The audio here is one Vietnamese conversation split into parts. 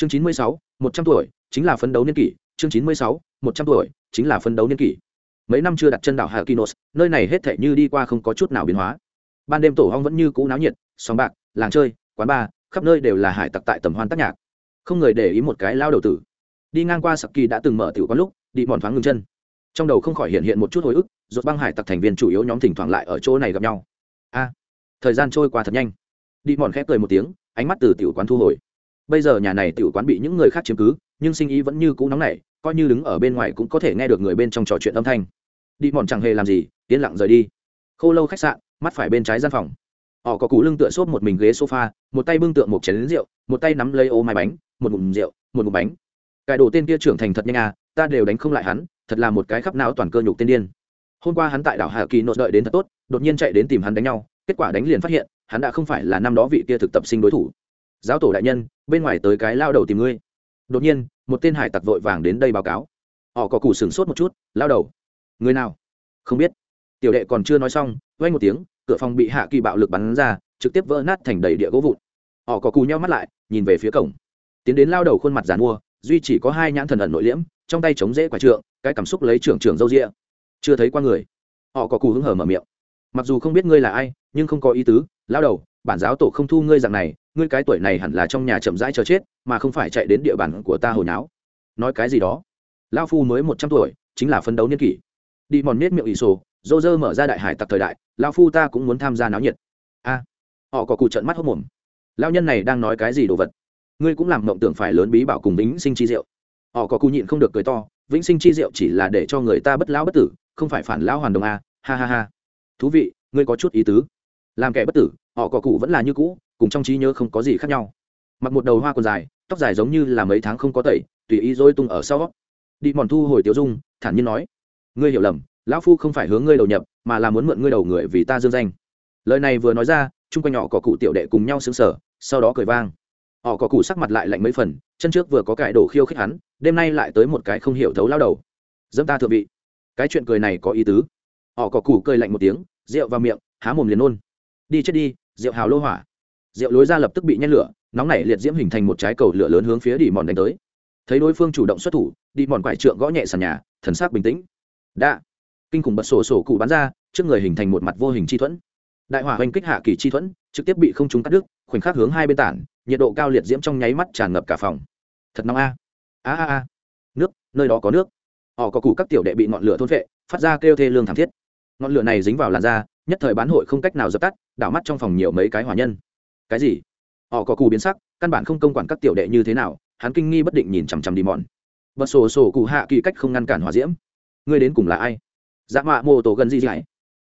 chương chín mươi sáu, một trăm tuổi, chính là phấn đấu niên kỷ. Chương chín mươi sáu, một trăm tuổi, chính là phấn đấu niên kỷ. Mấy năm chưa đặt chân đảo hà kinos nơi này hết thể như đi qua không có chút nào biến hóa. Ban đêm tổ hong vẫn như cũ náo nhiệt, sòng bạc, làng chơi, quán bar, khắp nơi đều là hải tặc tại tầm hoan tác nhạc. Không người để ý một cái lao đầu tử. Đi ngang qua sặc kỳ đã từng mở tiểu quán lúc, đi mòn thoáng ngừng chân. Trong đầu không khỏi hiện hiện một chút hồi ức rột băng hải tặc thành viên chủ yếu nhóm thỉnh thoảng lại ở chỗ này gặp nhau. A, thời gian trôi qua thật nhanh. Đi mòn khép cười một tiếng, ánh mắt từ tiểu quán thu hồi bây giờ nhà này tiểu quán bị những người khác chiếm cứ, nhưng sinh ý vẫn như cũ nóng nảy, coi như đứng ở bên ngoài cũng có thể nghe được người bên trong trò chuyện âm thanh. Đi mòn chẳng hề làm gì, yên lặng rời đi. Khô lâu khách sạn, mắt phải bên trái gian phòng. Họ có cú lưng tựa xốp một mình ghế sofa, một tay bưng tượng một chén rượu, một tay nắm lấy ô mai bánh, một ngụm rượu, một ngụm bánh. Cải đồ tên kia trưởng thành thật nhanh à ta đều đánh không lại hắn, thật là một cái khắp não toàn cơ nhục tên điên. Hôm qua hắn tại đảo hà kỳ nội đợi đến thật tốt, đột nhiên chạy đến tìm hắn đánh nhau, kết quả đánh liền phát hiện, hắn đã không phải là năm đó vị kia thực tập sinh đối thủ giáo tổ đại nhân, bên ngoài tới cái lao đầu tìm ngươi. Đột nhiên, một tên hải tặc vội vàng đến đây báo cáo. Họ có củ sửng sốt một chút, lao đầu. Người nào? Không biết. Tiểu đệ còn chưa nói xong vay một tiếng, cửa phòng bị hạ kỳ bạo lực bắn ra, trực tiếp vỡ nát thành đầy địa gỗ vụn. Họ có cù nhau mắt lại, nhìn về phía cổng. Tiến đến lao đầu khuôn mặt giàn mua, duy chỉ có hai nhãn thần ẩn nội liễm, trong tay chống dễ quả trượng, cái cảm xúc lấy trưởng trưởng dâu rịa. Chưa thấy qua người. Họ có cù hứng hở mở miệng. Mặc dù không biết ngươi là ai, nhưng không có ý tứ, lao đầu, bản giáo tổ không thu ngươi dạng này ngươi cái tuổi này hẳn là trong nhà chậm rãi chờ chết, mà không phải chạy đến địa bàn của ta hồi náo. Nói cái gì đó? Lao phu mới một trăm tuổi, chính là phấn đấu niên kỷ. Đi mòn nết miệng ỷ sổ dô dơ mở ra đại hải tặc thời đại lao phu ta cũng muốn tham gia náo nhiệt. A, họ có cụ trận mắt hốc mồm. Lao nhân này đang nói cái gì đồ vật? Ngươi cũng làm mộng tưởng phải lớn bí bảo cùng vĩnh sinh chi diệu. Họ có cụ nhịn không được cười to, vĩnh sinh chi diệu chỉ là để cho người ta bất lão bất tử, không phải phản lão hoàn đồng a, ha ha ha. Thú vị, ngươi có chút ý tứ. Làm kẻ bất tử, họ có cụ vẫn là như cũ cùng trong trí nhớ không có gì khác nhau. Mặc một đầu hoa còn dài, tóc dài giống như là mấy tháng không có tẩy, tùy ý dôi tung ở sau đi mòn thu hồi tiêu dung, thản nhiên nói, ngươi hiểu lầm, lão phu không phải hướng ngươi đầu nhập, mà là muốn mượn ngươi đầu người vì ta dương danh. Lời này vừa nói ra, chung quanh họ có cụ tiểu đệ cùng nhau xứng sở sau đó cười vang. Họ có cụ sắc mặt lại lạnh mấy phần, chân trước vừa có cải đổ khiêu khích hắn, đêm nay lại tới một cái không hiểu thấu lao đầu. Dẫm ta thượng vị. Cái chuyện cười này có ý tứ. Họ có cụ cười lạnh một tiếng, rượu vào miệng, há mồm liền nôn. Đi chết đi, rượu hào lô hỏa rượu lối ra lập tức bị nhen lửa, nóng nảy liệt diễm hình thành một trái cầu lửa lớn hướng phía đi mòn đánh tới. Thấy đối phương chủ động xuất thủ đi mòn quải trượng gõ nhẹ sàn nhà, thần sắc bình tĩnh. Đã kinh khủng bật sổ sổ cụ bắn ra, trước người hình thành một mặt vô hình chi thuẫn. Đại hỏa hoành kích hạ kỳ chi thuẫn, trực tiếp bị không trúng cắt đứt, khoảnh khắc hướng hai bên tản, nhiệt độ cao liệt diễm trong nháy mắt tràn ngập cả phòng. Thật nóng a. A a a. Nước, nơi đó có nước. Họ có cụ các tiểu đệ bị ngọn lửa thôn vệ phát ra kêu thê lương thảm thiết. Ngọn lửa này dính vào làn da, nhất thời bán hội không cách nào dập tắt, đảo mắt trong phòng nhiều mấy cái hỏa nhân cái gì? Họ có cù biến sắc, căn bản không công quản các tiểu đệ như thế nào, hắn kinh nghi bất định nhìn chằm chằm đi mòn. Bật sổ sổ cụ hạ kỳ cách không ngăn cản hòa diễm. Ngươi đến cùng là ai? Dạ mạ mô tổ gần gì dạy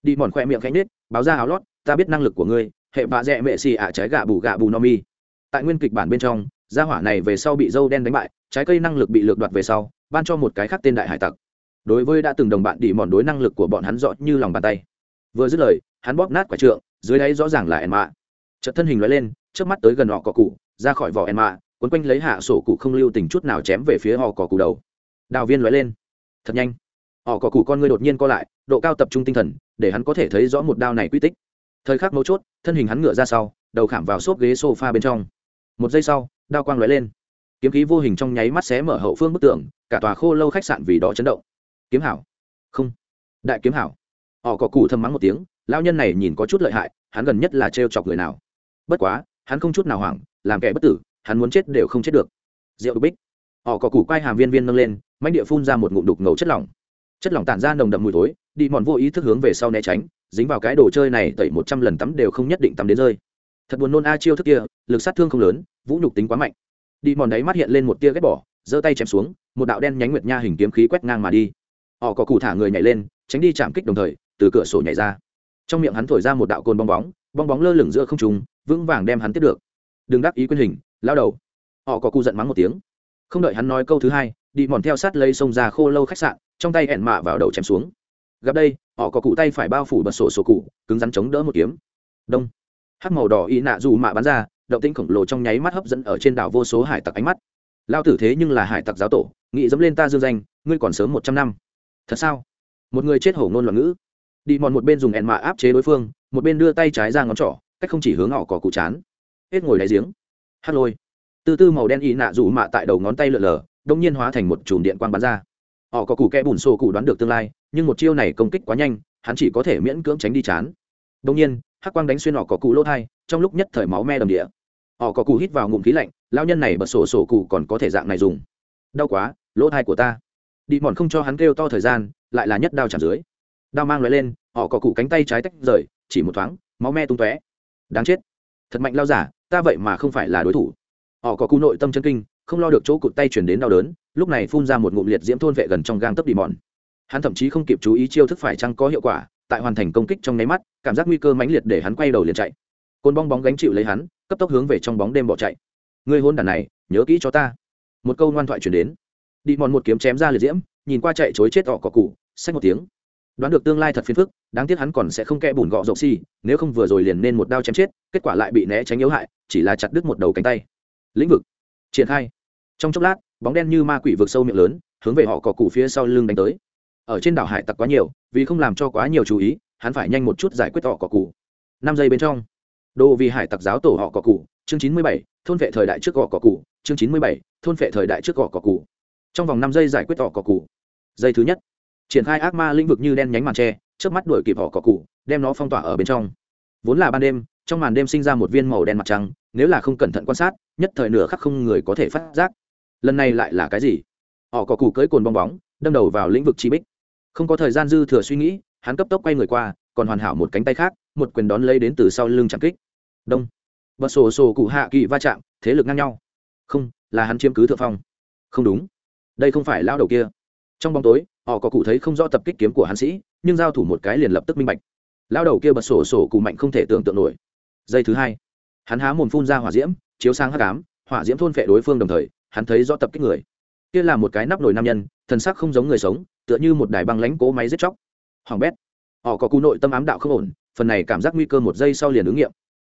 đi mòn khoe miệng khanh nết báo ra áo lót, ta biết năng lực của ngươi, hệ bạ dẹ mệ xì ạ trái gà bù gà bù no mi. Tại nguyên kịch bản bên trong, gia hỏa này về sau bị dâu đen đánh bại, trái cây năng lực bị lược đoạt về sau, ban cho một cái khác tên đại hải tặc. Đối với đã từng đồng bạn đi mòn đối năng lực của bọn hắn rõ như lòng bàn tay. Vừa dứt lời, hắn bóp nát quả trượng, dưới đáy rõ ràng là ẻn mạ chợt thân hình loại lên trước mắt tới gần họ cỏ cụ, ra khỏi vỏ ẻn mạ quấn quanh lấy hạ sổ cụ không lưu tình chút nào chém về phía họ cỏ cụ đầu. Đào viên loại lên. Thật nhanh. Họ cỏ cụ con ngươi đột nhiên co lại, độ cao tập trung tinh thần, để hắn có thể thấy rõ một đao này quy tích. Thời khắc mấu chốt, thân hình hắn ngựa ra sau, đầu khảm vào xốp ghế sofa bên trong. Một giây sau, đao quang lóe lên. Kiếm khí vô hình trong nháy mắt xé mở hậu phương bức tường, cả tòa khô lâu khách sạn vì đó chấn động. Kiếm hảo. Không. Đại kiếm hảo. Họ cỏ cụ thầm mắng một tiếng lao nhân này nhìn có chút lợi hại, hắn gần nhất là treo chọc người nào? Bất quá, hắn không chút nào hoảng, làm kẻ bất tử, hắn muốn chết đều không chết được. Rượu đục bích. Họ có củ quai hàm viên viên nâng lên mạnh địa phun ra một ngụm đục ngầu chất lỏng. Chất lỏng tản ra nồng đậm mùi tối đi mòn vô ý thức hướng về sau né tránh, dính vào cái đồ chơi này tẩy một trăm lần tắm đều không nhất định tắm đến rơi. Thật buồn nôn a chiêu thức kia, lực sát thương không lớn, vũ nhục tính quá mạnh. Đi mòn đấy mắt hiện lên một tia ghét bỏ, giơ tay chém xuống, một đạo đen nhánh nguyệt nha hình kiếm khí quét ngang mà đi. Họ có cụ thả người nhảy lên, tránh đi chạm kích đồng thời, từ cửa sổ nhảy ra. Trong miệng hắn thổi ra một đạo côn bong bóng bong bóng lơ lửng giữa không trùng vững vàng đem hắn tiếp được. Đừng đắc ý quyên hình, lao đầu. Họ có cụ giận mắng một tiếng. Không đợi hắn nói câu thứ hai, đi mòn theo sát lấy xông ra khô lâu khách sạn, trong tay hẹn mạ vào đầu chém xuống. Gặp đây, họ có cụ tay phải bao phủ bật sổ sổ cụ, cứng rắn chống đỡ một kiếm. Đông. Hắc màu đỏ y nạ dù mạ bắn ra, động tĩnh khổng lồ trong nháy mắt hấp dẫn ở trên đảo vô số hải tặc ánh mắt. Lao tử thế nhưng là hải tặc giáo tổ nghị dẫm lên ta dương danh, ngươi còn sớm một trăm năm. Thật sao? Một người chết hổ ngôn loạn ngữ. Đi mòn một bên dùng ẹn mạ áp chế đối phương, một bên đưa tay trái ra ngón trỏ cách không chỉ hướng họ cỏ cụ chán. Hết ngồi đáy giếng. Hát lôi. Tư tư màu đen y nạ rủ mạ tại đầu ngón tay lượn lờ, đông nhiên hóa thành một chùm điện quang bắn ra. Họ có cụ kẽ bùn xô cụ đoán được tương lai, nhưng một chiêu này công kích quá nhanh, hắn chỉ có thể miễn cưỡng tránh đi chán. Đông nhiên, hắc quang đánh xuyên họ có cụ lỗ thai, trong lúc nhất thời máu me đầm địa. Họ có cụ hít vào ngụm khí lạnh, lao nhân này bật sổ sổ cụ còn có thể dạng này dùng. Đau quá, lỗ thai của ta. Đi mòn không cho hắn kêu to thời gian, lại là nhất đao chạm dưới. Đao mang loại lên, họ có cụ cánh tay trái tách rời, chỉ một thoáng, máu me tung tóe đáng chết. Thật mạnh lao giả, ta vậy mà không phải là đối thủ. Họ có cú nội tâm chân kinh, không lo được chỗ cụt tay chuyển đến đau đớn, lúc này phun ra một ngụm liệt diễm thôn vệ gần trong gang tấp đi mòn hắn thậm chí không kịp chú ý chiêu thức phải chăng có hiệu quả, tại hoàn thành công kích trong nháy mắt, cảm giác nguy cơ mãnh liệt để hắn quay đầu liền chạy. Côn bong bóng gánh chịu lấy hắn, cấp tốc hướng về trong bóng đêm bỏ chạy. Người hôn đàn này, nhớ kỹ cho ta. Một câu ngoan thoại chuyển đến. Đi mòn một kiếm chém ra liệt diễm, nhìn qua chạy chối chết họ cỏ cụ xách một tiếng đoán được tương lai thật phiền phức, đáng tiếc hắn còn sẽ không kẽ bùn gọ rộng xi nếu không vừa rồi liền nên một đao chém chết, kết quả lại bị né tránh yếu hại, chỉ là chặt đứt một đầu cánh tay. Lĩnh vực. Triển khai. Trong chốc lát, bóng đen như ma quỷ vực sâu miệng lớn, hướng về họ cỏ cụ phía sau lưng đánh tới. Ở trên đảo hải tặc quá nhiều, vì không làm cho quá nhiều chú ý, hắn phải nhanh một chút giải quyết họ cỏ cụ năm giây bên trong. Đồ vì hải tặc giáo tổ họ cỏ cụ chương chín mươi bảy, thôn vệ thời đại trước gọ cỏ cụ chương chín mươi bảy, thôn vệ thời đại trước gọ cỏ cụ trong vòng năm giây giải quyết họ cỏ cụ giây thứ nhất triển khai ác ma lĩnh vực như đen nhánh màn tre trước mắt đuổi kịp họ cỏ cụ, đem nó phong tỏa ở bên trong. Vốn là ban đêm, trong màn đêm sinh ra một viên màu đen mặt trăng, nếu là không cẩn thận quan sát, nhất thời nửa khắc không người có thể phát giác. Lần này lại là cái gì? Họ cỏ cụ cưới cồn bong bóng, đâm đầu vào lĩnh vực chi bích. Không có thời gian dư thừa suy nghĩ, hắn cấp tốc quay người qua, còn hoàn hảo một cánh tay khác, một quyền đón lấy đến từ sau lưng chạm kích. Đông. Bật sổ sổ cụ hạ kỳ va chạm, thế lực ngang nhau. Không, là hắn chiếm cứ thượng phong. Không đúng. Đây không phải lao đầu kia. Trong bóng tối họ có cụ thấy không rõ tập kích kiếm của hắn sĩ, nhưng giao thủ một cái liền lập tức minh bạch. Lao đầu kia bật sổ sổ cụ mạnh không thể tưởng tượng nổi. Giây thứ hai, hắn há mồm phun ra hỏa diễm, chiếu sang hắc ám, hỏa diễm thôn phệ đối phương đồng thời, hắn thấy rõ tập kích người. Kia là một cái nắp nổi nam nhân, thần sắc không giống người sống, tựa như một đài băng lãnh cố máy giết chóc. Hoàng bét, họ có cụ nội tâm ám đạo không ổn, phần này cảm giác nguy cơ một giây sau liền ứng nghiệm.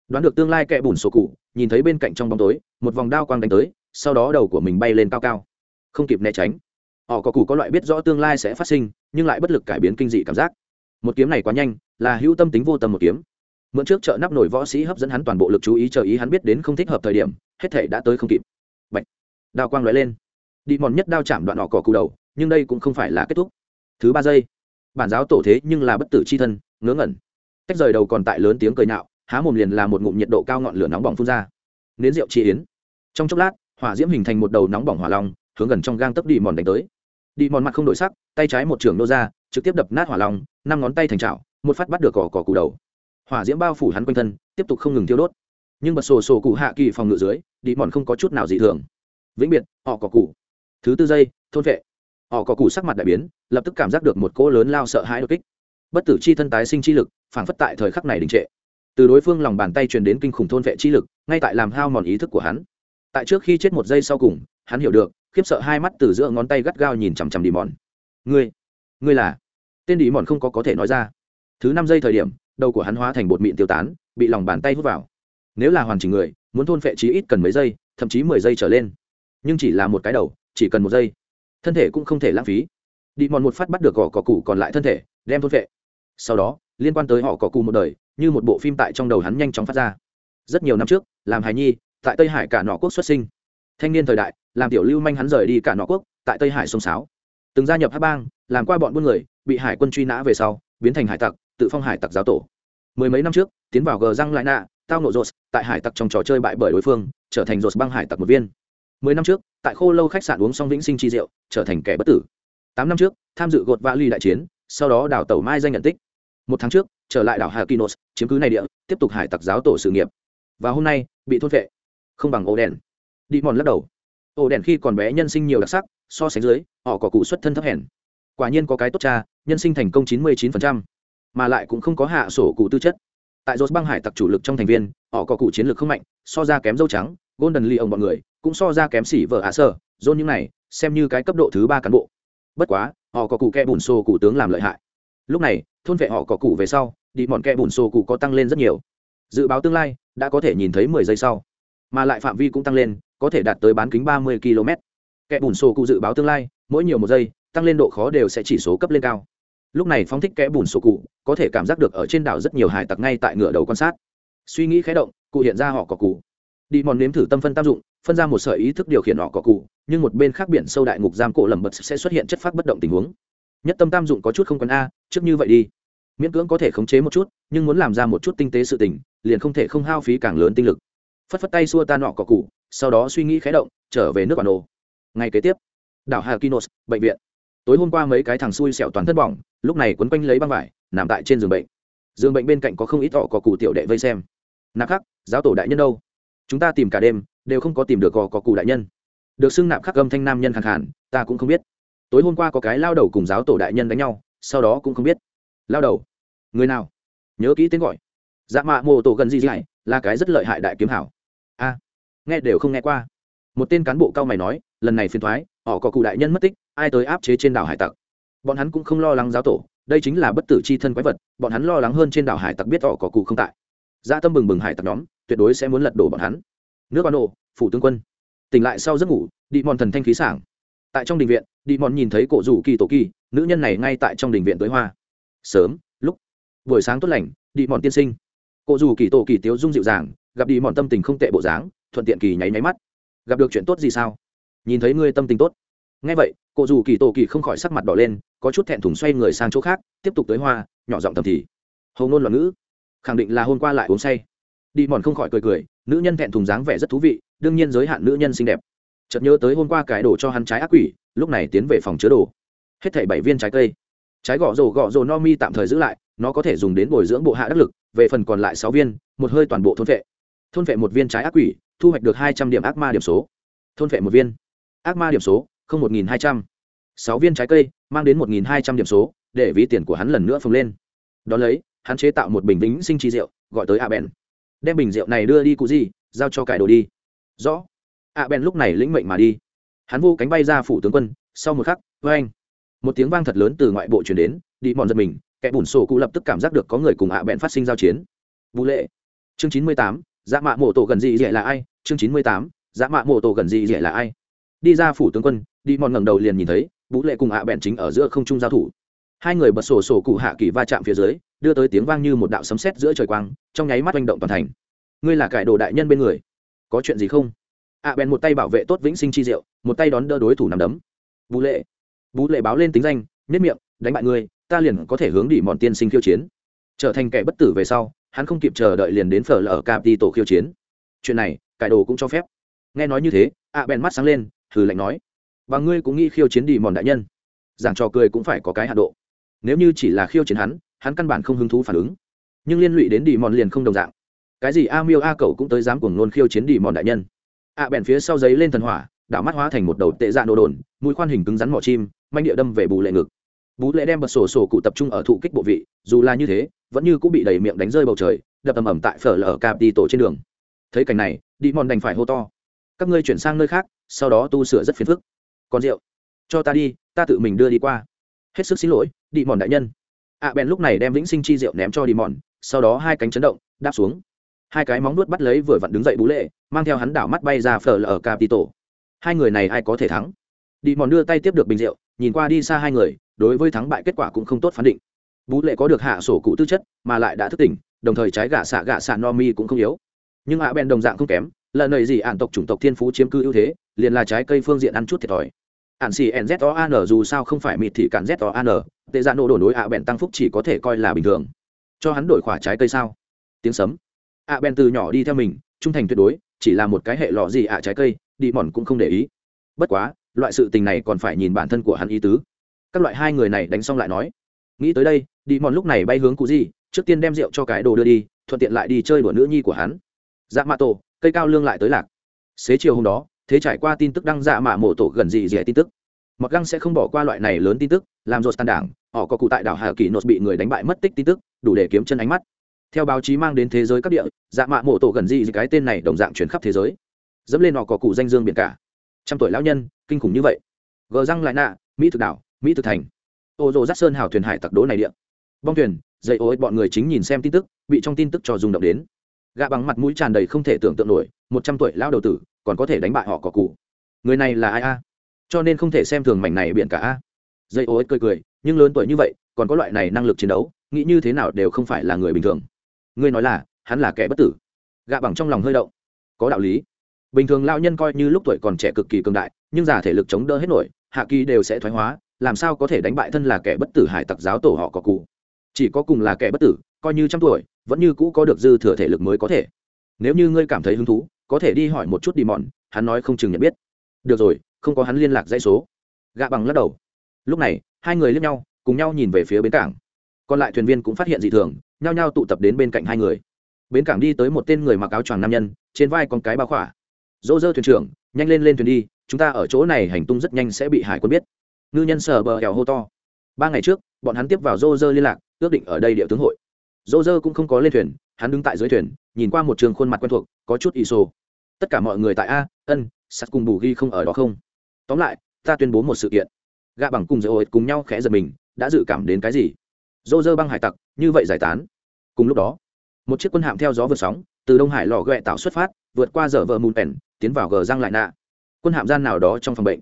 Đoán được tương lai kẻ bùn sổ cụ nhìn thấy bên cạnh trong bóng tối, một vòng đao quang đánh tới, sau đó đầu của mình bay lên cao cao. Không kịp né tránh họ có cụ có loại biết rõ tương lai sẽ phát sinh, nhưng lại bất lực cải biến kinh dị cảm giác. Một kiếm này quá nhanh, là hữu tâm tính vô tâm một kiếm. Mượn trước chợ nắp nổi võ sĩ hấp dẫn hắn toàn bộ lực chú ý chờ ý hắn biết đến không thích hợp thời điểm, hết thể đã tới không kịp. Bạch. đao quang lóe lên. Đi mòn nhất đao chạm đoạn họ cỏ cù đầu, nhưng đây cũng không phải là kết thúc. Thứ ba giây. Bản giáo tổ thế nhưng là bất tử c h i thân, ngớ ngẩn. Tách rời đầu còn tại lớn tiếng cười nạo há mồm liền là một ngụm nhiệt độ cao ngọn lửa nóng bỏng phun ra. Nến rượu chi yến. Trong chốc lát, hỏa diễm hình thành một đầu nóng bỏng hỏa long, hướng gần trong gang tấp đi mòn đánh tới đi mòn mặt không đổi sắc tay trái một trường nô ra trực tiếp đập nát hỏa lòng, năm ngón tay thành trào một phát bắt được cỏ cỏ cụ đầu. Hỏa diễm bao phủ hắn quanh thân tiếp tục không ngừng thiêu đốt. Nhưng bật sổ sổ cụ hạ kỳ phòng ngự dưới đi mòn không có chút nào dị thường. Vĩnh biệt họ cỏ cụ thứ tư giây thôn vệ. Họ cỏ cụ sắc mặt đại biến lập tức cảm giác được một cỗ lớn lao sợ hãi đột kích. Bất tử chi thân tái sinh chi lực phản phất tại thời khắc này đình trệ. Từ đối phương lòng bàn tay truyền đến kinh khủng thôn vệ chi lực ngay tại làm hao mòn ý thức của hắn. Tại trước khi chết một giây sau cùng hắn hiểu được khiếp sợ hai mắt từ giữa ngón tay gắt gao nhìn chằm chằm đi mòn ngươi ngươi là? Tên đi mòn không có có thể nói ra. Thứ năm giây thời điểm, đầu của hắn hóa thành bột mịn tiêu tán, bị lòng bàn tay hút vào. Nếu là hoàn chỉnh người, muốn thôn phệ chí ít cần mấy giây, thậm chí mười giây trở lên. Nhưng chỉ là một cái đầu, chỉ cần một giây, thân thể cũng không thể lãng phí. Đi mòn một phát bắt được gò cỏ cụ còn lại thân thể, đem thôn phệ. Sau đó, liên quan tới họ cỏ cụ một đời, như một bộ phim tại trong đầu hắn nhanh chóng phát ra. Rất nhiều năm trước, làm hài nhi, tại tây hải cả nọ quốc xuất sinh. Thanh niên thời đại làm tiểu lưu manh hắn rời đi cả nọ quốc, tại tây hải sông sáo. Từng gia nhập hát bang, làm qua bọn buôn người, bị hải quân truy nã về sau, biến thành hải tặc, tự phong hải tặc giáo tổ. Mười mấy năm trước, tiến vào gờ răng lại nạ, tao nộ rột tại hải tặc trong trò chơi bại bởi đối phương, trở thành rột băng hải tặc một viên. Mười năm trước, tại khô lâu khách sạn uống xong vĩnh sinh chi rượu, trở thành kẻ bất tử. Tám năm trước, tham dự gột vã ly đại chiến, sau đó đảo tàu mai danh nhận tích. Một tháng trước, trở lại đảo hà kinos chiếm cứ này địa, tiếp tục hải tặc giáo tổ sự nghiệp. Và hôm nay, bị thôn vệ không bằng ô đen đi mòn lắc đầu ổ đèn khi còn bé nhân sinh nhiều đặc sắc, so sánh dưới, họ có cụ xuất thân thấp hèn. Quả nhiên có cái tốt cha, nhân sinh thành công chín mươi chín mà lại cũng không có hạ sổ cụ tư chất. Tại dốt băng hải tặc chủ lực trong thành viên, họ có cụ chiến lược không mạnh, so ra kém dâu trắng, golden lee ông bọn người, cũng so ra kém xỉ vợ hạ sơ dôn những này, xem như cái cấp độ thứ ba cán bộ. Bất quá, họ có cụ kẽ bùn xô cụ tướng làm lợi hại. Lúc này, thôn vệ họ có cụ về sau, đi mòn kẽ bùn xô cụ có tăng lên rất nhiều. Dự báo tương lai, đã có thể nhìn thấy mười giây sau. Mà lại phạm vi cũng tăng lên có thể đạt tới bán kính ba mươi km. Kẻ bùn xô cụ dự báo tương lai, mỗi nhiều một giây, tăng lên độ khó đều sẽ chỉ số cấp lên cao. Lúc này phóng thích kẽ bùn sổ cụ, có thể cảm giác được ở trên đảo rất nhiều hải tặc ngay tại ngựa đầu quan sát. Suy nghĩ khé động, cụ hiện ra họ có cụ. Đi mòn nếm thử tâm phân tam dụng, phân ra một sợi ý thức điều khiển họ cọ cụ, nhưng một bên khác biển sâu đại ngục giam cổ lầm bật sẽ xuất hiện chất phát bất động tình huống. Nhất tâm tam dụng có chút không còn a, trước như vậy đi. Miễn cưỡng có thể khống chế một chút, nhưng muốn làm ra một chút tinh tế sự tình, liền không thể không hao phí càng lớn tinh lực. Phất phất tay xua tan họ cọ cụ sau đó suy nghĩ khé động, trở về nước bản đồ. Ngày kế tiếp, đảo hà kinos bệnh viện. Tối hôm qua mấy cái thằng xui xẻo toàn thân bỏng lúc này quấn quanh lấy băng vải, nằm tại trên giường bệnh. Giường bệnh bên cạnh có không ít họ có cụ tiểu đệ vây xem. Nạp khắc, giáo tổ đại nhân đâu? Chúng ta tìm cả đêm, đều không có tìm được cò có cụ đại nhân. Được xưng nạp khắc âm thanh nam nhân khẳng hẳn ta cũng không biết. Tối hôm qua có cái lao đầu cùng giáo tổ đại nhân đánh nhau, sau đó cũng không biết. Lao đầu, người nào? Nhớ kỹ tên gọi. Dạ mạ mô tổ gần gì gì là cái rất lợi hại đại kiếm hảo. A nghe đều không nghe qua. Một tên cán bộ cao mày nói, lần này phiền thoái, họ có cụ đại nhân mất tích, ai tới áp chế trên đảo hải tặc. Bọn hắn cũng không lo lắng giáo tổ, đây chính là bất tử c h i thân quái vật, bọn hắn lo lắng hơn trên đảo hải tặc biết họ có cụ không tại. Gia tâm bừng bừng hải tặc nhóm, tuyệt đối sẽ muốn lật đổ bọn hắn. Nước ban nổ phủ tướng quân. Tỉnh lại sau giấc ngủ đi mòn thần thanh khí sảng. Tại trong đình viện đi mòn nhìn thấy cổ rủ kỳ tổ kỳ, nữ nhân này ngay tại trong đình viện tới hoa. Sớm, lúc. Buổi sáng tốt lành đi mòn tiên sinh. Cổ rủ kỳ tổ kỳ tiếu dung dịu dàng, gặp đi mòn tâm tình không tệ bộ dáng thuận tiện kỳ nháy nháy mắt. Gặp được chuyện tốt gì sao? Nhìn thấy ngươi tâm tình tốt. Ngay vậy cụ dù kỳ tổ kỳ không khỏi sắc mặt đỏ lên, có chút thẹn thùng xoay người sang chỗ khác, tiếp tục tới hoa, nhỏ giọng tầm thì. Hầu ngôn loạn ngữ. Khẳng định là hôm qua lại uống say. Đi mòn không khỏi cười cười, nữ nhân thẹn thùng dáng vẻ rất thú vị, đương nhiên giới hạn nữ nhân xinh đẹp. Chợt nhớ tới hôm qua cái đồ cho hắn trái ác quỷ, lúc này tiến về phòng chứa đồ. Hết thảy bảy viên trái cây. Trái gõ rổ gõ rổ no mi tạm thời giữ lại, nó có thể dùng đến bồi dưỡng bộ hạ đắc lực, về phần còn lại sáu viên, một hơi toàn bộ thôn vệ. Thôn vệ một viên trái ác quỷ thu hoạch được hai trăm điểm ác ma điểm số. Thôn vệ một viên. Ác ma điểm số, không một nghìn hai trăm. Sáu viên trái cây, mang đến một nghìn hai trăm điểm số, để ví tiền của hắn lần nữa phồng lên. Đón lấy, hắn chế tạo một bình vĩnh sinh chi rượu, gọi tới a bèn đem bình rượu này đưa đi cụ gì, giao cho cải đồ đi. Rõ. A bèn lúc này lĩnh mệnh mà đi. Hắn vô cánh bay ra phủ tướng quân, sau một khắc với anh một tiếng vang thật lớn từ ngoại bộ chuyển đến, đi mòn giật mình, kẻ bùn sổ cụ lập tức cảm giác được có người cùng ạ bèn phát sinh giao chiến. Vũ lệ. Chương chín mươi tám dạ mạ mộ tổ gần gì dễ là ai? Chương chín mươi tám dạ mạ mộ tổ gần gì dễ là ai? Đi ra phủ tướng quân, đi mòn ngẩng đầu liền nhìn thấy vũ lệ cùng ạ bẹn chính ở giữa không trung giao thủ. Hai người bật sổ sổ cụ hạ kỳ va chạm phía dưới, đưa tới tiếng vang như một đạo sấm sét giữa trời quang, trong nháy mắt oanh động toàn thành. Ngươi là cải đồ đại nhân bên người. Có chuyện gì không? Ạ bèn một tay bảo vệ tốt vĩnh sinh chi diệu, một tay đón đỡ đối thủ nằm đấm. Vũ lệ. Vũ lệ báo lên tính danh, nhất miệng, đánh bại ngươi, ta liền có thể hướng đi mòn tiên sinh khiêu chiến. Trở thành kẻ bất tử về sau hắn không kịp chờ đợi liền đến phở lở capi tổ khiêu chiến. Chuyện này, cải đồ cũng cho phép. Nghe nói như thế, ạ bèn mắt sáng lên thử lạnh nói. Và ngươi cũng nghĩ khiêu chiến đi mòn đại nhân. Giảng trò cười cũng phải có cái hạ độ. Nếu như chỉ là khiêu chiến hắn hắn căn bản không hứng thú phản ứng. Nhưng liên lụy đến đi mòn liền không đồng dạng. Cái gì a miêu a cậu cũng tới dám cuồng nôn khiêu chiến đi mòn đại nhân. Ạ bèn phía sau giấy lên thần hỏa, đảo mắt hóa thành một đầu tệ dạ nô đồn, mũi khoan hình cứng rắn mỏ chim, manh địa đâm về bù lệ ngực bú lệ đem bật sổ sổ cụ tập trung ở thụ kích bộ vị, dù là như thế, vẫn như cũng bị đẩy miệng đánh rơi bầu trời, đập ầm ầm tại phở lở cạp đi tổ trên đường. Thấy cảnh này, đi mòn đành phải hô to. Các ngươi chuyển sang nơi khác, sau đó tu sửa rất phiền phức. Còn rượu? Cho ta đi, ta tự mình đưa đi qua. Hết sức xin lỗi, đi mòn đại nhân. Ạ à bèn lúc này đem vĩnh sinh chi rượu ném cho đi mòn, sau đó hai cánh chấn động, đáp xuống. Hai cái móng nuốt bắt lấy vừa vặn đứng dậy bú lệ mang theo hắn đảo mắt bay ra phở lở ở tổ. Hai người này ai có thể thắng? Đi mòn đưa tay tiếp được bình rượu, nhìn qua đi xa hai người đối với thắng bại kết quả cũng không tốt phán định. Bú lệ có được hạ sổ cụ tư chất, mà lại đã thức tỉnh, đồng thời trái gạ xạ gạ xạ no mi cũng không yếu. Nhưng ạ à bèn đồng dạng không kém lần này gì ạn tộc chủng tộc thiên phú chiếm cư ưu thế, liền là trái cây phương diện ăn chút thiệt thòi. Ạn xì nzon dù sao không phải mịt thì cản zon tệ ra nổ đổ đối ạ bèn tăng phúc chỉ có thể coi là bình thường. Cho hắn đổi khỏa trái cây sao? Tiếng sấm. Ạ bèn từ nhỏ đi theo mình, trung thành tuyệt đối, chỉ là một cái hệ lọ gì ạ trái cây, đi mòn cũng không để ý. Bất quá, loại sự tình này còn phải nhìn bản thân của hắn ý tứ các loại hai người này đánh xong lại nói, nghĩ tới đây, đi mòn lúc này bay hướng cụ gì, trước tiên đem rượu cho cái đồ đưa đi, thuận tiện lại đi chơi đùa nữ nhi của hắn. Dạ mạ tổ, cây cao lương lại tới lạc. Xế chiều hôm đó, thế trải qua tin tức đăng dạ mạ mộ tổ gần gì dễ tin tức. Mặc găng sẽ không bỏ qua loại này lớn tin tức, làm rột tàn đảng, họ có cụ tại đảo hà kỳ nốt bị người đánh bại mất tích tin tức, đủ để kiếm chân ánh mắt. Theo báo chí mang đến thế giới các địa dạ mạ mộ tổ gần gì cái tên này đồng dạng chuyển khắp thế giới. Dẫm lên họ có cụ danh dương biển cả. Trăm tuổi lão nhân, kinh khủng như vậy. Gờ răng lại nạ, mỹ thực đảo mỹ thực thành. Ô rồ rát sơn hào thuyền hải tặc đố này điện bong thuyền dậy ô bọn người chính nhìn xem tin tức, bị trong tin tức cho rung động đến. Gạ bằng mặt mũi tràn đầy không thể tưởng tượng nổi, một trăm tuổi lao đầu tử, còn có thể đánh bại họ cỏ cụ. Người này là ai a? Cho nên không thể xem thường mảnh này biển cả a. Dây ô cười cười, nhưng lớn tuổi như vậy, còn có loại này năng lực chiến đấu, nghĩ như thế nào đều không phải là người bình thường. Ngươi nói là, hắn là kẻ bất tử. Gạ bằng trong lòng hơi động. Có đạo lý. Bình thường lao nhân coi như lúc tuổi còn trẻ cực kỳ cường đại, nhưng già thể lực chống đỡ hết nổi, hạ kỳ đều sẽ thoái hóa làm sao có thể đánh bại thân là kẻ bất tử hải tặc giáo tổ họ có cụ? Chỉ có cùng là kẻ bất tử, coi như trăm tuổi, vẫn như cũ có được dư thừa thể lực mới có thể. Nếu như ngươi cảm thấy hứng thú, có thể đi hỏi một chút đi mòn hắn nói không chừng nhận biết. Được rồi, không có hắn liên lạc dãy số. Gạ bằng lắc đầu. Lúc này, hai người liếc nhau, cùng nhau nhìn về phía bến cảng. Còn lại thuyền viên cũng phát hiện dị thường, nhao nhao tụ tập đến bên cạnh hai người. Bến cảng đi tới một tên người mặc áo choàng nam nhân, trên vai con cái bao khỏa. Dỗ dơ thuyền trưởng, nhanh lên lên thuyền đi, chúng ta ở chỗ này hành tung rất nhanh sẽ bị hải quân biết ngư nhân sở bờ hẻo hô to. Ba ngày trước, bọn hắn tiếp vào rô rơ liên lạc, ước định ở đây địa tướng hội. Rô rơ cũng không có lên thuyền, hắn đứng tại dưới thuyền, nhìn qua một trường khuôn mặt quen thuộc, có chút ỷ sô. Tất cả mọi người tại a, ân, sắt cùng bù ghi không ở đó không? Tóm lại, ta tuyên bố một sự kiện. Gạ bằng cùng dỡ ổi cùng nhau khẽ giật mình, đã dự cảm đến cái gì? Rô rơ băng hải tặc, như vậy giải tán. Cùng lúc đó, một chiếc quân hạm theo gió vượt sóng, từ đông hải lò ghẹ tạo xuất phát, vượt qua dở vợ mùn pèn tiến vào gờ răng lại nạ. Quân hạm gian nào đó trong phòng bệnh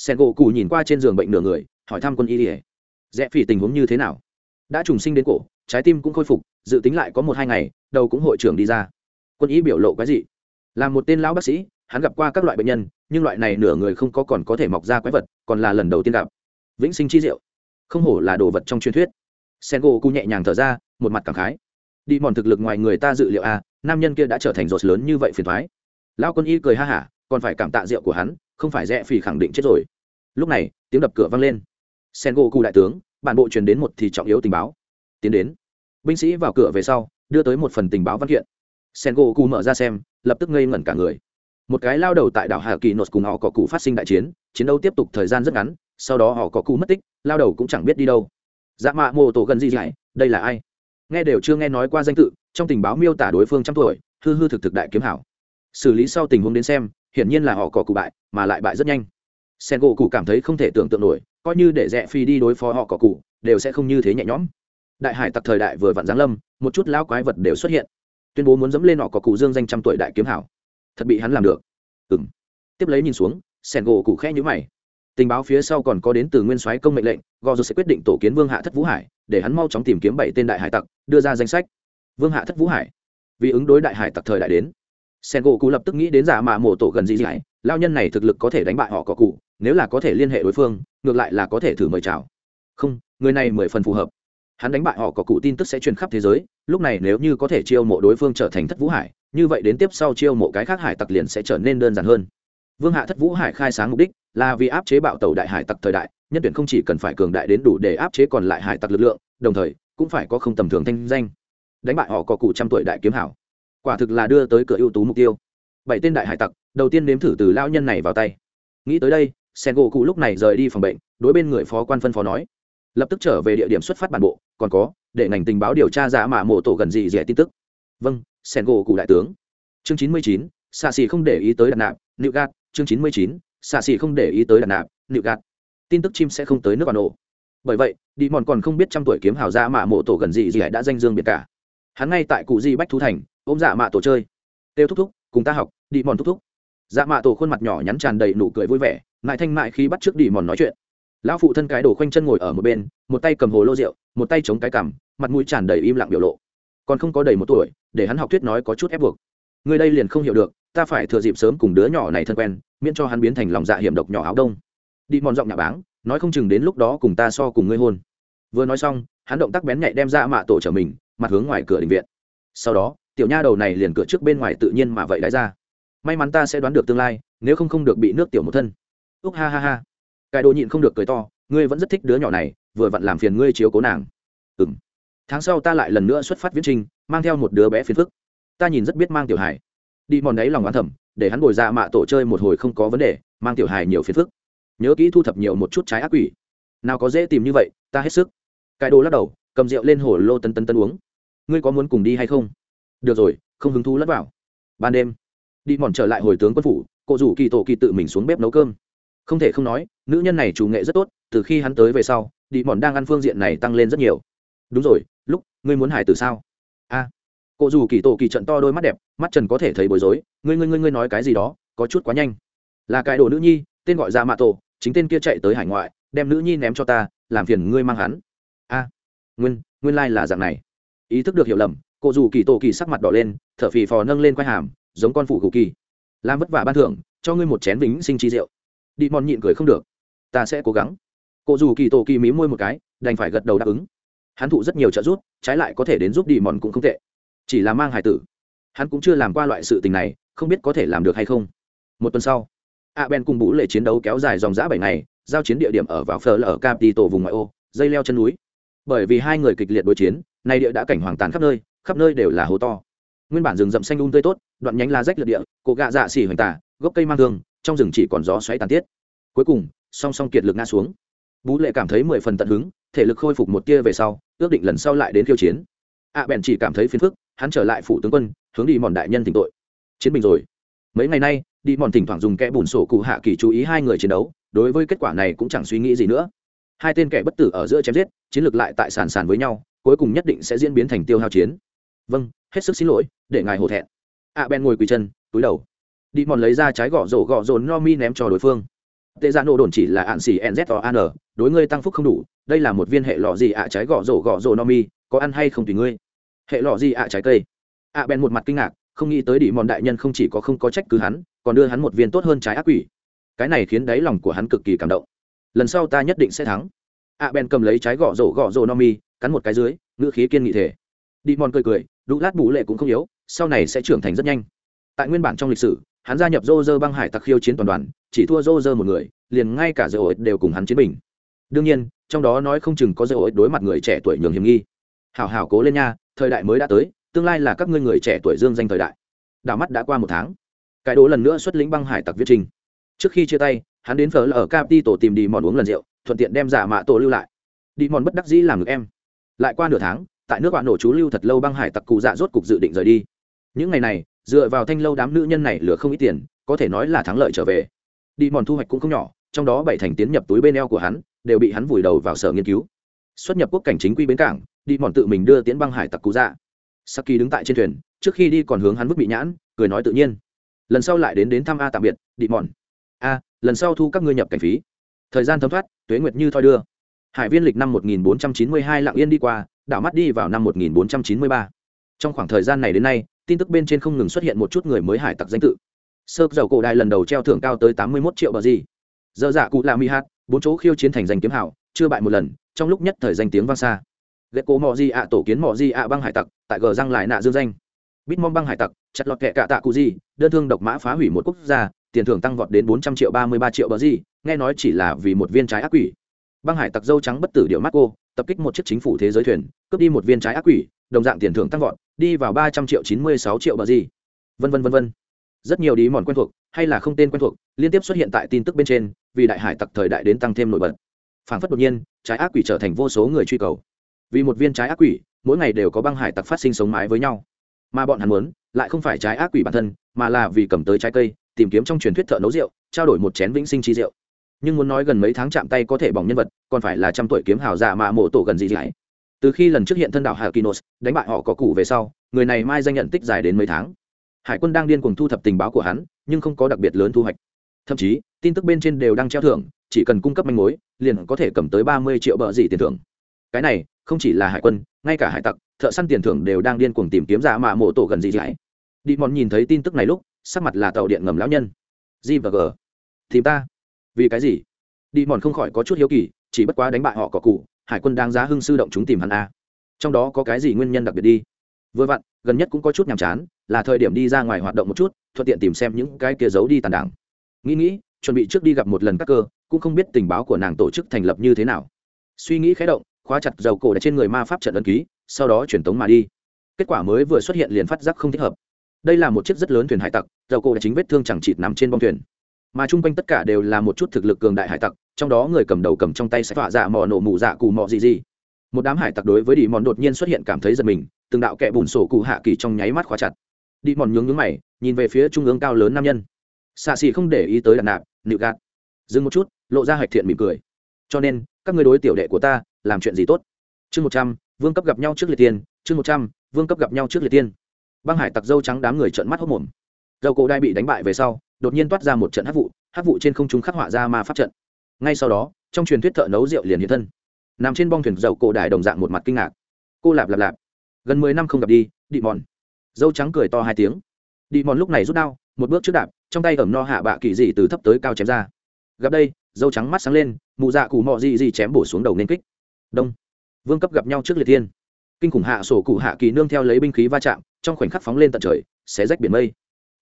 sen gỗ cù nhìn qua trên giường bệnh nửa người, hỏi thăm quân y ỉa rẽ phỉ tình huống như thế nào? Đã trùng sinh đến cổ, trái tim cũng khôi phục, dự tính lại có một hai ngày, đầu cũng hội trưởng đi ra. Quân y biểu lộ cái gì là một tên lão bác sĩ, hắn gặp qua các loại bệnh nhân, nhưng loại này nửa người không có còn có thể mọc ra quái vật, còn là lần đầu tiên gặp. Vĩnh sinh chi diệu. Không hổ là đồ vật trong truyền thuyết. Sen gỗ cụ nhẹ nhàng thở ra, một mặt cảm khái. Đi mòn thực lực ngoài người ta dự liệu à nam nhân kia đã trở thành rột lớn như vậy phiền thoái. Lão quân y cười ha hả, còn phải cảm tạ rượu của hắn không phải rẽ phỉ khẳng định chết rồi. Lúc này, tiếng đập cửa vang lên. Sen gỗ cụ đại tướng, bản bộ truyền đến một thì trọng yếu tình báo. Tiến đến. Binh sĩ vào cửa về sau, đưa tới một phần tình báo văn kiện. Sen gỗ cụ mở ra xem, lập tức ngây ngẩn cả người. Một cái lao đầu tại đảo hà kỳ nốt cùng họ có cụ phát sinh đại chiến chiến đấu tiếp tục thời gian rất ngắn, sau đó họ có cụ mất tích, lao đầu cũng chẳng biết đi đâu. Dạ mạ mô tổ gần gì lại đây là ai? Nghe đều chưa nghe nói qua danh tự, trong tình báo miêu tả đối phương trăm tuổi, hư hư thực thực đại kiếm hảo. Xử lý sau tình huống đến xem hiển nhiên là họ cỏ cụ bại, mà lại bại rất nhanh. Sen gỗ cụ cảm thấy không thể tưởng tượng nổi, coi như để rẽ phi đi đối phó họ cỏ cụ, đều sẽ không như thế nhẹ nhõm. Đại hải tặc thời đại vừa vặn giáng lâm, một chút lão quái vật đều xuất hiện. Tuyên bố muốn dẫm lên họ cỏ cụ dương danh trăm tuổi đại kiếm hảo. Thật bị hắn làm được. Ừng tiếp lấy nhìn xuống, sen gỗ cụ khẽ nhữ mày. Tình báo phía sau còn có đến từ nguyên soái công mệnh lệnh gò sẽ quyết định tổ kiến vương hạ thất vũ hải, để hắn mau chóng tìm kiếm bảy tên đại hải tặc, đưa ra danh sách. Vương hạ thất vũ hải. Vì ứng đối đại hải tặc thời đại đến sen gỗ cụ lập tức nghĩ đến giả mạ mổ tổ gần gì gì ấy. Lao nhân này thực lực có thể đánh bại họ có cụ, nếu là có thể liên hệ đối phương, ngược lại là có thể thử mời chào. Không, người này mười phần phù hợp. Hắn đánh bại họ có cụ tin tức sẽ truyền khắp thế giới, lúc này nếu như có thể chiêu mộ đối phương trở thành thất vũ hải, như vậy đến tiếp sau chiêu mộ cái khác hải tặc liền sẽ trở nên đơn giản hơn. Vương hạ thất vũ hải khai sáng mục đích là vì áp chế bạo tàu đại hải tặc thời đại, nhân tuyển không chỉ cần phải cường đại đến đủ để áp chế còn lại hải tặc lực lượng, đồng thời cũng phải có không tầm thường thanh danh. Đánh bại họ có cụ trăm tuổi đại kiếm hảo quả thực là đưa tới cửa ưu tú mục tiêu. Bảy tên đại hải tặc, đầu tiên nếm thử từ lao nhân này vào tay. Nghĩ tới đây sen gỗ cụ lúc này rời đi phòng bệnh, đối bên người phó quan phân phó nói. Lập tức trở về địa điểm xuất phát bản bộ, còn có, để ngành tình báo điều tra giả mạ mộ tổ gần gì rẻ tin tức. Vâng sen gỗ cụ đại tướng. Chương chín mươi chín xạ xì không để ý tới đặt nạp nịu gạt chương chín mươi chín xạ xì không để ý tới đặt nạp nịu gạt tin tức chim sẽ không tới nước bản nổ bởi vậy đi mòn còn không biết trăm tuổi kiếm hào ra mạ mộ tổ gần gì gì đã danh dương biệt cả. Hắn ngay tại cụ di bách thú thành ôm dạ mạ tổ chơi. Têu thúc thúc, cùng ta học, đi mòn thúc thúc. Dạ mạ tổ khuôn mặt nhỏ nhắn tràn đầy nụ cười vui vẻ, mại thanh mại khi bắt trước đi mòn nói chuyện. Lão phụ thân cái đổ khoanh chân ngồi ở một bên, một tay cầm hồ lô rượu, một tay chống cái cằm, mặt mũi tràn đầy im lặng biểu lộ. Còn không có đầy một tuổi, để hắn học thuyết nói có chút ép buộc. Người đây liền không hiểu được, ta phải thừa dịp sớm cùng đứa nhỏ này thân quen, miễn cho hắn biến thành lòng dạ hiểm độc nhỏ áo đông. Đi mòn giọng nhà báng, nói không chừng đến lúc đó cùng ta so cùng ngươi hôn. Vừa nói xong, hắn động tác bén nhạy đem ra mạ tổ trở mình, mặt hướng ngoài cửa định viện. Sau đó tiểu nha đầu này liền cửa trước bên ngoài tự nhiên mà vậy đái ra. May mắn ta sẽ đoán được tương lai, nếu không không được bị nước tiểu một thân. Úc ha ha ha. Cải đồ nhịn không được cười to, ngươi vẫn rất thích đứa nhỏ này, vừa vặn làm phiền ngươi chiếu cố nàng. Ừ m tháng sau ta lại lần nữa xuất phát viễn trinh mang theo một đứa bé phiền phức. Ta nhìn rất biết mang tiểu hải đi mòn đáy lòng oán thẩm để hắn bồi ra mạ tổ chơi một hồi không có vấn đề, mang tiểu hải nhiều phiền phức. Nhớ kỹ thu thập nhiều một chút trái ác quỷ. Nào có dễ tìm như vậy, ta hết sức. Cái đồ lắc đầu, cầm rượu lên hồ lô tân tân tân uống. Ngươi có muốn cùng đi hay không? Được rồi không hứng thú lẫn vào. Ban đêm đi mòn trở lại hồi tướng quân phủ cô rủ kỳ tổ kỳ tự mình xuống bếp nấu cơm. Không thể không nói nữ nhân này chủ nghệ rất tốt từ khi hắn tới về sau đi mòn đang ăn phương diện này tăng lên rất nhiều. Đúng rồi lúc ngươi muốn hải từ sao? A. À, cụ rủ kỳ tổ kỳ trận to đôi mắt đẹp mắt trần có thể thấy bối rối. Ngươi ngươi ngươi ngươi nói cái gì đó có chút quá nhanh. Là cái đồ nữ nhi tên gọi ra mạ tổ chính tên kia chạy tới hải ngoại đem nữ nhi ném cho ta làm phiền ngươi mang hắn. A. Nguyên nguyên lai là dạng này. Ý thức được hiểu lầm cô dù kỳ tổ kỳ sắc mặt đỏ lên, thở phì phò nâng lên quai hàm, giống con phụ cụ kỳ. Làm vất vả ban thưởng, cho ngươi một chén vĩnh sinh chi rượu. Đi mòn nhịn cười không được. Ta sẽ cố gắng. Cụ dù kỳ tổ kỳ mí môi một cái, đành phải gật đầu đáp ứng. Hắn thụ rất nhiều trợ giúp, trái lại có thể đến giúp đi mòn cũng không tệ. Chỉ là mang hải tử. Hắn cũng chưa làm qua loại sự tình này, không biết có thể làm được hay không. Một tuần sau, a ben cùng bú lệ chiến đấu kéo dài dòng g bảy ngày, giao chiến địa điểm ở vào phở ở capito vùng ngoại ô, dây leo chân núi. Bởi vì hai người kịch liệt đối chiến, nay địa đã cảnh hoàng tàn khắp nơi khắp nơi đều là hố to. Nguyên bản rừng rậm xanh un tươi tốt, đoạn nhánh lá rách lượt địa, cổ gạ dạ xỉ hoành tả gốc cây mang thương, trong rừng chỉ còn gió xoáy tàn tiết. Cuối cùng, song song kiệt lực ngã xuống. Bú lệ cảm thấy mười phần tận hứng, thể lực khôi phục một tia về sau, ước định lần sau lại đến khiêu chiến. Ạ bèn chỉ cảm thấy phiền phức, hắn trở lại phủ tướng quân, hướng đi mòn đại nhân tỉnh tội. Chiến bình rồi. Mấy ngày nay, đi mòn thỉnh thoảng dùng kẽ bùn sổ cụ hạ kỳ chú ý hai người chiến đấu, đối với kết quả này cũng chẳng suy nghĩ gì nữa. Hai tên kẻ bất tử ở giữa chém giết, chiến lược lại tại sàn sàn với nhau, cuối cùng nhất định sẽ diễn biến thành tiêu hao chiến vâng hết sức xin lỗi, để ngài hổ thẹn. Ạ bèn ngồi quỳ chân, túi đầu. Đi mòn lấy ra trái gõ rổ gõ rổ no mi ném cho đối phương. Tệ ra nổ đồn chỉ là ạn xỉ nz an đối ngươi tăng phúc không đủ, đây là một viên hệ lọ gì ạ trái gõ rổ gõ rổ no mi, có ăn hay không tùy ngươi. Hệ lọ gì ạ trái cây. Ạ bèn một mặt kinh ngạc, không nghĩ tới đi mòn đại nhân không chỉ có không có trách cứ hắn, còn đưa hắn một viên tốt hơn trái ác quỷ. Cái này khiến đáy lòng của hắn cực kỳ cảm động. Lần sau ta nhất định sẽ thắng. Ạ bèn cầm lấy trái gõ rổ gõ rổ no mi, cắn một cái dưới, ngữ khí kiên nghị thể đi mòn cười cười đũ lát bù lệ cũng không yếu, sau này sẽ trưởng thành rất nhanh. Tại nguyên bản trong lịch sử, hắn gia nhập dô dơ băng hải tặc khiêu chiến toàn đoàn, chỉ thua dô dơ một người, liền ngay cả dơ ổi đều cùng hắn chiến bình. Đương nhiên, trong đó nói không chừng có dơ ổi đối mặt người trẻ tuổi nhường hiểm nghi. Hảo hảo cố lên nha, thời đại mới đã tới, tương lai là các ngươi người trẻ tuổi dương danh thời đại. Đảo mắt đã qua một tháng. Cái đố lần nữa xuất lĩnh băng hải tặc viết trình. Trước khi chia tay, hắn đến phở ở capi tổ tìm đi mòn uống lần rượu, thuận tiện đem giả mạ tổ lưu lại. Đi mòn bất đắc dĩ làm ngực em. Lại qua nửa tháng tại nước bạn nổ chú lưu thật lâu băng hải tặc cụ dạ rốt cục dự định rời đi. Những ngày này, dựa vào thanh lâu đám nữ nhân này lừa không ít tiền, có thể nói là thắng lợi trở về. Đi mòn thu hoạch cũng không nhỏ, trong đó bảy thành tiến nhập túi bên eo của hắn, đều bị hắn vùi đầu vào sở nghiên cứu. Xuất nhập quốc cảnh chính quy bến cảng, đi mòn tự mình đưa tiến băng hải tặc cụ dạ. Saki đứng tại trên thuyền, trước khi đi còn hướng hắn vứt bị nhãn, cười nói tự nhiên. Lần sau lại đến đến thăm a tạm biệt, đi mòn. A, lần sau thu các ngươi nhập cảnh phí. Thời gian thấm thoát, tuế nguyệt như thoi đưa. Hải viên lịch năm 1492 lặng yên đi qua đảo mắt đi vào năm 1493. trong khoảng thời gian này đến nay tin tức bên trên không ngừng xuất hiện một chút người mới hải tặc danh tự. Sơ dầu cổ đại lần đầu treo thưởng cao tới 81 triệu bờ gì. Giờ dạ cụ là mi hát bốn chỗ khiêu chiến thành danh kiếm hảo chưa bại một lần trong lúc nhất thời danh tiếng vang xa. Lệ cố mò gì ạ tổ kiến mò gì ạ băng hải tặc tại gờ răng lại nạ dương danh. Bitmom băng hải tặc chặt lọt kẻ cả tạ cụ gì, đơn thương độc mã phá hủy một quốc gia tiền thưởng tăng vọt đến bốn trăm triệu ba mươi ba triệu bờ gì nghe nói chỉ là vì một viên trái ác quỷ băng hải tặc dâu trắng bất tử điệu mắt cô, tập kích một chiếc chính phủ thế giới thuyền, cướp đi một viên trái ác quỷ, đồng dạng tiền thưởng tăng vọt, đi vào ba trăm triệu chín mươi sáu triệu bờ gì. Vân vân vân vân. Rất nhiều đi mòn quen thuộc, hay là không tên quen thuộc, liên tiếp xuất hiện tại tin tức bên trên, vì đại hải tặc thời đại đến tăng thêm nổi bật. Phảng phất đột nhiên, trái ác quỷ trở thành vô số người truy cầu. Vì một viên trái ác quỷ, mỗi ngày đều có băng hải tặc phát sinh sống mái với nhau. Mà bọn hắn muốn, lại không phải trái ác quỷ bản thân, mà là vì cầm tới trái cây, tìm kiếm trong truyền thuyết thợ nấu rượu, trao đổi một chén vĩnh sinh chi rượu nhưng muốn nói gần mấy tháng chạm tay có thể bỏng nhân vật, còn phải là trăm tuổi kiếm hào giả mạ mộ tổ gần gì gì ấy từ khi lần trước hiện thân đảo hà kinos đánh bại họ có cụ về sau, người này mai danh nhận tích dài đến mấy tháng. Hải quân đang điên cuồng thu thập tình báo của hắn, nhưng không có đặc biệt lớn thu hoạch. Thậm chí, tin tức bên trên đều đang treo thưởng, chỉ cần cung cấp manh mối, liền có thể cầm tới ba mươi triệu bợ gì tiền thưởng. Cái này, không chỉ là hải quân, ngay cả hải tặc, thợ săn tiền thưởng đều đang điên cuồng tìm kiếm giả mạ mộ tổ gần gì lại. đi mòn nhìn thấy tin tức này lúc, sắc mặt là tàu điện ngầm lão nhân. G và g. Tìm ta vì cái gì? Đi mòn không khỏi có chút hiếu kỳ, chỉ bất quá đánh bại họ có cụ, hải quân đang giá hưng sư động chúng tìm hắn a. Trong đó có cái gì nguyên nhân đặc biệt đi? Vừa vặn, gần nhất cũng có chút nhàm chán, là thời điểm đi ra ngoài hoạt động một chút, thuận tiện tìm xem những cái kia giấu đi tàn đảng. Nghĩ nghĩ, chuẩn bị trước đi gặp một lần các cơ, cũng không biết tình báo của nàng tổ chức thành lập như thế nào. Suy nghĩ khé động, khóa chặt dầu cổ đã trên người ma pháp trận ấn ký, sau đó truyền tống mà đi. Kết quả mới vừa xuất hiện liền phát giác không thích hợp. Đây là một chiếc rất lớn thuyền hải tặc, dầu cổ đã chính vết thương chẳng chịt nằm trên bông thuyền mà chung quanh tất cả đều là một chút thực lực cường đại hải tặc, trong đó người cầm đầu cầm trong tay sẽ tỏa dạ mò nổ mù dạ cù mò gì gì một đám hải tặc đối với đi mòn đột nhiên xuất hiện cảm thấy giật mình, từng đạo kẹ bùn sổ cụ hạ kỳ trong nháy mắt khóa chặt. Đi mòn nhướng nhướng mày, nhìn về phía trung ương cao lớn nam nhân. Xạ xì không để ý tới đàn nạp, nịu gạt. Dừng một chút, lộ ra hạch thiện mỉm cười. Cho nên, các người đối tiểu đệ của ta, làm chuyện gì tốt? Chương một trăm, vương cấp gặp nhau trước liệt tiên, chương một trăm, vương cấp gặp nhau trước liệt tiên. Băng hải tặc dâu trắng đám người trợn mắt hốc mồm. Dầu cổ đai bị đánh bại về sau đột nhiên toát ra một trận hát vụ hát vụ trên không trung khắc họa ra ma pháp trận. Ngay sau đó, trong truyền thuyết thợ nấu rượu liền hiện thân. Nằm trên bong thuyền dầu cổ đại đồng dạng một mặt kinh ngạc. Cô lạp lạp lạp. Gần mười năm không gặp đi đị mòn dâu trắng cười to hai tiếng. Đị mòn lúc này rút đao, một bước trước đạp, trong tay ẩm no hạ bạ kỳ dị từ thấp tới cao chém ra. Gặp đây, dâu trắng mắt sáng lên, mụ dạ cụ mọ dị dị chém bổ xuống đầu nên kích. Đông. Vương cấp gặp nhau trước liệt thiên. Kinh khủng hạ sổ cụ hạ kỳ nương theo lấy binh khí va chạm, trong khoảnh khắc phóng lên tận trời, xé rách biển mây.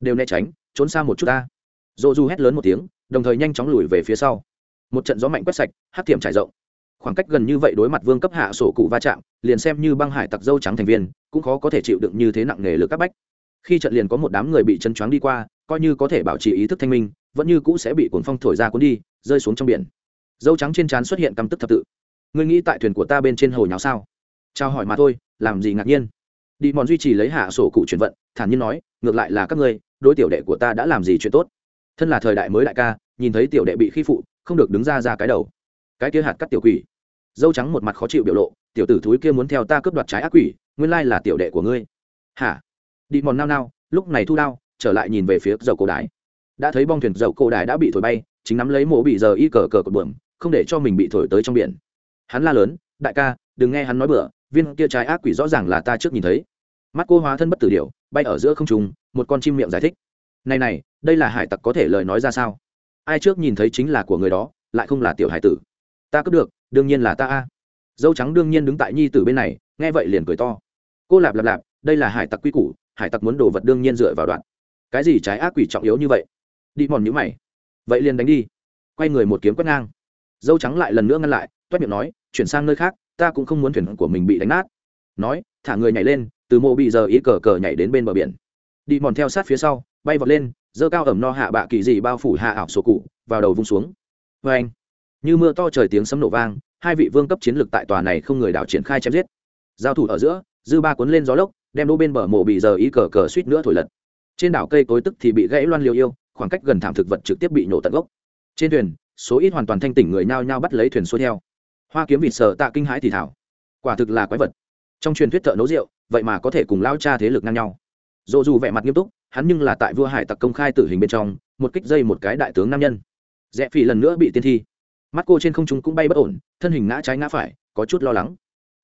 Đều né tránh trốn xa một chút ta. Dỗ du hét lớn một tiếng, đồng thời nhanh chóng lùi về phía sau. Một trận gió mạnh quét sạch hát tiệm trải rộng. Khoảng cách gần như vậy đối mặt vương cấp hạ sổ cụ va chạm, liền xem như băng hải tặc dâu trắng thành viên, cũng khó có thể chịu đựng như thế nặng nề lực các bách. Khi trận liền có một đám người bị chân choáng đi qua, coi như có thể bảo trì ý thức thanh minh, vẫn như cũ sẽ bị cuốn phong thổi ra cuốn đi, rơi xuống trong biển. Dâu trắng trên trán xuất hiện căm tức thập tự. Ngươi nghĩ tại thuyền của ta bên trên hồ nháo sao? Trao hỏi mà thôi, làm gì ngạc nhiên? Đi mòn duy trì lấy hạ sổ cụ chuyển vận, thản nhiên nói, ngược lại là các ngươi đối tiểu đệ của ta đã làm gì chuyện tốt? Thân là thời đại mới đại ca, nhìn thấy tiểu đệ bị khi phụ, không được đứng ra ra cái đầu. Cái kia hạt cắt tiểu quỷ. Dâu trắng một mặt khó chịu biểu lộ, tiểu tử thúi kia muốn theo ta cướp đoạt trái ác quỷ, nguyên lai là tiểu đệ của ngươi. Hả? Đi mòn nao nao, lúc này thu đao, trở lại nhìn về phía dầu cổ đái đã thấy bong thuyền dầu cổ đài đã bị thổi bay, chính nắm lấy mổ bị giờ y cờ cờ cột buồm, không để cho mình bị thổi tới trong biển. Hắn la lớn, đại ca, đừng nghe hắn nói bừa, viên kia trái ác quỷ rõ ràng là ta trước nhìn thấy mắt cô hóa thân bất tử điệu bay ở giữa không trùng một con chim miệng giải thích. Này này, đây là hải tặc có thể lời nói ra sao? Ai trước nhìn thấy chính là của người đó, lại không là tiểu hải tử? Ta cướp được, đương nhiên là ta a. Dâu trắng đương nhiên đứng tại nhi tử bên này, nghe vậy liền cười to. Cô lạp lạp lạp, đây là hải tặc quy củ, hải tặc muốn đồ vật đương nhiên dựa vào đoạn. Cái gì trái ác quỷ trọng yếu như vậy? Đi mòn nhữ mày. Vậy liền đánh đi. Quay người một kiếm quét ngang. Dâu trắng lại lần nữa ngăn lại, toét miệng nói, chuyển sang nơi khác, ta cũng không muốn thuyền của mình bị đánh nát. Nói, thả người nhảy lên từ mộ bị giờ ý cờ cờ nhảy đến bên bờ biển. Đi mòn theo sát phía sau, bay vọt lên dơ cao ẩm no hạ bạ kỳ dị bao phủ hạ ảo sổ cụ, vào đầu vung xuống. Vê anh, như mưa to trời tiếng sấm nổ vang, hai vị vương cấp chiến lược tại tòa này không người đảo triển khai chém giết. Giao thủ ở giữa, dư ba cuốn lên gió lốc, đem đỗ bên bờ mộ bị giờ ý cờ cờ suýt nữa thổi lật. Trên đảo cây cối tức thì bị gãy loan liều yêu, khoảng cách gần thảm thực vật trực tiếp bị nổ tận gốc. Trên thuyền, số ít hoàn toàn thanh tỉnh người nhao nhao bắt lấy thuyền xuôi theo. Hoa kiếm vịt sợ tạ kinh hãi thì thảo. Quả thực là quái vật trong truyền thuyết thợ nấu rượu, vậy mà có thể cùng lao cha thế lực ngang nhau. Dù dù vẻ mặt nghiêm túc, hắn nhưng là tại vua hải tặc công khai tử hình bên trong, một kích dây một cái đại tướng nam nhân. Rẽ phỉ lần nữa bị tiên thi. Mắt cô trên không trung cũng bay bất ổn, thân hình ngã trái ngã phải, có chút lo lắng.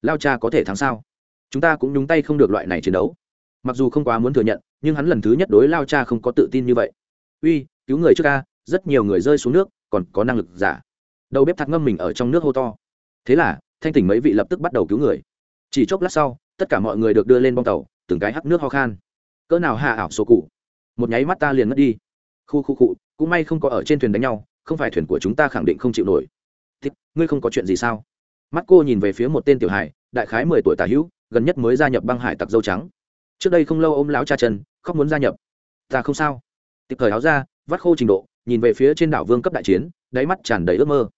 Lao cha có thể thắng sao? Chúng ta cũng nhúng tay không được loại này chiến đấu. Mặc dù không quá muốn thừa nhận, nhưng hắn lần thứ nhất đối lao cha không có tự tin như vậy. Uy, cứu người trước ca, rất nhiều người rơi xuống nước, còn có năng lực giả. Đầu bếp thạc ngâm mình ở trong nước hô to. Thế là, thanh tỉnh mấy vị lập tức bắt đầu cứu người chỉ chốc lát sau, tất cả mọi người được đưa lên bong tàu, từng cái hắc nước ho khan. Cỡ nào hạ ảo sổ cụ. Một nháy mắt ta liền mất đi. Khu khu cụ cũng may không có ở trên thuyền đánh nhau, không phải thuyền của chúng ta khẳng định không chịu nổi. Thích, ngươi không có chuyện gì sao? Mắt cô nhìn về phía một tên tiểu hải đại khái mười tuổi tà hữu, gần nhất mới gia nhập băng hải tặc dâu trắng. Trước đây không lâu ôm láo cha chân, khóc muốn gia nhập. Ta không sao. Tịp thời áo ra, vắt khô trình độ, nhìn về phía trên đảo vương cấp đại chiến, đáy mắt tràn đầy ước mơ.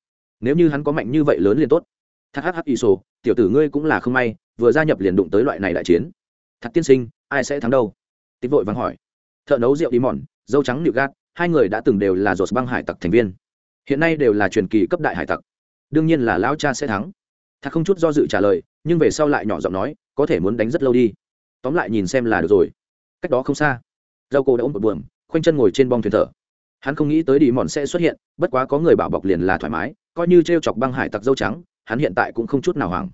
Nếu như hắn có mạnh như vậy lớn liền tốt thật hắc hắc y sổ tiểu tử ngươi cũng là không may, vừa gia nhập liền đụng tới loại này đại chiến. Thật tiên sinh, ai sẽ thắng đâu? Tịch vội vắng hỏi. Thợ nấu rượu đi mòn, dâu trắng nịu gát hai người đã từng đều là giọt băng hải tặc thành viên. Hiện nay đều là truyền kỳ cấp đại hải tặc. Đương nhiên là lão cha sẽ thắng. Thật không chút do dự trả lời, nhưng về sau lại nhỏ giọng nói, có thể muốn đánh rất lâu đi. Tóm lại nhìn xem là được rồi. Cách đó không xa, dâu cô đã ôm một buồm, khoanh chân ngồi trên bong thuyền thở. Hắn không nghĩ tới đi mòn sẽ xuất hiện, bất quá có người bảo bọc liền là thoải mái, coi như t r e o chọc băng hải tặc dâu trắng hắn hiện tại cũng không chút nào hoảng.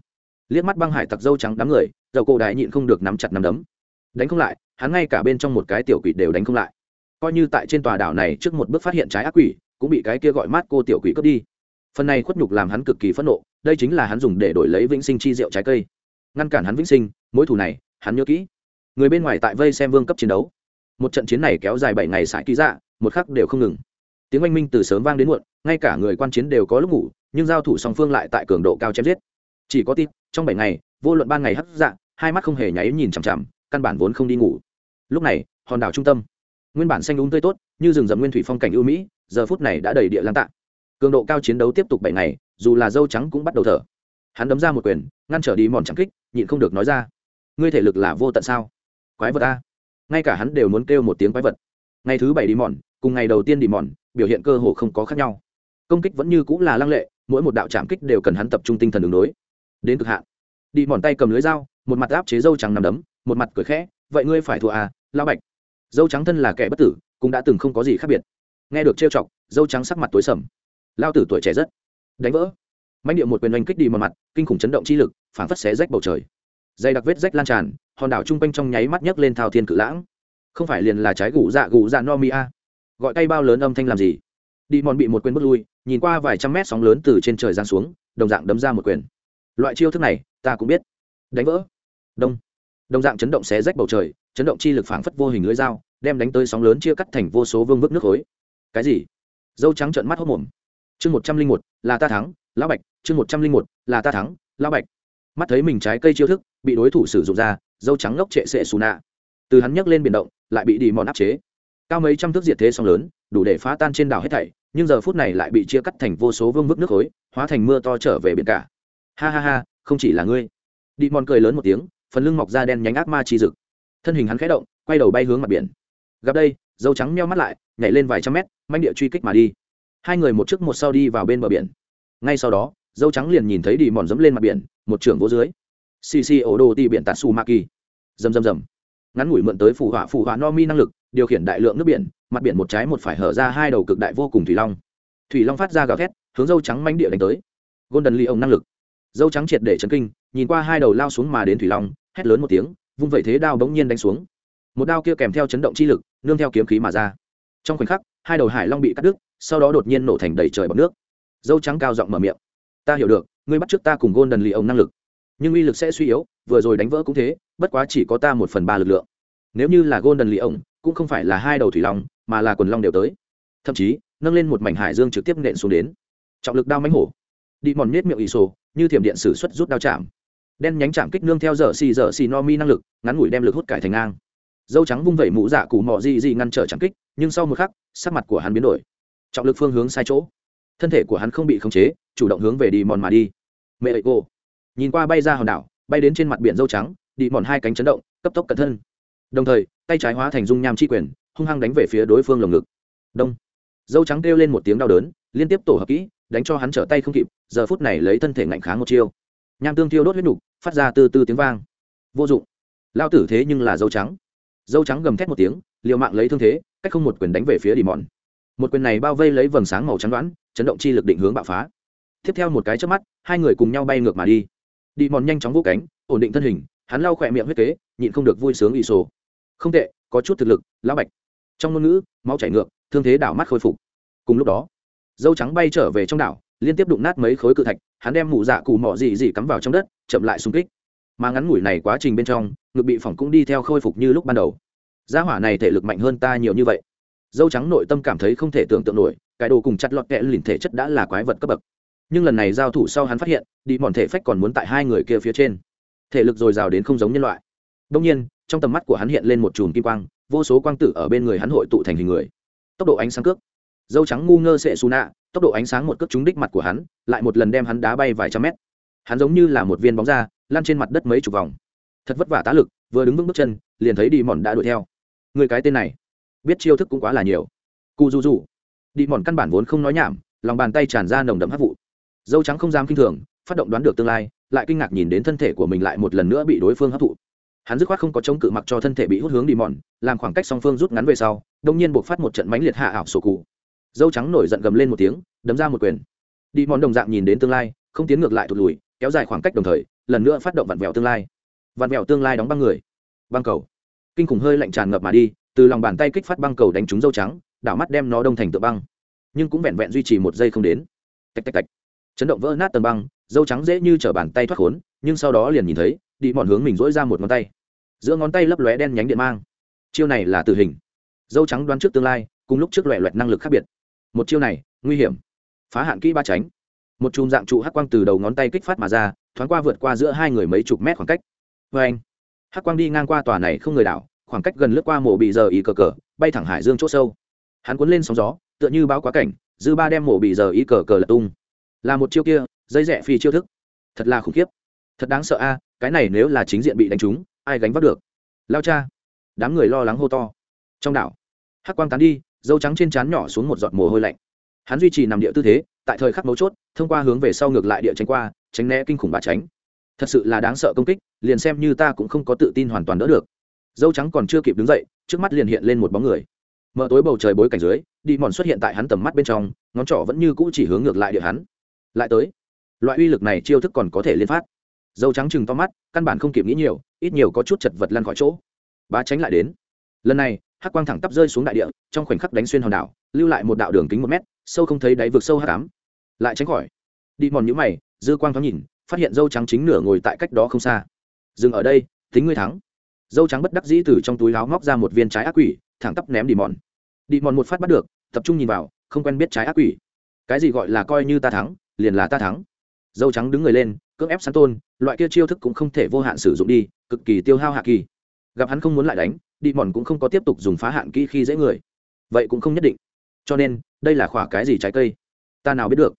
Liếc mắt băng hải tặc dâu trắng đám người, dầu cổ đại nhịn không được nắm chặt nắm đấm. Đánh không lại, hắn ngay cả bên trong một cái tiểu quỷ đều đánh không lại. Coi như tại trên tòa đảo này trước một bước phát hiện trái ác quỷ, cũng bị cái kia gọi mát cô tiểu quỷ cướp đi. Phần này khuất nhục làm hắn cực kỳ phẫn nộ, đây chính là hắn dùng để đổi lấy vĩnh sinh chi rượu trái cây. Ngăn cản hắn vĩnh sinh mỗi thủ này, hắn nhớ kỹ. Người bên ngoài tại vây xem vương cấp chiến đấu. Một trận chiến này kéo dài bảy ngày sải ký dạ một khắc đều không ngừng. Tiếng oanh minh từ sớm vang đến muộn, ngay cả người quan chiến đều có lúc ngủ nhưng giao thủ song phương lại tại cường độ cao chém giết. Chỉ có tin trong bảy ngày, vô luận ban ngày hấp dạ hai mắt không hề nháy nhìn chằm chằm, căn bản vốn không đi ngủ. Lúc này, hòn đảo trung tâm, nguyên bản xanh đúng tươi tốt, như rừng rậm nguyên thủy phong cảnh ưu mỹ, giờ phút này đã đầy địa lan tạ. Cường độ cao chiến đấu tiếp tục bảy ngày, dù là dâu trắng cũng bắt đầu thở. Hắn đấm ra một quyền, ngăn trở đi mòn trắng kích, nhịn không được nói ra, ngươi thể lực là vô tận sao? Quái vật a. Ngay cả hắn đều muốn kêu một tiếng quái vật. Ngày thứ bảy đi mòn, cùng ngày đầu tiên đi mòn, biểu hiện cơ hồ không có khác nhau. Công kích vẫn như cũng là lăng lệ mỗi một đạo trạm kích đều cần hắn tập trung tinh thần ứng đối. Đến cực hạn. Đi mòn tay cầm lưới dao, một mặt áp chế dâu trắng nằm đấm, một mặt cười khẽ, vậy ngươi phải thua à lao bạch. Dâu trắng thân là kẻ bất tử, cũng đã từng không có gì khác biệt. Nghe được trêu chọc, dâu trắng sắc mặt tối sầm. Lao tử tuổi trẻ rất. Đánh vỡ. Mạnh điệu một quyền oanh kích đi một mặt, kinh khủng chấn động chi lực, phảng phất xé rách bầu trời. Dây đặc vết rách lan tràn, hòn đảo chung quanh trong nháy mắt nhấc lên thao thiên cự lãng. Không phải liền là trái gù dạ gù dạ no mi a. Gọi tay bao lớn âm thanh làm gì? Đi mòn bị một quyền bước lui nhìn qua vài trăm mét sóng lớn từ trên trời giáng xuống, đồng dạng đấm ra một quyền. Loại chiêu thức này, ta cũng biết. Đánh vỡ. Đông. Đồng dạng chấn động xé rách bầu trời, chấn động chi lực phảng phất vô hình lưỡi dao, đem đánh tới sóng lớn chia cắt thành vô số vương vức nước khối. Cái gì? Dâu trắng trợn mắt hốc mồm. Chương một trăm linh một, là ta thắng, lão bạch. Chương một trăm linh một, là ta thắng, lão bạch. Mắt thấy mình trái cây chiêu thức, bị đối thủ sử dụng ra, dâu trắng ngốc trệ sệ xù nạ. Từ hắn nhấc lên biển động, lại bị đi mòn áp chế. Cao mấy trăm thước diệt thế sóng lớn đủ để phá tan trên đảo hết thảy, nhưng giờ phút này lại bị chia cắt thành vô số vương vức nước khối, hóa thành mưa to trở về biển cả. Ha ha ha, không chỉ là ngươi. Đi mòn cười lớn một tiếng, phần lưng mọc da đen nhánh ác ma chi rực thân hình hắn khẽ động, quay đầu bay hướng mặt biển. Gặp đây, dâu trắng meo mắt lại, nhảy lên vài trăm mét manh địa truy kích mà đi. Hai người một trước một sau đi vào bên bờ biển. Ngay sau đó, dâu trắng liền nhìn thấy đi mòn dẫm lên mặt biển, một trưởng vô dưới. Xì xì ổ đồ tì biển tạt xù ma kỳ. Rầm rầm rầm. Ngắn ngủi mượn tới phù họa phù họa no mi năng lực điều khiển đại lượng nước biển, mặt biển một trái một phải hở ra hai đầu cực đại vô cùng thủy long. Thủy long phát ra gào thét, hướng dâu trắng manh địa đánh tới. Golden ly ông năng lực. Dâu trắng triệt để chấn kinh, nhìn qua hai đầu lao xuống mà đến thủy long, hét lớn một tiếng, vung vẩy thế đao bỗng nhiên đánh xuống. Một đao kia kèm theo chấn động chi lực, nương theo kiếm khí mà ra. Trong khoảnh khắc, hai đầu hải long bị cắt đứt, sau đó đột nhiên nổ thành đầy trời bọc nước. Dâu trắng cao giọng mở miệng. Ta hiểu được, ngươi bắt trước ta cùng gôn đần lì ông năng lực. Nhưng uy lực sẽ suy yếu, vừa rồi đánh vỡ cũng thế, bất quá chỉ có ta một phần ba lực lượng. Nếu như là gôn đần lì ông cũng không phải là hai đầu thủy long, mà là quần long đều tới. Thậm chí, nâng lên một mảnh hải dương trực tiếp nện xuống đến. Trọng lực đao mánh hổ. Đi mòn miết miệng ỷ sổ, như thiểm điện sử xuất rút đao chạm. Đen nhánh chạm kích nương theo dở xì dở xì no mi năng lực, ngắn ngủi đem lực hút cải thành ngang. Dâu trắng vung vẩy mũ dạ cụ mọ gì gì ngăn trở chạm kích, nhưng sau một khắc, sắc mặt của hắn biến đổi. Trọng lực phương hướng sai chỗ. Thân thể của hắn không bị khống chế, chủ động hướng về đi mòn mà đi. Mẹ ơi cô. Nhìn qua bay ra hòn đảo, bay đến trên mặt biển dâu trắng, đi mòn hai cánh chấn động, cấp tốc cẩn thân đồng thời, tay trái hóa thành dung nham chi quyền, hung hăng đánh về phía đối phương lồng ngực. Đông. Dâu trắng kêu lên một tiếng đau đớn, liên tiếp tổ hợp kỹ, đánh cho hắn trở tay không kịp, giờ phút này lấy thân thể ngạnh kháng một chiêu. Nham tương tiêu đốt huyết nục, phát ra từ từ tiếng vang. Vô dụng. Lao tử thế nhưng là dâu trắng. Dâu trắng gầm thét một tiếng, liều mạng lấy thương thế, cách không một quyền đánh về phía đi mòn một quyền này bao vây lấy vầng sáng màu trắng đoán, chấn động chi lực định hướng bạo phá. Tiếp theo một cái trước mắt, hai người cùng nhau bay ngược mà đi. Đi mòn nhanh chóng vô cánh, ổn định thân hình, hắn lau khỏe miệng huyết kế, nhịn không được vui sướng ỷ sổ không tệ, có chút thực lực, lão bạch. Trong ngôn ngữ, máu chảy ngược, thương thế đảo mắt khôi phục. Cùng lúc đó, dâu trắng bay trở về trong đảo, liên tiếp đụng nát mấy khối cự thạch, hắn đem mụ dạ cù mỏ dị dị cắm vào trong đất, chậm lại xung kích. Mà ngắn ngủi này quá trình bên trong, ngực bị phỏng cũng đi theo khôi phục như lúc ban đầu. Gia hỏa này thể lực mạnh hơn ta nhiều như vậy. Dâu trắng nội tâm cảm thấy không thể tưởng tượng nổi, cái đồ cùng chặt lọt kẹ lìn thể chất đã là quái vật cấp bậc. Nhưng lần này giao thủ sau hắn phát hiện, đi mòn thể phách còn muốn tại hai người kia phía trên. Thể lực dồi dào đến không giống nhân loại. Đông nhiên trong tầm mắt của hắn hiện lên một chùm kim quang, vô số quang tử ở bên người hắn hội tụ thành hình người. Tốc độ ánh sáng cước. Dâu trắng ngu ngơ sệ xù nạ tốc độ ánh sáng một cước trúng đích mặt của hắn, lại một lần đem hắn đá bay vài trăm mét. Hắn giống như là một viên bóng da, lăn trên mặt đất mấy chục vòng. Thật vất vả tá lực, vừa đứng vững bước chân, liền thấy đi mòn đã đuổi theo. Người cái tên này, biết chiêu thức cũng quá là nhiều. Cụ du du đi mòn căn bản vốn không nói nhảm, lòng bàn tay tràn ra nồng đậm hấp vụ. Dâu trắng không dám kinh thường, phát động đoán được tương lai, lại kinh ngạc nhìn đến thân thể của mình lại một lần nữa bị đối phương hấp thụ hắn dứt khoát không có chống cự mặc cho thân thể bị hút hướng đi mòn, làm khoảng cách song phương rút ngắn về sau, đông nhiên buộc phát một trận mánh liệt hạ ảo sổ cụ. Dâu trắng nổi giận gầm lên một tiếng, đấm ra một quyền. Đi mòn đồng dạng nhìn đến tương lai, không tiến ngược lại thụt lùi, kéo dài khoảng cách đồng thời, lần nữa phát động vặn vẹo tương lai. Vặn vẹo tương lai đóng băng người. Băng cầu. Kinh khủng hơi lạnh tràn ngập mà đi, từ lòng bàn tay kích phát băng cầu đánh trúng dâu trắng, đảo mắt đem nó đông thành tựa băng. Nhưng cũng vẹn vẹn duy trì một giây không đến. Tạch tạch tạch. Chấn động vỡ nát tầng băng, dâu trắng dễ như t bàn tay thoát khốn, nhưng sau đó liền nhìn thấy đi mòn hướng mình dỗi ra một ngón tay. Giữa ngón tay lấp lóe đen nhánh điện mang. Chiêu này là tử hình. Dâu trắng đoán trước tương lai, cùng lúc trước loẹ loẹt năng lực khác biệt. Một chiêu này, nguy hiểm. Phá hạn kỹ ba tránh. Một chùm dạng trụ hắc quang từ đầu ngón tay kích phát mà ra, thoáng qua vượt qua giữa hai người mấy chục mét khoảng cách. Vê anh, hắc quang đi ngang qua tòa này không người đảo, khoảng cách gần lướt qua mộ bị giờ ý cờ cờ, bay thẳng hải dương c h ỗ sâu. Hắn cuốn lên sóng gió, tựa như báo quá cảnh, dư ba đem mộ bị giờ ý cờ cờ lật tung. Là một chiêu kia, dây rẽ phi chiêu thức. Thật là khủng khiếp thật đáng sợ a, cái này nếu là chính diện bị đánh trúng, ai gánh vác được? Lao cha. Đám người lo lắng hô to. Trong đảo, hắc quang tán đi, dâu trắng trên trán nhỏ xuống một giọt mồ hôi lạnh. Hắn duy trì nằm địa tư thế, tại thời khắc mấu chốt, thông qua hướng về sau ngược lại địa tránh qua, tránh né kinh khủng bà tránh. Thật sự là đáng sợ công kích, liền xem như ta cũng không có tự tin hoàn toàn đỡ được. Dâu trắng còn chưa kịp đứng dậy, trước mắt liền hiện lên một bóng người. Mở tối bầu trời bối cảnh dưới, đi mòn xuất hiện tại hắn tầm mắt bên trong, ngón trỏ vẫn như cũ chỉ hướng ngược lại địa hắn. Lại tới, loại uy lực này chiêu thức còn có thể liên phát dâu trắng chừng to mắt, căn bản không kịp nghĩ nhiều, ít nhiều có chút chật vật lăn khỏi chỗ. Bá tránh lại đến. Lần này, hắc quang thẳng tắp rơi xuống đại địa, trong khoảnh khắc đánh xuyên hòn đảo, lưu lại một đạo đường kính một mét, sâu không thấy đáy vực sâu hắc ám. Lại tránh khỏi. Đi mòn nhũ mày, dư quang thoáng nhìn, phát hiện dâu trắng chính nửa ngồi tại cách đó không xa. Dừng ở đây tính ngươi thắng. Dâu trắng bất đắc dĩ từ trong túi áo móc ra một viên trái ác quỷ, thẳng tắp ném đi mòn. Đi mòn một phát bắt được, tập trung nhìn vào, không quen biết trái ác quỷ. Cái gì gọi là coi như ta thắng, liền là ta thắng dâu trắng đứng người lên, cưỡng ép sắn tôn, loại kia chiêu thức cũng không thể vô hạn sử dụng đi, cực kỳ tiêu hao hạ kỳ. Gặp hắn không muốn lại đánh, đi mòn cũng không có tiếp tục dùng phá hạn kỹ khi dễ người. Vậy cũng không nhất định. Cho nên, đây là khỏa cái gì trái cây? Ta nào biết được.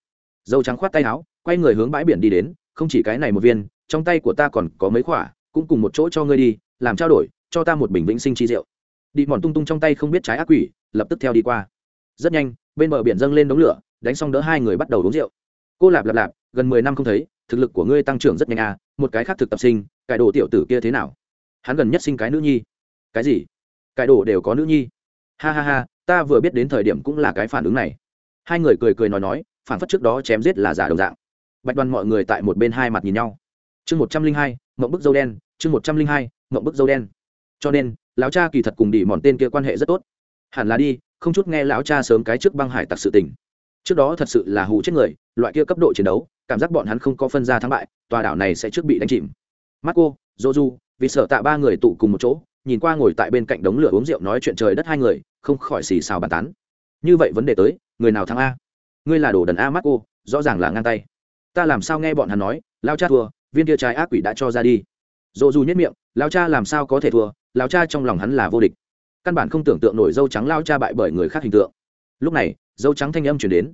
Dâu trắng khoát tay áo, quay người hướng bãi biển đi đến, không chỉ cái này một viên, trong tay của ta còn có mấy khỏa, cũng cùng một chỗ cho ngươi đi, làm trao đổi, cho ta một bình vĩnh sinh chi rượu. Đi mòn tung tung trong tay không biết trái ác quỷ, lập tức theo đi qua. Rất nhanh, bên bờ biển dâng lên đống lửa, đánh xong đỡ hai người bắt đầu uống rượu. Cô lạp lạp lạp gần mười năm không thấy, thực lực của ngươi tăng trưởng rất nhanh à một cái khác thực tập sinh, cải đồ tiểu tử kia thế nào? Hắn gần nhất sinh cái nữ nhi. Cái gì? Cải đồ đều có nữ nhi. Ha ha ha, ta vừa biết đến thời điểm cũng là cái phản ứng này. Hai người cười cười nói nói, phản phất trước đó chém giết là giả đồng dạng. Bạch đoàn mọi người tại một bên hai mặt nhìn nhau. Chương một trăm linh hai, mộng bức dâu đen, chương một trăm linh hai, mộng bức dâu đen. Cho nên, lão cha kỳ thật cùng đỉ mòn tên kia quan hệ rất tốt. Hẳn là đi, không chút nghe lão cha sớm cái trước băng hải tặc sự tình. Trước đó thật sự là hù chết người, loại kia cấp độ chiến đấu cảm giác bọn hắn không có phân ra thắng bại, tòa đảo này sẽ trước bị đánh chìm. Marco, joju, vì sợ tạ ba người tụ cùng một chỗ, nhìn qua ngồi tại bên cạnh đống lửa uống rượu nói chuyện trời đất hai người, không khỏi xì xào bàn tán. Như vậy vấn đề tới, người nào thắng a? Ngươi là đồ đần a, marco, rõ ràng là ngang tay. Ta làm sao nghe bọn hắn nói, lao cha thua, viên kia trái ác quỷ đã cho ra đi. Dỗ dù nhất miệng, lao cha làm sao có thể thua, lao cha trong lòng hắn là vô địch. Căn bản không tưởng tượng nổi dâu trắng lao cha bại bởi người khác hình tượng. Lúc này, dâu trắng thanh âm chuyển đến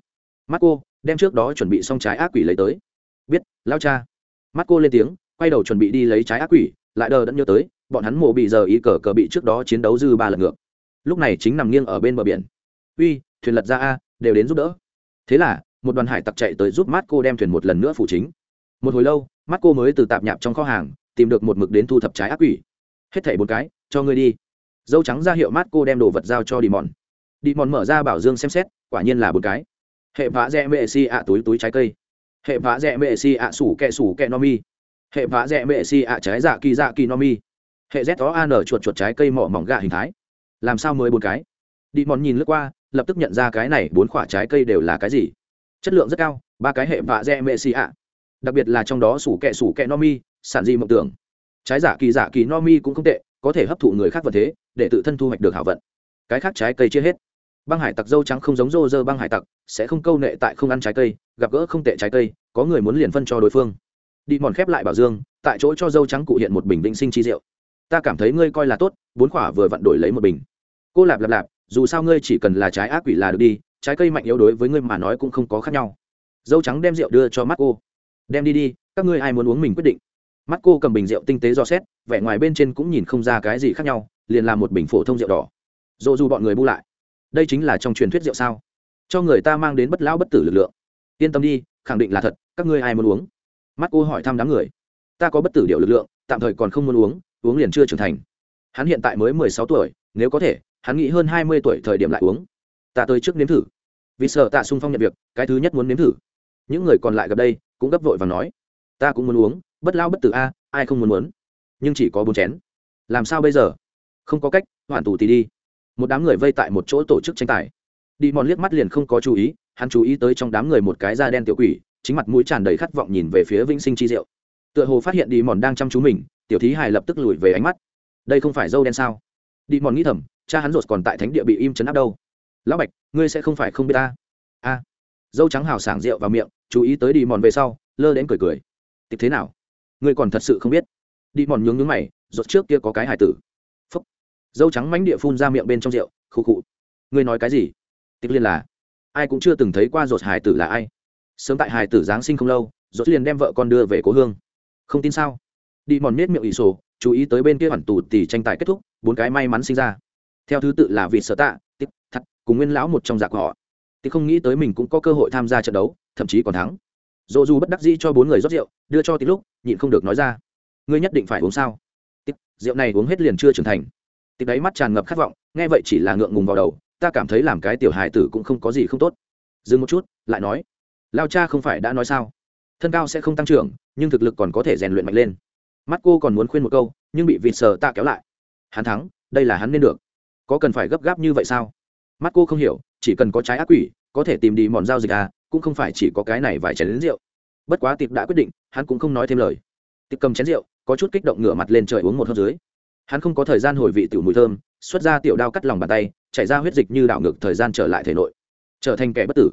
mắt cô đem trước đó chuẩn bị xong trái ác quỷ lấy tới. Biết, lao cha. Mắt cô lên tiếng, quay đầu chuẩn bị đi lấy trái ác quỷ, lại đờ đẫn nhớ tới, bọn hắn mộ bị giờ ý cờ cờ bị trước đó chiến đấu dư ba lần ngược. Lúc này chính nằm nghiêng ở bên bờ biển. Uy, thuyền lật ra a, đều đến giúp đỡ. Thế là, một đoàn hải tặc chạy tới giúp mắt cô đem thuyền một lần nữa phủ chính. Một hồi lâu mắt cô mới từ tạp nhạp trong kho hàng, tìm được một mực đến thu thập trái ác quỷ. Hết thảy bốn cái, cho ngươi đi. Dâu trắng ra hiệu mắt cô đem đồ vật giao cho đi mòn đi mòn mở ra bảo dương xem xét, quả nhiên là bốn cái hệ vã rẽ mệ si ạ túi túi trái cây. Hệ vã rẽ mệ si ạ sủ kẹ sủ kẹ no mi. Hệ vã rẽ mệ si ạ trái dạ kỳ dạ kỳ no mi. Hệ z đó an chuột chuột trái cây mỏ mỏng gà hình thái. Làm sao mới bốn cái? Đi mòn nhìn lướt qua, lập tức nhận ra cái này bốn quả trái cây đều là cái gì? Chất lượng rất cao, ba cái hệ vạ dẹ mệ xì ạ. Đặc biệt là trong đó sủ kẹ sủ kẹ no mi, sản di mộng tưởng. Trái giả kỳ giả kỳ no mi cũng không tệ, có thể hấp thụ người khác vật thế, để tự thân thu hoạch được hảo vận. Cái khác trái cây chưa hết băng hải tặc dâu trắng không giống rô rơ băng hải tặc, sẽ không câu nệ tại không ăn trái cây, gặp gỡ không tệ trái cây, có người muốn liền phân cho đối phương. Đi mòn khép lại bảo dương, tại chỗ cho dâu trắng cụ hiện một bình vĩnh sinh chi rượu. Ta cảm thấy ngươi coi là tốt, bốn khỏa vừa vặn đổi lấy một bình. Cô lạp lạp lạp, dù sao ngươi chỉ cần là trái ác quỷ là được đi, trái cây mạnh yếu đối với ngươi mà nói cũng không có khác nhau. Dâu trắng đem rượu đưa cho mắt cô. Đem đi đi, các ngươi ai muốn uống mình quyết định. Mắt cô cầm bình rượu tinh tế do xét, vẻ ngoài bên trên cũng nhìn không ra cái gì khác nhau, liền làm một bình phổ thông rượu đỏ. Dỗ dù bọn người bu lại đây chính là trong truyền thuyết rượu sao? Cho người ta mang đến bất lão bất tử lực lượng. Yên tâm đi, khẳng định là thật, các ngươi ai muốn uống? Mắt cô hỏi thăm đám người. Ta có bất tử điệu lực lượng, tạm thời còn không muốn uống uống liền chưa trưởng thành. Hắn hiện tại mới mười sáu tuổi, nếu có thể, hắn nghĩ hơn hai mươi tuổi thời điểm lại uống. Ta tới trước nếm thử. Vì sợ tạ sung phong nhận việc, cái thứ nhất muốn nếm thử. Những người còn lại gặp đây, cũng gấp vội và nói. Ta cũng muốn uống, bất lao bất tử a, ai không muốn muốn? Nhưng chỉ có bốn chén. Làm sao bây giờ? Không có cách, hoàn tù thì đi một đám người vây tại một chỗ tổ chức tranh tài. Đi mòn liếc mắt liền không có chú ý, hắn chú ý tới trong đám người một cái da đen tiểu quỷ, chính mặt mũi tràn đầy khát vọng nhìn về phía vĩnh sinh chi diệu. Tựa hồ phát hiện đi mòn đang chăm chú mình, tiểu thí hài lập tức lùi về ánh mắt. Đây không phải dâu đen sao? Đi mòn nghĩ thầm, cha hắn rột còn tại thánh địa bị im chấn áp đâu. Lão bạch, ngươi sẽ không phải không biết ta? A. Dâu trắng hào sảng rượu vào miệng, chú ý tới đi mòn về sau, lơ đến cười cười. Tịch thế nào? Ngươi còn thật sự không biết. Đi mòn nhướng nhướng mày rột trước kia có cái hài tử dâu trắng mánh địa phun ra miệng bên trong rượu, khụ khụ. Ngươi nói cái gì? Tiếc liên là, ai cũng chưa từng thấy qua rột hải tử là ai. Sớm tại hải tử giáng sinh không lâu rột liền đem vợ con đưa về cố hương. Không tin sao? Đi mòn nết miệng ỷ sổ, chú ý tới bên kia hoàn tù thì tranh tài kết thúc, bốn cái may mắn sinh ra. Theo thứ tự là vị sở tạ tiếp thật cùng nguyên lão một trong dạ giặc họ. Thì không nghĩ tới mình cũng có cơ hội tham gia trận đấu, thậm chí còn thắng. Dỗ dù bất đắc dĩ cho bốn người rót rượu, đưa cho tí lúc, nhịn không được nói ra. Ngươi nhất định phải uống sao? Tiếp rượu này uống hết liền chưa trưởng thành tịp đáy mắt tràn ngập khát vọng, nghe vậy chỉ là ngượng ngùng vào đầu, ta cảm thấy làm cái tiểu hài tử cũng không có gì không tốt. Dừng một chút, lại nói, lao cha không phải đã nói sao? Thân cao sẽ không tăng trưởng, nhưng thực lực còn có thể rèn luyện mạnh lên. Mắt cô còn muốn khuyên một câu, nhưng bị vịt sờ tạ kéo lại. Hắn thắng, đây là hắn nên được. Có cần phải gấp gáp như vậy sao? Mắt cô không hiểu, chỉ cần có trái ác quỷ, có thể tìm đi mòn giao dịch à cũng không phải chỉ có cái này vài chén đến rượu. Bất quá tiệp đã quyết định, hắn cũng không nói thêm lời. Tiệp cầm chén rượu, có chút kích động ngửa mặt lên trời uống một hớp dưới hắn không có thời gian hồi vị tiểu mùi thơm, xuất ra tiểu đao cắt lòng bàn tay, chảy ra huyết dịch như đảo ngược thời gian trở lại thể nội. Trở thành kẻ bất tử.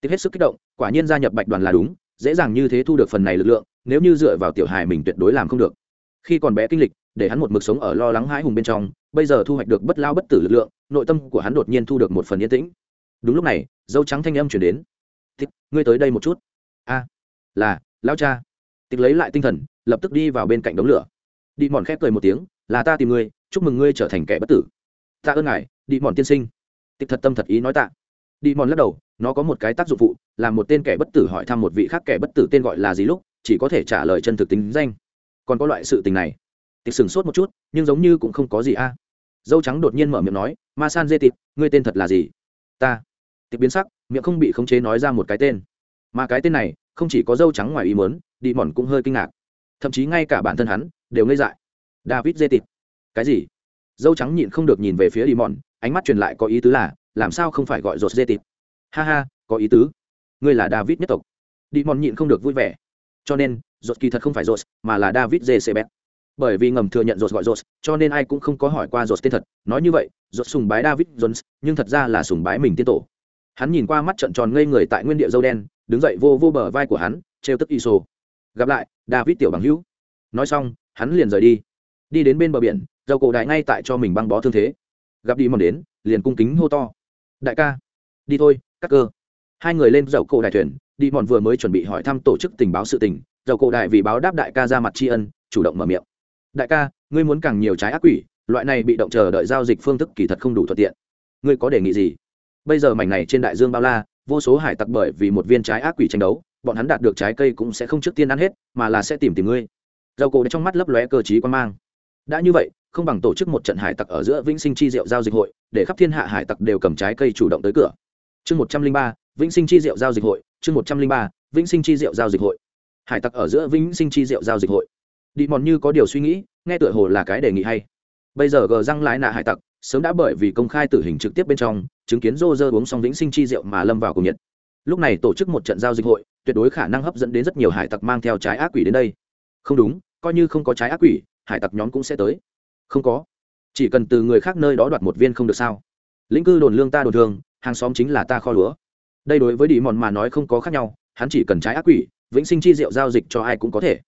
Tiếp hết sức kích động, quả nhiên gia nhập bạch đoàn là đúng, dễ dàng như thế thu được phần này lực lượng, nếu như dựa vào tiểu hài mình tuyệt đối làm không được. Khi còn bé kinh lịch, để hắn một mực sống ở lo lắng hãi hùng bên trong, bây giờ thu hoạch được bất lao bất tử lực lượng, nội tâm của hắn đột nhiên thu được một phần yên tĩnh. Đúng lúc này, dâu trắng thanh âm chuyển đến. Thích ngươi tới đây một chút. A, là lao cha. Tịch lấy lại tinh thần, lập tức đi vào bên cạnh đống lửa. Đi mòn khép cười một tiếng là ta tìm ngươi, chúc mừng ngươi trở thành kẻ bất tử. Ta ơn ngài đi mòn tiên sinh. Tịch thật tâm thật ý nói tạ. Đi mòn lắc đầu, nó có một cái tác dụng phụ, là một tên kẻ bất tử hỏi thăm một vị khác kẻ bất tử tên gọi là gì lúc, chỉ có thể trả lời chân thực tính danh. Còn có loại sự tình này. Tịch sửng sốt một chút, nhưng giống như cũng không có gì a. Dâu trắng đột nhiên mở miệng nói, ma san dê tịt, ngươi tên thật là gì? Ta. Tịch biến sắc, miệng không bị khống chế nói ra một cái tên. Mà cái tên này, không chỉ có dâu trắng ngoài ý mớn đi mòn cũng hơi kinh ngạc. Thậm chí ngay cả bản thân hắn, đều ngây dại david dê tịt. Cái gì? Dâu trắng nhịn không được nhìn về phía đi mòn ánh mắt truyền lại có ý tứ là, làm sao không phải gọi rột dê tịt? Ha ha, có ý tứ. Ngươi là david nhất tộc. Đi mòn nhịn không được vui vẻ. Cho nên rột kỳ thật không phải rột mà là david dê c bet bởi vì ngầm thừa nhận rột gọi rột cho nên ai cũng không có hỏi qua rột tên thật. Nói như vậy rột sùng bái david jones, nhưng thật ra là sùng bái mình tiên tổ. Hắn nhìn qua mắt trận tròn ngây người tại nguyên địa dâu đen, đứng dậy vô vô bờ vai của hắn, trêu tức iso. Gặp lại, david tiểu bằng hữu. Nói xong, hắn liền rời đi đi đến bên bờ biển, dầu cổ đại ngay tại cho mình băng bó thương thế. Gặp đi mòn đến, liền cung kính hô to. Đại ca, đi thôi, các cơ. Hai người lên dầu cổ đại thuyền, đi mòn vừa mới chuẩn bị hỏi thăm tổ chức tình báo sự tình, dầu cổ đại vì báo đáp đại ca ra mặt tri ân, chủ động mở miệng. Đại ca, ngươi muốn càng nhiều trái ác quỷ, loại này bị động chờ đợi giao dịch phương thức kỳ thật không đủ thuận tiện. Ngươi có đề nghị gì? Bây giờ mảnh này trên đại dương bao la, vô số hải tặc bởi vì một viên trái ác quỷ tranh đấu, bọn hắn đạt được trái cây cũng sẽ không trước tiên ăn hết, mà là sẽ tìm tìm ngươi. Dầu cổ trong mắt lấp lóe cơ chí quan mang đã như vậy, không bằng tổ chức một trận hải tặc ở giữa vĩnh sinh chi diệu giao dịch hội, để khắp thiên hạ hải tặc đều cầm trái cây chủ động tới cửa. Chương một trăm linh ba, vĩnh sinh chi diệu giao dịch hội, chương một trăm linh ba, vĩnh sinh chi diệu giao dịch hội. Hải tặc ở giữa vĩnh sinh chi diệu giao dịch hội. Đi mòn như có điều suy nghĩ, nghe tựa hồ là cái đề nghị hay. Bây giờ gờ răng lái nạ hải tặc, sớm đã bởi vì công khai tử hình trực tiếp bên trong, chứng kiến rô rơ uống xong vĩnh sinh chi rượu mà lâm vào cùng nhiệt. Lúc này tổ chức một trận giao dịch hội, tuyệt đối khả năng hấp dẫn đến rất nhiều hải tặc mang theo trái ác quỷ đến đây. Không đúng, coi như không có trái ác quỷ hải tặc nhóm cũng sẽ tới. Không có. Chỉ cần từ người khác nơi đó đoạt một viên không được sao. Lĩnh cư đồn lương ta đồn thương hàng xóm chính là ta kho lúa. Đây đối với đi mòn mà nói không có khác nhau, hắn chỉ cần trái ác quỷ, vĩnh sinh chi rượu giao dịch cho ai cũng có thể.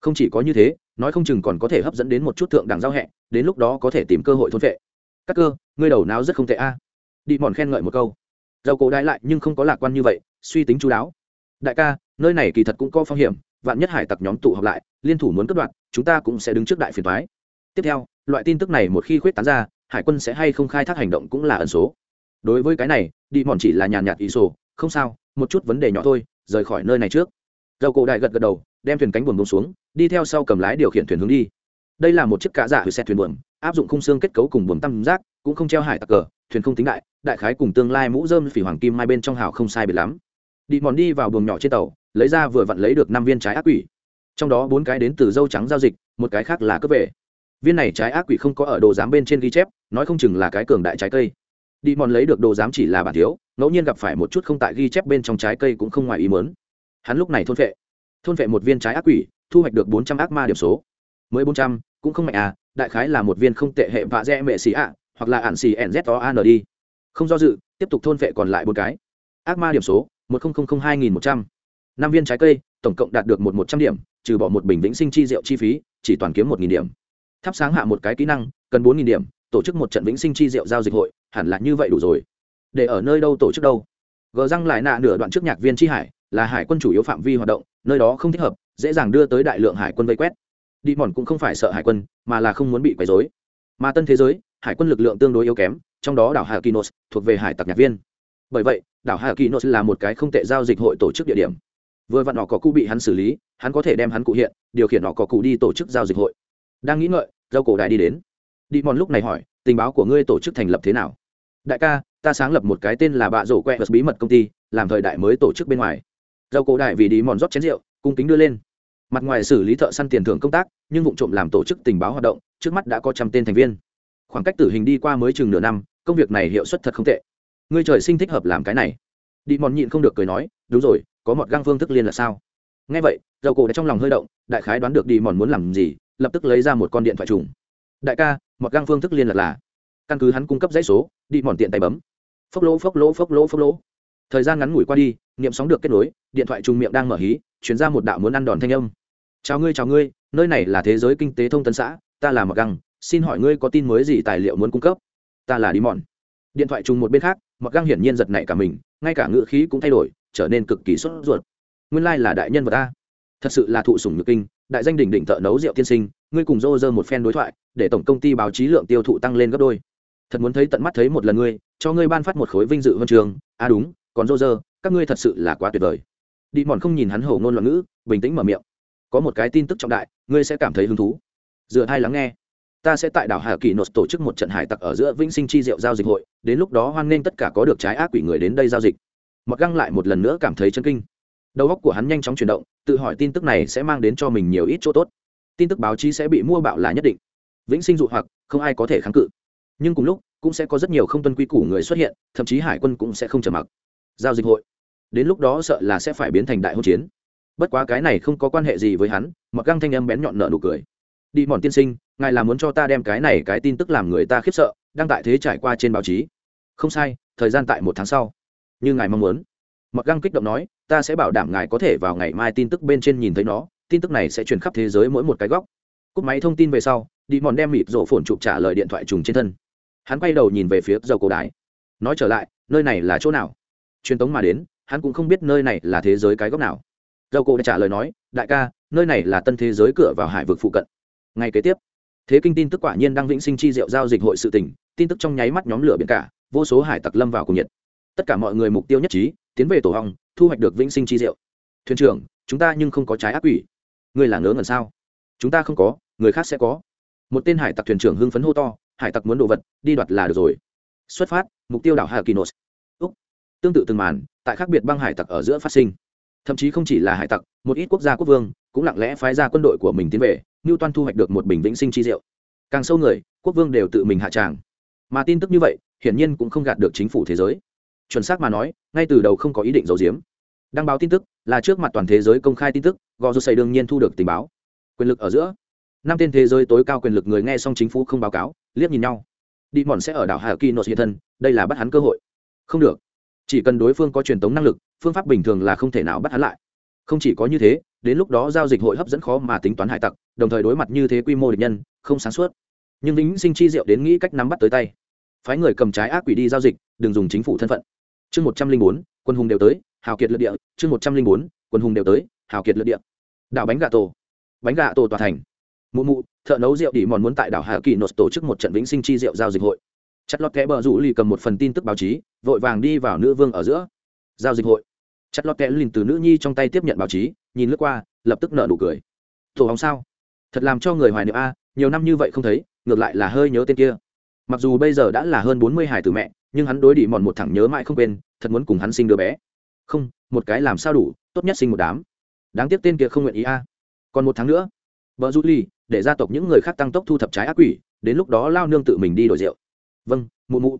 Không chỉ có như thế, nói không chừng còn có thể hấp dẫn đến một chút thượng đẳng giao hẹ, đến lúc đó có thể tìm cơ hội thôn vệ. Các cơ, ngươi đầu não rất không tệ a. Đi mòn khen ngợi một câu. Dầu cổ đại lại nhưng không có lạc quan như vậy, suy tính chú đáo. Đại ca, nơi này kỳ thật cũng có phong hiểm vạn nhất hải tặc nhóm tụ họp lại, liên thủ muốn cất đoạn chúng ta cũng sẽ đứng trước đại phiền thoái tiếp theo, loại tin tức này một khi khuyết tán ra, hải quân sẽ hay không khai thác hành động cũng là ẩn số. Đối với cái này, đi mòn chỉ là nhàn nhạt ý sổ, không sao, một chút vấn đề nhỏ thôi, rời khỏi nơi này trước. Dầu cổ đại gật gật đầu, đem thuyền cánh buồm bông xuống, đi theo sau cầm lái điều khiển thuyền hướng đi. Đây là một chiếc cá giả dạ hủy xe thuyền buồm, áp dụng khung xương kết cấu cùng buồm tam giác cũng không treo hải tặc cờ, thuyền không tính đại đại khái cùng tương lai mũ dơm phỉ hoàng kim hai bên trong hào không sai biệt lắm đi mòn đi vào buồng nhỏ trên tàu, lấy ra vừa vặn lấy được năm viên trái ác quỷ. Trong đó bốn cái đến từ dâu trắng giao dịch, một cái khác là cướp về. Viên này trái ác quỷ không có ở đồ giám bên trên ghi chép, nói không chừng là cái cường đại trái cây. Đi mòn lấy được đồ giám chỉ là bản thiếu, ngẫu nhiên gặp phải một chút không tại ghi chép bên trong trái cây cũng không ngoài ý mớn hắn lúc này thôn vệ thôn vệ một viên trái ác quỷ, thu hoạch được bốn trăm ác ma điểm số. Mới bốn trăm, cũng không mạnh à đại khái là một viên không tệ hệ vạ dẹ mệ xì ạ, hoặc là ạn xì n z o an đi. Không do dự, tiếp tục thôn vệ còn lại bốn cái. Ác ma điểm số một nghìn hai nghìn một trăm. Năm viên trái cây, tổng cộng đạt được một một trăm điểm, trừ bỏ một bình vĩnh sinh chi rượu chi phí, chỉ toàn kiếm một nghìn điểm. Thắp sáng hạ một cái kỹ năng, cần bốn nghìn điểm, tổ chức một trận vĩnh sinh chi rượu giao dịch hội, hẳn là như vậy đủ rồi. Để ở nơi đâu tổ chức đâu? Gờ răng lại nạ nửa đoạn trước nhạc viên chi hải, là hải quân chủ yếu phạm vi hoạt động, nơi đó không thích hợp, dễ dàng đưa tới đại lượng hải quân vây quét. Đi mòn cũng không phải sợ hải quân, mà là không muốn bị quấy dối mà tân thế giới, hải quân lực lượng tương đối yếu kém, trong đó đảo hà kinos thuộc về hải tặc nhạc viên bởi vậy, đảo hà nội là một cái không tệ giao dịch hội tổ chức địa điểm. Vừa vặn họ có cụ bị hắn xử lý, hắn có thể đem hắn cụ hiện, điều khiển họ có cụ đi tổ chức giao dịch hội. Đang nghĩ ngợi dâu cổ đại đi đến. Đi mòn lúc này hỏi, tình báo của ngươi tổ chức thành lập thế nào? Đại ca, ta sáng lập một cái tên là bạ rổ quẹt bí mật công ty, làm thời đại mới tổ chức bên ngoài. Dâu cổ đại vì đi mòn rót chén rượu, cung kính đưa lên. Mặt ngoài xử lý thợ săn tiền thưởng công tác, nhưng vụ trộm làm tổ chức tình báo hoạt động, trước mắt đã có trăm tên thành viên. Khoảng cách tử hình đi qua mới chừng nửa năm, công việc này hiệu suất thật không tệ ngươi trời sinh thích hợp làm cái này. Đi mòn nhịn không được cười nói, đúng rồi, có một găng phương thức liên là sao? Nghe vậy, dầu cổ đã trong lòng hơi động, đại khái đoán được đi mòn muốn làm gì, lập tức lấy ra một con điện thoại trùng. Đại ca, một găng phương thức liên lạc là, căn cứ hắn cung cấp dãy số, đi mòn tiện tay bấm. Phốc lỗ phốc lỗ phốc lỗ phốc lỗ. Thời gian ngắn ngủi qua đi niệm sóng được kết nối, điện thoại trùng miệng đang mở hí chuyển ra một đạo muốn ăn đòn thanh âm. Chào ngươi chào ngươi, nơi này là thế giới kinh tế thông tấn xã, ta là mặc găng, xin hỏi ngươi có tin mới gì tài liệu muốn cung cấp? Ta là đi mòn điện thoại trùng một bên khác mặc găng hiển nhiên giật nảy cả mình, ngay cả ngựa khí cũng thay đổi, trở nên cực kỳ sốt ruột. Nguyên lai là đại nhân vật ta thật sự là thụ sủng nhược kinh, đại danh đỉnh đỉnh thợ nấu rượu tiên sinh, ngươi cùng dô dơ một phen đối thoại, để tổng công ty báo chí lượng tiêu thụ tăng lên gấp đôi. Thật muốn thấy tận mắt thấy một lần ngươi, cho ngươi ban phát một khối vinh dự huân trường. À đúng, còn dô dơ các ngươi thật sự là quá tuyệt vời. Đi mòn không nhìn hắn hầu ngôn loạn ngữ, bình tĩnh mở miệng. Có một cái tin tức trọng đại, ngươi sẽ cảm thấy hứng thú. Dựa hai lắng nghe ta sẽ tại đảo hà kỳ nốt tổ chức một trận hải tặc ở giữa vĩnh sinh chi diệu giao dịch hội, đến lúc đó hoan nghênh tất cả có được trái ác quỷ người đến đây giao dịch. Mặc găng lại một lần nữa cảm thấy chân kinh. Đầu óc của hắn nhanh chóng chuyển động, tự hỏi tin tức này sẽ mang đến cho mình nhiều ít chỗ tốt. Tin tức báo chí sẽ bị mua bạo là nhất định. Vĩnh sinh dụ hoặc, không ai có thể kháng cự. Nhưng cùng lúc, cũng sẽ có rất nhiều không tuân quy củ người xuất hiện, thậm chí hải quân cũng sẽ không trở mặc. Giao dịch hội, đến lúc đó sợ là sẽ phải biến thành đại hỗn chiến. Bất quá cái này không có quan hệ gì với hắn mặc găng thanh âm bén nhọn nợ nụ cười đi mòn tiên sinh, ngài là muốn cho ta đem cái này cái tin tức làm người ta khiếp sợ, đang tại thế trải qua trên báo chí. Không sai, thời gian tại một tháng sau. Như ngài mong muốn. Mặc găng kích động nói, ta sẽ bảo đảm ngài có thể vào ngày mai tin tức bên trên nhìn thấy nó, tin tức này sẽ truyền khắp thế giới mỗi một cái góc. Cúp máy thông tin về sau, đi mòn đem mịt rổ phồn chụp trả lời điện thoại trùng trên thân. Hắn quay đầu nhìn về phía dầu cổ đái nói trở lại, nơi này là chỗ nào? Truyền tống mà đến, hắn cũng không biết nơi này là thế giới cái góc nào. Dầu cổ đã trả lời nói, đại ca, nơi này là tân thế giới cửa vào hải vực phụ cận ngay kế tiếp, thế kinh tin tức quả nhiên đang vĩnh sinh chi diệu giao dịch hội sự tỉnh tin tức trong nháy mắt nhóm lửa biển cả, vô số hải tặc lâm vào cùng nhiệt. Tất cả mọi người mục tiêu nhất trí, tiến về tổ hong, thu hoạch được vĩnh sinh chi diệu. Thuyền trưởng, chúng ta nhưng không có trái ác quỷ. Ngươi là ngớ ngẩn sao? Chúng ta không có, người khác sẽ có. Một tên hải tặc thuyền trưởng hưng phấn hô to, hải tặc muốn đồ vật, đi đoạt là được rồi. Xuất phát, mục tiêu đảo hà kỳ nốt úc. Tương tự từng màn, tại khác biệt băng hải tặc ở giữa phát sinh. Thậm chí không chỉ là hải tặc, một ít quốc gia quốc vương cũng lặng lẽ phái ra quân đội của mình tiến về như toan thu hoạch được một bình vĩnh sinh chi rượu. Càng sâu người, quốc vương đều tự mình hạ tràng. Mà tin tức như vậy, hiển nhiên cũng không gạt được chính phủ thế giới. Chuẩn xác mà nói, ngay từ đầu không có ý định giấu giếm. Đăng báo tin tức, là trước mặt toàn thế giới công khai tin tức, gò rô xây đương nhiên thu được tình báo. Quyền lực ở giữa. Năm tên thế giới tối cao quyền lực người nghe xong chính phủ không báo cáo, liếc nhìn nhau. Đi mòn sẽ ở đảo hà kỳ nội hiện thân, đây là bắt hắn cơ hội. Không được. Chỉ cần đối phương có truyền tống năng lực, phương pháp bình thường là không thể nào bắt hắn lại. Không chỉ có như thế đến lúc đó giao dịch hội hấp dẫn khó mà tính toán hải tặc, đồng thời đối mặt như thế quy mô địch nhân, không sáng suốt. Nhưng lính sinh chi diệu đến nghĩ cách nắm bắt tới tay. Phái người cầm trái ác quỷ đi giao dịch, đừng dùng chính phủ thân phận. Chương một trăm linh bốn, quân hùng đều tới, hào kiệt lượt địa. Chương một trăm linh bốn, quân hùng đều tới, hào kiệt lượt địa. Đảo bánh gà tổ. Bánh gà tổ tòa thành. Mụ mụ, thợ nấu rượu đi mòn muốn tại đảo hà kỳ nốt tổ chức một trận vĩnh sinh chi rượu giao dịch hội. Chặt lọt kẽ bờ rủ lì cầm một phần tin tức báo chí, vội vàng đi vào nữ vương ở giữa. Giao dịch hội chặt lọt kẽ lìn từ nữ nhi trong tay tiếp nhận báo chí, nhìn lướt qua, lập tức nợ nụ cười. Tổ hóng sao? Thật làm cho người hoài niệm a, nhiều năm như vậy không thấy, ngược lại là hơi nhớ tên kia. Mặc dù bây giờ đã là hơn bốn mươi hải từ mẹ, nhưng hắn đối đỉ mòn một thẳng nhớ mãi không quên, thật muốn cùng hắn sinh đứa bé. Không, một cái làm sao đủ, tốt nhất sinh một đám. Đáng tiếc tên kia không nguyện ý a. Còn một tháng nữa, vợ du ly để gia tộc những người khác tăng tốc thu thập trái ác quỷ, đến lúc đó lao nương tự mình đi đổi rượu. Vâng mụ mụ.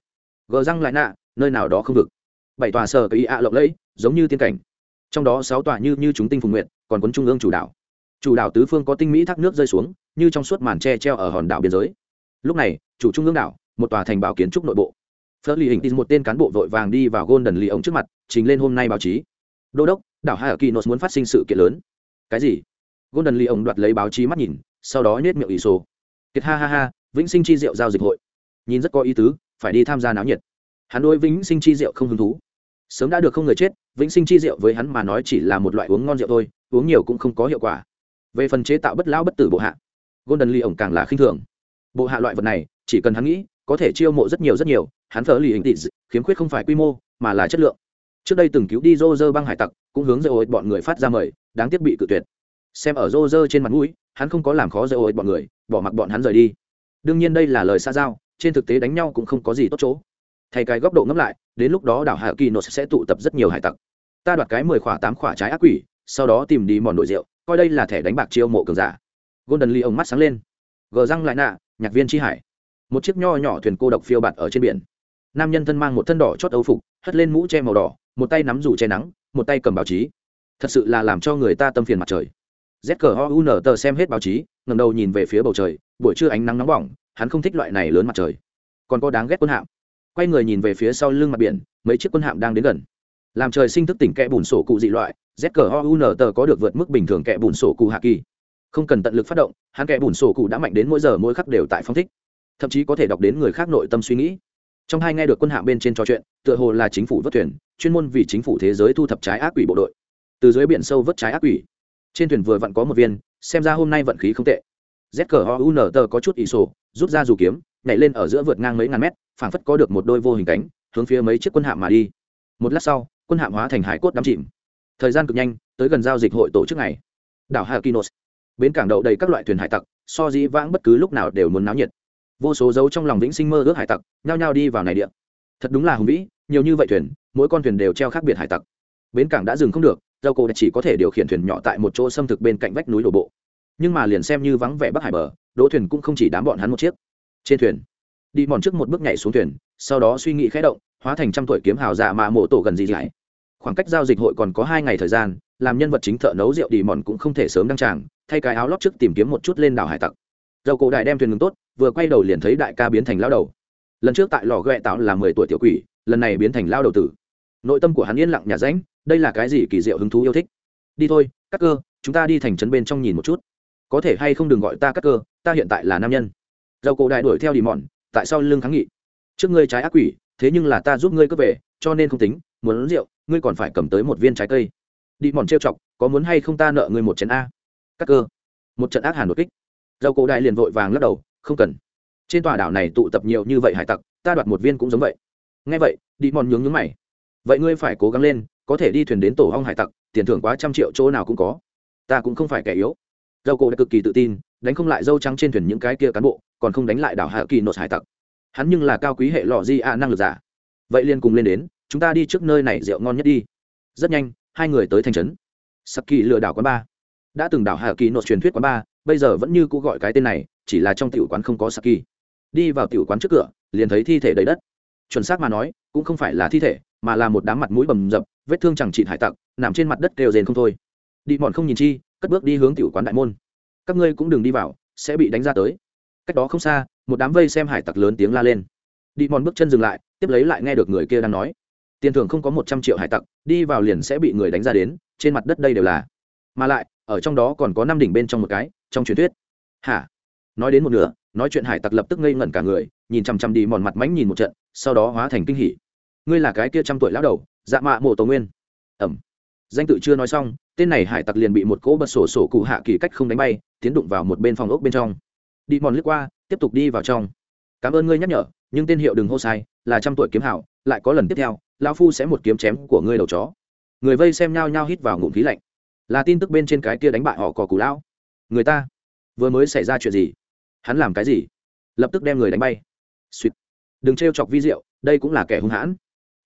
Gờ răng lại nạ, nơi nào đó không vực. Bảy tòa sở cái ý ạ lộng lẫy giống như tiên cảnh. Trong đó sáu tòa như như chúng tinh phùng nguyện còn quấn trung ương chủ đảo. Chủ đảo tứ phương có tinh mỹ thác nước rơi xuống, như trong suốt màn tre treo ở hòn đảo biên giới. Lúc này, chủ trung ương đảo, một tòa thành bảo kiến trúc nội bộ. Phớt lì hình tin một tên cán bộ vội vàng đi vào gôn đần lì ống trước mặt, trình lên hôm nay báo chí. Đô đốc, đảo hai ở kỳ muốn phát sinh sự kiện lớn. Cái gì? Gôn đần lì ống đoạt lấy báo chí mắt nhìn, sau đó nhét miệng ỷ sô. Kiệt ha ha ha, vĩnh sinh chi diệu giao dịch hội. Nhìn rất có ý tứ, phải đi tham gia náo nhiệt. Hắn đối vĩnh sinh chi diệu không hứng thú sớm đã được không người chết, vĩnh sinh chi rượu với hắn mà nói chỉ là một loại uống ngon rượu thôi, uống nhiều cũng không có hiệu quả. Về phần chế tạo bất lão bất tử bộ hạ, golden lee ổng càng là khinh thường. Bộ hạ loại vật này, chỉ cần hắn nghĩ, có thể chiêu mộ rất nhiều rất nhiều, hắn thờ lì hình tị khiếm khuyết không phải quy mô, mà là chất lượng. Trước đây từng cứu đi rô rơ băng hải tặc, cũng hướng dây ối bọn người phát ra mời, đáng tiếc bị cự tuyệt. Xem ở rô rơ trên mặt mũi, hắn không có làm khó dây ối bọn người, bỏ mặc bọn hắn rời đi. Đương nhiên đây là lời xa giao, trên thực tế đánh nhau cũng không có gì tốt chỗ thay cái góc độ ngẫm lại, đến lúc đó đảo hạ kỳ nốt sẽ tụ tập rất nhiều hải tặc. Ta đoạt cái mười khỏa, tám khỏa trái ác quỷ, sau đó tìm đi mòn nội rượu, coi đây là thẻ đánh bạc chiêu mộ cường giả. Golden lee ông mắt sáng lên. Gờ răng lại nạ, nhạc viên tri hải. Một chiếc nho nhỏ thuyền cô độc phiêu bạt ở trên biển. Nam nhân thân mang một thân đỏ chót âu phục, hất lên mũ che màu đỏ, một tay nắm dù che nắng, một tay cầm báo chí. Thật sự là làm cho người ta tâm phiền mặt trời. Z cờ ho u n tờ xem hết báo chí ngầm đầu nhìn về phía bầu trời, buổi trưa ánh nắng nóng bỏng, hắn không thích loại này lớn mặt trời. Còn có đáng ghét quân hạm quay người nhìn về phía sau lưng mặt biển, mấy chiếc quân hạm đang đến gần. Làm trời sinh thức tỉnh kẽ bùn sổ cụ dị loại, z cờ o u n tờ có được vượt mức bình thường kẽ bùn sổ cụ hạ kỳ. Không cần tận lực phát động, hắn kẽ bùn sổ cụ đã mạnh đến mỗi giờ mỗi khắc đều tại phong thích. Thậm chí có thể đọc đến người khác nội tâm suy nghĩ. Trong hai nghe được quân hạm bên trên trò chuyện, tựa hồ là chính phủ vớt thuyền, chuyên môn vì chính phủ thế giới thu thập trái ác quỷ bộ đội. Từ dưới biển sâu vớt trái ác quỷ. Trên thuyền vừa vặn có một viên, xem ra hôm nay vận khí không tệ. Z cờ o u n tờ có chút ỷ sổ, rút ra dù kiếm nhảy lên ở giữa vượt ngang mấy ngàn mét, phảng phất có được một đôi vô hình cánh, hướng phía mấy chiếc quân hạm mà đi. Một lát sau, quân hạm hóa thành hải cốt đắm chìm. Thời gian cực nhanh, tới gần giao dịch hội tổ chức này đảo hakinos. Bến cảng đậu đầy các loại thuyền hải tặc, so dĩ vãng bất cứ lúc nào đều muốn náo nhiệt. Vô số dấu trong lòng vĩnh sinh mơ ước hải tặc, nhao nhao đi vào này địa. Thật đúng là hùng vĩ, nhiều như vậy thuyền, mỗi con thuyền đều treo khác biệt hải tặc. Bến cảng đã dừng không được dâu cổ chỉ có thể điều khiển thuyền nhỏ tại một chỗ xâm thực bên cạnh vách núi đổ bộ. Nhưng mà liền xem như vắng vẻ bắc hải bờ, đỗ thuyền cũng không chỉ đám bọn hắn một chiếc trên thuyền. Đi mòn trước một bước nhảy xuống thuyền, sau đó suy nghĩ khẽ động, hóa thành trăm tuổi kiếm hào dạ mà mộ tổ gần gì lại khoảng cách giao dịch hội còn có hai ngày thời gian, làm nhân vật chính thợ nấu rượu đi mòn cũng không thể sớm đăng tràng, thay cái áo lót trước tìm kiếm một chút lên đảo hải tặc. Dầu cổ đại đem thuyền ngừng tốt, vừa quay đầu liền thấy đại ca biến thành lao đầu. Lần trước tại lò ghẹ tạo là mười tuổi tiểu quỷ, lần này biến thành lao đầu tử. Nội tâm của hắn yên lặng nhà ránh, đây là cái gì kỳ diệu hứng thú yêu thích? Đi thôi, các cơ, chúng ta đi thành trấn bên trong nhìn một chút. Có thể hay không đừng gọi ta các cơ, ta hiện tại là nam nhân dầu cổ đại đuổi theo đi mòn tại sao lưng kháng nghị. Trước ngươi trái ác quỷ, thế nhưng là ta giúp ngươi cướp về, cho nên không tính, muốn uống rượu, ngươi còn phải cầm tới một viên trái cây. Đi mòn trêu chọc, có muốn hay không ta nợ ngươi một chén a? Các cơ. Một trận ác hàn đột kích. Dầu cổ đại liền vội vàng lắc đầu, không cần. Trên tòa đảo này tụ tập nhiều như vậy hải tặc, ta đoạt một viên cũng giống vậy. Ngay vậy đi mòn nhướng nhướng mày. Vậy ngươi phải cố gắng lên, có thể đi thuyền đến tổ hong hải tặc, tiền thưởng quá trăm triệu chỗ nào cũng có. Ta cũng không phải kẻ yếu. Dầu cổ đã cực kỳ tự tin đánh không lại dâu trắng trên thuyền những cái kia cán bộ, còn không đánh lại đảo hạ kỳ nốt hải tặc. Hắn nhưng là cao quý hệ lọ di a năng lực giả. Vậy liền cùng lên đến, chúng ta đi trước nơi này rượu ngon nhất đi. Rất nhanh, hai người tới thành trấn. Sắc kỳ lừa đảo quán ba. Đã từng đảo hạ kỳ nốt truyền thuyết quán ba, bây giờ vẫn như cũ gọi cái tên này, chỉ là trong tiểu quán không có saki đi vào tiểu quán trước cửa, liền thấy thi thể đầy đất. Chuẩn xác mà nói, cũng không phải là thi thể, mà là một đám mặt mũi bầm dập, vết thương chẳng trị hải tặc, nằm trên mặt đất kêu rền không thôi. Đi mòn không nhìn chi, cất bước đi hướng tiểu quán đại môn các ngươi cũng đừng đi vào, sẽ bị đánh ra tới. Cách đó không xa, một đám vây xem hải tặc lớn tiếng la lên. Đi mòn bước chân dừng lại, tiếp lấy lại nghe được người kia đang nói. Tiền thưởng không có một trăm triệu hải tặc, đi vào liền sẽ bị người đánh ra đến, trên mặt đất đây đều là. Mà lại, ở trong đó còn có năm đỉnh bên trong một cái, trong truyền thuyết. Hả? Nói đến một nửa, nói chuyện hải tặc lập tức ngây ngẩn cả người, nhìn chằm chằm đi mòn mặt mánh nhìn một trận, sau đó hóa thành kinh hỉ. Ngươi là cái kia trăm tuổi lão đầu dạ mạ mộ tổ nguyên. Ẩm danh tự chưa nói xong, tên này hải tặc liền bị một cỗ bật sổ sổ cụ hạ kỳ cách không đánh bay, tiến đụng vào một bên phòng ốc bên trong. Đi mòn lướt qua, tiếp tục đi vào trong. Cảm ơn ngươi nhắc nhở, nhưng tên hiệu đừng hô sai, là trăm tuổi kiếm hảo, lại có lần tiếp theo lao phu sẽ một kiếm chém của ngươi đầu chó. Người vây xem nhao nhao hít vào ngụm khí lạnh. Là tin tức bên trên cái kia đánh bại họ cò cù lão. Người ta, vừa mới xảy ra chuyện gì? Hắn làm cái gì? Lập tức đem người đánh bay. Suýt đừng t chọc vi diệu, đây cũng là kẻ hung hãn.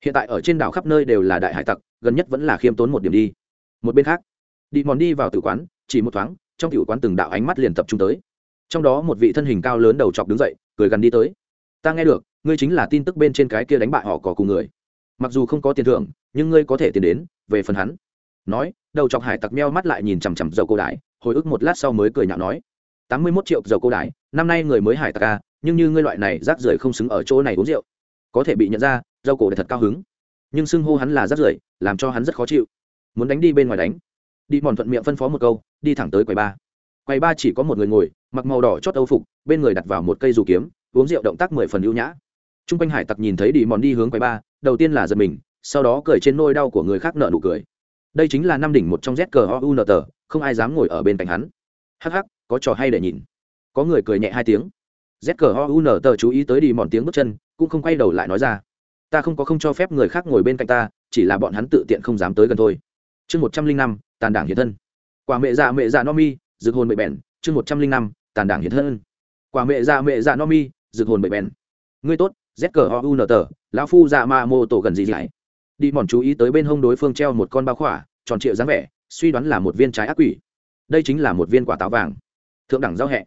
Hiện tại ở trên đảo khắp nơi đều là đại hải tặc gần nhất vẫn là khiêm tốn một điểm đi. Một bên khác, đi mòn đi vào tử quán, chỉ một thoáng, trong tử quán từng đạo ánh mắt liền tập trung tới. Trong đó một vị thân hình cao lớn đầu chọc đứng dậy, cười gần đi tới. Ta nghe được, ngươi chính là tin tức bên trên cái kia đánh bại họ có cùng người. Mặc dù không có tiền thưởng, nhưng ngươi có thể tiền đến, về phần hắn. Nói, đầu chọc hải tặc meo mắt lại nhìn chằm chằm dầu cô đái hồi ức một lát sau mới cười nhạo nói, tám mươi mốt triệu dầu cô đái năm nay người mới hải tặc ca nhưng như ngươi loại này rác rưởi không xứng ở chỗ này uống rượu. Có thể bị nhận ra, dầu cổ thật cao hứng nhưng xưng hô hắn là rất rưởi, làm cho hắn rất khó chịu. Muốn đánh đi bên ngoài đánh. Đi mòn thuận miệng phân phó một câu, đi thẳng tới quầy ba. Quầy ba chỉ có một người ngồi, mặc màu đỏ chót âu phục, bên người đặt vào một cây dù kiếm, uống rượu động tác mười phần ưu nhã. T r u n g quanh hải tặc nhìn thấy đi mòn đi hướng quầy ba, đầu tiên là giật mình, sau đó cười trên nôi đau của người khác nợ nụ cười. Đây chính là năm đỉnh một trong z cờ o u n t, không ai dám ngồi ở bên cạnh hắn. Hh có trò hay để nhìn. Có người cười nhẹ hai tiếng. Z cờ o u n t chú ý tới đi mòn tiếng bước chân, cũng không quay đầu lại nói ra ta không có không cho phép người khác ngồi bên cạnh ta, chỉ là bọn hắn tự tiện không dám tới gần thôi. Chương một trăm linh năm, tàn đảng hiện thân. Quả mẹ già mẹ già no mi rực hồn mẹ bèn. Chương một trăm linh năm, tàn đảng hiện thân. Quả mẹ già mẹ già no mi rực hồn mẹ bèn. Ngươi tốt, z cờ o u n t, lão phu dạ ma mô tổ gần gì lại đi mòn chú ý tới bên hông đối phương treo một con bao khỏa, tròn trịa dáng vẻ, suy đoán là một viên trái ác quỷ. Đây chính là một viên quả táo vàng. Thượng đẳng giao hẹ.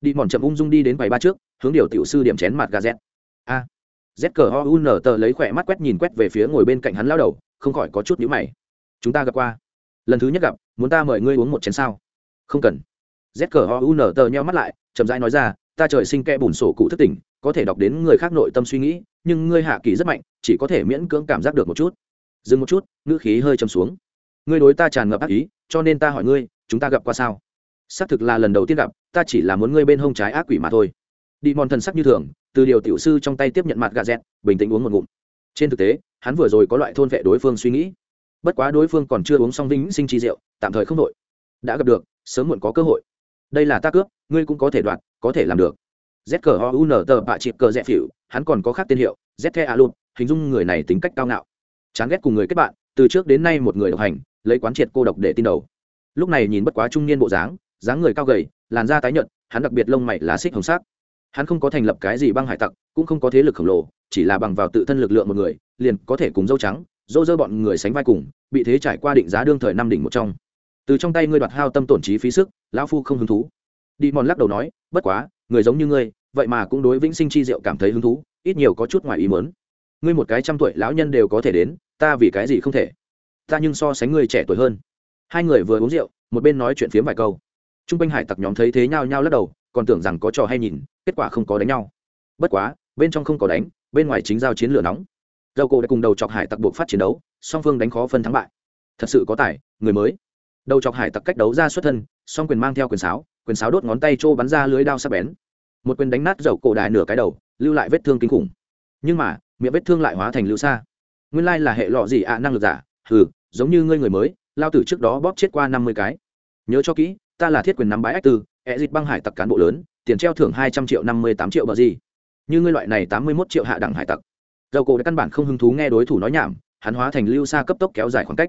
Đi mòn chậm ung dung đi đến quầy ba trước, hướng điều tiểu sư điểm chén mặt gà z. A cờ o u n tờ lấy khỏe mắt quét nhìn quét về phía ngồi bên cạnh hắn lao đầu, không khỏi có chút nhữ mày. Chúng ta gặp qua. Lần thứ nhất gặp, muốn ta mời ngươi uống một chén sao? Không cần. Z cờ o u n tờ nheo mắt lại, chậm rãi nói ra, ta trời sinh kẽ bùn sổ cụ thất tỉnh, có thể đọc đến người khác nội tâm suy nghĩ, nhưng ngươi hạ kỳ rất mạnh, chỉ có thể miễn cưỡng cảm giác được một chút. Dừng một chút, ngữ khí hơi châm xuống. Ngươi đối ta tràn ngập ác ý, cho nên ta hỏi ngươi, chúng ta gặp qua sao? Xác thực là lần đầu tiên gặp, ta chỉ là muốn ngươi bên hông trái ác quỷ mà thôi. Đi mòn thần sắc như thường từ điều tiểu sư trong tay tiếp nhận mặt gà dẹt, bình tĩnh uống một ngụm. Trên thực tế, hắn vừa rồi có loại thôn vệ đối phương suy nghĩ. Bất quá đối phương còn chưa uống xong vĩnh sinh chi rượu, tạm thời không đội đã gặp được, sớm muộn có cơ hội. Đây là ta cướp, ngươi cũng có thể đoạt, có thể làm được. Z cờ ho u n tờ bạ chịp cờ rẽ phỉu hắn còn có khác tên hiệu, z the a luôn hình dung người này tính cách cao ngạo. Chán ghét cùng người kết bạn, từ trước đến nay một người độc hành, lấy quán triệt cô độc để tin đầu. Lúc này nhìn bất quá trung niên bộ dáng dáng người cao gầy, làn da tái nhợt, hắn đặc biệt lông mày lá xích hồng sắc hắn không có thành lập cái gì băng hải tặc, cũng không có thế lực khổng lồ, chỉ là bằng vào tự thân lực lượng một người, liền có thể cùng dâu trắng, dâu dơ bọn người sánh vai cùng, bị thế trải qua định giá đương thời năm đỉnh một trong. Từ trong tay ngươi đoạt hao tâm tổn trí phí sức, lão phu không hứng thú. Đi mòn lắc đầu nói, bất quá, người giống như ngươi, vậy mà cũng đối vĩnh sinh chi diệu cảm thấy hứng thú, ít nhiều có chút ngoài ý mớn ngươi một cái trăm tuổi lão nhân đều có thể đến, ta vì cái gì không thể? Ta nhưng so sánh ngươi trẻ tuổi hơn. Hai người vừa uống rượu, một bên nói chuyện phiếm vài câu. T r u n g quanh hải tặc nhóm thấy thế nhau nhau lắc đầu còn tưởng rằng có trò hay nhìn, kết quả không có đánh nhau. Bất quá, bên trong không có đánh, bên ngoài chính giao chiến lửa nóng. Dầu cổ đã cùng đầu chọc hải tặc buộc phát chiến đấu, song phương đánh khó phân thắng bại. Thật sự có tài, người mới. Đầu chọc hải tặc cách đấu ra xuất thân, song quyền mang theo quyền sáo quyền sáo đốt ngón tay trô bắn ra lưới đao sắp bén. Một quyền đánh nát dầu cổ đại nửa cái đầu, lưu lại vết thương kinh khủng. Nhưng mà, miệng vết thương lại hóa thành lưu xa nguyên lai là hệ lọ gì ạ, năng lực giả. Hừ, giống như ngươi người mới, lao tử trước đó bóp chết qua năm mươi cái. Nhớ cho kỹ, ta là thiết quyền nắm bãi ách tư hệ dịch băng hải tặc cán bộ lớn, tiền treo thưởng hai trăm triệu, năm mươi tám triệu bờ gì. Như ngươi loại này tám mươi mốt triệu hạ đẳng hải tặc. Dầu cổ đã căn bản không hứng thú nghe đối thủ nói nhảm, hắn hóa thành lưu xa cấp tốc kéo dài khoảng cách.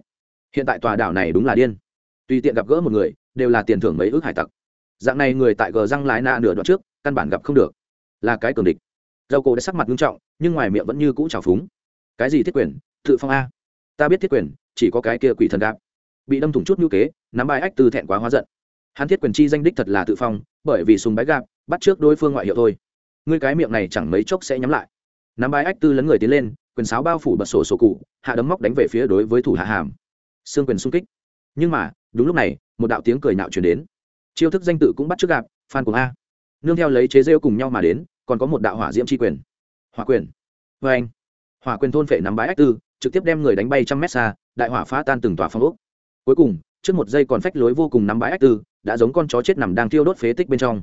Hiện tại tòa đảo này đúng là điên. Tùy tiện gặp gỡ một người, đều là tiền thưởng mấy ước hải tặc. Dạng này người tại gờ răng lái na nửa đoạn trước, căn bản gặp không được. Là cái cường địch. Dầu cổ đã sắc mặt nghiêm trọng, nhưng ngoài miệng vẫn như cũ trào phúng. Cái gì thiết quyền? Tự phong a. Ta biết thiết quyền, chỉ có cái kia quỷ thần đạp. Bị đâm thủng chút ngữ kế, nắm bài ách từ thẹn quá hóa giận hắn thiết quyền chi danh đích thật là tự phong, bởi vì sùng bái gạp bắt trước đối phương ngoại hiệu thôi. Ngươi cái miệng này chẳng mấy chốc sẽ nhắm lại. Nắm bái ách tư lấn người tiến lên, quyền sáo bao phủ bật sổ sổ cụ, hạ đấm móc đánh về phía đối với thủ hạ hàm. Xương quyền xung kích. Nhưng mà, đúng lúc này, một đạo tiếng cười nạo chuyển đến. Chiêu thức danh tự cũng bắt trước gạp phan cùng a. Nương theo lấy chế rêu cùng nhau mà đến, còn có một đạo hỏa diễm tri quyền. Hỏa quyền. Vê anh. Hỏa quyền thôn phệ nắm bái ách tư, trực tiếp đem người đánh bay trăm mét xa, đại hỏa phá tan từng tòa phong ốc. Cuối cùng trước một giây còn phách lối vô cùng nắm bãi ách tư, đã giống con chó chết nằm đang thiêu đốt phế tích bên trong.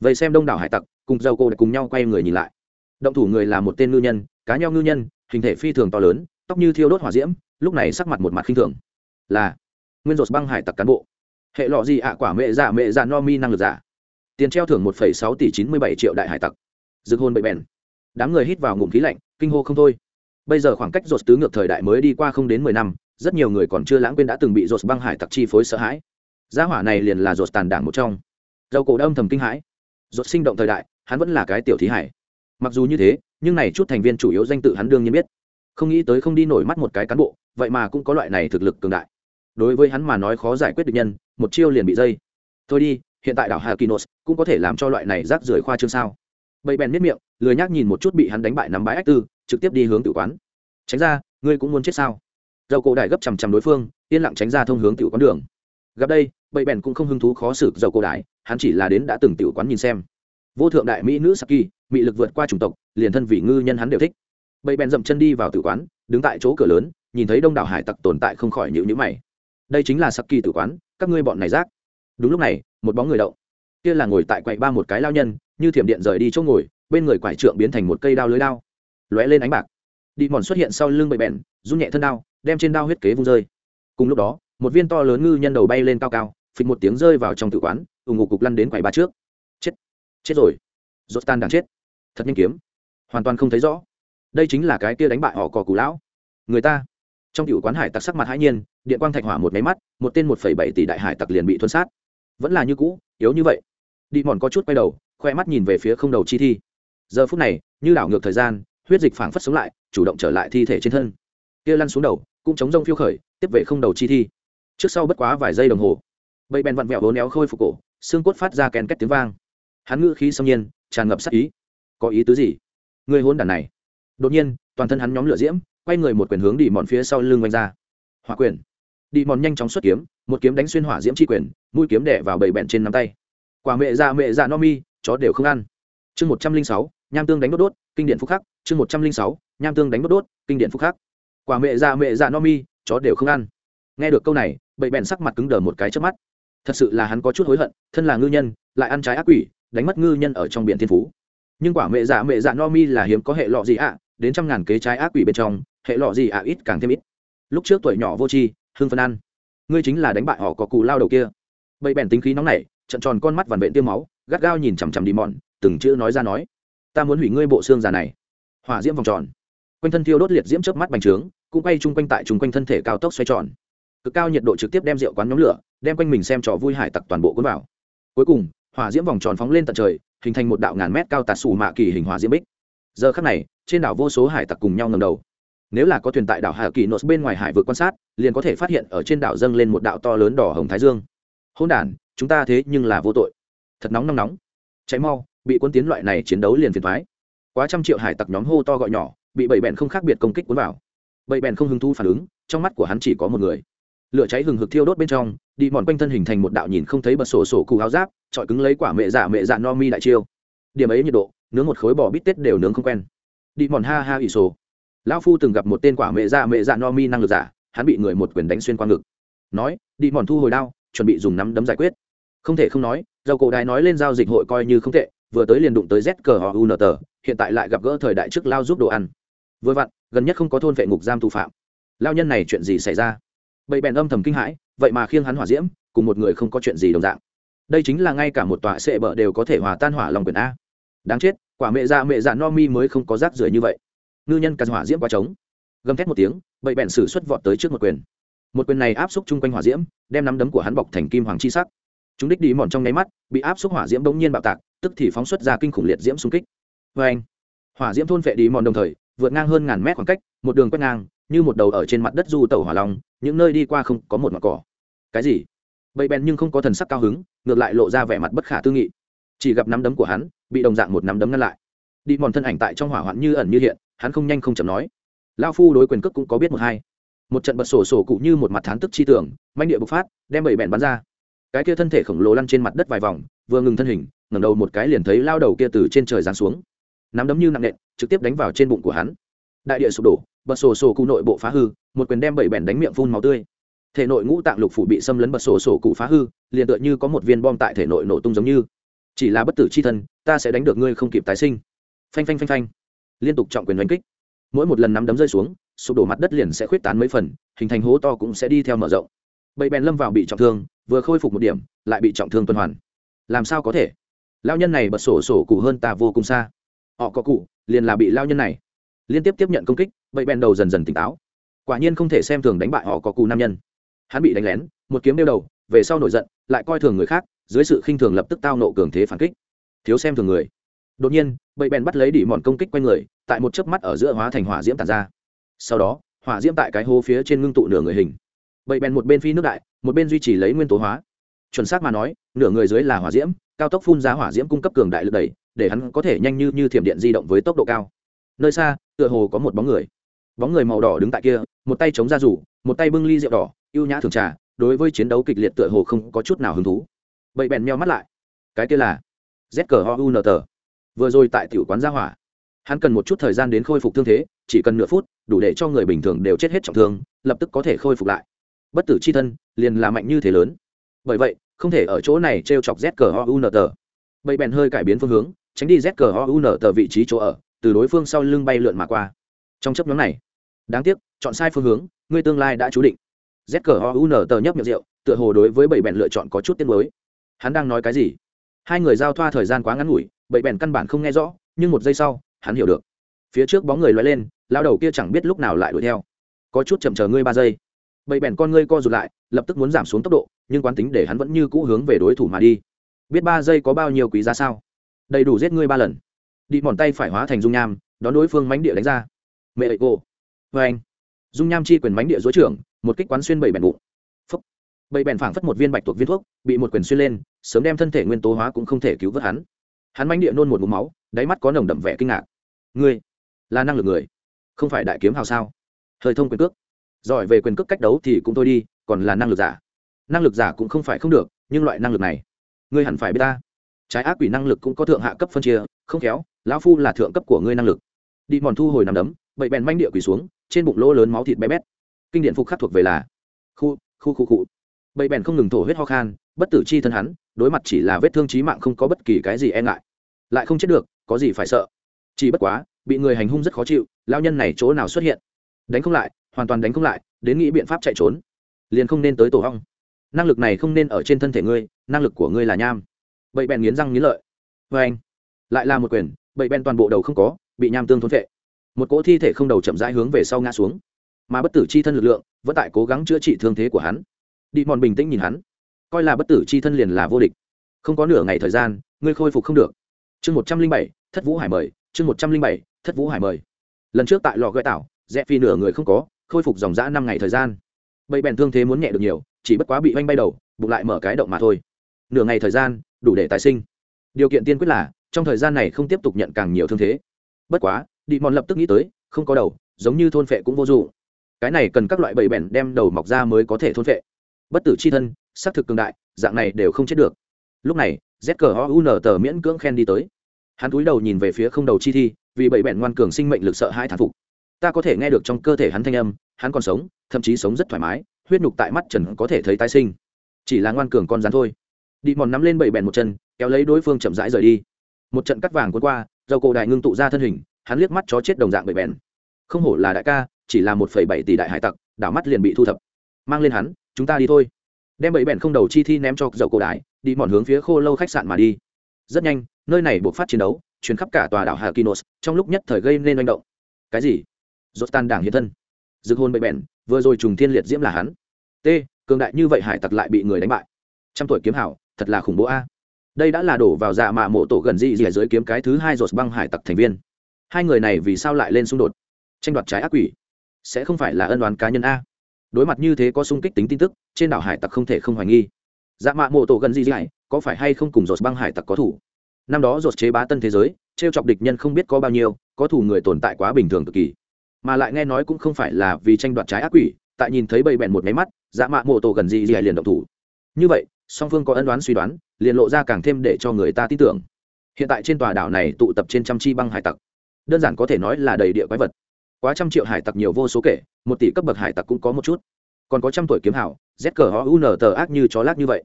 Vậy xem đông đảo hải tặc, cùng dâu cô đã cùng nhau quay người nhìn lại. Động thủ người là một tên ngư nhân, cá nhau ngư nhân, hình thể phi thường to lớn, tóc như thiêu đốt hỏa diễm, lúc này sắc mặt một mặt khinh thường. Là nguyên rột băng hải tặc cán bộ. Hệ lọ gì ạ, quả mẹ giả mẹ giả no mi năng lực giả. Tiền treo thưởng một sáu tỷ chín mươi bảy triệu đại hải tặc. Dực hôn bậy bèn. Đám người hít vào ngụm khí lạnh, kinh hô không thôi. Bây giờ khoảng cách rột tứ ngược thời đại mới đi qua không đến mười năm rất nhiều người còn chưa lãng quên đã từng bị rột băng hải tặc chi phối sợ hãi. Gia hỏa này liền là rột tàn đảng một trong. Dầu cổ đông thầm kinh hãi. Rột sinh động thời đại, hắn vẫn là cái tiểu thí hải. Mặc dù như thế, nhưng này chút thành viên chủ yếu danh tự hắn đương nhiên biết. Không nghĩ tới không đi nổi mắt một cái cán bộ, vậy mà cũng có loại này thực lực cường đại. Đối với hắn mà nói khó giải quyết được nhân, một chiêu liền bị dây. Thôi đi, hiện tại đảo hà kinos cũng có thể làm cho loại này rác rưởi khoa trương sao. Bậy bèn miết miệng, lười nhác nhìn một chút bị hắn đánh bại nắm bãi ách tư, trực tiếp đi hướng tự quán. Tránh ra, ngươi cũng muốn chết sao? Dầu cổ đại gấp chằm chằm đối phương, yên lặng tránh ra thông hướng tiểu quán đường. Gặp đây, bậy bèn cũng không hứng thú khó xử dầu cổ đại hắn chỉ là đến đã từng tiểu quán nhìn xem. Vô thượng đại mỹ nữ saki mỹ lực vượt qua chủng tộc, liền thân vị ngư nhân hắn đều thích. Bậy bèn dậm chân đi vào tiểu quán, đứng tại chỗ cửa lớn, nhìn thấy đông đảo hải tặc tồn tại không khỏi nhịu nhữ mày. Đây chính là saki tử quán, các ngươi bọn này rác. Đúng lúc này, một bóng người đậu. Kia là ngồi tại quầy ba một cái lao nhân, như thiểm điện rời đi chỗ ngồi, bên người quải trượng biến thành một cây đao lưới đao. Lóe lên ánh bạc. Đi mòn xuất hiện sau lưng bậy bèn, run nhẹ thân đao đem trên đao huyết kế vung rơi. Cùng lúc đó, một viên to lớn ngư nhân đầu bay lên cao cao, phịch một tiếng rơi vào trong tự quán ủng ngục cục lăn đến quầy ba trước. Chết chết rồi. Rốt tan đang chết. Thật nhanh kiếm. Hoàn toàn không thấy rõ. Đây chính là cái kia đánh bại họ cò cù lão. Người ta. Trong cựu quán hải tặc sắc mặt hãi nhiên, điện quang thạch hỏa một máy mắt, một tên một phẩy bảy tỷ đại hải tặc liền bị thuân sát. Vẫn là như cũ, yếu như vậy. Đi mòn có chút quay đầu, khoe mắt nhìn về phía không đầu chi thi. Giờ phút này, như đảo ngược thời gian, huyết dịch phảng phất sống lại, chủ động trở lại thi thể trên thân. Kia lăn xuống đầu cũng chống rông phiêu khởi, tiếp vệ không đầu chi thi. Trước sau bất quá vài giây đồng hồ, bầy bèn vặn vẹo hố néo khôi phục cổ, xương cốt phát ra kèn két tiếng vang. Hắn ngữ khí xâm nhiên, tràn ngập sắc ý. Có ý tứ gì? Người hôn đàn này. Đột nhiên, toàn thân hắn nhóm lửa diễm, quay người một quyền hướng đi mòn phía sau lưng oanh ra. Hỏa quyền. Đi mòn nhanh chóng xuất kiếm, một kiếm đánh xuyên hỏa diễm chi quyền, mũi kiếm đẻ vào bầy bẹn trên nắm tay. Quả mẹ già mẹ già no mi, chó đều không ăn. Chương một trăm linh sáu, nham tương đánh đốt đốt, kinh điện phúc khắc. Chương một trăm linh sáu, nham tương đánh đốt đốt, kinh điện phúc khắc quả mẹ già mẹ già no mi, chó đều không ăn. Nghe được câu này, bậy bèn sắc mặt cứng đờ một cái trước mắt. Thật sự là hắn có chút hối hận, thân là ngư nhân, lại ăn trái ác quỷ, đánh mất ngư nhân ở trong biển thiên phú. Nhưng quả mẹ dạ mẹ dạ no mi là hiếm có hệ lọ gì ạ, đến trăm ngàn kế trái ác quỷ bên trong, hệ lọ gì ạ ít càng thêm ít. Lúc trước tuổi nhỏ vô tri, hưng phân ăn. Ngươi chính là đánh bại họ có cù lao đầu kia. Bậy bèn tính khí nóng nảy, trận tròn con mắt vằn vện tiêm máu, gắt gao nhìn chằm chằm đi mòn, từng chữ nói ra nói. Ta muốn hủy ngươi bộ xương già này. Hỏa diễm vòng tròn quanh thân thiêu đốt liệt diễm chớp mắt bành trướng, cũng quay chung quanh tại chung quanh thân thể cao tốc xoay tròn. Cực cao nhiệt độ trực tiếp đem rượu quán nhóm lửa, đem quanh mình xem trò vui hải tặc toàn bộ cuốn vào. Cuối cùng, hỏa diễm vòng tròn phóng lên tận trời, hình thành một đạo ngàn mét cao tạt xù mạ kỳ hình hỏa diễm bích. Giờ khắc này, trên đảo vô số hải tặc cùng nhau ngầm đầu. Nếu là có thuyền tại đảo hà kỳ nốt bên ngoài hải vực quan sát, liền có thể phát hiện ở trên đảo dâng lên một đạo to lớn đỏ hồng thái dương. Hôn đản, chúng ta thế nhưng là vô tội. Thật nóng nóng nóng. Cháy mau, bị quân tiến loại này chiến đấu liền phiền thoái quá trăm triệu hải tặc nhóm hô to gọi nhỏ bị bầy bèn không khác biệt công kích cuốn vào. Bầy bèn không hứng thu phản ứng, trong mắt của hắn chỉ có một người. Lửa cháy hừng hực thiêu đốt bên trong, đi mòn quanh thân hình thành một đạo nhìn không thấy bật sổ sổ cụ áo giáp trọi cứng lấy quả mẹ dạ mẹ dạ no mi đại chiêu. Điểm ấy nhiệt độ, nướng một khối bò bít tết đều nướng không quen. Đi mòn ha ha ỷ sổ. Lão phu từng gặp một tên quả mẹ dạ mẹ dạ no mi năng lực giả, hắn bị người một quyền đánh xuyên qua ngực. Nói, đi mòn thu hồi đao, chuẩn bị dùng nắm đấm giải quyết. Không thể không nói, dầu cổ đài nói lên giao dịch hội coi như không tệ, vừa tới liền đụng tới z cờ họ u n hiện tại lại gặp gỡ thời đại trước lao giúp đồ ăn vừa vặn, gần nhất không có thôn vệ ngục giam thủ phạm. Lao nhân này chuyện gì xảy ra? Bậy bèn âm thầm kinh hãi, vậy mà khiêng hắn hỏa diễm, cùng một người không có chuyện gì đồng dạng. Đây chính là ngay cả một tọa sệ bờ đều có thể hòa tan hỏa lòng quyền a. Đáng chết, quả mẹ già mẹ già no mi mới không có rác rưởi như vậy. Ngư nhân cắn hỏa diễm qua trống. Gầm thét một tiếng bậy bèn sử xuất vọt tới trước một quyền. Một quyền này áp xúc chung quanh hỏa diễm, đem nắm đấm của hắn bọc thành kim hoàng chi sắc. Chúng đích đi mòn trong nháy mắt, bị áp xúc hỏa diễm bỗng nhiên bạo tạc, tức thì phóng xuất ra kinh khủng liệt diễm xung kích. Vê anh hỏa diễm thôn vệ đi mòn đồng thời vượt ngang hơn ngàn mét khoảng cách, một đường quét ngang, như một đầu ở trên mặt đất du tẩu hỏa long, những nơi đi qua không có một mặt cỏ. Cái gì? Bậy bèn nhưng không có thần sắc cao hứng, ngược lại lộ ra vẻ mặt bất khả tư nghị. Chỉ gặp nắm đấm của hắn, bị đồng dạng một nắm đấm ngăn lại. Đi mòn thân ảnh tại trong hỏa hoạn như ẩn như hiện, hắn không nhanh không chậm nói. Lao phu đối quyền cước cũng có biết một hai. Một trận bật sổ sổ cụ như một mặt thán tức chi tưởng, manh địa bộc phát, đem bậy bẹn bắn ra. Cái kia thân thể khổng lồ lăn trên mặt đất vài vòng, vừa ngừng thân hình, ngẩng đầu một cái liền thấy lao đầu kia từ trên trời giáng xuống nắm đấm như nặng nện, trực tiếp đánh vào trên bụng của hắn. Đại địa sụp đổ, bật sổ sổ cụ nội bộ phá hư, một quyền đem bảy bèn đánh miệng phun máu tươi. Thể nội ngũ tạng lục phủ bị xâm lấn bật sổ sổ cụ phá hư, liền tựa như có một viên bom tại thể nội nổ tung giống như. Chỉ là bất tử c h i thân, ta sẽ đánh được ngươi không kịp tái sinh. Phanh phanh phanh phanh. Liên tục trọng quyền đánh kích. Mỗi một lần nắm đấm rơi xuống, sụp đổ mặt đất liền sẽ khuyết tán mấy phần, hình thành hố to cũng sẽ đi theo mở rộng. Bậy bèn lâm vào bị trọng thương, vừa khôi phục một điểm, lại bị trọng thương tuần hoàn. Làm sao có thể? Lao nhân này bật sổ sổ cụ hơn ta vô cùng xa họ có cụ, liền là bị lao nhân này. Liên tiếp tiếp nhận công kích, bậy bèn đầu dần dần tỉnh táo. Quả nhiên không thể xem thường đánh bại họ có cụ nam nhân. Hắn bị đánh lén, một kiếm đeo đầu, về sau nổi giận, lại coi thường người khác, dưới sự khinh thường lập tức tao nộ cường thế phản kích. Thiếu xem thường người. Đột nhiên, bậy bèn bắt lấy đỉ mòn công kích quanh người, tại một chớp mắt ở giữa hóa thành hỏa diễm tàn ra. Sau đó, hỏa diễm tại cái hố phía trên ngưng tụ nửa người hình. Bậy bèn một bên phi nước đại, một bên duy trì lấy nguyên tố hóa. Chuẩn xác mà nói, nửa người dưới là hỏa diễm, cao tốc phun ra hỏa diễm cung cấp cường đại lực đẩy để hắn có thể nhanh như như thiểm điện di động với tốc độ cao. Nơi xa, tựa hồ có một bóng người. Bóng người màu đỏ đứng tại kia, một tay chống ra rủ, một tay bưng ly rượu đỏ, ưu nhã thường trà, đối với chiến đấu kịch liệt tựa hồ không có chút nào hứng thú. Bậy bèn meo mắt lại. Cái kia là z cờ ho u n vừa rồi tại tiểu quán gia hỏa, hắn cần một chút thời gian đến khôi phục thương thế, chỉ cần nửa phút, đủ để cho người bình thường đều chết hết trọng thương, lập tức có thể khôi phục lại. Bất tử c h i thân, liền là mạnh như thế lớn. Bởi vậy, không thể ở chỗ này t r e o chọc z cờ ho u n bậy bèn hơi cải biến phương hướng tránh đi z cờ u n vị trí chỗ ở, từ đối phương sau lưng bay lượn mà qua. Trong chấp nhóm này, đáng tiếc, chọn sai phương hướng, ngươi tương lai đã chú định. Z cờ u n nhấp miệng rượu, tựa hồ đối với bảy bèn lựa chọn có chút tiết mới hắn đang nói cái gì? Hai người giao thoa thời gian quá ngắn ngủi, bảy bèn căn bản không nghe rõ, nhưng một giây sau, hắn hiểu được. Phía trước bóng người loay lên lao đầu kia chẳng biết lúc nào lại đuổi theo. Có chút chậm chờ ngươi ba giây. Bậy bèn con ngươi co rụt lại, lập tức muốn giảm xuống tốc độ, nhưng quán tính để hắn vẫn như cũ hướng về đối thủ mà đi. Biết ba giây có bao nhiêu quý giá sao? Đầy đủ giết ngươi ba lần. Đi mòn tay phải hóa thành dung nham, đón đối phương mánh địa đánh ra. Mẹ ậy cô. Vê anh. Dung nham chi quyền mánh địa dối trưởng, một kích quán xuyên bảy bèn bụng. Phấp bảy bèn phảng phất một viên bạch tuộc viên thuốc, bị một quyền xuyên lên, sớm đem thân thể nguyên tố hóa cũng không thể cứu vớt hắn. Hắn mánh địa nôn một mũ máu, đáy mắt có nồng đậm vẻ kinh ngạc. Ngươi là năng lực người, không phải đại kiếm hào sao? Hơi thông quyền cước. Giỏi về quyền cước cách đấu thì cũng thôi đi, còn là năng lực giả. Năng lực giả cũng không phải không được, nhưng loại năng lực này, ngươi hẳn phải biết ta trái ác quỷ năng lực cũng có thượng hạ cấp phân chia, không khéo, lão phu là thượng cấp của ngươi năng lực. Đi mòn thu hồi nằm đấm, bậy bèn manh địa quỷ xuống, trên bụng lỗ lớn máu thịt bé bét. Kinh điện phục khắc thuộc về là khu khu khu khu. Bậy bèn không ngừng thổ huyết ho khan, bất tử chi thân hắn, đối mặt chỉ là vết thương trí mạng không có bất kỳ cái gì e ngại. Lại không chết được, có gì phải sợ? Chỉ bất quá, bị người hành hung rất khó chịu lao nhân này chỗ nào xuất hiện? Đánh không lại, hoàn toàn đánh không lại, đến nghĩ biện pháp chạy trốn. Liền không nên tới tổ hong. Năng lực này không nên ở trên thân thể ngươi, năng lực của ngươi là nham bậy bèn nghiến răng nghiến lợi. Vê anh, lại là một quyền, bậy bèn toàn bộ đầu không có, bị nham tương thốn vệ một cỗ thi thể không đầu chậm rãi hướng về sau ngã xuống. Mà bất tử c h i thân lực lượng vẫn tại cố gắng chữa trị thương thế của hắn. Đi mòn bình tĩnh nhìn hắn. Coi là bất tử c h i thân liền là vô địch. Không có nửa ngày thời gian, ngươi khôi phục không được. Chương một trăm linh bảy, thất vũ hải mời, chương một trăm linh bảy, thất vũ hải mời. Lần trước tại lò gợi tảo rẽ phi nửa người không có, khôi phục dòng g năm ngày thời gian. Bậy bèn thương thế muốn nhẹ được nhiều, chỉ bất quá bị oanh bay đầu, bụng lại mở cái động mà thôi. Nửa ngày thời gian đủ để tái sinh. Điều kiện tiên quyết là, trong thời gian này không tiếp tục nhận càng nhiều thương thế. Bất quá đi mòn lập tức nghĩ tới, không có đầu, giống như thôn phệ cũng vô dụng cái này cần các loại bầy bèn đem đầu mọc ra mới có thể thôn phệ. Bất tử c h i thân, xác thực cường đại, dạng này đều không chết được. Lúc này, z cờ o u n tờ miễn cưỡng khen đi tới. Hắn túi đầu nhìn về phía không đầu chi thi, vì bậy bẹn ngoan cường sinh mệnh lực sợ hai thán phục. Ta có thể nghe được trong cơ thể hắn thanh âm, hắn còn sống, thậm chí sống rất thoải mái, huyết nhục tại mắt trần có thể thấy tái sinh. Chỉ là ngoan cường con rắn thôi đi mòn nắm lên bảy bèn một chân kéo lấy đối phương chậm rãi rời đi. Một trận cắt vàng cuốn qua dầu cổ đại ngưng tụ ra thân hình hắn liếc mắt chó chết đồng dạng bảy bèn. không hổ là đại ca chỉ là một phẩy bảy tỷ đại hải tặc đảo mắt liền bị thu thập. Mang lên hắn chúng ta đi thôi. Đem bảy bèn không đầu chi thi ném cho dầu cổ đại đi mòn hướng phía khô lâu khách sạn mà đi. Rất nhanh nơi này buộc phát chiến đấu chuyến khắp cả tòa đảo hà kinos trong lúc nhất thời gây nên manh động. Cái gì? Dốt tan đảng hiện thân. Dực hôn bậy bèn, vừa rồi trùng thiên liệt diễm là hắn. T cường đại như vậy hải tặc lại bị người đánh bại. Trăm tuổi kiếm hảo thật là khủng bố a. Đây đã là đổ vào dạ mạ mộ tổ gần dị dì dưới kiếm cái thứ hai rột băng hải tặc thành viên. Hai người này vì sao lại lên xung đột? Tranh đoạt trái ác quỷ. Sẽ không phải là ân đoán cá nhân a. Đối mặt như thế có sung kích tính tin tức, trên đảo hải tặc không thể không hoài nghi. Dạ mạ mộ tổ gần dị dì có phải hay không cùng rột băng hải tặc có thủ? Năm đó rột chế bá tân thế giới t r e o chọc địch nhân không biết có bao nhiêu, có thủ người tồn tại quá bình thường cực kỳ. Mà lại nghe nói cũng không phải là vì tranh đoạt trái ác quỷ, tại nhìn thấy bầy bẹn một máy mắt dạ mạ mộ tổ gần dị dị liền động thủ. Như vậy song phương có ân đoán suy đoán, liền lộ ra càng thêm để cho người ta tin tưởng. Hiện tại trên tòa đảo này tụ tập trên trăm chi băng hải tặc. Đơn giản có thể nói là đầy địa quái vật. Quá trăm triệu hải tặc nhiều vô số kể, một tỷ cấp bậc hải tặc cũng có một chút. Còn có trăm tuổi kiếm hảo, z cờ họ u n tờ ác như chó lác như vậy.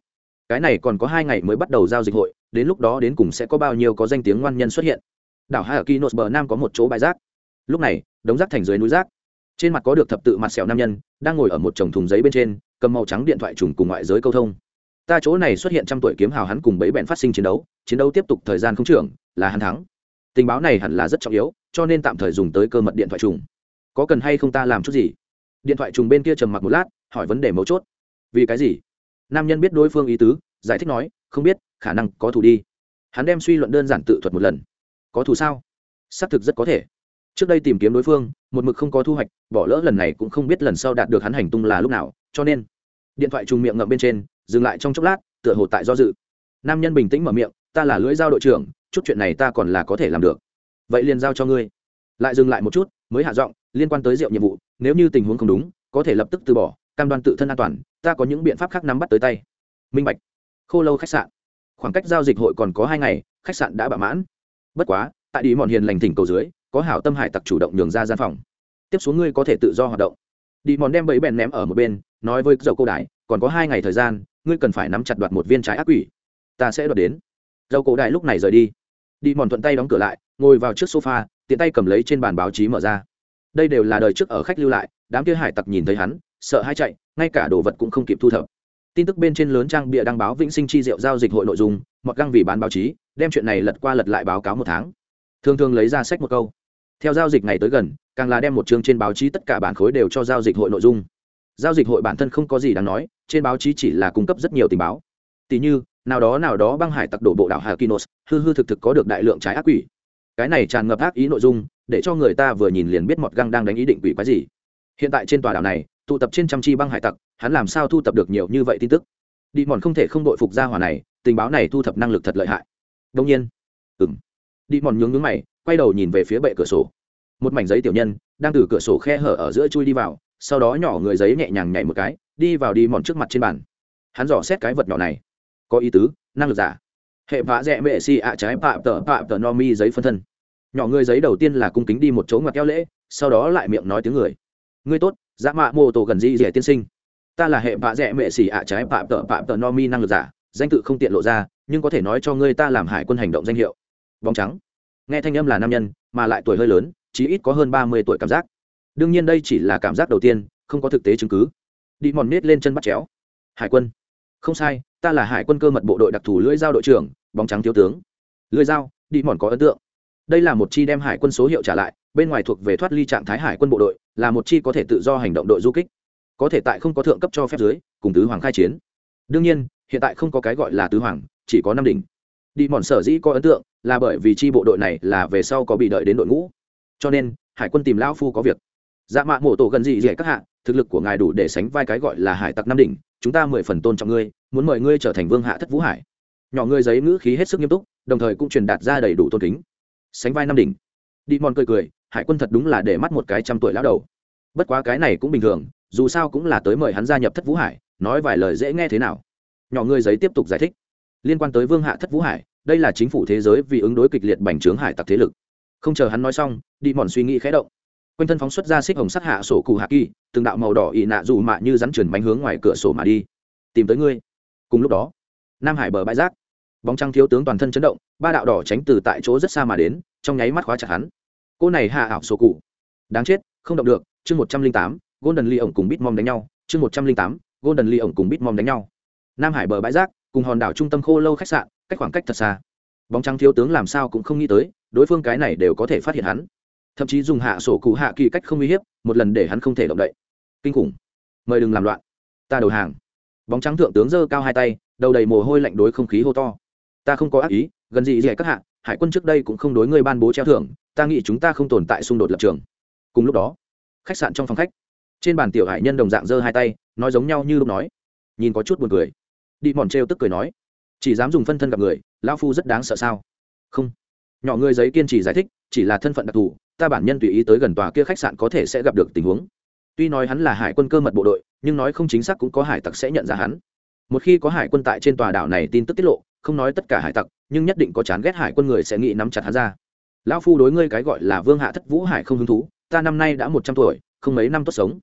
Cái này còn có hai ngày mới bắt đầu giao dịch hội, đến lúc đó đến cùng sẽ có bao nhiêu có danh tiếng ngoan nhân xuất hiện. Đảo hai ở kinos bờ nam có một chỗ bãi rác. Lúc này, đống rác thành dưới núi rác. Trên mặt có được thập tự mặt sẹo nam nhân, đang ngồi ở một chồng thùng giấy bên trên, cầm màu trắng điện thoại trùng cùng ngoại giới câu thông ta chỗ này xuất hiện trăm tuổi kiếm hào hắn cùng bấy bẹn phát sinh chiến đấu chiến đấu tiếp tục thời gian không trưởng, là hắn thắng. Tình báo này hẳn là rất trọng yếu, cho nên tạm thời dùng tới cơ mật điện thoại trùng. Có cần hay không ta làm chút gì? Điện thoại trùng bên kia trầm mặc một lát, hỏi vấn đề mấu chốt. Vì cái gì? Nam nhân biết đối phương ý tứ, giải thích nói, không biết, khả năng có thù đi. Hắn đem suy luận đơn giản tự thuật một lần. Có thù sao? Xác thực rất có thể. Trước đây tìm kiếm đối phương, một mực không có thu hoạch, bỏ lỡ lần này cũng không biết lần sau đạt được hắn hành tung là lúc nào, cho nên, điện thoại trùng miệng ngậm bên trên dừng lại trong chốc lát, tựa hồ tại do dự. Nam nhân bình tĩnh mở miệng, ta là lưỡi giao đội trưởng, chút chuyện này ta còn là có thể làm được. Vậy liền giao cho ngươi. Lại dừng lại một chút, mới hạ giọng, liên quan tới rượu nhiệm vụ, nếu như tình huống không đúng, có thể lập tức từ bỏ, cam đoan tự thân an toàn, ta có những biện pháp khác nắm bắt tới tay. Minh bạch. Khô lâu khách sạn. Khoảng cách giao dịch hội còn có hai ngày, khách sạn đã bạ mãn. Bất quá, tại đi mòn hiền lành thỉnh cầu dưới, có hảo tâm hải tặc chủ động nhường ra gian phòng. Tiếp xuống ngươi có thể tự do hoạt động. Đi mòn đem bẫy bèn ném ở một bên, nói với dầu cô đại còn có hai ngày thời gian ngươi cần phải nắm chặt đoạt một viên trái ác quỷ. Ta sẽ đoạt đến. Dầu cổ đại lúc này rời đi. Đi mòn thuận tay đóng cửa lại, ngồi vào trước sofa, tiện tay cầm lấy trên bàn báo chí mở ra. Đây đều là đời trước ở khách lưu lại, đám kia hải tặc nhìn thấy hắn, sợ hai chạy, ngay cả đồ vật cũng không kịp thu thập. Tin tức bên trên lớn trang bịa đăng báo vĩnh sinh chi diệu giao dịch hội nội dung, mọt găng vì bán báo chí, đem chuyện này lật qua lật lại báo cáo một tháng. Thường thường lấy ra sách một câu. Theo giao dịch ngày tới gần, càng là đem một chương trên báo chí tất cả bản khối đều cho giao dịch hội nội dung. Giao dịch hội bản thân không có gì đáng nói trên báo chí chỉ là cung cấp rất nhiều tình báo. Tỷ như, nào đó nào đó băng hải tặc đổ bộ đảo hà kinos hư hư thực thực có được đại lượng trái ác quỷ. Cái này tràn ngập ác ý nội dung, để cho người ta vừa nhìn liền biết mọt găng đang đánh ý định quỷ quái gì. Hiện tại trên tòa đảo này, tụ tập trên trăm chi băng hải tặc, hắn làm sao thu thập được nhiều như vậy tin tức? Đi mòn không thể không đội phục gia hỏa này, tình báo này thu thập năng lực thật lợi hại. Đông nhiên ừng đi mòn nhướng nhướng mày, quay đầu nhìn về phía bệ cửa sổ. Một mảnh giấy tiểu nhân, đang từ cửa sổ khe hở ở giữa chui đi vào, sau đó nhỏ người giấy nhẹ nhàng nhảy một cái đi vào đi mòn trước mặt trên bàn. Hắn dò xét cái vật nhỏ này. Có ý tứ, năng lực giả. Hệ vạ dẹ mệ si ạ trái pạ tờ pạ tờ no mi giấy phân thân. Nhỏ người giấy đầu tiên là cung kính đi một chỗ ngoặt keo lễ, sau đó lại miệng nói tiếng người. Ngươi tốt dã mạ mô tổ gần di rẻ tiên sinh. Ta là hệ vạ dẹ mệ xì ạ trái pạ tờ pạ tờ no mi năng lực giả, danh tự không tiện lộ ra, nhưng có thể nói cho ngươi ta làm hải quân hành động danh hiệu. Bóng trắng. Nghe thanh âm là nam nhân, mà lại tuổi hơi lớn, chí ít có hơn ba mươi tuổi cảm giác. Đương nhiên đây chỉ là cảm giác đầu tiên, không có thực tế chứng cứ đi mòn nết lên chân bắt chéo. Hải quân. Không sai, ta là hải quân cơ mật bộ đội đặc thù lưỡi dao đội trưởng, bóng trắng thiếu tướng. Lưỡi dao, đi mòn có ấn tượng. Đây là một chi đem hải quân số hiệu trả lại, bên ngoài thuộc về thoát ly trạng thái hải quân bộ đội, là một chi có thể tự do hành động đội du kích. Có thể tại không có thượng cấp cho phép dưới, cùng tứ hoàng khai chiến. Đương nhiên, hiện tại không có cái gọi là tứ hoàng, chỉ có năm đỉnh. Đi mòn sở dĩ có ấn tượng, là bởi vì chi bộ đội này là về sau có bị đợi đến đội ngũ. Cho nên, hải quân tìm lão phu có việc. Dạ mạ mổ tổ gần gì dễ các hạ thực lực của ngài đủ để sánh vai cái gọi là hải tặc nam đỉnh, chúng ta mười phần tôn trọng ngươi, muốn mời ngươi trở thành vương hạ thất vũ hải. Nhỏ ngươi giấy ngữ khí hết sức nghiêm túc, đồng thời cũng truyền đạt ra đầy đủ tôn kính. Sánh vai nam đỉnh. Đi mòn cười cười, hải quân thật đúng là để mắt một cái trăm tuổi lão đầu. Bất quá cái này cũng bình thường, dù sao cũng là tới mời hắn gia nhập thất vũ hải, nói vài lời dễ nghe thế nào. Nhỏ ngươi giấy tiếp tục giải thích. Liên quan tới vương hạ thất vũ hải, đây là chính phủ thế giới vì ứng đối kịch liệt bành trướng hải tặc thế lực. Không chờ hắn nói xong đi mòn suy nghĩ khẽ động quanh thân phóng xuất ra xích hồng sắc hạ sổ cụ hạ kỳ, từng đạo màu đỏ ị nạ dù mạ như rắn trườn bánh hướng ngoài cửa sổ mà đi. Tìm tới ngươi. Cùng lúc đó, nam hải bờ bãi rác. Bóng trăng thiếu tướng toàn thân chấn động, ba đạo đỏ tránh từ tại chỗ rất xa mà đến, trong nháy mắt khóa chặt hắn. Cô này hạ ảo sổ cụ. Đáng chết, không động được, chương một trăm linh tám, golden ly ổng cùng bít mom đánh nhau, chương một trăm linh tám, golden ly ổng cùng bít mom đánh nhau. Nam hải bờ bãi rác, cùng hòn đảo trung tâm khô lâu khách sạn, cách khoảng cách thật xa. Bóng trắng thiếu tướng làm sao cũng không nghĩ tới, đối phương cái này đều có thể phát hiện hắn thậm chí dùng hạ sổ cụ hạ kỳ cách không uy hiếp, một lần để hắn không thể động đậy. Kinh khủng. Mời đừng làm loạn. Ta đầu hàng. Bóng trắng thượng tướng giơ cao hai tay, đầu đầy mồ hôi lạnh đối không khí hô to. Ta không có ác ý, gần gì gì các hạ, hải quân trước đây cũng không đối ngươi ban bố treo thưởng, ta nghĩ chúng ta không tồn tại xung đột lập trường. Cùng lúc đó, khách sạn trong phòng khách, trên bàn tiểu hải nhân đồng dạng giơ hai tay, nói giống nhau như lúc nói. Nhìn có chút buồn cười. Đi mòn trêu tức cười nói. Chỉ dám dùng phân thân gặp người, lão phu rất đáng sợ sao? Không. Nhỏ người giấy kiên trì giải thích, chỉ là thân phận đặc thù ta bản nhân tùy ý tới gần tòa kia khách sạn có thể sẽ gặp được tình huống. Tuy nói hắn là hải quân cơ mật bộ đội, nhưng nói không chính xác cũng có hải tặc sẽ nhận ra hắn. Một khi có hải quân tại trên tòa đảo này tin tức tiết lộ, không nói tất cả hải tặc, nhưng nhất định có chán ghét hải quân người sẽ nghĩ nắm chặt hắn ra. Lão phu đối ngươi cái gọi là vương hạ thất vũ hải không hứng thú, ta năm nay đã một trăm tuổi, không mấy năm tốt sống.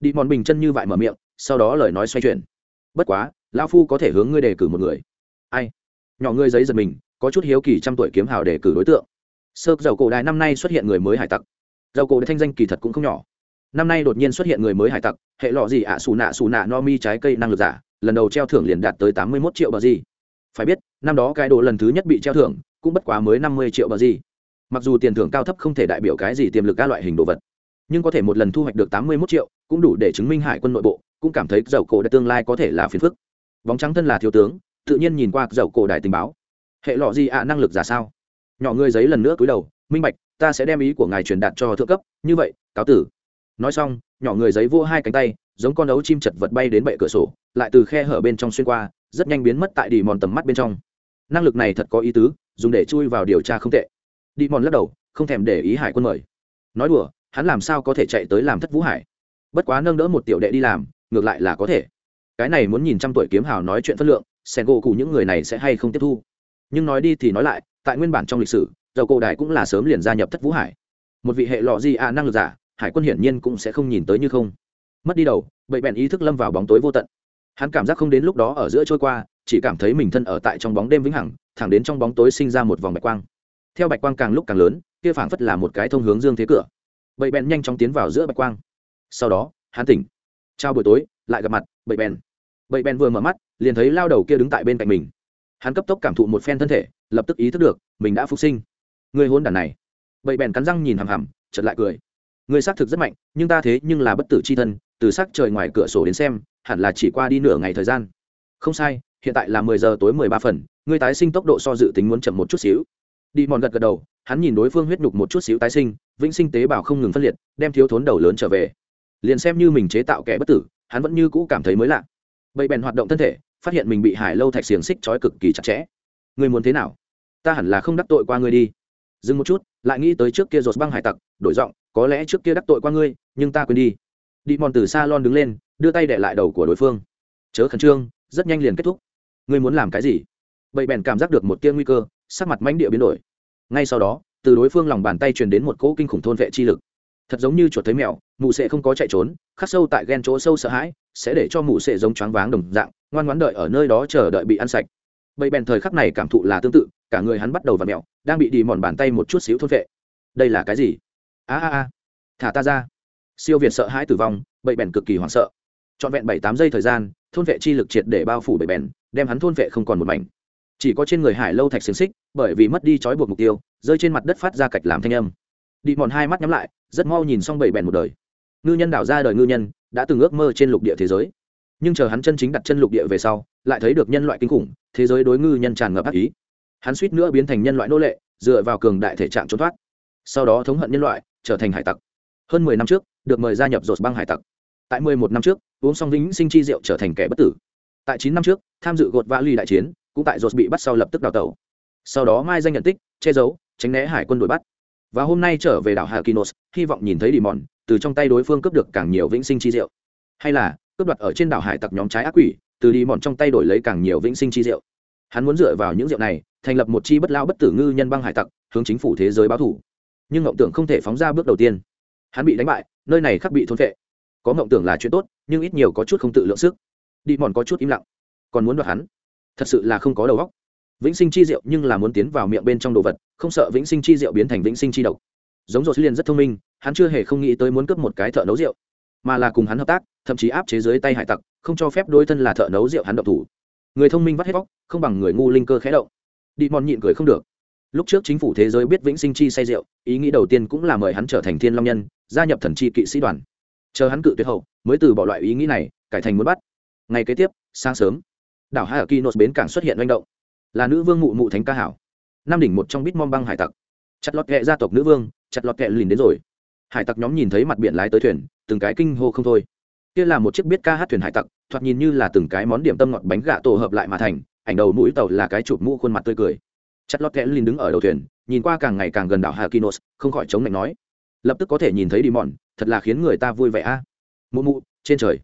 Đi mòn bình chân như vậy mở miệng, sau đó lời nói xoay chuyển. Bất quá, lão phu có thể hướng ngươi đề cử một người. Ai? Nhỏ ngươi giấy giật mình, có chút hiếu kỳ trăm tuổi kiếm hào đề cử đối tượng sơ dầu cổ đài năm nay xuất hiện người mới hải tặc. Dầu cổ đài thanh danh kỳ thật cũng không nhỏ. Năm nay đột nhiên xuất hiện người mới hải tặc hệ lọ gì ạ? À, xù nạ xù nạ no mi trái cây năng lực giả lần đầu treo thưởng liền đạt tới tám mươi mốt triệu bờ gì. Phải biết năm đó cái đồ lần thứ nhất bị treo thưởng cũng bất quá mới năm mươi triệu bờ gì. Mặc dù tiền thưởng cao thấp không thể đại biểu cái gì tiềm lực các loại hình đồ vật nhưng có thể một lần thu hoạch được tám mươi mốt triệu cũng đủ để chứng minh hải quân nội bộ cũng cảm thấy dầu cổ đại tương lai có thể là phiền phức. Bóng trắng thân là thiếu tướng tự nhiên nhìn qua dầu cổ đại tình báo. Hệ lọ gì ạ? Năng lực giả sao? Nhỏ ngươi giấy lần nữa cúi đầu, minh bạch, ta sẽ đem ý của ngài truyền đạt cho thượng cấp. Như vậy, cáo tử. Nói xong, nhỏ người giấy vô hai cánh tay, giống con ấu chim chật vật bay đến bệ cửa sổ, lại từ khe hở bên trong xuyên qua, rất nhanh biến mất tại đi mòn tầm mắt bên trong. Năng lực này thật có ý tứ, dùng để chui vào điều tra không tệ. Đi mòn lắc đầu, không thèm để ý hải quân mời. Nói đùa, hắn làm sao có thể chạy tới làm thất vũ hải? Bất quá nâng đỡ một tiểu đệ đi làm, ngược lại là có thể. Cái này muốn nhìn trăm tuổi kiếm hào nói chuyện phân lượng sen gỗ cụ những người này sẽ hay không tiếp thu. Nhưng nói đi thì nói lại tại nguyên bản trong lịch sử, dầu cổ đại cũng là sớm liền gia nhập thất vũ hải. Một vị hệ lọ di a năng lực giả, hải quân hiển nhiên cũng sẽ không nhìn tới như không. Mất đi đầu, bậy bẹn ý thức lâm vào bóng tối vô tận. Hắn cảm giác không đến lúc đó ở giữa trôi qua, chỉ cảm thấy mình thân ở tại trong bóng đêm vĩnh hằng, thẳng đến trong bóng tối sinh ra một vòng bạch quang. Theo bạch quang càng lúc càng lớn, kia phảng phất là một cái thông hướng dương thế cửa. Bậy bẹn nhanh chóng tiến vào giữa bạch quang. Sau đó, hắn tỉnh. Chào buổi tối, lại gặp mặt, bậy bẹn. Bậy bẹn vừa mở mắt, liền thấy lao đầu kia đứng tại bên cạnh mình. Hắn cấp tốc cảm thụ một phen thân thể lập tức ý thức được, mình đã phục sinh. Người hôn đàn này. Bậy bèn cắn răng nhìn hằm hằm chật lại cười. Người xác thực rất mạnh, nhưng ta thế nhưng là bất tử c h i thân, từ sắc trời ngoài cửa sổ đến xem, hẳn là chỉ qua đi nửa ngày thời gian. Không sai, hiện tại là mười giờ tối mười ba phần, người tái sinh tốc độ so dự tính muốn chậm một chút xíu. Đi mòn gật gật đầu, hắn nhìn đối phương huyết nhục một chút xíu tái sinh, vĩnh sinh tế bào không ngừng phân liệt, đem thiếu thốn đầu lớn trở về. Liền xem như mình chế tạo kẻ bất tử, hắn vẫn như cũ cảm thấy mới lạ. Bậy bèn hoạt động thân thể, phát hiện mình bị hải lâu thạch xiềng xích trói cực kỳ chặt chẽ ngươi muốn thế nào? Ta hẳn là không đắc tội qua ngươi đi. Dừng một chút, lại nghĩ tới trước kia rột băng hải tặc, đổi giọng, có lẽ trước kia đắc tội qua ngươi, nhưng ta quên đi. Đi mòn từ xa lon đứng lên, đưa tay để lại đầu của đối phương. Chớ khẩn trương, rất nhanh liền kết thúc. Ngươi muốn làm cái gì? Bậy bèn cảm giác được một tia nguy cơ, sắc mặt mãnh địa biến đổi. Ngay sau đó, từ đối phương lòng bàn tay truyền đến một cỗ kinh khủng thôn vệ chi lực. Thật giống như chuột thấy mèo, mụ sẽ không có chạy trốn, khắc sâu tại ghen chỗ sâu sợ hãi, sẽ để cho mụ sẽ giống choáng váng đồng dạng, ngoan ngoãn đợi ở nơi đó chờ đợi bị ăn sạch bầy bèn thời khắc này cảm thụ là tương tự, cả người hắn bắt đầu v ặ mẹo đang bị đi mòn bàn tay một chút xíu thôn vệ. Đây là cái gì? A a a. Thả ta ra. Siêu việt sợ hãi tử vong, bầy bèn cực kỳ hoảng sợ. Trọn vẹn bảy tám giây thời gian, thôn vệ chi lực triệt để bao phủ bầy bèn, đem hắn thôn vệ không còn một mảnh. Chỉ có trên người hải lâu thạch xiềng xích, bởi vì mất đi trói buộc mục tiêu, rơi trên mặt đất phát ra cạch làm thanh âm. Đi mòn hai mắt nhắm lại, rất mau nhìn xong bầy bèn một đời. Ngư nhân đảo ra đời ngư nhân, đã từng ước mơ trên lục địa thế giới nhưng chờ hắn chân chính đặt chân lục địa về sau, lại thấy được nhân loại kinh khủng, thế giới đối ngư nhân tràn ngập ác ý. Hắn suýt nữa biến thành nhân loại nô lệ, dựa vào cường đại thể trạng trốn thoát. Sau đó thống hận nhân loại, trở thành hải tặc. Hơn mười năm trước, được mời gia nhập rột băng hải tặc. Tại mười một năm trước, uống xong vĩnh sinh chi rượu trở thành kẻ bất tử. Tại chín năm trước, tham dự gột vã ly đại chiến, cũng tại rột bị bắt sau lập tức đào tẩu. Sau đó mai danh nhận tích, che giấu, tránh né hải quân đuổi bắt. Và hôm nay trở về đảo hà kinos hy vọng nhìn thấy đi mòn từ trong tay đối phương cướp được càng nhiều vĩnh sinh chi rượu. Hay là cướp đoạt ở trên đảo hải tặc nhóm trái ác quỷ, từ đi mòn trong tay đổi lấy càng nhiều vĩnh sinh chi rượu. Hắn muốn dựa vào những rượu này, thành lập một chi bất lao bất tử ngư nhân băng hải tặc, hướng chính phủ thế giới báo thủ. Nhưng ngộng tưởng không thể phóng ra bước đầu tiên. Hắn bị đánh bại, nơi này khắc bị thôn vệ có ngộng tưởng là chuyện tốt, nhưng ít nhiều có chút không tự lượng sức. Đi mòn có chút im lặng. Còn muốn đoạt hắn? Thật sự là không có đầu óc. Vĩnh sinh chi rượu nhưng là muốn tiến vào miệng bên trong đồ vật, không sợ vĩnh sinh chi rượu biến thành vĩnh sinh chi độc. Giống rột liền rất thông minh, hắn chưa hề không nghĩ tới muốn cướp một cái thợ nấu rượu, mà là cùng hắn hợp tác thậm chí áp chế dưới tay hải tặc, không cho phép đôi thân là thợ nấu rượu hắn động thủ. Người thông minh vắt hết vóc không bằng người ngu linh cơ khé động. Đi mòn nhịn cười không được. Lúc trước chính phủ thế giới biết vĩnh sinh chi say rượu, ý nghĩ đầu tiên cũng là mời hắn trở thành thiên long nhân, gia nhập thần chi kỵ sĩ đoàn. Chờ hắn cự tuyệt hậu, mới từ bỏ loại ý nghĩ này, cải thành muốn bắt. Ngày kế tiếp, sáng sớm, đảo hai ở kinos bến cảng xuất hiện manh động. Là nữ vương mụ mụ thánh ca hảo. Nam đỉnh một trong bít mom băng hải tặc. Chặt lọt kẹ gia tộc nữ vương, chặt lọt kẹ lìn đến rồi. Hải tặc nhóm nhìn thấy mặt biển lái tới thuyền, từng cái kinh hô không thôi kia là một chiếc biết ca hát thuyền hải tặc, thoạt nhìn như là từng cái món điểm tâm ngọt bánh gà tổ hợp lại mà thành, ảnh đầu mũi tàu là cái chụp mũ khuôn mặt tươi cười. Chặt lót kẽ linh đứng ở đầu thuyền, nhìn qua càng ngày càng gần đảo hà kinos không khỏi chống lạnh nói. Lập tức có thể nhìn thấy đi mòn, thật là khiến người ta vui vẻ a. À. mụ mụ, trên trời.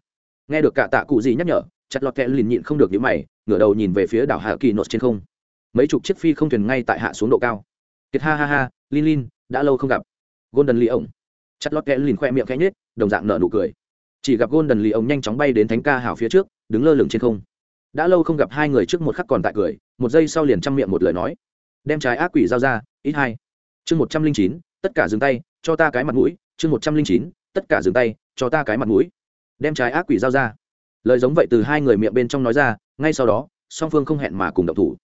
Nghe được cả tạ cụ gì nhắc nhở, chặt lọt kẽ lìn nhịn không được những mày, ngửa đầu nhìn về phía đảo hà kinos trên không. Mấy chục chiếc phi không thuyền ngay tại hạ xuống độ cao. Kiệt ha ha ha, lin lin, đã lâu không gặp. Golden lee ổng. Chặt lọt kẽ lìn khoe miệng khẽ nhết đồng dạng nở nụ cười chỉ gặp golden lì ổng nhanh chóng bay đến thánh ca hào phía trước, đứng lơ lửng trên không. Đã lâu không gặp hai người trước một khắc còn tại cười, một giây sau liền chăm miệng một lời nói. Đem trái ác quỷ giao ra, ít hai. Chương một trăm linh chín, tất cả dừng tay, cho ta cái mặt mũi. Chương một trăm linh chín, tất cả dừng tay, cho ta cái mặt mũi. Đem trái ác quỷ giao ra. Lời giống vậy từ hai người miệng bên trong nói ra, ngay sau đó, song phương không hẹn mà cùng động thủ.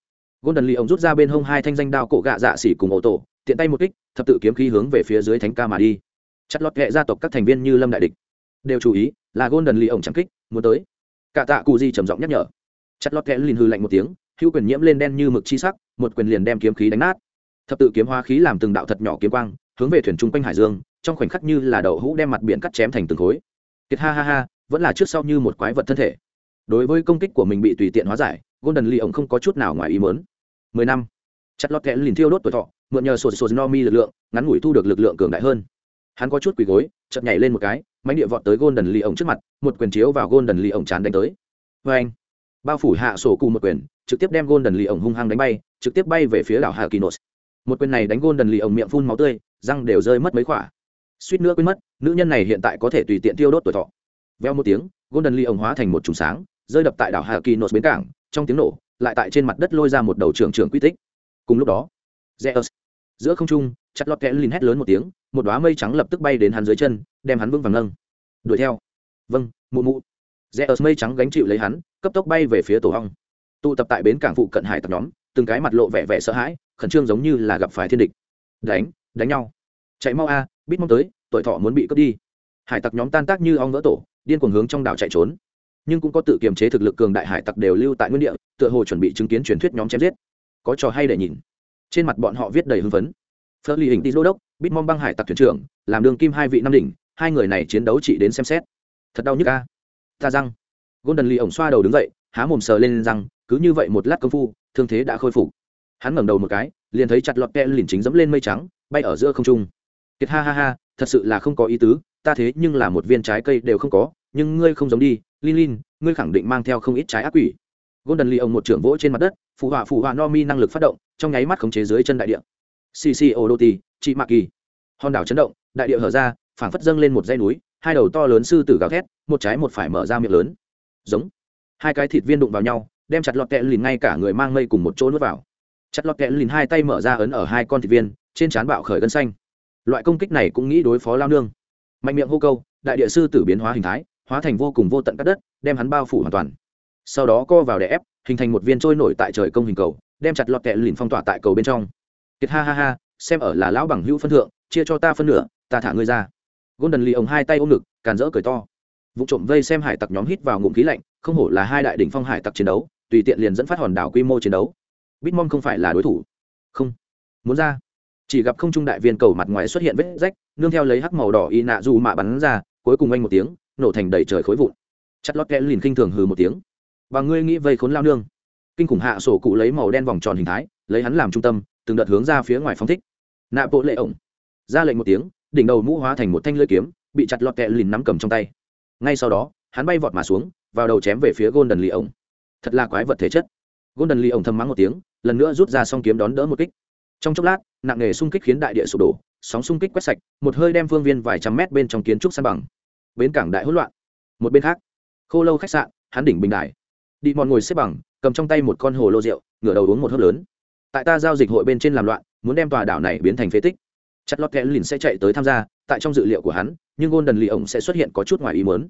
Golden lì ông rút ra bên hông hai thanh danh đao cổ gạ dạ xỉ cùng ô tổ, tiện tay một kích, thập tự kiếm khí hướng về phía dưới thánh ca mà đi. Chặt lọt hệ gia tộc các thành viên như lâm đại địch đều chú ý, là golden lee ổng chẳng kích, muốn tới. Cả tạ cụ di trầm giọng nhắc nhở. Chặt lọt kẽ lìn hư lạnh một tiếng, hữu quyền nhiễm lên đen như mực chi sắc, một quyền liền đem kiếm khí đánh nát. Thập tự kiếm hóa khí làm từng đạo thật nhỏ kiếm quang, hướng về thuyền trung quanh hải dương, trong khoảnh khắc như là đậu hũ đem mặt biển cắt chém thành từng khối. Kiệt ha ha ha, vẫn là trước sau như một quái vật thân thể. Đối với công kích của mình bị tùy tiện hóa giải, golden lee ổng không có chút nào ngoài ý mớn mười năm. Chặt lọt kẽ lìn thiêu đốt tuổi thọ, mượn nhờ sột sột no mi lực lượng, ngắn ngủi thu được lực lượng cường đại hơn hắn có chút quỳ gối, chợt nhảy lên một cái mánh địa vọt tới golden lee ổng trước mặt, một quyền chiếu vào golden lee ổng chán đánh tới. Vê anh bao phủ hạ sổ cụ một quyền, trực tiếp đem golden lì ổng hung hăng đánh bay, trực tiếp bay về phía đảo hà kinos một quyền này đánh golden lì ổng miệng phun máu tươi, răng đều rơi mất mấy khỏa. Suýt nữa quên mất, nữ nhân này hiện tại có thể tùy tiện tiêu đốt tuổi thọ. Veo một tiếng, golden lì ổng hóa thành một trùng sáng, rơi đập tại đảo hà kinos bến cảng, trong tiếng nổ, lại tại trên mặt đất lôi ra một đầu trường trường quy tích. Cùng lúc đó, Zeus. giữa không trung chặt lọt kẽ lìn hét lớn một tiếng một đoá mây trắng lập tức bay đến hắn dưới chân đem hắn vững vàng nâng. Đuổi theo. Vâng mụ mụ. Rẽ Zeus mây trắng gánh chịu lấy hắn cấp tốc bay về phía tổ hong. Tụ tập tại bến cảng phụ cận hải tặc nhóm từng cái mặt lộ vẻ vẻ sợ hãi khẩn trương giống như là gặp phải thiên địch. Đánh đánh nhau. Chạy mau a à, bít mong tới tuổi thọ muốn bị cướp đi. Hải tặc nhóm tan tác như ong vỡ tổ điên cuồng hướng trong đảo chạy trốn. Nhưng cũng có tự kiềm chế thực lực cường đại hải tặc đều lưu tại nguyên địa tựa hồ chuẩn bị chứng kiến truyền thuyết nhóm chém giết. Có trò hay để nhìn. Trên mặt bọn họ viết đầy hưng phấn phớt ly hình tí đô đốc, bít mong băng hải tặc thuyền trưởng, làm đường kim hai vị nam đỉnh, hai người này chiến đấu chỉ đến xem xét. Thật đau nhức ca ta răng. Golden lì ổng xoa đầu đứng dậy, há mồm sờ lên răng, cứ như vậy một lát công phu, thương thế đã khôi phục. Hắn ngẩng đầu một cái, liền thấy chặt lọt kẹ lìn chính dẫm lên mây trắng, bay ở giữa không trung. Kiệt ha ha ha, thật sự là không có ý tứ, ta thế nhưng là một viên trái cây đều không có, nhưng ngươi không giống đi, lin lin, ngươi khẳng định mang theo không ít trái ác quỷ. Golden lì ổng một trưởng vỗ trên mặt đất phụ họa phụ họa no mi năng lực phát động, trong nháy mắt khống chế dưới chân đại địa cc odoti chị mạc kỳ hòn đảo chấn động, đại địa hở ra, phảng phất dâng lên một dãy núi, hai đầu to lớn sư tử gào thét, một trái một phải mở ra miệng lớn. Giống. Hai cái thịt viên đụng vào nhau, đem chặt lọt kẹ lìn ngay cả người mang mây cùng một chỗ nuốt vào. Chặt lọt kẹ lìn hai tay mở ra ấn ở hai con thịt viên, trên trán bạo khởi gân xanh. Loại công kích này cũng nghĩ đối phó lao nương. Mạnh miệng hô câu, đại địa sư tử biến hóa hình thái, hóa thành vô cùng vô tận cắt đất, đem hắn bao phủ hoàn toàn. Sau đó co vào đè ép, hình thành một viên trôi nổi tại trời công hình cầu, đem chặt lọt kẹ lìn phong tỏa tại cầu bên trong kiệt ha ha ha, xem ở là lão bằng hữu phân thượng, chia cho ta phân nửa, ta thả ngươi ra. Golden lì ổng hai tay ôm ngực, càn rỡ cười to. Vụ trộm vây xem hải tặc nhóm hít vào ngụm khí lạnh, không hổ là hai đại đỉnh phong hải tặc chiến đấu, tùy tiện liền dẫn phát hòn đảo quy mô chiến đấu. Bitmom không phải là đối thủ. Không. Muốn ra. Chỉ gặp không trung đại viên cầu mặt ngoài xuất hiện vết rách, nương theo lấy hắc màu đỏ y nạ dù mạ bắn ra, cuối cùng anh một tiếng, nổ thành đầy trời khối vụn. Chặt lót kẽ lìn khinh thường hừ một tiếng. Và ngươi nghĩ vây khốn lao nương. Kinh khủng hạ sổ cụ lấy màu đen vòng tròn hình thái, lấy hắn làm trung tâm từng đợt hướng ra phía ngoài phóng thích. Nạ bộ lệ ổng, ra lệnh một tiếng, đỉnh đầu mũ hóa thành một thanh lưỡi kiếm, bị chặt lọt kẹ lìn nắm cầm trong tay. Ngay sau đó, hắn bay vọt mà xuống, vào đầu chém về phía golden lì ổng. Thật là quái vật thể chất. Golden lì ổng thầm mắng một tiếng, lần nữa rút ra song kiếm đón đỡ một kích. Trong chốc lát, nặng nghề xung kích khiến đại địa sụp đổ, sóng xung kích quét sạch, một hơi đem phương viên vài trăm mét bên trong kiến trúc san bằng. Bến cảng đại hỗn loạn. Một bên khác, khô lâu khách sạn, hắn đỉnh bình đài. Đi mòn ngồi xếp bằng, cầm trong tay một con hồ lô rượu, ngửa đầu uống một hớp lớn tại ta giao dịch hội bên trên làm loạn, muốn đem tòa đảo này biến thành phế tích. Chất lót kẽ lìn sẽ chạy tới tham gia, tại trong dự liệu của hắn, nhưng golden lì ổng sẽ xuất hiện có chút ngoài ý muốn.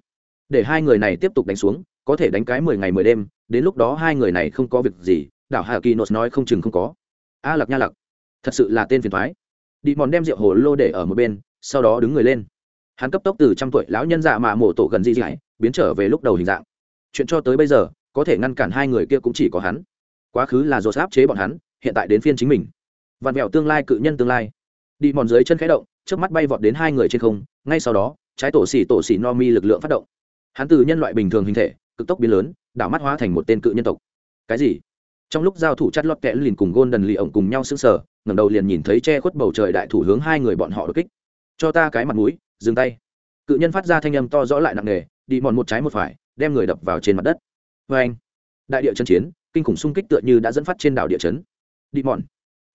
Để hai người này tiếp tục đánh xuống, có thể đánh cái mười ngày mười đêm, đến lúc đó hai người này không có việc gì, đảo hà kỳ nốt nói không chừng không có. A lặc nha lặc thật sự là tên phiền thoái đi mòn đem rượu hồ lô để ở một bên, sau đó đứng người lên. Hắn cấp tốc từ trăm tuổi lão nhân dạ mà mổ tổ gần di dạy biến trở về lúc đầu hình dạng. Chuyện cho tới bây giờ, có thể ngăn cản hai người kia cũng chỉ có hắn. Quá khứ là dột áp chế bọn hắn hiện tại đến phiên chính mình. Vặn vẹo tương lai cự nhân tương lai. Đi mòn dưới chân khẽ động trước mắt bay vọt đến hai người trên không, ngay sau đó, trái tổ xỉ tổ xỉ no mi lực lượng phát động. Hắn từ nhân loại bình thường hình thể, cực tốc biến lớn, đảo mắt hóa thành một tên cự nhân tộc. Cái gì? Trong lúc giao thủ chắt lót kẽ liền cùng gôn đần lì ổng cùng nhau sững sờ, ngẩng đầu liền nhìn thấy che khuất bầu trời đại thủ hướng hai người bọn họ đột kích. Cho ta cái mặt mũi, dừng tay. Cự nhân phát ra thanh âm to rõ lại nặng nề, đi mòn một trái một phải, đem người đập vào trên mặt đất. Vê anh đại địa chân chiến, kinh khủng xung kích tựa như đã dẫn phát trên đảo địa chấn đi mòn.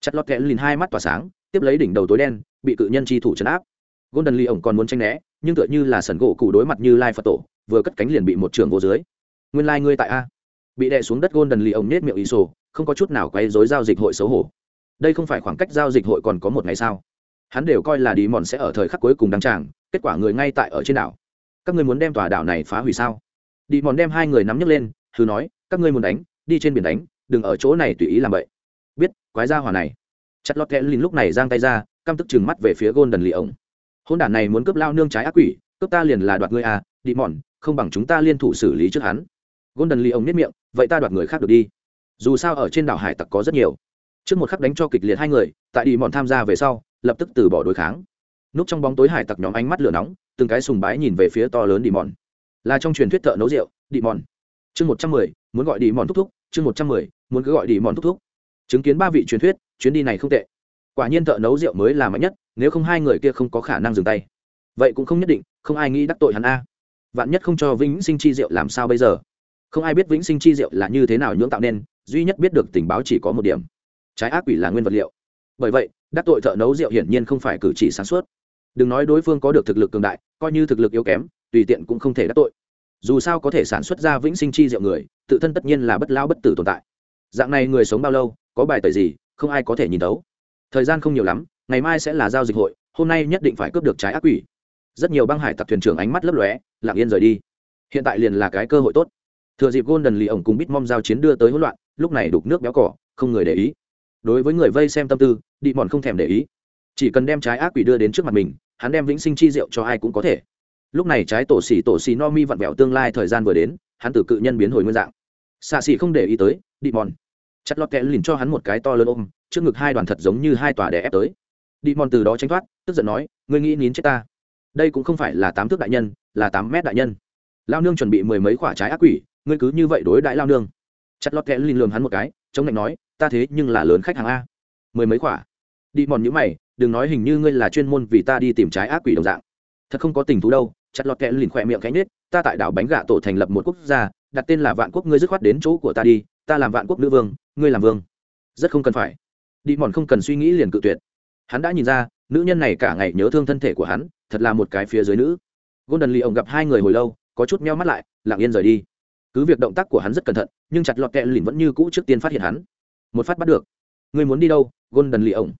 Chặt lọt kẽ lìn hai mắt tỏa sáng, tiếp lấy đỉnh đầu tối đen, bị cự nhân chi thủ chấn áp. Golden lee ổng còn muốn tranh né, nhưng tựa như là sần gỗ cụ đối mặt như lai phật tổ, vừa cất cánh liền bị một trường vô dưới. Nguyên lai ngươi tại a? Bị đè xuống đất golden lee ổng nết miệng ý sổ, không có chút nào quay dối giao dịch hội xấu hổ. Đây không phải khoảng cách giao dịch hội còn có một ngày sao? Hắn đều coi là đi mòn sẽ ở thời khắc cuối cùng đăng tràng, kết quả người ngay tại ở trên đảo. Các ngươi muốn đem tòa đảo này phá hủy sao? Đi mòn đem hai người nắm nhấc lên thứ nói, các ngươi muốn đánh, đi trên biển đánh, đừng ở chỗ này tùy ý làm vậy quái gia hỏa này. Chặt lọt kẽ lìn lúc này giang tay ra, căm tức chừng mắt về phía Gôn Đần lì ổng hôn đản này muốn cướp lao nương trái ác quỷ, cướp ta liền là đoạt ngươi à đi mòn không bằng chúng ta liên thủ xử lý trước hắn. Gôn Đần lì ổng nếp miệng, vậy ta đoạt người khác được đi. Dù sao ở trên đảo hải tặc có rất nhiều. Trước một khắc đánh cho kịch liệt hai người, tại đi mòn tham gia về sau, lập tức từ bỏ đối kháng. Núp trong bóng tối hải tặc nhóm ánh mắt lửa nóng, từng cái sùng bái nhìn về phía to lớn đi mòn là trong truyền thuyết thợ nấu rượu, đi mòn chương một trăm mười, muốn gọi đi mòn thúc thúc. Chương một trăm mười, muốn cứ gọi đi mòn thúc thúc chứng kiến ba vị truyền thuyết, chuyến đi này không tệ. Quả nhiên thợ nấu rượu mới là mạnh nhất, nếu không hai người kia không có khả năng dừng tay. Vậy cũng không nhất định, không ai nghĩ đắc tội hắn a. Vạn nhất không cho vĩnh sinh chi rượu làm sao bây giờ? Không ai biết vĩnh sinh chi rượu là như thế nào nhưỡng tạo nên, duy nhất biết được tình báo chỉ có một điểm. Trái ác quỷ là nguyên vật liệu. Bởi vậy, đắc tội thợ nấu rượu hiển nhiên không phải cử chỉ sáng suốt. Đừng nói đối phương có được thực lực cường đại, coi như thực lực yếu kém, tùy tiện cũng không thể đắc tội. Dù sao có thể sản xuất ra vĩnh sinh chi rượu người, tự thân tất nhiên là bất lao bất tử tồn tại dạng này người sống bao lâu, có bài tẩy gì, không ai có thể nhìn thấu. Thời gian không nhiều lắm, ngày mai sẽ là giao dịch hội, hôm nay nhất định phải cướp được trái ác quỷ. Rất nhiều băng hải tặc thuyền trưởng ánh mắt lấp lóe, lặng yên rời đi. Hiện tại liền là cái cơ hội tốt. Thừa dịp golden lì ổng cùng bít mom giao chiến đưa tới hỗn loạn, lúc này đục nước béo cỏ, không người để ý. Đối với người vây xem tâm tư đi mòn không thèm để ý. Chỉ cần đem trái ác quỷ đưa đến trước mặt mình, hắn đem vĩnh sinh chi rượu cho ai cũng có thể. Lúc này trái tổ xỉ tổ xỉ no mi vặn vẹo tương lai thời gian vừa đến, hắn từ cự nhân biến hồi nguyên dạng. Xạ xỉ không để ý tới đi mòn chặt lọt kẽ lìn cho hắn một cái to lớn ôm, trước ngực hai đoàn thật giống như hai tòa đè ép tới. Đi mòn từ đó tránh thoát, tức giận nói, ngươi nghĩ nín chết ta? Đây cũng không phải là tám thước đại nhân, là tám mét đại nhân. Lao nương chuẩn bị mười mấy quả trái ác quỷ, ngươi cứ như vậy đối đãi lao nương. Chặt lọt kẽ lìn lường hắn một cái, chống lạnh nói, ta thế nhưng là lớn khách hàng a. Mười mấy quả? Đi mòn nhữ mày, đừng nói hình như ngươi là chuyên môn vì ta đi tìm trái ác quỷ đồng dạng. Thật không có tình thú đâu. Chặt lọt kẽ lìn khỏe miệng cánh nết ta tại đảo bánh gà tổ thành lập một quốc gia, đặt tên là vạn quốc, ngươi dứt khoát đến chỗ của ta đi ta làm vạn quốc nữ vương, ngươi làm vương. Rất không cần phải. Đi mòn không cần suy nghĩ liền cự tuyệt. Hắn đã nhìn ra, nữ nhân này cả ngày nhớ thương thân thể của hắn, thật là một cái phía dưới nữ. Golden lee ông gặp hai người hồi lâu, có chút meo mắt lại, lặng yên rời đi. Cứ việc động tác của hắn rất cẩn thận, nhưng chặt lọt kẹ lìn vẫn như cũ trước tiên phát hiện hắn. Một phát bắt được. Ngươi muốn đi đâu, golden lee ông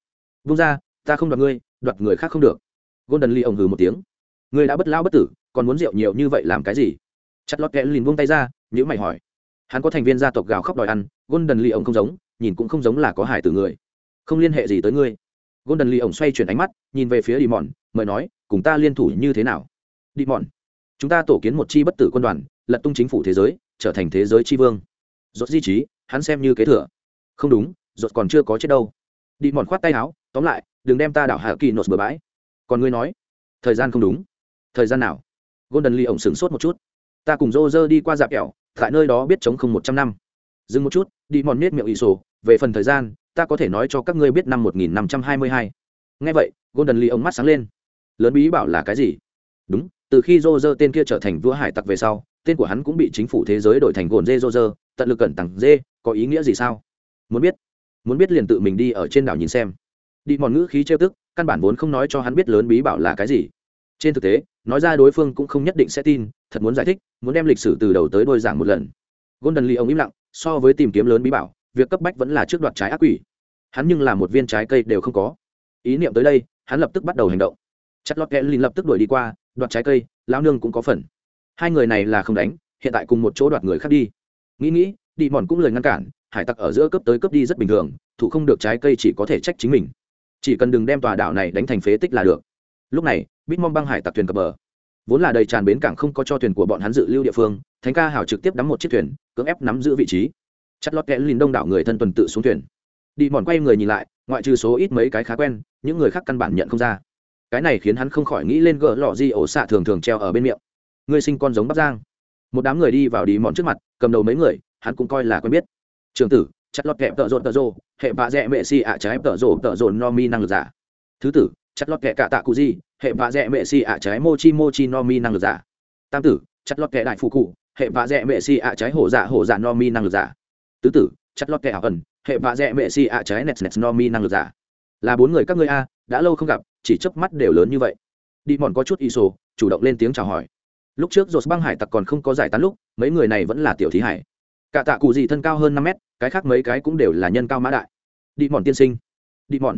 vung ra ta không đoạt ngươi, đoạt người khác không được. Golden lee ông hừ một tiếng. Ngươi đã bất lao bất tử, còn muốn rượu nhiều như vậy làm cái gì? Chặt lọt kẹ lìn vung tay ra nhữ mày hỏi hắn có thành viên gia tộc gào khóc đòi ăn, golden lee ông không giống, nhìn cũng không giống là có hải từ người. Không liên hệ gì tới ngươi. Golden lee ông xoay chuyển ánh mắt, nhìn về phía đi mòn mời nói, cùng ta liên thủ như thế nào? Đi mòn chúng ta tổ kiến một chi bất tử quân đoàn, lật tung chính phủ thế giới, trở thành thế giới tri vương. Rốt di trí, hắn xem như kế thừa. Không đúng, rốt còn chưa có chết đâu. Đi mòn khoát tay áo, tóm lại, đừng đem ta đảo hạ kỳ nốt bừa bãi. Còn ngươi nói, thời gian không đúng. Thời gian nào? Golden lee ổng sửng sốt một chút. Ta cùng rô rơ đi qua dạp kẹo tại nơi đó biết chống không một trăm năm. Dừng một chút, đi mòn nết miệng ỷ sổ, về phần thời gian, ta có thể nói cho các ngươi biết năm một nghìn năm trăm hai mươi hai. Ngay vậy, golden lee ông mắt sáng lên. Lớn bí bảo là cái gì? Đúng, từ khi rô rơ tên kia trở thành vua hải tặc về sau, tên của hắn cũng bị chính phủ thế giới đổi thành gồn dê rô rơ tận lực cẩn tặng dê, có ý nghĩa gì sao? Muốn biết muốn biết liền tự mình đi ở trên đảo nhìn xem. Đi mòn ngữ khí trêu tức, căn bản vốn không nói cho hắn biết lớn bí bảo là cái gì trên thực tế, nói ra đối phương cũng không nhất định sẽ tin, thật muốn giải thích, muốn đem lịch sử từ đầu tới đôi giảng một lần. Golden lee ông im lặng, so với tìm kiếm lớn bí bảo, việc cấp bách vẫn là trước đoạt trái ác quỷ. Hắn nhưng là một viên trái cây đều không có. Ý niệm tới đây, hắn lập tức bắt đầu hành động. Chất lót kẽ lin lập tức đuổi đi qua, đoạt trái cây, lão nương cũng có phần. Hai người này là không đánh, hiện tại cùng một chỗ đoạt người khác đi. Nghĩ nghĩ đi mòn cũng lời ngăn cản, hải tặc ở giữa cấp tới cấp đi rất bình thường, thủ không được trái cây chỉ có thể trách chính mình. Chỉ cần đừng đem tòa đảo này đánh thành phế tích là được. Lúc này bít mong băng hải tặc thuyền cập bờ. Vốn là đầy tràn bến cảng không có cho thuyền của bọn hắn dự lưu địa phương, thánh ca hảo trực tiếp đắm một chiếc thuyền, cưỡng ép nắm giữ vị trí. Chất lót kẽ lìn đông đảo người thân tuần tự xuống thuyền. Đi mòn quay người nhìn lại, ngoại trừ số ít mấy cái khá quen, những người khác căn bản nhận không ra. Cái này khiến hắn không khỏi nghĩ lên gỡ lọ di ổ xạ thường thường treo ở bên miệng. Ngươi sinh con giống bắc giang. Một đám người đi vào đi mòn trước mặt, cầm đầu mấy người, hắn cũng coi là quen biết. Trường tử, chặt lọt kẹp tợ rộn tợ rộ hệ bạ rẽ mệ si ạ trái tợ rộ tợ rộn no mi năng lực giả. Thứ tử, chặt lọt kẹ cả tạ cụ di hệ vạ dẹ mệ si ạ trái mochi mochi no mi năng lực giả. Tam tử chặt lọt kẻ đại phụ cụ, hệ vạ dẹ mệ si ạ trái hổ dạ hổ dạ no mi năng lực giả. Tứ tử chặt lọt kẻ ảo ẩn, hệ vạ dẹ mệ si ạ trái nets nets no mi năng lực giả. Là bốn người các ngươi a, đã lâu không gặp, chỉ chớp mắt đều lớn như vậy. Đi mòn có chút y sổ chủ động lên tiếng chào hỏi. Lúc trước dột băng hải tặc còn không có giải tán lúc, mấy người này vẫn là tiểu thí hải. Cả tạ cụ gì thân cao hơn năm mét, cái khác mấy cái cũng đều là nhân cao mã đại. Đi mòn tiên sinh. Đi mòn.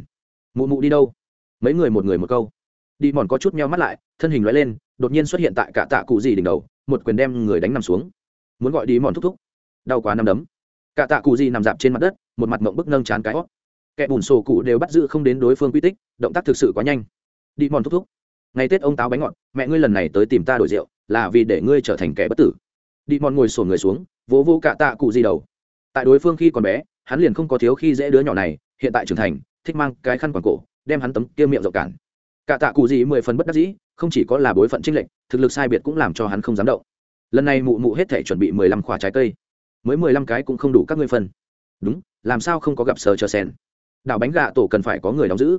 Mụ mụ đi đâu? Mấy người một người một câu đi mòn có chút meo mắt lại, thân hình loại lên, đột nhiên xuất hiện tại cả tạ cụ gì đỉnh đầu, một quyền đem người đánh nằm xuống. Muốn gọi đi mòn thúc thúc. Đau quá nằm đấm. Cả tạ cụ gì nằm dạp trên mặt đất, một mặt mộng bức nâng chán cái hót. Kẻ bùn sổ cụ đều bắt giữ không đến đối phương quy tích, động tác thực sự quá nhanh. Đi mòn thúc thúc. Ngày tết ông táo bánh ngọt, mẹ ngươi lần này tới tìm ta đổi rượu, là vì để ngươi trở thành kẻ bất tử. Đi mòn ngồi sổ người xuống, vỗ vô cả tạ cụ gì đầu. Tại đối phương khi còn bé, hắn liền không có thiếu khi dễ đứa nhỏ này, hiện tại trưởng thành, thích mang cái khăn quàng cổ, đem hắn tấm kia miệng rộng cản cả tạ cụ gì mười phần bất đắc dĩ, không chỉ có là bối phận trinh lệnh thực lực sai biệt cũng làm cho hắn không dám động. Lần này mụ mụ hết thể chuẩn bị mười lăm khoả trái cây. Mới mười lăm cái cũng không đủ các ngươi phân. Đúng, làm sao không có gặp sờ chờ sen đảo bánh gà tổ cần phải có người đóng giữ.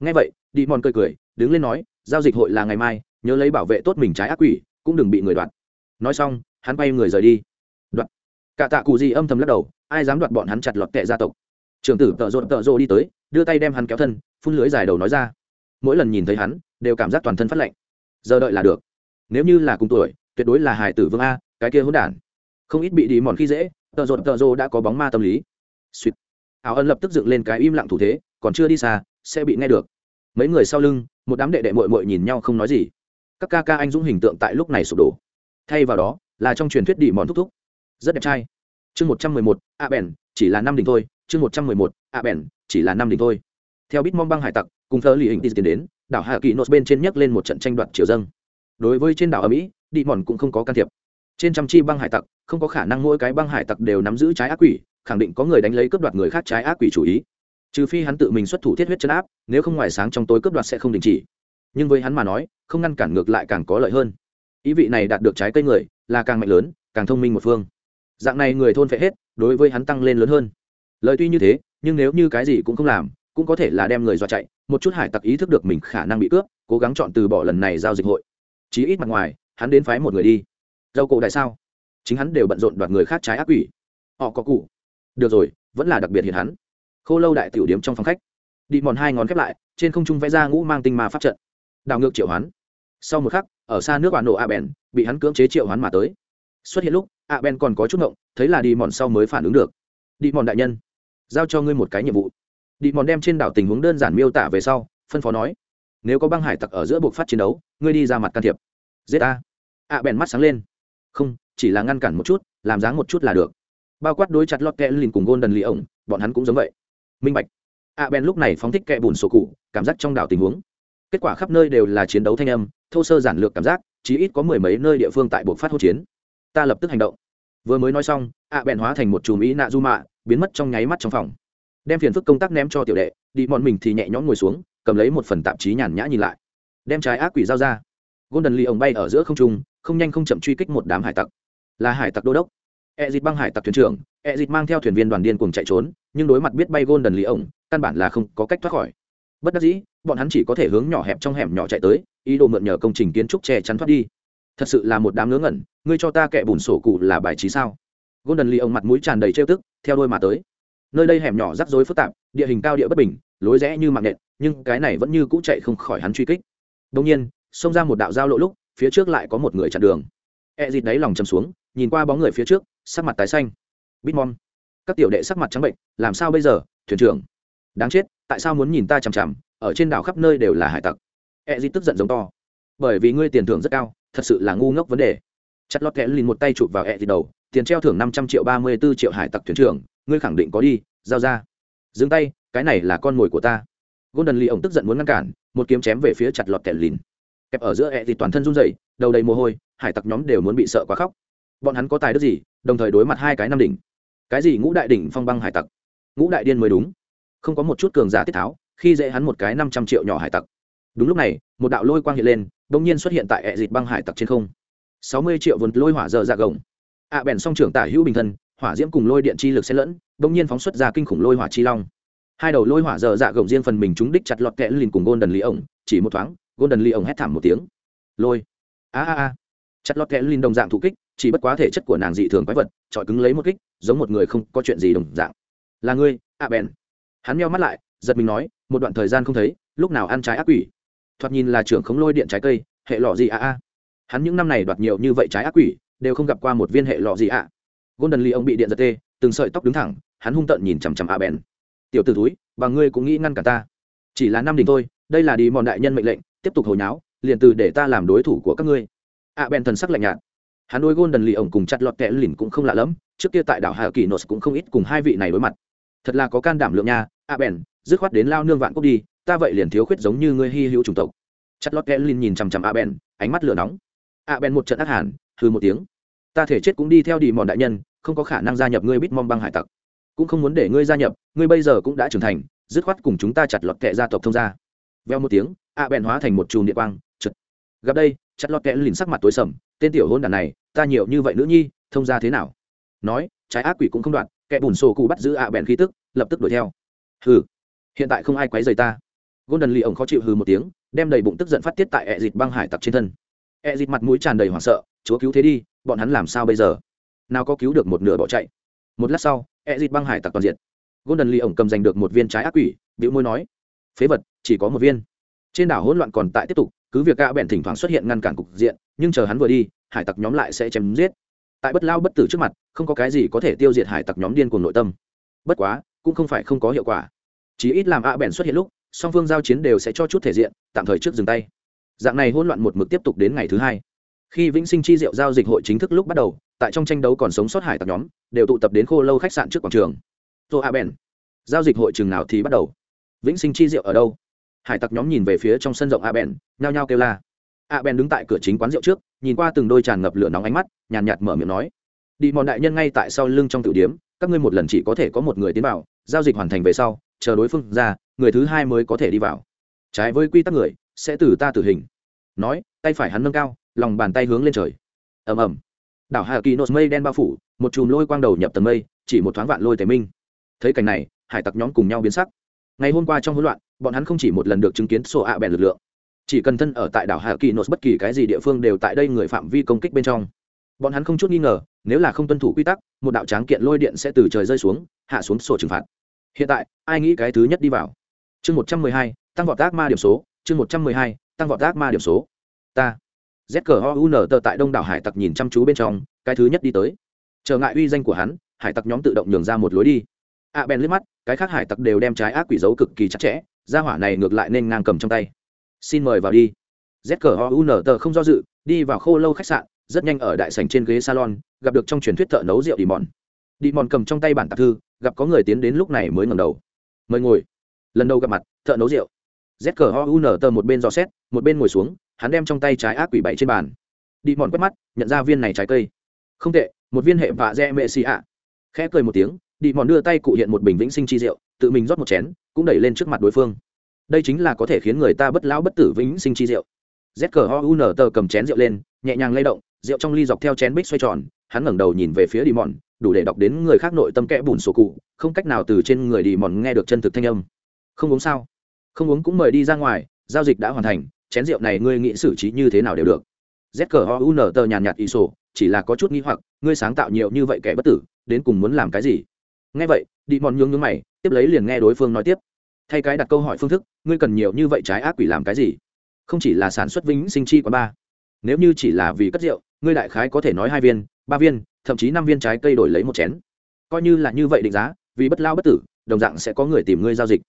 Ngay vậy đi mòn cười cười, đứng lên nói, giao dịch hội là ngày mai, nhớ lấy bảo vệ tốt mình trái ác quỷ, cũng đừng bị người đoạt. Nói xong, hắn bay người rời đi. Đoạt. Cả tạ cụ gì âm thầm lắc đầu, ai dám đoạt bọn hắn chặt lọt kệ gia tộc. Trường tử tợ rộn tợ rộ đi tới, đưa tay đem hắn kéo thân, phun lưới dài đầu nói ra mỗi lần nhìn thấy hắn, đều cảm giác toàn thân phát lạnh. Giờ đợi là được. Nếu như là cùng tuổi, tuyệt đối là Hải tử vương a, cái kia hỗn đản. Không ít bị đi mòn khi dễ, tợ rột tợ rô đã có bóng ma tâm lý. Suýt áo ân lập tức dựng lên cái im lặng thủ thế, còn chưa đi xa, sẽ bị nghe được. Mấy người sau lưng, một đám đệ đệ mội mội nhìn nhau không nói gì. Các ca ca anh dũng hình tượng tại lúc này sụp đổ. Thay vào đó, là trong truyền thuyết đi mòn thúc thúc. Rất đẹp trai. Chương một trăm mười một, a bèn, chỉ là năm đình thôi. Chương một trăm mười một, a bèn, chỉ là năm đình thôi theo bít mong băng hải tặc, cùng thơ lì hình tiến đến, đảo hạ kỳ nốt bên trên nhấc lên một trận tranh đoạt triều dâng. Đối với trên đảo ở mỹ đi mòn cũng không có can thiệp. Trên trăm chi băng hải tặc, không có khả năng mỗi cái băng hải tặc đều nắm giữ trái ác quỷ, khẳng định có người đánh lấy cướp đoạt người khác trái ác quỷ chủ ý. Trừ phi hắn tự mình xuất thủ thiết huyết chân áp, nếu không ngoài sáng trong tối cướp đoạt sẽ không đình chỉ. Nhưng với hắn mà nói, không ngăn cản ngược lại càng có lợi hơn. Ý vị này đạt được trái cây người, là càng mạnh lớn, càng thông minh một phương. Dạng này người thôn phệ hết, đối với hắn tăng lên lớn hơn. Lời tuy như thế, nhưng nếu như cái gì cũng không làm cũng có thể là đem người dọa chạy, một chút hải tặc ý thức được mình khả năng bị cướp, cố gắng chọn từ bỏ lần này giao dịch hội. Chí ít mặt ngoài, hắn đến phái một người đi. Dâu cổ đại sao? Chính hắn đều bận rộn đoạt người khác trái ác quỷ. Họ có cụ được rồi, vẫn là đặc biệt hiện hắn. Khô lâu đại tiểu điếm trong phòng khách. Đi mòn hai ngón khép lại, trên không trung vẽ ra ngũ mang tinh ma pháp trận. Đảo ngược triệu hoán. Sau một khắc, ở xa nước bà nổ a bèn, bị hắn cưỡng chế triệu hoán mà tới. Xuất hiện lúc, a bèn còn có chút ngộng, thấy là đi mòn sau mới phản ứng được. Đi mòn đại nhân, giao cho ngươi một cái nhiệm vụ đi mòn đem trên đảo tình huống đơn giản miêu tả về sau, phân phó nói, nếu có băng hải tặc ở giữa buộc phát chiến đấu, ngươi đi ra mặt can thiệp. Giết a a bèn mắt sáng lên. Không, chỉ là ngăn cản một chút, làm dáng một chút là được. Bao quát đối chặt lọt kẽ lìn cùng gôn đần lì ổng, bọn hắn cũng giống vậy. Minh bạch. A bèn lúc này phóng thích kẽ bùn sổ cụ, cảm giác trong đảo tình huống. Kết quả khắp nơi đều là chiến đấu thanh âm, thô sơ giản lược cảm giác, chí ít có mười mấy nơi địa phương tại buộc phát hỗn chiến. Ta lập tức hành động. Vừa mới nói xong ạ bèn hóa thành một chùm ý nạ du mạ biến mất trong nháy mắt trong phòng đem phiền phức công tác ném cho tiểu đệ, đi bọn mình thì nhẹ nhõm ngồi xuống, cầm lấy một phần tạp chí nhàn nhã nhìn lại. Đem trái ác quỷ giao ra. Golden lee ông bay ở giữa không trung, không nhanh không chậm truy kích một đám hải tặc. Là hải tặc đô đốc. E dịt băng hải tặc thuyền trưởng e dịt mang theo thuyền viên đoàn điên cùng chạy trốn, nhưng đối mặt biết bay golden lee ông, căn bản là không có cách thoát khỏi. Bất đắc dĩ, bọn hắn chỉ có thể hướng nhỏ hẹp trong hẻm nhỏ chạy tới, ý đồ mượn nhờ công trình kiến trúc che chắn thoát đi. Thật sự là một đám ngớ ngẩn, ngươi cho ta kẻ bùn sổ cụ là bài trí sao? Golden lee ông mặt mũi tràn đầy trêu tức, theo đôi mà tới nơi đây hẻm nhỏ rắc rối phức tạp, địa hình cao địa bất bình, lối rẽ như mạng nện, nhưng cái này vẫn như cũ chạy không khỏi hắn truy kích. Đông nhiên, xông ra một đạo giao lộ lúc, phía trước lại có một người chặn đường. E dịt đáy lòng chầm xuống, nhìn qua bóng người phía trước, sắc mặt tái xanh. Bitmom, các tiểu đệ sắc mặt trắng bệnh, làm sao bây giờ, thuyền trưởng? Đáng chết, tại sao muốn nhìn ta chằm chằm, ở trên đảo khắp nơi đều là hải tặc. E dịt tức giận giống to. Bởi vì ngươi tiền thưởng rất cao, thật sự là ngu ngốc vấn đề. Chặt lọt kẽ lìn một tay chụp vào e dịt đầu, tiền treo thưởng năm trăm triệu ba mươi b ố triệu hải tặc thuyền trưởng ngươi khẳng định có đi, giao ra. Dừng tay, cái này là con mồi của ta. Golden lee ổng tức giận muốn ngăn cản, một kiếm chém về phía chặt lọt kẹt lìn. Kẹp ở giữa ẹ thì toàn thân run rẩy, đầu đầy mồ hôi, hải tặc nhóm đều muốn bị sợ quá khóc. Bọn hắn có tài đức gì, đồng thời đối mặt hai cái năm đỉnh. Cái gì ngũ đại đỉnh phong băng hải tặc? Ngũ đại điên mới đúng. Không có một chút cường giả tiết tháo, khi dễ hắn một cái năm trăm triệu nhỏ hải tặc. Đúng lúc này, một đạo lôi quang hiện lên đ ỗ n g nhiên xuất hiện tại ẹ dịt băng hải tặc trên không. Sáu mươi triệu vườn lôi hỏa dơ dạ gồng. Ạ bèn song trưởng tả hữu bình thân hỏa diễm cùng lôi điện chi lực xen lẫn, bỗng nhiên phóng xuất ra kinh khủng lôi hỏa chi long. Hai đầu lôi hỏa dở dạ gồng riêng phần mình chúng đích chặt lọt kẽ lìn cùng gôn đần lì ổng chỉ một thoáng gôn đần lì ổng hét thảm một tiếng. Lôi. A a a. Chặt lọt kẽ linh đồng dạng thủ kích, chỉ bất quá thể chất của nàng dị thường quái vật trọi cứng lấy một kích, giống một người không có chuyện gì đồng dạng. Là ngươi, a bèn hắn meo mắt lại, giật mình nói, một đoạn thời gian không thấy, lúc nào ăn trái ác quỷ? Thoạt nhìn là trưởng khống lôi điện trái cây, hệ lọ gì a a. Hắn những năm này đoạt nhiều như vậy trái ác quỷ, đều không gặp qua một viên hệ lọ gì ạ golden lee ông bị điện giật tê từng sợi tóc đứng thẳng hắn hung tợn nhìn chằm chằm a bèn tiểu t ử túi và ngươi cũng nghĩ ngăn cả ta. Chỉ là năm đình thôi đây là đi mòn đại nhân mệnh lệnh tiếp tục hồi nháo liền từ để ta làm đối thủ của các ngươi. A à, bèn thần sắc lạnh nhạt. Hắn đôi gôn đần lì cùng chặt lọt kẽ lìn cũng không lạ lẫm trước kia tại đảo hà kỳ nốt cũng không ít cùng hai vị này đối mặt. Thật là có can đảm lượng nha A à, bèn dứt khoát đến lao nương vạn quốc đi ta vậy liền thiếu khuyết giống như ngươi hy hữu chủng tộc. Chặt lọt kẽ lìn nhìn chằm chằm A bèn ánh mắt lửa nóng. A bèn một trận ác hàn hư một tiếng. Ta thể chết cũng đi theo đi mòn đại nhân không có khả năng gia nhập ngươi bít mong băng hải tặc. Cũng không muốn để ngươi gia nhập, ngươi bây giờ cũng đã trưởng thành, dứt khoát cùng chúng ta chặt lọt kệ gia tộc thông gia. Veo một tiếng a bèn hóa thành một chùm địa quang chật gặp đây, chặt lọt kệ lìn sắc mặt tối sầm, tên tiểu hôn đàn này, ta nhiều như vậy nữ nhi, thông gia thế nào? Nói, trái ác quỷ cũng không đoạn, kẻ bùn sổ cụ bắt giữ a bèn khí tức, lập tức đuổi theo. Hừ, hiện tại không ai quấy rầy ta. Golden lì ổng khó chịu hừ một tiếng, đem đầy bụng tức giận phát tiết tại ẹ dịt băng hải tặc trên thân. Ẹ dịt mặt mũi tràn đầy hoảng sợ, chúa cứu thế đi, bọn hắn làm sao bây giờ? Nào có cứu được một nửa bỏ chạy. Một lát sau e ẹ dịt băng hải tặc toàn diện golden lee ổng cầm giành được một viên trái ác quỷ, bĩu môi nói, phế vật, chỉ có một viên. Trên đảo hỗn loạn còn tại tiếp tục, cứ việc gã bèn thỉnh thoảng xuất hiện ngăn cản cục diện, nhưng chờ hắn vừa đi, hải tặc nhóm lại sẽ chém giết. Tại bất lao bất tử trước mặt, không có cái gì có thể tiêu diệt hải tặc nhóm điên cuồng nội tâm. Bất quá, cũng không phải không có hiệu quả. Chỉ ít làm ạ bèn xuất hiện lúc, song phương giao chiến đều sẽ cho chút thể diện, tạm thời trước dừng tay. Dạng này hỗn loạn một mực tiếp tục đến ngày thứ hai. Khi vĩnh sinh chi diệu giao dịch hội chính thức lúc bắt đầu tại trong tranh đấu còn sống sót hải tặc nhóm, đều tụ tập đến khô lâu khách sạn trước quảng trường. Tô a à, bèn, giao dịch hội trường nào thì bắt đầu. Vĩnh sinh chi rượu ở đâu? Hải tặc nhóm nhìn về phía trong sân rộng a bèn, nhao nhao kêu la. A bèn đứng tại cửa chính quán rượu trước, nhìn qua từng đôi tràn ngập lửa nóng ánh mắt, nhàn nhạt mở miệng nói. Đi, mòn đại nhân ngay tại sau lưng trong tử điếm, các ngươi một lần chỉ có thể có một người tiến vào, giao dịch hoàn thành về sau, chờ đối phương ra, người thứ hai mới có thể đi vào. Trái với quy tắc người, sẽ từ ta tử hình. Nói, tay phải hắn nâng cao, lòng bàn tay hướng lên trời. Ầm ầm đảo hà kỳ nốt mây đen bao phủ, một chùm lôi quang đầu nhập tầng mây, chỉ một thoáng vạn lôi tề minh. Thấy cảnh này, hải tặc nhóm cùng nhau biến sắc. Ngày hôm qua trong hỗn loạn, bọn hắn không chỉ một lần được chứng kiến sổ ạ bèn lực lượng, chỉ cần thân ở tại đảo hà kỳ nốt bất kỳ cái gì địa phương đều tại đây người phạm vi công kích bên trong. Bọn hắn không chút nghi ngờ, nếu là không tuân thủ quy tắc, một đạo tráng kiện lôi điện sẽ từ trời rơi xuống, hạ xuống sổ trừng phạt. Hiện tại, ai nghĩ cái thứ nhất đi vào? Chương một trăm mười hai, tăng vọt ác ma điểm số, chương một trăm mười hai, tăng vọt ác ma điểm số. Ta z tờ tại đông đảo hải tặc nhìn chăm chú bên trong, cái thứ nhất đi tới. Trở ngại uy danh của hắn, hải tặc nhóm tự động nhường ra một lối đi. A à bèn liếc mắt, cái khác hải tặc đều đem trái ác quỷ dấu cực kỳ chặt chẽ ra hỏa này ngược lại nên ngang cầm trong tay. Xin mời vào đi. Z tờ không do dự, đi vào khô lâu khách sạn, rất nhanh ở đại sảnh trên ghế salon, gặp được trong truyền thuyết thợ nấu rượu đi mòn đi mòn cầm trong tay bản tạp thư, gặp có người tiến đến lúc này mới ngẩng đầu. Mời ngồi. Lần đầu gặp mặt, thợ nấu rượu z cờ ho tờ một bên dò xét, một bên ngồi xuống, hắn đem trong tay trái ác quỷ bảy trên bàn. Đi mòn quét mắt, nhận ra viên này trái cây. Không tệ, một viên hệ vạ dẹ mệ xì ạ. Khẽ cười một tiếng, đi mòn đưa tay cụ hiện một bình vĩnh sinh chi rượu, tự mình rót một chén, cũng đẩy lên trước mặt đối phương. Đây chính là có thể khiến người ta bất lão bất tử vĩnh sinh chi rượu. Z cờ ho tờ cầm chén rượu lên, nhẹ nhàng lay động, rượu trong ly dọc theo chén bích xoay tròn, hắn ngẩng đầu nhìn về phía đi mòn, đủ để đọc đến người khác nội tâm kẽ bùn sổ cụ, không cách nào từ trên người đi mòn nghe được chân thực thanh âm. Không uống sao? Không uống cũng mời đi ra ngoài, giao dịch đã hoàn thành, chén rượu này ngươi nghĩ xử trí như thế nào đều được. Z cờ o u n tờ nhàn nhạt ý sổ, chỉ là có chút nghi hoặc, ngươi sáng tạo nhiều như vậy kẻ bất tử, đến cùng muốn làm cái gì? Nghe vậy đi mòn nhướng nhướng mày, tiếp lấy liền nghe đối phương nói tiếp. Thay cái đặt câu hỏi phương thức, ngươi cần nhiều như vậy trái ác quỷ làm cái gì? Không chỉ là sản xuất vĩnh sinh chi quá ba. Nếu như chỉ là vì cất rượu, ngươi đại khái có thể nói hai viên, ba viên, thậm chí năm viên trái cây đổi lấy một chén. Coi như là như vậy định giá, vì bất lao bất tử, đồng dạng sẽ có người tìm ngươi giao dịch.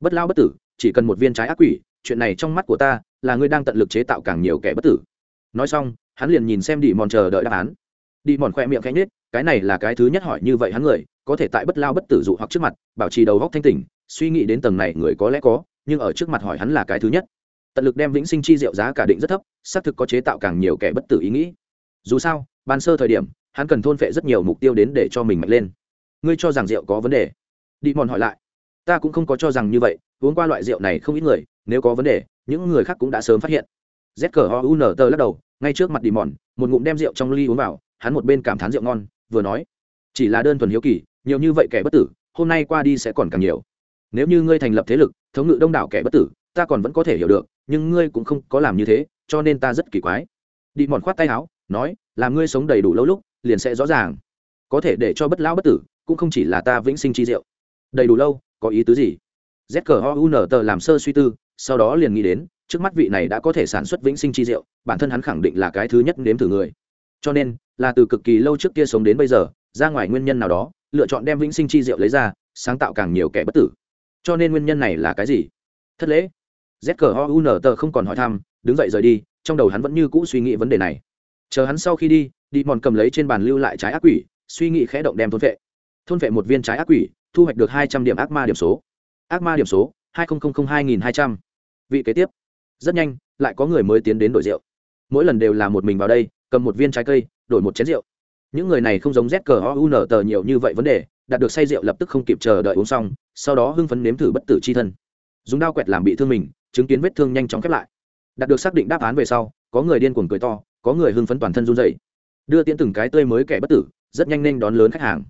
Bất lao bất tử chỉ cần một viên trái ác quỷ, chuyện này trong mắt của ta là ngươi đang tận lực chế tạo càng nhiều kẻ bất tử. Nói xong, hắn liền nhìn xem đi mòn chờ đợi đáp án. Đi mòn khoe miệng khẽ nết cái này là cái thứ nhất hỏi như vậy hắn người, có thể tại bất lao bất tử dụ hoặc trước mặt, bảo trì đầu góc thanh tỉnh, suy nghĩ đến tầng này người có lẽ có, nhưng ở trước mặt hỏi hắn là cái thứ nhất. Tận lực đem vĩnh sinh chi diệu giá cả định rất thấp, xác thực có chế tạo càng nhiều kẻ bất tử ý nghĩ. Dù sao, ban sơ thời điểm, hắn cần thôn phệ rất nhiều mục tiêu đến để cho mình mạnh lên. Ngươi cho rằng rượu có vấn đề? Đi mòn hỏi lại ta cũng không có cho rằng như vậy, uống qua loại rượu này không ít người, nếu có vấn đề, những người khác cũng đã sớm phát hiện. Z cờ ho u n tờ lắc đầu, ngay trước mặt đi mòn một ngụm đem rượu trong ly uống vào, hắn một bên cảm thán rượu ngon, vừa nói, chỉ là đơn thuần hiếu kỳ, nhiều như vậy kẻ bất tử, hôm nay qua đi sẽ còn càng nhiều. Nếu như ngươi thành lập thế lực, thống ngự đông đảo kẻ bất tử, ta còn vẫn có thể hiểu được, nhưng ngươi cũng không có làm như thế, cho nên ta rất kỳ quái. Đi mòn khoát tay áo, nói làm ngươi sống đầy đủ lâu lúc, liền sẽ rõ ràng. Có thể để cho bất lão bất tử, cũng không chỉ là ta vĩnh sinh chi diệu đầy đủ lâu có ý tứ gì? Z cờ o u n tờ làm sơ suy tư sau đó liền nghĩ đến trước mắt vị này đã có thể sản xuất vĩnh sinh chi rượu, bản thân hắn khẳng định là cái thứ nhất nếm thử người. Cho nên là từ cực kỳ lâu trước kia sống đến bây giờ ra ngoài nguyên nhân nào đó lựa chọn đem vĩnh sinh chi rượu lấy ra sáng tạo càng nhiều kẻ bất tử. Cho nên nguyên nhân này là cái gì? Thất lễ. Z cờ o u n tờ không còn hỏi thăm đứng dậy rời đi trong đầu hắn vẫn như cũ suy nghĩ vấn đề này. Chờ hắn sau khi đi đi mòn cầm lấy trên bàn lưu lại trái ác quỷ suy nghĩ khẽ động đem thôn vệ thôn vệ một viên trái ác quỷ, thu hoạch được hai trăm điểm ác ma điểm số. Ác ma điểm số, hai nghìn hai nghìn hai trăm. Vị kế tiếp. Rất nhanh, lại có người mới tiến đến đổi rượu. Mỗi lần đều là một mình vào đây, cầm một viên trái cây, đổi một chén rượu. Những người này không giống z cờ o u n tờ nhiều như vậy vấn đề, đạt được say rượu lập tức không kịp chờ đợi uống xong, sau đó hưng phấn nếm thử bất tử c h i thân. Dùng đao quẹt làm bị thương mình, chứng kiến vết thương nhanh chóng khép lại. Đạt được xác định đáp án về sau, có người điên cuồng cười to, có người hưng phấn toàn thân run dày đưa tiễn từng cái tươi mới kẻ bất tử, rất nhanh nên đón lớn khách hàng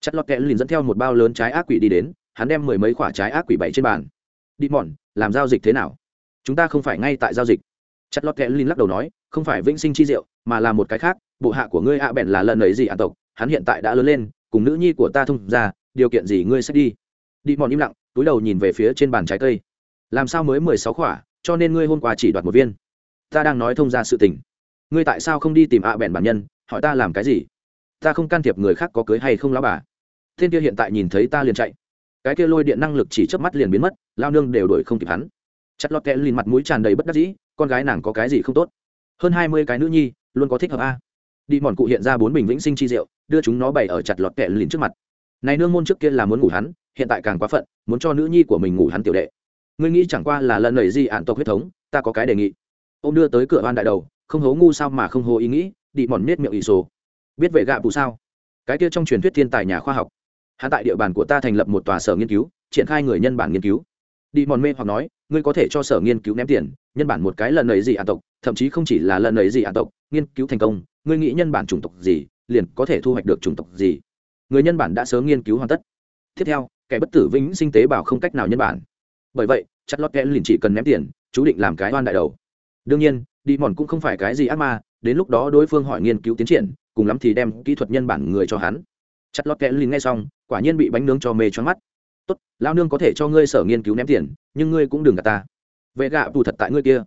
chất lót kẽ liền dẫn theo một bao lớn trái ác quỷ đi đến hắn đem mười mấy quả trái ác quỷ bảy trên bàn. Đi mòn làm giao dịch thế nào? Chúng ta không phải ngay tại giao dịch. Chất lót kẽ liền lắc đầu nói không phải vĩnh sinh chi diệu mà là một cái khác bộ hạ của ngươi ạ bèn là lần ấy gì ạ tộc hắn hiện tại đã lớn lên cùng nữ nhi của ta thông ra điều kiện gì ngươi sẽ đi? Đi mòn im lặng túi đầu nhìn về phía trên bàn trái cây. Làm sao mới mười sáu quả, cho nên ngươi hôm qua chỉ đoạt một viên? Ta đang nói thông ra sự tình. Ngươi tại sao không đi tìm ạ bèn bản nhân hỏi ta làm cái gì? Ta không can thiệp người khác có cưới hay không lão bà thiên kia hiện tại nhìn thấy ta liền chạy. Cái kia lôi điện năng lực chỉ chớp mắt liền biến mất, lao nương đều đổi không kịp hắn. Chặt lọt kẽ lìn mặt mũi tràn đầy bất đắc dĩ, con gái nàng có cái gì không tốt? Hơn hai mươi cái nữ nhi, luôn có thích hợp a. Đi mòn cụ hiện ra bốn bình vĩnh sinh chi rượu, đưa chúng nó bày ở chặt lọt kẽ lìn trước mặt. Này nương môn trước kia là muốn ngủ hắn, hiện tại càng quá phận, muốn cho nữ nhi của mình ngủ hắn tiểu đệ. Ngươi nghĩ chẳng qua là lần nảy gì ạn tộc huyết thống, ta có cái đề nghị. Ông đưa tới cửa ban đại đầu, không hố ngu sao mà không hố ý nghĩ, đi mòn nết miệng ỷ số biết về gạ bù sao? Cái kia trong truyền thuyết thiên tài nhà khoa học hắn tại địa bàn của ta thành lập một tòa sở nghiên cứu, triển khai người nhân bản nghiên cứu. Đi mòn mê hoặc nói, ngươi có thể cho sở nghiên cứu ném tiền, nhân bản một cái lần ấy gì ạn tộc, thậm chí không chỉ là lần ấy gì ạn tộc, nghiên cứu thành công, ngươi nghĩ nhân bản chủng tộc gì, liền có thể thu hoạch được chủng tộc gì. Người nhân bản đã sớm nghiên cứu hoàn tất. Tiếp theo, kẻ bất tử vĩnh sinh tế bảo không cách nào nhân bản. Bởi vậy chặt lót kẽ liền chỉ cần ném tiền, chú định làm cái oan đại đầu. Đương nhiên, đi mòn cũng không phải cái gì ác ma, đến lúc đó đối phương hỏi nghiên cứu tiến triển, cùng lắm thì đem kỹ thuật nhân bản người cho hắn. Chặt lót kẽ liền nghe xong quả nhiên bị bánh nướng cho mê choáng mắt. Tốt lao nương có thể cho ngươi sở nghiên cứu ném tiền, nhưng ngươi cũng đừng gạt ta. Vệ gạ tù thật tại ngươi kia.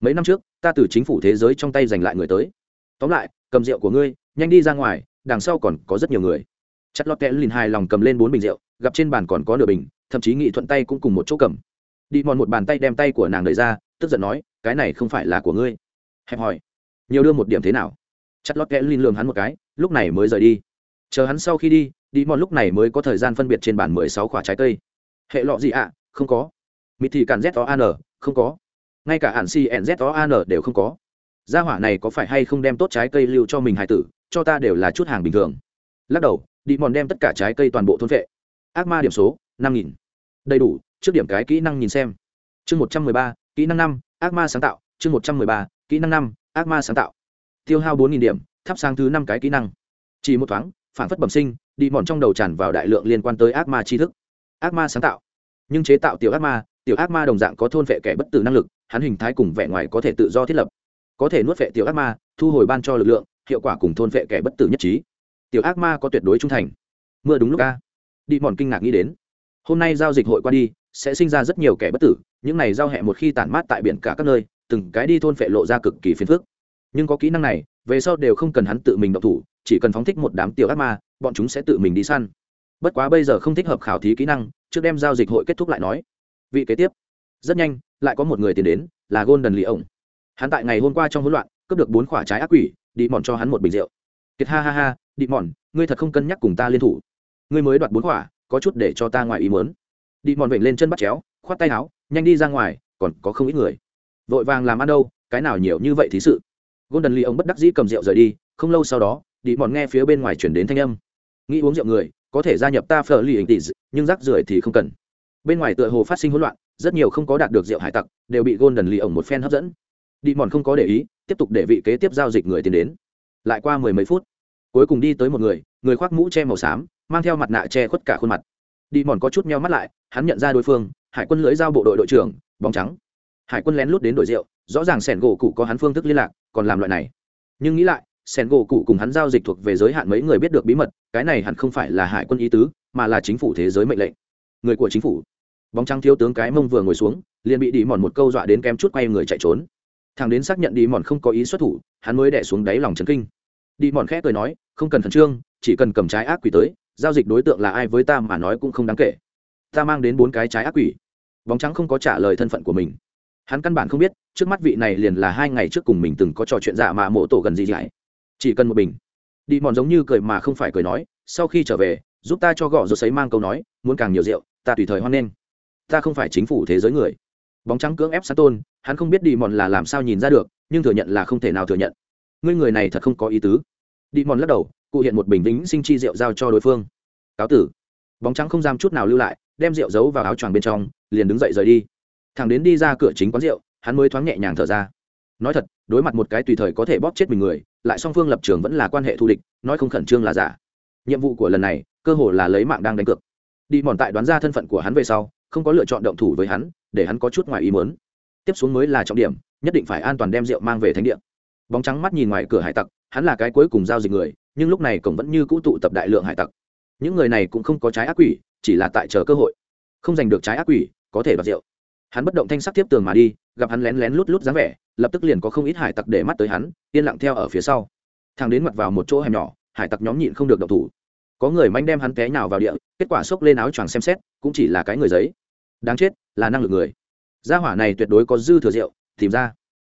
Mấy năm trước, ta từ chính phủ thế giới trong tay giành lại người tới. Tóm lại, cầm rượu của ngươi, nhanh đi ra ngoài, đằng sau còn có rất nhiều người. Chặt lót kẽ lìn hài lòng cầm lên bốn bình rượu, gặp trên bàn còn có nửa bình, thậm chí nghị thuận tay cũng cùng một chỗ cầm. Đi mòn một bàn tay đem tay của nàng đẩy ra, tức giận nói, cái này không phải là của ngươi. Hẹp hỏi, nhiều đưa một điểm thế nào? Chặt lót kẽ lìn lường hắn một cái, lúc này mới rời đi. Chờ hắn sau khi đi đi mòn lúc này mới có thời gian phân biệt trên bàn mười sáu quả trái cây. Hệ lọ gì ạ? Không có. Mịt thì cản z o an không có. Ngay cả hạn si n z o an đều không có. Gia hỏa này có phải hay không đem tốt trái cây lưu cho mình hài tử? Cho ta đều là chút hàng bình thường. Lắc đầu, đi mòn đem tất cả trái cây toàn bộ thôn vệ. Ác ma điểm số, năm nghìn. Đầy đủ, trước điểm cái kỹ năng nhìn xem. Chương một trăm mười ba, kỹ năng năm, ác ma sáng tạo. Chương một trăm mười ba, kỹ năng năm, ác ma sáng tạo. Tiêu hao bốn nghìn điểm, thắp sang thứ năm cái kỹ năng. Chỉ một thoáng, phản phất bẩm sinh đi mòn trong đầu tràn vào đại lượng liên quan tới ác ma tri thức. Ác ma sáng tạo. Nhưng chế tạo tiểu ác ma, tiểu ác ma đồng dạng có thôn vệ kẻ bất tử năng lực, hắn hình thái cùng vẻ ngoài có thể tự do thiết lập. Có thể nuốt vệ tiểu ác ma, thu hồi ban cho lực lượng, hiệu quả cùng thôn vệ kẻ bất tử nhất trí. Tiểu ác ma có tuyệt đối trung thành. Mưa đúng lúc ca đi mòn kinh ngạc nghĩ đến. Hôm nay giao dịch hội qua đi, sẽ sinh ra rất nhiều kẻ bất tử, những này giao hẹ một khi tản mát tại biển cả các nơi, từng cái đi thôn phệ lộ ra cực kỳ phiền phức. Nhưng có kỹ năng này, về sau đều không cần hắn tự mình động thủ chỉ cần phóng thích một đám tiểu ác ma, bọn chúng sẽ tự mình đi săn. Bất quá bây giờ không thích hợp khảo thí kỹ năng, trước đem giao dịch hội kết thúc lại nói. Vị kế tiếp. Rất nhanh, lại có một người tiến đến, là golden lì ổng hắn tại ngày hôm qua trong hỗn loạn, cướp được bốn quả trái ác quỷ, đi mòn cho hắn một bình rượu. Kiệt ha ha ha, đi mòn, ngươi thật không cân nhắc cùng ta liên thủ. Ngươi mới đoạt bốn quả, có chút để cho ta ngoài ý mớn đi mòn vểnh lên chân bắt chéo, khoát tay áo, nhanh đi ra ngoài, còn có không ít người. Vội vàng làm ăn đâu, cái nào nhiều như vậy thí sự. Golden lì ông bất đắc dĩ cầm rượu rời đi, không lâu sau đó đi mòn nghe phía bên ngoài chuyển đến thanh âm. Nghĩ uống rượu người, có thể gia nhập ta phở lì hình tỷ nhưng rác rưởi thì không cần. Bên ngoài tựa hồ phát sinh hỗn loạn, rất nhiều không có đạt được rượu hải tặc, đều bị golden lì ổng một phen hấp dẫn. Đi mòn không có để ý, tiếp tục để vị kế tiếp giao dịch người tiến đến. Lại qua mười mấy phút, cuối cùng đi tới một người người khoác mũ che màu xám, mang theo mặt nạ che khuất cả khuôn mặt. Đi mòn có chút meo mắt lại, hắn nhận ra đối phương, hải quân lưới giao bộ đội đội trưởng, bóng trắng. Hải quân lén lút đến đổi rượu, rõ ràng sẻn gỗ cụ có hắn phương thức liên lạc, còn làm loại này. Nhưng nghĩ lại sen gỗ cụ cùng hắn giao dịch thuộc về giới hạn mấy người biết được bí mật, cái này hẳn không phải là hải quân ý tứ, mà là chính phủ thế giới mệnh lệnh. Người của chính phủ. Bóng trắng thiếu tướng cái mông vừa ngồi xuống, liền bị đi mòn một câu dọa đến kém chút quay người chạy trốn. Thằng đến xác nhận đi mòn không có ý xuất thủ, hắn mới đẻ xuống đáy lòng trấn kinh. Đi mòn khẽ cười nói, không cần khẩn trương, chỉ cần cầm trái ác quỷ tới, giao dịch đối tượng là ai với ta mà nói cũng không đáng kể. Ta mang đến bốn cái trái ác quỷ. Bóng trắng không có trả lời thân phận của mình. Hắn căn bản không biết, trước mắt vị này liền là hai ngày trước cùng mình từng có trò chuyện dạ mà mộ tổ gần gì lại chỉ cần một bình. Đi mòn giống như cười mà không phải cười nói, sau khi trở về, giúp ta cho gõ rồi sấy mang câu nói, muốn càng nhiều rượu, ta tùy thời hoan nghênh. Ta không phải chính phủ thế giới người. Bóng trắng cưỡng ép sát tôn, hắn không biết đi mòn là làm sao nhìn ra được, nhưng thừa nhận là không thể nào thừa nhận. Ngươi người này thật không có ý tứ. Đi mòn lắc đầu, cụ hiện một bình vĩnh sinh chi rượu giao cho đối phương. Cáo tử. Bóng trắng không giam chút nào lưu lại, đem rượu giấu vào áo choàng bên trong, liền đứng dậy rời đi. Thằng đến đi ra cửa chính quán rượu, hắn mới thoáng nhẹ nhàng thở ra nói thật, đối mặt một cái tùy thời có thể bóp chết mình người, lại song phương lập trường vẫn là quan hệ thù địch, nói không khẩn trương là giả. Nhiệm vụ của lần này, cơ hồ là lấy mạng đang đánh cược. Đi mòn tại đoán ra thân phận của hắn về sau, không có lựa chọn động thủ với hắn, để hắn có chút ngoài ý mớn tiếp xuống mới là trọng điểm, nhất định phải an toàn đem rượu mang về thánh địa. Bóng trắng mắt nhìn ngoài cửa hải tặc, hắn là cái cuối cùng giao dịch người, nhưng lúc này cổng vẫn như cũ tụ tập đại lượng hải tặc. Những người này cũng không có trái ác quỷ, chỉ là tại chờ cơ hội. Không giành được trái ác quỷ, có thể đoạt rượu. Hắn bất động thanh sắc tiếp tường mà đi gặp hắn lén lén lút lút dáng vẻ, lập tức liền có không ít hải tặc để mắt tới hắn, yên lặng theo ở phía sau. Thằng đến mặt vào một chỗ hẻm nhỏ, hải tặc nhóm nhịn không được động thủ. Có người manh đem hắn té nhào vào địa, kết quả xốc lên áo choàng xem xét, cũng chỉ là cái người giấy. Đáng chết, là năng lực người. Gia hỏa này tuyệt đối có dư thừa rượu, tìm ra.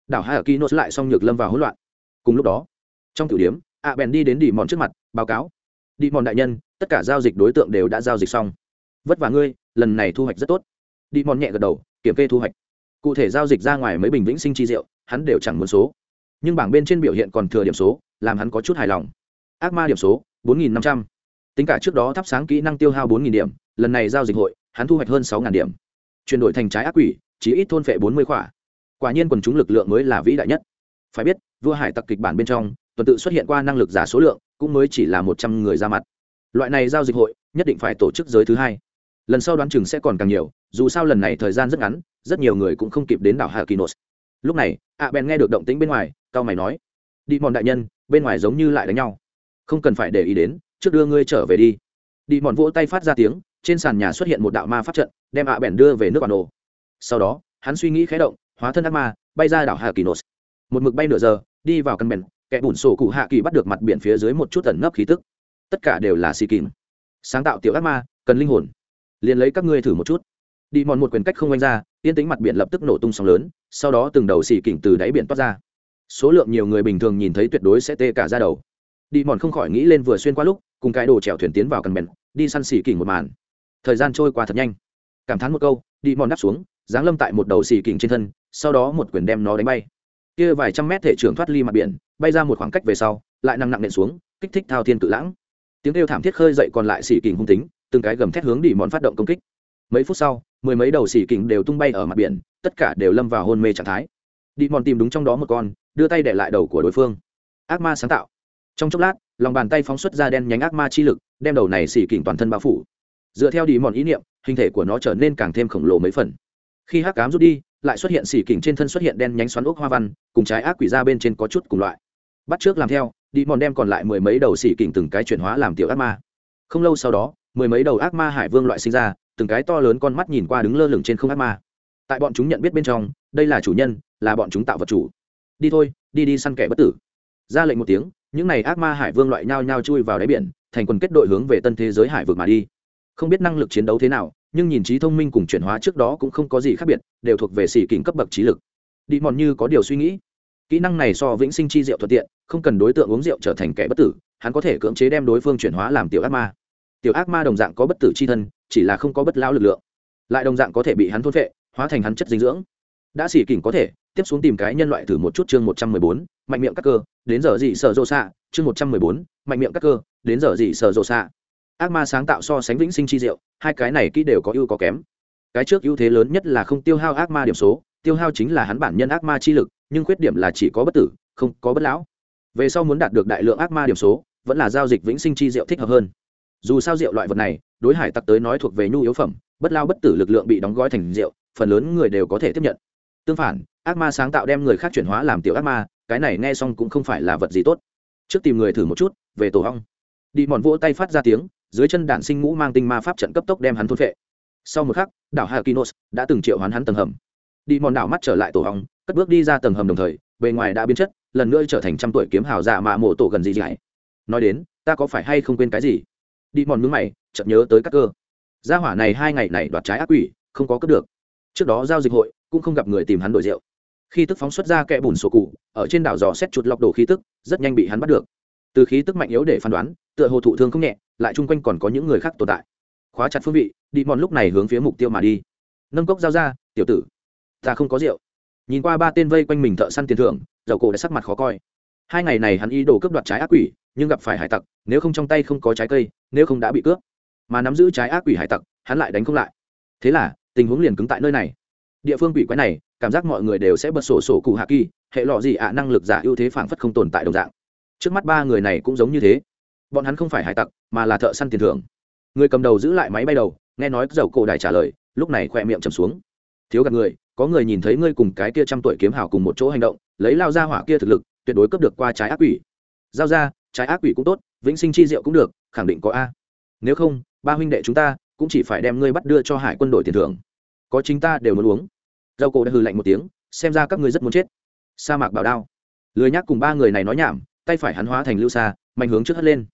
Đảo hai ở kinos lại xong nhược lâm vào hỗn loạn. Cùng lúc đó, trong tiểu điếm ạ bèn đi đến đi mòn trước mặt, báo cáo. Đi mòn đại nhân, tất cả giao dịch đối tượng đều đã giao dịch xong. Vất vả ngươi, lần này thu hoạch rất tốt. Đi mòn nhẹ gật đầu, kiểm kê thu hoạch cụ thể giao dịch ra ngoài mấy bình vĩnh sinh chi rượu, hắn đều chẳng muốn số. Nhưng bảng bên trên biểu hiện còn thừa điểm số, làm hắn có chút hài lòng. Ác ma điểm số, bốn nghìn năm trăm. Tính cả trước đó thắp sáng kỹ năng tiêu hao bốn nghìn điểm, lần này giao dịch hội, hắn thu hoạch hơn sáu điểm. Chuyển đổi thành trái ác quỷ chỉ ít thôn phệ bốn mươi khỏa. Quả nhiên quần chúng lực lượng mới là vĩ đại nhất. Phải biết, vua hải tặc kịch bản bên trong, tuần tự xuất hiện qua năng lực giả số lượng, cũng mới chỉ là một trăm người ra mặt. Loại này giao dịch hội, nhất định phải tổ chức giới thứ hai lần sau đoán chừng sẽ còn càng nhiều, dù sao lần này thời gian rất ngắn, rất nhiều người cũng không kịp đến đảo hà kỳ nốt lúc này a bèn nghe được động tĩnh bên ngoài, cao mày nói, đi mòn đại nhân, bên ngoài giống như lại đánh nhau. Không cần phải để ý đến, trước đưa ngươi trở về đi. Đi mòn vỗ tay phát ra tiếng, trên sàn nhà xuất hiện một đạo ma pháp trận, đem ạ bèn đưa về nước bản đồ. Sau đó, hắn suy nghĩ khé động, hóa thân ác ma, bay ra đảo hà kỳ nốt một mực bay nửa giờ, đi vào căn bèn, kẻ bùn sổ cụ hạ kỳ bắt được mặt biển phía dưới một chút tẩn nấp khí tức. Tất cả đều là xì kìm. Sáng tạo tiểu ác ma, cần linh hồn liền lấy các ngươi thử một chút. Đi mòn một quyền cách không oanh ra, yên tính mặt biển lập tức nổ tung sóng lớn, sau đó từng đầu xì kỉnh từ đáy biển toát ra. Số lượng nhiều người bình thường nhìn thấy tuyệt đối sẽ tê cả ra đầu. Đi mòn không khỏi nghĩ lên vừa xuyên qua lúc, cùng cái đồ chèo thuyền tiến vào cần bèn đi săn xì kỉnh một màn. Thời gian trôi qua thật nhanh. Cảm thán một câu, đi mòn đáp xuống, giáng lâm tại một đầu xì kỉnh trên thân, sau đó một quyền đem nó đánh bay. Kia vài trăm mét thể trưởng thoát ly mặt biển, bay ra một khoảng cách về sau, lại nặng nặng nện xuống, kích thích thao thiên cự lãng. Tiếng kêu thảm thiết khơi dậy còn lại xì kình hung tính từng cái gầm thét hướng đi mòn phát động công kích. Mấy phút sau, mười mấy đầu xỉ kình đều tung bay ở mặt biển, tất cả đều lâm vào hôn mê trạng thái. Đi mòn tìm đúng trong đó một con, đưa tay để lại đầu của đối phương. Ác ma sáng tạo. Trong chốc lát, lòng bàn tay phóng xuất ra đen nhánh ác ma chi lực, đem đầu này xỉ kình toàn thân bao phủ. Dựa theo đi mòn ý niệm, hình thể của nó trở nên càng thêm khổng lồ mấy phần. Khi hắc cám rút đi, lại xuất hiện xỉ kình trên thân xuất hiện đen nhánh xoắn ốc hoa văn, cùng trái ác quỷ ra bên trên có chút cùng loại. Bắt trước làm theo, đi mòn đem còn lại mười mấy đầu xỉ kình từng cái chuyển hóa làm tiểu ác ma. Không lâu sau đó mười mấy đầu ác ma hải vương loại sinh ra, từng cái to lớn con mắt nhìn qua đứng lơ lửng trên không ác ma. Tại bọn chúng nhận biết bên trong, đây là chủ nhân, là bọn chúng tạo vật chủ. Đi thôi, đi đi săn kẻ bất tử. Ra lệnh một tiếng, những n à y ác ma hải vương loại nhao nhao chui vào đáy biển, thành quần kết đội hướng về tân thế giới hải vực mà đi. Không biết năng lực chiến đấu thế nào, nhưng nhìn trí thông minh cùng chuyển hóa trước đó cũng không có gì khác biệt, đều thuộc về xỉ kính cấp bậc trí lực. Đi mòn như có điều suy nghĩ. Kỹ năng này so vĩnh sinh chi rượu thuận tiện, không cần đối tượng uống rượu trở thành kẻ bất tử, hắn có thể cưỡng chế đem đối phương chuyển hóa làm tiểu ác ma tiểu ác ma đồng dạng có bất tử c h i thân, chỉ là không có bất lao lực lượng. Lại đồng dạng có thể bị hắn thôn vệ hóa thành hắn chất dinh dưỡng. Đã xỉ kỉnh có thể, tiếp xuống tìm cái nhân loại thử một chút chương một trăm mười bốn, mạnh miệng các cơ, đến giờ gì sợ rộ xạ, chương một trăm mười bốn, mạnh miệng các cơ, đến giờ gì sợ rộ xạ. Ác ma sáng tạo so sánh vĩnh sinh chi diệu, hai cái này kỹ đều có ưu có kém. Cái trước ưu thế lớn nhất là không tiêu hao ác ma điểm số, tiêu hao chính là hắn bản nhân ác ma chi lực, nhưng khuyết điểm là chỉ có bất tử, không có bất lão. Về sau muốn đạt được đại lượng ác ma điểm số, vẫn là giao dịch vĩnh sinh chi diệu thích hợp hơn dù sao rượu loại vật này, đối hải tặc tới nói thuộc về nhu yếu phẩm, bất lao bất tử lực lượng bị đóng gói thành rượu, phần lớn người đều có thể tiếp nhận. Tương phản, ác ma sáng tạo đem người khác chuyển hóa làm tiểu ác ma, cái này nghe xong cũng không phải là vật gì tốt. Trước tìm người thử một chút, về tổ hong. Đi mòn vỗ tay phát ra tiếng, dưới chân đạn sinh ngũ mang tinh ma pháp trận cấp tốc đem hắn thôn vệ sau một khắc, đảo hakinos đã từng triệu hoán hắn tầng hầm. Đi mòn đảo mắt trở lại tổ hong, cất bước đi ra tầng hầm đồng thời, bề ngoài đã biến chất, lần nữa trở thành trăm tuổi kiếm hào dạ mạ mộ tổ gần gì dạy nói đến, ta có phải hay không quên cái gì? Đi mòn mướn mày, chợt nhớ tới các cơ. Gia hỏa này hai ngày này đoạt trái ác quỷ, không có cướp được. Trước đó giao dịch hội, cũng không gặp người tìm hắn đổi rượu. Khi tức phóng xuất ra kẽ bùn sổ cụ, ở trên đảo dò xét chuột lọc đồ khí tức, rất nhanh bị hắn bắt được. Từ khí tức mạnh yếu để phán đoán, tựa hồ thụ thương không nhẹ, lại chung quanh còn có những người khác tồn tại. Khóa chặt phương vị, đi mòn lúc này hướng phía mục tiêu mà đi. Nâng cốc giao ra, tiểu tử, ta không có rượu. Nhìn qua ba tên vây quanh mình thợ săn tiền thưởng, dầu cổ đã sắc mặt khó coi. Hai ngày này hắn ý đồ cướp đoạt trái ác quỷ nhưng gặp phải hải tặc, nếu không trong tay không có trái cây, nếu không đã bị cướp, mà nắm giữ trái ác quỷ hải tặc, hắn lại đánh không lại. Thế là, tình huống liền cứng tại nơi này. Địa phương quỷ quái này, cảm giác mọi người đều sẽ bật sổ sổ cụ hạ kỳ, hệ lọ gì ạ, năng lực giả ưu thế phảng phất không tồn tại đồng dạng. Trước mắt ba người này cũng giống như thế. Bọn hắn không phải hải tặc, mà là thợ săn tiền thưởng. Người cầm đầu giữ lại máy bay đầu, nghe nói dầu cổ đài trả lời, lúc này khỏe miệng trầm xuống. Thiếu gặp người, có người nhìn thấy ngươi cùng cái kia trăm tuổi kiếm hào cùng một chỗ hành động, lấy lao ra hỏa kia thực lực, tuyệt đối cướp được qua trái ác quỷ giao ra, trái ác quỷ cũng tốt, vĩnh sinh chi diệu cũng được, khẳng định có a. Nếu không, ba huynh đệ chúng ta cũng chỉ phải đem ngươi bắt đưa cho hải quân đội tiền thưởng. Có chính ta đều muốn uống. Dầu cổ đã hư lạnh một tiếng, xem ra các ngươi rất muốn chết. Sa mạc bảo đao. Lười nhác cùng ba người này nói nhảm, tay phải hắn hóa thành lưu xa mạnh hướng trước hất lên.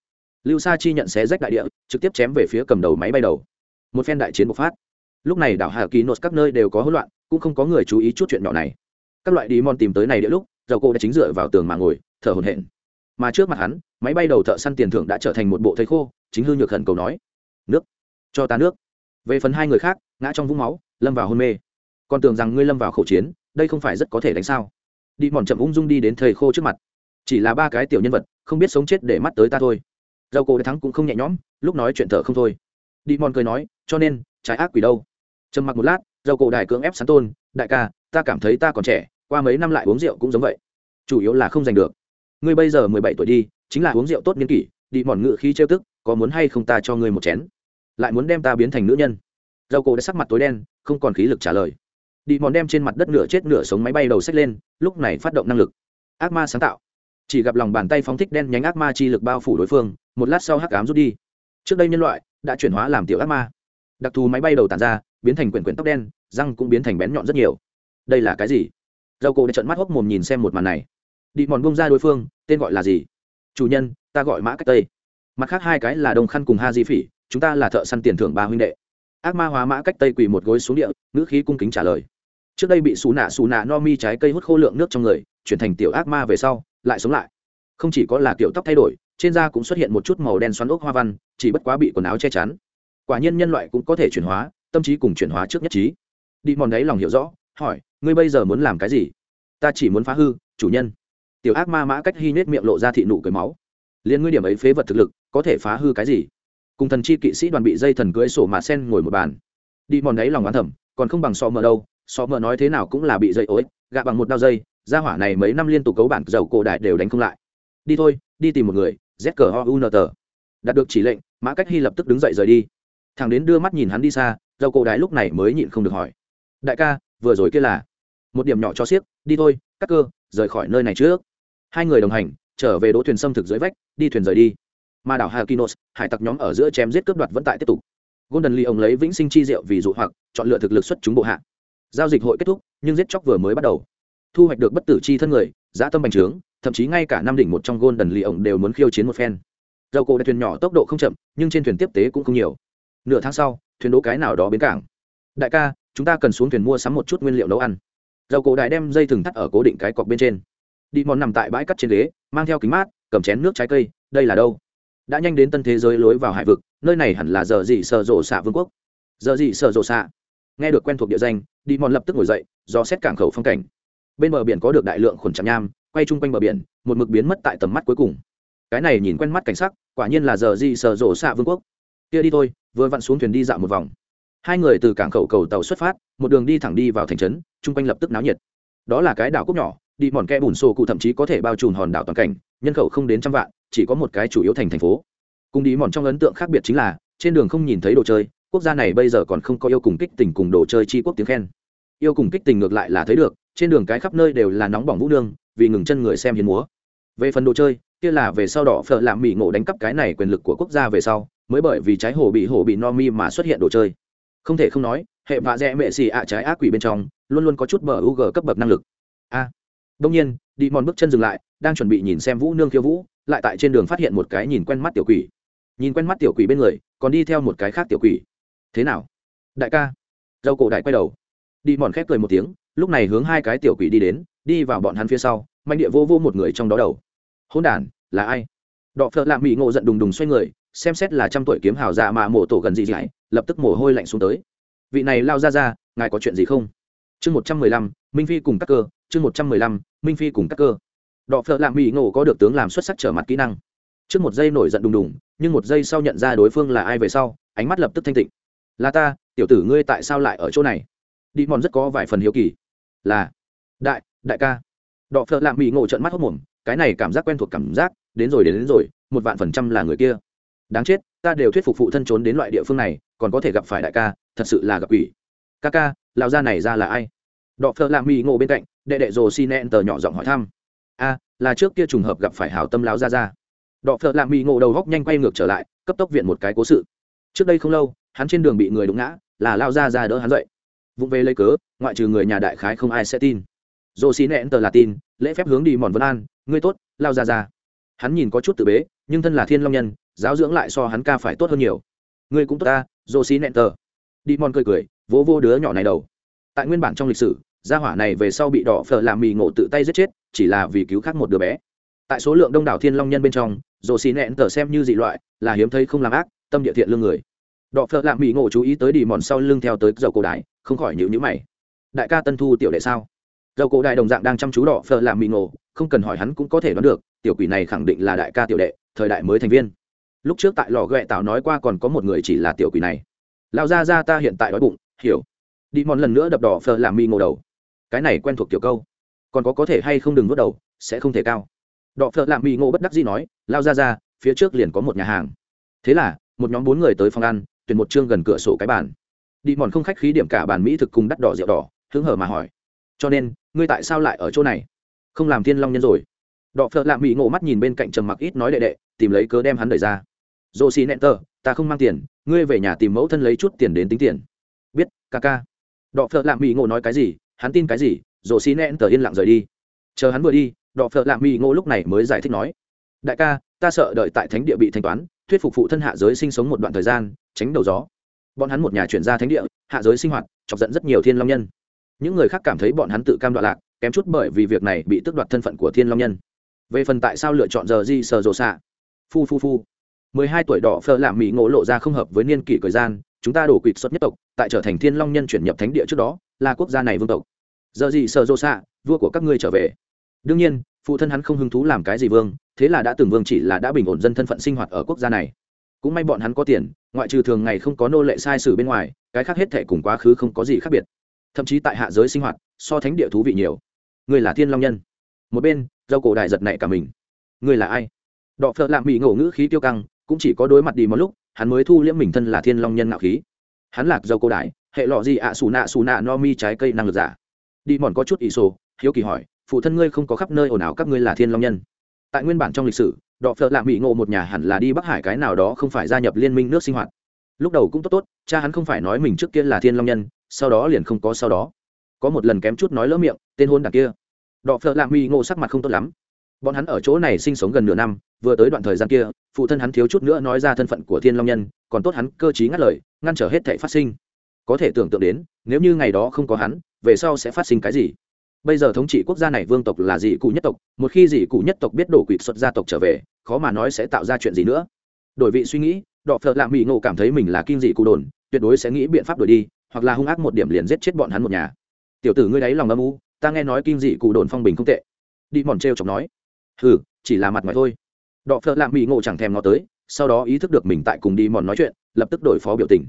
Lưu sa chi nhận xé rách đại địa, trực tiếp chém về phía cầm đầu máy bay đầu. Một phen đại chiến bộc phát. Lúc này đảo hà kỳ nốt các nơi đều có hỗn loạn, cũng không có người chú ý chút chuyện nhỏ này. Các loại đi mòn tìm tới này địa lúc dầu cô đã chính dựa vào tường mà ngồi, thở hổn hển mà trước mặt hắn, máy bay đầu thợ săn tiền thưởng đã trở thành một bộ thầy khô, chính hư nhược hận cầu nói, nước, cho ta nước. Về phần hai người khác, ngã trong vũng máu, lâm vào hôn mê. Còn tưởng rằng ngươi lâm vào khẩu chiến, đây không phải rất có thể đánh sao? Đi mòn chậm ung dung đi đến thầy khô trước mặt. Chỉ là ba cái tiểu nhân vật, không biết sống chết để mắt tới ta thôi. Dầu cổ thắng cũng không nhẹ nhõm, lúc nói chuyện thở không thôi. Đi mòn cười nói, cho nên, trái ác quỷ đâu? Trầm mặc một lát dầu cổ đại cưỡng ép sán tôn, đại ca, ta cảm thấy ta còn trẻ, qua mấy năm lại uống rượu cũng giống vậy. Chủ yếu là không giành được ngươi bây giờ mười bảy tuổi đi, chính là uống rượu tốt niên kỷ, đi mòn ngự khi trêu tức, có muốn hay không ta cho ngươi một chén? Lại muốn đem ta biến thành nữ nhân. Dầu cổ đã sắc mặt tối đen, không còn khí lực trả lời. Đi mòn đem trên mặt đất nửa chết nửa sống máy bay đầu xách lên, lúc này phát động năng lực. Ác ma sáng tạo. Chỉ gặp lòng bàn tay phóng thích đen nhánh ác ma chi lực bao phủ đối phương, một lát sau hắc ám rút đi. Trước đây nhân loại đã chuyển hóa làm tiểu ác ma. Đặc thù máy bay đầu tàn ra, biến thành quyển quyển tóc đen, răng cũng biến thành bén nhọn rất nhiều. Đây là cái gì? Dầu cổ đã trận mắt hốc mồm nhìn xem một màn này đi mòn bông ra đối phương, tên gọi là gì? Chủ nhân, ta gọi mã cách tây. Mặt khác hai cái là đồng khăn cùng ha di phỉ, chúng ta là thợ săn tiền thưởng ba huynh đệ. Ác ma hóa mã cách tây quỳ một gối xuống địa, ngữ khí cung kính trả lời. Trước đây bị xù nạ xù nạ no mi trái cây hút khô lượng nước trong người, chuyển thành tiểu ác ma về sau, lại sống lại. Không chỉ có là kiểu tóc thay đổi, trên da cũng xuất hiện một chút màu đen xoắn ốc hoa văn, chỉ bất quá bị quần áo che chắn. Quả nhiên nhân loại cũng có thể chuyển hóa, tâm trí cùng chuyển hóa trước nhất trí. Đi mòn đấy lòng hiểu rõ, hỏi, ngươi bây giờ muốn làm cái gì? Ta chỉ muốn phá hư, chủ nhân tiểu ác ma mã cách hy nết miệng lộ ra thị nụ cười máu. Liên ngươi điểm ấy phế vật thực lực, có thể phá hư cái gì? Cùng thần chi kỵ sĩ đoàn bị dây thần cưới sổ mà sen ngồi một bàn. Đi mòn đấy lòng oán thầm, còn không bằng so mờ đâu so mờ nói thế nào cũng là bị dây ối, gạ bằng một đao dây, gia hỏa này mấy năm liên tục cấu bản dầu cổ đại đều đánh không lại. Đi thôi, đi tìm một người, z cờ ho u n tờ đạt được chỉ lệnh, mã cách hy lập tức đứng dậy rời đi. Thằng đến đưa mắt nhìn hắn đi xa, dầu cổ đại lúc này mới nhịn không được hỏi. Đại ca, vừa rồi kia là? Một điểm nhỏ cho xiếc, đi thôi, cắt cơ, rời khỏi nơi này trước hai người đồng hành, trở về đỗ thuyền xâm thực dưới vách, đi thuyền rời đi. Mà đảo hakinos, hải tặc nhóm ở giữa chém giết cướp đoạt vẫn tại tiếp tục. Golden lee ông lấy vĩnh sinh chi diệu vì dụ hoặc, chọn lựa thực lực xuất chúng bộ hạ. Giao dịch hội kết thúc, nhưng giết chóc vừa mới bắt đầu. Thu hoạch được bất tử chi thân người dã tâm bành trướng, thậm chí ngay cả năm đỉnh một trong golden lee ông đều muốn khiêu chiến một phen. Dầu cổ đại thuyền nhỏ tốc độ không chậm, nhưng trên thuyền tiếp tế cũng không nhiều. Nửa tháng sau, thuyền đỗ cái nào đó bến cảng. Đại ca, chúng ta cần xuống thuyền mua sắm một chút nguyên liệu nấu ăn. Dầu cổ đại đem dây thừng thắt ở cố định cái cọc bên trên đi mòn nằm tại bãi cắt trên ghế, mang theo kính mát, cầm chén nước trái cây, đây là đâu? Đã nhanh đến tân thế giới lối vào hải vực, nơi này hẳn là giờ gì sợ rộ xạ vương quốc. Giờ gì sợ rộ xạ? Nghe được quen thuộc địa danh, đi mòn lập tức ngồi dậy do xét cảng khẩu phong cảnh. Bên bờ biển có được đại lượng khuẩn chạm nham, quay chung quanh bờ biển, một mực biến mất tại tầm mắt cuối cùng. Cái này nhìn quen mắt cảnh sắc, quả nhiên là giờ gì sợ rộ xạ vương quốc. Kia đi thôi, vừa vặn xuống thuyền đi dạo một vòng. Hai người từ cảng khẩu cầu tàu xuất phát, một đường đi thẳng đi vào thành trấn, chung quanh lập tức náo nhiệt. Đó là cái đảo cúc nhỏ đi mòn kẽ bùn xô cụ thậm chí có thể bao trùm hòn đảo toàn cảnh, nhân khẩu không đến trăm vạn, chỉ có một cái chủ yếu thành thành phố. Cùng đi mòn trong ấn tượng khác biệt chính là, trên đường không nhìn thấy đồ chơi, quốc gia này bây giờ còn không có yêu cùng kích tình cùng đồ chơi chi quốc tiếng khen. Yêu cùng kích tình ngược lại là thấy được, trên đường cái khắp nơi đều là nóng bỏng vũ nương, vì ngừng chân người xem hiến múa. Về phần đồ chơi, kia là về sau đỏ phở làm mỹ ngộ đánh cắp cái này quyền lực của quốc gia về sau, mới bởi vì trái hồ bị hồ bị no mi mà xuất hiện đồ chơi. Không thể không nói, hệ vạ dẹ mệ xì ạ trái ác quỷ bên trong, luôn luôn có chút bờ u g cấp bậc năng lực. A đông nhiên đi mòn bước chân dừng lại đang chuẩn bị nhìn xem vũ nương khiêu vũ lại tại trên đường phát hiện một cái nhìn quen mắt tiểu quỷ. Nhìn quen mắt tiểu quỷ bên người còn đi theo một cái khác tiểu quỷ. Thế nào? Đại ca. Dâu cổ đại quay đầu. Đi mòn khép cười một tiếng lúc này hướng hai cái tiểu quỷ đi đến đi vào bọn hắn phía sau mạnh địa vô vô một người trong đó đầu. Hôn đ là ai? Đọ phợ lạ mỹ ngộ giận đùng đùng xoay người xem xét là trăm tuổi kiếm hào dạ mà mổ tổ gần gì lại, lập tức mồ hôi lạnh xuống tới. Vị này lao ra ra ngài có chuyện gì không? Chương một trăm mười lăm minh phi cùng các cơ chương một trăm mười lăm minh phi cùng các cơ. Đọ phợ lạ mỹ ngộ có được tướng làm xuất sắc trở mặt kỹ năng. Trước một giây nổi giận đùng đùng nhưng một giây sau nhận ra đối phương là ai về sau ánh mắt lập tức thanh tịnh. Là ta tiểu tử ngươi tại sao lại ở chỗ này? Đi mòn rất có vài phần hiếu kỳ. Là đại đại ca. Đọ phợ lạ mỹ ngộ trợn mắt hốc mồm cái này cảm giác quen thuộc cảm giác đến rồi đến, đến rồi một vạn phần trăm là người kia. Đáng chết ta đều thuyết phục phụ thân trốn đến loại địa phương này còn có thể gặp phải đại ca thật sự là gặp quỷ. Ca ca lao ra này ra là ai? Đọ phợ lạ mỹ ngộ bên cạnh, đệ đệ rồ xin nẹn tờ nhỏ giọng hỏi thăm. A, là trước kia trùng hợp gặp phải hảo tâm láo ra ra đọ phợ lạ mỹ ngộ đầu góc nhanh quay ngược trở lại, cấp tốc viện một cái cố sự. Trước đây không lâu, hắn trên đường bị người đụng ngã, là lao ra ra đỡ hắn dậy. Vụng về lấy cớ, ngoại trừ người nhà đại khái không ai sẽ tin. Rồ xin nẹn tờ là tin, lễ phép hướng đi mòn vân an, ngươi tốt lao ra ra hắn nhìn có chút tự bế, nhưng thân là thiên long nhân, giáo dưỡng lại so hắn ca phải tốt hơn nhiều. Ngươi cũng tốt ta, rồ xin nẹn tờ. Đi mòn cười cười, vỗ vô đứa nhỏ này đầu. Tại nguyên bản trong lịch sử gia hỏa này về sau bị đỏ phở làm mì ngộ tự tay giết chết, chỉ là vì cứu khác một đứa bé. Tại số lượng đông đảo thiên long nhân bên trong, rồ xì nẹn tờ xem như dị loại, là hiếm thấy không làm ác, tâm địa thiện lương người. Đỏ phở làm mì ngộ chú ý tới đi mòn sau lưng theo tới dầu cổ đại, không khỏi nhữ nhữ mày. Đại ca tân thu tiểu đệ sao? Dầu cổ đại đồng dạng đang chăm chú đỏ phở làm mì ngộ, không cần hỏi hắn cũng có thể đoán được, tiểu quỷ này khẳng định là đại ca tiểu đệ, thời đại mới thành viên. Lúc trước tại lò ghẹ tảo nói qua còn có một người chỉ là tiểu quỷ này. Lao ra ra ta hiện tại đói bụng, hiểu. Đi mòn lần nữa đập đỏ phở làm mì ngộ đầu cái này quen thuộc kiểu câu. Còn có có thể hay không đừng vớt đầu, sẽ không thể cao. Đọ phợ lạm mỹ ngộ bất đắc dĩ nói, lao ra ra, phía trước liền có một nhà hàng. Thế là, một nhóm bốn người tới phòng ăn, tuyển một chương gần cửa sổ cái bàn. Đi mòn không khách khí điểm cả bàn mỹ thực cùng đắt đỏ rượu đỏ, hứng hở mà hỏi, cho nên, ngươi tại sao lại ở chỗ này? Không làm thiên long nhân rồi. Đọ phợ lạ mỹ ngộ mắt nhìn bên cạnh trầm mặc ít nói đệ đệ, tìm lấy cớ đem hắn đẩy ra. Dô xì nẹn tờ, ta không mang tiền, ngươi về nhà tìm mẫu thân lấy chút tiền đến tính tiền. Biết, ca ca. Đọ phợ lạ mỹ ngộ nói cái gì hắn tin cái gì, Rồ xi nẹn tờ yên lặng rời đi. Chờ hắn vừa đi, đọ phợ lạ mỹ ngô lúc này mới giải thích nói, đại ca, ta sợ đợi tại thánh địa bị thanh toán, thuyết phục phụ thân hạ giới sinh sống một đoạn thời gian, tránh đầu gió. Bọn hắn một nhà chuyển ra thánh địa, hạ giới sinh hoạt, chọc dẫn rất nhiều thiên long nhân. Những người khác cảm thấy bọn hắn tự cam đoạn lạc, kém chút bởi vì việc này bị tước đoạt thân phận của thiên long nhân. Về phần tại sao lựa chọn giờ di sờ rồ xạ phu phu phu. Mười hai tuổi đỏ phơ làm mỹ ngộ lộ ra không hợp với niên kỷ thời gian, chúng ta đổ quỵt xuất nhất tộc, tại trở thành thiên long nhân chuyển nhập thánh địa trước đó là quốc gia này vương tộc. Giờ gì sợ rô xạ, vua của các ngươi trở về. Đương nhiên, phụ thân hắn không hứng thú làm cái gì vương, thế là đã từng vương chỉ là đã bình ổn dân thân phận sinh hoạt ở quốc gia này. Cũng may bọn hắn có tiền, ngoại trừ thường ngày không có nô lệ sai sử bên ngoài, cái khác hết thể cùng quá khứ không có gì khác biệt. Thậm chí tại hạ giới sinh hoạt, so thánh địa thú vị nhiều. Người là thiên long nhân. Một bên, dâu cổ đại giật nảy cả mình. Người là ai? Đọ phợ lạm bị ngổ ngữ khí tiêu căng, cũng chỉ có đối mặt đi một lúc, hắn mới thu liễm mình thân là thiên long nhân ngạo khí. Hắn lạc dâu cổ đại hệ lọ gì ạ à, xù nạ xù nạ, no mi trái cây năng lực giả. Đi mòn có chút ỷ sô hiếu kỳ hỏi, phụ thân ngươi không có khắp nơi ồn ào các ngươi là thiên long nhân? Tại nguyên bản trong lịch sử, đọ phợ lạ mỹ ngộ một nhà hẳn là đi bắc hải cái nào đó không phải gia nhập liên minh nước sinh hoạt. Lúc đầu cũng tốt tốt, cha hắn không phải nói mình trước kia là thiên long nhân, sau đó liền không có sau đó. Có một lần kém chút nói lỡ miệng, tên hôn đằng kia. Đọ phợ lạ mỹ ngộ sắc mặt không tốt lắm. Bọn hắn ở chỗ này sinh sống gần nửa năm, vừa tới đoạn thời gian kia, phụ thân hắn thiếu chút nữa nói ra thân phận của thiên long nhân, còn tốt hắn cơ t ngắt lời, ngăn trở hết thể phát sinh có thể tưởng tượng đến, nếu như ngày đó không có hắn, về sau sẽ phát sinh cái gì? Bây giờ thống trị quốc gia này vương tộc là dị cụ nhất tộc, một khi dị cụ nhất tộc biết đổ quỵt xuất gia tộc trở về, khó mà nói sẽ tạo ra chuyện gì nữa. Đổi vị suy nghĩ, đọ phợ lạ mỹ ngộ cảm thấy mình là kinh dị cụ đồn, tuyệt đối sẽ nghĩ biện pháp đổi đi, hoặc là hung ác một điểm liền giết chết bọn hắn một nhà. Tiểu tử ngươi đáy lòng âm u, ta nghe nói kinh dị cụ đồn phong bình không tệ. Đi mòn t r chọc nói. Hừ, chỉ là mặt ngoài thôi. Đọ phợ lạ mỹ ngộ chẳng thèm ngó tới, sau đó ý thức được mình tại cùng đi mòn nói chuyện, lập tức đổi phó biểu tình.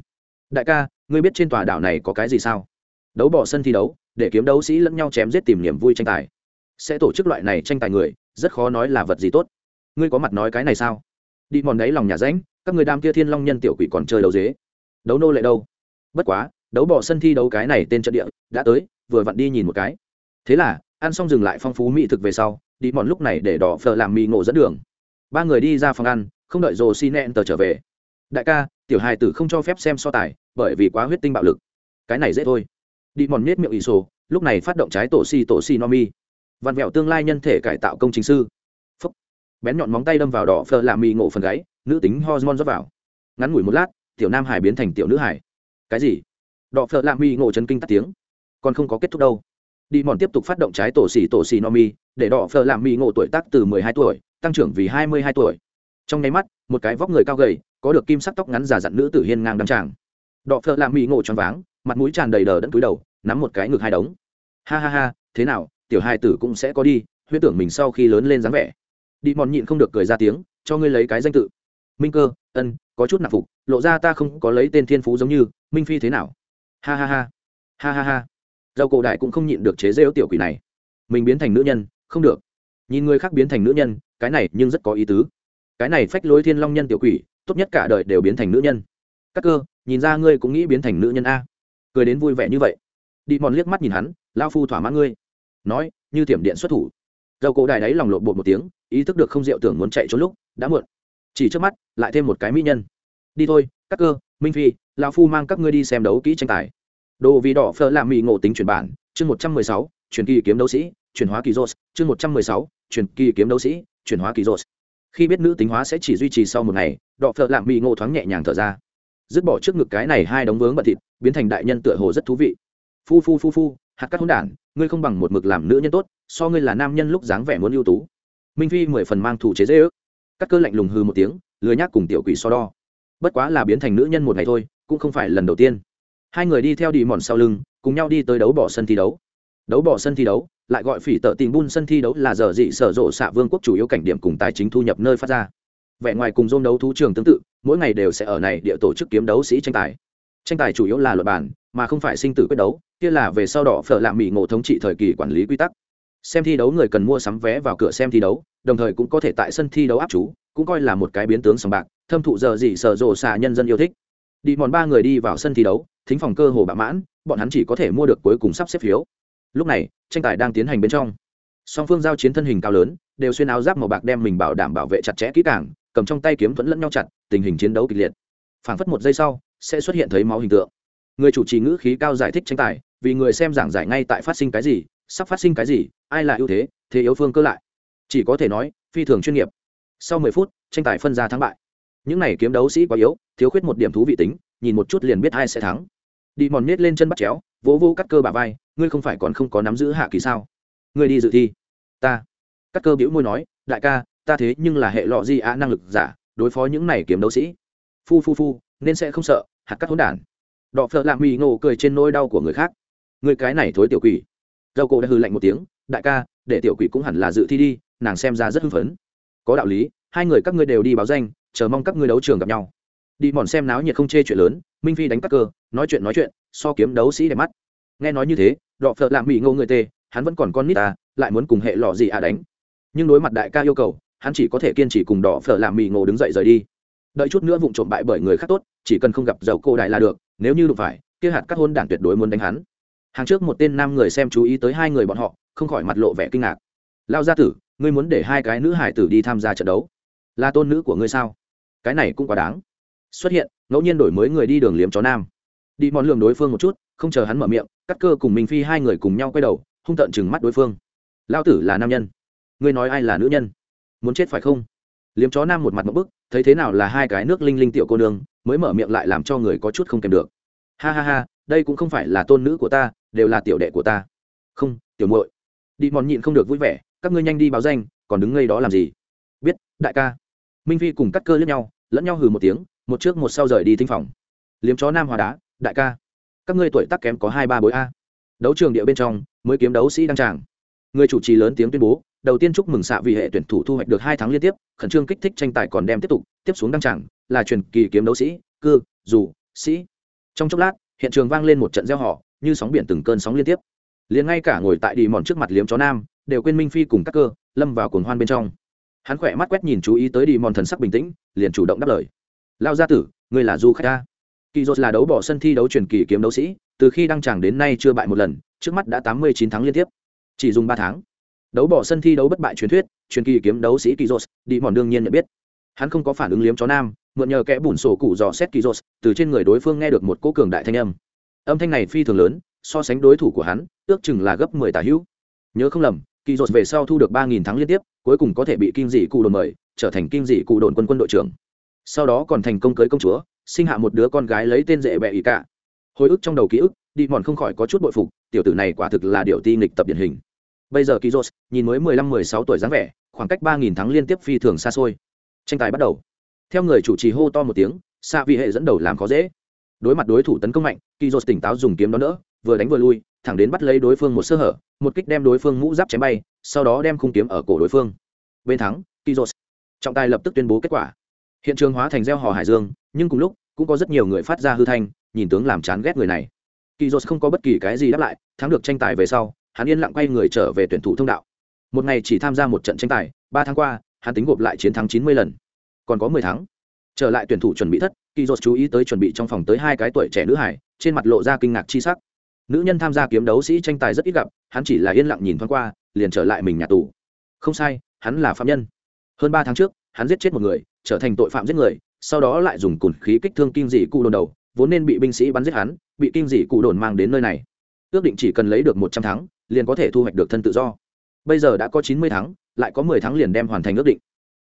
Đại ca ngươi biết trên tòa đảo này có cái gì sao? Đấu bỏ sân thi đấu, để kiếm đấu sĩ lẫn nhau chém giết tìm niềm vui tranh tài. Sẽ tổ chức loại này tranh tài người, rất khó nói là vật gì tốt. Ngươi có mặt nói cái này sao? Đi mòn đấy lòng nhà ránh, các người đam kia thiên long nhân tiểu quỷ còn chơi đấu dế. Đấu nô lệ đâu? Bất quá, đấu bỏ sân thi đấu cái này tên trận địa, đã tới, vừa vặn đi nhìn một cái. Thế là, ăn xong dừng lại phong phú mỹ thực về sau, đi mòn lúc này để đỏ phở làm mì ngộ dẫn đường. Ba người đi ra phòng ăn, không đợi rồ xi nẹn tờ trở về. Đại ca, tiểu hài tử không cho phép xem so tài bởi vì quá huyết tinh bạo lực. Cái này dễ thôi. Đi mòn nết miệng ỷ sổ lúc này phát động trái tổ si tổ si no mi. Vặn vẹo tương lai nhân thể cải tạo công trình sư. Phúc. bén nhọn móng tay đâm vào đỏ phờ làm mì ngộ phần gáy, nữ tính hormone rót vào. Ngắn ngủi một lát, tiểu nam hải biến thành tiểu nữ hải. Cái gì? Đỏ phờ làm mì ngộ chấn kinh tắt tiếng. Còn không có kết thúc đâu. Đi mòn tiếp tục phát động trái tổ xỉ tổ xỉ no mi, để đỏ phờ làm mì ngộ tuổi tác từ mười hai tuổi, tăng trưởng vì hai mươi hai tuổi. Trong nháy mắt, một cái vóc người cao gầy, có được kim sắc tóc ngắn già dặn nữ tử hiên ngang đăng tràng đọ phợ làm mỹ ngộ tròn váng, mặt mũi tràn đầy đờ đẫn túi đầu, nắm một cái ngực hai đống. Ha ha ha, thế nào, tiểu hai tử cũng sẽ có đi, huyết tưởng mình sau khi lớn lên dáng vẻ. Đi mòn nhịn không được cười ra tiếng, cho ngươi lấy cái danh tự. Minh cơ, ân, có chút nạp phục, lộ ra ta không có lấy tên thiên phú giống như, minh phi thế nào? Ha ha ha ha ha ha. Dầu cổ đại cũng không nhịn được chế rêu tiểu quỷ này. Mình biến thành nữ nhân, không được. Nhìn người khác biến thành nữ nhân, cái này nhưng rất có ý tứ. Cái này phách lối thiên long nhân tiểu quỷ, tốt nhất cả đời đều biến thành nữ nhân. Các cơ nhìn ra ngươi cũng nghĩ biến thành nữ nhân a. Cười đến vui vẻ như vậy. Đi mòn liếc mắt nhìn hắn lao phu thỏa mãn ngươi. Nói, như tiệm điện xuất thủ. Dầu cổ đài đáy lòng lộn bột một tiếng, ý thức được không rượu tưởng muốn chạy trốn lúc, đã muộn. Chỉ trước mắt, lại thêm một cái mỹ nhân. Đi thôi, các cơ, minh phi lao phu mang các ngươi đi xem đấu kỹ tranh tài. Đồ vì đỏ phơ làm mỹ ngộ tính chuyển bản, chương một trăm mười sáu, truyền kỳ kiếm đấu sĩ, chuyển hóa kỳ rốt, chương một trăm mười sáu, truyền kỳ kiếm đấu sĩ, chuyển hóa kỳ rốt. Khi biết nữ tính hóa sẽ chỉ duy trì sau một ngày, đỏ phở làm mỹ ngộ thoáng nhẹ nhàng thở ra dứt bỏ trước ngực cái này hai đống vướng bận thịt, biến thành đại nhân tựa hồ rất thú vị. Phu phu phu phu, hạt cắt hỗn đản, ngươi không bằng một mực làm nữ nhân tốt, so ngươi là nam nhân lúc dáng vẻ muốn ưu tú. Minh phi mười phần mang thủ chế dễ ước. Cắt cơ lạnh lùng hư một tiếng, lười nhác cùng tiểu quỷ so đo. Bất quá là biến thành nữ nhân một ngày thôi, cũng không phải lần đầu tiên. Hai người đi theo đi mòn sau lưng, cùng nhau đi tới đấu bỏ sân thi đấu. Đấu bỏ sân thi đấu, lại gọi phỉ tợ tình bun sân thi đấu là giờ dị sở rộ xạ vương quốc chủ yếu cảnh điểm cùng tài chính thu nhập nơi phát ra vẻ ngoài cùng dôn đấu thú trường tương tự, mỗi ngày đều sẽ ở này địa tổ chức kiếm đấu sĩ tranh tài. Tranh tài chủ yếu là luật bản, mà không phải sinh tử quyết đấu, kia là về sau đỏ phở lạm mỹ ngộ thống trị thời kỳ quản lý quy tắc. Xem thi đấu người cần mua sắm vé vào cửa xem thi đấu, đồng thời cũng có thể tại sân thi đấu áp chú, cũng coi là một cái biến tướng sòng bạc, thâm thụ giờ gì sở rộ xà nhân dân yêu thích. Đi mòn ba người đi vào sân thi đấu, thính phòng cơ hồ bạ mãn, bọn hắn chỉ có thể mua được cuối cùng sắp xếp phiếu. Lúc này, tranh tài đang tiến hành bên trong. Song phương giao chiến thân hình cao lớn đều xuyên áo giáp màu bạc đem mình bảo đảm bảo vệ chặt chẽ kỹ càng, cầm trong tay kiếm thuẫn lẫn nhau chặt, tình hình chiến đấu kịch liệt. Phảng phất một giây sau, sẽ xuất hiện thấy máu hình tượng. Người chủ trì ngữ khí cao giải thích tranh tài, vì người xem giảng giải ngay tại phát sinh cái gì, sắp phát sinh cái gì, ai là ưu thế thế yếu phương cơ lại. Chỉ có thể nói, phi thường chuyên nghiệp. Sau mười phút, tranh tài phân ra thắng bại. Những này kiếm đấu sĩ quá yếu, thiếu khuyết một điểm thú vị tính, nhìn một chút liền biết ai sẽ thắng. Đi mòn nết lên chân bắt chéo, vỗ vô cắt cơ bà vai, ngươi không phải còn không có nắm giữ hạ kỳ sao? Ngươi đi dự thi. Ta cắt cơ biểu môi nói, đại ca, ta thế nhưng là hệ lọ di á năng lực giả, đối phó những này kiếm đấu sĩ. Phu phu phu, nên sẽ không sợ, hạt cắt hỗn đản. Đọ phợ lạ mì ngộ cười trên nỗi đau của người khác. Người cái này thối tiểu quỷ. Dầu cổ đã hư lạnh một tiếng, đại ca, để tiểu quỷ cũng hẳn là dự thi đi, nàng xem ra rất hưng phấn. Có đạo lý, hai người các ngươi đều đi báo danh, chờ mong các ngươi đấu trường gặp nhau. Đi mòn xem náo nhiệt không chê chuyện lớn, minh phi đánh các cơ, nói chuyện nói chuyện, so kiếm đấu sĩ đẹp mắt. Nghe nói như thế, đọ phợ lạ mỹ ngộ người tê, hắn vẫn còn con nít ta, lại muốn cùng hệ lọ gì à đánh nhưng đối mặt đại ca yêu cầu, hắn chỉ có thể kiên trì cùng đỏ phở làm mì ngộ đứng dậy rời đi. Đợi chút nữa vụng trộm bại bởi người khác tốt, chỉ cần không gặp dầu cô đại là được, nếu như đụng phải, kia hạt các hôn đảng tuyệt đối muốn đánh hắn. Hàng trước một tên nam người xem chú ý tới hai người bọn họ, không khỏi mặt lộ vẻ kinh ngạc. Lao gia tử, ngươi muốn để hai cái nữ hải tử đi tham gia trận đấu? Là tôn nữ của ngươi sao? Cái này cũng quá đáng. Xuất hiện, ngẫu nhiên đổi mới người đi đường liếm chó nam. Đi mòn lường đối phương một chút, không chờ hắn mở miệng, cắt cơ cùng mình phi hai người cùng nhau quay đầu, hung tợn chừng mắt đối phương. Lao tử là nam nhân ngươi nói ai là nữ nhân? Muốn chết phải không? Liếm chó nam một mặt một bức, thấy thế nào là hai cái nước linh linh tiểu cô nương, mới mở miệng lại làm cho người có chút không kèm được. Ha ha ha, đây cũng không phải là tôn nữ của ta, đều là tiểu đệ của ta. Không, tiểu muội. Đi mòn nhịn không được vui vẻ, các ngươi nhanh đi báo danh, còn đứng ngây đó làm gì? Biết, đại ca. Minh phi cùng cắt cơ lẫn nhau lẫn nhau hừ một tiếng, một trước một sau rời đi thinh phòng. Liếm chó nam hòa đá, đại ca. Các ngươi tuổi tác kém có hai ba bối a. Đấu trường địa bên trong, mới kiếm đấu sĩ đăng tràng. Người chủ trì lớn tiếng tuyên bố đầu tiên chúc mừng xạ vì hệ tuyển thủ thu hoạch được hai tháng liên tiếp, khẩn trương kích thích tranh tài còn đem tiếp tục, tiếp xuống đăng tràng, là truyền kỳ kiếm đấu sĩ, cư, dù, sĩ. Trong chốc lát, hiện trường vang lên một trận gieo họ như sóng biển từng cơn sóng liên tiếp. Liền ngay cả ngồi tại đi mòn trước mặt liếm chó nam, đều quên minh phi cùng các cơ, lâm vào cuồng hoan bên trong. Hắn khỏe mắt quét nhìn chú ý tới đi mòn thần sắc bình tĩnh, liền chủ động đáp lời. Lao gia tử, ngươi là du khách ta. Kỳ dốt là đấu bỏ sân thi đấu truyền kỳ kiếm đấu sĩ, từ khi đăng tràng đến nay chưa bại một lần, trước mắt đã tám mươi chín tháng liên tiếp. Chỉ dùng ba tháng đấu bỏ sân thi đấu bất bại truyền thuyết, truyền kỳ kiếm đấu sĩ kizos đi mòn đương nhiên nhận biết. Hắn không có phản ứng liếm chó nam, mượn nhờ kẽ bùn sổ cụ dò xét kizos từ trên người đối phương nghe được một cỗ cường đại thanh âm. Âm thanh này phi thường lớn, so sánh đối thủ của hắn, ước chừng là gấp mười tả hữu. Nhớ không lầm kizos về sau thu được ba nghìn thắng liên tiếp, cuối cùng có thể bị kinh dị cụ đồn mời, trở thành kinh dị cụ đồn quân quân đội trưởng. Sau đó còn thành công cưới công chúa, sinh hạ một đứa con gái lấy tên dễ bẹ ý cả hồi ức trong đầu ký ức, đi mòn không khỏi có chút bội phục, tiểu tử này quả thực là điều ti nghịch tập điển hình bây giờ kizos nhìn mới mười lăm mười sáu tuổi dáng vẻ, khoảng cách ba nghìn tháng liên tiếp phi thường xa xôi. Tranh tài bắt đầu. Theo người chủ trì hô to một tiếng xa vị hệ dẫn đầu làm khó dễ. Đối mặt đối thủ tấn công mạnh kizos tỉnh táo dùng kiếm đó nữa vừa đánh vừa lui, thẳng đến bắt lấy đối phương một sơ hở, một kích đem đối phương mũ giáp chém bay, sau đó đem khung kiếm ở cổ đối phương. Bên thắng kizos trọng tài lập tức tuyên bố kết quả. Hiện trường hóa thành gieo hò hải dương, nhưng cùng lúc, cũng có rất nhiều người phát ra hư thanh, nhìn tướng làm chán ghét người này. Kỳ dốt không có bất kỳ cái gì đáp lại, thắng được tranh tài về sau hắn yên lặng quay người trở về tuyển thủ thông đạo. Một ngày chỉ tham gia một trận tranh tài, ba tháng qua, hắn tính gộp lại chiến thắng chín mươi lần. Còn có mười tháng. Trở lại tuyển thủ chuẩn bị thất kỳ dốt chú ý tới chuẩn bị trong phòng tới hai cái tuổi trẻ nữ hải, trên mặt lộ ra kinh ngạc chi sắc. Nữ nhân tham gia kiếm đấu sĩ tranh tài rất ít gặp, hắn chỉ là yên lặng nhìn thoáng qua, liền trở lại mình nhà tù. Không sai, hắn là phạm nhân. Hơn ba tháng trước, hắn giết chết một người, trở thành tội phạm giết người, sau đó lại dùng cùn khí kích thương kinh dị cụ đồn đầu, vốn nên bị binh sĩ bắn giết hắn, bị kinh dị cụ đồn mang đến nơi này ước định chỉ cần lấy được một trăm tháng, liền có thể thu hoạch được thân tự do. Bây giờ đã có chín mươi tháng, lại có mười tháng liền đem hoàn thành ước định.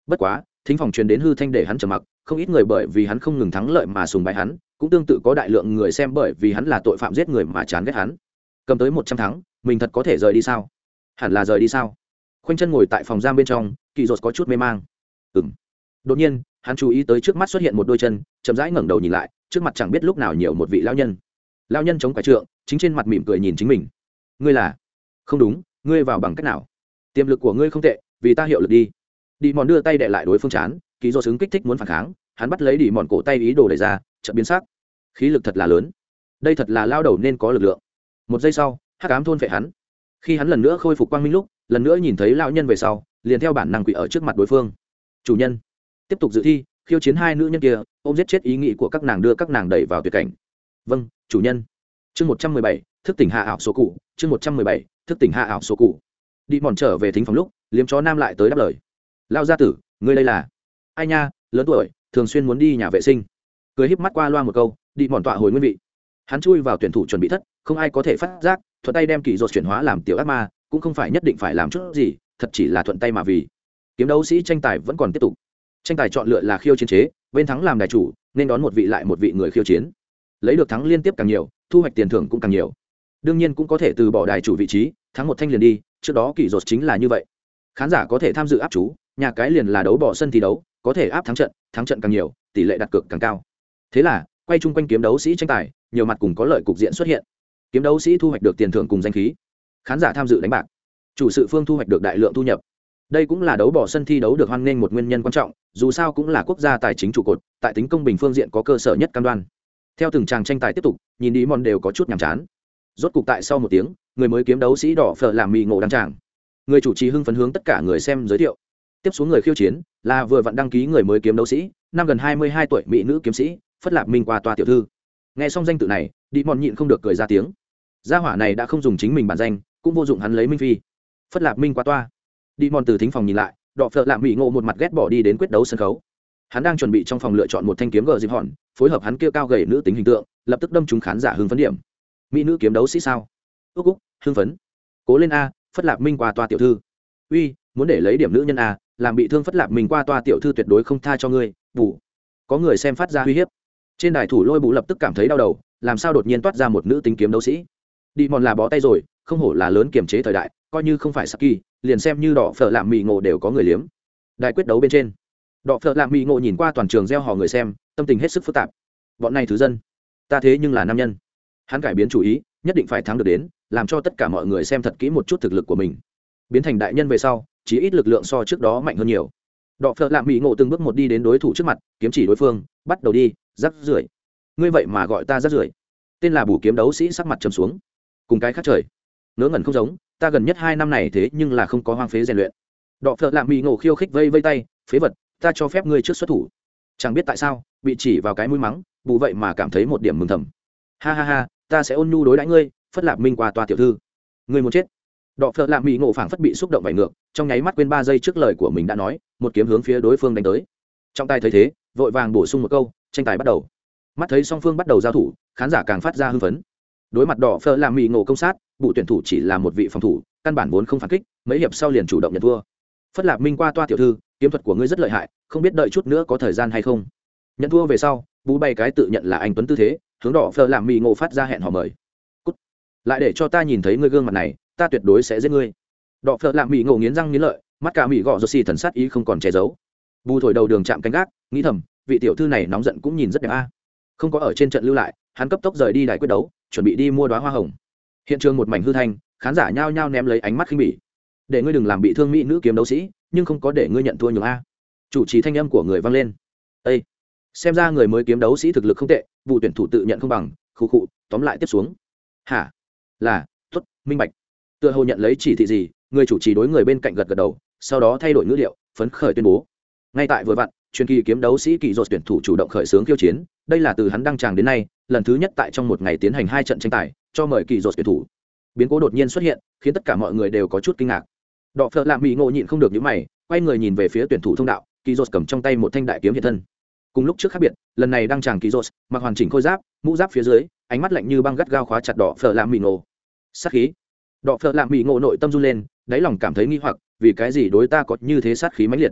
Bất quá, thính phòng truyền đến hư thanh để hắn trầm mặc, không ít người bởi vì hắn không ngừng thắng lợi mà sùng bái hắn, cũng tương tự có đại lượng người xem bởi vì hắn là tội phạm giết người mà chán ghét hắn. Cầm tới một trăm tháng, mình thật có thể rời đi sao? Hẳn là rời đi sao? Khoanh chân ngồi tại phòng giam bên trong, kỳ dột có chút mê mang. Ừng đột nhiên, hắn chú ý tới trước mắt xuất hiện một đôi chân, chậm rãi ngẩng đầu nhìn lại, trước mặt chẳng biết lúc nào nhiều một vị lao nhân. Lao nhân chống quả trượng chính trên mặt mỉm cười nhìn chính mình. Ngươi là? Không đúng, ngươi vào bằng cách nào? Tiềm lực của ngươi không tệ, vì ta hiệu lực đi. Đi mòn đưa tay đệ lại đối phương chán, ký do xứng kích thích muốn phản kháng, hắn bắt lấy đi mòn cổ tay ý đồ đẩy ra chậm biến sắc. Khí lực thật là lớn. Đây thật là lao đầu nên có lực lượng. Một giây sau, hắc ám thôn vệ hắn. Khi hắn lần nữa khôi phục quang minh lúc, lần nữa nhìn thấy lão nhân về sau, liền theo bản năng quỷ ở trước mặt đối phương. Chủ nhân. Tiếp tục dự thi, khiêu chiến hai nữ nhân kia, ôm giết chết ý nghĩ của các nàng đưa các nàng đẩy vào tuyệt cảnh. Vâng chủ nhân chương một trăm mười bảy, thức tỉnh hạ ảo số cụ chương một trăm mười bảy, thức tỉnh hạ ảo số cụ đi mòn trở về thính phòng lúc, liếm chó nam lại tới đáp lời. Lao gia tử, ngươi đây là? Ai nha, lớn tuổi, thường xuyên muốn đi nhà vệ sinh. Cười híp mắt qua loa một câu, đi mòn tọa hồi nguyên vị. Hắn chui vào tuyển thủ chuẩn bị thất, không ai có thể phát giác, thuận tay đem kỳ dột chuyển hóa làm tiểu ác ma, cũng không phải nhất định phải làm chút gì, thật chỉ là thuận tay mà vì. Kiếm đấu sĩ tranh tài vẫn còn tiếp tục. Tranh tài chọn lựa là khiêu chiến chế, bên thắng làm đại chủ, nên đón một vị lại một vị người khiêu chiến lấy được thắng liên tiếp càng nhiều, thu hoạch tiền thưởng cũng càng nhiều. Đương nhiên cũng có thể từ bỏ đài chủ vị trí, thắng một thanh liền đi, trước đó kỳ rột chính là như vậy. Khán giả có thể tham dự áp chú, nhà cái liền là đấu bỏ sân thi đấu, có thể áp thắng trận thắng trận càng nhiều, tỷ lệ đặt cược càng cao. Thế là, quay chung quanh kiếm đấu sĩ tranh tài, nhiều mặt cùng có lợi cục diện xuất hiện. Kiếm đấu sĩ thu hoạch được tiền thưởng cùng danh khí. Khán giả tham dự đánh bạc. Chủ sự phương thu hoạch được đại lượng thu nhập. Đây cũng là đấu bỏ sân thi đấu được hoan nghênh một nguyên nhân quan trọng, dù sao cũng là quốc gia tài chính trụ cột, tại tính công bình phương diện có cơ sở nhất cam đoan theo từng tràng tranh tài tiếp tục, nhìn đi mòn đều có chút nhàm chán. Rốt cục tại sau một tiếng, người mới kiếm đấu sĩ đỏ phở làm mì ngộ đăng tràng. Người chủ trì hưng phấn hướng tất cả người xem giới thiệu. Tiếp xuống người khiêu chiến là vừa vặn đăng ký người mới kiếm đấu sĩ, năm gần hai mươi hai tuổi mỹ nữ kiếm sĩ, phất lạp minh qua tòa tiểu thư. Nghe xong danh tự này đi mòn nhịn không được cười ra tiếng. Gia hỏa này đã không dùng chính mình bản danh, cũng vô dụng hắn lấy minh phi. Phất lạp minh qua toa. Đi mòn từ thính phòng nhìn lại đọ phợ làm mỹ ngộ một mặt ghét bỏ đi đến quyết đấu sân khấu hắn đang chuẩn bị trong phòng lựa chọn một thanh kiếm gờ dịp hòn, phối hợp hắn kia cao gầy nữ tính hình tượng, lập tức đâm trúng khán giả hưng phấn điểm. Mỹ nữ kiếm đấu sĩ sao? Ước úc, hưng phấn. Cố lên a, phất lạp minh qua toa tiểu thư. Uy, muốn để lấy điểm nữ nhân a, làm bị thương phất lạp mình qua toa tiểu thư tuyệt đối không tha cho ngươi, bù. Có người xem phát ra uy hiếp. Trên đài thủ lôi bù lập tức cảm thấy đau đầu, làm sao đột nhiên toát ra một nữ tính kiếm đấu sĩ? Đi mòn là bó tay rồi, không hổ là lớn kiềm chế thời đại, coi như không phải saki, liền xem như đỏ phở làm mì ngộ đều có người liếm. Đại quyết đấu bên trên đọ phợ lạ mỹ ngộ nhìn qua toàn trường gieo hò người xem, tâm tình hết sức phức tạp. Bọn này thứ dân, ta thế nhưng là nam nhân. Hắn cải biến chủ ý, nhất định phải thắng được đến, làm cho tất cả mọi người xem thật kỹ một chút thực lực của mình. Biến thành đại nhân về sau chỉ ít lực lượng so trước đó mạnh hơn nhiều. Đọ phợ lạ mỹ ngộ từng bước một đi đến đối thủ trước mặt, kiếm chỉ đối phương, bắt đầu đi, rắc rưởi. Ngươi vậy mà gọi ta rắc rưởi. Tên là bù kiếm đấu sĩ sắc mặt trầm xuống. Cùng cái khác trời. Ngớ ngẩn không giống, ta gần nhất hai năm này thế nhưng là không có hoang phế rèn luyện. Đọ phợ lạ mỹ ngộ khiêu khích vây vây tay, phế vật ta cho phép ngươi trước xuất thủ. Chẳng biết tại sao, bị chỉ vào cái mũi mắng, bù vậy mà cảm thấy một điểm mừng thầm. Ha ha ha, ta sẽ ôn nhu đối đãi ngươi, phất lạp minh qua tòa tiểu thư. Ngươi muốn chết. Đọ phợ lạ mỹ ngộ phảng phất bị xúc động vải ngược, trong nháy mắt quên ba giây trước lời của mình đã nói, một kiếm hướng phía đối phương đánh tới. Trong tay thấy thế, vội vàng bổ sung một câu, tranh tài bắt đầu. Mắt thấy song phương bắt đầu giao thủ, khán giả càng phát ra hưng phấn. Đối mặt đỏ phơ làm mỹ ngộ công sát bụ tuyển thủ chỉ là một vị phòng thủ, căn bản vốn không phản kích, mấy hiệp sau liền chủ động nhận thua. Phất lạc minh qua toa tiểu thư kiếm thuật của ngươi rất lợi hại, không biết đợi chút nữa có thời gian hay không. Nhận thua về sau, bú bay cái tự nhận là anh tuấn tư thế, hướng đỏ phờ làm mì ngộ phát ra hẹn họ mời. Cút. lại để cho ta nhìn thấy ngươi gương mặt này, ta tuyệt đối sẽ giết ngươi. Đỏ phờ làm mì ngộ nghiến răng nghiến lợi, mắt cả mì gọ rô xì thần sát ý không còn che giấu. Bù thổi đầu đường chạm canh gác, nghĩ thầm, vị tiểu thư này nóng giận cũng nhìn rất đẹp a. Không có ở trên trận lưu lại, hắn cấp tốc rời đi đại quyết đấu, chuẩn bị đi mua đoá hoa hồng. Hiện trường một mảnh hư thanh, khán giả nhao nhao ném lấy ánh mắt khinh bỉ để ngươi đừng làm bị thương mỹ nữ kiếm đấu sĩ, nhưng không có để ngươi nhận thua nhường a. Chủ trì thanh âm của người vang lên. Â xem ra người mới kiếm đấu sĩ thực lực không tệ, vụ tuyển thủ tự nhận không bằng khu khụ, tóm lại tiếp xuống. Hả? Là t ố t minh bạch. Tựa hồ nhận lấy chỉ thị gì, người chủ trì đối người bên cạnh gật gật đầu, sau đó thay đổi ngữ liệu, phấn khởi tuyên bố. Ngay tại vừa vặn, truyền kỳ kiếm đấu sĩ kỳ dột tuyển thủ chủ động khởi xướng khiêu chiến, đây là từ hắn đăng tràng đến nay, lần thứ nhất tại trong một ngày tiến hành hai trận tranh tài, cho mời kỳ dột tuyển thủ. Biến cố đột nhiên xuất hiện, khiến tất cả mọi người đều có chút kinh ngạc đọ phợ lạ mỹ ngộ nhịn không được những mày, quay người nhìn về phía tuyển thủ thông đạo kỳ dốt cầm trong tay một thanh đại kiếm hiện thân. Cùng lúc trước khác biệt, lần này đăng tràng kỳ dốt mặc hoàn chỉnh khôi giáp, mũ giáp phía dưới, ánh mắt lạnh như băng gắt gao khóa chặt đỏ phở làm mỹ ngộ. Sát khí. Đọ phợ lạ mỹ ngộ nội tâm run lên, đáy lòng cảm thấy nghi hoặc, vì cái gì đối ta có như thế sát khí mãnh liệt?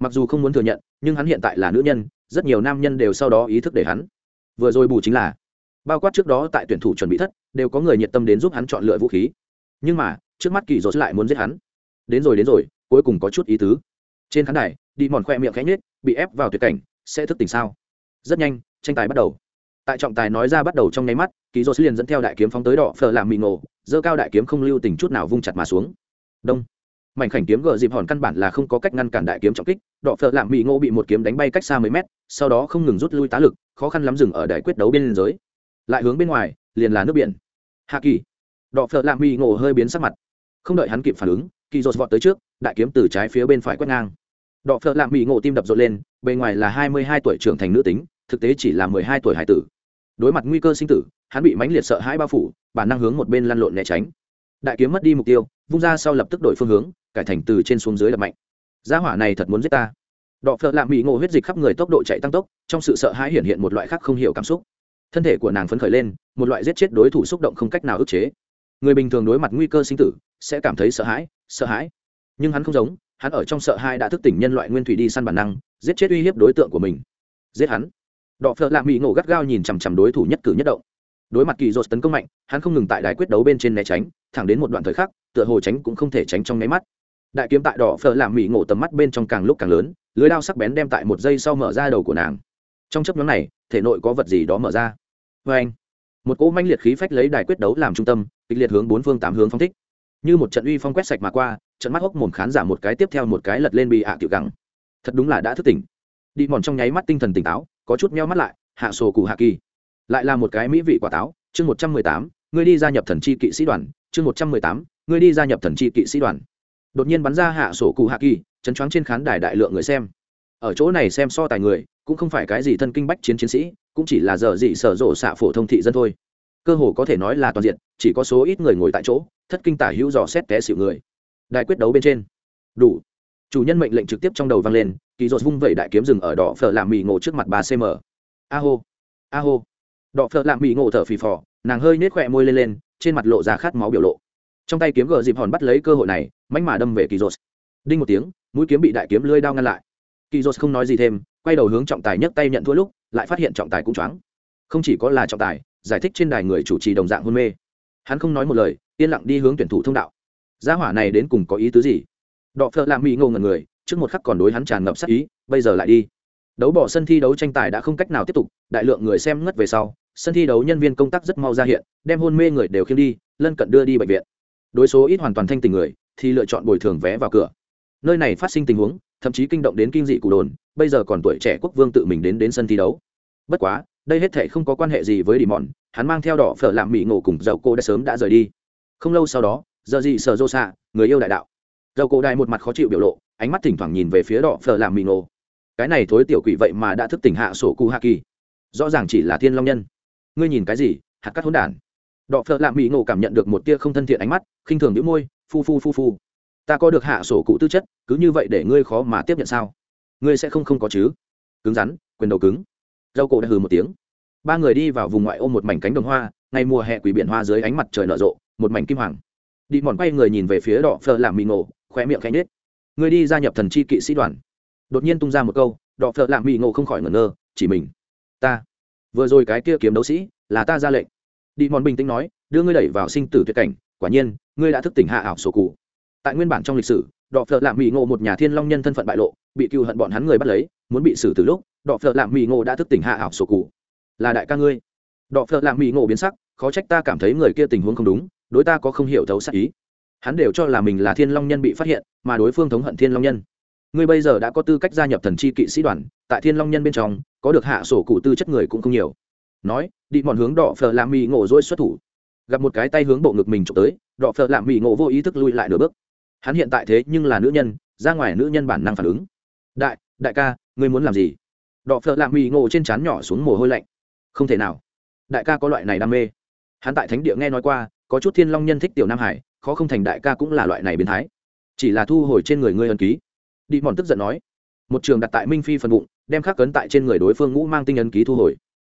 Mặc dù không muốn thừa nhận, nhưng hắn hiện tại là nữ nhân, rất nhiều nam nhân đều sau đó ý thức để hắn. Vừa rồi bù chính là, bao quát trước đó tại tuyển thủ chuẩn bị thất, đều có người nhiệt tâm đến giúp hắn chọn lựa vũ khí. Nhưng mà, trước mắt kỳ dốt lại muốn giết hắn đến rồi đến rồi, cuối cùng có chút ý tứ. Trên khán đài, đi mòn khoe miệng khẽ nhết bị ép vào tuyệt cảnh, sẽ thức tỉnh sao? Rất nhanh, tranh tài bắt đầu. Tại trọng tài nói ra bắt đầu trong nháy mắt, ký dô liền dẫn theo đại kiếm phóng tới đỏ phở làm mì ngộ dơ cao đại kiếm không lưu tình chút nào vung chặt mà xuống. Đông. Mảnh khảnh kiếm gờ dịp hòn căn bản là không có cách ngăn cản đại kiếm trọng kích, đỏ phở làm mì ngộ bị một kiếm đánh bay cách xa mấy mét, sau đó không ngừng rút lui tá lực, khó khăn lắm dừng ở đại quyết đấu bên liên giới lại hướng bên ngoài, liền là nước biển. Hạ kỳ. Đỏ phở làm mì ngộ hơi biến sắc mặt. Không đợi hắn kịp phản ứng kỳ dột vọt tới trước, đại kiếm từ trái phía bên phải quét ngang. Đọ phợ lạm mỹ ngộ tim đập rộn lên, bề ngoài là hai mươi hai tuổi trưởng thành nữ tính, thực tế chỉ là mười hai tuổi hải tử. Đối mặt nguy cơ sinh tử, hắn bị mãnh liệt sợ hãi bao phủ, bản năng hướng một bên lăn lộn né tránh. Đại kiếm mất đi mục tiêu, vung ra sau lập tức đổi phương hướng, cải thành từ trên xuống dưới đập mạnh. Gia hỏa này thật muốn giết ta. Đọ phợ lạm mỹ ngộ huyết dịch khắp người tốc độ chạy tăng tốc, trong sự sợ hãi hiện hiện một loại khác không hiểu cảm xúc. Thân thể của nàng phấn khởi lên, một loại giết chết đối thủ xúc động không cách nào ức chế. Người bình thường đối mặt nguy cơ sinh tử sẽ cảm thấy sợ hãi sợ hãi. Nhưng hắn không giống, hắn ở trong sợ hãi đã thức tỉnh nhân loại nguyên thủy đi săn bản năng, giết chết uy hiếp đối tượng của mình. Giết hắn. Đọ phợ lạ mỹ ngộ gắt gao nhìn chằm chằm đối thủ nhất cử nhất động. Đối mặt kỳ dột tấn công mạnh, hắn không ngừng tại đài quyết đấu bên trên né tránh, thẳng đến một đoạn thời khắc, tựa hồ tránh cũng không thể tránh trong né mắt. Đại kiếm tại đỏ phở làm mỹ ngộ tầm mắt bên trong càng lúc càng lớn, lưới đao sắc bén đem tại một giây sau mở ra đầu của nàng. Trong chấp nhóm này, thể nội có vật gì đó mở ra? Vê anh một cỗ manh liệt khí phách lấy đài quyết đấu làm trung tâm, kịch liệt hướng bốn phương tám hướng phong thích như một trận uy phong quét sạch mà qua, trận mắt hốc mồm khán giả một cái tiếp theo một cái lật lên bị hạ à tiểu gắng thật đúng là đã thức tỉnh. Đi mòn trong nháy mắt tinh thần tỉnh táo, có chút meo mắt lại, hạ sổ cụ hạ kỳ. Lại là một cái mỹ vị quả táo, chương một trăm mười tám, ngươi đi gia nhập thần chi kỵ sĩ đoàn, chương một trăm mười tám, ngươi đi gia nhập thần chi kỵ sĩ đoàn. Đột nhiên bắn ra hạ sổ cụ hạ kỳ, chấn choáng trên khán đài đại lượng người xem. Ở chỗ này xem so tài người, cũng không phải cái gì thân kinh bách chiến chiến sĩ, cũng chỉ là giờ gì sở rộ xạ phổ thông thị dân thôi cơ hồ có thể nói là toàn diện, chỉ có số ít người ngồi tại chỗ, thất kinh tả hữu dò xét té xịu người. Đại quyết đấu bên trên. Đủ. Chủ nhân mệnh lệnh trực tiếp trong đầu vang lên, kỳ dột vung vẩy đại kiếm rừng ở đỏ phở làm mì ngộ trước mặt bà cm a hô. A hô. Đỏ phở làm mì ngộ thở phì phò, nàng hơi nết khỏe môi lên lên, trên mặt lộ ra khát máu biểu lộ. Trong tay kiếm gờ dịp hòn bắt lấy cơ hội này mánh mà đâm về kỳ dột đinh một tiếng, mũi kiếm bị đại kiếm lưới đao ngăn lại. Kỳ dột không nói gì thêm, quay đầu hướng trọng tài nhấc tay nhận thua lúc, lại phát hiện trọng tài cũng choáng. Không chỉ có là trọng tài giải thích trên đài người chủ trì đồng dạng hôn mê. Hắn không nói một lời, yên lặng đi hướng tuyển thủ thông đạo. Gia hỏa này đến cùng có ý tứ gì? Đọ phợ làm mỹ ngô ngần người, trước một khắc còn đối hắn tràn ngập sắc ý, bây giờ lại đi. Đấu bỏ sân thi đấu tranh tài đã không cách nào tiếp tục, đại lượng người xem ngất về sau, sân thi đấu nhân viên công tác rất mau ra hiện, đem hôn mê người đều khiêm đi, lân cận đưa đi bệnh viện. Đối số ít hoàn toàn thanh tình người, thì lựa chọn bồi thường vé vào cửa. Nơi này phát sinh tình huống, thậm chí kinh động đến kinh dị cụ đồn, bây giờ còn tuổi trẻ quốc vương tự mình đến đến sân thi đấu. Bất quá đây hết thể không có quan hệ gì với đi mòn hắn mang theo đỏ phở làm mỹ ngộ cùng dầu cô đã sớm đã rời đi. Không lâu sau đó, giờ gì sở rô xạ, người yêu đại đạo. Dầu cô đại một mặt khó chịu biểu lộ, ánh mắt thỉnh thoảng nhìn về phía đỏ phở làm mỹ ngộ. Cái này thối tiểu quỷ vậy mà đã thức tỉnh hạ sổ cu hạ kỳ. Rõ ràng chỉ là thiên long nhân. Ngươi nhìn cái gì, hạt cắt hỗn đản? Đọ phợ lạ mỹ ngộ cảm nhận được một tia không thân thiện ánh mắt, khinh thường những môi, phu phu phu phu. Ta có được hạ sổ cụ tư chất, cứ như vậy để ngươi khó mà tiếp nhận sao? Ngươi sẽ không không có chứ? Cứng rắn, quyền đầu cứng dâu cổ đã hừ một tiếng. Ba người đi vào vùng ngoại ô một mảnh cánh đồng hoa ngày mùa hè quỷ biển hoa dưới ánh mặt trời nở rộ, một mảnh kim hoàng. Đi mòn quay người nhìn về phía đỏ phờ làm mì ngộ khoe miệng khẽ nết người đi gia nhập thần chi kỵ sĩ đoàn. Đột nhiên tung ra một câu, đỏ phờ làm mì ngộ không khỏi ngẩn ngơ, chỉ mình. Ta. Vừa rồi cái kia kiếm đấu sĩ, là ta ra lệnh. Đi mòn bình tĩnh nói, đưa ngươi đẩy vào sinh tử tuyệt cảnh, quả nhiên, ngươi đã thức tỉnh hạ ảo sổ cụ. Tại nguyên bản trong lịch sử đọ phợ lạm mỹ ngộ một nhà thiên long nhân thân phận bại lộ, bị cựu hận bọn hắn người bắt lấy, muốn bị xử từ lúc đọ phợ lạm mỹ ngộ đã thức tỉnh hạ ảo sổ cụ. Là đại ca ngươi. Đọ phợ lạm mỹ ngộ biến sắc, khó trách ta cảm thấy người kia tình huống không đúng, đối ta có không hiểu thấu sắc ý. Hắn đều cho là mình là thiên long nhân bị phát hiện, mà đối phương thống hận thiên long nhân. Ngươi bây giờ đã có tư cách gia nhập thần chi kỵ sĩ đoàn, tại thiên long nhân bên trong, có được hạ sổ cụ tư chất người cũng không nhiều. Nói, đi mòn hướng đỏ phở làm mì ngộ dỗi xuất thủ. Gặp một cái tay hướng bộ ngực mình trộm tới đỏ phở làm mì ngộ vô ý thức lui lại nửa bước. Hắn hiện tại thế nhưng là nữ nhân, ra ngoài nữ nhân bản năng phản ứng. Đại đại ca, ngươi muốn làm gì? Đọ phợ lạ mì ngộ trên trán nhỏ xuống mồ hôi lạnh. Không thể nào. Đại ca có loại này đam mê. Hắn tại thánh địa nghe nói qua, có chút thiên long nhân thích tiểu nam hải, khó không thành đại ca cũng là loại này biến thái. Chỉ là thu hồi trên người ngươi ân ký. Đi mòn tức giận nói. Một trường đặt tại minh phi phần bụng, đem khắc cấn tại trên người đối phương ngũ mang tinh ấn ký thu hồi.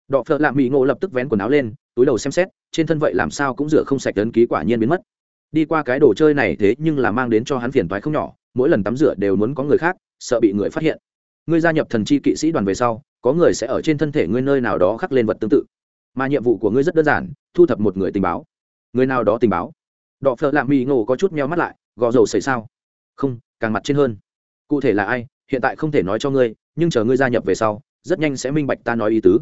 Đọ phợ lạ mỹ ngộ lập tức vén quần áo lên, túi đầu xem xét, trên thân vậy làm sao cũng rửa không sạch ấn ký quả nhiên biến mất. Đi qua cái đồ chơi này thế nhưng là mang đến cho hắn phiền toái không nhỏ, mỗi lần tắm rửa đều muốn có người khác, sợ bị người phát hiện ngươi gia nhập thần chi kỵ sĩ đoàn về sau, có người sẽ ở trên thân thể ngươi nơi nào đó khắc lên vật tương tự. Mà nhiệm vụ của ngươi rất đơn giản, thu thập một người tình báo. Người nào đó tình báo. Đọ phợ lạ mỹ ngộ có chút meo mắt lại, gò dầu xảy sao không, càng mặt trên hơn. Cụ thể là ai, hiện tại không thể nói cho ngươi, nhưng chờ ngươi gia nhập về sau, rất nhanh sẽ minh bạch ta nói ý tứ.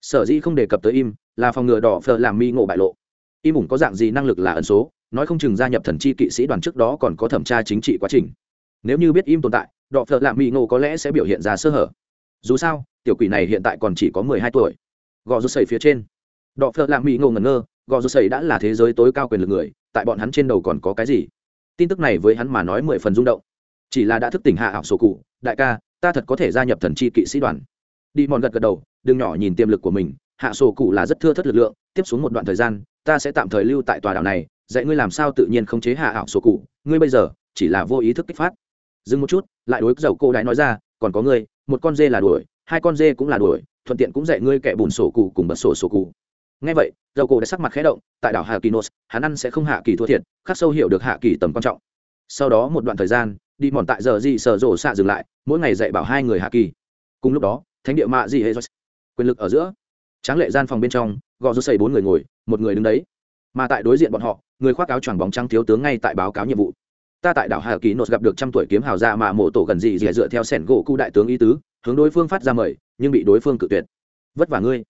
Sở dĩ không đề cập tới im, là phòng ngừa đỏ phờ làm mi ngộ bại lộ. Im ủng có dạng gì năng lực là ẩn số, nói không chừng gia nhập thần chi kỵ sĩ đoàn trước đó còn có thẩm tra chính trị quá trình. Nếu như biết im tồn tại đọ phờ lạ mỹ ngộ có lẽ sẽ biểu hiện ra sơ hở. Dù sao, tiểu quỷ này hiện tại còn chỉ có mười hai tuổi. Gò rút sầy phía trên. Đọ phờ lạ mỹ ngộ ngẩn ngơ, gò rút sầy đã là thế giới tối cao quyền lực người, tại bọn hắn trên đầu còn có cái gì? Tin tức này với hắn mà nói mười phần rung động. Chỉ là đã thức tỉnh hạ ảo sổ cụ, đại ca, ta thật có thể gia nhập thần chi kỵ sĩ đoàn. Đi mòn gật gật đầu, đừng nhỏ nhìn tiềm lực của mình, hạ sổ cụ là rất thưa thất lực lượng, tiếp xuống một đoạn thời gian, ta sẽ tạm thời lưu tại tòa đảo này, dạy ngươi làm sao tự nhiên khống chế hạ ảo sổ cụ. Ngươi bây giờ chỉ là vô ý thức kích phát. Dừng một chút lại đối dầu cô đái nói ra, còn có ngươi, một con dê là đuổi, hai con dê cũng là đuổi, thuận tiện cũng dạy ngươi kẻ bùn sổ cụ cùng bật sổ sổ cụ. Ngay vậy, dầu cô đã sắc mặt khẽ động, tại đảo hà kỳ nos hắn ăn sẽ không hạ kỳ thua thiệt, khắc sâu hiểu được hạ kỳ tầm quan trọng. Sau đó một đoạn thời gian, đi mòn tại giờ gì sở rổ xạ dừng lại, mỗi ngày dạy bảo hai người hạ kỳ. Cùng lúc đó, thánh địa mạ gì hệ quyền lực ở giữa. Tráng lệ gian phòng bên trong, gò rô xây bốn người ngồi, một người đứng đấy. Mà tại đối diện bọn họ, người khoác áo choàng bóng trắng thiếu tướng ngay tại báo cáo nhiệm vụ ta tại đảo hà kỳ nốt gặp được trăm tuổi kiếm hào gia mà mộ tổ gần gì dì dựa theo sẻn gỗ cụ đại tướng ý tứ hướng đối phương phát ra mời nhưng bị đối phương cự tuyệt. Vất vả ngươi.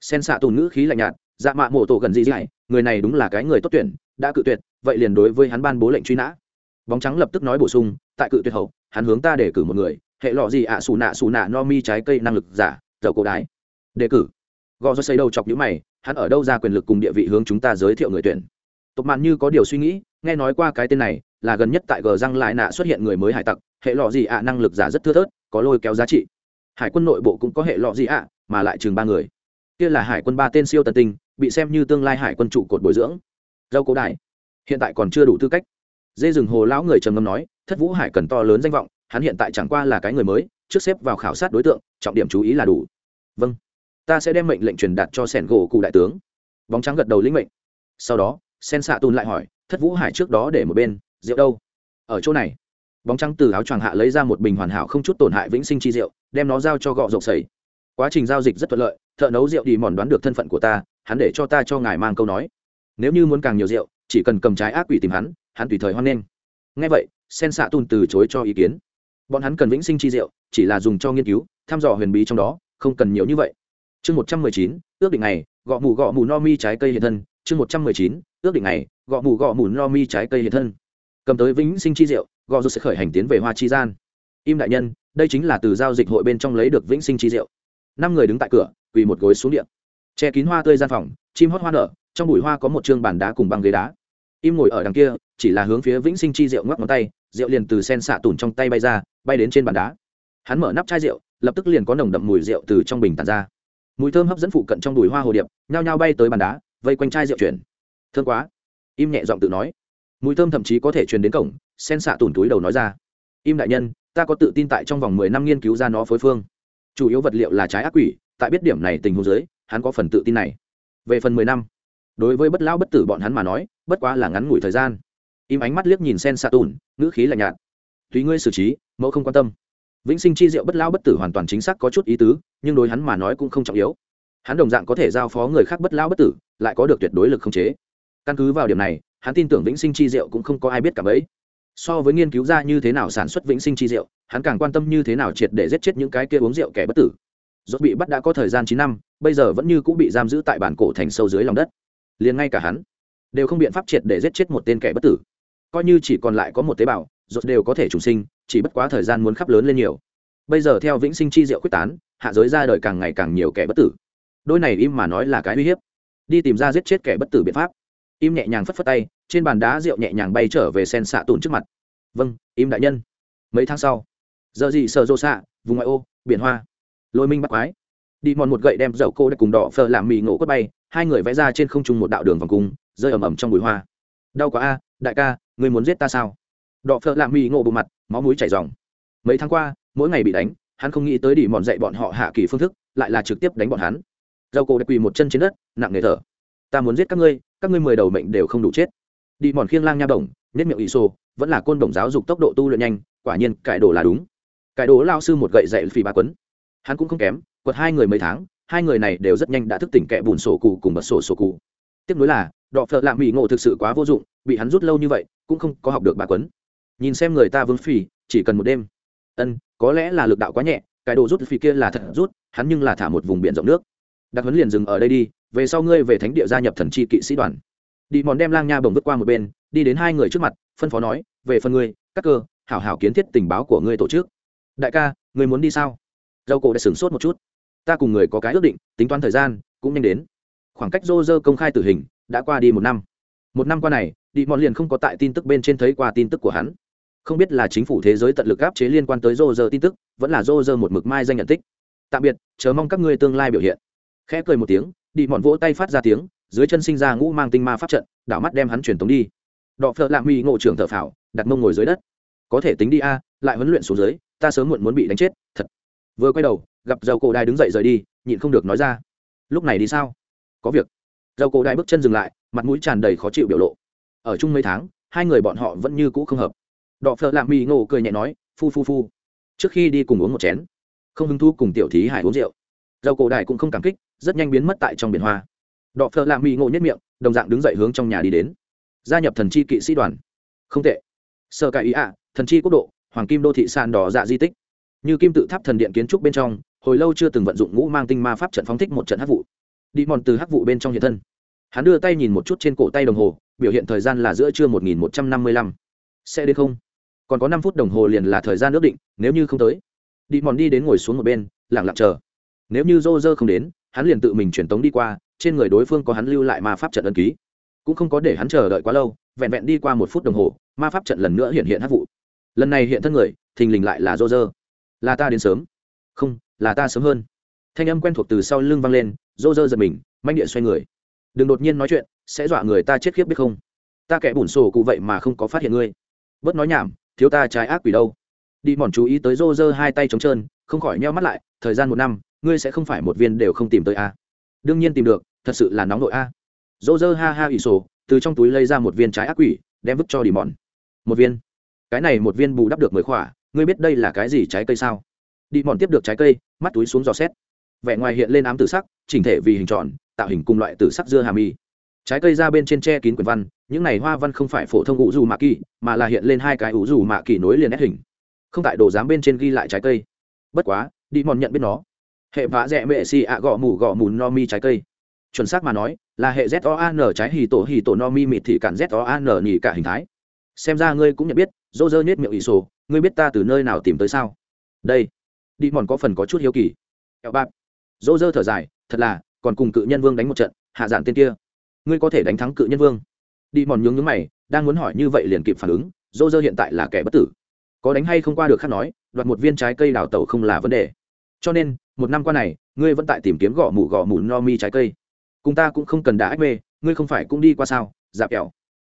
Sen xạ tùn ngữ khí lạnh nhạt dạ mạ mộ tổ gần gì dì người này đúng là cái người tốt tuyển đã cự tuyệt vậy liền đối với hắn ban bố lệnh truy nã. Bóng trắng lập tức nói bổ sung tại cự tuyệt hậu hắn hướng ta để cử một người hệ lọ gì ạ à, xù nạ xù nạ no mi trái cây năng lực giả dầu cổ đái. Đề cử. Gò do xây đầu chọc nhữ mày hắn ở đâu ra quyền lực cùng địa vị hướng chúng ta giới thiệu người tuyển? Tộc mạn như có điều suy nghĩ nghe nói qua cái tên này là gần nhất tại gờ răng lại nạ xuất hiện người mới hải tặc, hệ lọ gì ạ, năng lực giả rất thưa thớt, có lôi kéo giá trị. Hải quân nội bộ cũng có hệ lọ gì ạ, mà lại chừng ba người. Kia là hải quân ba tên siêu tân tinh, bị xem như tương lai hải quân trụ cột bồi dưỡng. Dâu cố đại, hiện tại còn chưa đủ tư cách. Dê rừng hồ lão người trầm ngâm nói, thất vũ hải cần to lớn danh vọng, hắn hiện tại chẳng qua là cái người mới, trước xếp vào khảo sát đối tượng, trọng điểm chú ý là đủ. Vâng ta sẽ đem mệnh lệnh truyền đạt cho sẻn gỗ cụ đại tướng. Bóng trắng gật đầu lĩnh mệnh. Sau đó, sen xạ tùn lại hỏi, thất vũ hải trước đó để một bên rượu đâu? Ở chỗ này. Bóng trắng từ áo choàng hạ lấy ra một bình hoàn hảo không chút tổn hại vĩnh sinh chi rượu, đem nó giao cho gọ rộng sầy. Quá trình giao dịch rất thuận lợi, thợ nấu rượu đi mòn đoán được thân phận của ta, hắn để cho ta cho ngài mang câu nói. Nếu như muốn càng nhiều rượu, chỉ cần cầm trái ác quỷ tìm hắn hắn tùy thời hoan nghênh. Ngay vậy, sen xạ tùn từ chối cho ý kiến. Bọn hắn cần vĩnh sinh chi rượu, chỉ là dùng cho nghiên cứu, thăm dò huyền bí trong đó, không cần nhiều như vậy. Chương một trăm mười chín, ước định này gọ mù gọ mù no mi trái cây hiện thân. Chương một trăm mười chín, ước định này gọ mù gọ mù no mi trái cây hiện thân cầm tới vĩnh sinh chi rượu gò rút sẽ khởi hành tiến về hoa chi gian. Im đại nhân, đây chính là từ giao dịch hội bên trong lấy được vĩnh sinh chi rượu năm người đứng tại cửa, quỳ một gối xuống điện che kín hoa tươi gian phòng, chim hót hoa nở, trong bụi hoa có một chương bàn đá cùng băng ghế đá. Im ngồi ở đằng kia, chỉ là hướng phía vĩnh sinh chi rượu ngoắc ngón tay, rượu liền từ sen xạ tùn trong tay bay ra, bay đến trên bàn đá. Hắn mở nắp chai rượu, lập tức liền có nồng đậm mùi rượu từ trong bình tàn ra. Mùi thơm hấp dẫn phụ cận trong đùi hoa hồ điệp, nhao nhao bay tới bàn đá, vây quanh chai rượu chuyển. Thương quá. Im nhẹ giọng tự nói mùi thơm thậm chí có thể truyền đến cổng, sen xạ tủn túi đầu nói ra. Im đại nhân, ta có tự tin tại trong vòng mười năm nghiên cứu ra nó phối phương. Chủ yếu vật liệu là trái ác quỷ, tại biết điểm này tình huống dưới, hắn có phần tự tin này. Về phần mười năm, đối với bất lão bất tử bọn hắn mà nói, bất quá là ngắn ngủi thời gian. Im ánh mắt liếc nhìn sen xạ tùn ngữ khí lạnh nhạt. Tùy ngươi xử trí, mẫu không quan tâm. Vĩnh sinh chi diệu bất lão bất tử hoàn toàn chính xác có chút ý tứ, nhưng đối hắn mà nói cũng không trọng yếu. Hắn đồng dạng có thể giao phó người khác bất lão bất tử, lại có được tuyệt đối lực không chế. Căn cứ vào điểm này hắn tin tưởng vĩnh sinh chi diệu cũng không có ai biết cả bấy. So với nghiên cứu ra như thế nào sản xuất vĩnh sinh chi diệu, hắn càng quan tâm như thế nào triệt để giết chết những cái kia uống rượu kẻ bất tử. Rốt bị bắt đã có thời gian chín năm, bây giờ vẫn như cũng bị giam giữ tại bản cổ thành sâu dưới lòng đất. Liền ngay cả hắn, đều không biện pháp triệt để giết chết một tên kẻ bất tử. Coi như chỉ còn lại có một tế bào, rốt đều có thể trùng sinh, chỉ bất quá thời gian muốn khắp lớn lên nhiều. Bây giờ theo vĩnh sinh chi diệu quyết tán, hạ giới ra đời càng ngày càng nhiều kẻ bất tử. Đôi này im mà nói là cái uy hiếp. Đi tìm ra giết chết kẻ bất tử biện pháp im nhẹ nhàng phất phất tay, trên bàn đá rượu nhẹ nhàng bay trở về sen xạ tùn trước mặt. Vâng im đại nhân. Mấy tháng sau, giờ gì sợ rô xạ vùng ngoại ô, biển hoa. Lôi minh bắt quái. Đi mòn một gậy đem dậu cô đã cùng đỏ phờ làm mì ngộ quất bay, hai người vẽ ra trên không trung một đạo đường vòng cung, rơi ầm ầm trong bụi hoa. Đau quá a, đại ca người muốn giết ta sao? Đỏ phờ làm mì ngộ bộ mặt, máu mũi chảy dòng mấy tháng qua, mỗi ngày bị đánh, hắn không nghĩ tới đi mòn dạy bọn họ hạ kỳ phương thức, lại là trực tiếp đánh bọn hắn. Dâu cô đã quỳ một chân trên đất, nặng nề thở. Ta muốn giết các ngươi các ngươi mười đầu mệnh đều không đủ chết. Đi mòn khiêng lang nha đồng nhất miệng ý xô vẫn là côn đồng giáo dục tốc độ tu luyện nhanh, quả nhiên, cải đồ là đúng. Cải đồ lao sư một gậy dạy phì ba quấn. Hắn cũng không kém, quật hai người mấy tháng, hai người này đều rất nhanh đã thức tỉnh kẹ bùn sổ cụ cùng bật sổ sổ cụ tiếp nối là, đọ phợ lạ mỹ ngộ thực sự quá vô dụng, bị hắn rút lâu như vậy, cũng không có học được bà quấn. Nhìn xem người ta vương phì chỉ cần một đêm. Ân, có lẽ là lực đạo quá nhẹ cái đồ rút phì kia là thật rút, hắn nhưng là thả một vùng biển rộng nước. Đặc huấn liền dừng ở đây đi về sau ngươi về thánh địa gia nhập thần chi kỵ sĩ đoàn. Đi mòn đem lang nha bồng vứt qua một bên, đi đến hai người trước mặt, phân phó nói, về phần ngươi, các cơ, hảo hảo kiến thiết tình báo của ngươi tổ chức. Đại ca, ngươi muốn đi sao? Dâu cổ đã sửng sốt một chút. Ta cùng người có cái ước định, tính toán thời gian, cũng nhanh đến. Khoảng cách dô dơ công khai tử hình, đã qua đi một năm. Một năm qua này, đi mòn liền không có tại tin tức bên trên thấy qua tin tức của hắn. Không biết là chính phủ thế giới tận lực áp chế liên quan tới rô rơ tin tức, vẫn là rô rơ một mực mai danh nhận tích. Tạm biệt, chờ mong các ngươi tương lai biểu hiện. Khẽ cười một tiếng đi mòn vỗ tay phát ra tiếng, dưới chân sinh ra ngũ mang tinh ma pháp trận, đảo mắt đem hắn truyền tống đi. Đọ phợ lạ mỹ ngộ trưởng thợ phảo đặt mông ngồi dưới đất. Có thể tính đi a, lại huấn luyện xuống dưới, ta sớm muộn muốn bị đánh chết, thật. Vừa quay đầu, gặp dầu cổ đài đứng dậy rời đi, nhịn không được nói ra. Lúc này đi sao? Có việc. Dầu cổ đài bước chân dừng lại, mặt mũi tràn đầy khó chịu biểu lộ. Ở chung mấy tháng, hai người bọn họ vẫn như cũ không hợp. Đọ phợ lạ mỹ ngộ cười nhẹ nói, phu phu phu, trước khi đi cùng uống một chén. Không hứng thu cùng tiểu thí hải uống rượu. Dầu cổ đài cũng không cảm kích rất nhanh biến mất tại trong biển hoa. Đọ phợ lạ mỹ ngộ nhất miệng, đồng dạng đứng dậy hướng trong nhà đi đến. Gia nhập thần chi kỵ sĩ đoàn. Không tệ. Sơ cải ý ạ, thần chi quốc độ, hoàng kim đô thị sàn đỏ dạ di tích. Như kim tự tháp thần điện kiến trúc bên trong, hồi lâu chưa từng vận dụng ngũ mang tinh ma pháp trận phóng thích một trận hắc vụ. Đi mòn từ hắc vụ bên trong hiện thân. Hắn đưa tay nhìn một chút trên cổ tay đồng hồ, biểu hiện thời gian là giữa trưa một nghìn một trăm năm mươi lăm. Sẽ đến không? Còn có năm phút đồng hồ liền là thời gian ước định, nếu như không tới. Đi mòn đi đến ngồi xuống một bên lẳng lặng chờ. Nếu như rô rơ không đến hắn liền tự mình truyền tống đi qua, trên người đối phương có hắn lưu lại ma pháp trận ân ký. Cũng không có để hắn chờ đợi quá lâu, vẹn vẹn đi qua một phút đồng hồ, ma pháp trận lần nữa hiện hiện hát vụ. Lần này hiện thân người, thình lình lại là dô dơ là ta đến sớm. Không, là ta sớm hơn. Thanh âm quen thuộc từ sau lưng vang lên dô dơ giật mình manh địa xoay người. Đừng đột nhiên nói chuyện, sẽ dọa người ta chết khiếp biết không? Ta kẻ bùn sổ cụ vậy mà không có phát hiện ngươi. Bớt nói nhảm, thiếu ta trái ác quỷ đâu. Đi mòn chú ý tới roger hai tay trống trơn, không khỏi nheo mắt lại, thời gian một năm ngươi sẽ không phải một viên đều không tìm tới a. Đương nhiên tìm được, thật sự là nóng nội a. Dỗ dơ ha ha ỷ sổ, từ trong túi lấy ra một viên trái ác quỷ, đem vứt cho đi mòn một viên. Cái này một viên bù đắp được mười khỏa, ngươi biết đây là cái gì trái cây sao? Đi mòn tiếp được trái cây, mắt túi xuống dò xét. Vẻ ngoài hiện lên ám tử sắc, chỉnh thể vì hình tròn, tạo hình cùng loại tử sắc dưa hàm mi trái cây ra bên trên tre kín quyển văn, những này hoa văn không phải phổ thông ủ dù mạ kỳ, mà là hiện lên hai cái ủ dù mạ kỳ nối liền nét hình. Không tại đồ dám bên trên ghi lại trái cây. Bất quá đi mòn nhận biết nó hệ vã rẽ mệ xì ạ gõ mù gõ mù no mi trái cây. Chuẩn xác mà nói, là hệ z o a n trái hì tổ hì tổ no mi mịt thị cản z o a n nhì cả hình thái. Xem ra ngươi cũng nhận biết dô dơ nhét miệng ỷ sổ, ngươi biết ta từ nơi nào tìm tới sao? Đây. Đi mòn có phần có chút hiếu kỳ. Kẹo bạc. Dô dơ thở dài, thật là, còn cùng cự nhân vương đánh một trận, hạ giản tên kia. Ngươi có thể đánh thắng cự nhân vương. Đi mòn nhướng nhướng mày, đang muốn hỏi như vậy liền kịp phản ứng dô dơ hiện tại là kẻ bất tử. Có đánh hay không qua được khác nói, đoạt một viên trái cây đào tẩu không là vấn đề cho nên, một năm qua này, ngươi vẫn tại tìm kiếm gõ mù gõ mù no mi trái cây. Cùng ta cũng không cần đã ách mê, ngươi không phải cũng đi qua sao, dạp kẹo.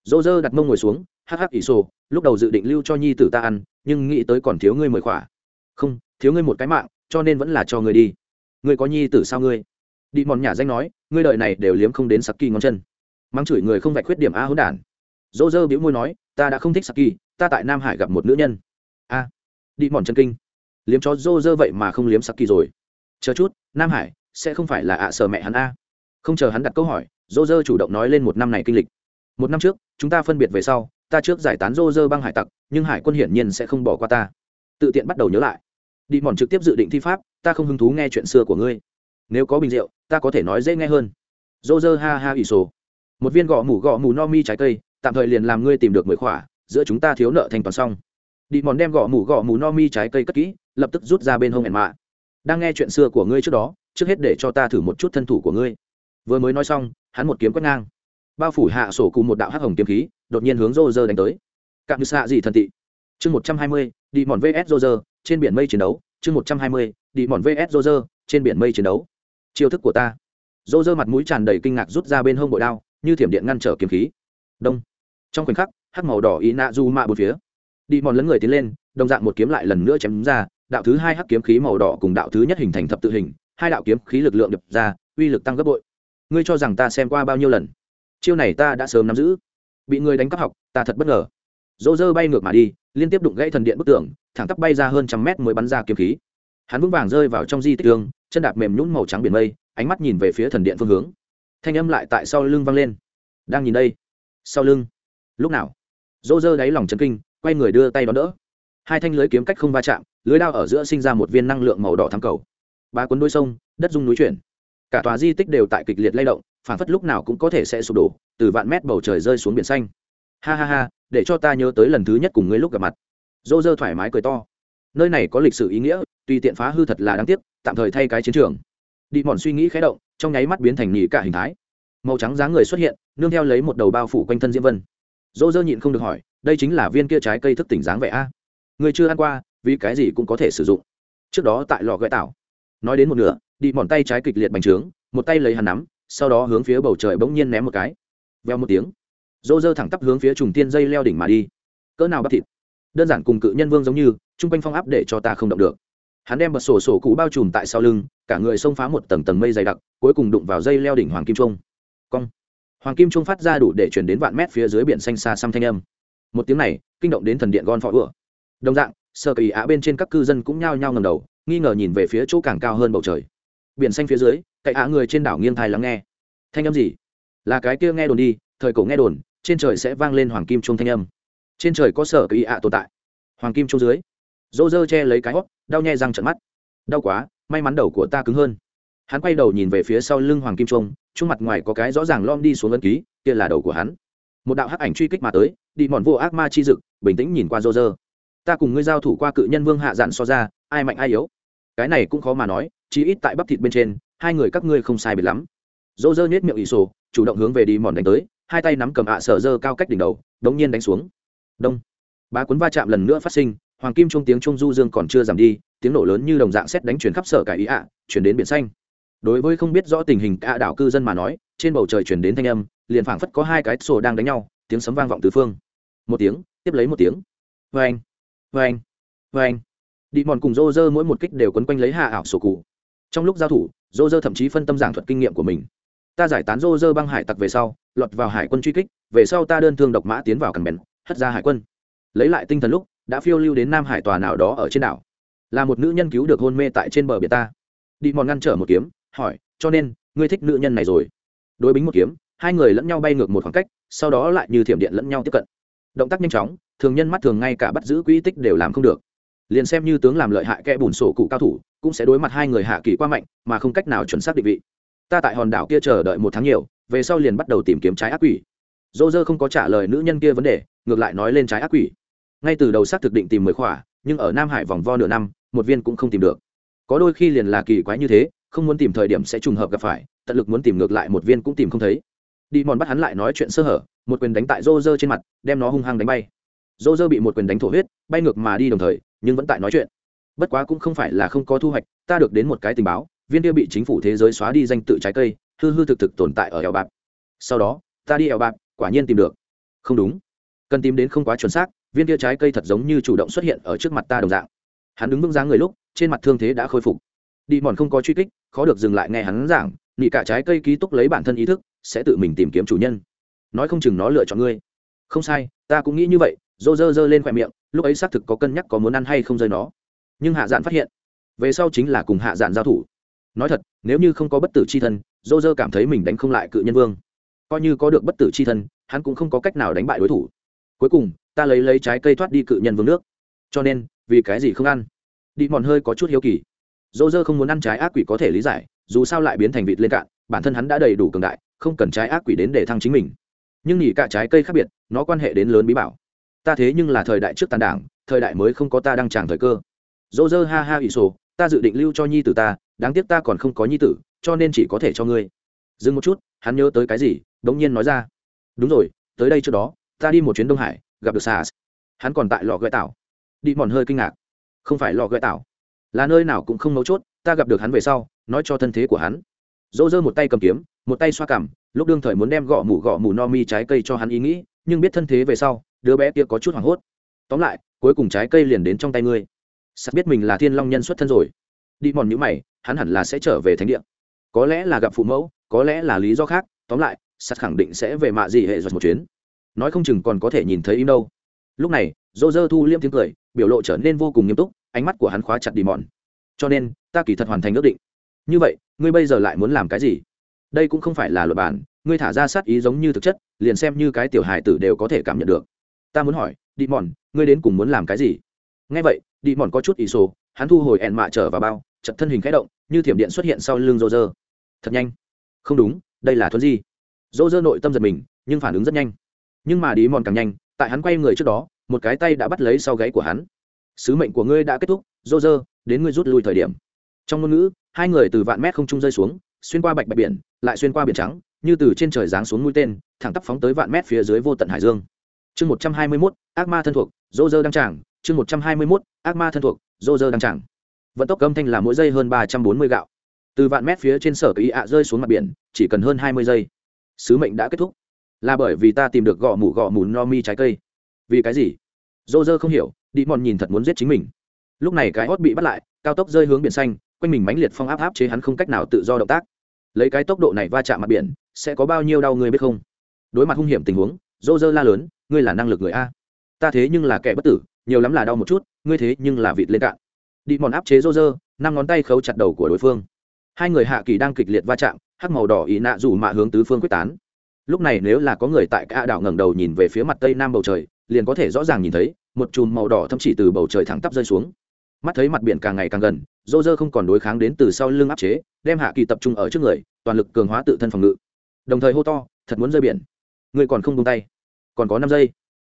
Dỗ dơ đặt mông ngồi xuống, hắc hắc ỷ sô lúc đầu dự định lưu cho nhi tử ta ăn, nhưng nghĩ tới còn thiếu ngươi mười khỏa. Không, thiếu ngươi một cái mạng, cho nên vẫn là cho ngươi đi. Ngươi có nhi tử sao ngươi? Đi mòn nhà danh nói, ngươi đợi này đều liếm không đến saki ngón chân. Mắng chửi người không vạch khuyết điểm a hỗn đản. Dỗ dơ bĩu môi nói, ta đã không thích saki ta tại nam hải gặp một nữ nhân. A. Đi mòn chân kinh liếm chó rô rơ vậy mà không liếm saki rồi. Chờ chút, nam hải, sẽ không phải là ạ à mẹ hắn a. Không chờ hắn đặt câu hỏi, rô rơ chủ động nói lên một năm này kinh lịch. Một năm trước, chúng ta phân biệt về sau, ta trước giải tán rô rơ băng hải tặc, nhưng hải quân hiển nhiên sẽ không bỏ qua ta. Tự tiện bắt đầu nhớ lại. Đi mòn trực tiếp dự định thi pháp, ta không hứng thú nghe chuyện xưa của ngươi. Nếu có bình rượu, ta có thể nói dễ nghe hơn. Rô rơ ha ha ỷ sổ. Một viên gõ mủ gõ mù no mi trái cây, tạm thời liền làm ngươi tìm được mười khỏa, giữa chúng ta thiếu nợ thành toàn xong. Đi mòn đem gõ mủ gõ mù no mi trái cây cất kỹ lập tức rút ra bên hông ẻn mạ. Đang nghe chuyện xưa của ngươi trước đó, trước hết để cho ta thử một chút thân thủ của ngươi. Vừa mới nói xong, hắn một kiếm quét ngang. Bao phủ hạ sổ cùng một đạo hắc hồng kiếm khí, đột nhiên hướng rô rơ đánh tới. Cạn như xạ gì thần tị. Chương một trăm hai mươi, đi mòn vs rô rơ trên biển mây chiến đấu. Chương một trăm hai mươi, đi mòn vs rô rơ trên biển mây chiến đấu. Chiêu thức của ta. Rô rơ mặt mũi tràn đầy kinh ngạc rút ra bên hông bội đao, như thiểm điện ngăn trở kiếm khí. Đông. Trong khoảnh khắc, hắc màu đỏ ý nạ du mạ bốn phía. Đi mòn lấn người tiến lên, đồng dạng một kiếm lại lần nữa chém ra đạo thứ hai hắc kiếm khí màu đỏ cùng đạo thứ nhất hình thành thập tự hình, hai đạo kiếm khí lực lượng đập ra, uy lực tăng gấp bội. Ngươi cho rằng ta xem qua bao nhiêu lần? Chiêu này ta đã sớm nắm giữ. Bị người đánh cắp học, ta thật bất ngờ. Dỗ dơ bay ngược mà đi, liên tiếp đụng gãy thần điện bức tường, thẳng tắp bay ra hơn trăm mét mới bắn ra kiếm khí. Hắn vững vàng rơi vào trong di tích tương chân đạp mềm nhún màu trắng biển mây, ánh mắt nhìn về phía thần điện phương hướng. Thanh âm lại tại sau lưng vang lên. Đang nhìn đây. Sau lưng. Lúc nào? Dỗ dơ đáy lòng chân kinh, quay người đưa tay đón đỡ hai thanh lưới kiếm cách không va chạm, lưới đao ở giữa sinh ra một viên năng lượng màu đỏ thắng cầu. Ba cuốn đôi sông, đất dung núi chuyển. Cả tòa di tích đều tại kịch liệt lay động phản phất lúc nào cũng có thể sẽ sụp đổ, từ vạn mét bầu trời rơi xuống biển xanh. Ha ha ha, để cho ta nhớ tới lần thứ nhất cùng ngươi lúc gặp mặt. Dô dơ thoải mái cười to. Nơi này có lịch sử ý nghĩa tuy tiện phá hư thật là đáng tiếc, tạm thời thay cái chiến trường. Đi mòn suy nghĩ khé động, trong nháy mắt biến thành nhị cả hình thái. Màu trắng dáng người xuất hiện, nương theo lấy một đầu bao phủ quanh thân diễm vân. Dô dơ nhịn không được hỏi, đây chính là viên kia trái cây thức tỉnh dáng vẻ a? Người chưa ăn qua, vì cái gì cũng có thể sử dụng. Trước đó tại lò gợi tảo. Nói đến một nửa, đi mòn tay trái kịch liệt bành trướng, một tay lấy hắn nắm, sau đó hướng phía bầu trời bỗng nhiên ném một cái. Veo một tiếng. Dô dơ thẳng tắp hướng phía trùng tiên dây leo đỉnh mà đi. Cỡ nào bắt thịt. Đơn giản cùng cự nhân vương giống như, chung quanh phong áp để cho ta không động được. Hắn đem bật sổ sổ cũ bao trùm tại sau lưng, cả người xông phá một tầng tầng mây dày đặc, cuối cùng đụng vào dây leo đỉnh hoàng kim trung. Cong. Hoàng kim trung phát ra đủ để chuyển đến vạn mét phía dưới biển xanh xa xăm thanh âm. Một tiếng này, kinh động đến thần điện gon phọ ựa đồng dạng sơ kỳ á bên trên các cư dân cũng nhao nhao ngầm đầu, nghi ngờ nhìn về phía chỗ càng cao hơn bầu trời. Biển xanh phía dưới, cậy á người trên đảo nghiêng thai lắng nghe. Thanh âm gì? Là cái kia nghe đồn đi, thời cổ nghe đồn, trên trời sẽ vang lên hoàng kim trung thanh âm. Trên trời có sở kỳ ạ tồn tại. Hoàng kim trung dưới. Dỗ dơ che lấy cái hót đau nhè răng trận mắt. Đau quá, may mắn đầu của ta cứng hơn. Hắn quay đầu nhìn về phía sau lưng hoàng kim trung trung mặt ngoài có cái rõ ràng lom đi xuống ấn ký, kia là đầu của hắn. Một đạo hắc ảnh truy kích mà tới, đi mòn vô ác ma chi dực, bình tĩnh nhìn qua rô dơ ta cùng ngươi giao thủ qua cự nhân vương hạ dạn so ra, ai mạnh ai yếu. Cái này cũng khó mà nói chỉ ít tại bắp thịt bên trên, hai người các ngươi không sai biệt lắm. Rô rơ nhét miệng ỷ sổ, chủ động hướng về đi mòn đánh tới, hai tay nắm cầm ạ sở dơ cao cách đỉnh đầu, đống nhiên đánh xuống. Đông. Bá cuốn va chạm lần nữa phát sinh, hoàng kim trung tiếng trung du dương còn chưa giảm đi, tiếng nổ lớn như đồng dạng xét đánh chuyển khắp sở cải ý ạ, chuyển đến biển xanh. Đối với không biết rõ tình hình cả đảo cư dân mà nói, trên bầu trời chuyển đến thanh âm, liền phảng phất có hai cái sổ đang đánh nhau, tiếng sấm vang vọng từ phương. Một tiếng, tiếp lấy một tiếng. Vê anh vê anh vê anh đi mòn cùng rô rơ mỗi một kích đều quấn quanh lấy hạ ảo sổ cụ. Trong lúc giao thủ rô rơ thậm chí phân tâm giảng thuật kinh nghiệm của mình. Ta giải tán rô rơ băng hải tặc về sau, lọt vào hải quân truy kích, về sau ta đơn thương độc mã tiến vào cằn bèn, hất ra hải quân. Lấy lại tinh thần lúc, đã phiêu lưu đến nam hải tòa nào đó ở trên đảo. Là một nữ nhân cứu được hôn mê tại trên bờ biển ta. Đi mòn ngăn trở một kiếm, hỏi, cho nên, ngươi thích nữ nhân này rồi? Đối bính một kiếm, hai người lẫn nhau bay ngược một khoảng cách, sau đó lại như thiểm điện lẫn nhau tiếp cận động tác nhanh chóng, thường nhân mắt thường ngay cả bắt giữ quỹ tích đều làm không được. Liền xem như tướng làm lợi hại kẽ bùn sổ cụ cao thủ, cũng sẽ đối mặt hai người hạ kỳ qua mạnh, mà không cách nào chuẩn xác định vị. Ta tại hòn đảo kia chờ đợi một tháng nhiều, về sau liền bắt đầu tìm kiếm trái ác quỷ. Dô dơ không có trả lời nữ nhân kia vấn đề, ngược lại nói lên trái ác quỷ. Ngay từ đầu xác thực định tìm mười khỏa, nhưng ở nam hải vòng vo nửa năm, một viên cũng không tìm được. Có đôi khi liền là kỳ quái như thế, không muốn tìm thời điểm sẽ trùng hợp gặp phải, tận lực muốn tìm ngược lại một viên cũng tìm không thấy đi mòn bắt hắn lại nói chuyện sơ hở, một quyền đánh tại rô rơ trên mặt, đem nó hung hăng đánh bay. Rô rơ bị một quyền đánh thổ huyết, bay ngược mà đi đồng thời, nhưng vẫn tại nói chuyện. Bất quá cũng không phải là không có thu hoạch, ta được đến một cái tình báo, viên kia bị chính phủ thế giới xóa đi danh tự trái cây, hư hư thực thực tồn tại ở eo bạc sau đó, ta đi eo bạc quả nhiên tìm được. Không đúng. Cần tìm đến không quá chuẩn xác, viên kia trái cây thật giống như chủ động xuất hiện ở trước mặt ta đồng dạng. Hắn đứng vững dáng người lúc, trên mặt thương thế đã khôi phục. Đi mòn không có truy kích, khó được dừng lại nghe hắn giảng, nị cả trái cây ký túc lấy bản thân ý thức sẽ tự mình tìm kiếm chủ nhân. Nói không chừng nó lựa chọn ngươi. Không sai, ta cũng nghĩ như vậy dô dơ dơ lên khoe miệng, lúc ấy xác thực có cân nhắc có muốn ăn hay không rơi nó. Nhưng hạ dạn phát hiện, về sau chính là cùng hạ dạn giao thủ. Nói thật, nếu như không có bất tử c h i thân dô dơ cảm thấy mình đánh không lại cự nhân vương. Coi như có được bất tử c h i thân, hắn cũng không có cách nào đánh bại đối thủ. Cuối cùng, ta lấy lấy trái cây thoát đi cự nhân vương nước. Cho nên, vì cái gì không ăn? Đi mòn hơi có chút hiếu kỳ. Dô dơ không muốn ăn trái ác quỷ có thể lý giải, dù sao lại biến thành vịt lên cạn, bản thân hắn đã đầy đủ cường đại không cần trái ác quỷ đến để thăng chính mình. Nhưng nhỉ cả trái cây khác biệt, nó quan hệ đến lớn bí bảo. Ta thế nhưng là thời đại trước tàn đảng, thời đại mới không có ta đăng tràng thời cơ. Dỗ dơ ha ha ỷ sổ, ta dự định lưu cho nhi tử ta, đáng tiếc ta còn không có nhi tử, cho nên chỉ có thể cho ngươi. Dừng một chút, hắn nhớ tới cái gì đ ỗ n g nhiên nói ra. Đúng rồi, tới đây trước đó, ta đi một chuyến đông hải, gặp được sars hắn còn tại lò gợi tảo. Đi mòn hơi kinh ngạc. Không phải lò gợi tảo. Là nơi nào cũng không mấu chốt, ta gặp được hắn về sau, nói cho thân thế của hắn. Dỗ dơ một tay cầm kiếm một tay xoa cằm lúc đương thời muốn đem gõ mủ gõ mủ no mi trái cây cho hắn ý nghĩ, nhưng biết thân thế về sau, đứa bé kia có chút hoảng hốt. Tóm lại, cuối cùng trái cây liền đến trong tay ngươi. Sắp biết mình là thiên long nhân xuất thân rồi. Đi mòn nhữ mày, hắn hẳn là sẽ trở về thánh địa. Có lẽ là gặp phụ mẫu, có lẽ là lý do khác, tóm lại sắt khẳng định sẽ về mạ gì hệ giật một chuyến. Nói không chừng còn có thể nhìn thấy im đâu. Lúc này, dô dơ thu liêm tiếng cười, biểu lộ trở nên vô cùng nghiêm túc, ánh mắt của hắn khóa chặt đi mòn. Cho nên, ta kỳ thật hoàn thành ước định. Như vậy, ngươi bây giờ lại muốn làm cái gì? Đây cũng không phải là luật bản, ngươi thả ra sát ý giống như thực chất, liền xem như cái tiểu hài tử đều có thể cảm nhận được. Ta muốn hỏi đi mòn ngươi đến cùng muốn làm cái gì? Ngay vậy đi mòn có chút ý sổ, hắn thu hồi ẹn mạ trở vào bao chật thân hình khẽ động, như thiểm điện xuất hiện sau lưng rô rơ thật nhanh. Không đúng, đây là thuấn di. Rô rơ nội tâm giật mình, nhưng phản ứng rất nhanh. Nhưng mà đi mòn càng nhanh, tại hắn quay người trước đó, một cái tay đã bắt lấy sau gáy của hắn. Sứ mệnh của ngươi đã kết thúc rô rơ đến ngươi rút lui thời điểm. Trong ngôn ngữ, hai người từ vạn mét không trung rơi xuống xuyên qua bạch bạch biển, lại xuyên qua biển trắng, như từ trên trời giáng xuống mũi tên, thẳng tắp phóng tới vạn mét phía dưới vô tận hải dương. Chương một trăm hai mươi mốt, ác ma thân thuộc, dô dơ đăng tràng. Chương một trăm hai mươi mốt, ác ma thân thuộc, dô dơ đăng tràng. Vận tốc âm thanh là mỗi giây hơn ba trăm bốn mươi gạo. Từ vạn mét phía trên sở kỳ ạ rơi xuống mặt biển, chỉ cần hơn hai mươi giây, sứ mệnh đã kết thúc. Là bởi vì ta tìm được gõ mủ gõ mủ no mi trái cây. Vì cái gì? Dô dơ không hiểu, đi mòn nhìn thật muốn giết chính mình. Lúc này cái hót bị bắt lại, cao tốc rơi hướng biển xanh, quanh mình mãnh liệt phong áp áp chế hắn không cách nào tự do động tác lấy cái tốc độ này va chạm mặt biển, sẽ có bao nhiêu đau người biết không? Đối mặt hung hiểm tình huống dô dơ la lớn, ngươi là năng lực người a. Ta thế nhưng là kẻ bất tử, nhiều lắm là đau một chút, ngươi thế nhưng là vịt lên cạn. Đi mòn áp chế dô dơ năm ngón tay khấu chặt đầu của đối phương. Hai người hạ kỳ đang kịch liệt va chạm, hắc màu đỏ ý nạ rủ mạ hướng tứ phương quyết tán. Lúc này nếu là có người tại cả đảo ngẩng đầu nhìn về phía mặt tây nam bầu trời, liền có thể rõ ràng nhìn thấy, một chùm màu đỏ thậm chỉ từ bầu trời thẳng tắp rơi xuống mắt thấy mặt biển càng ngày càng gần, dô dơ không còn đối kháng đến từ sau lưng áp chế, đem hạ kỳ tập trung ở trước người, toàn lực cường hóa tự thân phòng ngự. Đồng thời hô to, thật muốn rơi biển. Người còn không tung tay. Còn có năm giây,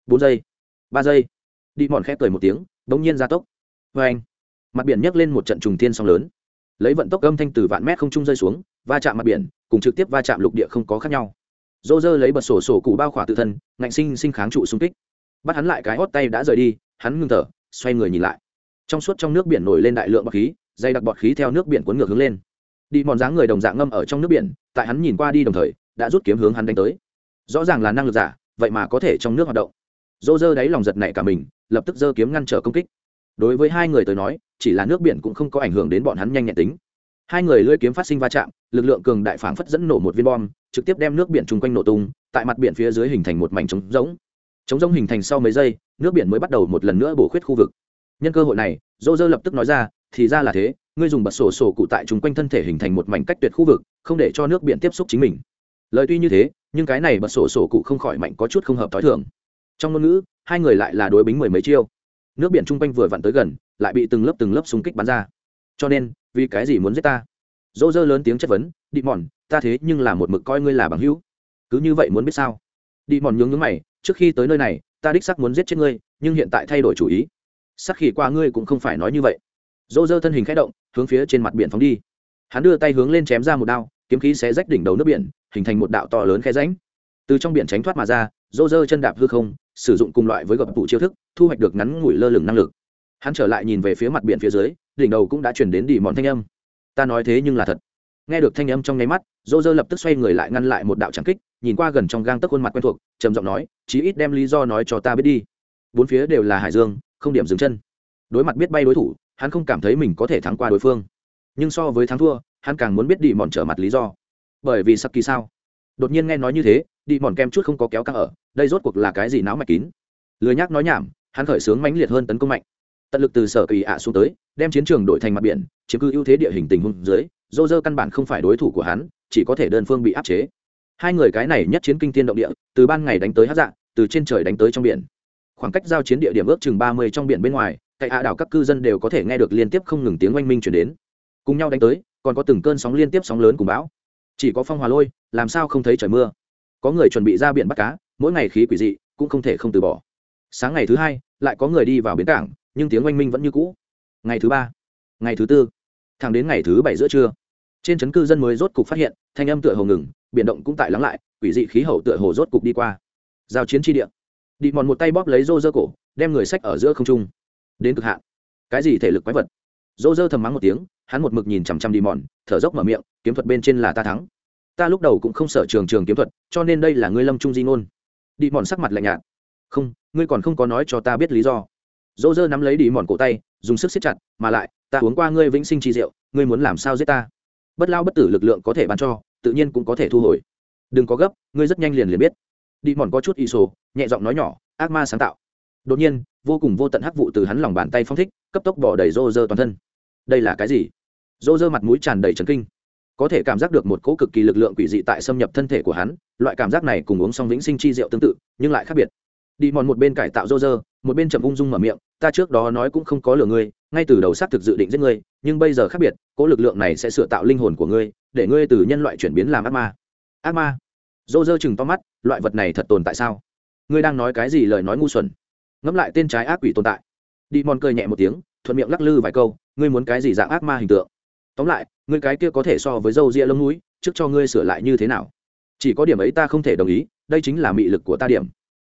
bốn giây, ba giây. Đi mòn khép cười một tiếng, bỗng nhiên ra tốc. Vê anh, mặt biển nhấc lên một trận trùng thiên song lớn. Lấy vận tốc âm thanh từ vạn mét không trung rơi xuống, va chạm mặt biển, cùng trực tiếp va chạm lục địa không có khác nhau. Dô dơ lấy bật sổ sổ cụ bao khỏa tự thân, ngạnh sinh sinh kháng trụ xung kích. Bắt hắn lại cái hót tay đã rời đi, hắn ngưng thở, xoay người nhìn lại trong suốt trong nước biển nổi lên đại lượng bọt khí, dày đặc bọt khí theo nước biển cuốn ngược hướng lên. Đi mòn dáng người đồng dạng ngâm ở trong nước biển, tại hắn nhìn qua đi đồng thời, đã rút kiếm hướng hắn đánh tới. Rõ ràng là năng lực giả, vậy mà có thể trong nước hoạt động. Dô dơ đáy lòng giật nảy cả mình, lập tức giơ kiếm ngăn trở công kích. Đối với hai người tới nói, chỉ là nước biển cũng không có ảnh hưởng đến bọn hắn nhanh nhẹn tính. Hai người lưỡi kiếm phát sinh va chạm, lực lượng cường đại phảng phất dẫn nổ một viên bom, trực tiếp đem nước biển chung quanh nổ tung, tại mặt biển phía dưới hình thành một mảnh trống rỗng. Trống rỗng hình thành sau mấy giây, nước biển mới bắt đầu một lần nữa bổ khuyết khu vực nhân cơ hội này dô dơ lập tức nói ra, thì ra là thế, ngươi dùng bật sổ sổ cụ tại chung quanh thân thể hình thành một mảnh cách tuyệt khu vực, không để cho nước biển tiếp xúc chính mình. Lời tuy như thế, nhưng cái này bật sổ sổ cụ không khỏi mạnh có chút không hợp t h o i thường. Trong ngôn ngữ, hai người lại là đối bính mười mấy chiêu. Nước biển chung quanh vừa vặn tới gần, lại bị từng lớp từng lớp xung kích bắn ra. Cho nên, vì cái gì muốn giết ta? Dỗ dơ lớn tiếng chất vấn, đi mòn, ta thế nhưng là một mực coi ngươi là bằng hữu. Cứ như vậy muốn biết sao? Đi mòn nhướng nhướng mày, trước khi tới nơi này, ta đích sắc muốn giết chết ngươi, nhưng hiện tại thay đổi chủ ý sắc khi qua ngươi cũng không phải nói như vậy. Dỗ dơ thân hình k h ẽ động, hướng phía trên mặt biển phóng đi. Hắn đưa tay hướng lên chém ra một đao, kiếm khí sẽ rách đỉnh đầu nước biển, hình thành một đạo to lớn khe ránh từ trong biển tránh thoát mà ra, dỗ dơ chân đạp hư không, sử dụng cùng loại với gập tụ chiêu thức, thu hoạch được ngắn ngủi lơ lửng năng lực. Hắn trở lại nhìn về phía mặt biển phía dưới, đỉnh đầu cũng đã chuyển đến đỉ mòn thanh âm. Ta nói thế nhưng là thật. Nghe được thanh âm trong nháy mắt dô dơ lập tức xoay người lại ngăn lại một đạo trắng kích, nhìn qua gần trong gang tấc khuôn mặt quen thuộc, trầm giọng nói, chí ít đem lý do nói cho ta biết đi. Bốn phía đều là hải dương không điểm dừng chân. Đối mặt biết bay đối thủ, hắn không cảm thấy mình có thể thắng qua đối phương. Nhưng so với thắng thua, hắn càng muốn biết đi mòn trở mặt lý do. Bởi vì sắc kỳ sao? Đột nhiên nghe nói như thế đi mòn kem chút không có kéo căng ở, đây rốt cuộc là cái gì náo mạch kín? Lười nhác nói nhảm, hắn khởi xướng mãnh liệt hơn tấn công mạnh. Tận lực từ sở kỳ ạ xuống tới, đem chiến trường đổi thành mặt biển, chiếm cứ ưu thế địa hình tình huống dưới, dô dơ căn bản không phải đối thủ của hắn, chỉ có thể đơn phương bị áp chế. Hai người cái này nhất chiến kinh tiên động địa, từ ban ngày đánh tới hát dạng từ trên trời đánh tới trong biển khoảng cách giao chiến địa điểm ước chừng ba mươi trong biển bên ngoài, tại hạ đảo các cư dân đều có thể nghe được liên tiếp không ngừng tiếng oanh minh chuyển đến. Cùng nhau đánh tới, còn có từng cơn sóng liên tiếp sóng lớn cùng bão. Chỉ có phong hòa lôi, làm sao không thấy trời mưa? Có người chuẩn bị ra biển bắt cá, mỗi ngày khí quỷ dị, cũng không thể không từ bỏ. Sáng ngày thứ hai, lại có người đi vào bến cảng, nhưng tiếng oanh minh vẫn như cũ. Ngày thứ ba, ngày thứ tư, thẳng đến ngày thứ bảy giữa trưa, trên trấn cư dân mới rốt cục phát hiện, thanh âm tựa hồ ngừng, biển động cũng tại lắng lại, quỷ dị khí hậu tựa hồ rốt cục đi qua. Giao chiến tri địa đi mòn một tay bóp lấy rô rơ cổ, đem người sách ở giữa không trung. Đến cực hạn. Cái gì thể lực quái vật? Rô rơ thầm mắng một tiếng, hắn một mực nhìn chằm chằm đi mòn, thở dốc mở miệng, kiếm thuật bên trên là ta thắng. Ta lúc đầu cũng không sợ trường trường kiếm thuật, cho nên đây là ngươi lâm trung di ngôn. Đi mòn sắc mặt lạnh nhạt. Không, ngươi còn không có nói cho ta biết lý do. Dỗ dơ nắm lấy đi mòn cổ tay, dùng sức siết chặt, mà lại, ta uống qua ngươi vĩnh sinh chi rượu, ngươi muốn làm sao giết ta? Bất lao bất tử lực lượng có thể bán cho, tự nhiên cũng có thể thu hồi. Đừng có gấp, ngươi rất nhanh liền liền biết đi mòn có chút y sổ, nhẹ giọng nói nhỏ, ác ma sáng tạo. Đột nhiên, vô cùng vô tận hắc vụ từ hắn lòng bàn tay phong thích, cấp tốc bỏ đầy rô rơ toàn thân. Đây là cái gì? Rô rơ mặt mũi tràn đầy trấn kinh. Có thể cảm giác được một cỗ cực kỳ lực lượng quỷ dị tại xâm nhập thân thể của hắn, loại cảm giác này cùng uống xong vĩnh sinh chi rượu tương tự, nhưng lại khác biệt. Đi mòn một bên cải tạo rô rơ, một bên chậm ung dung mở miệng, ta trước đó nói cũng không có lừa ngươi, ngay từ đầu xác thực dự định giết ngươi, nhưng bây giờ khác biệt, cỗ lực lượng này sẽ sửa tạo linh hồn của ngươi, để ngươi từ nhân loại chuyển biến làm ác ma. Ác ma? Dô dơ chừng to mắt, loại vật này thật tồn tại sao? Ngươi đang nói cái gì lời nói ngu xuẩn? Ngẫm lại tên trái ác quỷ tồn tại. Đi mòn cười nhẹ một tiếng, thuận miệng lắc lư vài câu, ngươi muốn cái gì dạng ác ma hình tượng? Tóm lại, ngươi cái kia có thể so với dâu ria lông núi trước cho ngươi sửa lại như thế nào? Chỉ có điểm ấy ta không thể đồng ý, đây chính là mị lực của ta điểm.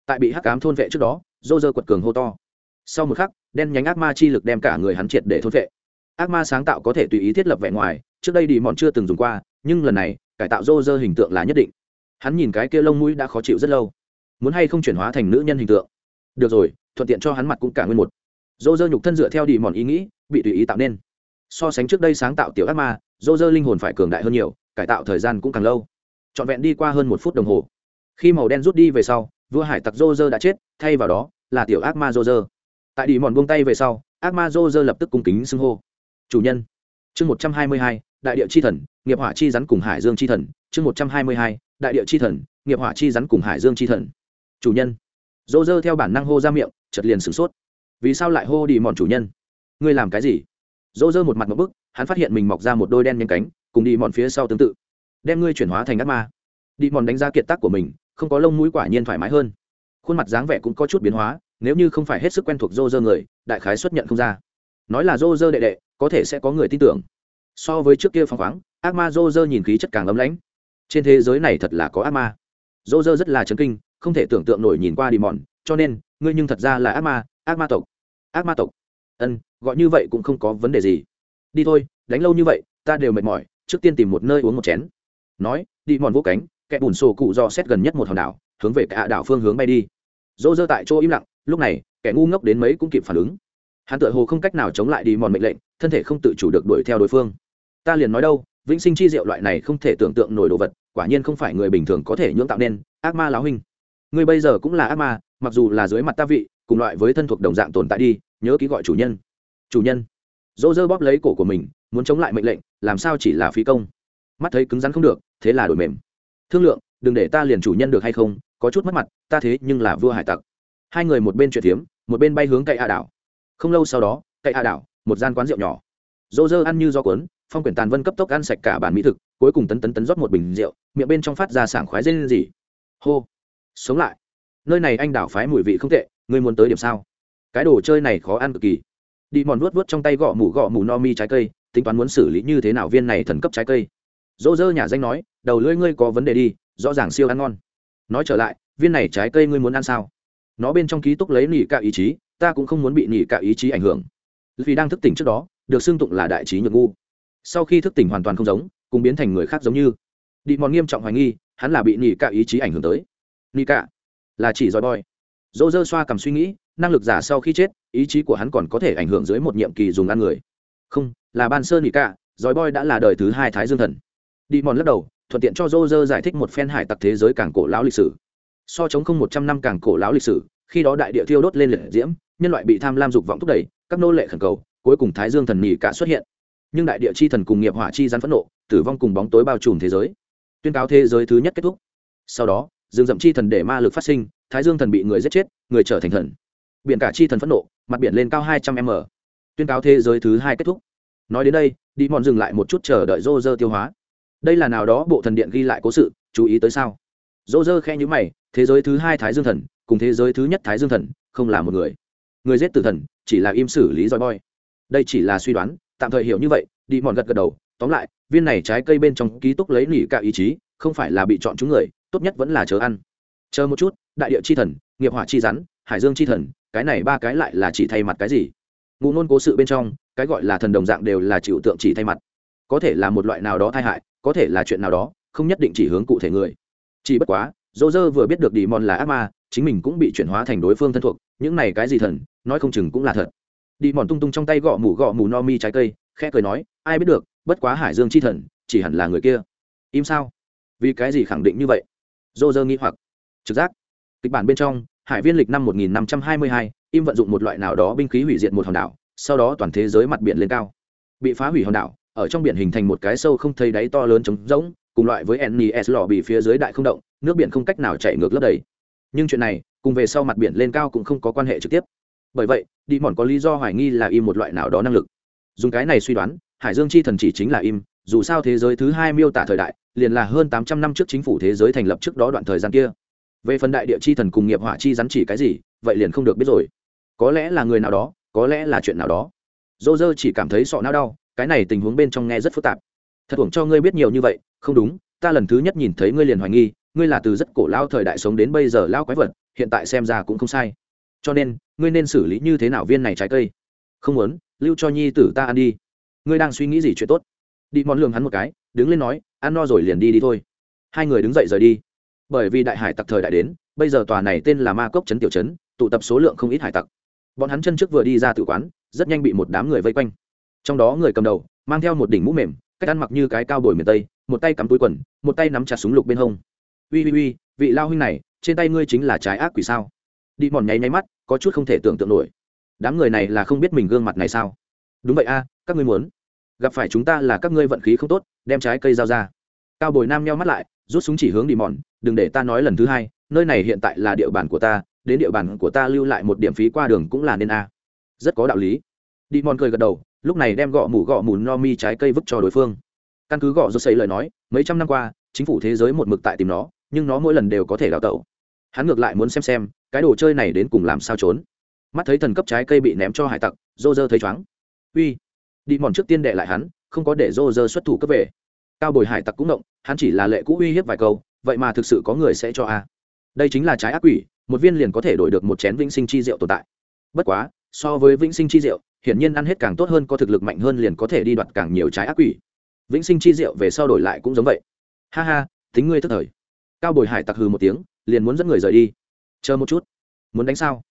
Tại bị hắc cám thôn vệ trước đó, dô dơ quật cường hô to. Sau một khắc, đen nhánh ác ma chi lực đem cả người hắn triệt để thôn vệ. Ác ma sáng tạo có thể tùy ý thiết lập vẻ ngoài, trước đây đi mòn chưa từng dùng qua, nhưng lần này, cải tạo dô dơ hình tượng là nhất định hắn nhìn cái kia lông mũi đã khó chịu rất lâu, muốn hay không chuyển hóa thành nữ nhân hình tượng. Được rồi, thuận tiện cho hắn mặt cũng cả nguyên một. Dô dơ nhục thân dựa theo đi mòn ý nghĩ, bị tùy ý tạo nên. So sánh trước đây sáng tạo tiểu ác ma, dô dơ linh hồn phải cường đại hơn nhiều, cải tạo thời gian cũng càng lâu. Trọn vẹn đi qua hơn một phút đồng hồ, khi màu đen rút đi về sau, vua hải tặc dô dơ đã chết, thay vào đó là tiểu ác ma dô dơ. Tại đi mòn buông tay về sau, ác ma dô dơ lập tức cung kính xưng hô. Chủ nhân, chương một trăm hai mươi hai, đại địa chi thần, nghiệp hỏa chi rắn cùng hải dương chi thần, chương một trăm hai mươi hai đại địa chi thần, nghiệp hỏa chi rắn cùng hải dương chi thần. Chủ nhân. Dô dơ theo bản năng hô ra miệng chật liền sửng sốt. Vì sao lại hô đi mòn chủ nhân? Ngươi làm cái gì? Dô dơ một mặt một bức, hắn phát hiện mình mọc ra một đôi đen nhanh cánh, cùng đi mòn phía sau tương tự. Đem ngươi chuyển hóa thành ác ma. Đi mòn đánh giá kiệt tác của mình, không có lông mũi quả nhiên thoải mái hơn. Khuôn mặt dáng vẻ cũng có chút biến hóa, nếu như không phải hết sức quen thuộc dô dơ người, đại khái xuất nhận không ra. Nói là dô dơ đệ đệ, có thể sẽ có người tin tưởng. So với trước kia phăng khoáng, ác ma dô dơ nhìn khí chất càng ấm lãnh trên thế giới này thật là có ác ma. Dô dơ rất là chấn kinh, không thể tưởng tượng nổi nhìn qua đi mòn cho nên, ngươi nhưng thật ra là ác ma ác ma tộc, ác ma tộc. Ân, gọi như vậy cũng không có vấn đề gì. Đi thôi, đánh lâu như vậy, ta đều mệt mỏi, trước tiên tìm một nơi uống một chén. Nói đi mòn vô cánh, kẻ bùn sổ cụ do xét gần nhất một hòn đảo, hướng về cả đảo phương hướng bay đi. Dô dơ tại chỗ im lặng, lúc này, kẻ ngu ngốc đến mấy cũng kịp phản ứng. Hắn tự hồ không cách nào chống lại đi mòn mệnh lệnh, thân thể không tự chủ được đuổi theo đối phương. Ta liền nói đâu vĩnh sinh chi diệu loại này không thể tưởng tượng nổi đồ vật quả nhiên không phải người bình thường có thể nhưỡng tạo nên ác ma láo huynh, ngươi bây giờ cũng là ác ma mặc dù là dưới mặt ta vị cùng loại với thân thuộc đồng dạng tồn tại đi nhớ ký gọi chủ nhân. Chủ nhân. Dỗ dơ bóp lấy cổ của mình muốn chống lại mệnh lệnh làm sao chỉ là phí công. Mắt thấy cứng rắn không được thế là đổi mềm. Thương lượng đừng để ta liền chủ nhân được hay không có chút mất mặt ta thế nhưng là vua hải tặc. Hai người một bên chuyện tiếm một bên bay hướng cậy a đảo. Không lâu sau đó cậy a đảo một gian quán rượu nhỏ. Dỗ dơ ăn như do cuốn phong quyển tàn vân cấp tốc ăn sạch cả bản mỹ thực, cuối cùng tấn tấn tấn rót một bình rượu, miệng bên trong phát ra sảng khoái dây lên gì hô. Sống lại. Nơi này anh đảo phái mùi vị không tệ, ngươi muốn tới điểm sao? Cái đồ chơi này khó ăn cực kỳ. Đi mòn vuốt vuốt trong tay gõ mủ gõ mủ no mi trái cây, tính toán muốn xử lý như thế nào viên này thần cấp trái cây. Dỗ dơ nhà danh nói, đầu lưỡi ngươi có vấn đề đi, rõ ràng siêu ăn ngon. Nói trở lại, viên này trái cây ngươi muốn ăn sao? Nó bên trong ký túc lấy nỉ cả ý chí, ta cũng không muốn bị nỉ cả ý chí ảnh hưởng. Vì đang thức tỉnh trước đó, được xưng tụng là đại trí nhược ngu sau khi thức tỉnh hoàn toàn không giống, cùng biến thành người khác giống như. Đi mòn nghiêm trọng hoài nghi, hắn là bị nỉ cả ý chí ảnh hưởng tới. Nỉ cả là chỉ giỏi boy. Dỗ dơ xoa cầm suy nghĩ, năng lực giả sau khi chết, ý chí của hắn còn có thể ảnh hưởng dưới một nhiệm kỳ dùng ăn người. Không, là ban sơ nỉ cả, giỏi boy đã là đời thứ hai thái dương thần. Đi mòn lắc đầu, thuận tiện cho dô dơ giải thích một phen hải tặc thế giới càng cổ lão lịch sử. So chống không một trăm năm càng cổ lão lịch sử, khi đó đại địa thiêu đốt lên liệt diễm, nhân loại bị tham lam dục vọng thúc đẩy, các nô lệ khẩn cầu, cuối cùng thái dương thần nhì cả xuất hiện nhưng đại địa chi thần cùng nghiệp hỏa chi rắn phẫn nộ, tử vong cùng bóng tối bao trùm thế giới. Tuyên cáo thế giới thứ nhất kết thúc. Sau đó, dương dậm chi thần để ma lực phát sinh, thái dương thần bị người giết chết, người trở thành thần. Biển cả chi thần phẫn nộ, mặt biển lên cao hai trăm m. Tuyên cáo thế giới thứ hai kết thúc. Nói đến đây, đi mòn dừng lại một chút chờ đợi rô rơ tiêu hóa. Đây là nào đó bộ thần điện ghi lại cố sự, chú ý tới sao? Rô rơ khe nhữ mày, thế giới thứ hai thái dương thần, cùng thế giới thứ nhất thái dương thần, không là một người. Người giết tử thần, chỉ là im xử lý roi boy đây chỉ là suy đoán tạm thời hiểu như vậy, đi mòn gật gật đầu. Tóm lại, viên này trái cây bên trong ký túc lấy nỉ cả ý chí, không phải là bị chọn chúng người, tốt nhất vẫn là chờ ăn. Chờ một chút, đại địa chi thần, nghiệp hỏa chi rắn, hải dương chi thần, cái này ba cái lại là chỉ thay mặt cái gì? Ngụ nôn cố sự bên trong, cái gọi là thần đồng dạng đều là chịu tượng chỉ thay mặt. Có thể là một loại nào đó tai hại, có thể là chuyện nào đó, không nhất định chỉ hướng cụ thể người. Chỉ bất quá, dô dơ vừa biết được đi mòn là ác ma, chính mình cũng bị chuyển hóa thành đối phương thân thuộc, những này cái gì thần, nói không chừng cũng là thật đi mòn tung tung trong tay gõ mủ gõ mủ no mi trái cây khẽ cười nói ai biết được bất quá hải dương chi thần chỉ hẳn là người kia. Im sao? Vì cái gì khẳng định như vậy? Dô dơ nghĩ hoặc. Trực giác. Kịch bản bên trong hải viên lịch năm 1522, im vận dụng một loại nào đó binh khí hủy diệt một hòn đảo sau đó toàn thế giới mặt biển lên cao. Bị phá hủy hòn đảo ở trong biển hình thành một cái sâu không thấy đáy to lớn trống rỗng cùng loại với nes lò bị phía dưới đại không động nước biển không cách nào chạy ngược lấp đầy. Nhưng chuyện này cùng về sau mặt biển lên cao cũng không có quan hệ trực tiếp bởi vậy, đi mòn có lý do hoài nghi là im một loại nào đó năng lực. Dùng cái này suy đoán, hải dương chi thần chỉ chính là im, dù sao thế giới thứ hai miêu tả thời đại, liền là hơn tám trăm năm trước chính phủ thế giới thành lập trước đó đoạn thời gian kia. Về phần đại địa chi thần cùng nghiệp hỏa chi rắn chỉ cái gì, vậy liền không được biết rồi. Có lẽ là người nào đó, có lẽ là chuyện nào đó. Dô dơ chỉ cảm thấy sọ não đau, cái này tình huống bên trong nghe rất phức tạp. Thật uổng cho ngươi biết nhiều như vậy, không đúng, ta lần thứ nhất nhìn thấy ngươi liền hoài nghi, ngươi là từ rất cổ lao thời đại sống đến bây giờ lao quái vật, hiện tại xem ra cũng không sai cho nên, ngươi nên xử lý như thế nào viên này trái cây? Không muốn, lưu cho nhi tử ta ăn đi. Ngươi đang suy nghĩ gì chuyện tốt? Đi mòn lường hắn một cái, đứng lên nói, ăn no rồi liền đi đi thôi. Hai người đứng dậy rời đi. Bởi vì đại hải tặc thời đại đến, bây giờ tòa này tên là ma cốc trấn tiểu trấn, tụ tập số lượng không ít hải tặc. Bọn hắn chân trước vừa đi ra tự quán, rất nhanh bị một đám người vây quanh. Trong đó người cầm đầu, mang theo một đỉnh mũ mềm, cách ăn mặc như cái cao bồi miền tây, một tay cắm túi quần, một tay nắm chặt súng lục bên hông. Uy uy uy, vị lao huynh này, trên tay ngươi chính là trái ác quỷ sao? Đi mòn nháy nháy mắt, có chút không thể tưởng tượng nổi. Đám người này là không biết mình gương mặt này sao? Đúng vậy a, các ngươi muốn. Gặp phải chúng ta là các ngươi vận khí không tốt, đem trái cây giao ra. Cao bồi nam nheo mắt lại, rút súng chỉ hướng đi mòn, đừng để ta nói lần thứ hai, nơi này hiện tại là địa bàn của ta, đến địa bàn của ta lưu lại một điểm phí qua đường cũng là nên a. Rất có đạo lý. Đi mòn cười gật đầu, lúc này đem gõ mủ gõ mủ no mi trái cây vứt cho đối phương. Căn cứ gõ rột xây lời nói, mấy trăm năm qua, chính phủ thế giới một mực tại tìm nó, nhưng nó mỗi lần đều có thể đào tẩu hắn ngược lại muốn xem xem, cái đồ chơi này đến cùng làm sao trốn. Mắt thấy thần cấp trái cây bị ném cho hải tặc dô dơ thấy chóng uy, đi mòn trước tiên đệ lại hắn, không có để dô dơ xuất thủ cấp về. Cao bồi hải tặc cũng động, hắn chỉ là lệ cũ uy hiếp vài câu, vậy mà thực sự có người sẽ cho a. Đây chính là trái ác quỷ, một viên liền có thể đổi được một chén vĩnh sinh chi rượu tồn tại. Bất quá, so với vĩnh sinh chi rượu, hiển nhiên ăn hết càng tốt hơn có thực lực mạnh hơn liền có thể đi đoạt càng nhiều trái ác quỷ. Vĩnh sinh chi rượu về sau đổi lại cũng giống vậy. Ha ha, tính ngươi tức thời. Cao bồi hải tặc hừ một tiếng liền muốn dẫn người rời đi. Chờ một chút. Muốn đánh sao?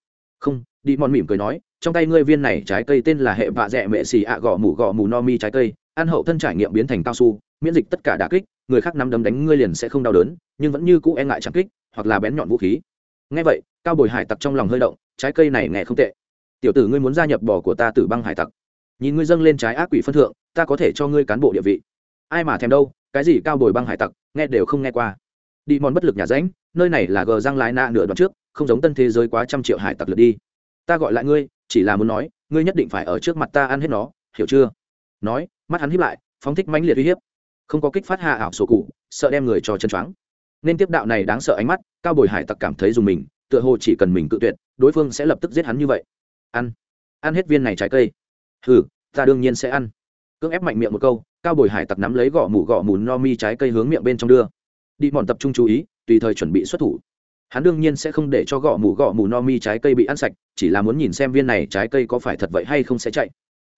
Không, đi mòn mỉm cười nói, trong tay ngươi viên này trái cây tên là hệ vạ dẹ mệ xì ạ gõ mù gõ mù no mi trái cây, ăn hậu thân trải nghiệm biến thành cao su, miễn dịch tất cả đà kích, người khác nắm đấm đánh ngươi liền sẽ không đau đớn, nhưng vẫn như cũ e ngại chẳng kích, hoặc là bén nhọn vũ khí. Ngay vậy, cao bồi hải tặc trong lòng hơi động, trái cây này nghe không tệ. Tiểu tử ngươi muốn gia nhập bò của ta tử băng hải tặc. Nhìn ngươi dâng lên trái ác quỷ phân thượng, ta có thể cho ngươi cán bộ địa vị. Ai mà thèm đâu, cái gì cao bồi băng hải tặc, nghe đều không nghe qua đi mòn bất lực nhà ránh nơi này là gờ răng lái nạ nửa đoạn trước, không giống tân thế giới quá trăm triệu hải tặc lượt đi. Ta gọi lại ngươi, chỉ là muốn nói, ngươi nhất định phải ở trước mặt ta ăn hết nó, hiểu chưa? Nói, mắt hắn hiếp lại, phóng thích mãnh liệt uy hiếp. Không có kích phát hạ ảo sổ cụ sợ đem người cho chân choáng. Nên tiếp đạo này đáng sợ ánh mắt, cao bồi hải tặc cảm thấy dùng mình, tựa hồ chỉ cần mình cự tuyệt, đối phương sẽ lập tức giết hắn như vậy. Ăn. Ăn hết viên này trái cây. Ừ ta đương nhiên sẽ ăn. Cưỡng ép mạnh miệng một câu, cao bồi hải tặc nắm lấy gõ mủ gõ mù no mi trái cây hướng miệng bên trong đưa đi mòn tập trung chú ý, tùy thời chuẩn bị xuất thủ. Hắn đương nhiên sẽ không để cho gõ mù gõ mù no mi trái cây bị ăn sạch, chỉ là muốn nhìn xem viên này trái cây có phải thật vậy hay không sẽ chạy.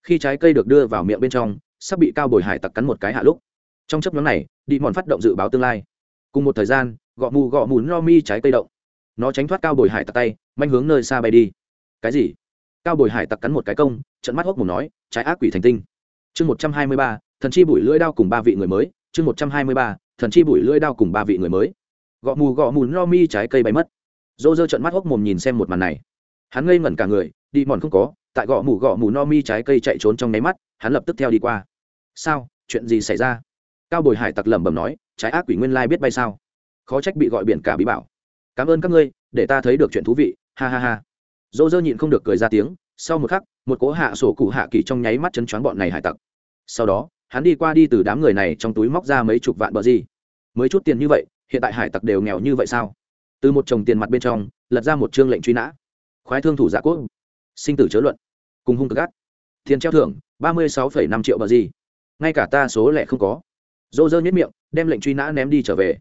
Khi trái cây được đưa vào miệng bên trong, sắp bị cao bồi hải tặc cắn một cái hạ lúc. Trong chấp nhóm này, đi mòn phát động dự báo tương lai. Cùng một thời gian gõ mù gõ mù no mi trái cây động. Nó tránh thoát cao bồi hải tặc tay, manh hướng nơi xa bay đi. Cái gì? Cao bồi hải tặc cắn một cái công trận mắt hốc mù nói, trái ác quỷ thành tinh. Chương một trăm hai mươi ba, thần chi bụi lưỡi đao cùng ba vị người mới, chương một trăm hai mươi ba thần chi bụi lưỡi đao cùng ba vị người mới. Gõ mù gõ mù no mi trái cây bay mất. Dô dơ trận mắt hốc mồm nhìn xem một màn này. Hắn ngây ngẩn cả người, đi mòn không có, tại gõ mù gõ mù no mi trái cây chạy trốn trong nháy mắt, hắn lập tức theo đi qua. Sao? Chuyện gì xảy ra? Cao bồi hải tặc lẩm bẩm nói, trái ác quỷ nguyên lai biết bay sao? Khó trách bị gọi biển cả bí bảo. Cảm ơn các ngươi, để ta thấy được chuyện thú vị. Ha ha ha. Dô dơ nhịn không được cười ra tiếng. Sau một khắc, một cố hạ sổ cụ hạ kỳ trong nháy mắt chấn choáng bọn này hải tặc. Sau đó hắn đi qua đi từ đám người này trong túi móc ra mấy chục vạn bờ gì. Mới chút tiền như vậy, hiện tại hải tặc đều nghèo như vậy sao? Từ một chồng tiền mặt bên trong, lật ra một chương lệnh truy nã. Khoái thương thủ giả cốt. Sinh tử chớ luận. Cùng hung cực gắt tiền treo thưởng, ba mươi sáu năm triệu bờ gì. Ngay cả ta số lẻ không có. Dô dơ nhất miệng, đem lệnh truy nã ném đi trở về.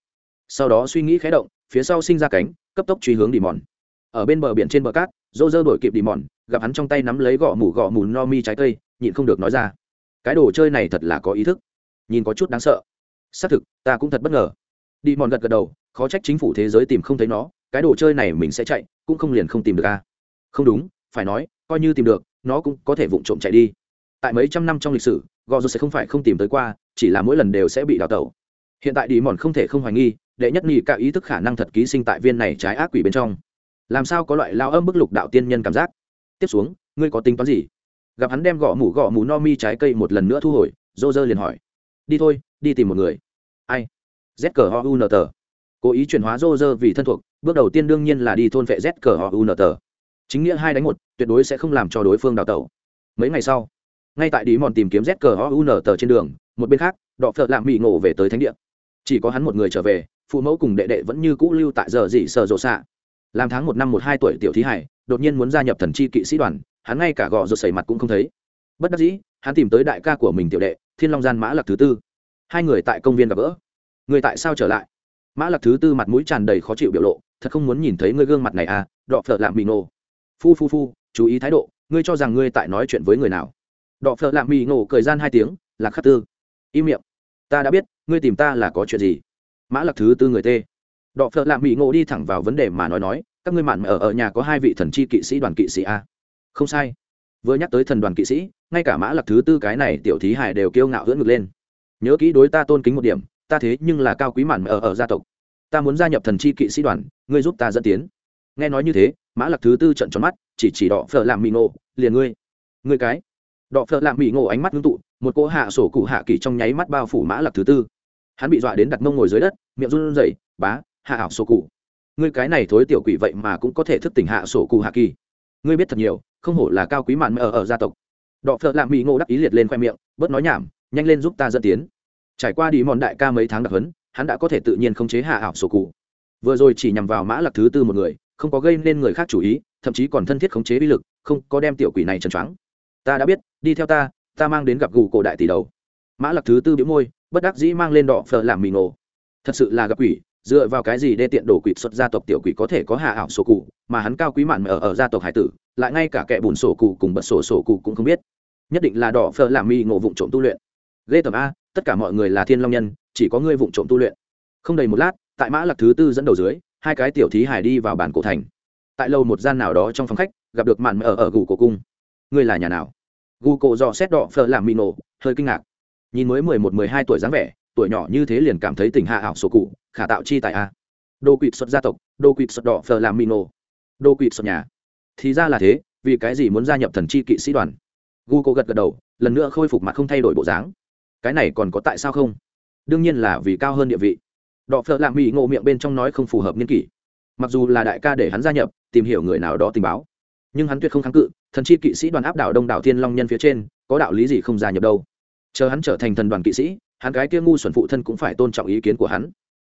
Sau đó suy nghĩ khé động, phía sau sinh ra cánh, cấp tốc truy hướng đi mòn ở bên bờ biển trên bờ cát dô dơ đổi kịp đi mòn gặp hắn trong tay nắm lấy gõ mủ gõ mù no mi trái cây, nhịn không được nói ra cái đồ chơi này thật là có ý thức. Nhìn có chút đáng sợ. Xác thực, ta cũng thật bất ngờ. Đi mòn gật gật đầu, khó trách chính phủ thế giới tìm không thấy nó, cái đồ chơi này mình sẽ chạy, cũng không liền không tìm được a không đúng, phải nói, coi như tìm được, nó cũng có thể vụng trộm chạy đi. Tại mấy trăm năm trong lịch sử gò dù sẽ không phải không tìm tới qua, chỉ là mỗi lần đều sẽ bị đào tẩu. Hiện tại đi mòn không thể không hoài nghi, đệ nhất nghi cả ý thức khả năng thật ký sinh tại viên này trái ác quỷ bên trong. Làm sao có loại lao âm bức lục đạo tiên nhân cảm giác? Tiếp xuống, ngươi có tính toán gì? Gặp hắn đem gõ mủ gõ mủ no mi trái cây một lần nữa thu hồi dô dơ liền hỏi, đi thôi, đi tìm một người. Ai? Z cờ ho u n tờ cố ý chuyển hóa dô dơ vì thân thuộc, bước đầu tiên đương nhiên là đi thôn vệ z cờ ho u n tờ chính nghĩa hai đánh một, tuyệt đối sẽ không làm cho đối phương đào tẩu. Mấy ngày sau, ngay tại đi mòn tìm kiếm z cờ ho u n tờ trên đường, một bên khác, đọ phợ lạm bị ngộ về tới thánh địa. Chỉ có hắn một người trở về, phụ mẫu cùng đệ đệ vẫn như cũ lưu tại giờ dị sợ rộ xạ. Làm tháng một năm một hai tuổi tiểu thí hải, đột nhiên muốn gia nhập thần chi kỵ sĩ đoàn hắn ngay cả gò rột sẩy mặt cũng không thấy. Bất đắc dĩ, hắn tìm tới đại ca của mình tiểu đệ, thiên long gian mã lạc thứ tư. Hai người tại công viên gặp gỡ. Người tại sao trở lại? Mã lạc thứ tư mặt mũi tràn đầy khó chịu biểu lộ, thật không muốn nhìn thấy ngươi gương mặt này à đọ phợ lạm mì ngộ. Phu phu phu, chú ý thái độ, ngươi cho rằng ngươi tại nói chuyện với người nào? Đọ phợ lạm mì ngộ cười gian hai tiếng, lạc khắc tư. Im miệng. Ta đã biết, ngươi tìm ta là có chuyện gì? Mã lạc thứ tư người tê. Đọ phợ lạm mì ngộ đi thẳng vào vấn đề mà nói nói, các ngươi mạn ở ở nhà có hai vị thần chi kỵ sĩ đoàn kỵ sĩ a không sai. Vừa nhắc tới thần đoàn kỵ sĩ, ngay cả mã lạc thứ tư cái này tiểu thí hải đều kiêu ngạo hưỡng ngực lên. Nhớ kỹ đối ta tôn kính một điểm, ta thế nhưng là cao quý mản ở ở gia tộc. Ta muốn gia nhập thần chi kỵ sĩ đoàn, ngươi giúp ta dẫn tiến. Nghe nói như thế, mã lạc thứ tư trận tròn mắt, chỉ chỉ đọ phở làm mì ngộ, liền ngươi. Ngươi cái. Đọ phở làm mì ngộ ánh mắt ngưng tụ, một cỗ hạ sổ cụ hạ kỳ trong nháy mắt bao phủ mã lạc thứ tư. Hắn bị dọa đến đặt mông ngồi dưới đất, miệng run rẩy, bá, hạ ảo sổ cụ. Ngươi cái này thối tiểu quỷ vậy mà cũng có thể thức tỉnh hạ sổ cụ hạ kỳ. Ngươi biết thật nhiều không hổ là cao quý mạn ở ở gia tộc. Đọ phợ lạ mỹ ngộ đắc ý liệt lên khoe miệng, bớt nói nhảm, nhanh lên giúp ta dẫn tiến. Trải qua đi mòn đại ca mấy tháng đặc hấn hắn đã có thể tự nhiên khống chế hạ ảo sổ cụ. Vừa rồi chỉ nhằm vào mã lạc thứ tư một người, không có gây nên người khác chú ý, thậm chí còn thân thiết khống chế bi lực, không có đem tiểu quỷ này trần choáng. Ta đã biết, đi theo ta ta mang đến gặp gù cổ đại tỷ đầu. Mã lạc thứ tư biếu môi, bất đắc dĩ mang lên đọ phở làm mì ngộ. Thật sự là gặp quỷ dựa vào cái gì đê tiện đổ quỷ xuất gia tộc tiểu quỷ có thể có hạ ảo sổ cụ, mà hắn cao quý mạn ở ở gia tộc hải tử, lại ngay cả kẻ bùn sổ cụ cùng bật sổ sổ cụ cũng không biết. Nhất định là đỏ phơ làm mi ngộ vụng trộm tu luyện. Ghê tầm a, tất cả mọi người là thiên long nhân, chỉ có ngươi vụng trộm tu luyện. Không đầy một lát, tại mã lạc thứ tư dẫn đầu dưới, hai cái tiểu thí hải đi vào bản cổ thành. Tại lâu một gian nào đó trong phòng khách, gặp được mạn ở ở gù cổ cung. Ngươi là nhà nào? Gù cổ dò xét đỏ phơ làm mi nổ hơi kinh ngạc. Nhìn mới mười một, mười hai tuổi dáng vẻ tuổi nhỏ như thế liền cảm thấy tình hạ ảo sổ cụ, khả tạo chi tại a. Đô quỵt xuất gia tộc đô quỵt xuất đỏ phở làm mino đô quỵt xuất nhà. Thì ra là thế, vì cái gì muốn gia nhập thần chi kỵ sĩ đoàn? Gu cô gật gật đầu, lần nữa khôi phục mặt không thay đổi bộ dáng. Cái này còn có tại sao không? Đương nhiên là vì cao hơn địa vị. Đọ phợ lạ mỹ ngộ miệng bên trong nói không phù hợp niên kỷ. Mặc dù là đại ca để hắn gia nhập, tìm hiểu người nào đó tình báo. Nhưng hắn tuyệt không kháng cự, thần chi kỵ sĩ đoàn áp đảo đông đảo thiên long nhân phía trên, có đạo lý gì không gia nhập đâu? Chờ hắn trở thành thần đoàn kỵ sĩ hắn cái kia ngu xuẩn phụ thân cũng phải tôn trọng ý kiến của hắn.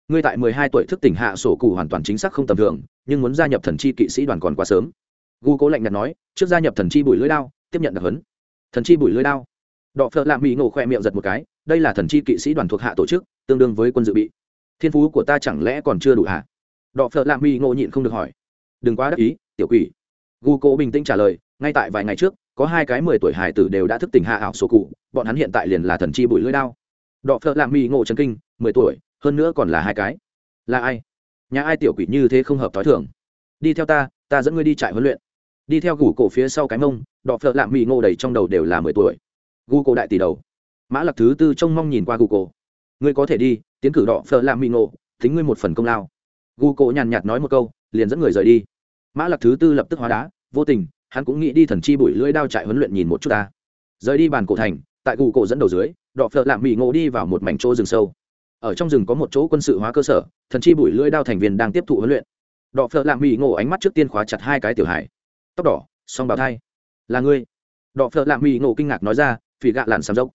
Ngươi tại mười hai tuổi thức tỉnh hạ sổ cụ hoàn toàn chính xác không tầm thường, nhưng muốn gia nhập thần chi kỵ sĩ đoàn còn quá sớm. Gu cố lạnh nhạt nói, trước gia nhập thần chi bùi lưỡi đao, tiếp nhận đặc hấn thần chi bùi lưỡi đao. Đọ phợ lạ mỹ ngộ khoe miệng giật một cái, đây là thần chi kỵ sĩ đoàn thuộc hạ tổ chức, tương đương với quân dự bị. Thiên phú của ta chẳng lẽ còn chưa đủ hả? đọ phợ lạ mỹ ngộ nhịn không được hỏi. Đừng quá đắc ý, tiểu quỷ. Gu cố bình tĩnh trả lời, ngay tại vài ngày trước, có hai cái mười tuổi hải tử đều đã thức tỉnh hạ ảo sổ cụ, bọn hắn hiện tại liền là thần chi bụi lưỡi đao đọ phợ lạ mỹ ngộ trần kinh, mười tuổi, hơn nữa còn là hai cái. Là ai? Nhà ai tiểu quỷ như thế không hợp t h ó i thường? Đi theo ta ta dẫn ngươi đi trại huấn luyện. Đi theo gù cổ phía sau cái mông, đọ phợ lạ mỹ ngộ đầy trong đầu đều là mười tuổi. Gu cổ đại tỷ đầu. Mã lạc thứ tư trông mong nhìn qua gu cổ. Ngươi có thể đi, tiến cử đọ phợ lạ mỹ ngộ, thính ngươi một phần công lao. Gu cổ nhàn nhạt nói một câu, liền dẫn người rời đi. Mã lạc thứ tư lập tức hóa đá, vô tình, hắn cũng nghĩ đi thần chi bụi lưỡi đao trại huấn luyện nhìn một chút ta. Rời đi bàn cổ thành, tại gù cổ dẫn đầu dưới đọ phợ lạm mỹ ngộ đi vào một mảnh chỗ rừng sâu. Ở trong rừng có một chỗ quân sự hóa cơ sở, thần chi bụi lưỡi đao thành viên đang tiếp thụ huấn luyện. Đọ phợ lạm mỹ ngộ ánh mắt trước tiên khóa chặt hai cái tiểu hải tóc đỏ, song bào thai. Là ngươi? Đọ phợ lạm mỹ ngộ kinh ngạc nói ra, phỉ gạ lặn sàm dốc.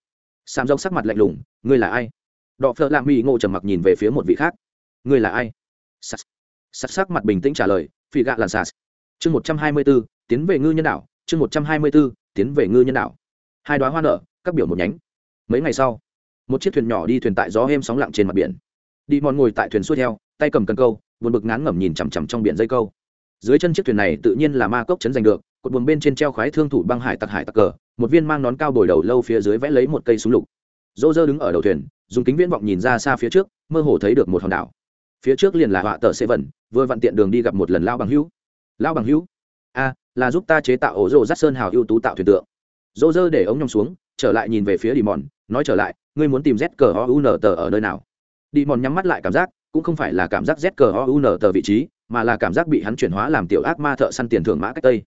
Sàm dốc sắc mặt lạnh lùng, ngươi là ai? Đọ phợ lạm mỹ ngộ trầm mặc nhìn về phía một vị khác. Ngươi là ai? Sắt. Sắt sắc mặt bình tĩnh trả lời, phỉ gạ lặn sạt. Chương một trăm hai mươi b tiến về ngư nhân đạo chương một trăm hai mươi b tiến về ngư nhân đạo hai đoá hoa nở, các biểu một nhánh mấy ngày sau, một chiếc thuyền nhỏ đi thuyền tại gió êm sóng lặng trên mặt biển. Đi mòn ngồi tại thuyền xuôi theo, tay cầm cần câu, buồn bực ngán ngẩm nhìn chằm chằm trong biển dây câu. Dưới chân chiếc thuyền này tự nhiên là ma cốc chấn giành được, cột buồng bên trên treo khoái thương thủ băng hải tặc hải tặc cờ, một viên mang nón cao bồi đầu lâu phía dưới vẽ lấy một cây súng lục. Dô dơ đứng ở đầu thuyền, dùng kính viễn vọng nhìn ra xa phía trước, mơ hồ thấy được một hòn đảo. Phía trước liền là họa tờ xê vẩn, vừa vặn tiện đường đi gặp một lần lao bằng hữu. Lao bằng hữu? A, là giúp ta chế tạo ổ rô rát sơn hào ưu tú tạo thuyền tượng. Dô dơ để ống nhong xuống trở lại nhìn về phía đi mòn nói trở lại, ngươi muốn tìm z cờ o u n tờ ở nơi nào? Đi mòn nhắm mắt lại cảm giác, cũng không phải là cảm giác z cờ o u n tờ vị trí, mà là cảm giác bị hắn chuyển hóa làm tiểu ác ma thợ săn tiền thưởng mã cách tây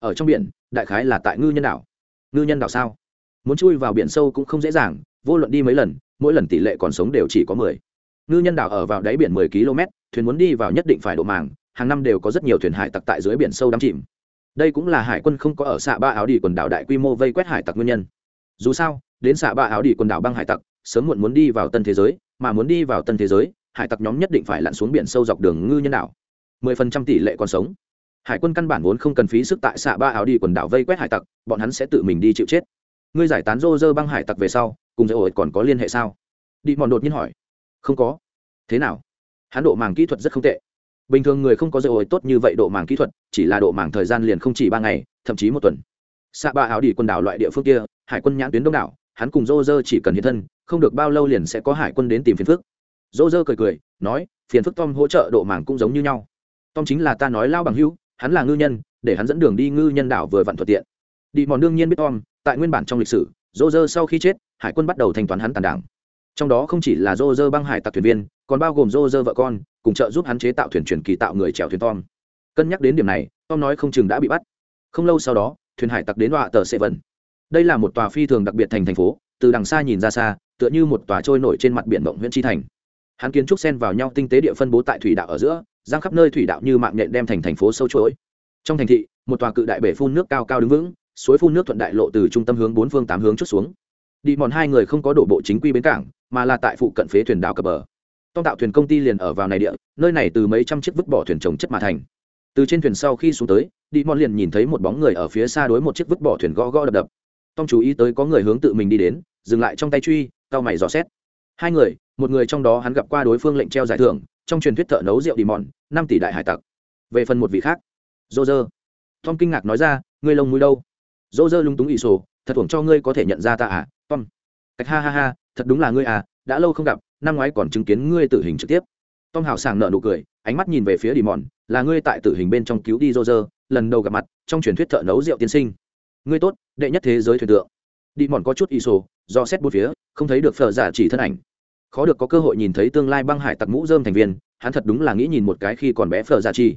ở trong biển, đại khái là tại ngư nhân đảo. Ngư nhân đảo sao? Muốn chui vào biển sâu cũng không dễ dàng, vô luận đi mấy lần, mỗi lần tỷ lệ còn sống đều chỉ có mười. Ngư nhân đảo ở vào đáy biển mười km thuyền muốn đi vào nhất định phải độ màng, hàng năm đều có rất nhiều thuyền hải tặc tại dưới biển sâu đắm chìm. Đây cũng là hải quân không có ở xạ ba áo đi quần đảo đại quy mô vây quét hải tặc nguyên nhân dù sao, đến xạ ba áo đi quần đảo băng hải tặc, sớm muộn muốn đi vào tân thế giới, mà muốn đi vào tân thế giới, hải tặc nhóm nhất định phải lặn xuống biển sâu dọc đường ngư nhân đảo. Mười phần trăm tỷ lệ còn sống. Hải quân căn bản vốn không cần phí sức tại xạ ba áo đi quần đảo vây quét hải tặc, bọn hắn sẽ tự mình đi chịu chết. Ngươi giải tán rô rơ băng hải tặc về sau, cùng dễ ổi còn có liên hệ sao? Đi mòn đột nhiên hỏi. Không có. Thế nào? Hắn độ màng kỹ thuật rất không tệ. Bình thường người không có dễ ổi tốt như vậy độ màng kỹ thuật, chỉ là độ màng thời gian liền không chỉ ba ngày, thậm chí một tuần xạ ba áo đi quần đảo loại địa phương kia, hải quân nhãn tuyến đông đảo, hắn cùng dô dơ chỉ cần hiện thân, không được bao lâu liền sẽ có hải quân đến tìm phiền phức. Dô dơ cười cười, nói, phiền phức tom hỗ trợ độ màng cũng giống như nhau. Tom chính là ta nói lao bằng hữu, hắn là ngư nhân, để hắn dẫn đường đi ngư nhân đảo vừa vặn thuận tiện. Đi mòn đương nhiên biết tom, tại nguyên bản trong lịch sử dô dơ sau khi chết, hải quân bắt đầu thanh toán hắn tàn đảng. Trong đó không chỉ là dô dơ băng hải tặc thuyền viên, còn bao gồm dô dơ vợ con, cùng trợ giúp hắn chế tạo thuyền truyền kỳ tạo người chèo thuyền tom. Cân nhắc đến điểm này, tom nói không chừng đã bị bắt. Không lâu sau đó thuyền hải tặc đến đọa tờ sệ vân đây là một tòa phi thường đặc biệt thành thành phố, từ đằng xa nhìn ra xa, tựa như một tòa trôi nổi trên mặt biển mộng huyện tri thành. Hắn kiến trúc xen vào nhau tinh tế địa phân bố tại thủy đạo ở giữa, giang khắp nơi thủy đạo như mạng nhện đem thành thành phố sâu chuỗi. Trong thành thị, một tòa cự đại bể phun nước cao cao đứng vững, suối phun nước thuận đại lộ từ trung tâm hướng bốn phương tám hướng chút xuống. Đi mòn hai người không có đổ bộ chính quy bến cảng, mà là tại phụ cận phế thuyền đảo cập bờ. Tông tạo thuyền công ty liền ở vào này địa, nơi này từ mấy trăm chiếc vứt bỏ thuyền trồng chất mà thành. Từ trên thuyền sau khi xuống tới đi mòn liền nhìn thấy một bóng người ở phía xa đối một chiếc vứt bỏ thuyền gõ gõ đập đập. Tom chú ý tới có người hướng tự mình đi đến, dừng lại trong tay truy cao mày dò xét. Hai người, một người trong đó hắn gặp qua đối phương lệnh treo giải thưởng, trong truyền thuyết thợ nấu rượu đi mòn năm tỷ đại hải tặc. Về phần một vị khác dô dơ tom kinh ngạc nói ra, ngươi lông mũi đâu? Dô dơ lung túng ỷ sổ, thật thuồng cho ngươi có thể nhận ra ta à tom? Cách ha ha ha, thật đúng là ngươi à đã lâu không gặp, năm ngoái còn chứng kiến ngươi tử hình trực tiếp. Tom hào sảng nợ nụ cười, ánh mắt nhìn về phía đi mòn là ngươi tại tử hình bên trong cứu đi dô dơ lần đầu gặp mặt trong truyền thuyết thợ nấu rượu tiên sinh. Ngươi tốt, đệ nhất thế giới thuyền tượng. Đi mòn có chút ý sổ, do xét bốn phía, không thấy được phở giả chỉ thân ảnh. Khó được có cơ hội nhìn thấy tương lai băng hải tặc mũ dơm thành viên, hắn thật đúng là nghĩ nhìn một cái khi còn bé phở giả chỉ.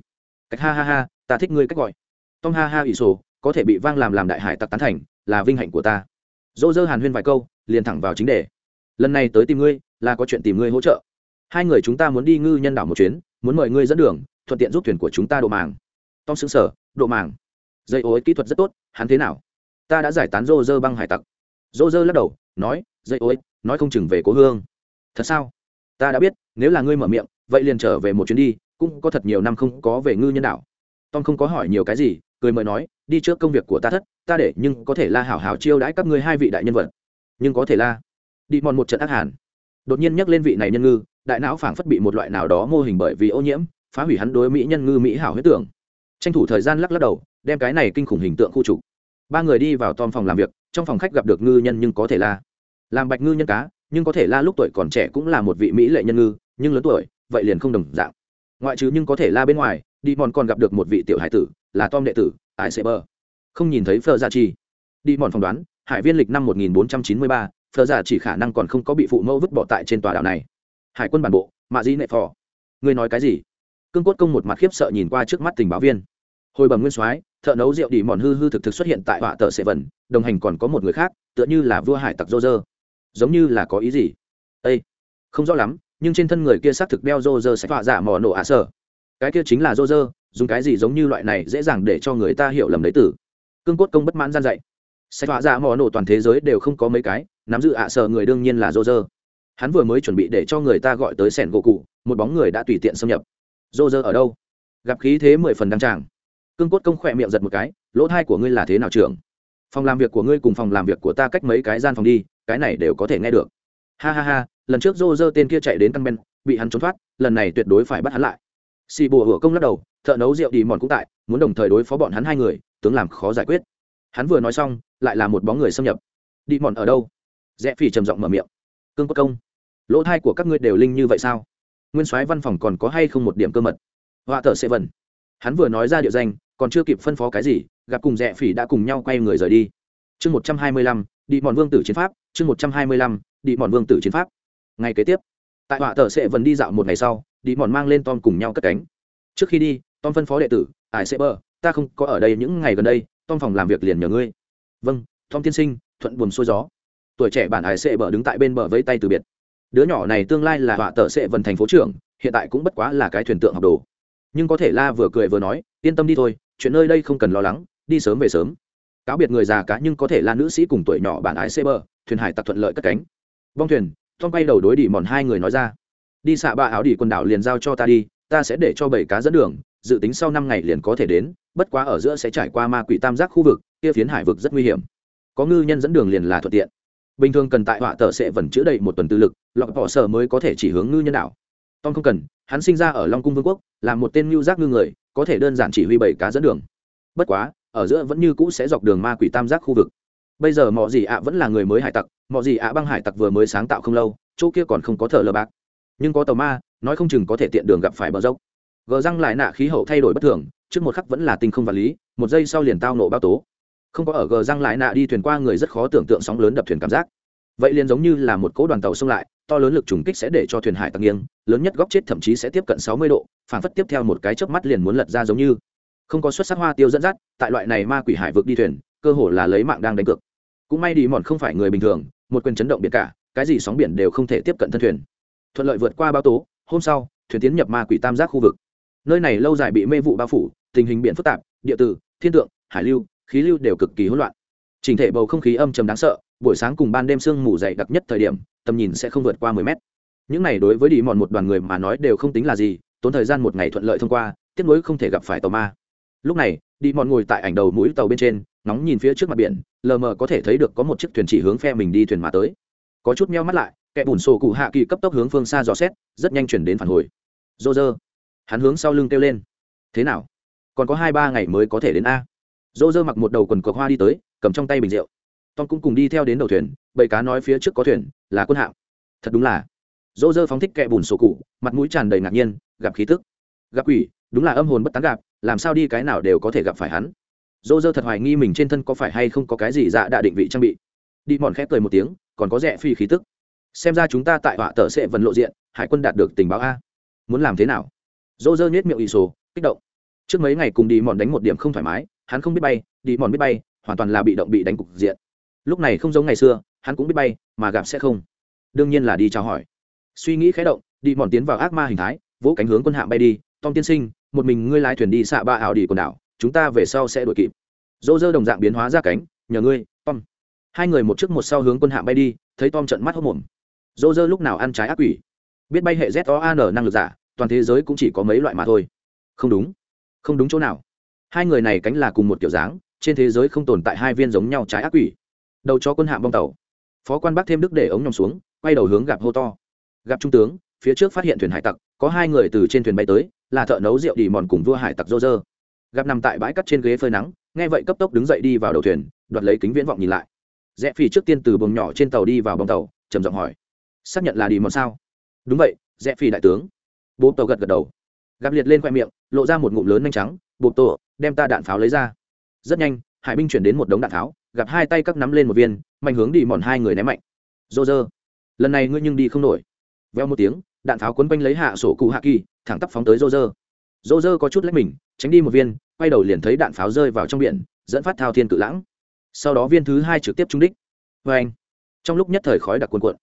Cách ha ha ha, ta thích ngươi cách gọi. Tom ha ha ý sổ, có thể bị vang làm làm đại hải tặc tán thành, là vinh hạnh của ta. Dỗ dơ hàn huyên vài câu, liền thẳng vào chính đề. Lần này tới tìm ngươi, là có chuyện tìm ngươi hỗ trợ. Hai người chúng ta muốn đi ngư nhân đảo một chuyến, muốn mời ngươi dẫn đường, thuận tiện giúp thuyền của chúng ta độ màng tom xứng sở độ màng. Dây ối kỹ thuật rất tốt, hắn thế nào? Ta đã giải tán rô rơ băng hải tặc. Rô rơ lắc đầu, nói, dây ối, nói không chừng về cố hương. Thật sao? Ta đã biết, nếu là ngươi mở miệng, vậy liền trở về một chuyến đi, cũng có thật nhiều năm không có về ngư nhân đạo tom không có hỏi nhiều cái gì, cười mời nói, đi trước công việc của ta thất, ta để nhưng có thể la hảo hảo chiêu đãi các ngươi hai vị đại nhân vật. Nhưng có thể la. Đi mòn một trận ác hàn. Đột nhiên nhắc lên vị này nhân ngư, đại não phảng phất bị một loại nào đó mô hình bởi vì ô nhiễm, phá hủy hắn đối mỹ nhân ngư mỹ hảo huyết tưởng tranh thủ thời gian lắc lắc đầu đem cái này kinh khủng hình tượng khu trục. Ba người đi vào tom phòng làm việc trong phòng khách gặp được ngư nhân nhưng có thể la làm bạch ngư nhân cá nhưng có thể la lúc tuổi còn trẻ cũng là một vị mỹ lệ nhân ngư nhưng lớn tuổi vậy liền không đồng dạng. Ngoại trừ nhưng có thể la bên ngoài đi mòn còn gặp được một vị tiểu hải tử là tom đệ tử ải sê bờ không nhìn thấy phờ gia chi. Đi mòn phỏng đoán hải viên lịch năm 1493, phờ gia chỉ khả năng còn không có bị phụ mẫu vứt bỏ tại trên tòa đảo này. Hải quân bản bộ mạ di nệ phò. Ngươi nói cái gì? Cương cốt công một mặt khiếp sợ nhìn qua trước mắt tình báo viên hồi bẩm nguyên soái, thợ nấu rượu đi mòn hư hư thực thực xuất hiện tại họa tờ sệ vần, đồng hành còn có một người khác, tựa như là vua hải tặc rô rơ giống như là có ý gì? Ây không rõ lắm, nhưng trên thân người kia xác thực đeo rô rơ sẽ họa giả mò nổ ả à sở cái kia chính là rô rơ dùng cái gì giống như loại này dễ dàng để cho người ta hiểu lầm đấy tử? Cương cốt công bất mãn gian dạy. Sẽ họa giả mò nổ toàn thế giới đều không có mấy cái, nắm giữ ạ à sở người đương nhiên là rô rơ hắn vừa mới chuẩn bị để cho người ta gọi tới sẻn gỗ cụ, một bóng người đã tùy tiện xâm nhập. Rô rơ ở đâu? Gặp khí thế mười phần đăng tràng cương cốt công khỏe miệng giật một cái, lỗ thai của ngươi là thế nào trưởng? Phòng làm việc của ngươi cùng phòng làm việc của ta cách mấy cái gian phòng đi, cái này đều có thể nghe được. Ha ha ha, lần trước dô dơ tên kia chạy đến căn ben bị hắn trốn thoát, lần này tuyệt đối phải bắt hắn lại. Xì bùa hửa công lắc đầu, thợ nấu rượu đi mòn cũng tại, muốn đồng thời đối phó bọn hắn hai người, tướng làm khó giải quyết. Hắn vừa nói xong, lại là một bóng người xâm nhập. Đi mòn ở đâu? Rẽ phỉ trầm giọng mở miệng. Cương cốt công, lỗ thai của các ngươi đều linh như vậy sao? Nguyên soái văn phòng còn có hay không một điểm cơ mật? Họa thợ sẽ vần hắn vừa nói ra địa danh còn chưa kịp phân phó cái gì gặp cùng rẽ phỉ đã cùng nhau quay người rời đi. Chương một trăm hai mươi lăm đi mòn vương tử chiến pháp. Chương một trăm hai mươi lăm đi mòn vương tử chiến pháp. Ngày kế tiếp tại họa tờ sẽ vẫn đi dạo một ngày sau đi mòn mang lên tom cùng nhau cất cánh. Trước khi đi tom phân phó đệ tử ải sẽ bờ, ta không có ở đây những ngày gần đây tom phòng làm việc liền nhờ ngươi. Vâng tom tiên sinh thuận buồm xuôi gió. Tuổi trẻ bản ải sẽ bờ đứng tại bên bờ với tay từ biệt. Đứa nhỏ này tương lai là họa tờ sẽ vần thành phố trưởng hiện tại cũng bất quá là cái thuyền tượng học đồ. Nhưng có thể la vừa cười vừa nói yên tâm đi thôi chuyện nơi đây không cần lo lắng, đi sớm về sớm. Cáo biệt người già cá nhưng có thể là nữ sĩ cùng tuổi nhỏ bản ái xê bờ thuyền hải tặc thuận lợi cất cánh. Bong thuyền, tom bay đầu đối đi mòn hai người nói ra. Đi xạ ba áo đi quần đảo liền giao cho ta đi, ta sẽ để cho bảy cá dẫn đường, dự tính sau năm ngày liền có thể đến, bất quá ở giữa sẽ trải qua ma quỷ tam giác khu vực, kia phiến hải vực rất nguy hiểm. Có ngư nhân dẫn đường liền là thuận tiện. Bình thường cần tại họa tờ sẽ vẫn chữa đầy một tuần tư lực lọc bỏ sở mới có thể chỉ hướng ngư nhân đảo. Tom không cần, hắn sinh ra ở long cung vương quốc, là một tên ngưu giác ngư người có thể đơn giản chỉ huy bảy cá dẫn đường. Bất quá, ở giữa vẫn như cũ sẽ dọc đường ma quỷ tam giác khu vực. Bây giờ mọi gì ạ vẫn là người mới hải tặc mọi gì ạ băng hải tặc vừa mới sáng tạo không lâu, chỗ kia còn không có thợ lờ bạc. Nhưng có tàu ma, nói không chừng có thể tiện đường gặp phải bờ dốc. Gờ răng lại nạ khí hậu thay đổi bất thường, trước một khắc vẫn là tinh không vật lý, một giây sau liền tao nổ bao tố. Không có ở gờ răng lại nạ đi thuyền qua người rất khó tưởng tượng sóng lớn đập thuyền cảm giác. Vậy liền giống như là một cỗ đoàn tàu xông lại to lớn lực trùng kích sẽ để cho thuyền hải tặc nghiêng, lớn nhất góc chết thậm chí sẽ tiếp cận sáu mươi độ phản phất tiếp theo một cái chớp mắt liền muốn lật ra giống như. Không có xuất sắc hoa tiêu dẫn dắt, tại loại này ma quỷ hải vực đi thuyền, cơ hồ là lấy mạng đang đánh cược. Cũng may đi mòn không phải người bình thường, một quyền chấn động biển cả, cái gì sóng biển đều không thể tiếp cận thân thuyền. Thuận lợi vượt qua bao tố, hôm sau, thuyền tiến nhập ma quỷ tam giác khu vực. Nơi này lâu dài bị mê vụ bao phủ, tình hình biển phức tạp, địa tử, thiên tượng, hải lưu, khí lưu đều cực kỳ hỗn loạn. Trình thể bầu không khí âm trầm đáng sợ, buổi sáng cùng ban đêm sương mù dày đặc nhất thời điểm tầm nhìn sẽ không vượt qua mười mét. Những này đối với đi mòn một đoàn người mà nói đều không tính là gì, tốn thời gian một ngày thuận lợi thông qua tiếp nối không thể gặp phải tàu ma. Lúc này đi mòn ngồi tại ảnh đầu mũi tàu bên trên nóng nhìn phía trước mặt biển, lờ mờ có thể thấy được có một chiếc thuyền chỉ hướng phe mình đi thuyền mà tới. Có chút meo mắt lại, kẻ bùn sổ cụ hạ kỳ cấp tốc hướng phương xa dò xét, rất nhanh chuyển đến phản hồi. Dô dơ hắn hướng sau lưng kêu lên. Thế nào? Còn có hai ba ngày mới có thể đến a. Dô dơ mặc một đầu quần cược hoa đi tới, cầm trong tay bình rượu tom cũng cùng đi theo đến đầu thuyền bầy cá nói phía trước có thuyền, là quân hạm. Thật đúng là. Dỗ dơ phóng thích kẹ bùn sổ cụ, mặt mũi tràn đầy ngạc nhiên, gặp khí tức. Gặp quỷ, đúng là âm hồn bất tán gặp, làm sao đi cái nào đều có thể gặp phải hắn. Dỗ dơ thật hoài nghi mình trên thân có phải hay không có cái gì dạ đã định vị trang bị. Đi mòn khép cười một tiếng, còn có rẻ phi khí tức. Xem ra chúng ta tại họa tờ sẽ vần lộ diện, hải quân đạt được tình báo a. Muốn làm thế nào? Dỗ dơ nhét miệng ỷ sổ, kích động. Trước mấy ngày cùng đi mòn đánh một điểm không thoải mái, hắn không biết bay, đi mòn biết bay, hoàn toàn là bị động bị đánh cục diện lúc này không giống ngày xưa, hắn cũng biết bay, mà gặp sẽ không. Đương nhiên là đi chào hỏi. Suy nghĩ khé động, đi mòn tiến vào ác ma hình thái, vỗ cánh hướng quân hạm bay đi. Tom tiên sinh, một mình ngươi lái thuyền đi xạ ba ảo đi quần đảo, chúng ta về sau sẽ đuổi kịp. Dỗ dơ đồng dạng biến hóa ra cánh, nhờ ngươi, tom. Hai người một trước một sau hướng quân hạm bay đi, thấy tom trận mắt hốc mồm dỗ dơ lúc nào ăn trái ác quỷ? Biết bay hệ z o an năng lực giả, toàn thế giới cũng chỉ có mấy loại mà thôi. Không đúng. Không đúng chỗ nào. Hai người này cánh là cùng một kiểu dáng, trên thế giới không tồn tại hai viên giống nhau trái ác quỷ đầu cho quân hạm bong tàu. Phó quan bác thêm đức để ống nhòm xuống, quay đầu hướng gặp hô to. Gặp trung tướng, phía trước phát hiện thuyền hải tặc, có hai người từ trên thuyền bay tới, là thợ nấu rượu đi mòn cùng vua hải tặc rô rơ. Gặp nằm tại bãi cắt trên ghế phơi nắng, nghe vậy cấp tốc đứng dậy đi vào đầu thuyền, đoạt lấy kính viễn vọng nhìn lại. Rẽ phi trước tiên từ buồng nhỏ trên tàu đi vào bong tàu, trầm giọng hỏi, xác nhận là đi mòn sao? Đúng vậy, rẽ phi đại tướng. Bố tàu gật gật đầu. Gặp liệt lên khoe miệng, lộ ra một ngụm lớn nhanh trắng bột tổ, đem ta đạn pháo lấy ra. Rất nhanh, hải binh chuyển đến một đống đạn pháo gặp hai tay các nắm lên một viên, mạnh hướng đi mòn hai người ném mạnh. Dô dơ lần này ngươi nhưng đi không nổi. Veo một tiếng, đạn pháo quấn quanh lấy hạ sổ cụ hạ kỳ, thẳng tắp phóng tới dô dơ dô dơ có chút lách mình, tránh đi một viên, quay đầu liền thấy đạn pháo rơi vào trong biển, dẫn phát thao thiên cự lãng. Sau đó viên thứ hai trực tiếp trúng đích. Vê anh. Trong lúc nhất thời khói đặc cuồn cuộn,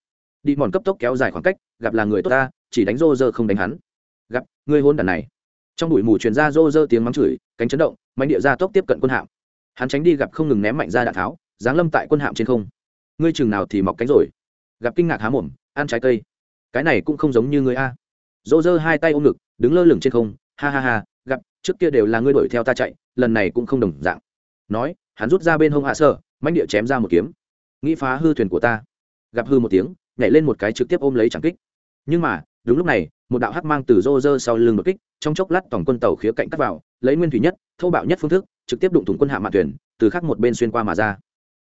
đi mòn cấp tốc kéo dài khoảng cách, gặp là người tốt ta, chỉ đánh rô rơ không đánh hắn. Gặp, ngươi hôn đàn này. Trong bụi mù truyền ra rô rơ tiếng mắng chửi, cánh chấn động mạnh địa ra tốc tiếp cận quân hạm hắn tránh đi gặp không ngừng ném mạnh ra đạn tháo, giáng lâm tại quân hạm trên không. Ngươi chừng nào thì mọc cánh rồi. Gặp kinh ngạc há mồm, ăn trái cây. Cái này cũng không giống như ngươi a. Dỗ dơ hai tay ôm ngực, đứng lơ lửng trên không, ha ha ha, gặp, trước kia đều là ngươi đuổi theo ta chạy, lần này cũng không đồng dạng. Nói, hắn rút ra bên hông hạ sơ manh địa chém ra một kiếm. Nghĩ phá hư thuyền của ta. Gặp hư một tiếng, nhảy lên một cái trực tiếp ôm lấy chẳng kích. Nhưng mà, đúng lúc này, một đạo hắc mang từ rô rơ sau lưng một kích, trong chốc lát tổng quân tàu khía cạnh cắt vào, lấy nguyên thủy nhất, thô bạo nhất phương thức trực tiếp đụng thủng quân hạ mạn thuyền, từ khắc một bên xuyên qua mà ra.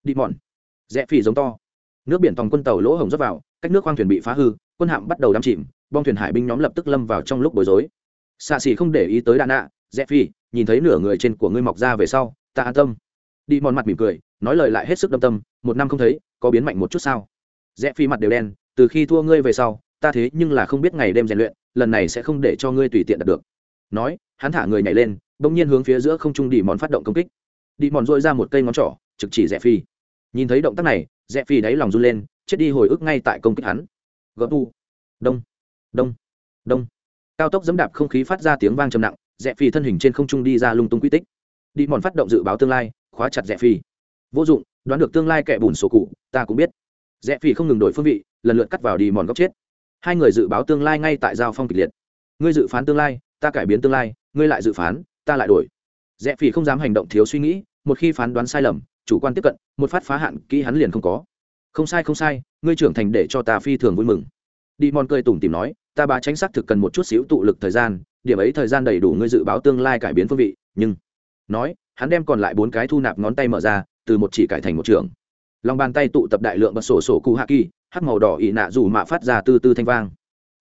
Đi mòn rẽ phì giống to. Nước biển tòng quân tàu lỗ hổng rót vào, cách nước khoang thuyền bị phá hư, quân hạm bắt đầu đắm chìm, bong thuyền hải binh nhóm lập tức lâm vào trong lúc bối rối. Xạ xỉ không để ý tới đạn nạ, rẽ phi nhìn thấy nửa người trên của ngươi mọc ra về sau, ta an tâm. Đi mòn mặt mỉm cười, nói lời lại hết sức đâm tâm, một năm không thấy, có biến mạnh một chút sao? Rẽ phi mặt đều đen, từ khi thua ngươi về sau, ta thế nhưng là không biết ngày đêm rèn luyện, lần này sẽ không để cho ngươi tùy tiện đạt được nói, hắn thả người nhảy lên, bỗng nhiên hướng phía giữa không trung đi mòn phát động công kích. Đi mòn dội ra một cây ngón trỏ, trực chỉ rẽ phi. Nhìn thấy động tác này, rẽ phi đáy lòng run lên, chết đi hồi ức ngay tại công kích hắn. Gấp tu. Đông. Đông. Đông. Cao tốc dẫm đạp không khí phát ra tiếng vang trầm nặng, rẽ phi thân hình trên không trung đi ra lung tung quy tích. Đi mòn phát động dự báo tương lai, khóa chặt rẽ phi. Vô dụng, đoán được tương lai kẻ bùn sổ cụ, ta cũng biết. Rẽ phi không ngừng đổi phương vị, lần lượt cắt vào đi mòn góc chết. Hai người dự báo tương lai ngay tại giao phong kịch liệt. Ngươi dự phán tương lai ta cải biến tương lai, ngươi lại dự phán, ta lại đổi. Rẽ phì không dám hành động thiếu suy nghĩ, một khi phán đoán sai lầm, chủ quan tiếp cận, một phát phá hạn, kỹ hắn liền không có. Không sai không sai, ngươi trưởng thành để cho ta phi thường vui mừng. Đi mòn cười tủm tìm nói, ta bà tránh xác thực cần một chút xíu tụ lực thời gian, điểm ấy thời gian đầy đủ ngươi dự báo tương lai cải biến phương vị, nhưng, nói, hắn đem còn lại bốn cái thu nạp ngón tay mở ra, từ một chỉ cải thành một trường. Lòng bàn tay tụ tập đại lượng bật sổ sổ cụ hạ kỳ, hắc màu đỏ ị nạ dù mạ phát ra từ từ thanh vang.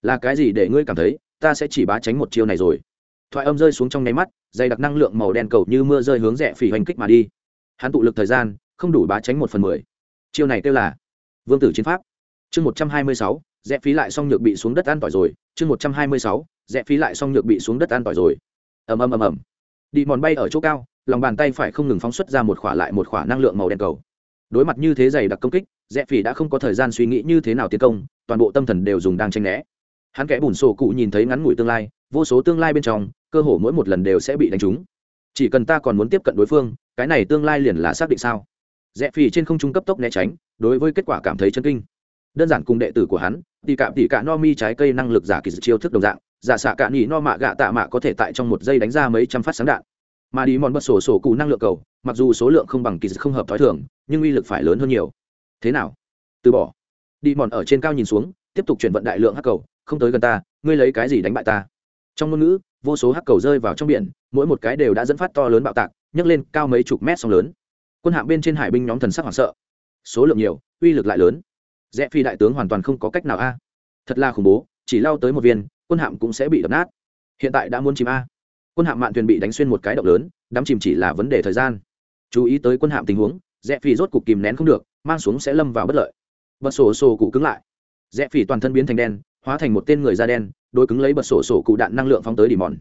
Là cái gì để ngươi cảm thấy? Ta sẽ chỉ bá tránh một chiêu này rồi. Thoại âm rơi xuống trong nháy mắt, dày đặc năng lượng màu đen cầu như mưa rơi hướng rẽ phỉ hành kích mà đi. Hắn tụ lực thời gian, không đủ bá tránh một phần mười. Chiêu này kêu là vương tử chiến pháp. Chương một trăm hai mươi sáu, rẽ phí lại xong nhược bị xuống đất an tỏi rồi. Chương một trăm hai mươi sáu, rẽ phí lại xong nhược bị xuống đất an tỏi rồi. Ầm ầm ầm ầm. Đi mòn bay ở chỗ cao, lòng bàn tay phải không ngừng phóng xuất ra một khỏa lại một khỏa năng lượng màu đen cầu. Đối mặt như thế dày đặc công kích, rẽ phỉ đã không có thời gian suy nghĩ như thế nào tiến công, toàn bộ tâm thần đều dùng đang tranh né hắn kẽ bùn sổ cụ nhìn thấy ngắn ngủi tương lai, vô số tương lai bên trong, cơ hồ mỗi một lần đều sẽ bị đánh trúng. Chỉ cần ta còn muốn tiếp cận đối phương, cái này tương lai liền là xác định sao? Rẽ phì trên không trung cấp tốc né tránh, đối với kết quả cảm thấy chân kinh. Đơn giản cùng đệ tử của hắn thì cạm tỉ cả no mi trái cây năng lực giả kỳ chiêu thức đồng dạng, giả xạ cạn nhỉ no mạ gạ tạ mạ có thể tại trong một giây đánh ra mấy trăm phát sáng đạn. Mà đi mòn bật sổ sổ cụ năng lượng cầu, mặc dù số lượng không bằng kỳ không hợp t h ó i thường, nhưng uy lực phải lớn hơn nhiều. Thế nào? Từ bỏ. Đi mòn ở trên cao nhìn xuống, tiếp tục chuyển vận đại lượng hắc cầu không tới gần ta, ngươi lấy cái gì đánh bại ta? Trong ngôn ngữ, vô số hắc cầu rơi vào trong biển, mỗi một cái đều đã dẫn phát to lớn bạo tạc, nhấc lên cao mấy chục mét sóng lớn. Quân hạm bên trên hải binh nhóm thần sắc hoảng sợ. Số lượng nhiều, uy lực lại lớn. Rẽ phi đại tướng hoàn toàn không có cách nào a. Thật là khủng bố, chỉ lao tới một viên, quân hạm cũng sẽ bị đập nát. Hiện tại đã muốn chìm a. Quân hạm mạn thuyền bị đánh xuyên một cái động lớn, đắm chìm chỉ là vấn đề thời gian. Chú ý tới quân hạm tình huống, rẽ phi rốt cục kìm nén không được, mang xuống sẽ lâm vào bất lợi. Bật sổ sổ cụ cứng lại. Rẽ phi toàn thân biến thành đen hóa thành một tên người da đen đôi cứng lấy bật sổ sổ cụ đạn năng lượng phóng tới đi mòn.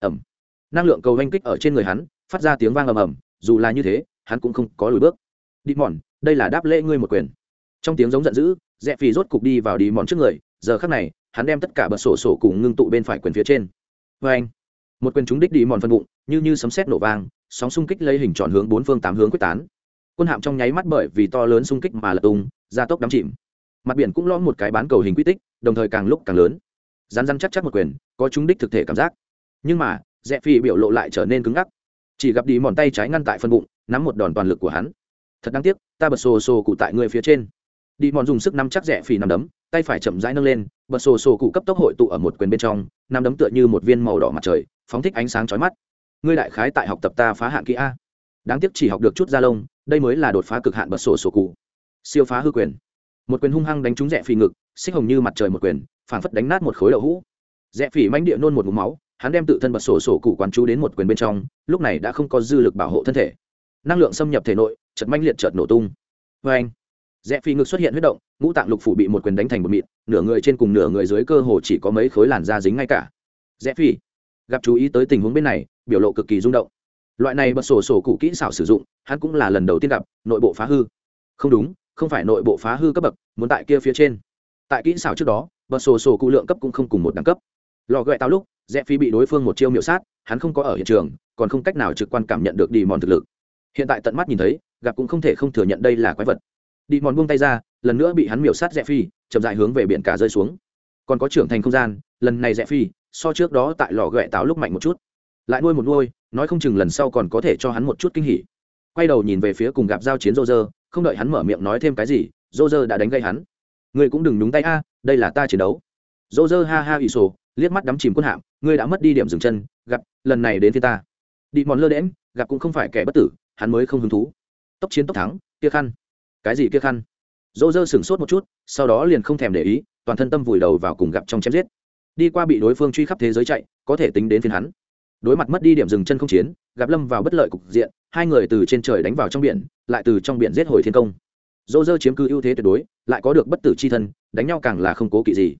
Ẩm năng lượng cầu oanh kích ở trên người hắn, phát ra tiếng vang ầm ầm, dù là như thế, hắn cũng không có lùi bước. Đi mòn, đây là đáp lễ ngươi một quyền. Trong tiếng giống giận dữ rẽ phi rốt cục đi vào đi mòn trước người, giờ khắc này, hắn đem tất cả bật sổ sổ cùng ngưng tụ bên phải quyền phía trên. Vê anh một quyền trúng đích đi mòn phân bụng, như như sấm sét nổ vang, sóng xung kích lấy hình tròn hướng bốn phương tám hướng quyết tán. Quân hạm trong nháy mắt bởi vì to lớn xung kích mà lật tung, gia tốc đắm chìm. Mặt biển cũng lõm một cái bán cầu hình quy tích đồng thời càng lúc càng lớn. Rán rán chắc chắc một quyền, có trúng đích thực thể cảm giác. Nhưng mà, rẽ phi biểu lộ lại trở nên cứng ngắc. Chỉ gặp đi mòn tay trái ngăn tại phân bụng, nắm một đòn toàn lực của hắn. Thật đáng tiếc, ta bật xô xô cụ tại người phía trên. Đi mòn dùng sức nắm chắc rẽ phi nằm đấm, tay phải chậm rãi nâng lên, bật xô xô cụ cấp tốc hội tụ ở một quyền bên trong nằm đấm tựa như một viên màu đỏ mặt trời, phóng thích ánh sáng chói mắt. Ngươi đại khái tại học tập ta phá hạn kỹ a. Đáng tiếc chỉ học được chút da lông, đây mới là đột phá cực hạn bật sổ sổ cụ. Siêu phá hư quyền một quyền hung hăng đánh trúng rẽ phỉ ngực, xích hồng như mặt trời một quyền, phảng phất đánh nát một khối đậu hũ. Rẽ phỉ manh địa nôn một mũ máu, hắn đem tự thân bật sổ sổ cụ quán chú đến một quyền bên trong, lúc này đã không có dư lực bảo hộ thân thể. Năng lượng xâm nhập thể nội chật manh liệt chợt nổ tung. Vê anh rẽ phi ngực xuất hiện huyết động, ngũ tạng lục phủ bị một quyền đánh thành một mịn, nửa người trên cùng nửa người dưới cơ hồ chỉ có mấy khối làn da dính ngay cả. Rẽ phi gặp chú ý tới tình huống bên này, biểu lộ cực kỳ rung động. Loại này bật sổ sổ cụ kỹ xảo sử dụng, hắn cũng là lần đầu tiên gặp, nội bộ phá hư. Không đúng không phải nội bộ phá hư cấp bậc, muốn tại kia phía trên. Tại kỹ xảo trước đó bật sổ sổ cụ lượng cấp cũng không cùng một đẳng cấp. Lò gợi tao lúc, rẽ phi bị đối phương một chiêu miệu sát, hắn không có ở hiện trường, còn không cách nào trực quan cảm nhận được đi mòn thực lực. Hiện tại tận mắt nhìn thấy, gặp cũng không thể không thừa nhận đây là quái vật. Đi mòn buông tay ra, lần nữa bị hắn miểu sát rẽ phi, chậm dại hướng về biển cả rơi xuống. Còn có trưởng thành không gian, lần này rẽ phi, so trước đó tại lò ghẹ táo lúc mạnh một chút. Lại nuôi một nuôi, nói không chừng lần sau còn có thể cho hắn một chút kinh hỉ. Quay đầu nhìn về phía cùng gặp giao chiến rô rơ không đợi hắn mở miệng nói thêm cái gì dô dơ đã đánh gây hắn. Ngươi cũng đừng đúng tay a, đây là ta chiến đấu. Dô dơ ha ha ỷ sổ, liếc mắt đắm chìm quân hạm, ngươi đã mất đi điểm dừng chân, gặp, lần này đến phía ta. Đi mòn lơ đễm gặp cũng không phải kẻ bất tử, hắn mới không hứng thú. Tốc chiến tốc thắng, kia khăn. Cái gì kia khăn? Dô dơ sửng sốt một chút, sau đó liền không thèm để ý, toàn thân tâm vùi đầu vào cùng gặp trong chém giết. Đi qua bị đối phương truy khắp thế giới chạy, có thể tính đến phiên hắn đối mặt mất đi điểm dừng chân không chiến, gặp lâm vào bất lợi cục diện, hai người từ trên trời đánh vào trong biển, lại từ trong biển giết hồi thiên công. Dô dơ chiếm cứ ưu thế tuyệt đối, lại có được bất tử c h i thân, đánh nhau càng là không cố kỵ gì.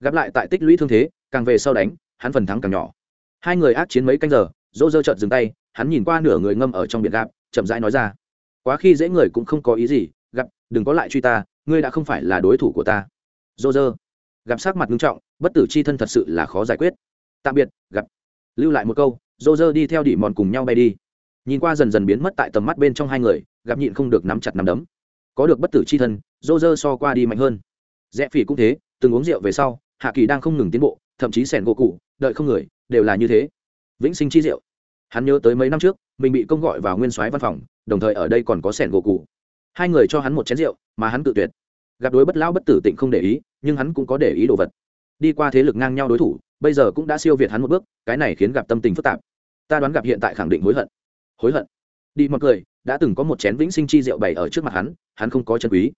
Gặp lại tại tích lũy thương thế, càng về sau đánh, hắn phần thắng càng nhỏ. Hai người ác chiến mấy canh giờ, dô dơ trợt dừng tay, hắn nhìn qua nửa người ngâm ở trong biển gạp, chậm rãi nói ra, quá khi dễ người cũng không có ý gì, gặp, đừng có lại truy ta, ngươi đã không phải là đối thủ của ta. Dô dơ, gặp sát mặt nghiêm trọng, bất tử c h i thân thật sự là khó giải quyết. Tạm biệt, gặp lưu lại một câu dô dơ đi theo đỉ mòn cùng nhau bay đi. Nhìn qua dần dần biến mất tại tầm mắt bên trong hai người, gặp nhịn không được nắm chặt nắm đấm. Có được bất tử c h i thân dô dơ so qua đi mạnh hơn. Rẽ phỉ cũng thế, từng uống rượu về sau, hạ kỳ đang không ngừng tiến bộ, thậm chí sẻn gỗ cụ, đợi không người, đều là như thế. Vĩnh sinh chi rượu. Hắn nhớ tới mấy năm trước, mình bị công gọi vào nguyên soái văn phòng, đồng thời ở đây còn có sẻn gỗ cụ. Hai người cho hắn một chén rượu, mà hắn tự tuyệt. Gặp đối bất lão bất tử tịnh không để ý, nhưng hắn cũng có để ý đồ vật. Đi qua thế lực ngang nhau đối thủ bây giờ cũng đã siêu việt hắn một bước, cái này khiến gặp tâm tình phức tạp. Ta đoán gặp hiện tại khẳng định hối hận. Hối hận. Đi một cười, đã từng có một chén vĩnh sinh chi rượu bày ở trước mặt hắn hắn không có chân quý.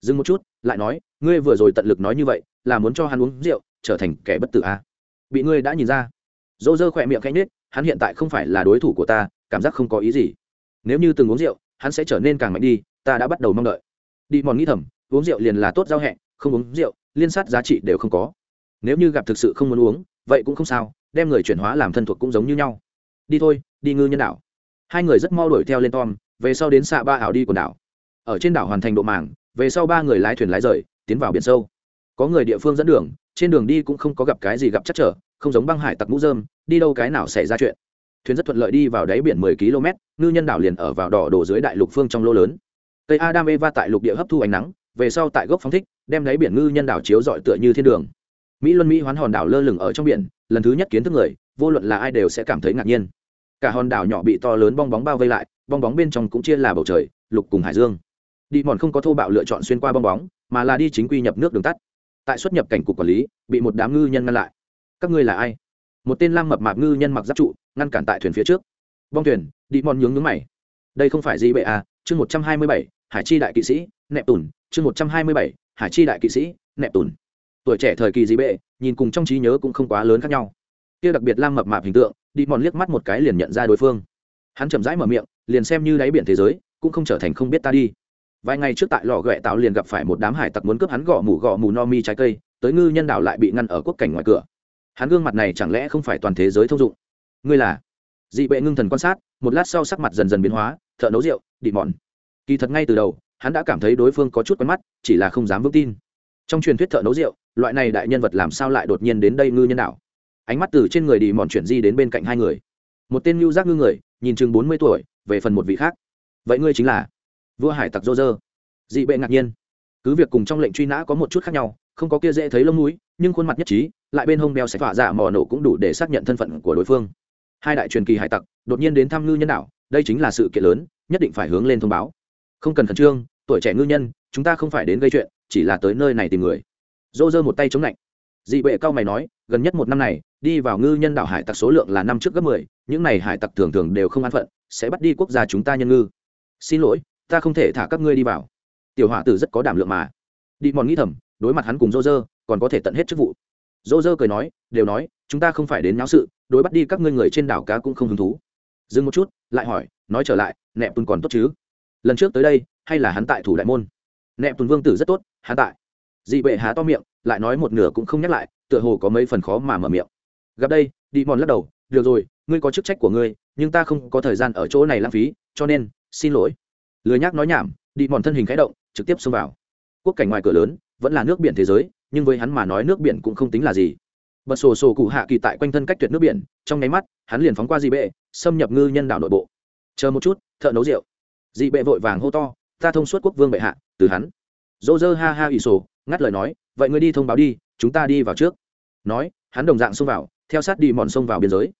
Dừng một chút, lại nói, ngươi vừa rồi tận lực nói như vậy, là muốn cho hắn uống rượu, trở thành kẻ bất tử à. bị ngươi đã nhìn ra. Dỗ dơ khỏe miệng canh nết hắn hiện tại không phải là đối thủ của ta, cảm giác không có ý gì. Nếu như từng uống rượu, hắn sẽ trở nên càng mạnh đi, ta đã bắt đầu mong đợi. Đi mòn nghĩ thầm, uống rượu liền là tốt giao hẹn, không uống rượu, liên sát giá trị đều không có nếu như gặp thực sự không muốn uống, vậy cũng không sao, đem người chuyển hóa làm thân thuộc cũng giống như nhau. Đi thôi, đi ngư nhân đảo. Hai người rất mau đuổi theo lên tom, về sau đến xạ ba ảo đi quần đảo. Ở trên đảo hoàn thành độ mảng về sau ba người lái thuyền lái rời, tiến vào biển sâu. Có người địa phương dẫn đường, trên đường đi cũng không có gặp cái gì gặp chắc trở, không giống băng hải tặc mũ dơm đi đâu cái nào xảy ra chuyện. Thuyền rất thuận lợi đi vào đáy biển 10 km, ngư nhân đảo liền ở vào đỏ đổ dưới đại lục phương trong lô lớn. Cây adam eva tại lục địa hấp thu ánh nắng, về sau tại gốc phóng thích, đem đáy biển ngư nhân đảo chiếu rọi tựa như thiên đường mỹ luân mỹ hoán hòn đảo lơ lửng ở trong biển, lần thứ nhất kiến thức người, vô luận là ai đều sẽ cảm thấy ngạc nhiên. Cả hòn đảo nhỏ bị to lớn bong bóng bao vây lại, bong bóng bên trong cũng chia là bầu trời, lục cùng hải dương. Đi mòn không có thô bạo lựa chọn xuyên qua bong bóng, mà là đi chính quy nhập nước đường tắt. Tại xuất nhập cảnh cục quản lý, bị một đám ngư nhân ngăn lại. Các ngươi là ai? Một tên lam mập mạp ngư nhân mặc giáp trụ, ngăn cản tại thuyền phía trước. Bong thuyền, đi mòn nhướng nhướng mày. Đây không phải gì bệ à chương một trăm hai mươi bảy, hải chi đại kỵ sĩ nẹp tùn chương một trăm hai mươi bảy, hải chi đại kỵ sĩ nẹp tùn tuổi trẻ thời kỳ dị bệ, nhìn cùng trong trí nhớ cũng không quá lớn khác nhau. Kia đặc biệt lam mập mạp hình tượng, đi mòn liếc mắt một cái liền nhận ra đối phương. Hắn chậm rãi mở miệng, liền xem như đáy biển thế giới, cũng không trở thành không biết ta đi. Vài ngày trước tại lò ghẹ tạo liền gặp phải một đám hải tặc muốn cướp hắn gõ mù gõ mù no mi trái cây, tới ngư nhân đảo lại bị ngăn ở quốc cảnh ngoài cửa. Hắn gương mặt này chẳng lẽ không phải toàn thế giới thông dụng? Ngươi là? Dị bệ ngưng thần quan sát, một lát sau sắc mặt dần dần biến hóa, thợ nấu rượu, đi mòn. Kỳ thật ngay từ đầu, hắn đã cảm thấy đối phương có chút quen mắt, chỉ là không dám vững tin. Trong truyền thuyết thợ nấu rượu loại này đại nhân vật làm sao lại đột nhiên đến đây ngư nhân đảo? Ánh mắt từ trên người đi mòn chuyển di đến bên cạnh hai người. Một tên lưu giác ngư người, nhìn chừng bốn mươi tuổi, về phần một vị khác. Vậy ngươi chính là vua hải tặc dô dơ dị bệ ngạc nhiên. Cứ việc cùng trong lệnh truy nã có một chút khác nhau, không có kia dễ thấy lông núi nhưng khuôn mặt nhất trí, lại bên hông đeo sẽ phả dạ mò nổ cũng đủ để xác nhận thân phận của đối phương. Hai đại truyền kỳ hải tặc đột nhiên đến thăm ngư nhân đảo, đây chính là sự kiện lớn, nhất định phải hướng lên thông báo. Không cần khẩn trương, tuổi trẻ ngư nhân, chúng ta không phải đến gây chuyện, chỉ là tới nơi này tìm người dô dơ một tay chống lạnh. Dị bệ cao mày nói, gần nhất một năm này, đi vào ngư nhân đảo hải tặc số lượng là năm trước gấp mười, những này hải tặc thường thường đều không an phận, sẽ bắt đi quốc gia chúng ta nhân ngư. Xin lỗi, ta không thể thả các ngươi đi vào. Tiểu hỏa tử rất có đảm lượng mà. Đi mòn nghĩ thầm, đối mặt hắn cùng dô dơ còn có thể tận hết chức vụ. Dô dơ cười nói, đều nói, chúng ta không phải đến náo sự, đối bắt đi các ngươi người trên đảo cá cũng không hứng thú. Dừng một chút, lại hỏi, nói trở lại nẹp tuần còn tốt chứ? Lần trước tới đây, hay là hắn tại thủ đại môn? Nẹp tuần vương tử rất tốt, hắn tại dị bệ há to miệng, lại nói một nửa cũng không nhắc lại, tựa hồ có mấy phần khó mà mở miệng. Gặp đây đi mòn lắc đầu, được rồi, ngươi có chức trách của ngươi, nhưng ta không có thời gian ở chỗ này lãng phí, cho nên, xin lỗi. Lười nhác nói nhảm đi mòn thân hình khẽ động, trực tiếp xông vào. Quốc cảnh ngoài cửa lớn, vẫn là nước biển thế giới, nhưng với hắn mà nói nước biển cũng không tính là gì. Bật sổ sổ cụ hạ kỳ tại quanh thân cách tuyệt nước biển, trong nháy mắt, hắn liền phóng qua dị bệ, xâm nhập ngư nhân đảo nội bộ. Chờ một chút, thợ nấu rượu. Dị bệ vội vàng hô to, ta thông suốt quốc vương bệ hạ, từ hắn dô dơ ha ha ỷ sổ, ngắt lời nói, vậy ngươi đi thông báo đi, chúng ta đi vào trước. Nói, hắn đồng dạng xông vào, theo sát đi mòn sông vào biên giới.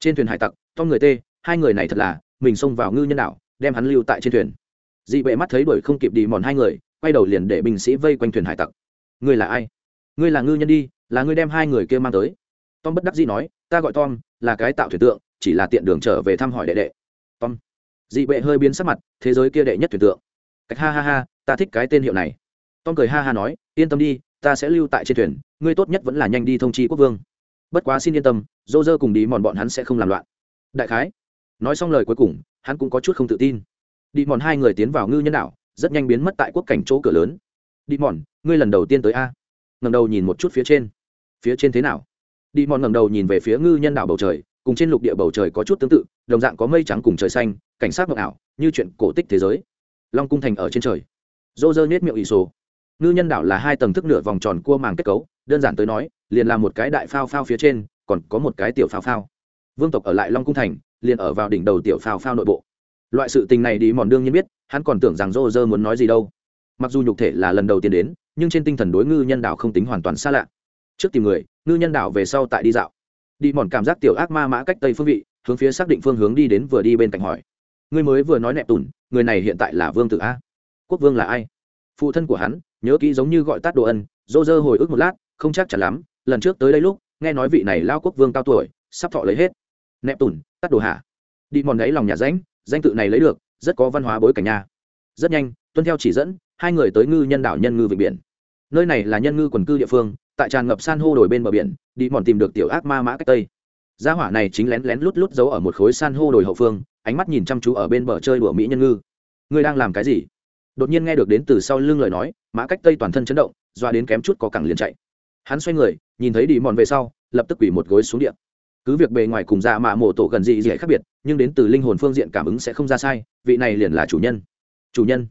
Trên thuyền hải tặc, tom người tê, hai người này thật là, mình xông vào ngư nhân đảo, đem hắn lưu tại trên thuyền. Dị bệ mắt thấy đuổi không kịp đi mòn hai người, quay đầu liền để binh sĩ vây quanh thuyền hải tặc. Ngươi là ai? Ngươi là ngư nhân đi, là ngươi đem hai người kia mang tới. Tom bất đắc dĩ nói, ta gọi tom, là cái tạo thuyền tượng, chỉ là tiện đường trở về thăm hỏi đệ đệ. Tom. Dị bệ hơi biến sắc mặt, thế giới kia đệ nhất thuyền tượng. Cách ha ha ha, ta thích cái tên hiệu này tom cười ha ha nói, yên tâm đi, ta sẽ lưu tại trên thuyền, ngươi tốt nhất vẫn là nhanh đi thông chi quốc vương. Bất quá xin yên tâm dô dơ cùng đi mòn bọn hắn sẽ không làm loạn. Đại khái. Nói xong lời cuối cùng, hắn cũng có chút không tự tin. Đi mòn hai người tiến vào ngư nhân đạo rất nhanh biến mất tại quốc cảnh chỗ cửa lớn. Đi mòn ngươi lần đầu tiên tới a. Ngầm đầu nhìn một chút phía trên. Phía trên thế nào? Đi mòn ngầm đầu nhìn về phía ngư nhân đảo bầu trời, cùng trên lục địa bầu trời có chút tương tự, đồng dạng có mây trắng cùng trời xanh, cảnh sát mộng ảo, như chuyện cổ tích thế giới. Long cung thành ở trên trời. Dô dơ nết miệng ỷ sổ ngư nhân đảo là hai tầng thức nửa vòng tròn cua màng kết cấu, đơn giản tới nói, liền là một cái đại phao phao phía trên, còn có một cái tiểu phao phao. Vương tộc ở lại long cung thành, liền ở vào đỉnh đầu tiểu phao phao nội bộ. Loại sự tình này đi mòn đương nhiên biết, hắn còn tưởng rằng rô rơ muốn nói gì đâu. Mặc dù nhục thể là lần đầu tiên đến, nhưng trên tinh thần đối ngư nhân đảo không tính hoàn toàn xa lạ. Trước tìm người, ngư nhân đảo về sau tại đi dạo. Đi mòn cảm giác tiểu ác ma mã cách tây phương vị, hướng phía xác định phương hướng đi đến vừa đi bên cạnh hỏi. Người mới vừa nói nẹp tùn người này hiện tại là vương tử a? Quốc vương là ai? Phụ thân của hắn nhớ kỹ giống như gọi tát đồ ân, dô dơ hồi ức một lát, không chắc chắn lắm, lần trước tới đây lúc, nghe nói vị này lao quốc vương cao tuổi, sắp thọ lấy hết. Nẹp tùn tắt đồ hạ. Đi mòn đấy lòng nhà ránh, danh tự này lấy được, rất có văn hóa bối cảnh nha. Rất nhanh, tuân theo chỉ dẫn, hai người tới ngư nhân đảo nhân ngư vịnh biển. Nơi này là nhân ngư quần cư địa phương, tại tràn ngập san hô đổi bên bờ biển, đi mòn tìm được tiểu ác ma mã cách tây. Gia hỏa này chính lén lén lút lút giấu ở một khối san hô đồi hậu phương, ánh mắt nhìn chăm chú ở bên bờ chơi đùa mỹ nhân ngư. Ngươi đang làm cái gì? Đột nhiên nghe được đến từ sau lưng lời nói, mã cách tây toàn thân chấn động, doa đến kém chút có cẳng liền chạy. Hắn xoay người, nhìn thấy đi mòn về sau, lập tức quỷ một gối xuống điện cứ việc bề ngoài cùng dạ mạ mộ tổ gần dị dị khác biệt, nhưng đến từ linh hồn phương diện cảm ứng sẽ không ra sai, vị này liền là chủ nhân. Chủ nhân.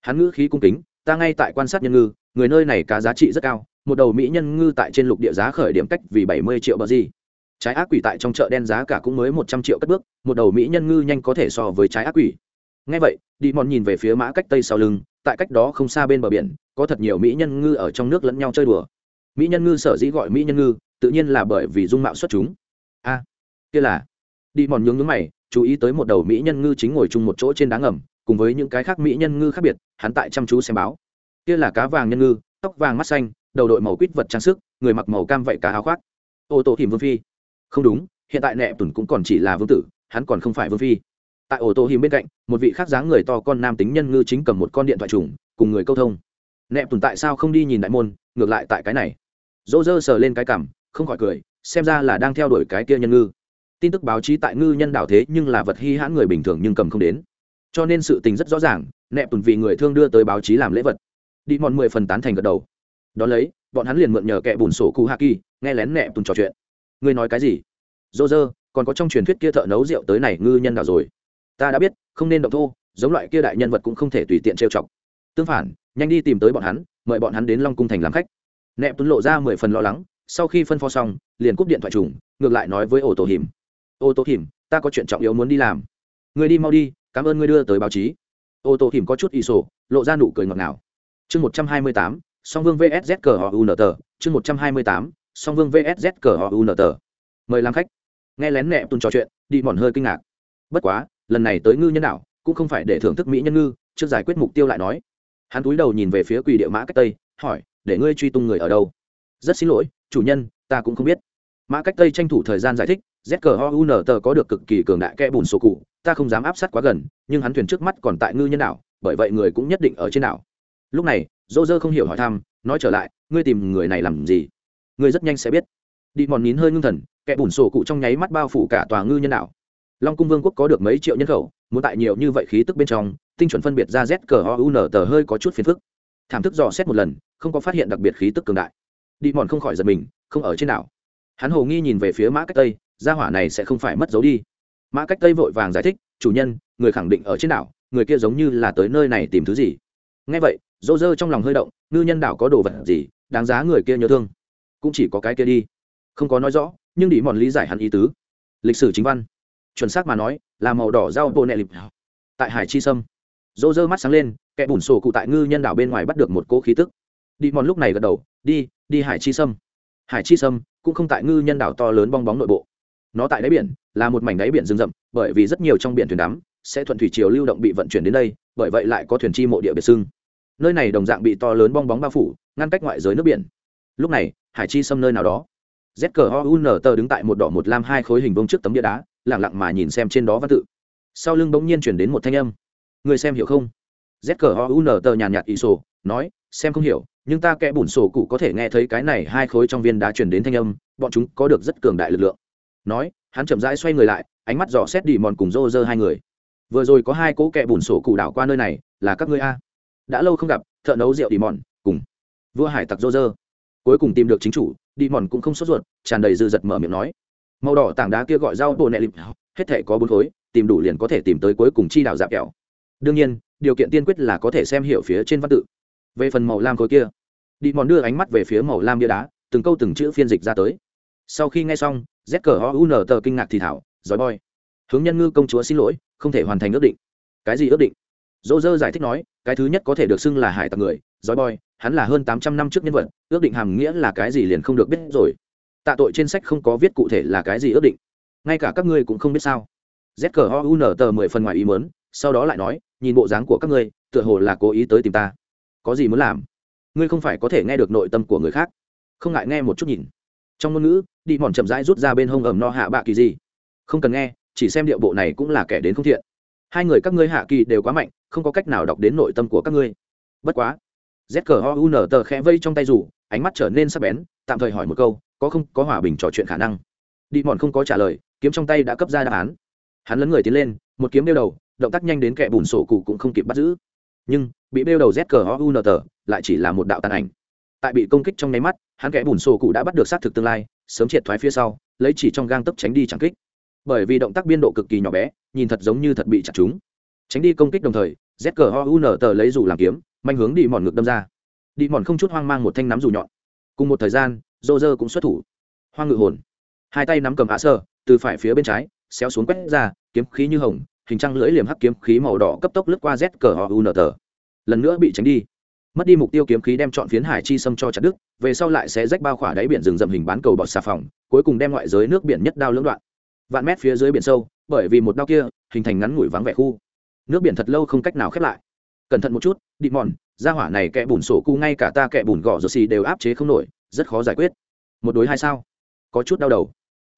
Hắn ngữ khí cung kính, ta ngay tại quan sát nhân ngư, người nơi này cá giá trị rất cao, một đầu mỹ nhân ngư tại trên lục địa giá khởi điểm cách vì bảy mươi triệu bờ gì. Trái ác quỷ tại trong chợ đen giá cả cũng mới một trăm triệu cất bước, một đầu mỹ nhân ngư nhanh có thể so với trái ác quỷ ngay vậy, đi mòn nhìn về phía mã cách tây sau lưng, tại cách đó không xa bên bờ biển, có thật nhiều mỹ nhân ngư ở trong nước lẫn nhau chơi đùa. Mỹ nhân ngư sở dĩ gọi mỹ nhân ngư, tự nhiên là bởi vì dung mạo xuất chúng. A, kia là. Đi mòn nhướng nhướng mày, chú ý tới một đầu mỹ nhân ngư chính ngồi chung một chỗ trên đá ngầm, cùng với những cái khác mỹ nhân ngư khác biệt, hắn tại chăm chú xem báo. Kia là cá vàng nhân ngư, tóc vàng mắt xanh, đầu đội màu quýt vật trang sức, người mặc màu cam vậy cá áo khoác. Ô tô hiểm vương phi. Không đúng, hiện tại nẹ tùn cũng còn chỉ là vương tử, hắn còn không phải vương phi tại ô tô hiếm bên cạnh, một vị khác dáng người to con nam tính nhân ngư chính cầm một con điện thoại trùng, cùng người câu thông. Nẹp tồn tại sao không đi nhìn đại môn, ngược lại tại cái này. Dỗ dơ sờ lên cái cảm không khỏi cười, xem ra là đang theo đuổi cái kia nhân ngư. Tin tức báo chí tại ngư nhân đảo thế nhưng là vật hy hãn người bình thường nhưng cầm không đến. Cho nên sự tình rất rõ ràng, nẹp tùn vì người thương đưa tới báo chí làm lễ vật. Đi mòn mười phần tán thành gật đầu. Đ ó lấy, bọn hắn liền mượn nhờ kẻ bùn sổ cu ha ki nghe lén nẹp tùn trò chuyện. Ngươi nói cái gì? Dô dơ còn có trong truyền thuyết kia thợ nấu rượu tới này ngư nhân đảo rồi ta đã biết, không nên động thô, giống loại kia đại nhân vật cũng không thể tùy tiện trêu chọc. Tương phản, nhanh đi tìm tới bọn hắn, mời bọn hắn đến long cung thành làm khách. Nẹp tuấn lộ ra mười phần lo lắng, sau khi phân phó xong, liền cúp điện thoại trùng, ngược lại nói với ô tô hiểm. Ô tô hiểm, ta có chuyện trọng yếu muốn đi làm. Người đi mau đi, cảm ơn ngươi đưa tới báo chí. Ô tô hiểm có chút ý sổ, lộ ra nụ cười ngọt ngào. Chương một trăm hai mươi tám, song vương vsz cờ họ u n t. Chương một trăm hai mươi tám, song vương vsz cờ họ u n t. Mời làm khách. Nghe lén nẹp tuấn trò chuyện, đi mòn hơi kinh ngạc. Bất quá lần này tới ngư nhân đạo cũng không phải để thưởng thức mỹ nhân ngư, trước giải quyết mục tiêu lại nói. Hắn túi đầu nhìn về phía quỳ địa mã cách tây, hỏi, để ngươi truy tung người ở đâu? Rất xin lỗi, chủ nhân, ta cũng không biết. Mã cách tây tranh thủ thời gian giải thích zkhoun tờ có được cực kỳ cường đại kẽ bùn sổ cụ, ta không dám áp sát quá gần, nhưng hắn thuyền trước mắt còn tại ngư nhân đảo, bởi vậy người cũng nhất định ở trên đảo. Lúc này dô dơ không hiểu hỏi thăm, nói trở lại, ngươi tìm người này làm gì? Ngươi rất nhanh sẽ biết. Đi mòn nín hơi ngưng thần, kẽ bùn sổ cụ trong nháy mắt bao phủ cả tòa ngư nhân đảo long cung vương quốc có được mấy triệu nhân khẩu, muốn tại nhiều như vậy khí tức bên trong, tinh chuẩn phân biệt ra z cờ o u n tờ hơi có chút phiền phức. Thảm thức dò xét một lần, không có phát hiện đặc biệt khí tức cường đại. Đi mòn không khỏi giật mình, không ở trên đảo. Hắn hồ nghi nhìn về phía mã cách tây, gia hỏa này sẽ không phải mất dấu đi. Mã cách tây vội vàng giải thích, chủ nhân, người khẳng định ở trên đảo, người kia giống như là tới nơi này tìm thứ gì. Ngay vậy dỗ dơ trong lòng hơi động, ngư nhân đảo có đồ vật gì, đáng giá người kia nhớ thương. Cũng chỉ có cái kia đi. Không có nói rõ, nhưng đi mòn lý giải hắn ý tứ. Lịch sử chính văn chuẩn xác mà nói, là màu đỏ rau bồ nẹ lịp. Tại hải chi sâm dỗ dơ mắt sáng lên, kẻ bùn sổ cụ tại ngư nhân đảo bên ngoài bắt được một cỗ khí tức. Đi mòn lúc này gật đầu, đi đi hải chi sâm. Hải chi sâm cũng không tại ngư nhân đảo to lớn bong bóng nội bộ. Nó tại đáy biển, là một mảnh đáy biển rừng rậm, bởi vì rất nhiều trong biển thuyền đắm sẽ thuận thủy chiều lưu động bị vận chuyển đến đây, bởi vậy lại có thuyền chi mộ địa biệt xưng. Nơi này đồng dạng bị to lớn bong bóng bao phủ, ngăn cách ngoại giới nước biển. Lúc này, hải chi xâm nơi nào đó. Z cờ o u n tờ đứng tại một đỏ một lam hai khối hình vông trước tấm địa đá lẳng lặng mà nhìn xem trên đó văn tự. Sau lưng bỗng nhiên chuyển đến một thanh âm. Người xem hiểu không? Z cờ u n tờ nhàn nhạt ý sổ, nói, xem không hiểu, nhưng ta kẽ bùn sổ cụ có thể nghe thấy cái này hai khối trong viên đá chuyển đến thanh âm, bọn chúng có được rất cường đại lực lượng. Nói, hắn chậm rãi xoay người lại, ánh mắt dò xét đi mòn cùng rô rơ hai người. Vừa rồi có hai cỗ kẹ bùn sổ cụ đảo qua nơi này, là các ngươi a. Đã lâu không gặp, thợ nấu rượu đi mòn cùng vua hải tặc rô rơ cuối cùng tìm được chính chủ đi mòn cũng không sốt ruột, tràn đầy dư giật mở miệng nói màu đỏ tảng đá kia gọi rau bồ nẹ lịp. Hết thể có bốn khối, tìm đủ liền có thể tìm tới cuối cùng chi đảo dạp kẹo. Đương nhiên, điều kiện tiên quyết là có thể xem hiểu phía trên văn tự. Về phần màu lam khối kia, đi mòn đưa ánh mắt về phía màu lam bia đá, từng câu từng chữ phiên dịch ra tới. Sau khi nghe xong, z cờ ho u n tờ kinh ngạc thì thảo, giỏi boy. Hướng nhân ngư công chúa xin lỗi, không thể hoàn thành ước định. Cái gì ước định? Dỗ dơ giải thích nói, cái thứ nhất có thể được xưng là hải tặc người, giỏi boy, hắn là hơn tám trăm năm trước nhân vật, ước định hàm nghĩa là cái gì liền không được biết rồi tạ tội trên sách không có viết cụ thể là cái gì ước định. Ngay cả các ngươi cũng không biết sao. Z cờ ho u n tờ mười phần ngoài ý mớn sau đó lại nói, nhìn bộ dáng của các ngươi, tựa hồ là cố ý tới tìm ta. Có gì muốn làm? Ngươi không phải có thể nghe được nội tâm của người khác. Không ngại nghe một chút nhìn. Trong ngôn ngữ, đi mòn chậm rãi rút ra bên hông ẩm no hạ bạ kỳ gì không cần nghe, chỉ xem điệu bộ này cũng là kẻ đến không thiện. Hai người các ngươi hạ kỳ đều quá mạnh, không có cách nào đọc đến nội tâm của các ngươi. Bất quá. Z cờ ho u n tờ khẽ vây trong tay rủ ánh mắt trở nên sắc bén, tạm thời hỏi một câu có không, có hòa bình trò chuyện khả năng. Đi mòn không có trả lời, kiếm trong tay đã cấp ra đáp án. Hắn lấn người tiến lên, một kiếm đeo đầu, động tác nhanh đến kẻ bùn sổ cụ cũng không kịp bắt giữ. Nhưng, bị đeo đầu z cờ ho u n tờ lại chỉ là một đạo tàn ảnh. Tại bị công kích trong nháy mắt, hắn kẻ bùn sổ cụ đã bắt được xác thực tương lai, sớm triệt thoái phía sau, lấy chỉ trong gang tấp tránh đi chẳng kích. Bởi vì động tác biên độ cực kỳ nhỏ bé, nhìn thật giống như thật bị chặt chúng. Tránh đi công kích đồng thời, z cờ ho u n tờ lấy dù làm kiếm, manh hướng đi mòn ngực đâm ra. Đi mòn không chút hoang mang một thanh nắm dù nhọn. Cùng một thời gian rô rơ cũng xuất thủ. Hoang ngự hồn. Hai tay nắm cầm ạ sơ, từ phải phía bên trái, xéo xuống quét ra, kiếm khí như hồng, hình trăng lưỡi liềm hắc kiếm khí màu đỏ cấp tốc lướt qua z cờ họ u n tờ. Lần nữa bị tránh đi. Mất đi mục tiêu kiếm khí đem chọn phiến hải chi xâm cho chặt đức về sau lại sẽ rách bao khỏa đáy biển rừng rậm hình bán cầu bọt xà phòng, cuối cùng đem ngoại giới nước biển nhất đao lưỡng đoạn. Vạn mét phía dưới biển sâu, bởi vì một đao kia, hình thành ngắn ngủi vắng vẻ khu. Nước biển thật lâu không cách nào khép lại. Cẩn thận một chút đi mòn ra hỏa này kẻ bùn sổ cu ngay cả ta kẻ bùn gò rột xì đều áp chế không nổi rất khó giải quyết. Một đối hai sao? Có chút đau đầu.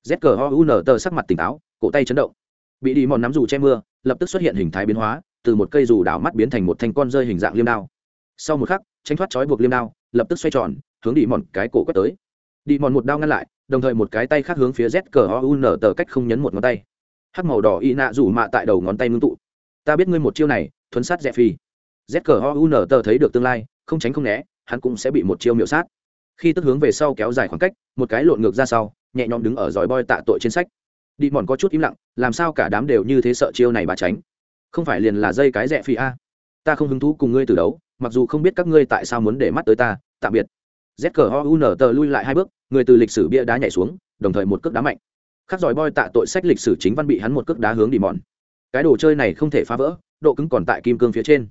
Z cờ ho u n tờ sắc mặt tỉnh táo, cổ tay chấn động. Bị đi mòn nắm dù che mưa, lập tức xuất hiện hình thái biến hóa, từ một cây dù đảo mắt biến thành một thanh con rơi hình dạng liêm đao. Sau một khắc tranh thoát trói buộc liêm đao, lập tức xoay tròn, hướng đi mòn cái cổ quất tới. Đi mòn một đao ngăn lại, đồng thời một cái tay khác hướng phía z cờ o u n tờ cách không nhấn một ngón tay. Hắc màu đỏ y nạ rủ mạ tại đầu ngón tay ngưng tụ. Ta biết ngươi một chiêu này, thuấn sát rẽ phi z cờ o u n tờ thấy được tương lai, không tránh không né, hắn cũng sẽ bị một chiêu miệu sát khi tức hướng về sau kéo dài khoảng cách, một cái lộn ngược ra sau, nhẹ nhõm đứng ở giỏi boi tạ tội trên sách. Đi mòn có chút im lặng, làm sao cả đám đều như thế sợ chiêu này bà tránh? Không phải liền là dây cái rẻ phi a? Ta không hứng thú cùng ngươi từ đấu, mặc dù không biết các ngươi tại sao muốn để mắt tới ta, tạm biệt. Z cờ ho u n tờ lui lại hai bước, người từ lịch sử bia đá nhảy xuống, đồng thời một cước đá mạnh. Khắc giỏi boy tạ tội sách lịch sử chính văn bị hắn một cước đá hướng đi mòn. Cái đồ chơi này không thể phá vỡ, độ cứng còn tại kim cương phía trên.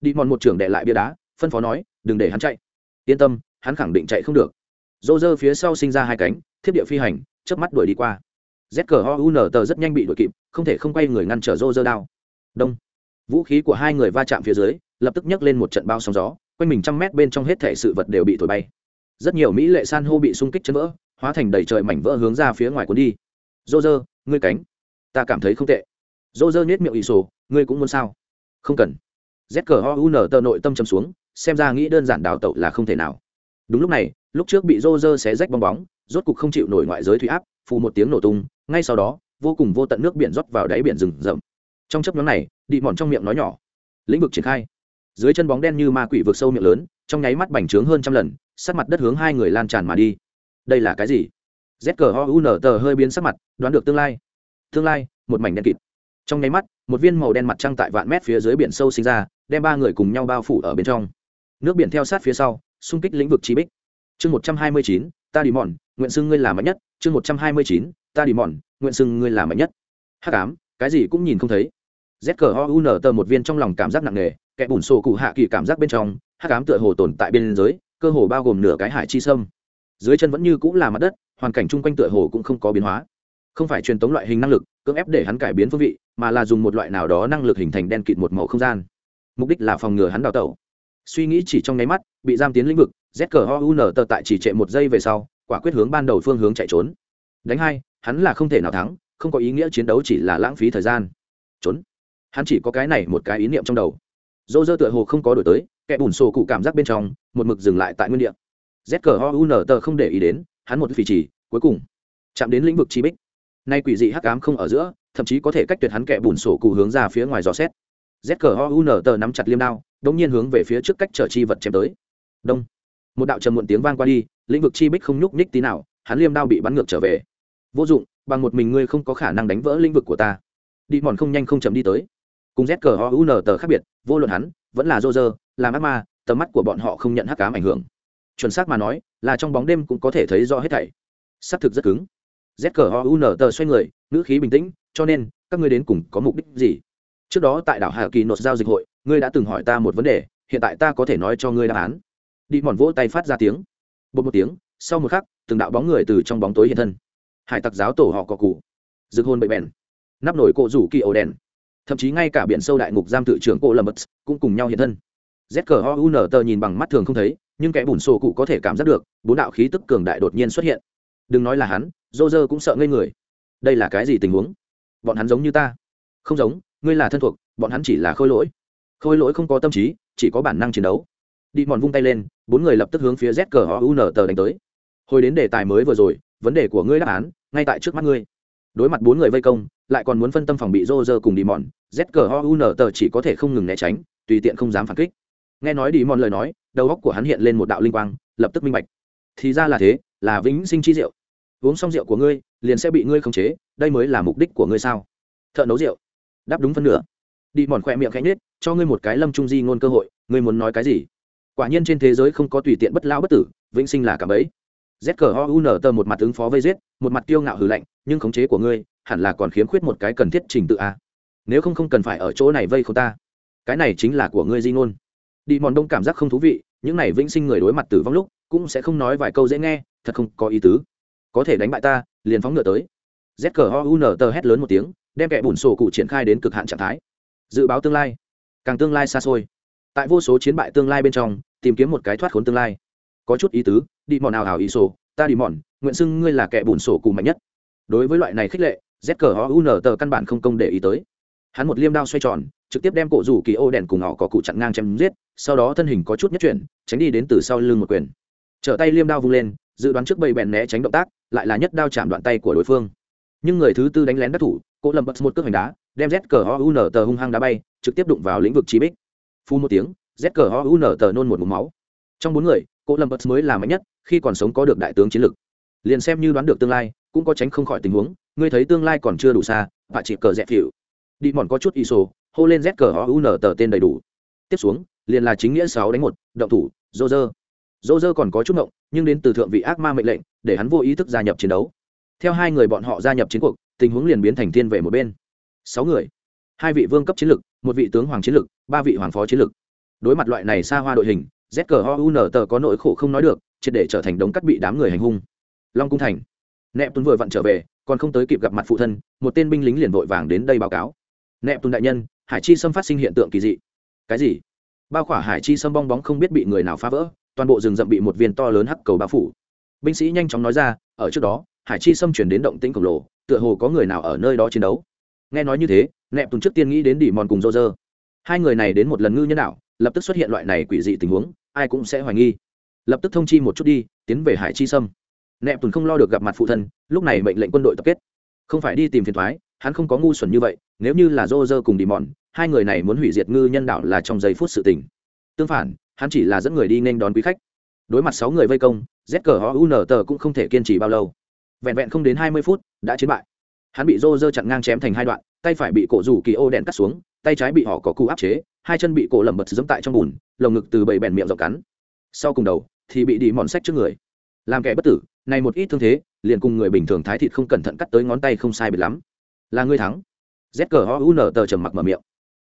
Đi mòn một trưởng đệ lại bia đá, phân phó nói, đừng để hắn chạy. Yên tâm hắn khẳng định chạy không được. Dô dơ phía sau sinh ra hai cánh, thiết địa phi hành, chớp mắt đuổi đi qua. Z cờ ho u n tờ rất nhanh bị đuổi kịp, không thể không quay người ngăn trở dô dơ đao. Đông. Vũ khí của hai người va chạm phía dưới, lập tức nhấc lên một trận bao sóng gió, quanh mình trăm mét bên trong hết thể sự vật đều bị thổi bay. Rất nhiều mỹ lệ san hô bị xung kích chân vỡ, hóa thành đầy trời mảnh vỡ hướng ra phía ngoài cuốn đi. Dô dơ ngươi cánh, ta cảm thấy không tệ. Dô dơ nhét miệng ỷ sổ, ngươi cũng muốn sao? Không cần. Z cờ ho u n tờ nội tâm chầm xuống, xem ra nghĩ đơn giản đào tẩu là không thể nào đúng lúc này, lúc trước bị rô rơ xé rách bong bóng, rốt cục không chịu nổi ngoại giới thủy áp, phù một tiếng nổ tung, ngay sau đó, vô cùng vô tận nước biển rót vào đáy biển rừng rậm. Trong chấp nhóm này đi mòn trong miệng nói nhỏ. Lĩnh vực triển khai. Dưới chân bóng đen như ma quỷ vượt sâu miệng lớn, trong nháy mắt bành trướng hơn trăm lần sát mặt đất hướng hai người lan tràn mà đi. Đây là cái gì? Z cờ ho u n tờ hơi biến sắc mặt, đoán được tương lai. Tương lai, một mảnh đen kịt. Trong nháy mắt, một viên màu đen mặt trăng tại vạn mét phía dưới biển sâu sinh ra, đem ba người cùng nhau bao phủ ở bên trong. Nước biển theo sát phía sau xung kích lĩnh vực chi bích. Chương một trăm hai mươi chín, ta đi mòn, nguyện xưng ngươi là mạnh nhất. Chương một trăm hai mươi chín, ta đi mòn, nguyện xưng ngươi là mạnh nhất. Hắc ám, cái gì cũng nhìn không thấy. Z cờ u n tờ một viên trong lòng cảm giác nặng nề, kẻ bùn sổ cụ hạ kỳ cảm giác bên trong, hắc ám tựa hồ tồn tại bên dưới, cơ hồ bao gồm nửa cái hải chi sâm. Dưới chân vẫn như cũng là mặt đất, hoàn cảnh chung quanh tựa hồ cũng không có biến hóa. Không phải truyền tống loại hình năng lực, cưỡng ép để hắn cải biến phương vị, mà là dùng một loại nào đó năng lực hình thành đen kịt một màu không gian. Mục đích là phòng ngừa hắn đào tẩu suy nghĩ chỉ trong nháy mắt, bị giam tiến lĩnh vực, z cờ ho u n tờ tại chỉ trệ một giây về sau, quả quyết hướng ban đầu phương hướng chạy trốn. Đánh hai, hắn là không thể nào thắng, không có ý nghĩa chiến đấu chỉ là lãng phí thời gian. Trốn. Hắn chỉ có cái này một cái ý niệm trong đầu. Dô dơ tựa hồ không có đổi tới, kẻ bùn sổ cụ cảm giác bên trong, một mực dừng lại tại nguyên địa. Z cờ ho u n tờ không để ý đến, hắn một phì trì cuối cùng, chạm đến lĩnh vực chi bích. Nay quỷ dị hắc ám không ở giữa, thậm chí có thể cách tuyệt hắn kẻ bùn sổ cụ hướng ra phía ngoài dò xét. Z cờ ho u n tờ nắm chặt liêm đao đống nhiên hướng về phía trước cách chở chi vật chém tới. Đông. Một đạo trầm muộn tiếng vang qua đi, lĩnh vực chi bích không nhúc nhích tí nào, hắn liêm đao bị bắn ngược trở về. Vô dụng, bằng một mình ngươi không có khả năng đánh vỡ lĩnh vực của ta. Đi mòn không nhanh không chậm đi tới. Cùng z cờ ho u tờ khác biệt, vô luận hắn, vẫn là rô rơ làm ác ma tầm mắt của bọn họ không nhận hắc cám ảnh hưởng. Chuẩn xác mà nói, là trong bóng đêm cũng có thể thấy rõ hết thảy. Xác thực rất cứng. Z cờ ho u tờ xoay người, ngữ khí bình tĩnh, cho nên, các ngươi đến cùng có mục đích gì? Trước đó tại đảo hà kỳ nốt giao dịch hội ngươi đã từng hỏi ta một vấn đề, hiện tại ta có thể nói cho ngươi đáp án. Đi mòn vỗ tay phát ra tiếng. Bột một tiếng, sau một khắc, từng đạo bóng người từ trong bóng tối hiện thân. Hải tặc giáo tổ họ cọ cụ rực hôn bậy bèn. Nắp nổi cộ rủ kỳ ổ đèn. Thậm chí ngay cả biển sâu đại ngục giam tự trưởng cô lâm bất cũng cùng nhau hiện thân. Z cờ ho u n tờ nhìn bằng mắt thường không thấy, nhưng kẻ bùn sổ cụ có thể cảm giác được, bốn đạo khí tức cường đại đột nhiên xuất hiện. Đừng nói là hắn dô dơ cũng sợ ngây người. Đây là cái gì tình huống? Bọn hắn giống như ta. Không giống, ngươi là thân thuộc, bọn hắn chỉ là khôi lỗi khôi lỗi không có tâm trí, chỉ có bản năng chiến đấu. Đi mòn vung tay lên, bốn người lập tức hướng phía z cờ họ u n tờ đánh tới. Hồi đến đề tài mới vừa rồi, vấn đề của ngươi đáp án, ngay tại trước mắt ngươi. Đối mặt bốn người vây công, lại còn muốn phân tâm phòng bị rô rơ cùng đi mòn, z cờ ho n tờ chỉ có thể không ngừng né tránh, tùy tiện không dám phản kích. Nghe nói đi mòn lời nói, đầu óc của hắn hiện lên một đạo linh quang, lập tức minh bạch. Thì ra là thế, là vĩnh sinh chi rượu. Uống xong rượu của ngươi, liền sẽ bị ngươi khống chế, đây mới là mục đích của ngươi sao? Thợ nấu rượu. Đáp đúng phân nửa đi mòn khoe miệng khẽ nhết cho ngươi một cái lâm trung di ngôn cơ hội, ngươi muốn nói cái gì? Quả nhiên trên thế giới không có tùy tiện bất lao bất tử, vĩnh sinh là cả bấy. Z cờ ho u n tờ một mặt ứng phó vây giết, một mặt kiêu ngạo hừ lạnh, nhưng khống chế của ngươi, hẳn là còn khiếm khuyết một cái cần thiết trình tự a. Nếu không không cần phải ở chỗ này vây không ta. Cái này chính là của ngươi di ngôn. Đi mòn đông cảm giác không thú vị, những này vĩnh sinh người đối mặt tử vong lúc, cũng sẽ không nói vài câu dễ nghe, thật không có ý tứ. Có thể đánh bại ta, liền phóng ngựa tới. Z cờ ho u n tờ hét lớn một tiếng, đem kẻ bùn sổ cụ triển khai đến cực hạn trạng thái dự báo tương lai. Càng tương lai xa xôi. Tại vô số chiến bại tương lai bên trong, tìm kiếm một cái thoát khốn tương lai. Có chút ý tứ, đi mòn nào hào ý sổ, ta đi mòn, nguyện xưng ngươi là kẻ bùn sổ cù mạnh nhất. Đối với loại này khích lệ, z cờ ho u n tờ căn bản không công để ý tới. Hắn một liêm đao xoay tròn, trực tiếp đem cổ rủ kỳ ô đèn cùng họ có cụ chặn ngang chém giết, sau đó thân hình có chút nhất chuyển, tránh đi đến từ sau lưng một quyền. Trở tay liêm đao vung lên, dự đoán trước bầy bèn né tránh động tác, lại là nhất đao chạm đoạn tay của đối phương. Nhưng người thứ tư đánh lén đắc thủ cỗ lâm bật một cước hành đá đem z cờ o u n tờ hung hăng đá bay trực tiếp đụng vào lĩnh vực trí bích. Phu một tiếng z cờ o u n tờ nôn một mũ máu. Trong bốn người cỗ lâm bật mới là mạnh nhất khi còn sống có được đại tướng chiến lược, liền xem như đoán được tương lai cũng có tránh không khỏi tình huống ngươi thấy tương lai còn chưa đủ xa và chỉ cờ dẹp phịu đi mòn có chút iso hô lên z cờ o u n tờ tên đầy đủ. Tiếp xuống liền là chính nghĩa sáu đánh một động thủ dô dơ dô dơ còn có chút ngộng nhưng đến từ thượng vị ác ma mệnh lệnh để hắn vô ý thức gia nhập chiến đấu. Theo hai người bọn họ gia nhập chiến cuộc tình huống liền biến thành thiên về một bên sáu người. Hai vị vương cấp chiến lực, một vị tướng hoàng chiến lực, ba vị hoàng phó chiến lực. Đối mặt loại này xa hoa đội hình, z cờ ho u n tờ có nỗi khổ không nói được, triệt để trở thành đống cắt bị đám người hành hung. Long cung thành. Nẹp tuấn vừa vặn trở về, còn không tới kịp gặp mặt phụ thân, một tên binh lính liền vội vàng đến đây báo cáo. Nẹp tuấn đại nhân, hải chi xâm phát sinh hiện tượng kỳ dị. Cái gì? Bao khỏa hải chi xâm bong bóng không biết bị người nào phá vỡ, toàn bộ rừng rậm bị một viên to lớn hắc cầu bao phủ. Binh sĩ nhanh chóng nói ra, ở trước đó, hải chi xâm chuyển đến động tĩnh khổng lồ, tựa hồ có người nào ở nơi đó chiến đấu nghe nói như thế nẹp tùng trước tiên nghĩ đến đỉ mòn cùng rô rơ hai người này đến một lần ngư nhân đạo lập tức xuất hiện loại này quỷ dị tình huống, ai cũng sẽ hoài nghi. Lập tức thông chi một chút đi, tiến về hải chi sâm. Nẹp tùng không lo được gặp mặt phụ thân, lúc này mệnh lệnh quân đội tập kết. Không phải đi tìm phiền thoái hắn không có ngu xuẩn như vậy, nếu như là rô rơ cùng đi mòn, hai người này muốn hủy diệt ngư nhân đạo là trong giây phút sự tình. Tương phản, hắn chỉ là dẫn người đi nên đón quý khách. Đối mặt sáu người vây công, z cờ ho u n tờ cũng không thể kiên trì bao lâu. Vẹn vẹn không đến hai mươi phút, đã chiến bại hắn bị rô rơ chặn ngang chém thành hai đoạn, tay phải bị cổ rủ kỳ ô đèn cắt xuống, tay trái bị họ có cụ áp chế, hai chân bị cổ lầm bật dẫm tại trong bùn, lồng ngực từ bầy bèn miệng dọc cắn. Sau cùng đầu thì bị đi mòn sách trước người. Làm kẻ bất tử, này một ít thương thế, liền cùng người bình thường thái thịt không cẩn thận cắt tới ngón tay không sai biệt lắm. Là người thắng. Z cờ ho u n tờ trầm mặc mở miệng.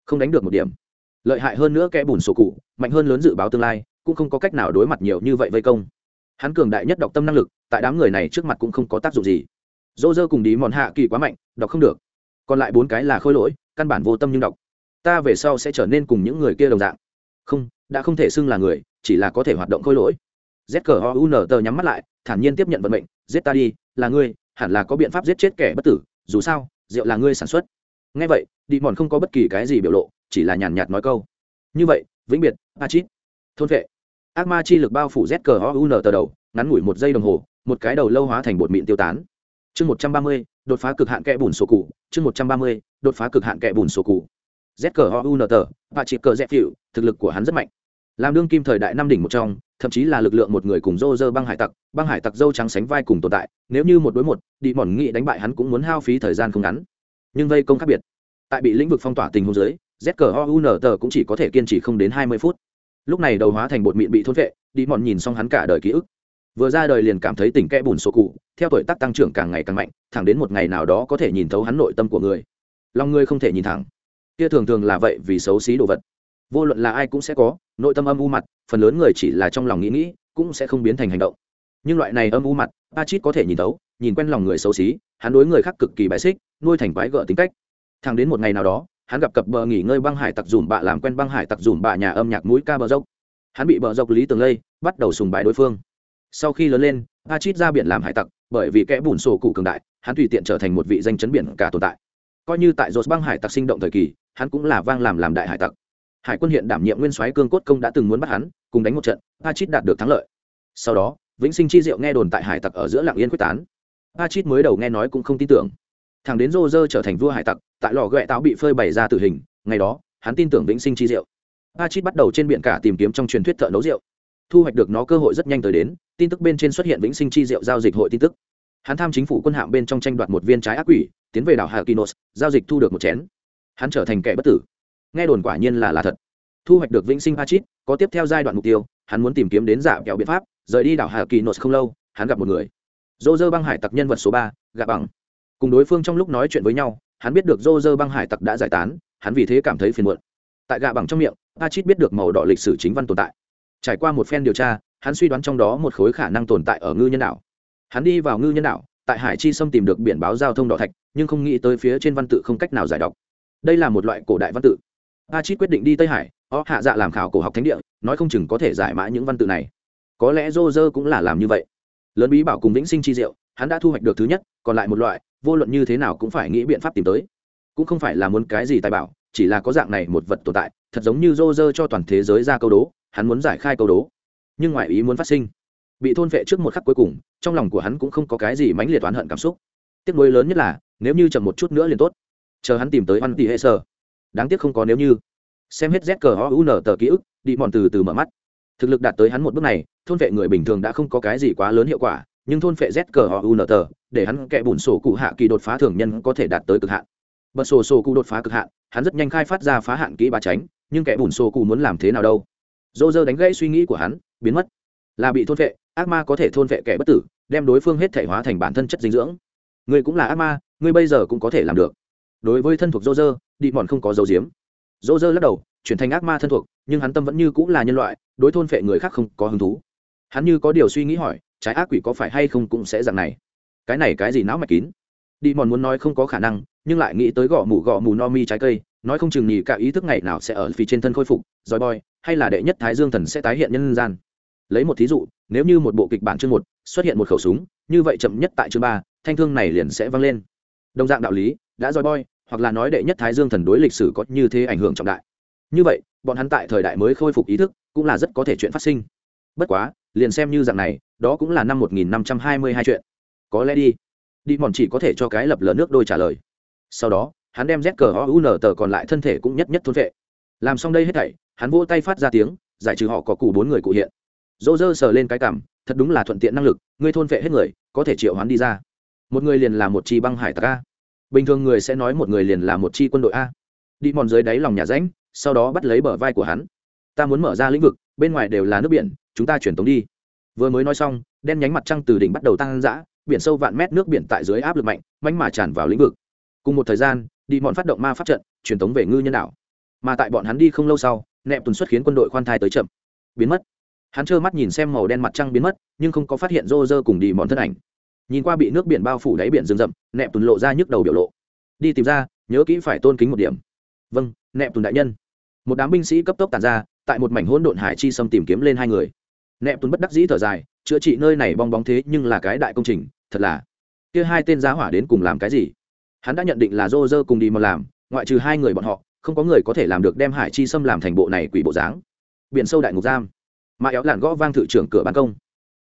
Không đánh được một điểm. Lợi hại hơn nữa kẻ bùn sổ cụ, mạnh hơn lớn dự báo tương lai, cũng không có cách nào đối mặt nhiều như vậy vây công. Hắn cường đại nhất đọc tâm năng lực, tại đám người này trước mặt cũng không có tác dụng gì dô dơ cùng đi mòn hạ kỳ quá mạnh, đọc không được. Còn lại bốn cái là khôi lỗi, căn bản vô tâm nhưng đọc. Ta về sau sẽ trở nên cùng những người kia đồng dạng. Không, đã không thể xưng là người, chỉ là có thể hoạt động khôi lỗi. Z cờ ho u n tờ nhắm mắt lại, thản nhiên tiếp nhận vận mệnh. Giết ta đi, là ngươi, hẳn là có biện pháp giết chết kẻ bất tử, dù sao, rượu là ngươi sản xuất. Ngay vậy đi mòn không có bất kỳ cái gì biểu lộ, chỉ là nhàn nhạt nói câu. Như vậy, vĩnh biệt, a chít, thôn vệ. Ác ma chi lực bao phủ z cờ ho u n tờ đầu, ngắn ngủi một giây đồng hồ, một cái đầu lâu hóa thành bột mịn tiêu tán chương một trăm ba mươi, đột phá cực hạn kẽ bùn sổ cụ, chương một trăm ba mươi, đột phá cực hạn kẽ bùn sổ cụ. Z cờ ho u n tờ và chỉ cờ dẹp hiệu thực lực của hắn rất mạnh. Làm đương kim thời đại năm đỉnh một trong, thậm chí là lực lượng một người cùng dô dơ băng hải tặc, băng hải tặc dâu trắng sánh vai cùng tồn tại, nếu như một đối một đi mòn nghị đánh bại hắn cũng muốn hao phí thời gian không ngắn. Nhưng vây công khác biệt. Tại bị lĩnh vực phong tỏa tình huống dưới, z cờ u n tờ cũng chỉ có thể kiên trì không đến hai mươi phút. Lúc này đầu hóa thành bột mịn bị thôn vệ đi mòn nhìn xong hắn cả đời ký ức vừa ra đời liền cảm thấy tình kẽ bùn sổ cụ, theo tuổi tác tăng trưởng càng ngày càng mạnh, thẳng đến một ngày nào đó có thể nhìn thấu hắn nội tâm của người. Lòng người không thể nhìn thẳng. Kia thường thường là vậy vì xấu xí đồ vật. Vô luận là ai cũng sẽ có, nội tâm âm u mặt, phần lớn người chỉ là trong lòng nghĩ nghĩ, cũng sẽ không biến thành hành động. Nhưng loại này âm u mặt a chít có thể nhìn thấu, nhìn quen lòng người xấu xí, hắn đối người khác cực kỳ bài xích, nuôi thành quái gợ tính cách. Thẳng đến một ngày nào đó, hắn gặp cặp bờ nghỉ ngơi băng hải tặc dùm bạ làm quen băng hải tặc dùm bạ nhà âm nhạc mũi ca bờ dốc. Hắn bị bờ dốc lý tường lây bắt đầu sùng bái đối phương sau khi lớn lên a chít ra biển làm hải tặc, bởi vì kẽ bùn sổ cụ cường đại, hắn tùy tiện trở thành một vị danh chấn biển cả tồn tại. Coi như tại dột băng hải tặc sinh động thời kỳ, hắn cũng là vang làm làm đại hải tặc. Hải quân hiện đảm nhiệm nguyên soái cương cốt công đã từng muốn bắt hắn, cùng đánh một trận a chít đạt được thắng lợi. Sau đó, vĩnh sinh chi diệu nghe đồn tại hải tặc ở giữa lạng yên quyết tán. A chít mới đầu nghe nói cũng không tin tưởng. Thằng đến rô rơ trở thành vua hải tặc, tại lò ghẹ táo bị phơi bày ra tử hình, ngày đó, hắn tin tưởng vĩnh sinh chi diệu. A chít bắt đầu trên biển cả tìm kiếm trong truyền thuyết thợ nấu rượu thu hoạch được nó cơ hội rất nhanh tới đến, tin tức bên trên xuất hiện vĩnh sinh chi diệu giao dịch hội tin tức. Hắn tham chính phủ quân hạm bên trong tranh đoạt một viên trái ác quỷ, tiến về đảo hà kinos giao dịch thu được một chén. Hắn trở thành kẻ bất tử. Nghe đồn quả nhiên là là thật. Thu hoạch được vĩnh sinh achit có tiếp theo giai đoạn mục tiêu, hắn muốn tìm kiếm đến giả kẹo biện pháp, rời đi đảo hà kinos không lâu, hắn gặp một người. Dô dơ băng hải tặc nhân vật số ba, gạ bằng. Cùng đối phương trong lúc nói chuyện với nhau, hắn biết được dô dơ băng hải tặc đã giải tán, hắn vì thế cảm thấy phiền muộn. Tại gạ bằng trong miệng achit biết được màu đỏ lịch sử chính văn tồn tại trải qua một phen điều tra, hắn suy đoán trong đó một khối khả năng tồn tại ở ngư nhân đảo. Hắn đi vào ngư nhân đảo, tại hải chi sâm tìm được biển báo giao thông đỏ thạch, nhưng không nghĩ tới phía trên văn tự không cách nào giải đọc. Đây là một loại cổ đại văn tự. A chít quyết định đi tây hải ó hạ dạ làm khảo cổ học thánh địa, nói không chừng có thể giải mã những văn tự này. Có lẽ dô dơ cũng là làm như vậy. Lớn bí bảo cùng vĩnh sinh chi diệu, hắn đã thu hoạch được thứ nhất, còn lại một loại, vô luận như thế nào cũng phải nghĩ biện pháp tìm tới. Cũng không phải là muốn cái gì tài bảo, chỉ là có dạng này một vật tồn tại, thật giống như dô dơ cho toàn thế giới ra câu đố hắn muốn giải khai câu đố. Nhưng ngoại ý muốn phát sinh. Bị thôn vệ trước một khắc cuối cùng, trong lòng của hắn cũng không có cái gì mãnh liệt oán hận cảm xúc. Tiếc nuối lớn nhất là, nếu như chậm một chút nữa liền tốt. Chờ hắn tìm tới văn tỷ hệ sơ đáng tiếc không có nếu như. Xem hết z cờ o u n tờ ký ức đi mòn từ từ mở mắt. Thực lực đạt tới hắn một bước này, thôn vệ người bình thường đã không có cái gì quá lớn hiệu quả, nhưng thôn vệ z cờ o u n tờ, để hắn kẻ bùn sổ cụ hạ kỳ đột phá thường nhân có thể đạt tới cực hạn. Bật sổ sổ cụ đột phá cực hạn, hắn rất nhanh khai phát ra phá hạn kỹ ba tránh, nhưng kẻ bùn sổ cụ muốn làm thế nào đâu? Dô dơ đánh gãy suy nghĩ của hắn, biến mất. Là bị thôn vệ ác ma có thể thôn vệ kẻ bất tử, đem đối phương hết thể hóa thành bản thân chất dinh dưỡng. Ngươi cũng là ác ma ngươi bây giờ cũng có thể làm được. Đối với thân thuộc dô dơ đi mòn không có dấu diếm dô dơ lắc đầu, chuyển thành ác ma thân thuộc, nhưng hắn tâm vẫn như cũng là nhân loại, đối thôn vệ người khác không có hứng thú. Hắn như có điều suy nghĩ hỏi, trái ác quỷ có phải hay không cũng sẽ dạng này. Cái này cái gì não mạch kín? Đi mòn muốn nói không có khả năng, nhưng lại nghĩ tới gõ mù gõ mù no mi trái cây, nói không chừng nhì cả ý thức ngày nào sẽ ở phía trên thân khôi phục rồi boy hay là đệ nhất thái dương thần sẽ tái hiện nhân gian? Lấy một thí dụ, nếu như một bộ kịch bản chương một xuất hiện một khẩu súng, như vậy chậm nhất tại chương ba, thanh thương này liền sẽ vang lên. Đồng dạng đạo lý, đã roi boy, hoặc là nói đệ nhất thái dương thần đối lịch sử có như thế ảnh hưởng trọng đại. Như vậy, bọn hắn tại thời đại mới khôi phục ý thức, cũng là rất có thể chuyện phát sinh. Bất quá, liền xem như dạng này, đó cũng là năm một nghìn năm trăm hai mươi hai chuyện. Có lẽ đi. Đi mòn chỉ có thể cho cái lập lờ nước đôi trả lời. Sau đó, hắn đem z cờ o u n tờ còn lại thân thể cũng nhất nhất thôn vệ. Làm xong đây hết thảy hắn vỗ tay phát ra tiếng, giải trừ họ có cụ bốn người cụ hiện. Dỗ dơ sờ lên cái cảm, thật đúng là thuận tiện năng lực, ngươi thôn vệ hết người, có thể triệu hoán đi ra. Một người liền là một chi băng hải tặc a. Bình thường người sẽ nói một người liền là một chi quân đội a. Đi mòn dưới đáy lòng nhà ránh sau đó bắt lấy bờ vai của hắn. Ta muốn mở ra lĩnh vực, bên ngoài đều là nước biển, chúng ta chuyển tống đi. Vừa mới nói xong, đen nhánh mặt trăng từ đỉnh bắt đầu tăng dã biển sâu vạn mét nước biển tại dưới áp lực mạnh mạnh mà tràn vào lĩnh vực. Cùng một thời gian, đi mòn phát động ma pháp trận truyền tống về ngư nhân đảo. Mà tại bọn hắn đi không lâu sau nẹp tuần xuất khiến quân đội khoan thai tới chậm. Biến mất. Hắn trơ mắt nhìn xem màu đen mặt trăng biến mất, nhưng không có phát hiện rô rơ cùng đi món thân ảnh. Nhìn qua bị nước biển bao phủ đáy biển rừng rậm, nẹp tuần lộ ra nhức đầu biểu lộ. Đi tìm ra, nhớ kỹ phải tôn kính một điểm. Vâng nẹp tuần đại nhân. Một đám binh sĩ cấp tốc tàn ra, tại một mảnh hỗn độn hải chi xâm tìm kiếm lên hai người. Nẹp tuần bất đắc dĩ thở dài, chữa trị nơi này bong bóng thế nhưng là cái đại công trình, thật là. Kia hai tên giá hỏa đến cùng làm cái gì? Hắn đã nhận định là rô rơ cùng đi mà làm, ngoại trừ hai người bọn họ không có người có thể làm được đem hải chi xâm làm thành bộ này quỷ bộ dáng. Biển sâu đại ngục giam. Mà éo làn gõ vang thự trưởng cửa ban công.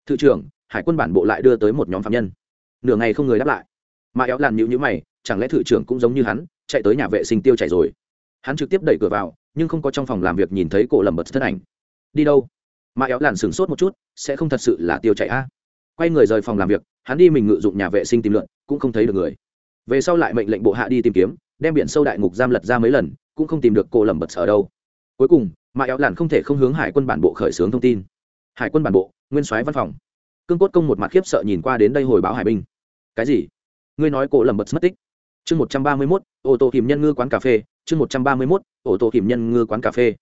Thự trưởng, hải quân bản bộ lại đưa tới một nhóm phạm nhân. Nửa ngày không người đáp lại. Mà éo làn nhịu nhữ mày, chẳng lẽ thự trưởng cũng giống như hắn, chạy tới nhà vệ sinh tiêu chảy rồi? Hắn trực tiếp đẩy cửa vào, nhưng không có trong phòng làm việc nhìn thấy cổ lầm bật thân ảnh. Đi đâu? Mà éo làn sửng sốt một chút, sẽ không thật sự là tiêu chảy a. Quay người rời phòng làm việc, hắn đi mình ngự dụng nhà vệ sinh tìm lượn, cũng không thấy được người. Về sau lại mệnh lệnh bộ hạ đi tìm kiếm đem biển sâu đại ngục giam lật ra mấy lần, cũng không tìm được cô lầm bật ở đâu. Cuối cùng, mà éo làn không thể không hướng hải quân bản bộ khởi xướng thông tin. Hải quân bản bộ, nguyên soái văn phòng. Cương cốt công một mặt khiếp sợ nhìn qua đến đây hồi báo hải binh. Cái gì? Ngươi nói cổ lầm bật mất tích. Chương một trăm ba mươi mốt, ô tô kìm nhân ngư quán cà phê. Chương một trăm ba mươi mốt, ô tô kìm nhân ngư quán cà phê.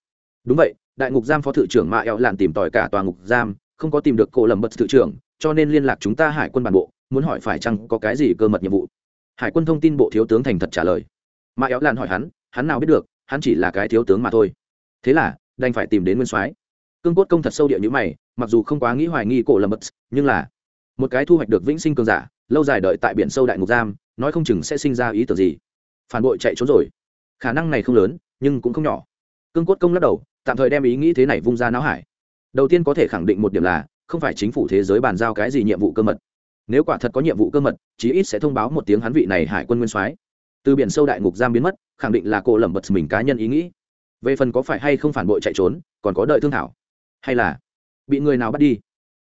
Đúng vậy, đại ngục giam phó thự trưởng mạ éo làn tìm tòi cả tòa ngục giam, không có tìm được cổ lầm bật thự trưởng, cho nên liên lạc chúng ta hải quân bản bộ, muốn hỏi phải chăng có cái gì cơ mật nhiệm vụ. Hải quân thông tin bộ thiếu tướng thành thật trả lời mà éo lan hỏi hắn hắn nào biết được, hắn chỉ là cái thiếu tướng mà thôi. Thế là, đành phải tìm đến nguyên soái. Cương cốt công thật sâu địa như mày, mặc dù không quá nghĩ hoài nghi cổ lầm bất nhưng là một cái thu hoạch được vĩnh sinh cường giả, lâu dài đợi tại biển sâu đại ngục giam, nói không chừng sẽ sinh ra ý tưởng gì. Phản bội chạy trốn rồi. Khả năng này không lớn, nhưng cũng không nhỏ. Cương cốt công lắc đầu, tạm thời đem ý nghĩ thế này vung ra não hải. Đầu tiên có thể khẳng định một điểm là, không phải chính phủ thế giới bàn giao cái gì nhiệm vụ cơ mật. Nếu quả thật có nhiệm vụ cơ mật, chí ít sẽ thông báo một tiếng hắn vị này hải quân nguyên soái từ biển sâu đại ngục giam biến mất, khẳng định là cô lẩm bật mình cá nhân ý nghĩ. Về phần có phải hay không phản bội chạy trốn, còn có đợi thương thảo, hay là bị người nào bắt đi.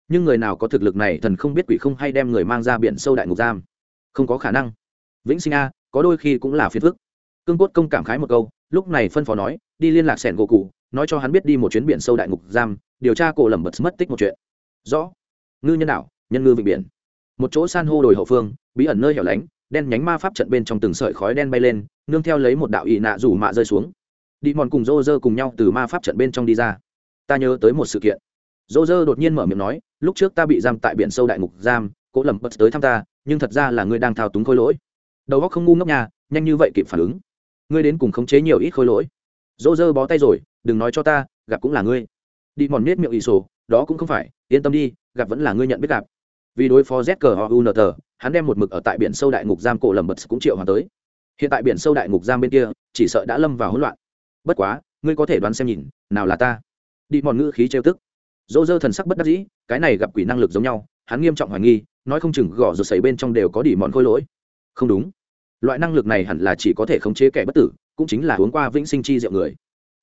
Nhưng người nào có thực lực này thần không biết quỷ không hay đem người mang ra biển sâu đại ngục giam. Không có khả năng. Vĩnh sinh a, có đôi khi cũng là phiền phức. Cương cốt công cảm khái một câu, lúc này phân phó nói, đi liên lạc sẻn gỗ cụ, nói cho hắn biết đi một chuyến biển sâu đại ngục giam, điều tra cổ lẩm bật mất tích một chuyện. Rõ. Ngư nhân đạo nhân ngư vịnh biển. Một chỗ san hô đồi hậu phương, bí ẩn nơi hẻo lánh đen nhánh ma pháp trận bên trong từng sợi khói đen bay lên, nương theo lấy một đạo ị nạ rủ mạ rơi xuống. Đi mòn cùng rô rơ cùng nhau từ ma pháp trận bên trong đi ra. Ta nhớ tới một sự kiện. Rô rơ đột nhiên mở miệng nói, lúc trước ta bị giam tại biển sâu đại ngục giam, cố lầm bật tới thăm ta, nhưng thật ra là ngươi đang thao túng khôi lỗi. Đầu óc không ngu ngốc nhà nhanh như vậy kịp phản ứng. Ngươi đến cùng khống chế nhiều ít khôi lỗi. Rô rơ bó tay rồi, đừng nói cho ta, gặp cũng là ngươi. Đi mòn miết miệng ỷ sổ, đó cũng không phải, yên tâm đi, gặp vẫn là ngươi nhận biết gặp. Vì đối phó z cờ họ u n hắn đem một mực ở tại biển sâu đại ngục giam cổ lầm bật cũng triệu hoàng tới. Hiện tại biển sâu đại ngục giam bên kia, chỉ sợ đã lâm vào hỗn loạn. Bất quá, ngươi có thể đoán xem nhìn, nào là ta. Đi mòn ngữ khí trêu tức. Dỗ dơ thần sắc bất đắc dĩ, cái này gặp quỷ năng lực giống nhau, hắn nghiêm trọng hoài nghi, nói không chừng gõ rột sấy bên trong đều có đỉ mòn khôi lỗi. Không đúng. Loại năng lực này hẳn là chỉ có thể khống chế kẻ bất tử, cũng chính là uống qua vĩnh sinh chi rượu người.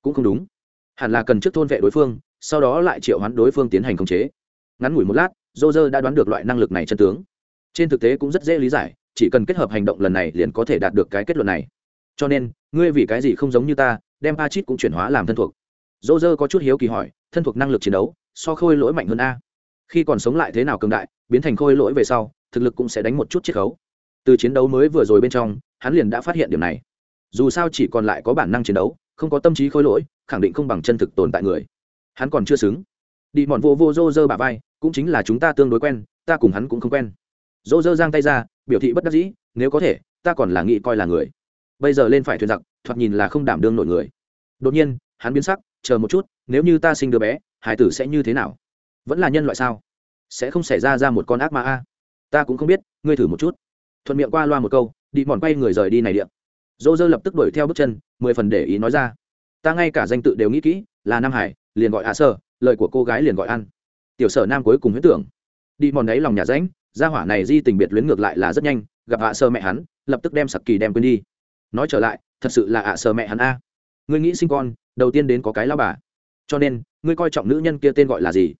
Cũng không đúng. Hẳn là cần trước thôn vệ đối phương, sau đó lại triệu hoán đối phương tiến hành khống chế. Ngắn ngủi một lát dô dơ đã đoán được loại năng lực này chân tướng trên thực tế cũng rất dễ lý giải, chỉ cần kết hợp hành động lần này liền có thể đạt được cái kết luận này. Cho nên, ngươi vì cái gì không giống như ta, đem a chít cũng chuyển hóa làm thân thuộc. Dô dơ có chút hiếu kỳ hỏi, thân thuộc năng lực chiến đấu, so khôi lỗi mạnh hơn a. Khi còn sống lại thế nào cường đại, biến thành khôi lỗi về sau, thực lực cũng sẽ đánh một chút chiết khấu. Từ chiến đấu mới vừa rồi bên trong, hắn liền đã phát hiện điểm này. Dù sao chỉ còn lại có bản năng chiến đấu, không có tâm trí khôi lỗi, khẳng định không bằng chân thực tồn tại người. Hắn còn chưa xứng. Đi mòn vô vô dô dơ bà vai, cũng chính là chúng ta tương đối quen, ta cùng hắn cũng không quen dỗ dơ giang tay ra, biểu thị bất đắc dĩ, nếu có thể, ta còn là nghĩ coi là người. Bây giờ lên phải thuyền giặc, thoạt nhìn là không đảm đương nổi người. Đột nhiên, hắn biến sắc, chờ một chút, nếu như ta sinh đứa bé, hải tử sẽ như thế nào? Vẫn là nhân loại sao? Sẽ không xảy ra ra một con ác ma a? Ta cũng không biết, ngươi thử một chút. Thuận miệng qua loa một câu, đi mòn quay người rời đi này điện dô dơ lập tức đuổi theo bước chân, mười phần để ý nói ra, ta ngay cả danh tự đều nghĩ kỹ, là nam hải, liền gọi hạ sơ, lời của cô gái liền gọi ăn. Tiểu sở nam cuối cùng huyết tưởng. Đi mòn đấy lòng nhà ránh gia hỏa này di tình biệt luyến ngược lại là rất nhanh, gặp ạ sơ mẹ hắn, lập tức đem sặc kỳ đem quên đi. Nói trở lại, thật sự là ạ sơ mẹ hắn a. Ngươi nghĩ sinh con, đầu tiên đến có cái lao bà. Cho nên, ngươi coi trọng nữ nhân kia tên gọi là gì?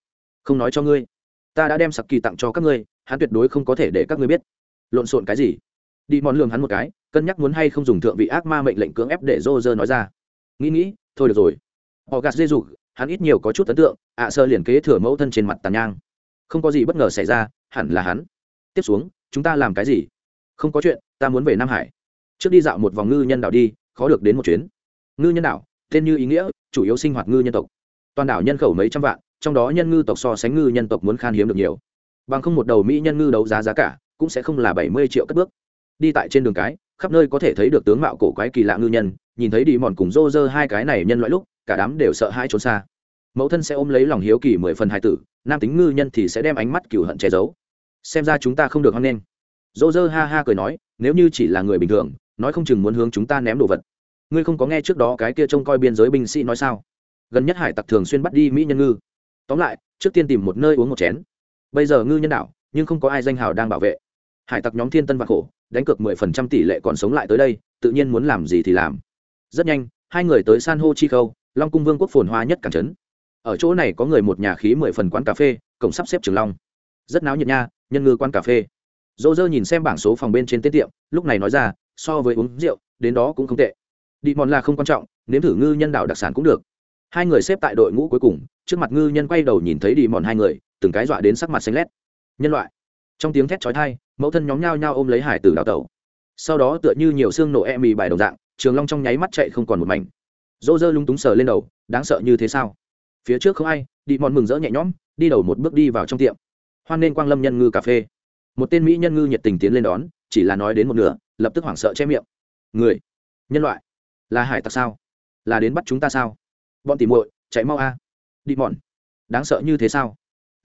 Không nói cho ngươi. Ta đã đem sặc kỳ tặng cho các ngươi, hắn tuyệt đối không có thể để các ngươi biết. Lộn xộn cái gì? Đi mòn lường hắn một cái, cân nhắc muốn hay không dùng thượng vị ác ma mệnh lệnh cưỡng ép để rô rơ nói ra. Nghĩ nghĩ, thôi được rồi. Họ gạt dê dục, hắn ít nhiều có chút ấn tượng, ạ sơ liền kế thừa mẫu thân trên mặt tàn nhang. Không có gì bất ngờ xảy ra hẳn là hắn. Tiếp xuống, chúng ta làm cái gì? Không có chuyện, ta muốn về nam hải. Trước đi dạo một vòng ngư nhân đảo đi, khó được đến một chuyến. Ngư nhân đảo, tên như ý nghĩa, chủ yếu sinh hoạt ngư nhân tộc. Toàn đảo nhân khẩu mấy trăm vạn, trong đó nhân ngư tộc so sánh ngư nhân tộc muốn khan hiếm được nhiều. Bằng không một đầu mỹ nhân ngư đấu giá giá cả, cũng sẽ không là bảy mươi triệu cất bước. Đi tại trên đường cái, khắp nơi có thể thấy được tướng mạo cổ quái kỳ lạ ngư nhân, nhìn thấy đi mòn cùng rô rơ hai cái này nhân loại lúc, cả đám đều sợ hãi trốn xa. Mẫu thân sẽ ôm lấy lòng hiếu kỳ mười phần hai tử, nam tính ngư nhân thì sẽ đem ánh mắt cừu hận che giấu xem ra chúng ta không được hoan nghênh. Dỗ dơ ha ha cười nói, nếu như chỉ là người bình thường, nói không chừng muốn hướng chúng ta ném đồ vật. Ngươi không có nghe trước đó cái kia trông coi biên giới binh sĩ nói sao? Gần nhất hải tặc thường xuyên bắt đi mỹ nhân ngư. Tóm lại, trước tiên tìm một nơi uống một chén. Bây giờ ngư nhân đạo nhưng không có ai danh hào đang bảo vệ. Hải tặc nhóm thiên tân và khổ, đánh cược mười phần trăm tỷ lệ còn sống lại tới đây, tự nhiên muốn làm gì thì làm. Rất nhanh, hai người tới san hô chi khâu, long cung vương quốc phồn hoa nhất cảng trấn. Ở chỗ này có người một nhà khí mười phần quán cà phê, cổng sắp xếp trường long rất náo nhiệt nha, nhân ngư quan cà phê. Dỗ dơ nhìn xem bảng số phòng bên trên tiết tiệm, lúc này nói ra, so với uống rượu, đến đó cũng không tệ. Đi mòn là không quan trọng, nếm thử ngư nhân đạo đặc sản cũng được. Hai người xếp tại đội ngũ cuối cùng, trước mặt ngư nhân quay đầu nhìn thấy đi mòn hai người, từng cái dọa đến sắc mặt xanh lét. Nhân loại. Trong tiếng thét chói thai mẫu thân nhóm nhao nhao ôm lấy hải tử đào tẩu. Sau đó tựa như nhiều xương nổ e mì bài đồng dạng, trường long trong nháy mắt chạy không còn một mảnh. Dỗ dơ lúng túng sờ lên đầu, đáng sợ như thế sao? Phía trước không ai, đi mòn mừng rỡ nhẹ nhõm, đi đầu một bước đi vào trong tiệm hoan nên quang lâm nhân ngư cà phê. Một tên mỹ nhân ngư nhiệt tình tiến lên đón, chỉ là nói đến một nửa, lập tức hoảng sợ che miệng. Người, nhân loại, là hải tặc sao? Là đến bắt chúng ta sao? Bọn tỉ muội, chạy mau a. Đi mòn đáng sợ như thế sao?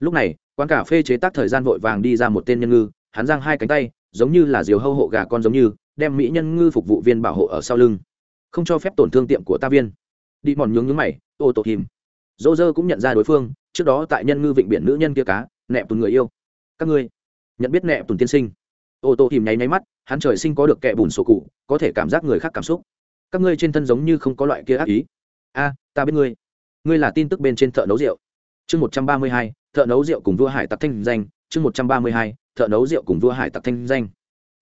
Lúc này, quán cà phê chế tác thời gian vội vàng đi ra một tên nhân ngư, hắn giang hai cánh tay, giống như là diều hâu hộ gà con giống như, đem mỹ nhân ngư phục vụ viên bảo hộ ở sau lưng. Không cho phép tổn thương tiệm của ta viên. Đi mòn nhướng nhướng mày, ô tô kìm dô dơ cũng nhận ra đối phương, trước đó tại nhân ngư vịnh biển nữ nhân kia cá nẹp tùn người yêu. Các ngươi, nhận biết nẹp tùn tiên sinh. Ô tô thìm nháy nháy mắt, hắn trời sinh có được kẻ bùn sổ cụ, có thể cảm giác người khác cảm xúc. Các ngươi trên thân giống như không có loại kia ác ý. A, ta biết ngươi. Ngươi là tin tức bên trên thợ nấu rượu. Chương một trăm ba mươi hai, thợ nấu rượu cùng vua hải tặc thanh danh. Chương một trăm ba mươi hai, thợ nấu rượu cùng vua hải tặc thanh danh.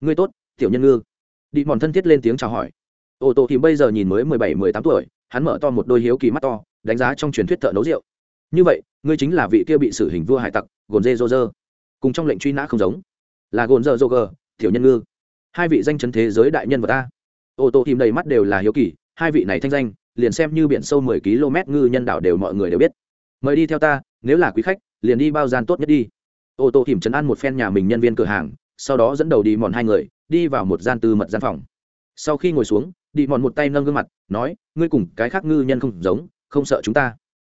Ngươi tốt, tiểu nhân ngư. Đi mòn thân thiết lên tiếng chào hỏi. Ô tô thì bây giờ nhìn mới mười bảy, mười tám tuổi, hắn mở to một đôi hiếu kỳ mắt to, đánh giá trong truyền thuyết thợ nấu rượu như vậy, ngươi chính là vị kia bị xử hình vua hải tặc gồn dê dô dơ cùng trong lệnh truy nã không giống. Là gồn dơ dô gờ thiểu nhân ngư. Hai vị danh chấn thế giới đại nhân vật ta ô tô tìm đầy mắt đều là hiếu kỳ, hai vị này thanh danh, liền xem như biển sâu mười km ngư nhân đảo đều mọi người đều biết. Mời đi theo ta, nếu là quý khách, liền đi bao gian tốt nhất đi. Ô tô tìm chấn ăn một phen nhà mình nhân viên cửa hàng, sau đó dẫn đầu đi mòn hai người, đi vào một gian tư mật gian phòng. Sau khi ngồi xuống, đi mòn một tay nâng gương mặt, nói, ngươi cùng cái khác ngư nhân không giống, không sợ chúng ta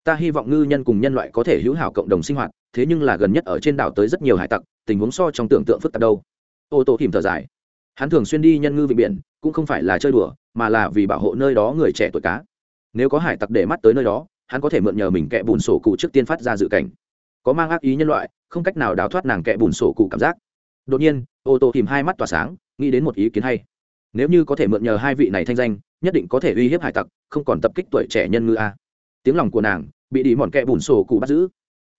ta hy vọng ngư nhân cùng nhân loại có thể hữu hảo cộng đồng sinh hoạt, thế nhưng là gần nhất ở trên đảo tới rất nhiều hải tặc, tình huống so trong tưởng tượng phức tạp đâu. Ô tô kìm thở dài. Hắn thường xuyên đi nhân ngư vị biển, cũng không phải là chơi đùa, mà là vì bảo hộ nơi đó người trẻ tuổi cá. Nếu có hải tặc để mắt tới nơi đó, hắn có thể mượn nhờ mình kẹ bùn sổ cụ trước tiên phát ra dự cảnh. Có mang ác ý nhân loại, không cách nào đào thoát nàng kẹ bùn sổ cụ cảm giác. Đột nhiên, ô tô kìm hai mắt tỏa sáng, nghĩ đến một ý kiến hay. Nếu như có thể mượn nhờ hai vị này thanh danh, nhất định có thể uy hiếp hải tặc, không còn tập kích tuổi trẻ nhân ngư a. Tiếng lòng của nàng bị đi mòn kẹ bùn sổ cụ bắt giữ.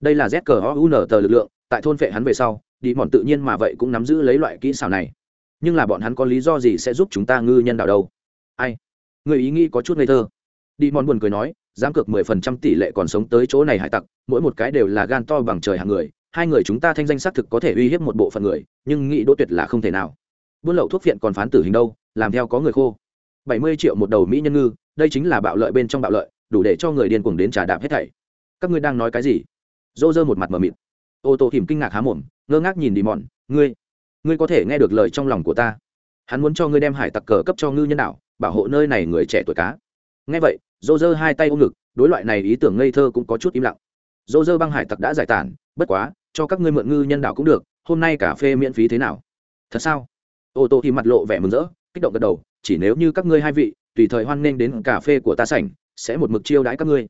Đây là z cờ o u n tờ lực lượng, tại thôn phệ hắn về sau, đi mòn tự nhiên mà vậy cũng nắm giữ lấy loại kỹ xảo này. Nhưng là bọn hắn có lý do gì sẽ giúp chúng ta ngư nhân đạo đâu? Ai? Người ý nghĩ có chút ngây thơ. Đi mòn buồn cười nói, dám cược mười phần trăm tỷ lệ còn sống tới chỗ này hải tặc, mỗi một cái đều là gan to bằng trời hàng người, hai người chúng ta thanh danh xác thực có thể uy hiếp một bộ phận người, nhưng nghĩ đỗ tuyệt là không thể nào. Buôn lậu thuốc viện còn phán tử hình đâu, làm theo có người khô. Bảy mươi triệu một đầu mỹ nhân ngư, đây chính là bạo lợi bên trong bạo lợi đủ để cho người điên cuồng đến trà đạp hết thảy. Các ngươi đang nói cái gì? Dô dơ một mặt mờ mịt. Ô tô hiểm kinh ngạc há mồm, ngơ ngác nhìn đi mòn ngươi ngươi có thể nghe được lời trong lòng của ta. Hắn muốn cho ngươi đem hải tặc cờ cấp cho ngư nhân đạo bảo hộ nơi này người trẻ tuổi cá. Nghe vậy dô dơ hai tay ôm ngực, đối loại này ý tưởng ngây thơ cũng có chút im lặng. Dô dơ băng hải tặc đã giải tản bất quá, cho các ngươi mượn ngư nhân đạo cũng được, hôm nay cà phê miễn phí thế nào? Thật sao? Ô tô thì mặt lộ vẻ mừng rỡ, kích động gật đầu, chỉ nếu như các ngươi hai vị, tùy thời hoan nghênh đến cà phê của ta sảnh sẽ một mực chiêu đãi các ngươi.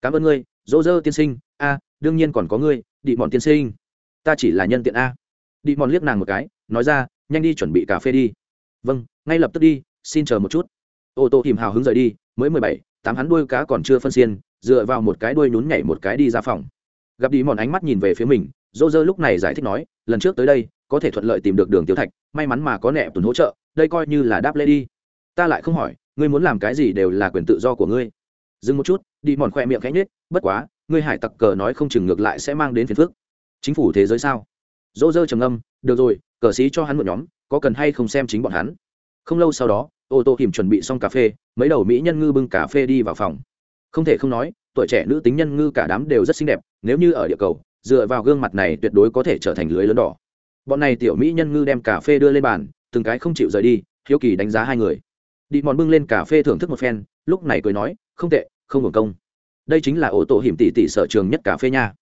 Cảm ơn ngươi dỗ dơ tiên sinh. A, đương nhiên còn có ngươi đi mọn tiên sinh. Ta chỉ là nhân tiện a. Đi mọn liếc nàng một cái, nói ra, nhanh đi chuẩn bị cà phê đi. Vâng ngay lập tức đi, xin chờ một chút. Ô tô tìm hào hứng rời đi, mới mười bảy, tám hắn đuôi cá còn chưa phân xiên, dựa vào một cái đuôi nhún nhảy một cái đi ra phòng. Gặp đi mòn ánh mắt nhìn về phía mình dô dơ lúc này giải thích nói, lần trước tới đây, có thể thuận lợi tìm được đường tiêu thạch, may mắn mà có nẹ tuần hỗ trợ, đây coi như là đáp lễ đi. Ta lại không hỏi, ngươi muốn làm cái gì đều là quyền tự do của ngươi dừng một chút, đi mòn khoe miệng cánh nết bất quá, ngươi hải tặc cờ nói không chừng ngược lại sẽ mang đến phiền phức. Chính phủ thế giới sao? Dỗ dơ trầm âm được rồi, cờ xí cho hắn một nhóm, có cần hay không xem chính bọn hắn? Không lâu sau đó, ô tô kìm chuẩn bị xong cà phê, mấy đầu mỹ nhân ngư bưng cà phê đi vào phòng. Không thể không nói, tuổi trẻ nữ tính nhân ngư cả đám đều rất xinh đẹp, nếu như ở địa cầu, dựa vào gương mặt này tuyệt đối có thể trở thành lưới lớn đỏ. Bọn này tiểu mỹ nhân ngư đem cà phê đưa lên bàn, từng cái không chịu rời đi, hiếu kỳ đánh giá hai người. Đi mòn bưng lên cà phê thưởng thức một phen, lúc này cười nói không tệ, không hưởng công. Đây chính là ổ tổ hiểm tỷ tỷ sở trường nhất cà phê nha.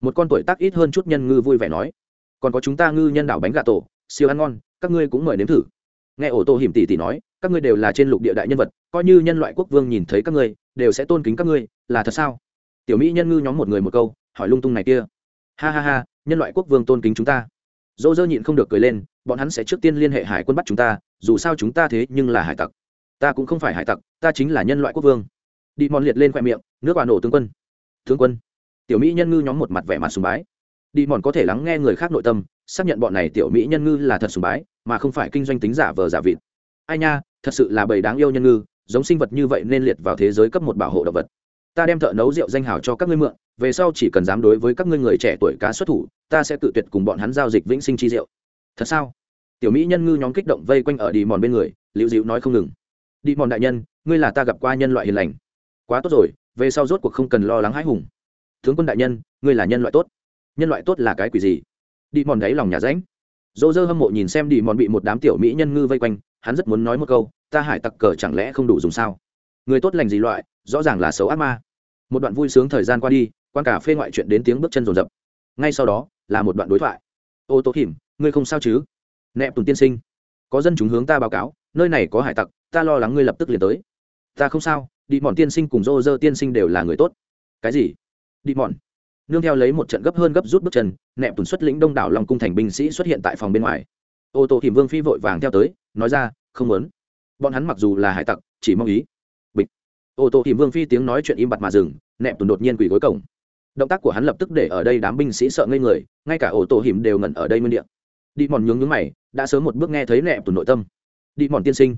Một con tuổi tác ít hơn chút nhân ngư vui vẻ nói. Còn có chúng ta ngư nhân đảo bánh gà tổ, siêu ăn ngon, các ngươi cũng mời nếm thử. Nghe ổ tổ hiểm tỷ tỷ nói, các ngươi đều là trên lục địa đại nhân vật, coi như nhân loại quốc vương nhìn thấy các ngươi, đều sẽ tôn kính các ngươi, là thật sao? Tiểu mỹ nhân ngư nhóm một người một câu, hỏi lung tung này kia. Ha ha ha, nhân loại quốc vương tôn kính chúng ta. Dỗ dơ nhịn không được cười lên, bọn hắn sẽ trước tiên liên hệ hải quân bắt chúng ta, dù sao chúng ta thế nhưng là hải tặc. Ta cũng không phải hải tặc, ta chính là nhân loại quốc vương đi mòn liệt lên khoe miệng, nước bà nổ tướng quân. Tướng quân. Tiểu mỹ nhân ngư nhóm một mặt vẻ mặt sùng bái. Đi mòn có thể lắng nghe người khác nội tâm, xác nhận bọn này tiểu mỹ nhân ngư là thật sùng bái, mà không phải kinh doanh tính giả vờ giả vịt. Ai nha, thật sự là bầy đáng yêu nhân ngư, giống sinh vật như vậy nên liệt vào thế giới cấp một bảo hộ động vật. Ta đem thợ nấu rượu danh hào cho các ngươi mượn, về sau chỉ cần dám đối với các ngươi người trẻ tuổi cá xuất thủ, ta sẽ tự tuyệt cùng bọn hắn giao dịch vĩnh sinh chi rượu. Thật sao? Tiểu mỹ nhân ngư nhóm kích động vây quanh ở đi mòn bên người, liễu dịu nói không ngừng. Đi mòn đại nhân, ngươi là ta gặp qua nhân loại hiền lành quá tốt rồi, về sau rốt cuộc không cần lo lắng hãi hùng. Tướng quân đại nhân, ngươi là nhân loại tốt. Nhân loại tốt là cái quỷ gì? Đi mòn đáy lòng nhà ránh. Dỗ dơ hâm mộ nhìn xem đi mòn bị một đám tiểu mỹ nhân ngư vây quanh, hắn rất muốn nói một câu, ta hải tặc cờ chẳng lẽ không đủ dùng sao? Người tốt lành gì loại, rõ ràng là xấu ác ma. Một đoạn vui sướng thời gian qua đi quan cà phê ngoại chuyện đến tiếng bước chân rồn rập ngay sau đó, là một đoạn đối thoại. Ô tô hiểm ngươi không sao chứ? Nẹp tùng tiên sinh. Có dân chúng hướng ta báo cáo, nơi này có hải tặc, ta lo lắng ngươi lập tức liền tới. Ta không sao đi mòn tiên sinh cùng dô dơ tiên sinh đều là người tốt. Cái gì? Đi mòn. Nương theo lấy một trận gấp hơn gấp rút bước chân nẹp tùn xuất lĩnh đông đảo lòng cung thành binh sĩ xuất hiện tại phòng bên ngoài. Ô tô hiểm vương phi vội vàng theo tới, nói ra, không muốn. Bọn hắn mặc dù là hải tặc, chỉ mong ý. Bịch. Ô tô hiểm vương phi tiếng nói chuyện im bặt mà dừng nẹp tùn đột nhiên quỳ gối cổng. Động tác của hắn lập tức để ở đây đám binh sĩ sợ ngây người, ngay cả ô tô hiểm đều ngẩn ở đây nguyên địa. Đi mòn nhướng nhướng mày, đã sớm một bước nghe thấy nẹp tùn nội tâm. Đi mòn tiên sinh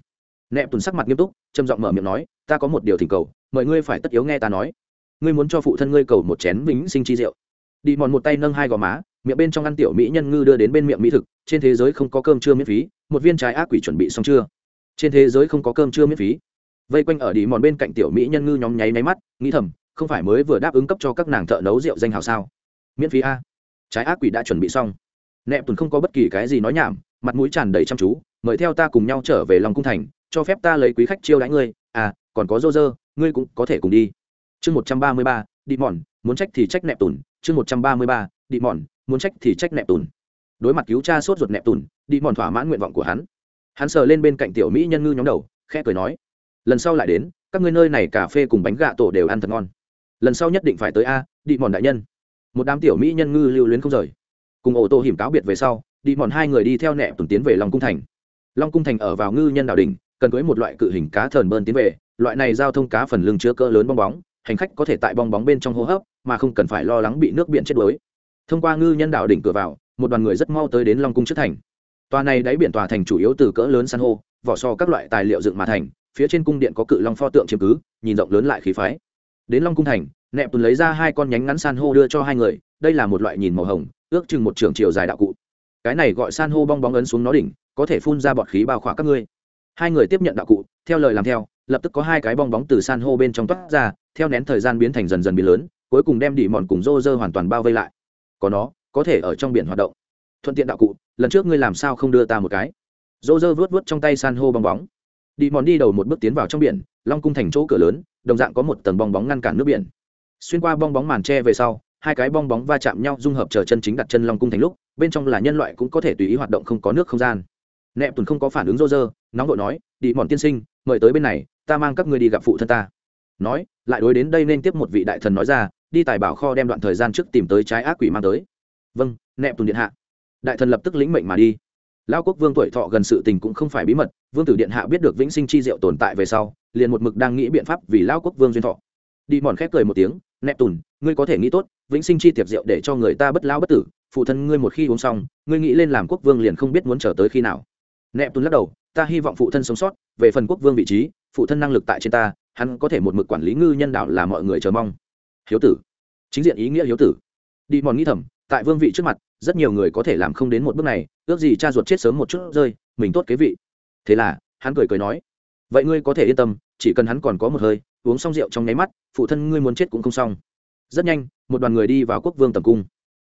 nẹp tùn sắc mặt nghiêm túc, trầm giọng mở miệng nói, ta có một điều thỉnh cầu, mời ngươi phải tất yếu nghe ta nói. Ngươi muốn cho phụ thân ngươi cầu một chén vĩnh sinh chi rượu. Đi mòn một tay nâng hai gò má, miệng bên trong ăn tiểu mỹ nhân ngư đưa đến bên miệng mỹ thực, trên thế giới không có cơm trưa miễn phí, một viên trái ác quỷ chuẩn bị xong chưa? Trên thế giới không có cơm trưa miễn phí. Vây quanh ở đi mòn bên cạnh tiểu mỹ nhân ngư nhóm nháy máy mắt, nghĩ thầm, không phải mới vừa đáp ứng cấp cho các nàng thợ nấu rượu danh hào sao? Miễn phí a. Trái ác quỷ đã chuẩn bị xong. Nẹp tuần không có bất kỳ cái gì nói nhảm mặt mũi tràn đầy chăm chú, mời theo ta cùng nhau trở về lòng cung thành, cho phép ta lấy quý khách chiêu đãi ngươi. À còn có dô dơ ngươi cũng có thể cùng đi. Chương một trăm ba mươi ba đi mòn, muốn trách thì trách nẹp tùn. Chương một trăm ba mươi ba đi mòn, muốn trách thì trách nẹp tùn. Đối mặt cứu cha sốt ruột nẹp tùn đi mòn thỏa mãn nguyện vọng của hắn. Hắn sờ lên bên cạnh tiểu mỹ nhân ngư nhóm đầu, khẽ cười nói, lần sau lại đến, các ngươi nơi này cà phê cùng bánh gà tổ đều ăn thật ngon. Lần sau nhất định phải tới a đi mòn đại nhân. Một đám tiểu mỹ nhân ngư lưu luyến không rời. Cùng ô tô hiểm cáo biệt về sau đi mòn hai người đi theo nẹp tùn tiến về long cung thành. Long cung thành ở vào ngư nhân đảo đình cần cưới một loại cự hình cá thần bơn tiến về, loại này giao thông cá phần lưng chứa cỡ lớn bong bóng, hành khách có thể tại bong bóng bên trong hô hấp, mà không cần phải lo lắng bị nước biển chết đuối. Thông qua ngư nhân đảo đỉnh cửa vào, một đoàn người rất mau tới đến long cung trước thành. Tòa này đáy biển tòa thành chủ yếu từ cỡ lớn san hô, vỏ so các loại tài liệu dựng mà thành, phía trên cung điện có cự long pho tượng chiếm cứ, nhìn rộng lớn lại khí phái. Đến long cung thành nẹp tuần lấy ra hai con nhánh ngắn san hô đưa cho hai người, đây là một loại nhìn màu hồng, ước chừng một trường chiều dài đạo cụ cái này gọi san hô bong bóng ấn xuống nó đỉnh, có thể phun ra bọt khí bao khỏa các ngươi. Hai người tiếp nhận đạo cụ, theo lời làm theo, lập tức có hai cái bong bóng từ san hô bên trong toát ra, theo nén thời gian biến thành dần dần biến lớn, cuối cùng đem đỉ mòn cùng rô rơ hoàn toàn bao vây lại. Có nó, có thể ở trong biển hoạt động. Thuận tiện đạo cụ, lần trước ngươi làm sao không đưa ta một cái? Rô rơ vớt vớt trong tay san hô bong bóng. Đi mòn đi đầu một bước tiến vào trong biển, long cung thành chỗ cửa lớn, đồng dạng có một tầng bong bóng ngăn cản nước biển. Xuyên qua bong bóng màn tre về sau hai cái bong bóng va chạm nhau dung hợp chờ chân chính đặt chân long cung thành lúc, bên trong là nhân loại cũng có thể tùy ý hoạt động không có nước không gian. Nẹp tuần không có phản ứng rô rơ nóng vội nói, đi mòn tiên sinh, mời tới bên này, ta mang các ngươi đi gặp phụ thân ta. Nói, lại đối đến đây nên tiếp một vị đại thần nói ra, đi tài bảo kho đem đoạn thời gian trước tìm tới trái ác quỷ mang tới. Vâng nẹp tuần điện hạ. Đại thần lập tức lĩnh mệnh mà đi. Lao quốc vương tuổi thọ gần sự tình cũng không phải bí mật, vương tử điện hạ biết được vĩnh sinh chi diệu tồn tại về sau, liền một mực đang nghĩ biện pháp vì lao quốc vương duyên thọ. Đi mòn khép cười một tiếng nẹp tùn ngươi có thể nghĩ tốt, vĩnh sinh chi tiệp rượu để cho người ta bất lao bất tử, phụ thân ngươi một khi uống xong, ngươi nghĩ lên làm quốc vương liền không biết muốn trở tới khi nào. Nẹp tuấn lắc đầu, ta hy vọng phụ thân sống sót, về phần quốc vương vị trí, phụ thân năng lực tại trên ta, hắn có thể một mực quản lý ngư nhân đạo là mọi người chờ mong. Hiếu tử. Chính diện ý nghĩa hiếu tử. Đi mòn nghĩ thầm, tại vương vị trước mặt, rất nhiều người có thể làm không đến một bước này, ước gì cha ruột chết sớm một chút rơi, mình tốt kế vị. Thế là, hắn cười cười nói, vậy ngươi có thể yên tâm, chỉ cần hắn còn có một hơi, uống xong rượu trong nháy mắt, phụ thân ngươi muốn chết cũng không xong rất nhanh, một đoàn người đi vào quốc vương tầm cung.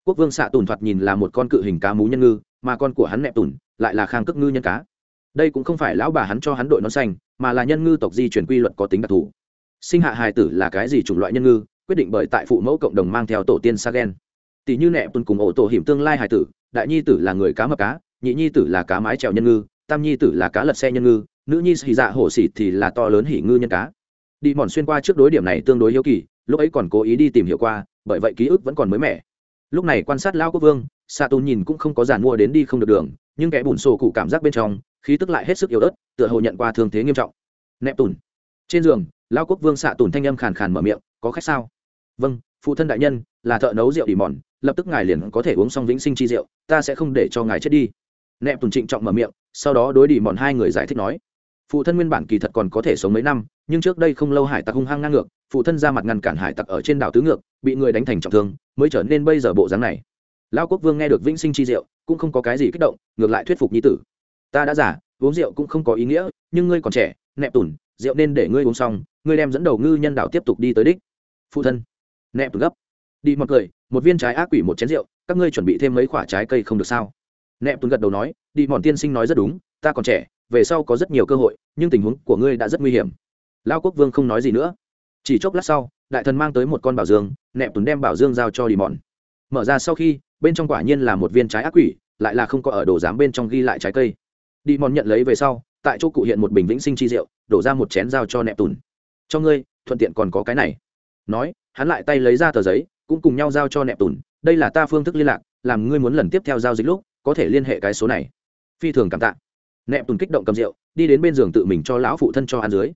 Quốc vương xạ tùn thoạt nhìn là một con cự hình cá mú nhân ngư, mà con của hắn nẹp tùn lại là khang cước ngư nhân cá. Đây cũng không phải lão bà hắn cho hắn đội nón xanh, mà là nhân ngư tộc di chuyển quy luật có tính đặc thù. Sinh hạ hài tử là cái gì chủng loại nhân ngư, quyết định bởi tại phụ mẫu cộng đồng mang theo tổ tiên sa gen. Tỷ như nẹ tùn cùng ổ tổ hiểm tương lai hài tử, đại nhi tử là người cá mập cá, nhị nhi tử là cá mái trèo nhân ngư, tam nhi tử là cá lật xe nhân ngư, nữ nhi xì dạ hổ xịt thì là to lớn hỉ ngư nhân cá. Đi mòn xuyên qua trước đối điểm này tương đối hiếu kỳ lúc ấy còn cố ý đi tìm hiểu qua, bởi vậy ký ức vẫn còn mới mẻ. Lúc này quan sát lao quốc vương sa Tù nhìn cũng không có giàn mua đến đi không được đường, nhưng kẻ bùn sổ cụ cảm giác bên trong, khí tức lại hết sức yếu ớt, tựa hồ nhận qua thương thế nghiêm trọng. Nẹp tùn trên giường, lao quốc vương xạ tùn thanh âm khàn khàn mở miệng, có khách sao? Vâng phụ thân đại nhân, là thợ nấu rượu ỉ mòn, lập tức ngài liền có thể uống xong vĩnh sinh chi rượu, ta sẽ không để cho ngài chết đi. Nẹp tùn trịnh trọng mở miệng, sau đó đối đi mòn hai người giải thích nói, phụ thân nguyên bản kỳ thật còn có thể sống mấy năm nhưng trước đây không lâu hải tặc hung hăng ngang ngược, phụ thân ra mặt ngăn cản hải tặc ở trên đảo tứ ngược, bị người đánh thành trọng thương, mới trở nên bây giờ bộ dáng này. Lao quốc vương nghe được vĩnh sinh chi rượu cũng không có cái gì kích động, ngược lại thuyết phục nhi tử. Ta đã giả uống rượu cũng không có ý nghĩa, nhưng ngươi còn trẻ, nẹp tùn rượu nên để ngươi uống xong, ngươi đem dẫn đầu ngư nhân đạo tiếp tục đi tới đích. Phụ thân, nẹp tùn gấp. Đi một cười một viên trái ác quỷ một chén rượu, các ngươi chuẩn bị thêm mấy quả trái cây không được sao? Nẹp tùn gật đầu nói, đi mòn tiên sinh nói rất đúng, ta còn trẻ, về sau có rất nhiều cơ hội, nhưng tình huống của ngươi đã rất nguy hiểm lao quốc vương không nói gì nữa. Chỉ chốc lát sau, đại thần mang tới một con bảo dương nẹp tuấn đem bảo dương giao cho đi mòn. Mở ra sau khi, bên trong quả nhiên là một viên trái ác quỷ, lại là không có ở đồ giám bên trong ghi lại trái cây. Đi mòn nhận lấy về sau, tại chỗ cụ hiện một bình vĩnh sinh chi rượu, đổ ra một chén giao cho nẹp tùn. Cho ngươi, thuận tiện còn có cái này. Nói, hắn lại tay lấy ra tờ giấy, cũng cùng nhau giao cho nẹp tùn. Đây là ta phương thức liên lạc, làm ngươi muốn lần tiếp theo giao dịch lúc, có thể liên hệ cái số này. Phi thường cảm tạ. Nẹp tùn kích động cầm rượu, đi đến bên giường tự mình cho lão phụ thân cho ăn dưới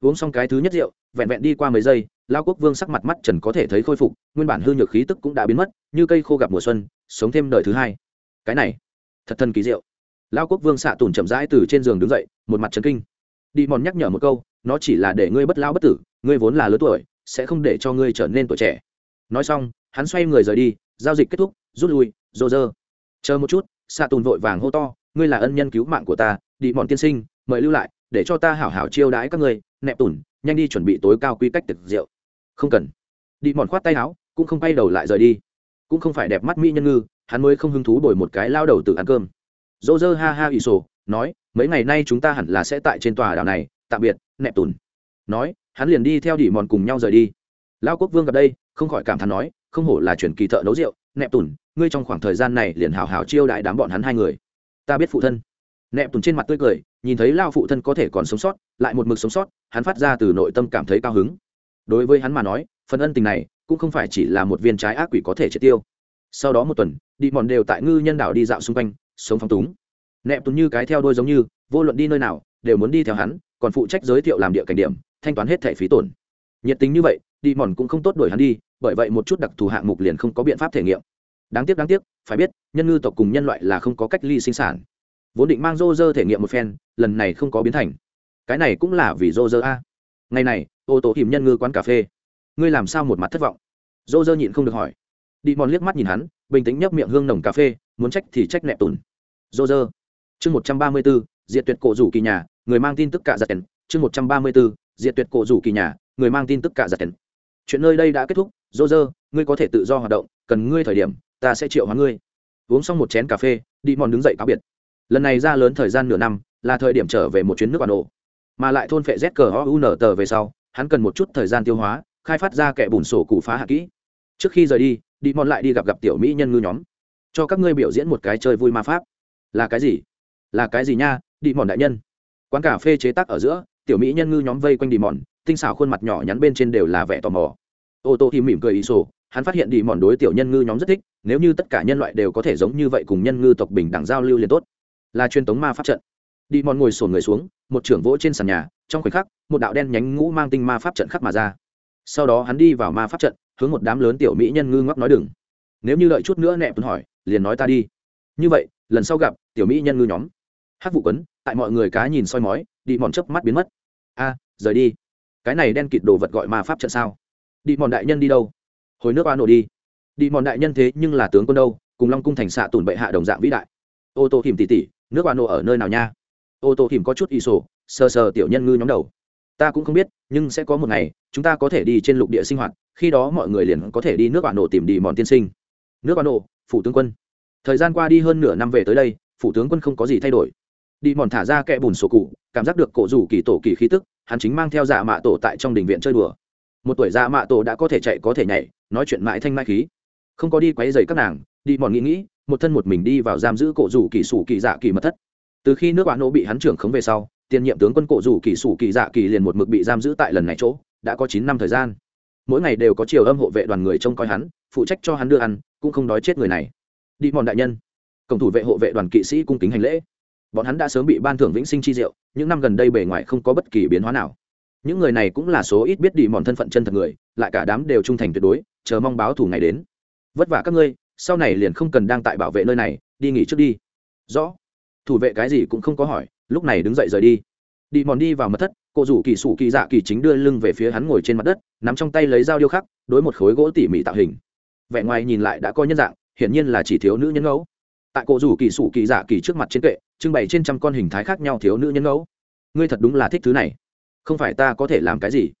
uống xong cái thứ nhất rượu, vẹn vẹn đi qua mấy giây, lao quốc vương sắc mặt mắt trần có thể thấy khôi phục, nguyên bản hư nhược khí tức cũng đã biến mất, như cây khô gặp mùa xuân, sống thêm đời thứ hai. Cái này, thật thần kỳ rượu. Lao quốc vương xạ tùn chậm rãi từ trên giường đứng dậy, một mặt trấn kinh. Đi mòn nhắc nhở một câu, nó chỉ là để ngươi bất lao bất tử, ngươi vốn là lớn tuổi, sẽ không để cho ngươi trở nên tuổi trẻ. Nói xong, hắn xoay người rời đi, giao dịch kết thúc, rút lui, rô rơ. Chờ một chút, xạ tùn vội vàng hô to, ngươi là ân nhân cứu mạng của ta, đi mòn tiên sinh, mời lưu lại để cho ta hảo hảo chiêu đãi các ngươi, nẹp tủn, nhanh đi chuẩn bị tối cao quy cách tiệc rượu. Không cần. Đi mòn khoát tay áo, cũng không quay đầu lại rời đi. Cũng không phải đẹp mắt mỹ nhân ngư, hắn mới không hứng thú đổi một cái lao đầu tự ăn cơm. Dô dơ ha ha ỷ sổ, nói, mấy ngày nay chúng ta hẳn là sẽ tại trên tòa đảo này, tạm biệt, nẹp tùn nói, hắn liền đi theo đỉ mòn cùng nhau rời đi. Lao quốc vương gặp đây, không khỏi cảm thán nói, không hổ là chuyển kỳ thợ nấu rượu, nẹp tùn ngươi trong khoảng thời gian này liền hào hào chiêu đại đám bọn hắn hai người. Ta biết phụ thân. Nẹp tùn trên mặt tươi cười nhìn thấy lao phụ thân có thể còn sống sót, lại một mực sống sót, hắn phát ra từ nội tâm cảm thấy cao hứng. Đối với hắn mà nói, phần ân tình này cũng không phải chỉ là một viên trái ác quỷ có thể triệt tiêu. Sau đó một tuần, đi mòn đều tại ngư nhân đảo đi dạo xung quanh, sống phong túng. Nẹp túng như cái theo đôi giống như, vô luận đi nơi nào, đều muốn đi theo hắn, còn phụ trách giới thiệu làm địa cảnh điểm, thanh toán hết thẻ phí tổn. Nhiệt tính như vậy, đi mòn cũng không tốt đuổi hắn đi, bởi vậy một chút đặc thù hạng mục liền không có biện pháp thể nghiệm. Đáng tiếc đáng tiếc, phải biết, nhân ngư tộc cùng nhân loại là không có cách ly sinh sản vốn định mang rô rơ thể nghiệm một phen, lần này không có biến thành. Cái này cũng là vì rô rơ a. Ngày này, ô tô tìm nhân ngư quán cà phê. Ngươi làm sao một mặt thất vọng? Rô rơ nhịn không được hỏi. Đi mòn liếc mắt nhìn hắn, bình tĩnh nhấp miệng hương nồng cà phê, muốn trách thì trách nẹp tùn. Rô rơ. Chương một trăm ba mươi b ố diệt tuyệt cổ rủ kỳ nhà, người mang tin tức cả giặt kèn chương một trăm ba mươi b ố diệt tuyệt cổ rủ kỳ nhà, người mang tin tức cả giặt kèn chuyện nơi đây đã kết thúc. Rô rơ, ngươi có thể tự do hoạt động, cần ngươi thời điểm, ta sẽ triệu hóa ngươi. Uống xong một chén cà phê, đi mòn đứng dậy cáo biệt lần này ra lớn thời gian nửa năm, là thời điểm trở về một chuyến nước bản đồ mà lại thôn phệ z cờ o u n tờ về sau, hắn cần một chút thời gian tiêu hóa, khai phát ra kẻ bùn sổ cụ phá hạ kỹ. Trước khi rời đi đi mòn lại đi gặp gặp tiểu mỹ nhân ngư nhóm. Cho các ngươi biểu diễn một cái chơi vui ma pháp. Là cái gì? Là cái gì nha, đi mòn đại nhân? Quán cà phê chế tác ở giữa, tiểu mỹ nhân ngư nhóm vây quanh đi mòn tinh xảo khuôn mặt nhỏ nhắn bên trên đều là vẻ tò mò. Ô tô thì mỉm cười ý sổ, hắn phát hiện đi mòn đối tiểu nhân ngư nhóm rất thích, nếu như tất cả nhân loại đều có thể giống như vậy cùng nhân ngư tộc bình đẳng giao lưu liền tốt là truyền tống ma pháp trận. Đi mòn ngồi sổn người xuống, một trưởng vỗ trên sàn nhà, trong khoảnh khắc, một đạo đen nhánh ngũ mang tinh ma pháp trận khắc mà ra. Sau đó hắn đi vào ma pháp trận, hướng một đám lớn tiểu mỹ nhân ngư ngóc nói đừng. Nếu như đợi chút nữa nẹ tuấn hỏi, liền nói ta đi. Như vậy, lần sau gặp, tiểu mỹ nhân ngư nhóm. Hát vụ quấn, tại mọi người cá nhìn soi mói, đi mòn chớp mắt biến mất. A, rời đi. Cái này đen kịt đồ vật gọi ma pháp trận sao? Đi mòn đại nhân đi đâu? Hồi nước ba nổ đi. Đi mòn đại nhân thế nhưng là tướng quân đâu, cùng long cung thành xạ tùn bệ hạ đồng dạng vĩ đại. Ô tô tìm tỉ tỉ nước bà nổ ở nơi nào nha? Ô tô tìm có chút y sổ, sờ sờ tiểu nhân ngư nhóm đầu. Ta cũng không biết, nhưng sẽ có một ngày, chúng ta có thể đi trên lục địa sinh hoạt, khi đó mọi người liền có thể đi nước bà nổ tìm đi mòn tiên sinh. Nước bà nổ phủ tướng quân. Thời gian qua đi hơn nửa năm về tới đây, phủ tướng quân không có gì thay đổi. Đi mòn thả ra kẽ bùn sổ cụ, cảm giác được cổ rủ kỳ tổ kỳ khí tức, hắn chính mang theo dạ mạ tổ tại trong đình viện chơi đùa. Một tuổi dạ mạ tổ đã có thể chạy có thể nhảy, nói chuyện mãi thanh mai khí. Không có đi quấy dày các nàng, đi mòn nghĩ nghĩ một thân một mình đi vào giam giữ cổ rủ kỳ sủ kỳ dạ kỳ mật thất. Từ khi nước bạn Nỗ bị hắn trưởng khống về sau, tiền nhiệm tướng quân cổ rủ kỳ sủ kỳ dạ kỳ liền một mực bị giam giữ tại lần này chỗ, đã có chín năm thời gian. Mỗi ngày đều có chiều âm hộ vệ đoàn người trông coi hắn, phụ trách cho hắn đưa ăn, cũng không đói chết người này. Đi mòn đại nhân. Cổng thủ vệ hộ vệ đoàn kỵ sĩ cung kính hành lễ. Bọn hắn đã sớm bị ban thưởng vĩnh sinh chi diệu, những năm gần đây bề ngoài không có bất kỳ biến hóa nào. Những người này cũng là số ít biết đi mòn thân phận chân thật người, lại cả đám đều trung thành tuyệt đối, chờ mong báo thủ ngày đến. Vất vả các ngươi sau này liền không cần đang tại bảo vệ nơi này, đi nghỉ trước đi. Rõ. Thủ vệ cái gì cũng không có hỏi, lúc này đứng dậy rời đi. Đi mòn đi vào mật thất, cô rủ kỳ sủ kỳ dạ kỳ chính đưa lưng về phía hắn ngồi trên mặt đất, nắm trong tay lấy dao điêu khắc, đối một khối gỗ tỉ mỉ tạo hình. Vẻ ngoài nhìn lại đã có nhân dạng, hiển nhiên là chỉ thiếu nữ nhân ngẫu. Tại cô rủ kỳ sủ kỳ dạ kỳ trước mặt trên kệ, trưng bày trên trăm con hình thái khác nhau thiếu nữ nhân ngẫu. Ngươi thật đúng là thích thứ này. Không phải ta có thể làm cái gì?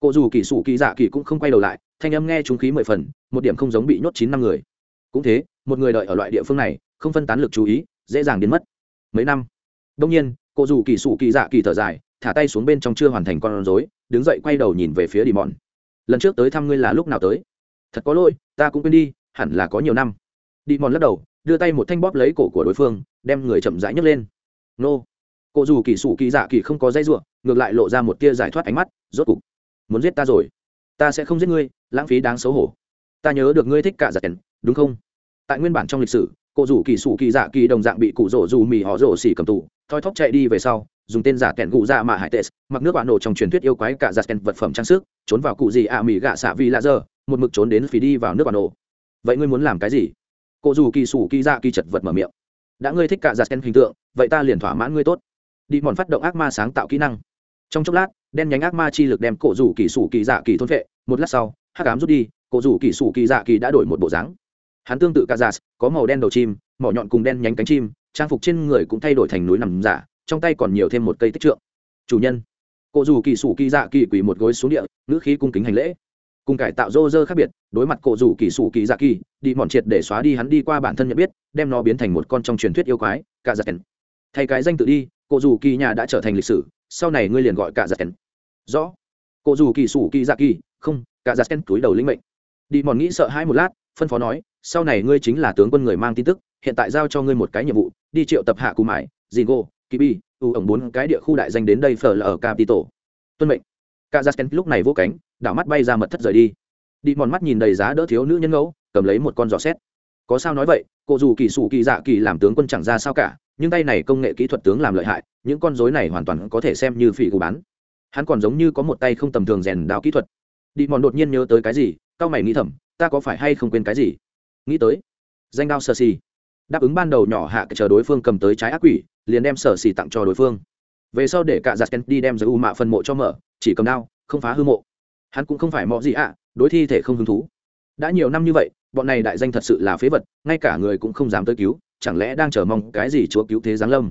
Cô dù kỳ sủ kỳ dạ kỳ cũng không quay đầu lại, thanh âm nghe chúng khí mười phần, một điểm không giống bị nhốt chín năm người cũng thế, một người đợi ở loại địa phương này, không phân tán lực chú ý, dễ dàng biến mất. Mấy năm đông nhiên, cô dù kỳ sụ kỳ dạ kỳ thở dài, thả tay xuống bên trong chưa hoàn thành con rối, đứng dậy quay đầu nhìn về phía đi mòn. Lần trước tới thăm ngươi là lúc nào tới? Thật có lỗi, ta cũng quên đi, hẳn là có nhiều năm. Đi mòn lắc đầu, đưa tay một thanh bóp lấy cổ của đối phương, đem người chậm rãi nhấc lên. Nô. Cô dù kỳ sụ kỳ dạ kỳ không có dây ruộng ngược lại lộ ra một tia giải thoát ánh mắt, rốt cục, muốn giết ta rồi? Ta sẽ không giết ngươi, lãng phí đáng xấu hổ. Ta nhớ được ngươi thích cả giặt kèn, đúng không? Tại nguyên bản trong lịch sử, cô rủ kỳ sủ kỳ dạ kỳ đồng dạng bị cụ rổ dù mì họ rổ xỉ cầm tù, thoi thóp chạy đi về sau, dùng tên giả kẹn cụ dạ mà hải tệ mặc nước bạn nổ trong truyền thuyết yêu quái cả giặt kèn vật phẩm trang sức, trốn vào cụ gì ạ à mì gạ xạ vì lạ dơ, một mực trốn đến phí đi vào nước bạn nổ. Vậy ngươi muốn làm cái gì? Cô dù kỳ sủ kỳ dạ kỳ chật vật mở miệng. Đã ngươi thích cả giặt kèn hình tượng, vậy ta liền thỏa mãn ngươi tốt. Đi mòn phát động ác ma sáng tạo kỹ năng. Trong chốc lát, đen nhánh ác ma chi lực đem cổ rủ kỳ sủ kỳ dạ kỳ thôn vệ một lát sau, hắc ám rút đi cổ rủ kỳ sủ kỳ dạ kỳ đã đổi một bộ dáng hắn tương tự kazas có màu đen đầu chim, mỏ nhọn cùng đen nhánh cánh chim, trang phục trên người cũng thay đổi thành núi nằm giả, trong tay còn nhiều thêm một cây tích trượng. Chủ nhân cụ rủ kỳ sủ kỳ dạ kỳ quỳ một gối xuống địa, ngữ khí cung kính hành lễ. Cùng cải tạo rô rơ khác biệt, đối mặt cụ rủ kỳ sủ kỳ dạ kỳ, đi mòn triệt để xóa đi hắn đi qua bản thân nhận biết, đem nó biến thành một con trong truyền thuyết yêu quái, cả giặc thay cái danh tự đi cụ rủ kỳ nhà đã trở thành lịch sử, sau này ngươi liền gọi cả giặc rõ. Cụ rủ kỳ sủ kỳ dạ kỳ, không, cả giặc túi đầu linh mệnh. Đi mòn nghĩ sợ hai một lát, phân phó nói sau này ngươi chính là tướng quân người mang tin tức, hiện tại giao cho ngươi một cái nhiệm vụ, đi triệu tập hạ cù mải dì ngô kibi ưu ổng bốn cái địa khu đại danh đến đây phở là ở capital tuân mệnh. Kazakhstan lúc này vô cánh, đảo mắt bay ra mật thất rời đi. Đi mòn mắt nhìn đầy giá đỡ thiếu nữ nhân ngẫu, cầm lấy một con giỏ xét. Có sao nói vậy, cô dù kỳ sủ kỳ dạ kỳ làm tướng quân chẳng ra sao cả, nhưng tay này công nghệ kỹ thuật tướng làm lợi hại, những con dối này hoàn toàn có thể xem như phỉ cù bán. Hắn còn giống như có một tay không tầm thường rèn đạo kỹ thuật. Đi mòn đột nhiên nhớ tới cái gì cao mày nghĩ thầm, ta có phải hay không quên cái gì? Nghĩ tới, danh đao sở xì đáp ứng ban đầu nhỏ hạ chờ đối phương cầm tới trái ác quỷ, liền đem sở xì tặng cho đối phương. Về sau để cả giặt đi đem giữ u mạ phân mộ cho mở, chỉ cầm đao, không phá hư mộ. Hắn cũng không phải mọ gì ạ, đối thi thể không hứng thú. Đã nhiều năm như vậy, bọn này đại danh thật sự là phế vật, ngay cả người cũng không dám tới cứu, chẳng lẽ đang chờ mong cái gì chúa cứu thế giáng lâm?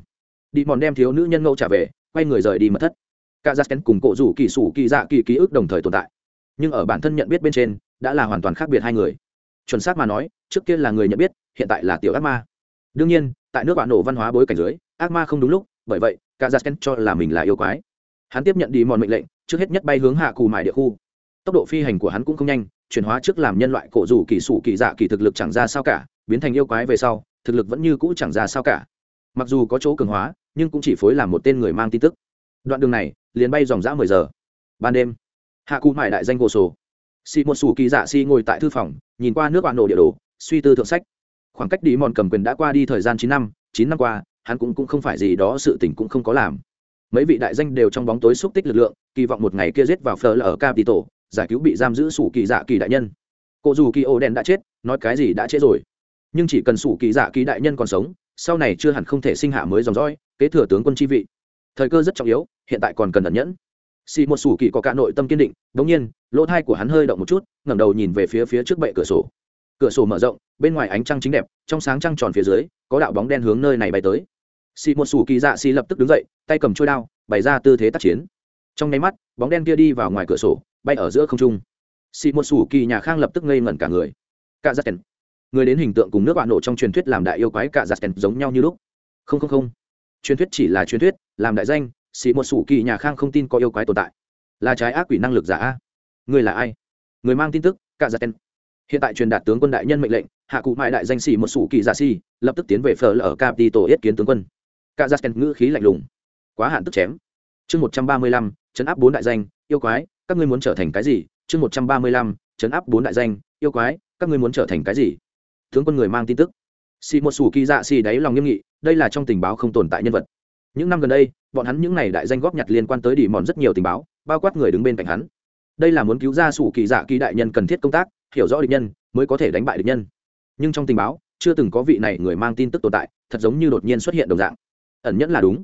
Đi mòn đem thiếu nữ nhân ngẫu trả về, quay người rời đi mật thất. Cả giặt cùng cổ rủ kỳ sủ kỳ dạ kỳ ký ức đồng thời tồn tại. Nhưng ở bản thân nhận biết bên trên, đã là hoàn toàn khác biệt hai người chuẩn xác mà nói, trước kia là người nhận biết, hiện tại là tiểu ác ma. Đương nhiên, tại nước bạn nổ văn hóa bối cảnh dưới, ác ma không đúng lúc, bởi vậy, cả giặt cho là mình là yêu quái. Hắn tiếp nhận đi mòn mệnh lệnh, trước hết nhất bay hướng hạ cù mại địa khu. Tốc độ phi hành của hắn cũng không nhanh, chuyển hóa trước làm nhân loại cổ rủ kỳ sủ kỳ dạ kỳ thực lực chẳng ra sao cả, biến thành yêu quái về sau, thực lực vẫn như cũ chẳng ra sao cả. Mặc dù có chỗ cường hóa, nhưng cũng chỉ phối làm một tên người mang tin tức. Đoạn đường này, liền bay dòng dã mười giờ. Ban đêm, hạ cù mại đại danh cổ sổ xì một sủ kỳ dạ xì ngồi tại thư phòng nhìn qua nước bạn nổ địa đồ suy tư thượng sách. Khoảng cách đi mòn cầm quyền đã qua đi thời gian chín năm chín năm qua hắn cũng, cũng không phải gì đó sự tình cũng không có làm. Mấy vị đại danh đều trong bóng tối xúc tích lực lượng kỳ vọng một ngày kia giết vào phở ở capital giải cứu bị giam giữ sủ kỳ dạ kỳ đại nhân. Cụ dù kỳ ô đen đã chết nói cái gì đã chết rồi. Nhưng chỉ cần sủ kỳ dạ kỳ đại nhân còn sống sau này chưa hẳn không thể sinh hạ mới dòng dõi kế thừa tướng quân chi vị. Thời cơ rất trọng yếu hiện tại còn cần ẩn nhẫn xì một sủ kỳ có cả nội tâm kiên định, đống nhiên, lỗ thai của hắn hơi động một chút, ngẩng đầu nhìn về phía phía trước bệ cửa sổ. Cửa sổ mở rộng, bên ngoài ánh trăng chính đẹp, trong sáng trăng tròn phía dưới, có đạo bóng đen hướng nơi này bay tới. Xì một sủ kỳ dạ xì lập tức đứng dậy, tay cầm trôi đao, bày ra tư thế tác chiến. Trong nháy mắt, bóng đen kia đi vào ngoài cửa sổ, bay ở giữa không trung. Xì một sủ kỳ nhà khang lập tức ngây ngẩn cả người. Cả dạ giặt kèn người đến hình tượng cùng nước bạn nổ trong truyền thuyết làm đại yêu quái cả dạ giặt kèn giống nhau như lúc. Không không không. Truyền thuyết chỉ là truyền thuyết, làm đại danh xì một sủ kỳ nhà khang không tin có yêu quái tồn tại. Là trái ác quỷ năng lực giả a. Người là ai? Người mang tin tức, cả dạ giặt tên hiện tại truyền đạt tướng quân đại nhân mệnh lệnh, hạ cụ mại đại danh xì một sủ kỳ giả si lập tức tiến về phở ở capito yết kiến tướng quân. Cả dạ giặt tên ngữ khí lạnh lùng. Quá hạn tức chém. Chương một trăm ba mươi lăm chấn áp bốn đại danh, yêu quái, các ngươi muốn trở thành cái gì? Chương một trăm ba mươi lăm chấn áp bốn đại danh, yêu quái, các ngươi muốn trở thành cái gì? Tướng quân người mang tin tức. Xì một sủ kỳ dạ xì đáy lòng nghiêm nghị, đây là trong tình báo không tồn tại nhân vật những năm gần đây, bọn hắn những n à y đại danh góp nhặt liên quan tới đi mòn rất nhiều tình báo, bao quát người đứng bên cạnh hắn. Đây là muốn cứu ra sủ kỳ dạ kỳ đại nhân cần thiết công tác, hiểu rõ địch nhân, mới có thể đánh bại địch nhân. Nhưng trong tình báo, chưa từng có vị này người mang tin tức tồn tại, thật giống như đột nhiên xuất hiện đồng dạng. Ẩn nhẫn là đúng.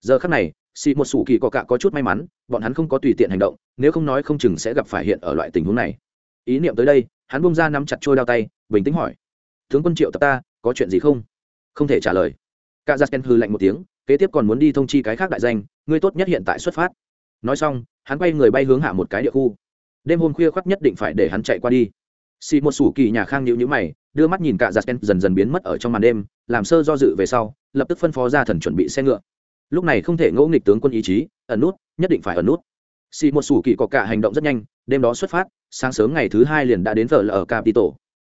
Giờ khắc này xị một sủ kỳ có cạ có chút may mắn, bọn hắn không có tùy tiện hành động, nếu không nói không chừng sẽ gặp phải hiện ở loại tình huống này. Ý niệm tới đây, hắn bung ra nắm chặt trôi đao tay, bình tĩnh hỏi. Tướng quân triệu tập ta, có chuyện gì không? Không thể trả lời. Cả giặc hư lạnh một tiếng kế tiếp còn muốn đi thông chi cái khác đại danh, ngươi tốt nhất hiện tại xuất phát. Nói xong, hắn quay người bay hướng hạ một cái địa khu. Đêm hôm khuya khoác nhất định phải để hắn chạy qua đi. Xì một sủ kỳ nhà khang nhịu nhữ mày, đưa mắt nhìn cả giặc dần dần biến mất ở trong màn đêm, làm sơ do dự về sau, lập tức phân phó ra thần chuẩn bị xe ngựa. Lúc này không thể ngẫu nghịch tướng quân ý chí, ẩn nút, nhất định phải ẩn nút. Xì một sủ kỳ có cả hành động rất nhanh, đêm đó xuất phát, sáng sớm ngày thứ hai liền đã đến vợ ở capitol.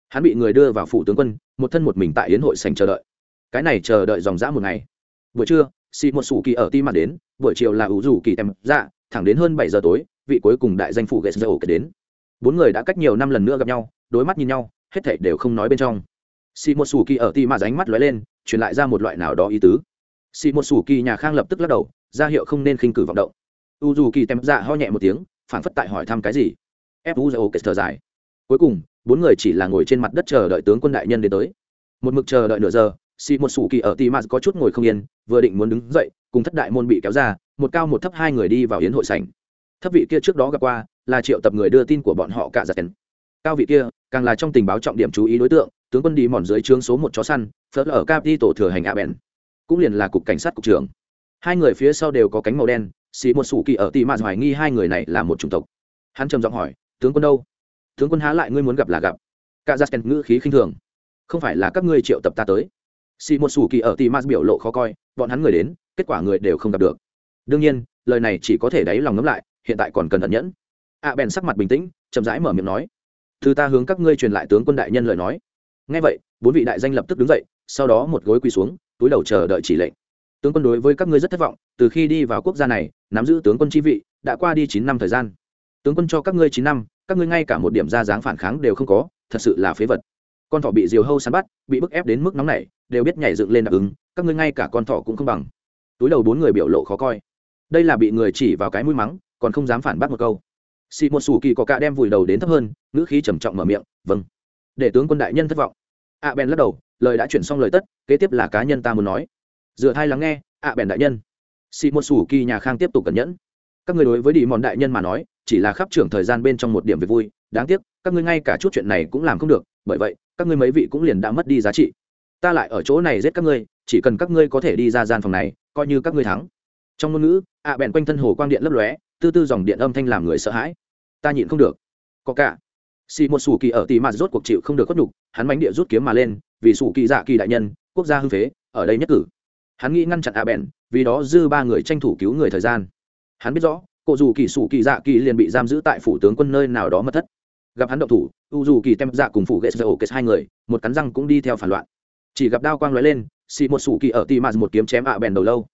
Hắn bị người đưa vào phủ tướng quân, một thân một mình tại yến hội sành chờ đợi. Cái này chờ đợi dòng dã một ngày buổi trưa xì một sủ kỳ ở tim mặt đến, buổi chiều là ủ rủ kỳ tem dạ thẳng đến hơn bảy giờ tối, vị cuối cùng đại danh phụ gậy dầu kể đến. Bốn người đã cách nhiều năm lần nữa gặp nhau, đối mắt nhìn nhau, hết thảy đều không nói bên trong. Xì một sủ kỳ ở tim mặt ánh mắt lóe lên, truyền lại ra một loại nào đó ý tứ. Xì một sủ kỳ nhà khang lập tức lắc đầu, ra hiệu không nên khinh cử vọng động. U dù kỳ tem dạ ho nhẹ một tiếng, phản phất tại hỏi thăm cái gì. Fu dầu kể thở dài. Cuối cùng, bốn người chỉ là ngồi trên mặt đất chờ đợi tướng quân đại nhân đến tới. Một mực chờ đợi nửa giờ xì một sủ kỳ ở tì mạt có chút ngồi không yên, vừa định muốn đứng dậy, cùng thất đại môn bị kéo ra, một cao một thấp hai người đi vào yến hội sảnh. Thấp vị kia trước đó gặp qua, là triệu tập người đưa tin của bọn họ cả giặc cao vị kia, càng là trong tình báo trọng điểm chú ý đối tượng, tướng quân đi mòn dưới trướng số một chó săn, phớt ở capi tổ thừa hành a bèn. Cũng liền là cục cảnh sát cục trưởng. Hai người phía sau đều có cánh màu đen, xì một sủ kỳ ở tì mạt hoài nghi hai người này là một chủng tộc. Hắn trầm giọng hỏi, tướng quân đâu? Tướng quân há lại ngươi muốn gặp là gặp? Cả giặc ngữ khí khinh thường. Không phải là các ngươi triệu tập ta tới xì một sủ kỳ ở tì mát biểu lộ khó coi, bọn hắn người đến, kết quả người đều không gặp được. Đương nhiên, lời này chỉ có thể đáy lòng ngấm lại, hiện tại còn cần ẩn nhẫn. A bèn sắc mặt bình tĩnh, chậm rãi mở miệng nói thư ta hướng các ngươi truyền lại tướng quân đại nhân lời nói. Ngay vậy, bốn vị đại danh lập tức đứng dậy, sau đó một gối quỳ xuống, túi đầu chờ đợi chỉ lệnh. Tướng quân đối với các ngươi rất thất vọng, từ khi đi vào quốc gia này, nắm giữ tướng quân chi vị, đã qua đi chín năm thời gian. Tướng quân cho các ngươi chín năm, các ngươi ngay cả một điểm ra dáng phản kháng đều không có, thật sự là phế vật con thỏ bị diều hâu săn bắt, bị bức ép đến mức nóng này đều biết nhảy dựng lên đáp ứng, các ngươi ngay cả con thỏ cũng không bằng. Túi đầu bốn người biểu lộ khó coi. Đây là bị người chỉ vào cái mũi mắng, còn không dám phản bác một câu. Xị một sủ kỳ có cả đem vùi đầu đến thấp hơn, ngữ khí trầm trọng mở miệng vâng. Để tướng quân đại nhân thất vọng. Ạ bèn lắc đầu, lời đã chuyển xong lời tất, kế tiếp là cá nhân ta muốn nói. Dựa thai lắng nghe ạ bèn đại nhân. Xị một sủ kỳ nhà khang tiếp tục cẩn nhẫn. Các người đối với đi mòn đại nhân mà nói, chỉ là khắp trưởng thời gian bên trong một điểm về vui đáng tiếc, các ngươi ngay cả chút chuyện này cũng làm không được, bởi vậy, các ngươi mấy vị cũng liền đã mất đi giá trị. Ta lại ở chỗ này giết các ngươi, chỉ cần các ngươi có thể đi ra gian phòng này, coi như các ngươi thắng. Trong ngôn ngữ, ạ à bèn quanh thân hồ quang điện lấp lóe, tư tư dòng điện âm thanh làm người sợ hãi. Ta nhịn không được. Có cả. Xì một sủ kỳ ở tì mạt rốt cuộc chịu không được khuất nhục, hắn bánh địa rút kiếm mà lên, vì sủ kỳ dạ kỳ đại nhân, quốc gia hưng phế, ở đây nhất cử. Hắn nghĩ ngăn chặn ạ à bèn, vì đó dư ba người tranh thủ cứu người thời gian. Hắn biết rõ cụ dù kỳ sủ kỳ dạ kỳ liền bị giam giữ tại phủ tướng quân nơi nào đó mất thất gặp hắn động thủ, u dù kỳ tem dạ cùng phủ ghệ dầu kết hai người, một cắn răng cũng đi theo phản loạn. Chỉ gặp đao quang lóe lên xị một sủ kỳ ở tì mạt một kiếm chém ạ à bèn đầu lâu.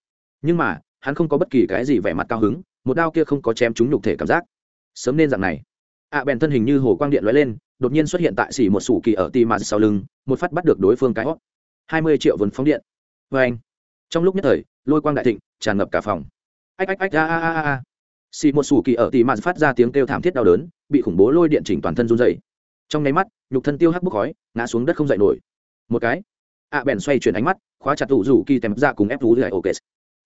Nhưng mà, hắn không có bất kỳ cái gì vẻ mặt cao hứng, một đao kia không có chém trúng nhục thể cảm giác. Sớm nên dạng này. Ạ à bèn thân hình như hồ quang điện lóe lên, đột nhiên xuất hiện tại xỉ một sủ kỳ ở tì mạt sau lưng, một phát bắt được đối phương cái hót. Hai mươi triệu vốn phóng điện. Vê anh trong lúc nhất thời, lôi quang đại thịnh, tràn ngập cả phòng. Ách ách ách a a a a xì một sủ kỳ ở tì mạt phát ra tiếng kêu thảm thiết đau đớn, bị khủng bố lôi điện chỉnh toàn thân run dày trong nháy mắt, nhục thân tiêu hắc bốc khói, ngã xuống đất không dậy nổi. Một cái, ạ bèn xoay chuyển ánh mắt, khóa chặt tụ rủ kỳ tèm ra cùng ép rú lại ok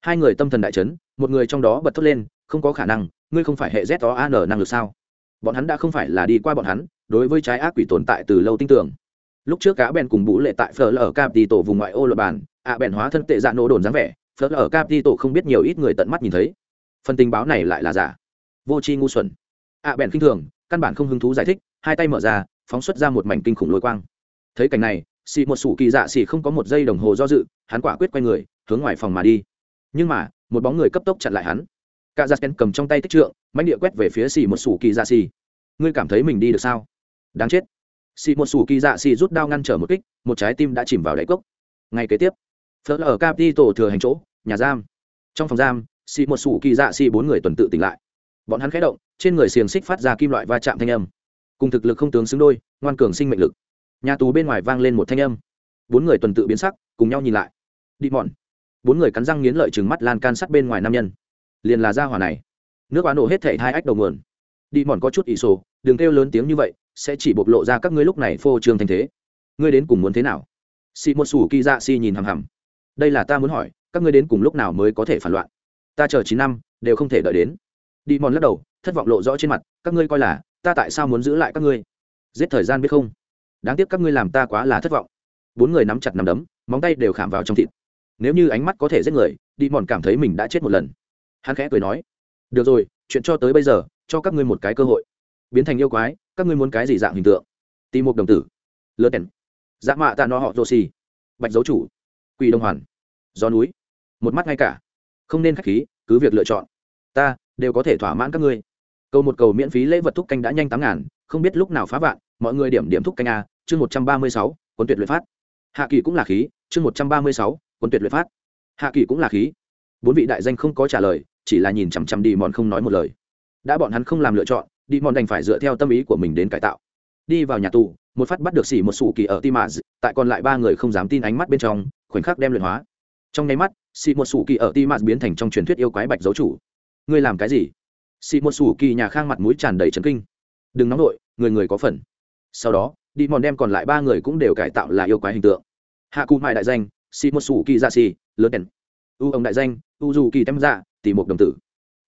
hai người tâm thần đại chấn, một người trong đó bật thốt lên, không có khả năng, ngươi không phải hệ z đó an năng lực sao? Bọn hắn đã không phải là đi qua bọn hắn, đối với trái ác quỷ tồn tại từ lâu tin tưởng. Lúc trước cá bèn cùng bú lệ tại phở lở cap đi tổ vùng ngoại ô luật bàn, ạ bèn hóa thân tệ dạ nổ đồn dáng vẻ phở lở cap đi tổ không biết nhiều ít người tận mắt nhìn thấy phần tình báo này lại là giả. Vô tri ngu xuẩn. Ạ bèn khinh thường, căn bản không hứng thú giải thích, hai tay mở ra, phóng xuất ra một mảnh kinh khủng lôi quang. Thấy cảnh này, xì một sủ kỳ dạ xì không có một giây đồng hồ do dự, hắn quả quyết quay người, hướng ngoài phòng mà đi. Nhưng mà, một bóng người cấp tốc chặn lại hắn. Cả dạ giặt cầm trong tay tích trượng mánh địa quét về phía xì một sủ kỳ dạ xì. Ngươi cảm thấy mình đi được sao? Đáng chết. Xì một sủ kỳ dạ xì rút đao ngăn trở một kích, một trái tim đã chìm vào đáy cốc. Ngay kế tiếp phớt ở capi tổ thừa hành chỗ, nhà giam. Trong phòng giam xì một sủ kỳ dạ xì bốn người tuần tự tỉnh lại. Bọn hắn khẽ động, trên người xiềng xích phát ra kim loại va chạm thanh âm. Cùng thực lực không tướng xứng đôi, ngoan cường sinh mệnh lực. Nhà tù bên ngoài vang lên một thanh âm. Bốn người tuần tự biến sắc, cùng nhau nhìn lại. Đi mòn. Bốn người cắn răng nghiến lợi chừng mắt lan can sắt bên ngoài nam nhân. Liền là ra hỏa này. Nước quá nổ hết thể hai ách đầu nguồn. Đi mòn có chút ỷ sổ, đừng kêu lớn tiếng như vậy, sẽ chỉ bộc lộ ra các ngươi lúc này phô trương thành thế. Ngươi đến cùng muốn thế nào? Si một sủ kỳ dạ si nhìn hằm hằm. Đây là ta muốn hỏi, các ngươi đến cùng lúc nào mới có thể phản loạn? Ta chờ chín năm, đều không thể đợi đến. Đi mòn lắc đầu, thất vọng lộ rõ trên mặt, các ngươi coi là, ta tại sao muốn giữ lại các ngươi? Giết thời gian biết không? Đáng tiếc các ngươi làm ta quá là thất vọng. Bốn người nắm chặt nằm đấm, móng tay đều khảm vào trong thịt. Nếu như ánh mắt có thể giết người, đi mòn cảm thấy mình đã chết một lần. Hắn khẽ cười nói, được rồi, chuyện cho tới bây giờ, cho các ngươi một cái cơ hội. Biến thành yêu quái, các ngươi muốn cái gì dạng hình tượng? Tìm một đồng tử. Lơ đèn dạ mạ tạ no họ rô xì. Bạch dấu chủ. Quỷ đông hoàn. Gió núi. Một mắt ngay cả không nên k h á c h khí, cứ việc lựa chọn. Ta, đều có thể thỏa mãn các ngươi. Câu một cầu miễn phí lễ vật thúc canh đã nhanh tám ngàn, không biết lúc nào phá vạn, mọi người điểm điểm thúc canh a, chương một trăm ba mươi sáu, quân tuyệt luyện phát. Hạ kỳ cũng là khí, chương một trăm ba mươi sáu, quân tuyệt luyện phát. Hạ kỳ cũng là khí. Bốn vị đại danh không có trả lời, chỉ là nhìn chằm chằm đi mòn không nói một lời. Đã bọn hắn không làm lựa chọn, đi mòn đành phải dựa theo tâm ý của mình đến cải tạo. Đi vào nhà tù, một phát bắt được xỉ một sủ kỳ ở timaz tại còn lại ba người không dám tin ánh mắt bên trong, khoảnh khắc đem luyện hóa. Trong nháy mắt xị một sủ kỳ ở ti mạt biến thành trong truyền thuyết yêu quái bạch dấu chủ. Ngươi làm cái gì? Xị một sủ kỳ nhà khang mặt mũi tràn đầy trấn kinh. Đừng nóng nổi người người có phần. Sau đó, đi mòn đem còn lại ba người cũng đều cải tạo là yêu quái hình tượng. Hạ cụ mại đại danh, xị một sủ kỳ ra xì, lớn đèn. U ông đại danh, u dù kỳ tem dạ tỷ một đồng tử.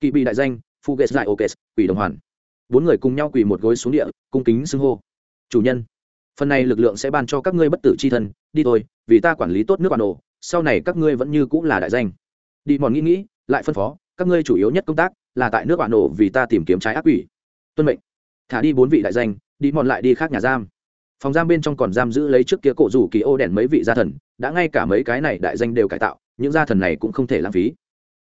Kỳ bị đại danh, phu ghét dại ok quỷ đồng hoàn. Bốn người cùng nhau quỳ một gối xuống địa, cung kính xưng hô. Chủ nhân, phần này lực lượng sẽ ban cho các ngươi bất tử c h i thân. Đi thôi, vì ta quản lý tốt nước bản đồ sau này các ngươi vẫn như cũng là đại danh. Đi mòn nghĩ nghĩ, lại phân phó, các ngươi chủ yếu nhất công tác là tại nước bạn nổ vì ta tìm kiếm trái ác quỷ. Tuân mệnh. Thả đi bốn vị đại danh, đi mòn lại đi khác nhà giam. Phòng giam bên trong còn giam giữ lấy trước kia cổ rủ kỳ ô đèn mấy vị gia thần, đã ngay cả mấy cái này đại danh đều cải tạo, những gia thần này cũng không thể lãng phí.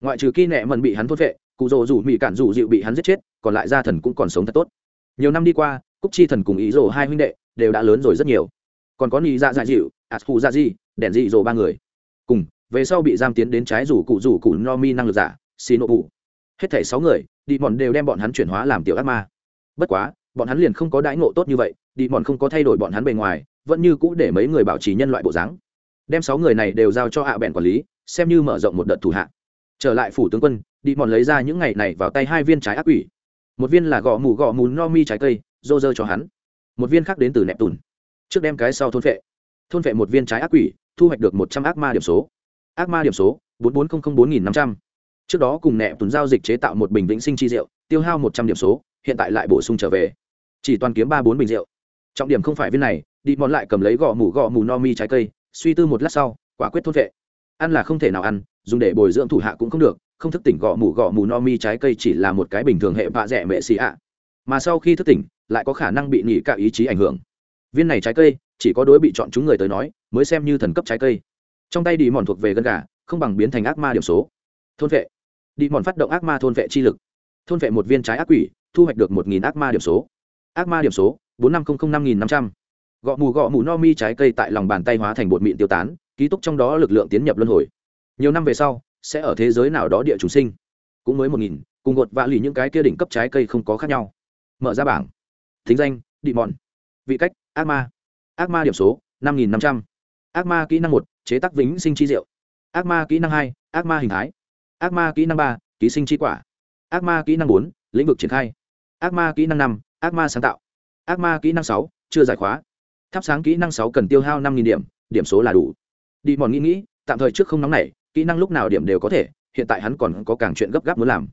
Ngoại trừ kỳ nẹ mần bị hắn thốt vệ cụ rồ rủ mỹ cản rủ dịu bị hắn giết chết, còn lại gia thần cũng còn sống thật tốt. Nhiều năm đi qua, cúc chi thần cùng ý rồ hai huynh đệ đều đã lớn rồi rất nhiều. Còn có nị dạ dạ dịu ạt phụ dạ di đèn dị rồ ba người cùng, về sau bị giam tiến đến trái rủ cụ rủ cụ no mi năng lực giả xì nộ bụ hết thảy sáu người đi mòn đều đem bọn hắn chuyển hóa làm tiểu ác ma. Bất quá, bọn hắn liền không có đãi ngộ tốt như vậy đi mòn không có thay đổi bọn hắn bề ngoài, vẫn như cũ để mấy người bảo trì nhân loại bộ dáng. Đem sáu người này đều giao cho hạ bèn quản lý, xem như mở rộng một đợt thủ hạ. Trở lại phủ tướng quân đi mòn lấy ra những ngày này vào tay hai viên trái ác quỷ. Một viên là gõ mù gõ mù no mi trái cây, dô dơ cho hắn. Một viên khác đến từ nẹp tùn trước đem cái sau thôn vệ thôn vệ một viên trái ác quỷ thu hoạch được một trăm ác ma điểm số. Ác ma điểm số, bốn bốn không không bốn nghìn năm trăm. Trước đó cùng nẹp tuần giao dịch chế tạo một bình vĩnh sinh chi rượu, tiêu hao một trăm điểm số, hiện tại lại bổ sung trở về. Chỉ toàn kiếm ba bốn bình rượu. Trọng điểm không phải viên này, đi mòn lại cầm lấy gọ mủ gọ mù no mi trái cây, suy tư một lát sau, quả quyết thôn vệ. Ăn là không thể nào ăn, dùng để bồi dưỡng thủ hạ cũng không được, không thức tỉnh gọ mù gọ mù no mi trái cây chỉ là một cái bình thường hệ vạ rẻ mệ xì ạ. Mà sau khi thức tỉnh, lại có khả năng bị nghỉ cả ý chí ảnh hưởng. Viên này trái cây, chỉ có đối bị chọn chúng người tới nói mới xem như thần cấp trái cây. Trong tay đi mòn thuộc về gân gà, không bằng biến thành ác ma điểm số. Thôn vệ. Đi mòn phát động ác ma thôn vệ chi lực. Thôn vệ một viên trái ác quỷ, thu hoạch được một nghìn ác ma điểm số. Ác ma điểm số, bốn năm trăm linh năm nghìn năm trăm. Gõ mù gõ mù no mi trái cây tại lòng bàn tay hóa thành bột mịn tiêu tán, ký túc trong đó lực lượng tiến nhập luân hồi. Nhiều năm về sau, sẽ ở thế giới nào đó địa chủ sinh. Cũng mới một nghìn, cùng gột vạ lì những cái kia đỉnh cấp trái cây không có khác nhau. Mở ra bảng. Thính danh đi mòn. Vị cách, ác ma. Ác ma điểm số, năm nghìn năm trăm ác ma kỹ năng một, chế tác vĩnh sinh chi diệu. Ác ma kỹ năng hai, ác ma hình thái. Ác ma kỹ năng ba, ký sinh chi quả. Ác ma kỹ năng bốn, lĩnh vực triển khai. Ác ma kỹ năng năm, ác ma sáng tạo. Ác ma kỹ năng sáu, chưa giải khóa. Thắp sáng kỹ năng sáu cần tiêu hao năm điểm điểm số là đủ. Đi mòn nghĩ nghĩ, tạm thời trước không nóng này kỹ năng lúc nào điểm đều có thể, hiện tại hắn còn có càng chuyện gấp gáp muốn làm.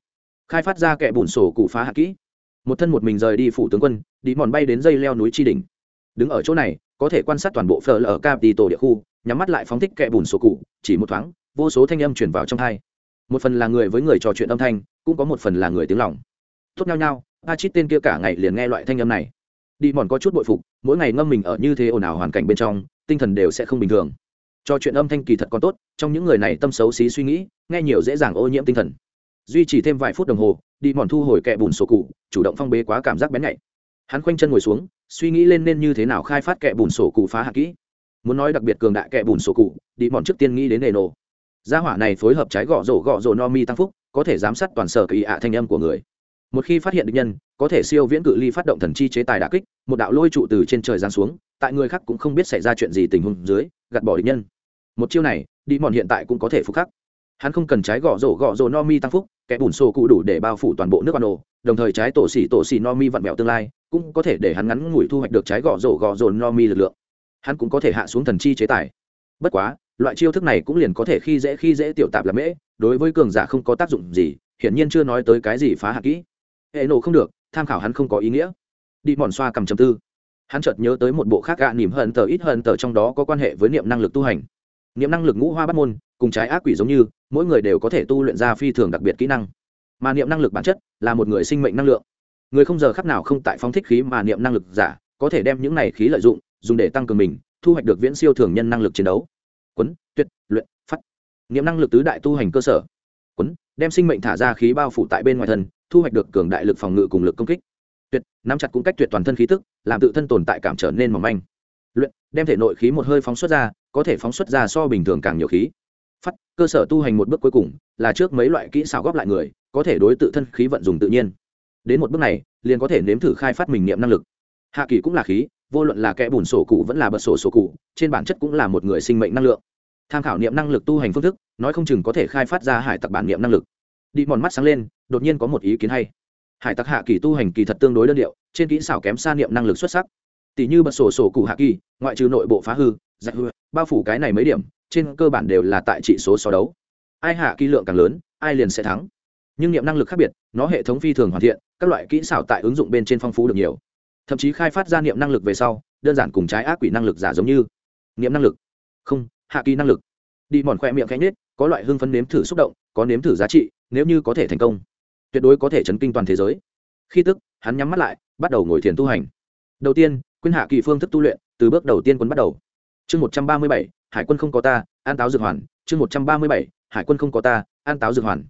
Khai phát ra kẻ bùn sổ cụ phá hạ kỹ. Một thân một mình rời đi phủ tướng quân, đi mòn bay đến dây leo núi tri đình đứng ở chỗ này có thể quan sát toàn bộ phở ở tổ địa khu, nhắm mắt lại phóng thích kẻ bùn sổ cụ, chỉ một thoáng, vô số thanh âm chuyển vào trong thai. Một phần là người với người trò chuyện âm thanh, cũng có một phần là người tiếng lòng. Tốt nhau nhau a chít tên kia cả ngày liền nghe loại thanh âm này. Đi mòn có chút bội phục, mỗi ngày ngâm mình ở như thế ồn ào hoàn cảnh bên trong, tinh thần đều sẽ không bình thường. Cho chuyện âm thanh kỳ thật còn tốt, trong những người này tâm xấu xí suy nghĩ, nghe nhiều dễ dàng ô nhiễm tinh thần. Duy trì thêm vài phút đồng hồ, đi mòn thu hồi kẹ bùn sổ cụ, chủ động phong bế quá cảm giác bén nhạy hắn khoanh chân ngồi xuống, suy nghĩ lên nên như thế nào khai phát kẹ bùn sổ cụ phá hạ kỹ. Muốn nói đặc biệt cường đại kẹ bùn sổ cụ, đi mòn trước tiên nghĩ đến nề nổ gia hỏa này phối hợp trái gõ rổ gõ rổ no mi tăng phúc, có thể giám sát toàn sở kỳ ạ thanh âm của người. Một khi phát hiện được nhân, có thể siêu viễn cự ly phát động thần chi chế tài đà kích, một đạo lôi trụ từ trên trời giáng xuống, tại người khác cũng không biết xảy ra chuyện gì tình huống dưới, gạt bỏ địch nhân. Một chiêu này, đi mòn hiện tại cũng có thể phục khắc. Hắn không cần trái gõ rổ gõ rổ no mi tăng phúc kẻ bùn xô cụ đủ để bao phủ toàn bộ nước ban đồ đồng thời trái tổ xỉ tổ xỉ no mi vặn vẹo tương lai, cũng có thể để hắn ngắn ngủi thu hoạch được trái gõ rổ gõ rồn no mi lực lượng. Hắn cũng có thể hạ xuống thần chi chế tài. Bất quá, loại chiêu thức này cũng liền có thể khi dễ khi dễ tiểu tạp làm mễ, đối với cường giả không có tác dụng gì, hiển nhiên chưa nói tới cái gì phá hạ kỹ. Hệ nổ không được, tham khảo hắn không có ý nghĩa. Đi mòn xoa cầm chầm tư. Hắn chợt nhớ tới một bộ khác gạ nỉm hận tờ ít hận tờ trong đó có quan hệ với niệm năng lực tu hành. Niệm năng lực ngũ hoa bắt môn cùng trái ác quỷ giống như, mỗi người đều có thể tu luyện ra phi thường đặc biệt kỹ năng. Mà niệm năng lực bản chất là một người sinh mệnh năng lượng. Người không giờ khắc nào không tại phóng thích khí mà niệm năng lực giả, có thể đem những này khí lợi dụng, dùng để tăng cường mình, thu hoạch được viễn siêu thường nhân năng lực chiến đấu. Quấn, tuyệt, luyện, phát. Niệm năng lực tứ đại tu hành cơ sở. Quấn, đem sinh mệnh thả ra khí bao phủ tại bên ngoài thân, thu hoạch được cường đại lực phòng ngự cùng lực công kích. Tuyệt, nắm chặt cũng cách tuyệt toàn thân khí tức, làm tự thân tồn tại cảm trở nên mỏng manh. Luyện, đem thể nội khí một hơi phóng xuất ra, có thể phóng xuất ra so bình thường càng nhiều khí phát, cơ sở tu hành một bước cuối cùng là trước mấy loại kỹ xảo góp lại người, có thể đối tự thân khí vận dùng tự nhiên. Đến một bước này, liền có thể nếm thử khai phát mình niệm năng lực. Hạ kỳ cũng là khí, vô luận là kẽ bùn sổ cụ vẫn là bật sổ sổ cụ, trên bản chất cũng là một người sinh mệnh năng lượng. Tham khảo niệm năng lực tu hành phương thức, nói không chừng có thể khai phát ra hải tặc bản niệm năng lực. Đi mòn mắt sáng lên, đột nhiên có một ý kiến hay. Hải tặc hạ kỳ tu hành kỳ thật tương đối đơn điệu, trên kỹ xảo kém xa niệm năng lực xuất sắc. Tỷ như bật sổ sổ cụ hạ kỳ, ngoại trừ nội bộ phá hư giặc hư, bao phủ cái này mấy điểm trên cơ bản đều là tại trị số so đấu. Ai hạ kỳ lượng càng lớn, ai liền sẽ thắng. Nhưng niệm năng lực khác biệt, nó hệ thống phi thường hoàn thiện, các loại kỹ xảo tại ứng dụng bên trên phong phú được nhiều. Thậm chí khai phát ra niệm năng lực về sau, đơn giản cùng trái ác quỷ năng lực giả giống như. Niệm năng lực. Không, hạ kỳ năng lực. Đi mòn khoe miệng cánh nết có loại hưng phấn nếm thử xúc động, có nếm thử giá trị, nếu như có thể thành công. Tuyệt đối có thể chấn kinh toàn thế giới. Khi tức, hắn nhắm mắt lại, bắt đầu ngồi thiền tu hành. Đầu tiên quyên hạ kỳ phương thức tu luyện, từ bước đầu tiên quân bắt đầu. Chương một trăm ba mươi bảy hải quân không có ta, an táo dược hoàn, chương một trăm ba mươi bảy, hải quân không có ta, an táo dược hoàn.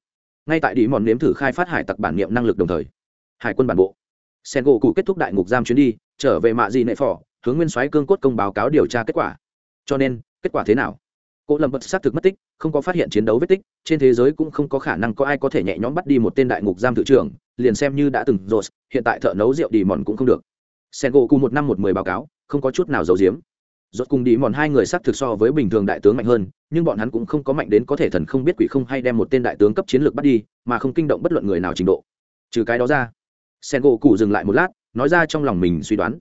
Ngay tại đi mòn nếm thử khai phát hải tặc bản niệm năng lực đồng thời, hải quân bản bộ. Sen gỗ cụ kết thúc đại ngục giam chuyến đi, trở về mạ dị nệ phỏ hướng nguyên soái cương cốt công báo cáo điều tra kết quả. Cho nên, kết quả thế nào? Cỗ lâm bật xác thực mất tích, không có phát hiện chiến đấu vết tích, trên thế giới cũng không có khả năng có ai có thể nhẹ nhõm bắt đi một tên đại ngục giam thự trưởng, liền xem như đã từng rồi. hiện tại thợ nấu rượu đi mòn cũng không được. Sen gỗ cụ một năm một mười báo cáo, không có chút nào giấu giếm rốt cùng đi mòn hai người xác thực so với bình thường đại tướng mạnh hơn, nhưng bọn hắn cũng không có mạnh đến có thể thần không biết quỷ không hay đem một tên đại tướng cấp chiến lược bắt đi, mà không kinh động bất luận người nào trình độ. Trừ cái đó ra sen gỗ cụ dừng lại một lát, nói ra trong lòng mình suy đoán.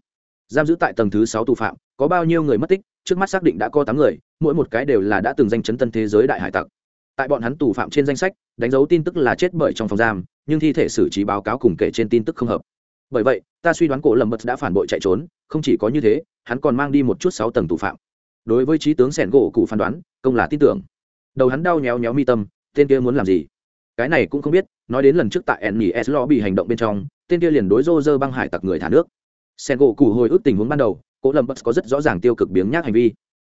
Giam giữ tại tầng thứ sáu tù phạm, có bao nhiêu người mất tích, trước mắt xác định đã có tám người, mỗi một cái đều là đã từng danh chấn tân thế giới đại hải tặc. Tại bọn hắn tù phạm trên danh sách, đánh dấu tin tức là chết bởi trong phòng giam, nhưng thi thể xử trí báo cáo cùng kể trên tin tức không hợp bởi vậy, ta suy đoán cổ lầm bật đã phản bội chạy trốn, không chỉ có như thế, hắn còn mang đi một chút sáu tầng tù phạm. Đối với trí tướng sẻn gỗ cụ phán đoán, công là tin tưởng. Đầu hắn đau nhéo nhéo mi tâm, tên kia muốn làm gì? Cái này cũng không biết, nói đến lần trước tại nes lo bị hành động bên trong, tên kia liền đối rô rơ băng hải tặc người thả nước. Sen gỗ cụ hồi ức tình huống ban đầu cỗ lâm bất có rất rõ ràng tiêu cực biếng nhác hành vi.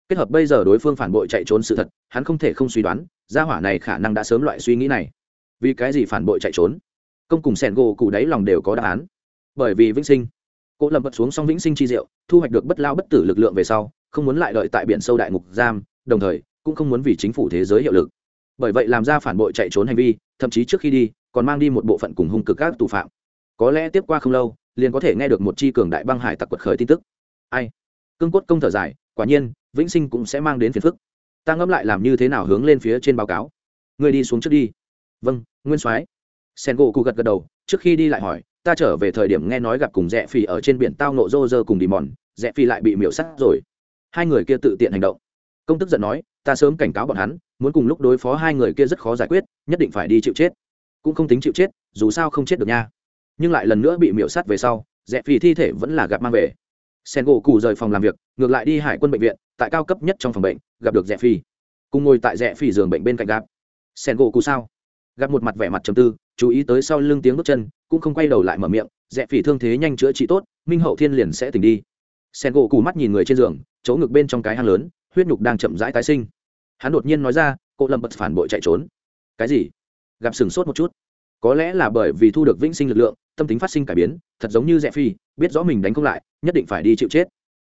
Kết hợp bây giờ đối phương phản bội chạy trốn sự thật, hắn không thể không suy đoán, gia hỏa này khả năng đã sớm loại suy nghĩ này. Vì cái gì phản bội chạy trốn? Công cùng sen gỗ cụ đáy lòng đều có đáp án bởi vì vĩnh sinh. Cỗ lâm bật xuống xong vĩnh sinh chi diệu, thu hoạch được bất lao bất tử lực lượng về sau, không muốn lại đợi tại biển sâu đại ngục giam, đồng thời, cũng không muốn vì chính phủ thế giới hiệu lực. Bởi vậy làm ra phản bội chạy trốn hành vi, thậm chí trước khi đi, còn mang đi một bộ phận cùng hung cực các tù phạm. Có lẽ tiếp qua không lâu, liền có thể nghe được một chi cường đại băng hải tặc quật khởi tin tức. Ai? Cương cốt công thở dài, quả nhiên, vĩnh sinh cũng sẽ mang đến phiền phức. Ta ngẫm lại làm như thế nào hướng lên phía trên báo cáo. Người đi xuống trước đi. Vâng nguyên soái. Sen gỗ cụ gật gật đầu, trước khi đi lại hỏi ta trở về thời điểm nghe nói gặp cùng rẽ phi ở trên biển tao nộ rô rơ cùng đi mòn rẽ phi lại bị miễu sắt rồi. Hai người kia tự tiện hành động. Công tức giận nói, ta sớm cảnh cáo bọn hắn, muốn cùng lúc đối phó hai người kia rất khó giải quyết, nhất định phải đi chịu chết. Cũng không tính chịu chết, dù sao không chết được nha. Nhưng lại lần nữa bị miễu sát về sau, rẽ phi thi thể vẫn là gặp mang về. Sen gỗ cù rời phòng làm việc, ngược lại đi hải quân bệnh viện, tại cao cấp nhất trong phòng bệnh, gặp được rẽ phi cùng ngồi tại rẽ phi giường bệnh bên cạnh gặp. Sen gỗ cù sao? Gặp một mặt vẻ mặt trầm tư, chú ý tới sau lưng tiếng bước chân, cũng không quay đầu lại mở miệng rẽ phi thương thế nhanh chữa trị tốt, minh hậu thiên liền sẽ tỉnh đi. Sen gỗ cù mắt nhìn người trên giường, chỗ ngực bên trong cái hang lớn, huyết nhục đang chậm rãi tái sinh. Hắn đột nhiên nói ra, cô lâm bật phản bội chạy trốn. Cái gì? Gặp sừng sốt một chút. Có lẽ là bởi vì thu được vĩnh sinh lực lượng, tâm tính phát sinh cải biến, thật giống như rẽ phi biết rõ mình đánh không lại, nhất định phải đi chịu chết.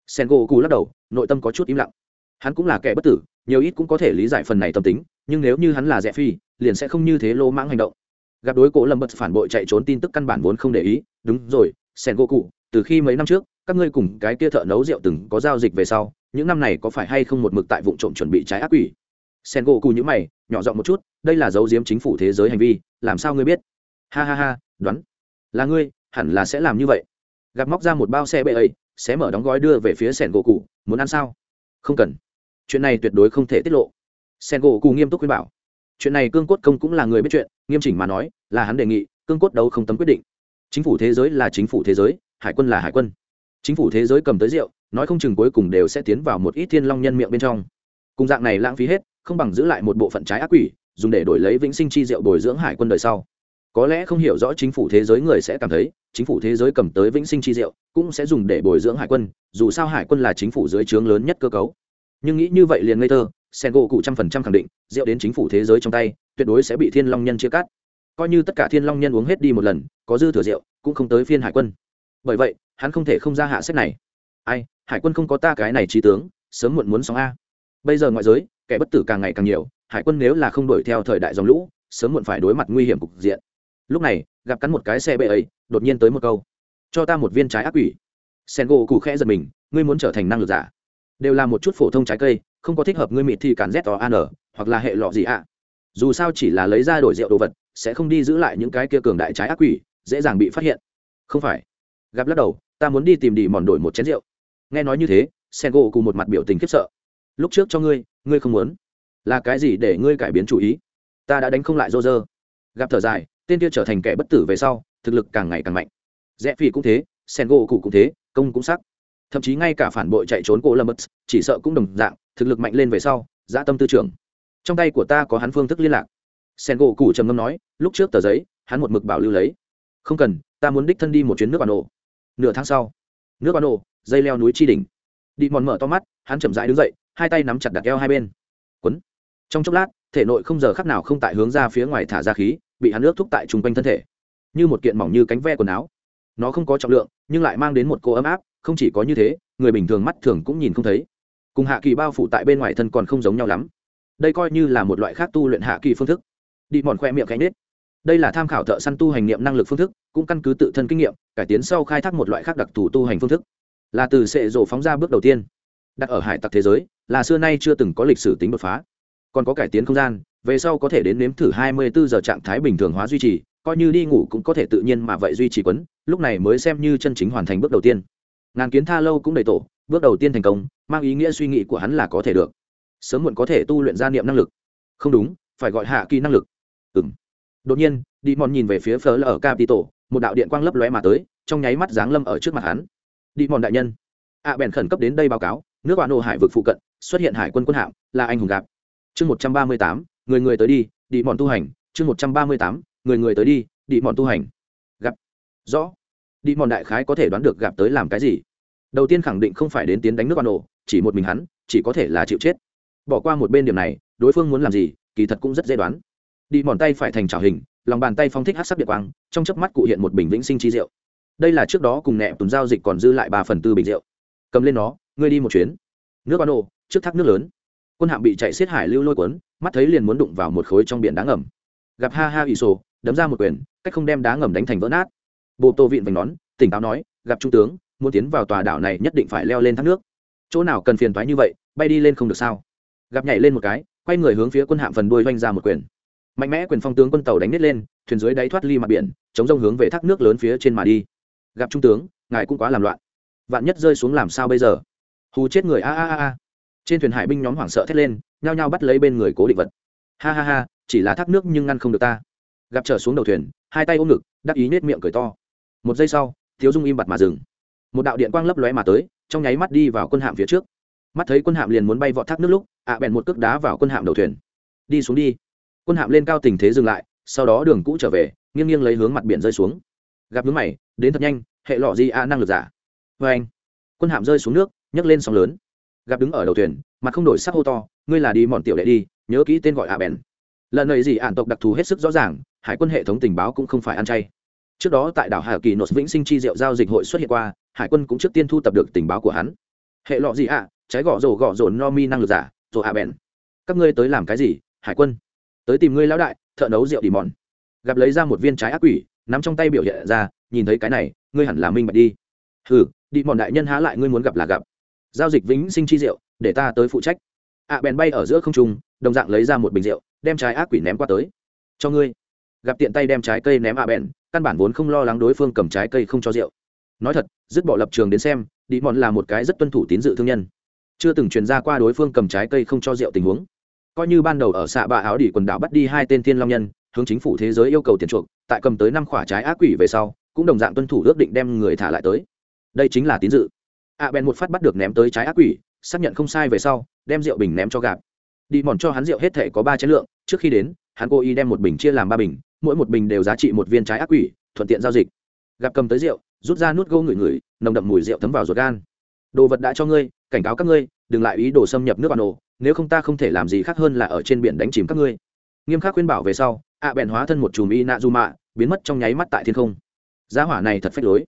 Sen gỗ cù lắc đầu, nội tâm có chút im lặng. Hắn cũng là kẻ bất tử, nhiều ít cũng có thể lý giải phần này tâm tính nhưng nếu như hắn là rẽ phi, liền sẽ không như thế lỗ mãng hành động. Gặp đối cổ lâm bật phản bội chạy trốn tin tức căn bản vốn không để ý, đúng rồi sen gỗ cụ từ khi mấy năm trước, các ngươi cùng cái kia thợ nấu rượu từng có giao dịch về sau, những năm này có phải hay không một mực tại vụ trộm chuẩn bị trái ác quỷ? Sen gỗ cụ nhữ mày, nhỏ giọng một chút, đây là dấu diếm chính phủ thế giới hành vi, làm sao ngươi biết? Ha ha ha, đoán. Là ngươi, hẳn là sẽ làm như vậy. Gặp móc ra một bao xe bê ấy, sẽ mở đóng gói đưa về phía sen gỗ cụ muốn ăn sao? Không cần. Chuyện này tuyệt đối không thể tiết lộ sen gỗ cụ nghiêm túc khuyên bảo. Chuyện này cương cốt công cũng là người biết chuyện, nghiêm chỉnh mà nói, là hắn đề nghị, cương cốt đấu không tấm quyết định. Chính phủ thế giới là chính phủ thế giới, hải quân là hải quân. Chính phủ thế giới cầm tới rượu, nói không chừng cuối cùng đều sẽ tiến vào một ít thiên long nhân miệng bên trong. Cùng dạng này lãng phí hết, không bằng giữ lại một bộ phận trái ác quỷ, dùng để đổi lấy vĩnh sinh chi rượu bồi dưỡng hải quân đời sau. Có lẽ không hiểu rõ chính phủ thế giới người sẽ cảm thấy, chính phủ thế giới cầm tới vĩnh sinh chi rượu cũng sẽ dùng để bồi dưỡng hải quân, dù sao hải quân là chính phủ dưới trướng lớn nhất cơ cấu. Nhưng nghĩ như vậy liền ngây thơ sen gỗ cụ trăm phần trăm khẳng định, rượu đến chính phủ thế giới trong tay, tuyệt đối sẽ bị thiên long nhân chia cắt. Coi như tất cả thiên long nhân uống hết đi một lần, có dư thừa rượu, cũng không tới phiên hải quân. Bởi vậy, hắn không thể không ra hạ sách này. Ai, hải quân không có ta cái này trí tướng, sớm muộn muốn sóng a. Bây giờ ngoại giới, kẻ bất tử càng ngày càng nhiều, hải quân nếu là không đuổi theo thời đại dòng lũ, sớm muộn phải đối mặt nguy hiểm cục diện. Lúc này, gặp cắn một cái xe bệ ấy, đột nhiên tới một câu. Cho ta một viên trái ác quỷ. Sen gỗ cụ khẽ giật mình, ngươi muốn trở thành năng lực giả. Đều là một chút phổ thông trái cây không có thích hợp ngươi mịt thì cản z o an hoặc là hệ lọ gì ạ. Dù sao chỉ là lấy ra đổi rượu đồ vật, sẽ không đi giữ lại những cái kia cường đại trái ác quỷ, dễ dàng bị phát hiện. Không phải. Gặp lắc đầu, ta muốn đi tìm đi mòn đổi một chén rượu. Nghe nói như thế sen gỗ cùng một mặt biểu tình khiếp sợ. Lúc trước cho ngươi ngươi không muốn. Là cái gì để ngươi cải biến chủ ý? Ta đã đánh không lại rô rơ gặp thở dài, tên kia trở thành kẻ bất tử về sau, thực lực càng ngày càng mạnh. Rẽ phi cũng thế sen gỗ cụ cũng thế, công cũng sắc thậm chí ngay cả phản bội chạy trốn cô lâm chỉ sợ cũng đồng dạng, thực lực mạnh lên về sau, dã tâm tư trưởng. Trong tay của ta có hắn phương thức liên lạc. Sen gỗ cụ trầm ngâm nói, lúc trước tờ giấy, hắn một mực bảo lưu lấy. Không cần, ta muốn đích thân đi một chuyến nước bà nổ nửa tháng sau, nước bà nổ dây leo núi tri đỉnh. Đi mòn mở to mắt, hắn chậm rãi đứng dậy, hai tay nắm chặt đặt eo hai bên. Quấn. Trong chốc lát, thể nội không giờ khắc nào không tại hướng ra phía ngoài thả ra khí, bị hắn ướt thúc tại chung quanh thân thể. Như một kiện mỏng như cánh ve quần áo. Nó không có trọng lượng, nhưng lại mang đến một cô ấm áp không chỉ có như thế, người bình thường mắt thường cũng nhìn không thấy. Cùng hạ kỳ bao phủ tại bên ngoài thân còn không giống nhau lắm. Đây coi như là một loại khác tu luyện hạ kỳ phương thức. Đi mòn khoe miệng cánh nết. Đây là tham khảo thợ săn tu hành nghiệm năng lực phương thức, cũng căn cứ tự thân kinh nghiệm, cải tiến sau khai thác một loại khác đặc thù tu hành phương thức. Là từ sệ rổ phóng ra bước đầu tiên. Đặt ở hải tặc thế giới, là xưa nay chưa từng có lịch sử tính đột phá. Còn có cải tiến không gian, về sau có thể đến nếm thử 24 giờ trạng thái bình thường hóa duy trì, coi như đi ngủ cũng có thể tự nhiên mà vậy duy trì quấn, lúc này mới xem như chân chính hoàn thành bước đầu tiên ngàn kiến tha lâu cũng đầy tổ, bước đầu tiên thành công, mang ý nghĩa suy nghĩ của hắn là có thể được. Sớm muộn có thể tu luyện gia niệm năng lực. Không đúng, phải gọi hạ kỳ năng lực. Ừng đột nhiên đi mòn nhìn về phía phở là ở một đạo điện quang lấp lóe mà tới, trong nháy mắt giáng lâm ở trước mặt hắn. Đi mòn đại nhân. Ạ bèn khẩn cấp đến đây báo cáo, nước bạn nô hải vực phụ cận, xuất hiện hải quân quân hạm, là anh hùng gặp. Chương một trăm ba mươi tám, người người tới đi đi mòn tu hành. Chương một trăm ba mươi tám, người người tới đi đi mòn tu hành. Gặp. Rõ đi mòn đại khái có thể đoán được gặp tới làm cái gì. Đầu tiên khẳng định không phải đến tiến đánh nước quan ổ chỉ một mình hắn, chỉ có thể là chịu chết. Bỏ qua một bên điểm này, đối phương muốn làm gì, kỳ thật cũng rất dễ đoán. Đi mòn tay phải thành trào hình, lòng bàn tay phong thích hát sắc điện quang, trong chớp mắt cụ hiện một bình vĩnh sinh chi rượu đây là trước đó cùng nẹ tùn giao dịch còn dư lại ba phần tư bình rượu cầm lên nó, ngươi đi một chuyến. Nước quan ổ trước thác nước lớn. Quân hạm bị chạy xiết hải lưu lôi cuốn, mắt thấy liền muốn đụng vào một khối trong biển đá ngầm. Gặp ha ha ỷ sổ đấm ra một quyền, cách không đem đá ngầm đánh thành vỡ nát bộ tô vịn vành nón, tỉnh táo nói, gặp trung tướng, muốn tiến vào tòa đảo này nhất định phải leo lên thác nước. Chỗ nào cần phiền thoái như vậy, bay đi lên không được sao? Gặp nhảy lên một cái, quay người hướng phía quân hạm phần đuôi doanh ra một quyền. Mạnh mẽ quyền phong tướng quân tàu đánh nết lên, thuyền dưới đáy thoát ly mặt biển, chống rông hướng về thác nước lớn phía trên mà đi. Gặp trung tướng, ngài cũng quá làm loạn. Vạn nhất rơi xuống làm sao bây giờ? Hù chết người, a a a a. Trên thuyền hải binh nhóm hoảng sợ thét lên, nhao nhao bắt lấy bên người cố định vật. Ha ha ha, chỉ là thác nước nhưng ngăn không được ta. Gặp trở xuống đầu thuyền, hai tay ôm ngực, đắc ý nết miệng cười to một giây sau thiếu dung im bặt mà dừng. Một đạo điện quang lấp lóe mà tới, trong nháy mắt đi vào quân hạm phía trước. Mắt thấy quân hạm liền muốn bay vọt thác nước lúc, ạ bèn một cước đá vào quân hạm đầu thuyền. Đi xuống đi. Quân hạm lên cao tình thế dừng lại, sau đó đường cũ trở về, nghiêng nghiêng lấy hướng mặt biển rơi xuống. Gặp hướng mày, đến thật nhanh, hệ lọ gì a năng lực giả. Vê anh, quân hạm rơi xuống nước, nhấc lên sóng lớn. Gặp đứng ở đầu thuyền, mặt không đổi sắc hô to, ngươi là đi mòn tiểu đệ đi, nhớ kỹ tên gọi ạ bèn. Lần này gì ạn tộc đặc thù hết sức rõ ràng, hải quân hệ thống tình báo cũng không phải ăn chay trước đó tại đảo hà kỳ nốt vĩnh sinh chi diệu giao dịch hội xuất hiện qua, hải quân cũng trước tiên thu tập được tình báo của hắn. Hệ lọ gì ạ? Trái gõ rổ gõ rổ no mi năng lực giả rồi hạ bèn. Các ngươi tới làm cái gì, hải quân? Tới tìm ngươi lão đại, thợ nấu rượu đi mòn gặp lấy ra một viên trái ác quỷ, nắm trong tay biểu hiện ra, nhìn thấy cái này, ngươi hẳn là minh bạch đi. Hừ đi mòn đại nhân há lại ngươi muốn gặp là gặp. Giao dịch vĩnh sinh chi rượu để ta tới phụ trách. Ạ bèn bay ở giữa không trung, đồng dạng lấy ra một bình rượu, đem trái ác quỷ ném qua tới. Cho ngươi. Gặp tiện tay đem trái cây ném ạ bèn căn bản vốn không lo lắng đối phương cầm trái cây không cho rượu. Nói thật, dứt bỏ lập trường đến xem, đi mòn là một cái rất tuân thủ tín dự thương nhân. Chưa từng truyền ra qua đối phương cầm trái cây không cho rượu tình huống. Coi như ban đầu ở xạ bạ áo đỉ quần đảo bắt đi hai tên thiên long nhân, hướng chính phủ thế giới yêu cầu tiền chuộc, tại cầm tới năm quả trái ác quỷ về sau, cũng đồng dạng tuân thủ ước định đem người thả lại tới. Đây chính là tín dự. A à bèn một phát bắt được ném tới trái ác quỷ, xác nhận không sai về sau, đem rượu bình ném cho gạp đi mòn cho hắn rượu hết thể có ba chén lượng, trước khi đến, hắn cố ý đem một bình chia làm ba bình mỗi một bình đều giá trị một viên trái ác quỷ, thuận tiện giao dịch. Gặp cầm tới rượu, rút ra nút gâu ngửi ngửi, nồng đậm mùi rượu thấm vào ruột gan. Đồ vật đã cho ngươi, cảnh cáo các ngươi, đừng lại ý đồ xâm nhập nước bản đồ, nếu không ta không thể làm gì khác hơn là ở trên biển đánh chìm các ngươi. Nghiêm khắc khuyên bảo về sau, ạ bèn hóa thân một chùm y nạ du mạ biến mất trong nháy mắt tại thiên không. Giá hỏa này thật phách lối.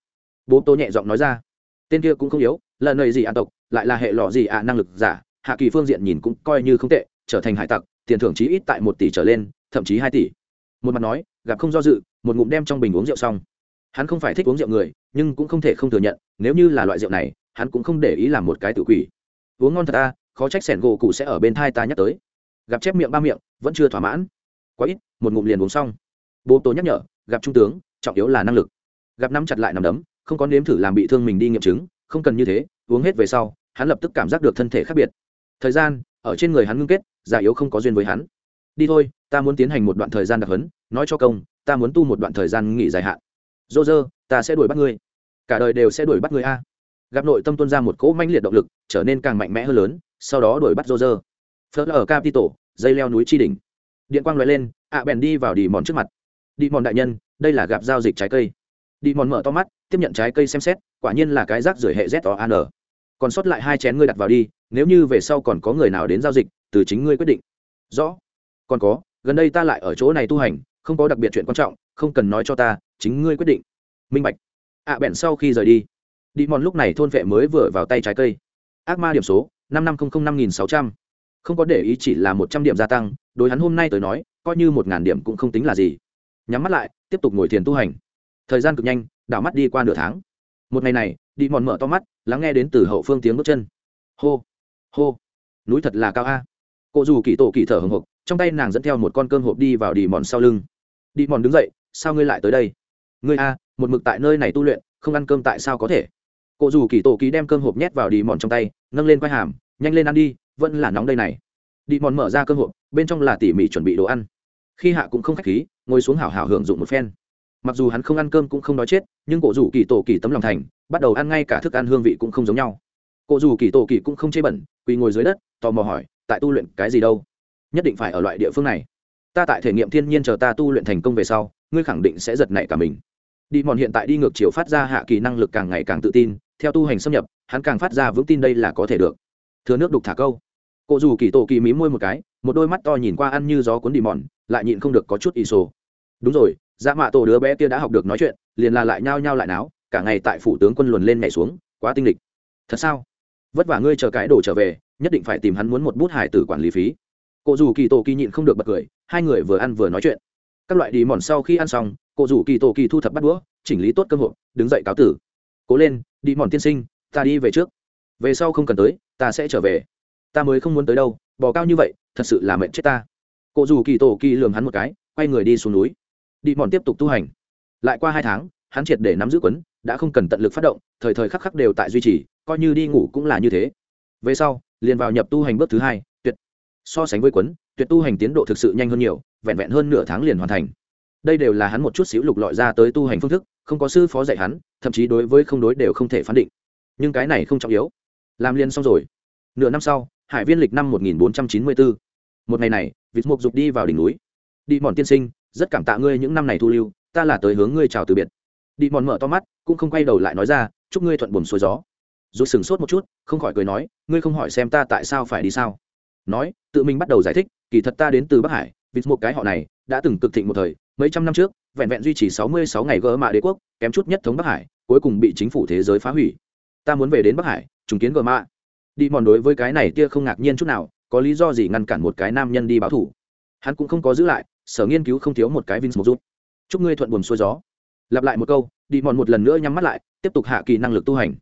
Bố tô nhẹ giọng nói ra. Tên kia cũng không yếu lần này gì ạ tộc, lại là hệ lọ gì ạ năng lực giả, hạ kỳ phương diện nhìn cũng coi như không tệ, trở thành hải tặc, tiền thưởng chí ít tại một tỷ trở lên, thậm chí hai tỷ một mặt nói, gặp không do dự, một ngụm đem trong bình uống rượu xong. Hắn không phải thích uống rượu người, nhưng cũng không thể không thừa nhận, nếu như là loại rượu này, hắn cũng không để ý làm một cái tự quỷ. Uống ngon thật ta, khó trách sẻn gỗ cụ sẽ ở bên thai ta nhắc tới. Gặp chép miệng ba miệng, vẫn chưa thỏa mãn. Quá ít, một ngụm liền uống xong. Bố tố nhắc nhở, gặp trung tướng, trọng yếu là năng lực. Gặp nắm chặt lại nằm đấm, không có nếm thử làm bị thương mình đi nghiệm chứng, không cần như thế, uống hết về sau, hắn lập tức cảm giác được thân thể khác biệt. Thời gian, ở trên người hắn ngưng kết, già yếu không có duyên với hắn đi thôi, ta muốn tiến hành một đoạn thời gian đặc hấn nói cho công, ta muốn tu một đoạn thời gian nghỉ dài hạn. Dô dơ, ta sẽ đuổi bắt ngươi. Cả đời đều sẽ đuổi bắt ngươi a. Gặp nội tâm tuân ra một cỗ manh liệt động lực, trở nên càng mạnh mẽ hơn lớn, sau đó đuổi bắt dô dơ. Phớt ở capitol dây leo núi tri đỉnh. Điện quang loại lên, ạ bèn đi vào đi mòn trước mặt. Đi mòn đại nhân, đây là gặp giao dịch trái cây. Đi mòn mở to mắt, tiếp nhận trái cây xem xét, quả nhiên là cái rác rưởi hệ z o an còn sót lại hai chén ngươi đặt vào đi, nếu như về sau còn có người nào đến giao dịch, từ chính ngươi quyết định. Rõ còn có gần đây ta lại ở chỗ này tu hành không có đặc biệt chuyện quan trọng không cần nói cho ta chính ngươi quyết định. Minh bạch. Ạ à, bèn sau khi rời đi đi mòn lúc này thôn vệ mới vừa vào tay trái cây. Ác ma điểm số năm năm không không năm nghìn sáu trăm. Không có để ý chỉ là một trăm điểm gia tăng đối hắn hôm nay tới nói coi như một ngàn điểm cũng không tính là gì. Nhắm mắt lại tiếp tục ngồi thiền tu hành. Thời gian cực nhanh đảo mắt đi qua nửa tháng. Một ngày này đi mòn mở to mắt lắng nghe đến từ hậu phương tiếng bước chân. Hô hô núi thật là cao a. Cô dù kỳ tổ kỳ thở hồng hộc trong tay nàng dẫn theo một con cơm hộp đi vào đi mòn sau lưng. Đi mòn đứng dậy, sao ngươi lại tới đây? Ngươi a, một mực tại nơi này tu luyện, không ăn cơm tại sao có thể? Cụ dù kỳ tổ ký đem cơm hộp nhét vào đi mòn trong tay, nâng lên quai hàm, nhanh lên ăn đi, vẫn là nóng đây này. Đi mòn mở ra cơm hộp, bên trong là tỉ mỉ chuẩn bị đồ ăn. Khi hạ cũng không khách khí, ngồi xuống hảo hảo hưởng dụng một phen. Mặc dù hắn không ăn cơm cũng không nói chết, nhưng cổ rủ kỳ tổ kỳ tấm lòng thành, bắt đầu ăn ngay cả thức ăn hương vị cũng không giống nhau. Cổ rủ kỳ tổ kỳ cũng không chê bẩn, quỳ ngồi dưới đất, tò mò hỏi, tại tu luyện cái gì đâu? Nhất định phải ở loại địa phương này. Ta tại thể nghiệm thiên nhiên chờ ta tu luyện thành công về sau, ngươi khẳng định sẽ giật nảy cả mình. Đi mòn hiện tại đi ngược chiều phát ra hạ kỳ năng lực càng ngày càng tự tin, theo tu hành xâm nhập, hắn càng phát ra vững tin đây là có thể được. Thừa nước đục thả câu. Cụ dù kỳ tổ kỳ mí môi một cái, một đôi mắt to nhìn qua ăn như gió cuốn đi mòn, lại nhịn không được có chút ỷ sô đúng rồi dạ mạ tổ đứa bé kia đã học được nói chuyện, liền là lại nhao nhao lại náo, cả ngày tại phủ tướng quân luồn lên nhảy xuống, quá tinh lịch. Thật sao? Vất vả ngươi chờ cái đồ trở về, nhất định phải tìm hắn muốn một bút hải tử quản lý phí cô dù kỳ tổ kỳ nhịn không được bật cười, hai người vừa ăn vừa nói chuyện. Các loại đi mòn sau khi ăn xong, cô dù kỳ tổ kỳ thu thập bắt đũa, chỉnh lý tốt cơ hội đứng dậy cáo tử. Cố lên đi mòn tiên sinh, ta đi về trước. Về sau không cần tới, ta sẽ trở về. Ta mới không muốn tới đâu, bò cao như vậy, thật sự là mệnh chết ta. Cô dù kỳ tổ kỳ lường hắn một cái, quay người đi xuống núi. Đi mòn tiếp tục tu hành. Lại qua hai tháng, hắn triệt để nắm giữ quấn, đã không cần tận lực phát động, thời thời khắc khắc đều tại duy trì, coi như đi ngủ cũng là như thế. Về sau, liền vào nhập tu hành bước thứ hai so sánh với quấn, tuyệt tu hành tiến độ thực sự nhanh hơn nhiều, vẹn vẹn hơn nửa tháng liền hoàn thành. Đây đều là hắn một chút xíu lục lọi ra tới tu hành phương thức, không có sư phó dạy hắn, thậm chí đối với không đối đều không thể phán định. Nhưng cái này không trọng yếu. Làm liền xong rồi. Nửa năm sau, hải viên lịch năm 1494. một ngày này, vịt mục dục đi vào đỉnh núi. Đi mòn tiên sinh, rất cảm tạ ngươi những năm này thu lưu, ta là tới hướng ngươi chào từ biệt. Đi mòn mở to mắt, cũng không quay đầu lại nói ra, chúc ngươi thuận buồm xuôi gió. Rút sừng sốt một chút, không khỏi cười nói, ngươi không hỏi xem ta tại sao phải đi sao nói, tự mình bắt đầu giải thích, kỳ thật ta đến từ bắc hải, vì một cái họ này, đã từng cực thịnh một thời, mấy trăm năm trước, vẹn vẹn duy trì sáu mươi sáu ngày gỡ mạ đế quốc, kém chút nhất thống bắc hải, cuối cùng bị chính phủ thế giới phá hủy. Ta muốn về đến bắc hải, trùng kiến gỡ mạ. Đi mòn đối với cái này tia không ngạc nhiên chút nào, có lý do gì ngăn cản một cái nam nhân đi báo thủ? Hắn cũng không có giữ lại, sở nghiên cứu không thiếu một cái vinh một rút. Chúc ngươi thuận buồm xuôi gió. Lặp lại một câu, đi mòn một lần nữa nhắm mắt lại, tiếp tục hạ kỳ năng lực tu hành.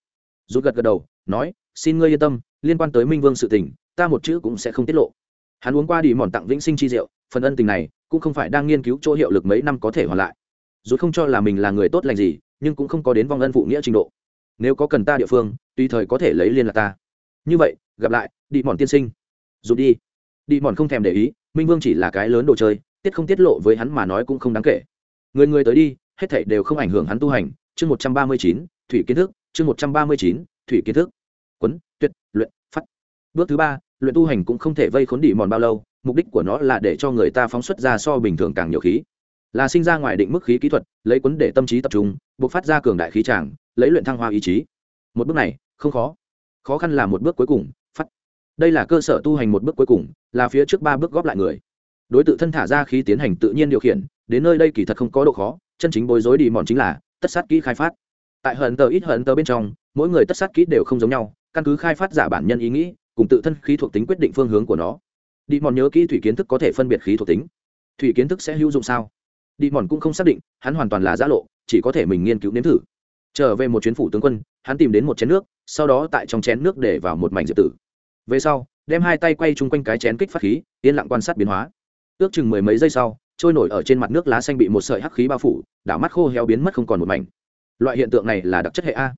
Rút gật gật đầu, nói, xin ngươi yên tâm, liên quan tới minh vương sự tình ta một chữ cũng sẽ không tiết lộ. Hắn uống qua đi mòn tặng vĩnh sinh chi diệu, phần ân tình này cũng không phải đang nghiên cứu chỗ hiệu lực mấy năm có thể hoàn lại. Dù không cho là mình là người tốt lành gì, nhưng cũng không có đến vong ân phụ nghĩa trình độ. Nếu có cần ta địa phương, tùy thời có thể lấy liên lạc ta. Như vậy, gặp lại đi mòn tiên sinh. Dù đi. Đi mòn không thèm để ý, minh vương chỉ là cái lớn đồ chơi, tiết không tiết lộ với hắn mà nói cũng không đáng kể. Người người tới đi, hết thảy đều không ảnh hưởng hắn tu hành. Chương một trăm ba mươi chín, thủy kiến thức, chương một trăm ba mươi chín, thủy kiến thức. Quấn, tuyệt, luyện, phát. Bước thứ ba luyện tu hành cũng không thể vây khốn đi mòn bao lâu, mục đích của nó là để cho người ta phóng xuất ra so bình thường càng nhiều khí. Là sinh ra ngoài định mức khí kỹ thuật, lấy quấn để tâm trí tập trung, buộc phát ra cường đại khí tràng, lấy luyện thăng hoa ý chí. Một bước này, không khó. Khó khăn là một bước cuối cùng, phát. Đây là cơ sở tu hành một bước cuối cùng, là phía trước ba bước góp lại người. Đối tượng thân thả ra khí tiến hành tự nhiên điều khiển, đến nơi đây kỳ thật không có độ khó, chân chính bối rối đi mòn chính là tất sát kỹ khai phát. Tại hận tờ ít hận tờ bên trong, mỗi người tất sát kỹ đều không giống nhau, căn cứ khai phát giả bản nhân ý nghĩ cùng tự thân khí thuộc tính quyết định phương hướng của nó. Đi mòn nhớ kỹ thủy kiến thức có thể phân biệt khí thuộc tính. Thủy kiến thức sẽ hữu dụng sao? Đi mòn cũng không xác định, hắn hoàn toàn là giã lộ, chỉ có thể mình nghiên cứu nếm thử. Trở về một chuyến phủ tướng quân, hắn tìm đến một chén nước, sau đó tại trong chén nước để vào một mảnh diệp tử. Về sau, đem hai tay quay chung quanh cái chén kích phát khí, yên lặng quan sát biến hóa. Ước chừng mười mấy giây sau, trôi nổi ở trên mặt nước lá xanh bị một sợi hắc khí bao phủ, đảo mắt khô héo biến mất không còn một mảnh. Loại hiện tượng này là đặc chất hệ a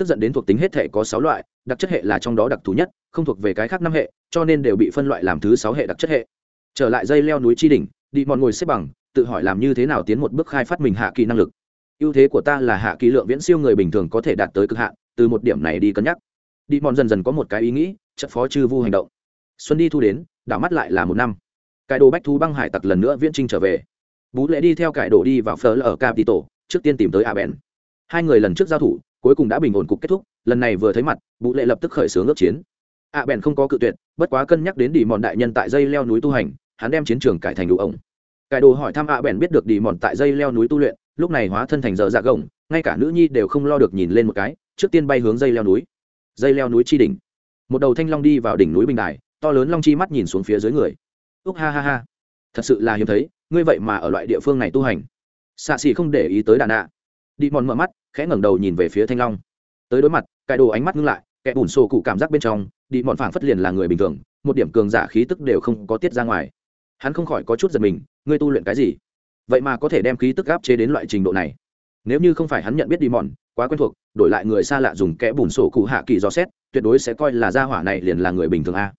tức giận đến thuộc tính hết thể có sáu loại, đặc chất hệ là trong đó đặc thù nhất, không thuộc về cái khác năm hệ, cho nên đều bị phân loại làm thứ sáu hệ đặc chất hệ. Trở lại dây leo núi tri đỉnh, đi mòn ngồi xếp bằng, tự hỏi làm như thế nào tiến một bước khai phát mình hạ kỳ năng lực. Ưu thế của ta là hạ kỳ lượng viễn siêu người bình thường có thể đạt tới cực hạn, từ một điểm này đi cân nhắc. Đi mòn dần dần có một cái ý nghĩ trận phó chư vu hành động. Xuân đi thu đến, đảo mắt lại là một năm. Cải đồ bách thu băng hải tặc lần nữa viễn trinh trở về. Bú lệ đi theo cải đồ đi vào phở ở capito trước tiên tìm tới a bèn hai người lần trước giao thủ cuối cùng đã bình ổn cục kết thúc, lần này vừa thấy mặt Bụ lệ lập tức khởi xướng ước chiến. A bèn không có cự tuyệt, bất quá cân nhắc đến đi mòn đại nhân tại dây leo núi tu hành, hắn đem chiến trường cải thành đủ ổng cải đồ hỏi thăm a bèn biết được đi mòn tại dây leo núi tu luyện, lúc này hóa thân thành giờ dạ gồng, ngay cả nữ nhi đều không lo được nhìn lên một cái, trước tiên bay hướng dây leo núi. Dây leo núi chi đỉnh. Một đầu thanh long đi vào đỉnh núi bình đài, to lớn long chi mắt nhìn xuống phía dưới người. Úc ha ha ha. Thật sự là hiếm thấy, ngươi vậy mà ở loại địa phương này tu hành. Xạ xỉ không để ý tới đà nạ đi mòn mở mắt khẽ ngẩng đầu nhìn về phía thanh long. Tới đối mặt cải đồ ánh mắt ngưng lại, kẻ bùn xô cụ cảm giác bên trong, đi mòn phảng phất liền là người bình thường, một điểm cường giả khí tức đều không có tiết ra ngoài. Hắn không khỏi có chút giật mình, ngươi tu luyện cái gì? Vậy mà có thể đem khí tức áp chế đến loại trình độ này. Nếu như không phải hắn nhận biết đi mòn, quá quen thuộc, đổi lại người xa lạ dùng kẽ bùn sổ cụ hạ kỳ do xét, tuyệt đối sẽ coi là gia hỏa này liền là người bình thường a.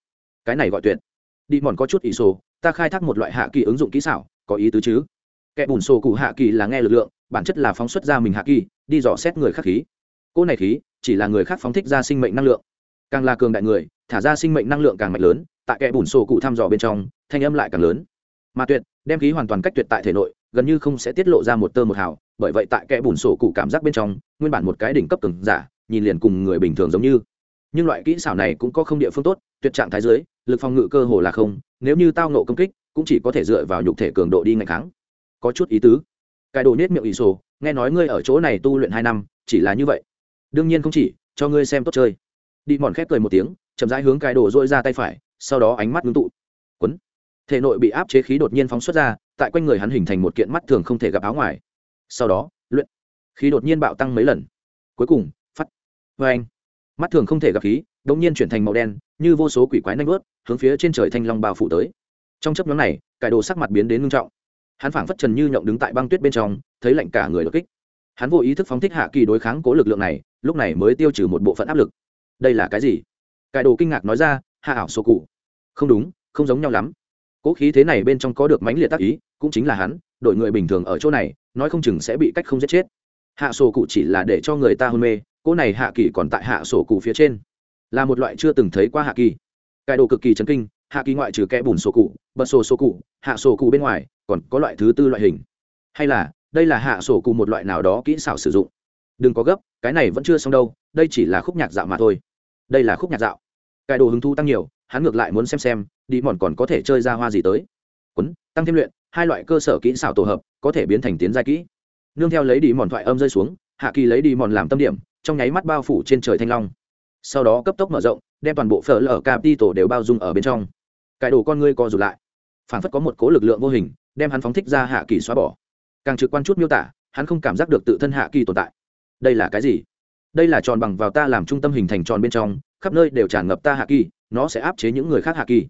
Cái này gọi tuyệt. Đi mòn có chút ý sổ ta khai thác một loại hạ kỳ ứng dụng kỹ xảo, có ý tứ chứ? Kẽ bùn sổ cụ hạ kỳ là nghe lực lượng bản chất là phóng xuất ra mình hạ kỳ, đi dò xét người khác khí. Cô này khí, chỉ là người khác phóng thích ra sinh mệnh năng lượng. Càng là cường đại người, thả ra sinh mệnh năng lượng càng mạnh lớn, tại kẽ bùn sổ cụ thăm dò bên trong, thanh âm lại càng lớn. Mà tuyệt, đem khí hoàn toàn cách tuyệt tại thể nội, gần như không sẽ tiết lộ ra một tơ một hào, bởi vậy tại kẽ bùn sổ cụ cảm giác bên trong, nguyên bản một cái đỉnh cấp cường giả, nhìn liền cùng người bình thường giống như. Nhưng loại kỹ xảo này cũng có không địa phương tốt, tuyệt trạng thái dưới, lực phòng ngự cơ hồ là không, nếu như tao nộ công kích, cũng chỉ có thể dựa vào nhục thể cường độ đi ngày kháng. Có chút ý tứ cái đồ nết miệng ỷ sổ, nghe nói ngươi ở chỗ này tu luyện hai năm, chỉ là như vậy. Đương nhiên không chỉ, cho ngươi xem tốt chơi. Đi mòn khép cười một tiếng, chậm rãi hướng cái đồ dội ra tay phải, sau đó ánh mắt ngưng tụ. Quấn. Thể nội bị áp chế khí đột nhiên phóng xuất ra, tại quanh người hắn hình thành một kiện mắt thường không thể gặp áo ngoài. Sau đó, luyện. Khí đột nhiên bạo tăng mấy lần. Cuối cùng, phát. Vê anh mắt thường không thể gặp khí, đột nhiên chuyển thành màu đen, như vô số quỷ quái nanh vớt hướng phía trên trời thanh long bao phủ tới. Trong chấp nhóm này cải đồ sắc mặt biến đến ngưng trọng hắn phảng phất trần như nhộng đứng tại băng tuyết bên trong, thấy lạnh cả người đột kích. Hắn vô ý thức phóng thích hạ kỳ đối kháng cố lực lượng này, lúc này mới tiêu trừ một bộ phận áp lực. Đây là cái gì? Cải đồ kinh ngạc nói ra, hạ ảo sổ cụ. Không đúng, không giống nhau lắm. Cố khí thế này bên trong có được mãnh liệt tác ý, cũng chính là hắn, đội người bình thường ở chỗ này, nói không chừng sẽ bị cách không giết chết. Hạ sổ cụ chỉ là để cho người ta hôn mê, cô này hạ kỳ còn tại hạ sổ cụ phía trên. Là một loại chưa từng thấy qua hạ kỳ. Cải đồ cực kỳ chấn kinh, hạ kỳ ngoại trừ kẽ bùn sổ cụ, bật sổ sổ cụ, hạ sổ cụ bên ngoài còn có loại thứ tư loại hình. Hay là, đây là hạ sổ cùng một loại nào đó kỹ xảo sử dụng. Đừng có gấp, cái này vẫn chưa xong đâu, đây chỉ là khúc nhạc dạo mà thôi. Đây là khúc nhạc dạo. Cải đồ hứng thu tăng nhiều, hắn ngược lại muốn xem xem, đi mòn còn có thể chơi ra hoa gì tới. Quấn tăng thêm luyện, hai loại cơ sở kỹ xảo tổ hợp, có thể biến thành tiến gia kỹ. Nương theo lấy đi mòn thoại âm rơi xuống, hạ kỳ lấy đi mòn làm tâm điểm, trong nháy mắt bao phủ trên trời thanh long. Sau đó cấp tốc mở rộng, đem toàn bộ phở lở tổ đều bao dung ở bên trong. Cải đồ con ngươi co rụt lại. Phản phất có một cố lực lượng vô hình đem hắn phóng thích ra hạ kỳ xóa bỏ. Càng trực quan chút miêu tả, hắn không cảm giác được tự thân hạ kỳ tồn tại. Đây là cái gì? Đây là tròn bằng vào ta làm trung tâm hình thành tròn bên trong, khắp nơi đều tràn ngập ta hạ kỳ, nó sẽ áp chế những người khác hạ kỳ.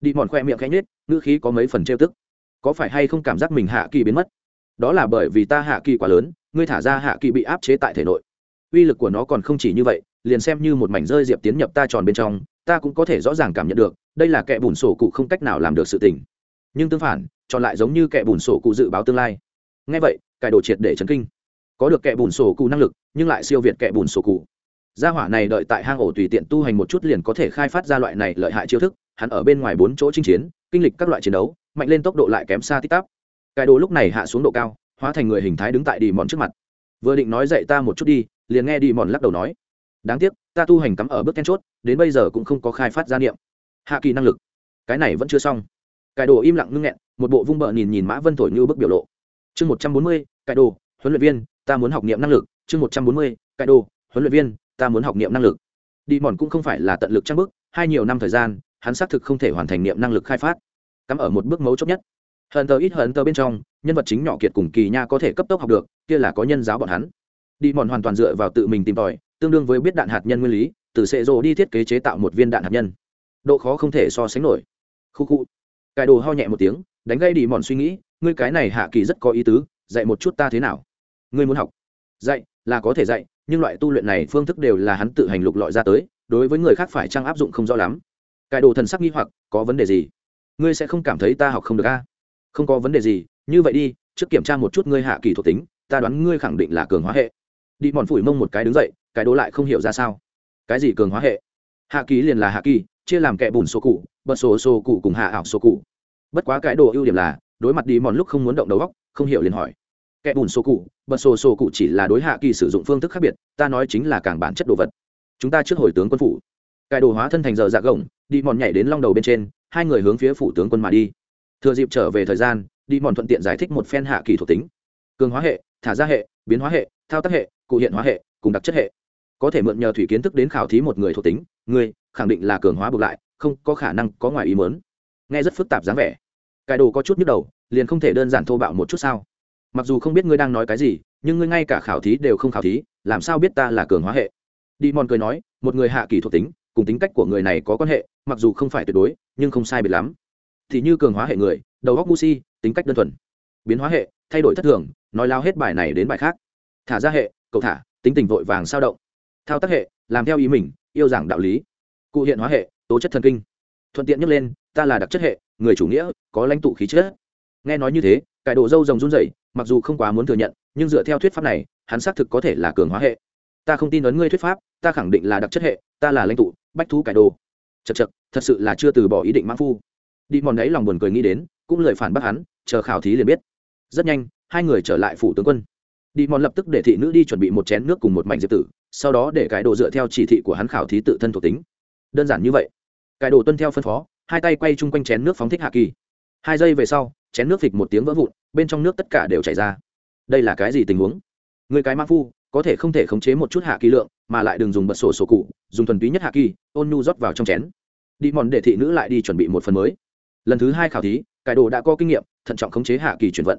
Đi mòn khoe miệng khẽ nhết ngữ khí có mấy phần trêu tức. Có phải hay không cảm giác mình hạ kỳ biến mất? Đó là bởi vì ta hạ kỳ quá lớn, ngươi thả ra hạ kỳ bị áp chế tại thể nội. Uy lực của nó còn không chỉ như vậy, liền xem như một mảnh rơi diệp tiến nhập ta tròn bên trong, ta cũng có thể rõ ràng cảm nhận được, đây là kẻ bùn sổ cụ không cách nào làm được sự tình. Nhưng tương phản tròn lại giống như kẻ bùn sổ cụ dự báo tương lai. Ngay vậy, cải đồ triệt để chấn kinh. Có được kẻ bùn sổ cụ năng lực, nhưng lại siêu việt kẻ bùn sổ cụ. Gia hỏa này đợi tại hang ổ tùy tiện tu hành một chút liền có thể khai phát ra loại này lợi hại chiêu thức, hắn ở bên ngoài bốn chỗ chinh chiến, kinh lịch các loại chiến đấu, mạnh lên tốc độ lại kém xa tít tắp. Cải đồ lúc này hạ xuống độ cao, hóa thành người hình thái đứng tại đi mòn trước mặt. Vừa định nói dậy ta một chút đi, liền nghe đi mòn lắc đầu nói, đáng tiếc, ta tu hành cắm ở bước then chốt, đến bây giờ cũng không có khai phát gia niệm. Hạ kỳ năng lực, cái này vẫn chưa xong cải đồ im lặng ngưng nghẹn, một bộ vung bờ nhìn nhìn mã vân thổi như bức biểu lộ. Chương một trăm bốn mươi, cải đồ, huấn luyện viên, ta muốn học nghiệm năng lực. Chương một trăm bốn mươi, cải đồ, huấn luyện viên, ta muốn học nghiệm năng lực. Đi mòn cũng không phải là tận lực trang bức hai nhiều năm thời gian, hắn xác thực không thể hoàn thành nghiệm năng lực khai phát. Cắm ở một bước mấu chốt nhất. Hận tờ ít hận tờ bên trong, nhân vật chính nhỏ kiệt cùng kỳ nha có thể cấp tốc học được, kia là có nhân giáo bọn hắn. Đi mòn hoàn toàn dựa vào tự mình tìm tòi, tương đương với biết đạn hạt nhân nguyên lý, từ sệ rồ đi thiết kế chế tạo một viên đạn hạt nhân. Độ khó không thể so sánh nổi. Khu khu cải đồ ho nhẹ một tiếng, đánh gây đi mòn suy nghĩ, ngươi cái này hạ kỳ rất có ý tứ, dạy một chút ta thế nào? Ngươi muốn học? Dạy, là có thể dạy, nhưng loại tu luyện này phương thức đều là hắn tự hành lục lọi ra tới, đối với người khác phải chăng áp dụng không rõ lắm. Cải đồ thần sắc nghi hoặc, có vấn đề gì? Ngươi sẽ không cảm thấy ta học không được a? Không có vấn đề gì, như vậy đi, trước kiểm tra một chút ngươi hạ kỳ thuộc tính, ta đoán ngươi khẳng định là cường hóa hệ. Đi mòn phủi mông một cái đứng dậy, cái đồ lại không hiểu ra sao. Cái gì cường hóa hệ? Hạ kỳ liền là hạ kỳ chia làm kẻ bùn số cụ, bật số số cụ cùng hạ ảo số cụ. Bất quá cái đồ ưu điểm là, đối mặt đi mòn lúc không muốn động đầu góc không hiểu liền hỏi. Kẻ bùn số cụ, bật số số cụ chỉ là đối hạ kỳ sử dụng phương thức khác biệt, ta nói chính là càng bản chất đồ vật. Chúng ta trước hồi tướng quân phủ. Cải đồ hóa thân thành giờ dạ gồng, đi mòn nhảy đến long đầu bên trên, hai người hướng phía phủ tướng quân mà đi. Thừa dịp trở về thời gian, đi mòn thuận tiện giải thích một phen hạ kỳ thuộc tính. Cường hóa hệ, thả ra hệ, biến hóa hệ, thao tác hệ, cụ hiện hóa hệ, cùng đặc chất hệ có thể mượn nhờ thủy kiến thức đến khảo thí một người thuộc tính người khẳng định là cường hóa buộc lại, không có khả năng có ngoài ý mớn nghe rất phức tạp dáng vẻ. Cải đồ có chút nhức đầu, liền không thể đơn giản thô bạo một chút sao? Mặc dù không biết ngươi đang nói cái gì, nhưng ngươi ngay cả khảo thí đều không khảo thí, làm sao biết ta là cường hóa hệ? Đi mòn cười nói, một người hạ kỳ thuộc tính, cùng tính cách của người này có quan hệ, mặc dù không phải tuyệt đối, nhưng không sai biệt lắm. Thì như cường hóa hệ người, đầu góc si, tính cách đơn thuần. Biến hóa hệ, thay đổi thất thường, nói lao hết bài này đến bài khác. Thả ra hệ, cậu thả, tính tình vội vàng sao động thao tác hệ, làm theo ý mình, yêu giảng đạo lý. Cụ hiện hóa hệ, tố chất thần kinh. Thuận tiện nhắc lên, ta là đặc chất hệ, người chủ nghĩa, có lãnh tụ khí chất. Nghe nói như thế, cải độ dâu rồng run rẩy, mặc dù không quá muốn thừa nhận, nhưng dựa theo thuyết pháp này, hắn xác thực có thể là cường hóa hệ. Ta không tin ấn ngươi thuyết pháp, ta khẳng định là đặc chất hệ, ta là lãnh tụ, bách thú cải đồ. Chật chật thật sự là chưa từ bỏ ý định mãn phu. Đi mòn đấy lòng buồn cười nghĩ đến, cũng lời phản bác hắn, chờ khảo thí liền biết. Rất nhanh, hai người trở lại phủ tướng quân. Đi mòn lập tức để thị nữ đi chuẩn bị một chén nước cùng một mảnh diệp tử sau đó để cái đồ dựa theo chỉ thị của hắn khảo thí tự thân thuộc tính. Đơn giản như vậy. Cái đồ tuân theo phân phó, hai tay quay chung quanh chén nước phóng thích hạ kỳ. Hai giây về sau, chén nước phịch một tiếng vỡ vụn, bên trong nước tất cả đều chảy ra. Đây là cái gì tình huống? Người cái ma phu, có thể không thể khống chế một chút hạ kỳ lượng, mà lại đừng dùng bật sổ sổ cụ, dùng thuần túy nhất hạ kỳ, ôn nhu rót vào trong chén. Đi mòn để thị nữ lại đi chuẩn bị một phần mới. Lần thứ hai khảo thí cải đồ đã có kinh nghiệm, thận trọng khống chế hạ kỳ chuyển vận.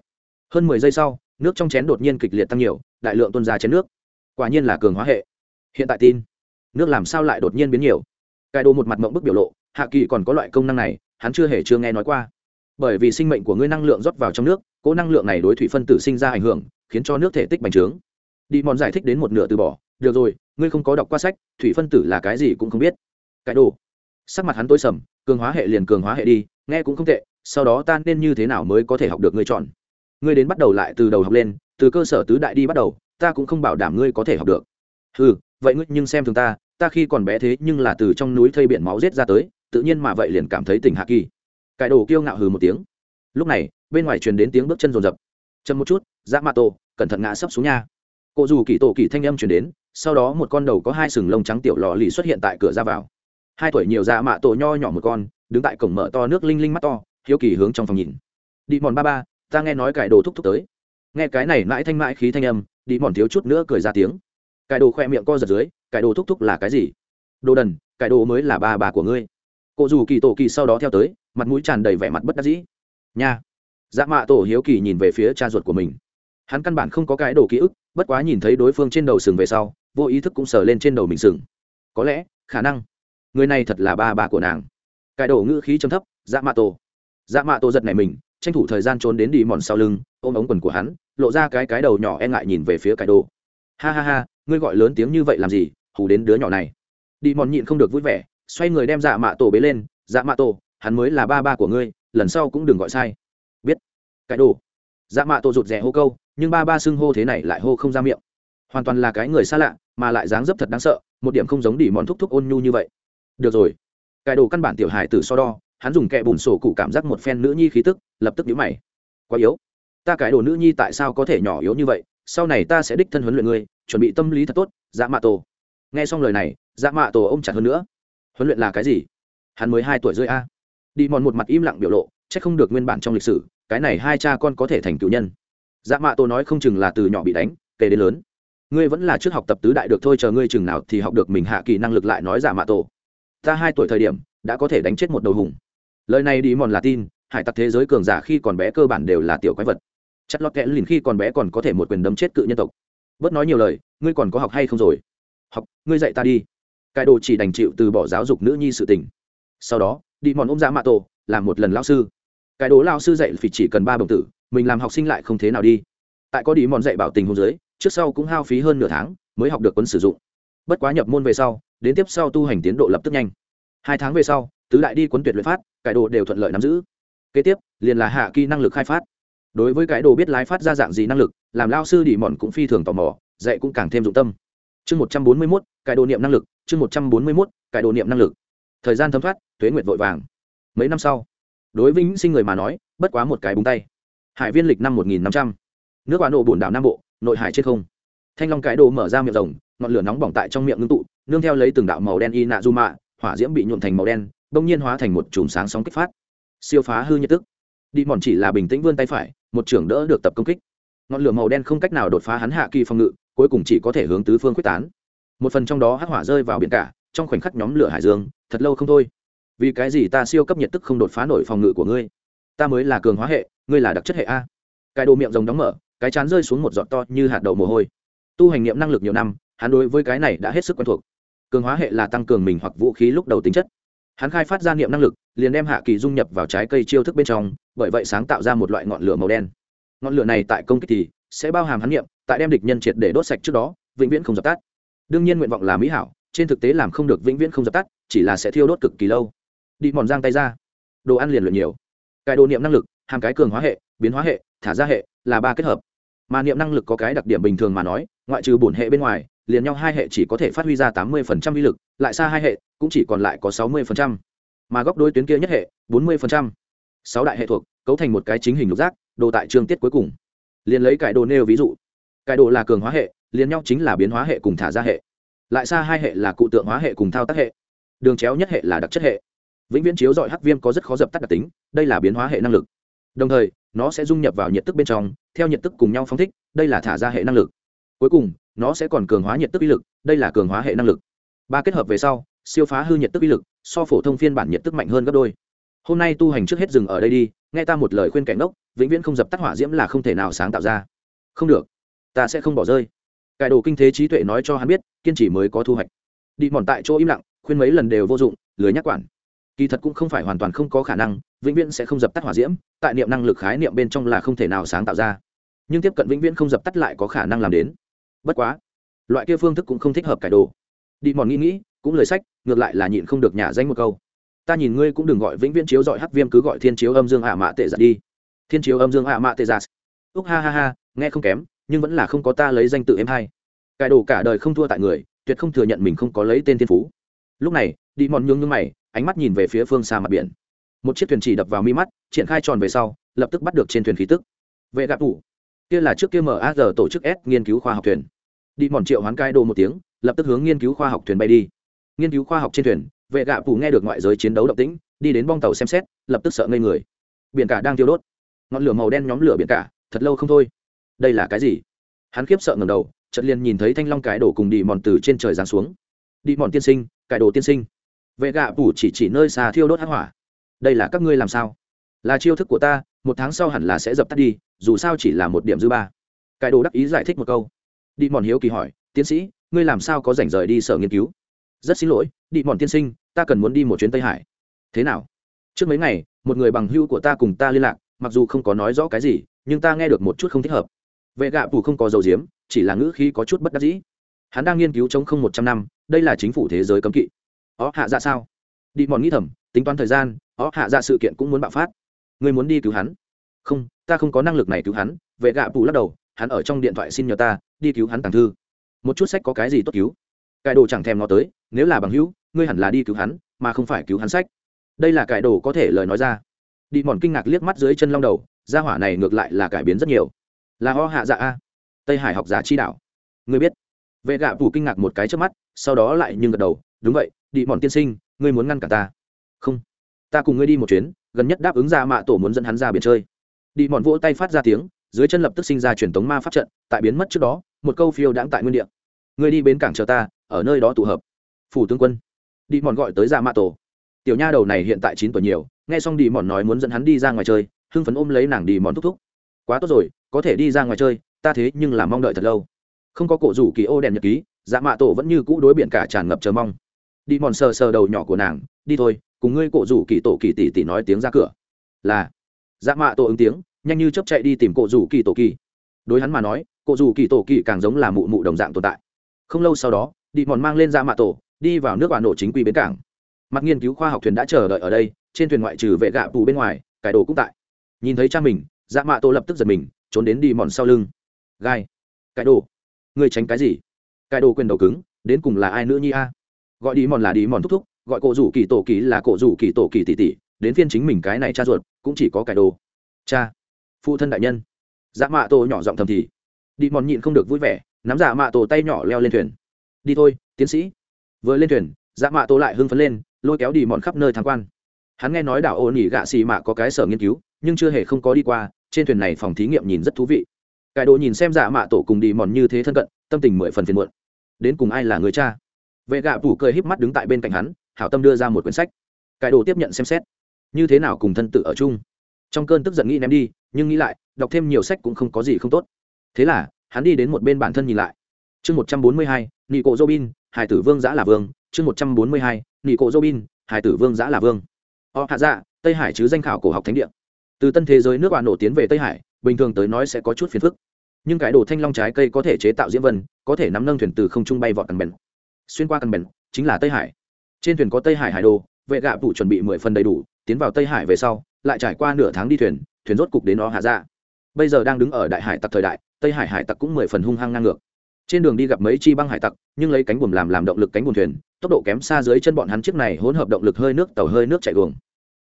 Hơn mười giây sau, nước trong chén đột nhiên kịch liệt tăng nhiều, đại lượng tuôn ra chén nước quả nhiên là cường hóa hệ. Hiện tại tin, nước làm sao lại đột nhiên biến nhiều? Cải đồ một mặt mộng bức biểu lộ, hạ kỳ còn có loại công năng này, hắn chưa hề chưa nghe nói qua. Bởi vì sinh mệnh của ngươi năng lượng rót vào trong nước, cỗ năng lượng này đối thủy phân tử sinh ra ảnh hưởng, khiến cho nước thể tích bành trướng. Đi mòn giải thích đến một nửa từ bỏ, được rồi, ngươi không có đọc qua sách, thủy phân tử là cái gì cũng không biết. Cái đồ. Sắc mặt hắn tối sầm, cường hóa hệ liền cường hóa hệ đi, nghe cũng không tệ, sau đó ta nên như thế nào mới có thể học được ngươi chọn? Ngươi đến bắt đầu lại từ đầu học lên, từ cơ sở tứ đại đi bắt đầu ta cũng không bảo đảm ngươi có thể học được. Ừ vậy ngươi nhưng xem thường ta ta khi còn bé thế nhưng là từ trong núi thây biển máu giết ra tới, tự nhiên mà vậy liền cảm thấy tỉnh hạ kỳ. Cải đồ kiêu ngạo hừ một tiếng. Lúc này, bên ngoài truyền đến tiếng bước chân rồn rập. Chân một chút dã mạ tổ, cẩn thận ngã sấp xuống nha cô dù kỳ tổ kỳ thanh âm truyền đến, sau đó một con đầu có hai sừng lông trắng tiểu lò lì xuất hiện tại cửa ra vào. Hai tuổi nhiều dạ mạ tổ nho nhỏ một con, đứng tại cổng mở to nước linh linh mắt to, hiếu kỳ hướng trong phòng nhìn. Đi mòn ba ba, ta nghe nói cải đồ thúc thúc tới. Nghe cái này mãi thanh mãi khí thanh âm đi mòn thiếu chút nữa cười ra tiếng. Cải đồ khoe miệng co giật dưới cải đồ thúc thúc là cái gì? Đồ đần cải đồ mới là ba bà của ngươi. Cô dù kỳ tổ kỳ sau đó theo tới, mặt mũi tràn đầy vẻ mặt bất đắc dĩ. Nha. Dạ mạ tổ hiếu kỳ nhìn về phía cha ruột của mình. Hắn căn bản không có cái đồ ký ức, bất quá nhìn thấy đối phương trên đầu sừng về sau, vô ý thức cũng sờ lên trên đầu mình sừng. Có lẽ, khả năng, người này thật là ba bà của nàng. Cái đồ ngữ khí chấm thấp dạ mạ tổ. Dạ mạ tổ giật này mình, tranh thủ thời gian trốn đến đi mòn sau lưng, ôm ống quần của hắn lộ ra cái cái đầu nhỏ e ngại nhìn về phía Cải đồ. Ha ha ha, ngươi gọi lớn tiếng như vậy làm gì, hù đến đứa nhỏ này. Đi mòn nhịn không được vui vẻ, xoay người đem dạ mạ tổ bế lên. Dạ mạ tổ, hắn mới là ba ba của ngươi, lần sau cũng đừng gọi sai. Biết. Cải đồ. Dạ mạ tổ rụt rè hô câu, nhưng ba ba xưng hô thế này lại hô không ra miệng. Hoàn toàn là cái người xa lạ, mà lại dáng dấp thật đáng sợ, một điểm không giống đi mòn thúc thúc ôn nhu như vậy. Được rồi. Cải đồ căn bản tiểu hài tử so đo, hắn dùng kẹ bùn sổ cụ cảm giác một phen nữ nhi khí tức, lập tức nhíu mày. Quá yếu ta cái đồ nữ nhi tại sao có thể nhỏ yếu như vậy, sau này ta sẽ đích thân huấn luyện ngươi, chuẩn bị tâm lý thật tốt dạ mạ tổ. Nghe xong lời này dạ mạ tổ ôm chặt hơn nữa. Huấn luyện là cái gì? Hắn mới hai tuổi rưỡi a. Đi mòn một mặt im lặng biểu lộ c h ắ c không được nguyên bản trong lịch sử, cái này hai cha con có thể thành cựu nhân. Dạ mạ tổ nói không chừng là từ nhỏ bị đánh, kể đến lớn. Ngươi vẫn là trước học tập tứ đại được thôi, chờ ngươi chừng nào thì học được mình hạ kỳ năng lực lại nói giả mạ tổ. Ta hai tuổi thời điểm, đã có thể đánh chết một đầu hùng. Lời này đi mòn là tin, hải tặc thế giới cường giả khi còn bé cơ bản đều là tiểu quái vật chất lót kẽ lìn khi còn bé còn có thể một quyền đấm chết cự nhân tộc. Bớt nói nhiều lời, ngươi còn có học hay không rồi? Học, ngươi dạy ta đi. Cải đồ chỉ đành chịu từ bỏ giáo dục nữ nhi sự tình. Sau đó, đi mòn ôm ra mạ tổ, làm một lần lao sư. Cải đồ lao sư dạy phỉ chỉ cần ba đồng tử, mình làm học sinh lại không thế nào đi. Tại có đi mòn dạy bảo tình hôn giới trước sau cũng hao phí hơn nửa tháng mới học được cuốn sử dụng. Bất quá nhập môn về sau, đến tiếp sau tu hành tiến độ lập tức nhanh. Hai tháng về sau, tứ đại đi cuốn tuyệt luyện phát cải đồ đều thuận lợi nắm giữ. Kế tiếp, liền là hạ kỳ năng lực khai phát đối với cái đồ biết lái phát ra dạng gì năng lực, làm lao sư đi mòn cũng phi thường tò mò, dạy cũng càng thêm dụng tâm. Chương một trăm bốn mươi mốt cải đồ niệm năng lực, chương một trăm bốn mươi mốt cải đồ niệm năng lực. Thời gian thấm thoát thuế nguyệt vội vàng. Mấy năm sau, đối vĩnh sinh người mà nói, bất quá một cái búng tay. Hải viên lịch năm một nghìn năm trăm. Nước bán độ bồn đảo nam bộ, nội hải trên không. Thanh long cái đồ mở ra miệng rồng, ngọn lửa nóng bỏng tại trong miệng ngưng tụ, nương theo lấy từng đạo màu đen y nạ du mạ hỏa diễm bị nhuộm thành màu đen, bỗng nhiên hóa thành một chùm sáng sóng kích phát. Siêu phá hư nhất tức đi mòn chỉ là bình tĩnh vươn tay phải, một trưởng đỡ được tập công kích. Ngọn lửa màu đen không cách nào đột phá hắn hạ kỳ phòng ngự, cuối cùng chỉ có thể hướng tứ phương quyết tán. Một phần trong đó hắc hỏa rơi vào biển cả, trong khoảnh khắc nhóm lửa hải dương, thật lâu không thôi. Vì cái gì ta siêu cấp nhiệt tức không đột phá nổi phòng ngự của ngươi? Ta mới là cường hóa hệ, ngươi là đặc chất hệ a. Cái đồ miệng rồng đóng mở, cái chán rơi xuống một giọt to như hạt đậu mồ hôi. Tu hành nghiệm năng lực nhiều năm, hắn đối với cái này đã hết sức quen thuộc. Cường hóa hệ là tăng cường mình hoặc vũ khí lúc đầu tính chất. Hắn khai phát ra niệm năng lực, liền đem hạ kỳ dung nhập vào trái cây chiêu thức bên trong bởi vậy sáng tạo ra một loại ngọn lửa màu đen. Ngọn lửa này tại công kích thì sẽ bao hàm hắn niệm tại đem địch nhân triệt để đốt sạch trước đó, vĩnh viễn không dập tắt. Đương nhiên nguyện vọng là mỹ hảo, trên thực tế làm không được vĩnh viễn không dập tắt, chỉ là sẽ thiêu đốt cực kỳ lâu. Đi mòn giang tay ra. Đồ ăn liền luyện nhiều. Cái đồ niệm năng lực, hàm cái cường hóa hệ, biến hóa hệ, thả ra hệ, là ba kết hợp. Mà niệm năng lực có cái đặc điểm bình thường mà nói, ngoại trừ bổn hệ bên ngoài, liền nhau hai hệ chỉ có thể phát huy ra tám mươi phần trăm uy lực, lại xa hai hệ, cũng chỉ còn lại có sáu mươi phần trăm. Mà góc đôi tuyến kia nhất hệ, bốn mươi phần trăm sáu đại hệ thuộc, cấu thành một cái chính hình lục giác, đồ tại chương tiết cuối cùng. Liền lấy cải đồ nêu ví dụ. Cải đồ là cường hóa hệ, liền nhau chính là biến hóa hệ cùng thả ra hệ. Lại xa hai hệ là cụ tượng hóa hệ cùng thao tác hệ. Đường chéo nhất hệ là đặc chất hệ. Vĩnh viễn chiếu dọi hắc viêm có rất khó dập tắt đặc tính, đây là biến hóa hệ năng lực. Đồng thời, nó sẽ dung nhập vào nhiệt tức bên trong, theo nhiệt tức cùng nhau phong thích, đây là thả ra hệ năng lực. Cuối cùng, nó sẽ còn cường hóa nhiệt tức uy lực, đây là cường hóa hệ năng lực. Ba kết hợp về sau, siêu phá hư nhiệt tức uy lực, so phổ thông phiên bản nhiệt tức mạnh hơn gấp đôi hôm nay tu hành trước hết dừng ở đây đi, nghe ta một lời khuyên cảnh ngốc, vĩnh viễn không dập tắt hỏa diễm là không thể nào sáng tạo ra. Không được, ta sẽ không bỏ rơi. Cải đồ kinh thế trí tuệ nói cho hắn biết, kiên trì mới có thu hoạch. Đi mòn tại chỗ im lặng, khuyên mấy lần đều vô dụng, lười nhắc quản. Kỳ thật cũng không phải hoàn toàn không có khả năng, vĩnh viễn sẽ không dập tắt hỏa diễm, tại niệm năng lực khái niệm bên trong là không thể nào sáng tạo ra. Nhưng tiếp cận vĩnh viễn không dập tắt lại có khả năng làm đến. Bất quá, loại kia phương thức cũng không thích hợp cải đồ. Đi mòn nghĩ nghĩ, cũng lời sách, ngược lại là nhịn không được nhả danh một câu ta nhìn ngươi cũng đừng gọi vĩnh viễn chiếu dọi hắc viêm, cứ gọi thiên chiếu âm dương ạ mạ tệ giặt đi. Thiên chiếu âm dương ạ mạ tệ giặt úc ha ha ha, nghe không kém, nhưng vẫn là không có ta lấy danh tự em hay cải đồ cả đời không thua tại người, tuyệt không thừa nhận mình không có lấy tên thiên phú. Lúc này, đi mòn nhướng nhướng mày, ánh mắt nhìn về phía phương xa mặt biển. Một chiếc thuyền chỉ đập vào mi mắt, triển khai tròn về sau, lập tức bắt được trên thuyền khí tức. Vệ gạp thủ kia là trước kia maz tổ chức s nghiên cứu khoa học thuyền. Đi mòn triệu hoán cai đồ một tiếng, lập tức hướng nghiên cứu khoa học thuyền bay đi. Nghiên cứu khoa học trên thuyền vệ gạ phủ nghe được ngoại giới chiến đấu động tĩnh, đi đến bong tàu xem xét, lập tức sợ ngây người. Biển cả đang tiêu đốt. Ngọn lửa màu đen nhóm lửa biển cả, thật lâu không thôi. Đây là cái gì? Hắn khiếp sợ ngầm đầu, chợt liền nhìn thấy thanh long cái đổ cùng đi mòn từ trên trời giáng xuống. Đi mòn tiên sinh cải đồ tiên sinh. Vệ gạ phủ chỉ chỉ nơi xa thiêu đốt hắc hỏa. Đây là các ngươi làm sao? Là chiêu thức của ta, một tháng sau hẳn là sẽ dập tắt đi, dù sao chỉ là một điểm dư ba. Cải đồ đắc ý giải thích một câu. Đi mòn hiếu kỳ hỏi, tiến sĩ, ngươi làm sao có rảnh rời đi sở nghiên cứu? Rất xin lỗi, đi mòn tiên sinh, ta cần muốn đi một chuyến tây hải. Thế nào? Trước mấy ngày, một người bằng hữu của ta cùng ta liên lạc, mặc dù không có nói rõ cái gì, nhưng ta nghe được một chút không thích hợp. Vệ gạ phủ không có dầu diếm, chỉ là ngữ khí có chút bất đắc dĩ. Hắn đang nghiên cứu chống không một trăm năm, đây là chính phủ thế giới cấm kỵ. Ó, hạ dạ sao? Đi mòn nghĩ thầm, tính toán thời gian, ó, hạ dạ sự kiện cũng muốn bạo phát. Người muốn đi cứu hắn? Không, ta không có năng lực này cứu hắn. Vệ gạ phủ lắc đầu, hắn ở trong điện thoại xin nhờ ta, đi cứu hắn tàng thư. Một chút sách có cái gì tốt cứu? Cải đồ chẳng thèm nó tới, nếu là bằng hữu, ngươi hẳn là đi cứu hắn, mà không phải cứu hắn sách. Đây là cải đồ có thể lời nói ra. Đi mòn kinh ngạc liếc mắt dưới chân long đầu, gia hỏa này ngược lại là cải biến rất nhiều. Là ho hạ dạ a. Tây hải học giả chi đạo. Ngươi biết. Vệ gạ phủ kinh ngạc một cái trước mắt, sau đó lại nhưng gật đầu, đúng vậy, đi mòn tiên sinh, ngươi muốn ngăn cả ta. Không. Ta cùng ngươi đi một chuyến, gần nhất đáp ứng ra mạ tổ muốn dẫn hắn ra biển chơi. Đi mòn vỗ tay phát ra tiếng, dưới chân lập tức sinh ra truyền tống ma pháp trận, tại biến mất trước đó, một câu phiêu đãng tại nguyên địa. Ngươi đi bến cảng chờ ta ở nơi đó tụ hợp. Phủ tướng quân, đi mòn gọi tới dạ mạ tổ. Tiểu nha đầu này hiện tại chín tuổi nhiều, nghe xong đi mòn nói muốn dẫn hắn đi ra ngoài chơi, hưng phấn ôm lấy nàng đi mòn thúc thúc. Quá tốt rồi, có thể đi ra ngoài chơi, ta thế nhưng là mong đợi thật lâu. Không có cổ rủ kỳ ô đèn nhật ký dạ mạ tổ vẫn như cũ đối biển cả tràn ngập chờ mong. Đi mòn sờ sờ đầu nhỏ của nàng, đi thôi, cùng ngươi cổ rủ kỳ tổ kỳ tỷ tỷ nói tiếng ra cửa. Là. Dạ mạ tổ ứng tiếng, nhanh như chấp chạy đi tìm cổ rủ kỳ tổ kỳ. Đối hắn mà nói, cổ rủ kỳ tổ kỳ càng giống là mụ mụ đồng dạng tồn tại. Không lâu sau đó đi mòn mang lên ra mạ tổ, đi vào nước bà nổ chính quy bến cảng. Mặt nghiên cứu khoa học thuyền đã chờ đợi ở đây, trên thuyền ngoại trừ vệ gạ bù bên ngoài, cải đồ cũng tại. Nhìn thấy cha mình dạ mạ tổ lập tức giật mình, trốn đến đi mòn sau lưng. Gai, cải đồ. Người tránh cái gì? Cải đồ quyền đầu cứng, đến cùng là ai nữa nhi a? Gọi đi mòn là đi mòn thúc thúc, gọi cổ rủ kỳ tổ kỳ là cổ rủ kỳ tổ kỳ tỷ tỷ, đến phiên chính mình cái này cha ruột, cũng chỉ có cải đồ. Cha, phụ thân đại nhân. Dạ mạ tổ nhỏ giọng thầm thì. Đi mòn nhịn không được vui vẻ, nắm dạ mạ tổ tay nhỏ leo lên thuyền đi thôi, tiến sĩ. Vừa lên thuyền dạ mạ tổ lại hưng phấn lên, lôi kéo đi mòn khắp nơi tham quan. Hắn nghe nói đảo ô nỉ gạ xì mạ có cái sở nghiên cứu, nhưng chưa hề không có đi qua, trên thuyền này phòng thí nghiệm nhìn rất thú vị. Cải đồ nhìn xem dạ mạ tổ cùng đi mòn như thế thân cận, tâm tình mười phần phiền muộn. Đến cùng ai là người cha? Vệ gạ phủ cười híp mắt đứng tại bên cạnh hắn, hảo tâm đưa ra một quyển sách. Cải đồ tiếp nhận xem xét. Như thế nào cùng thân tự ở chung? Trong cơn tức giận nghĩ ném đi, nhưng nghĩ lại, đọc thêm nhiều sách cũng không có gì không tốt. Thế là, hắn đi đến một bên bản thân nhìn lại chương một trăm bốn mươi hai, nị cộ robin, hải tử vương giã là vương, chương một trăm bốn mươi hai, nị cộ robin, hải tử vương giã là vương. O hạ dạ tây hải chứ danh khảo cổ học thánh địa. Từ tân thế giới nước bạn nổ tiến về tây hải, bình thường tới nói sẽ có chút phiền phức. Nhưng cái đồ thanh long trái cây có thể chế tạo diễm vân, có thể nắm nâng thuyền từ không trung bay vọt cần bèn. Xuyên qua cần bèn, chính là tây hải. Trên thuyền có tây hải hải đồ, vệ gạ vụ chuẩn bị mười phần đầy đủ, tiến vào tây hải về sau, lại trải qua nửa tháng đi thuyền thuyền rốt cục đến nó hạ dạ. Bây giờ đang đứng ở đại hải tặc thời đại, tây hải hải tặc cũng mười phần hung hăng ngang ngược trên đường đi gặp mấy chi băng hải tặc, nhưng lấy cánh buồm làm làm động lực cánh buồm thuyền, tốc độ kém xa dưới chân bọn hắn chiếc này hỗn hợp động lực hơi nước, tàu hơi nước chạy luồng.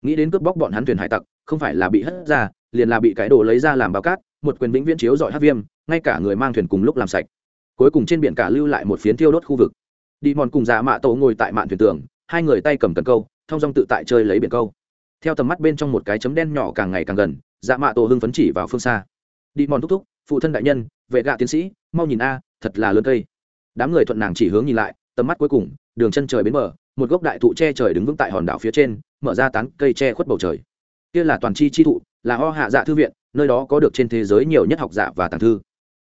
Nghĩ đến cướp bóc bọn hắn thuyền hải tặc, không phải là bị hất ra, liền là bị cái đồ lấy ra làm bao cát, một quyền vĩnh viễn chiếu dọi hát viêm, ngay cả người mang thuyền cùng lúc làm sạch. Cuối cùng trên biển cả lưu lại một phiến thiêu đốt khu vực. Đi mòn cùng già mạ tổ ngồi tại mạn thuyền tường, hai người tay cầm cần câu, thông dong tự tại chơi lấy biển câu. Theo tầm mắt bên trong một cái chấm đen nhỏ càng ngày càng gần dạ mạ tổ hưng phấn chỉ vào phương xa. Đi mòn thúc thúc, phụ thân đại nhân, vệ gạ tiến sĩ, mau nhìn a thật là lớn cây. Đám người thuận nàng chỉ hướng nhìn lại, tầm mắt cuối cùng, đường chân trời bến mở một gốc đại thụ che trời đứng vững tại hòn đảo phía trên, mở ra tán cây che khuất bầu trời. Kia là toàn chi chi thụ, là ho hạ dạ thư viện, nơi đó có được trên thế giới nhiều nhất học giả và tàng thư.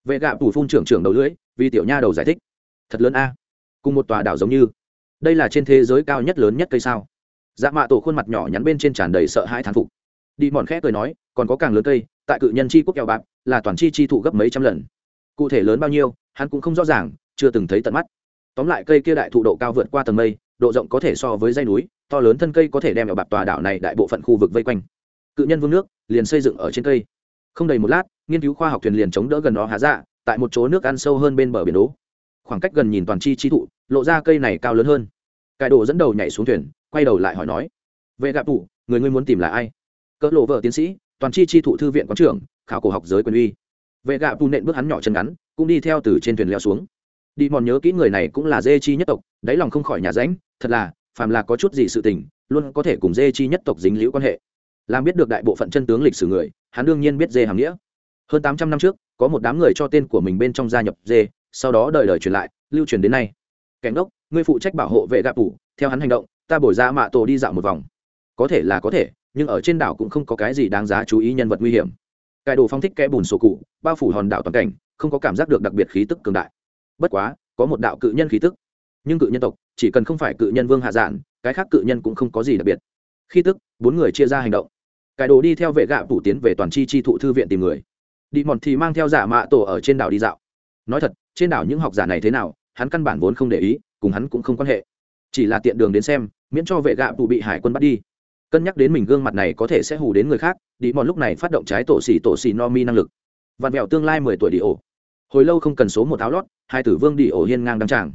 Vệ gạ phủ phun trưởng trưởng đầu lưỡi, vì tiểu nha đầu giải thích. Thật lớn a. Cùng một tòa đảo giống như. Đây là trên thế giới cao nhất lớn nhất cây sao? Dạ mạ tổ khuôn mặt nhỏ nhắn bên trên tràn đầy sợ hãi thán phục. Đi mòn khẽ cười nói, còn có càng lớn cây, tại cự nhân chi quốc kẹo bạc, là toàn chi chi thụ gấp mấy trăm lần. Cụ thể lớn bao nhiêu hắn cũng không rõ ràng, chưa từng thấy tận mắt. Tóm lại cây kia đại thụ độ cao vượt qua tầng mây, độ rộng có thể so với dây núi, to lớn thân cây có thể đem ở bạc tòa đảo này đại bộ phận khu vực vây quanh. Cự nhân vương nước, liền xây dựng ở trên cây. Không đầy một lát, nghiên cứu khoa học thuyền liền chống đỡ gần đó hạ dạ tại một chỗ nước ăn sâu hơn bên bờ biển đố. Khoảng cách gần nhìn toàn chi chi thụ, lộ ra cây này cao lớn hơn. Cải đồ dẫn đầu nhảy xuống thuyền, quay đầu lại hỏi nói về gạp tụ người ngươi muốn tìm là ai? Cỡ lộ vợ tiến sĩ, toàn chi chi thụ thư viện quán trưởng, khảo cổ học giới quyền uy vệ gạ tụ nện bước hắn nhỏ chân ngắn, cũng đi theo từ trên thuyền leo xuống. Đi mòn nhớ kỹ người này cũng là dê chi nhất tộc, đáy lòng không khỏi nhà ránh, thật là, phàm là có chút gì sự tình, luôn có thể cùng dê chi nhất tộc dính liễu quan hệ. Làm biết được đại bộ phận chân tướng lịch sử người, hắn đương nhiên biết dê hàm nghĩa. Hơn tám trăm năm trước, có một đám người cho tên của mình bên trong gia nhập dê, sau đó đời đời truyền lại, lưu truyền đến nay. Kẻ ngốc, ngươi phụ trách bảo hộ vệ Gạ tủ theo hắn hành động, ta bồi ra mạ tổ đi dạo một vòng. Có thể là có thể, nhưng ở trên đảo cũng không có cái gì đáng giá chú ý nhân vật nguy hiểm cải đồ phong thích kẽ bùn sổ cụ, bao phủ hòn đảo toàn cảnh, không có cảm giác được đặc biệt khí tức cường đại. Bất quá, có một đạo cự nhân khí tức. Nhưng cự nhân tộc, chỉ cần không phải cự nhân vương hạ giản, cái khác cự nhân cũng không có gì đặc biệt. Khi tức, bốn người chia ra hành động. Cải đồ đi theo vệ gạ phủ tiến về toàn chi chi thụ thư viện tìm người. Đi mòn thì mang theo giả mạ tổ ở trên đảo đi dạo. Nói thật, trên đảo những học giả này thế nào, hắn căn bản vốn không để ý, cùng hắn cũng không quan hệ. Chỉ là tiện đường đến xem, miễn cho vệ gạ phủ bị hải quân bắt đi cân nhắc đến mình gương mặt này có thể sẽ hù đến người khác, đi mòn lúc này phát động trái tổ xỉ tổ xỉ no mi năng lực. Vặn vẹo tương lai mười tuổi đi ổ. Hồi lâu không cần số một áo lót, hai tử vương đi ổ hiên ngang đăng tràng.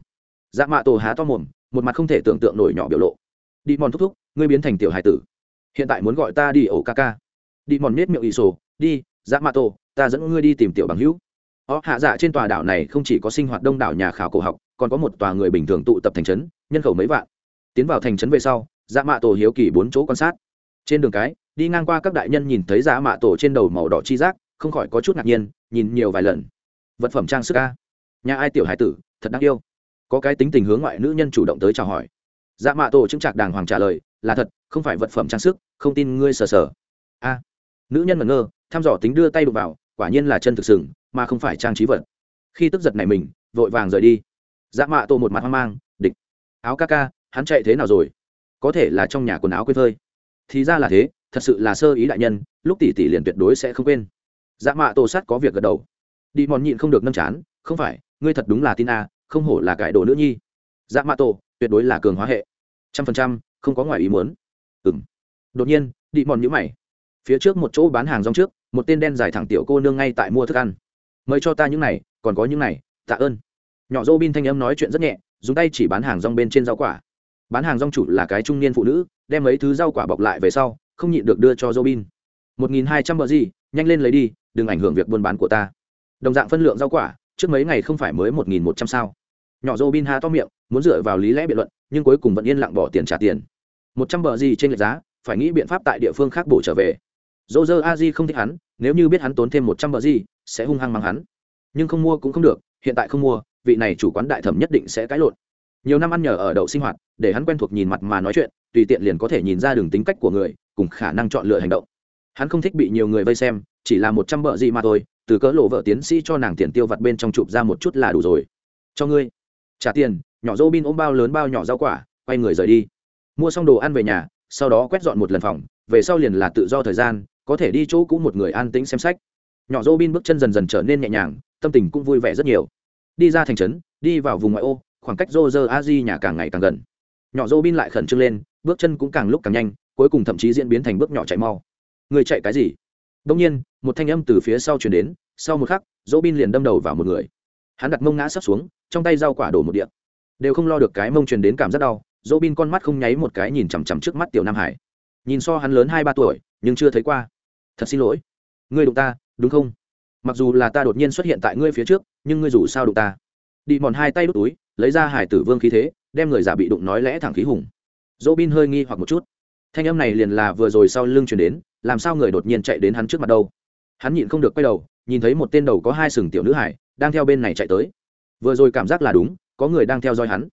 Dạ mạ tổ há to mồm, một mặt không thể tưởng tượng nổi nhỏ biểu lộ. Đi mòn thúc thúc, ngươi biến thành tiểu hải tử. Hiện tại muốn gọi ta đi ổ ca ca. Đi mòn nết miệng ỷ sổ, đi dạ mạ tổ, ta dẫn ngươi đi tìm tiểu bằng hữu. Ó, hạ dạ trên tòa đảo này không chỉ có sinh hoạt đông đảo nhà khảo cổ học, còn có một tòa người bình thường tụ tập thành trấn, nhân khẩu mấy vạn. Tiến vào thành trấn về sau dạ mạ tổ hiếu kỳ bốn chỗ quan sát. Trên đường cái, đi ngang qua các đại nhân nhìn thấy dạ mạ tổ trên đầu màu đỏ chi giác, không khỏi có chút ngạc nhiên, nhìn nhiều vài lần. Vật phẩm trang sức ca nhà ai tiểu hải tử, thật đáng yêu. Có cái tính tình hướng ngoại nữ nhân chủ động tới chào hỏi. Dạ mạ tổ chứng trạc đàng hoàng trả lời, là thật, không phải vật phẩm trang sức, không tin ngươi sờ sờ. A. Nữ nhân ngẩn ngơ, thăm dò tính đưa tay đụng vào, quả nhiên là chân thực sừng, mà không phải trang trí vật. Khi tức giật này mình, vội vàng rời đi. Dạ mạ tổ một mặt hoang mang địch áo ca ca, hắn chạy thế nào rồi? Có thể là trong nhà quần áo quên phơi. Thì ra là thế, thật sự là sơ ý đại nhân, lúc tỷ tỷ liền tuyệt đối sẽ không quên. Dạ mạ tổ sát có việc gật đầu. Đi mòn nhịn không được nâm chán, không phải, ngươi thật đúng là tin a, không hổ là cải đồ nữ nhi. Dạ mạ tổ, tuyệt đối là cường hóa hệ. Trăm phần trăm, không có ngoài ý muốn. Ừ m đột nhiên, đi mòn nhữ mày. Phía trước một chỗ bán hàng rong trước, một tên đen dài thẳng tiểu cô nương ngay tại mua thức ăn. Mời cho ta những này, còn có những này, tạ ơn. Nhỏ dô bin thanh âm nói chuyện rất nhẹ, dùng tay chỉ bán hàng rong bên trên rau quả bán hàng rong chủ là cái trung niên phụ nữ, đem mấy thứ rau quả bọc lại về sau, không nhịn được đưa cho Robin. một nghìn hai trăm bờ gì, nhanh lên lấy đi, đừng ảnh hưởng việc buôn bán của ta. Đồng dạng phân lượng rau quả, trước mấy ngày không phải mới một nghìn một trăm sao. Nhỏ Robin ha to miệng, muốn dựa vào lý lẽ biện luận, nhưng cuối cùng vẫn yên lặng bỏ tiền trả tiền. Một trăm bờ gì trên lệch giá, phải nghĩ biện pháp tại địa phương khác bổ trở về. Dô dơ a di không thích hắn, nếu như biết hắn tốn thêm một trăm bờ gì, sẽ hung hăng mang hắn. Nhưng không mua cũng không được, hiện tại không mua, vị này chủ quán đại thẩm nhất định sẽ cãi lộn nhiều năm ăn nhờ ở đậu sinh hoạt, để hắn quen thuộc nhìn mặt mà nói chuyện, tùy tiện liền có thể nhìn ra đường tính cách của người, cùng khả năng chọn lựa hành động. Hắn không thích bị nhiều người vây xem, chỉ là một trăm bợ gì mà thôi, từ cỡ lộ vợ tiến sĩ cho nàng tiền tiêu vặt bên trong chụp ra một chút là đủ rồi. Cho ngươi. Trả tiền, nhỏ dô bin ôm bao lớn bao nhỏ rau quả, quay người rời đi. Mua xong đồ ăn về nhà, sau đó quét dọn một lần phòng, về sau liền là tự do thời gian, có thể đi chỗ cũ một người an tĩnh xem sách. Nhỏ dô bin bước chân dần dần trở nên nhẹ nhàng, tâm tình cũng vui vẻ rất nhiều. Đi ra thành trấn, đi vào vùng ngoại ô khoảng cách Roger Aji nhà càng ngày càng gần. Nhỏ Robin lại khẩn trương lên, bước chân cũng càng lúc càng nhanh, cuối cùng thậm chí diễn biến thành bước nhỏ chạy mau. Người chạy cái gì? Đông nhiên, một thanh âm từ phía sau truyền đến, sau một khắc Robin liền đâm đầu vào một người. Hắn đặt mông ngã sắp xuống, trong tay rau quả đổ một địa. đều không lo được cái mông truyền đến cảm giác đau Robin con mắt không nháy một cái nhìn chằm chằm trước mắt tiểu nam hải. Nhìn so hắn lớn hai ba tuổi, nhưng chưa thấy qua. Thật xin lỗi. Ngươi đụng ta, đúng không? Mặc dù là ta đột nhiên xuất hiện tại ngươi phía trước, nhưng ngươi dù sao đụng ta. Đi mòn hai tay đút túi lấy ra hải tử vương khí thế, đem người giả bị đụng nói lẽ thẳng khí hùng. Dỗ bin hơi nghi hoặc một chút. Thanh âm này liền là vừa rồi sau lưng chuyển đến, làm sao người đột nhiên chạy đến hắn trước mặt đâu? Hắn nhịn không được quay đầu, nhìn thấy một tên đầu có hai sừng tiểu nữ hải, đang theo bên này chạy tới. Vừa rồi cảm giác là đúng, có người đang theo dõi hắn.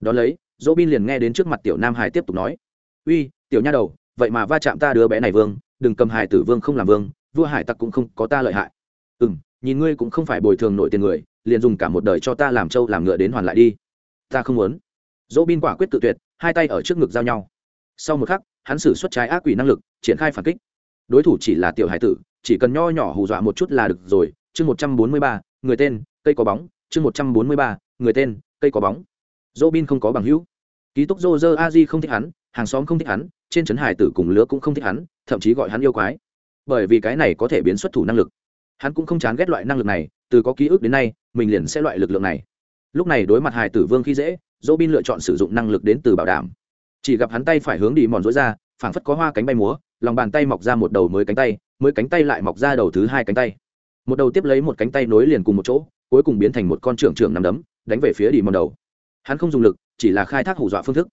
Đón lấy dỗ bin liền nghe đến trước mặt tiểu nam hải tiếp tục nói. Uy, tiểu nha đầu, vậy mà va chạm ta đứa bé này vương, đừng cầm hải tử vương không làm vương, vua hải tặc cũng không có ta lợi hại. Ừ m nhìn ngươi cũng không phải bồi thường nổi tiền người liền dùng cả một đời cho ta làm trâu làm ngựa đến hoàn lại đi. Ta không muốn. Dỗ bin quả quyết tự tuyệt, hai tay ở trước ngực giao nhau. Sau một khắc, hắn xử xuất trái ác quỷ năng lực, triển khai phản kích. Đối thủ chỉ là tiểu hải tử, chỉ cần nho nhỏ hù dọa một chút là được rồi. Chương một trăm bốn mươi ba, người tên, cây có bóng. Chương một trăm bốn mươi ba, người tên, cây có bóng. Dỗ bin không có bằng hữu. Ký túc dô dơ a di không thích hắn, hàng xóm không thích hắn, trên trấn hải tử cùng lứa cũng không thích hắn, thậm chí gọi hắn yêu quái. Bởi vì cái này có thể biến xuất thủ năng lực. Hắn cũng không chán ghét loại năng lực này từ có ký ức đến nay, mình liền sẽ loại lực lượng này. Lúc này đối mặt hải tử vương khi dễ dỗ bin lựa chọn sử dụng năng lực đến từ bảo đảm. Chỉ gặp hắn tay phải hướng đi mòn rối ra, phảng phất có hoa cánh bay múa, lòng bàn tay mọc ra một đầu mới cánh tay, mới cánh tay lại mọc ra đầu thứ hai cánh tay. Một đầu tiếp lấy một cánh tay nối liền cùng một chỗ, cuối cùng biến thành một con trưởng trưởng nằm đấm, đánh về phía đi mòn đầu. Hắn không dùng lực, chỉ là khai thác hủ dọa phương thức.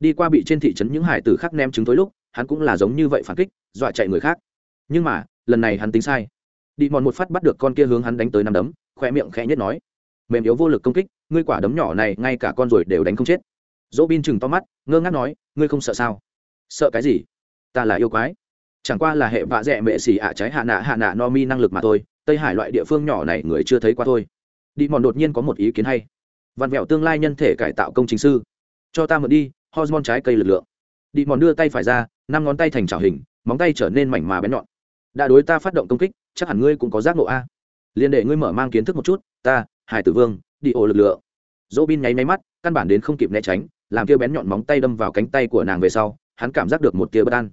Đi qua bị trên thị trấn những hải tử khác ném trứng tối lúc, hắn cũng là giống như vậy phản kích, dọa chạy người khác. Nhưng mà, lần này hắn tính sai đi mòn một phát bắt được con kia hướng hắn đánh tới năm đấm khoe miệng khẽ nhất nói, mềm yếu vô lực công kích, ngươi quả đấm nhỏ này ngay cả con rồi đều đánh không chết. Dỗ bin chừng to mắt, ngơ ngác nói, ngươi không sợ sao? Sợ cái gì? Ta là yêu quái. Chẳng qua là hệ vạ dẹ mệ xì ạ trái hạ nạ hạ nạ no mi năng lực mà thôi, tây hải loại địa phương nhỏ này người chưa thấy qua thôi. Đi mòn đột nhiên có một ý kiến hay. Vặn vẹo tương lai nhân thể cải tạo công chính sư. Cho ta mượn đi, hormone trái cây lực lượng. Đi mòn đưa tay phải ra, năm ngón tay thành trào hình, móng tay trở nên mảnh mà bén nhọn đã đối ta phát động công kích, chắc hẳn ngươi cũng có giác ngộ a. Liền để ngươi mở mang kiến thức một chút, ta, hải tử vương, đi ổ lực lượng. Dỗ bin nháy máy mắt, căn bản đến không kịp né tránh, làm kia bén nhọn móng tay đâm vào cánh tay của nàng về sau, hắn cảm giác được một tia bất an.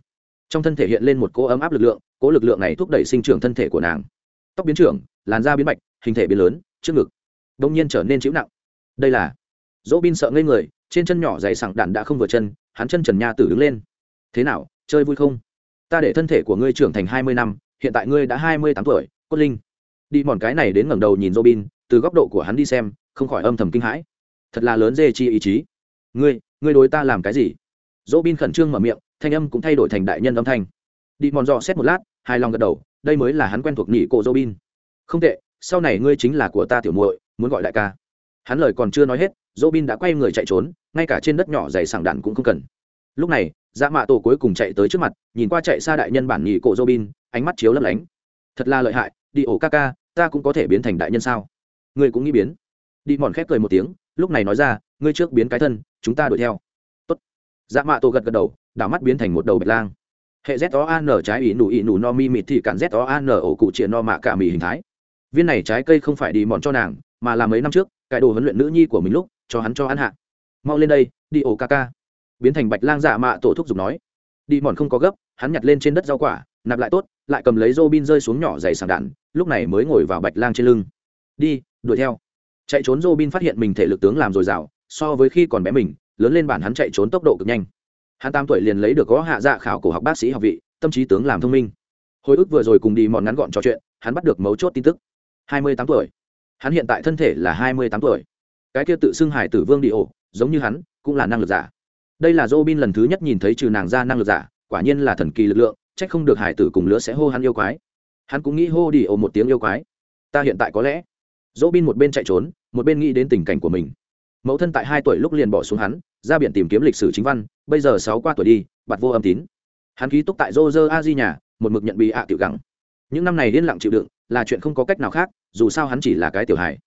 Trong thân thể hiện lên một cỗ ấm áp lực lượng, cỗ lực lượng này thúc đẩy sinh trưởng thân thể của nàng. Tóc biến trưởng, làn da biến bạch hình thể biến lớn, trước ngực đông nhiên trở nên chịu nặng. Đây là dỗ bin sợ ngây người, trên chân nhỏ dày sẳng đạn đã không vừa chân, hắn chân trần nha tử đứng lên. Thế nào, chơi vui không? Ta để thân thể của ngươi trưởng thành hai mươi năm hiện tại ngươi đã hai mươi tám tuổi cốt linh đi mòn cái này đến ngẩng đầu nhìn Robin, từ góc độ của hắn đi xem, không khỏi âm thầm kinh hãi. Thật là lớn dê chi ý chí. Ngươi, ngươi đối ta làm cái gì? Robin khẩn trương mở miệng, thanh âm cũng thay đổi thành đại nhân âm thanh. Đi mòn dò xét một lát, hài lòng gật đầu, đây mới là hắn quen thuộc nhị cổ robin không tệ sau này ngươi chính là của ta tiểu muội muốn gọi đại ca hắn lời còn chưa nói hết robin đã quay người chạy trốn ngay cả trên đất nhỏ dày sảng đạn cũng không cần lúc này dạ mạ tổ cuối cùng chạy tới trước mặt, nhìn qua chạy xa đại nhân bản nhị cổ robin, ánh mắt chiếu lấp lánh. Thật là lợi hại, đi ổ ca ca, ta cũng có thể biến thành đại nhân sao? Ngươi cũng nghĩ biến. Đi mòn khép cười một tiếng, lúc này nói ra, ngươi trước biến cái thân, chúng ta đuổi theo. Tốt. Dạ mạ tổ gật gật đầu, đảo mắt biến thành một đầu bạch lang. Hệ z o an trái ỉ nù ỉ nù no mi mịt thì cản z o an ổ cụ triệt no mạ cả mì hình thái. Viên này trái cây không phải đi mòn cho nàng, mà là mấy năm trước cải đồ huấn luyện nữ nhi của mình lúc, cho hắn cho hắn hạ. Mau lên đây, đi ổ ca ca biến thành bạch lang dạ mạ tổ thúc giục nói. Đi mòn không có gấp, hắn nhặt lên trên đất rau quả, nạp lại tốt, lại cầm lấy rô bin rơi xuống nhỏ dày sàng đạn, lúc này mới ngồi vào bạch lang trên lưng. Đi, đuổi theo. Chạy trốn rô bin phát hiện mình thể lực tướng làm dồi dào, so với khi còn bé mình, lớn lên bản hắn chạy trốn tốc độ cực nhanh. Hắn tám tuổi liền lấy được có hạ dạ khảo cổ học bác sĩ học vị, tâm trí tướng làm thông minh. Hồi ức vừa rồi cùng đi mòn ngắn gọn trò chuyện, hắn bắt được mấu chốt tin tức. Hai mươi tám tuổi. Hắn hiện tại thân thể là hai mươi tám tuổi. Cái kia tự xưng hải tử vương đi ổ, giống như hắn, cũng là năng lực giả đây là robin lần thứ nhất nhìn thấy trừ nàng ra năng lực giả, quả nhiên là thần kỳ lực lượng c h ắ c không được hải tử cùng lứa sẽ hô hắn yêu quái. Hắn cũng nghĩ hô đi ồ một tiếng yêu quái. Ta hiện tại có lẽ. Robin một bên chạy trốn, một bên nghĩ đến tình cảnh của mình. Mẫu thân tại hai tuổi lúc liền bỏ xuống hắn, ra biển tìm kiếm lịch sử chính văn, bây giờ sáu qua tuổi đi bặt vô âm tín. Hắn ký túc tại dô dơ a di nhà, một mực nhận bị ạ à tiểu gắng những năm này liên lặng chịu đựng, là chuyện không có cách nào khác, dù sao hắn chỉ là cái tiểu hài.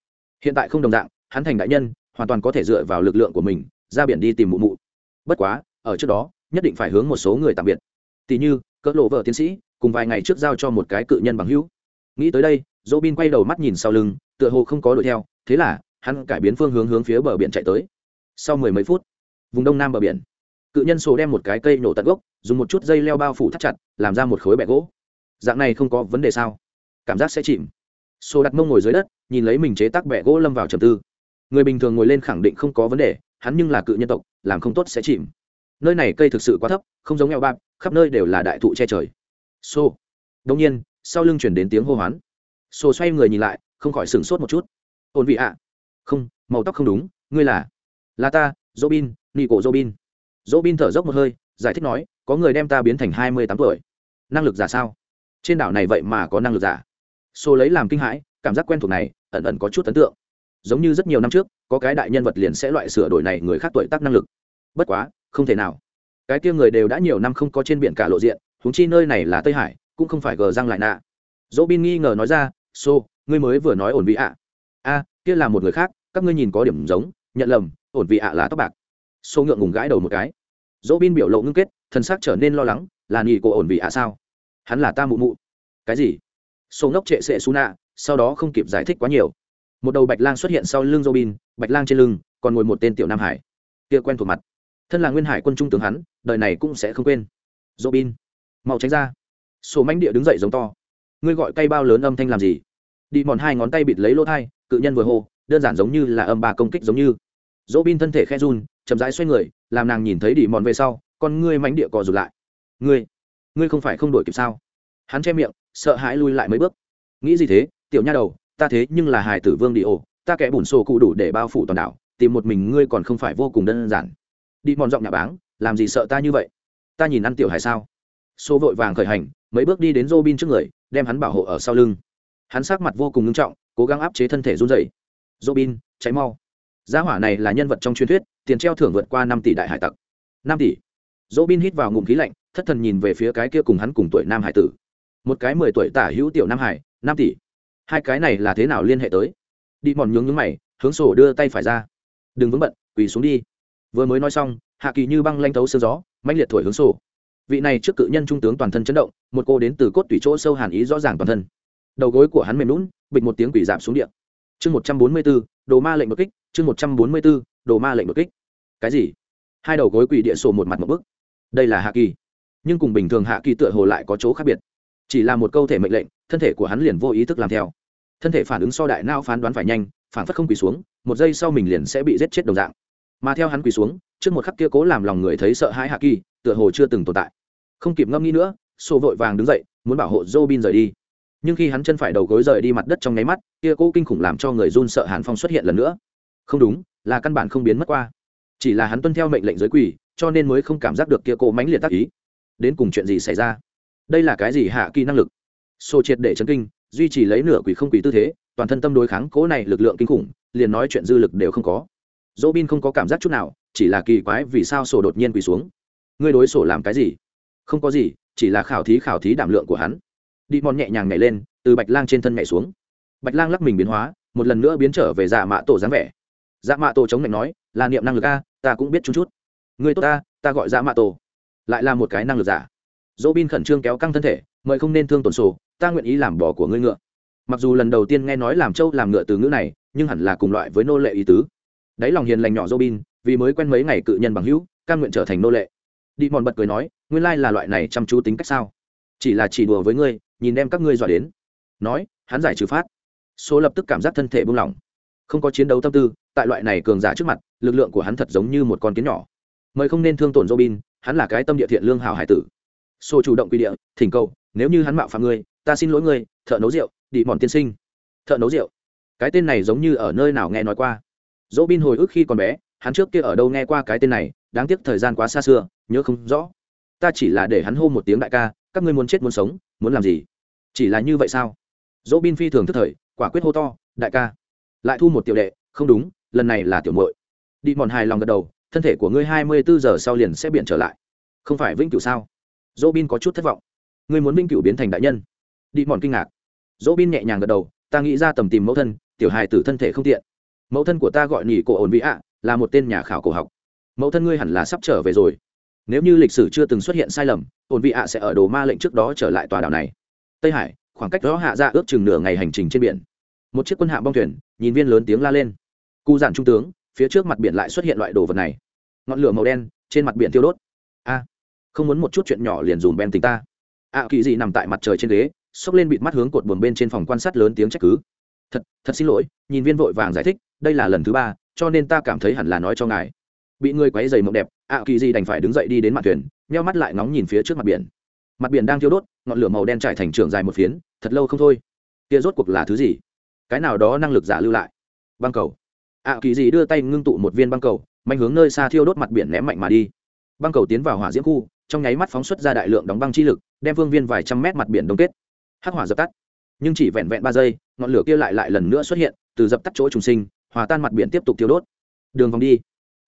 Hiện tại không đồng dạng, hắn thành đại nhân, hoàn toàn có thể dựa vào lực lượng của mình, ra biển đi tìm mụ mụ bất quá, ở trước đó, nhất định phải hướng một số người tạm biệt. Tỷ như, cỡ lộ vợ tiến sĩ, cùng vài ngày trước giao cho một cái cự nhân bằng hữu. Nghĩ tới đây dỗ bin quay đầu mắt nhìn sau lưng, tựa hồ không có đuổi theo, thế là, hắn cải biến phương hướng hướng phía bờ biển chạy tới. Sau mười mấy phút, vùng đông nam bờ biển, cự nhân sổ đem một cái cây nổ tận gốc, dùng một chút dây leo bao phủ thắt chặt, làm ra một khối bẹ gỗ. Dạng này không có vấn đề sao? Cảm giác sẽ chìm. Sổ đặt mông ngồi dưới đất, nhìn lấy mình chế tác bẹ gỗ lâm vào trầm tư. Người bình thường ngồi lên khẳng định không có vấn đề, hắn nhưng là cự nhân tộc làm không tốt sẽ chìm. Nơi này cây thực sự quá thấp, không giống eo bạc, khắp nơi đều là đại thụ che trời. Xô. Đông nhiên, sau lưng chuyển đến tiếng hô hoán. Xô xoay người nhìn lại, không khỏi sửng sốt một chút. Ổn vị ạ. Không, màu tóc không đúng, ngươi là? Là ta dỗ bin nị cổ dỗ bin dỗ bin thở dốc một hơi, giải thích nói, có người đem ta biến thành hai mươi tám tuổi. Năng lực giả sao? Trên đảo này vậy mà có năng lực giả. Xô lấy làm kinh hãi, cảm giác quen thuộc này, ẩn ẩn có chút ấn tượng giống như rất nhiều năm trước có cái đại nhân vật liền sẽ loại sửa đổi này người khác tuổi tác năng lực. Bất quá không thể nào. Cái kia người đều đã nhiều năm không có trên biển cả lộ diện húng chi nơi này là tây hải cũng không phải gờ răng lại nạ. Dỗ bin nghi ngờ nói ra xô、so, ngươi mới vừa nói ổn vị ạ. A kia là một người khác các ngươi nhìn có điểm giống nhận lầm ổn vị ạ là tóc bạc. Xô ngượng ngùng gãi đầu một cái. Dỗ bin biểu lộ ngưng kết thân xác trở nên lo lắng là nghỉ của ổn vị ạ sao? Hắn là ta mụ mụ. Cái gì? Xô ngốc trệ sệ su nạ sau đó không kịp giải thích quá nhiều một đầu bạch lang xuất hiện sau lưng robin, bạch lang trên lưng, còn ngồi một tên tiểu nam hải. Kia quen thuộc mặt. Thân là nguyên hải quân trung tướng hắn, đời này cũng sẽ không quên. Robin, mau tránh ra. Sổ mánh địa đứng dậy giống to. Ngươi gọi cây bao lớn âm thanh làm gì? Đi mòn hai ngón tay bịt lấy lỗ thai, cự nhân vừa hô, đơn giản giống như là âm ba công kích giống như. Robin thân thể khe run, chậm rãi xoay người, làm nàng nhìn thấy đi mòn về sau, con ngươi mánh địa cò rụt lại. Ngươi ngươi không phải không đổi kịp sao? Hắn che miệng, sợ hãi lui lại mấy bước. Nghĩ gì thế, tiểu nha đầu ta thế nhưng là hài tử vương đi ổ, ta kẻ bùn sổ cụ đủ để bao phủ toàn đảo, tìm một mình ngươi còn không phải vô cùng đơn giản. Đi mòn giọng nhà báng, làm gì sợ ta như vậy? Ta nhìn ăn tiểu hài sao? Số vội vàng khởi hành, mấy bước đi đến dô bin trước người, đem hắn bảo hộ ở sau lưng. Hắn sắc mặt vô cùng ngưng trọng, cố gắng áp chế thân thể run dày dô bin cháy mau. Giá hỏa này là nhân vật trong truyền thuyết, tiền treo thưởng vượt qua năm tỷ đại hải tặc. Năm tỷ. Dô bin hít vào ngụm khí lạnh, thất thần nhìn về phía cái kia cùng hắn cùng tuổi nam hải tử. Một cái mười tuổi tả hữu tiểu nam hải, năm tỷ hai cái này là thế nào liên hệ tới? Đi mòn nhướng nhướng mày, hướng sổ đưa tay phải ra. Đừng vướng bận, quỳ xuống đi. Vừa mới nói xong, hạ kỳ như băng lanh thấu sơ gió, mãnh liệt thổi hướng sổ. Vị này trước cự nhân trung tướng toàn thân chấn động, một cô đến từ cốt tủy chỗ sâu hàn ý rõ ràng toàn thân. Đầu gối của hắn mềm lún bịch một tiếng quỷ giảm xuống điện chương một trăm bốn mươi b ố đồ ma lệnh đột kích, chương một trăm bốn mươi b ố đồ ma lệnh đột kích. Cái gì? Hai đầu gối quỷ địa sổ một mặt một bức. Đây là hạ kỳ. Nhưng cùng bình thường hạ kỳ tựa hồ lại có chỗ khác biệt. Chỉ là một câu thể mệnh lệnh thân thể của hắn liền vô ý thức làm theo. Thân thể phản ứng so đại nao phán đoán phải nhanh, phản phất không quỳ xuống, một giây sau mình liền sẽ bị giết chết đồng dạng. Mà theo hắn quỳ xuống, trước một khắc kia cố làm lòng người thấy sợ hãi hạ kỳ, tựa hồ chưa từng tồn tại. Không kịp ngâm nghĩ nữa sổ vội vàng đứng dậy, muốn bảo hộ dô bin rời đi. Nhưng khi hắn chân phải đầu gối rời đi mặt đất trong nháy mắt, kia cố kinh khủng làm cho người run sợ hàn phong xuất hiện lần nữa. Không đúng, là căn bản không biến mất qua. Chỉ là hắn tuân theo mệnh lệnh giới quỳ, cho nên mới không cảm giác được kia cố mãnh liệt tác ý. Đến cùng chuyện gì xảy ra? Đây là cái gì hạ kỳ năng lực? Sổ triệt để chấn kinh, duy trì lấy nửa quỷ không quỷ tư thế, toàn thân tâm đối kháng cố này lực lượng kinh khủng, liền nói chuyện dư lực đều không có. Dỗ bin không có cảm giác chút nào, chỉ là kỳ quái vì sao sổ đột nhiên quỳ xuống. Ngươi đối sổ làm cái gì? Không có gì, chỉ là khảo thí khảo thí đảm lượng của hắn. Đi mòn nhẹ nhàng nhảy lên, từ bạch lang trên thân nhảy xuống. Bạch lang lắc mình biến hóa, một lần nữa biến trở về dạ mạ tổ dáng vẻ. Dạ mạ tổ chống lạnh nói, là niệm năng lực a, ta cũng biết chút chút. Người tốt ta ta gọi dạ mạ tổ. Lại là một cái năng lực giả. Dỗ bin khẩn trương kéo căng thân thể, mời không nên thương tổn sổ ta nguyện ý làm bò của ngươi ngựa. Mặc dù lần đầu tiên nghe nói làm trâu làm ngựa từ ngữ này nhưng hẳn là cùng loại với nô lệ ý tứ. Đáy lòng hiền lành nhỏ Robin, vì mới quen mấy ngày cự nhân bằng hữu căn nguyện trở thành nô lệ. Đi mòn bật cười nói nguyên lai là loại này chăm chú tính cách sao? Chỉ là chỉ đùa với ngươi nhìn đem các ngươi dọa đến. Nói hắn giải trừ phát. Số lập tức cảm giác thân thể buông lỏng. Không có chiến đấu tâm tư tại loại này cường giả trước mặt lực lượng của hắn thật giống như một con kiến nhỏ. Mời không nên thương tổn robin hắn là cái tâm địa thiện lương hào hải tử. Số chủ động quy địa thỉnh cầu nếu như hắn mạo phạm ngươi ta xin lỗi ngươi, thợ nấu rượu, đi mòn tiên sinh. Thợ nấu rượu. Cái tên này giống như ở nơi nào nghe nói qua. Dỗ bin hồi ức khi còn bé, hắn trước kia ở đâu nghe qua cái tên này, đáng tiếc thời gian quá xa xưa, nhớ không rõ. Ta chỉ là để hắn hô một tiếng đại ca, các ngươi muốn chết muốn sống, muốn làm gì? Chỉ là như vậy sao? Dỗ bin phi thường thức thời, quả quyết hô to, đại ca. Lại thu một tiểu đệ, không đúng, lần này là tiểu muội. Đi mòn hài lòng gật đầu, thân thể của ngươi hai mươi bốn giờ sau liền sẽ biển trở lại. Không phải vĩnh cửu sao? Dỗ bin có chút thất vọng. Ngươi muốn vĩnh cửu biến thành đại nhân đi mòn kinh ngạc. Dỗ bin nhẹ nhàng gật đầu, ta nghĩ ra tầm tìm mẫu thân, tiểu hài tử thân thể không tiện. Mẫu thân của ta gọi nghỉ cổ ổn vĩ ạ, là một tên nhà khảo cổ học. Mẫu thân ngươi hẳn là sắp trở về rồi. Nếu như lịch sử chưa từng xuất hiện sai lầm, ổn vị ạ sẽ ở đồ ma lệnh trước đó trở lại tòa đảo này. Tây hải, khoảng cách đó hạ ra ước chừng nửa ngày hành trình trên biển. Một chiếc quân hạm bong thuyền, nhìn viên lớn tiếng la lên. Cụ giản trung tướng, phía trước mặt biển lại xuất hiện loại đồ vật này. Ngọn lửa màu đen, trên mặt biển tiêu đốt. A, không muốn một chút chuyện nhỏ liền dùm ben tình ta. Ạ kỳ gì nằm tại mặt trời trên ghế xốc lên bịt mắt hướng cột buồng bên trên phòng quan sát lớn tiếng trách cứ. Thật thật xin lỗi, nhìn viên vội vàng giải thích, đây là lần thứ ba, cho nên ta cảm thấy hẳn là nói cho ngài. Bị người quấy dày mộng đẹp, ạ kỳ gì đành phải đứng dậy đi đến mặt thuyền, nheo mắt lại ngóng nhìn phía trước mặt biển. Mặt biển đang thiêu đốt, ngọn lửa màu đen trải thành trường dài một phiến, thật lâu không thôi. Kia rốt cuộc là thứ gì? Cái nào đó năng lực giả lưu lại? Băng cầu. Ạ kỳ gì đưa tay ngưng tụ một viên băng cầu, mạnh hướng nơi xa thiêu đốt mặt biển ném mạnh mà đi. Băng cầu tiến vào hỏa diễm khu, trong nháy mắt phóng xuất ra đại lượng đóng băng chi lực, đem vương viên vài trăm mét mặt biển đông kết hắc hỏa dập tắt. Nhưng chỉ vẹn vẹn ba giây, ngọn lửa kia lại lại lần nữa xuất hiện, từ dập tắt chỗ trùng sinh, hòa tan mặt biển tiếp tục tiêu đốt. Đường vòng đi.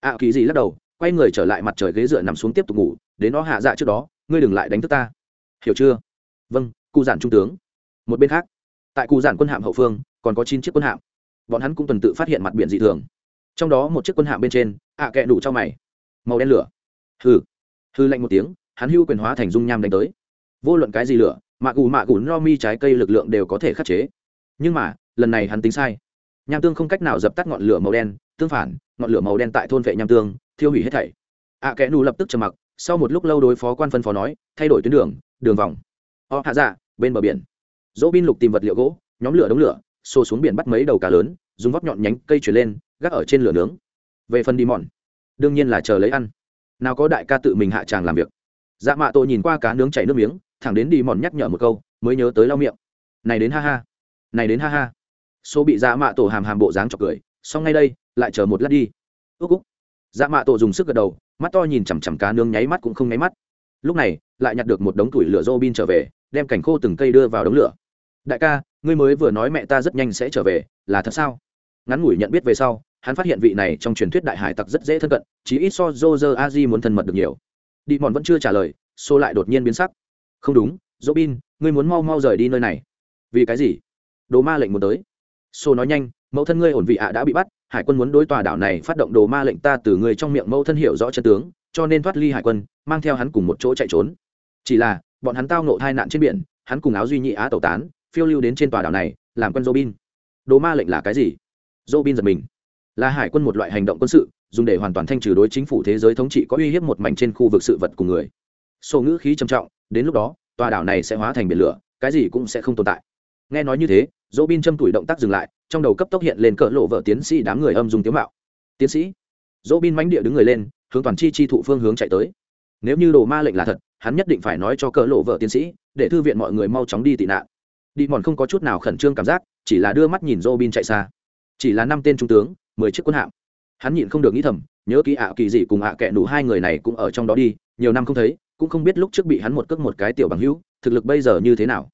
Ạ kỳ gì lắc đầu, quay người trở lại mặt trời ghế dựa nằm xuống tiếp tục ngủ, đến nó hạ dạ trước đó, ngươi đừng lại đánh thức ta. Hiểu chưa? Vâng cụ giản trung tướng. Một bên khác, tại cụ giản quân hạm hậu phương, còn có chín chiếc quân hạm. Bọn hắn cũng tuần tự phát hiện mặt biển dị thường. Trong đó một chiếc quân hạm bên trên ạ kẹ đủ cho mày. Màu đen lửa. Hư hư lạnh một tiếng, hắn hưu quyền hóa thành dung nham đánh tới. Vô luận cái gì lửa mạ gù mạ gù no mi trái cây lực lượng đều có thể khắc chế. Nhưng mà lần này hắn tính sai. Nham tương không cách nào dập tắt ngọn lửa màu đen tương phản ngọn lửa màu đen tại thôn vệ nham tương thiêu hủy hết thảy. Ạ à, kẽ nù lập tức trầm mặc sau một lúc lâu đối phó quan phân phó nói thay đổi tuyến đường đường vòng. O hạ dạ bên bờ biển. Dỗ bin lục tìm vật liệu gỗ nhóm lửa đống lửa xô xuống biển bắt mấy đầu cá lớn dùng vóc nhọn nhánh cây chuyển lên gác ở trên lửa nướng. Về phần đi mòn đương nhiên là chờ lấy ăn. Nào có đại ca tự mình hạ tràng làm việc. Dạ mạ tôi nhìn qua cá nướng chảy nước miếng thẳng đến đi mòn nhắc nhở một câu, mới nhớ tới lau miệng. Này đến ha ha. Này đến ha ha. Số bị dạ mạ tổ hàm hàm bộ dáng chọc cười, xong ngay đây, lại chờ một lát đi. Ước úc. Dạ mạ tổ dùng sức gật đầu, mắt to nhìn chằm chằm cá nướng nháy mắt cũng không nháy mắt. Lúc này, lại nhặt được một đống tuổi lửa dô bin trở về, đem cảnh khô từng cây đưa vào đống lửa. Đại ca, ngươi mới vừa nói mẹ ta rất nhanh sẽ trở về, là thật sao? Ngắn ngủi nhận biết về sau, hắn phát hiện vị này trong truyền thuyết đại hải tặc rất dễ thân cận chỉ ít so dô dơ a di muốn thân mật được nhiều. Đi mòn vẫn chưa trả lời xô lại đột nhiên biến sắc không đúng dỗ bin ngươi muốn mau mau rời đi nơi này. Vì cái gì? Đồ ma lệnh muốn tới. Xô nói nhanh, mẫu thân ngươi ổn vị ạ đã bị bắt, hải quân muốn đối tòa đảo này phát động đồ ma lệnh ta từ người trong miệng mẫu thân hiểu rõ chân tướng, cho nên thoát ly hải quân, mang theo hắn cùng một chỗ chạy trốn. Chỉ là, bọn hắn tao nộ tai nạn trên biển, hắn cùng áo duy nhị á tẩu tán, phiêu lưu đến trên tòa đảo này, làm quân robin. Đồ ma lệnh là cái gì? Robin giật mình. Là hải quân một loại hành động quân sự, dùng để hoàn toàn thanh trừ đối chính phủ thế giới thống trị có uy hiếp một mảnh trên khu vực sự vật của người. Sổ ngữ khí trầm trọng đến lúc đó, tòa đảo này sẽ hóa thành biển lửa, cái gì cũng sẽ không tồn tại. Nghe nói như thế dỗ bin châm tuổi động tác dừng lại, trong đầu cấp tốc hiện lên cỡ lộ vợ tiến sĩ đám người âm dùng tiếu mạo. Tiến sĩ. Dỗ bin mánh địa đứng người lên, hướng toàn chi chi thụ phương hướng chạy tới. Nếu như đồ ma lệnh là thật, hắn nhất định phải nói cho cỡ lộ vợ tiến sĩ, để thư viện mọi người mau chóng đi tị nạn. Đi mòn không có chút nào khẩn trương cảm giác, chỉ là đưa mắt nhìn dỗ bin chạy xa. Chỉ là năm tên trung tướng, mười chiếc quân hạm. Hắn nhịn không được nghĩ thầm, nhớ kỹ ạ kỳ gì cùng ạ kệ nụ hai người này cũng ở trong đó đi, nhiều năm không thấy cũng không biết lúc trước bị hắn một cước một cái tiểu bằng hữu, thực lực bây giờ như thế nào.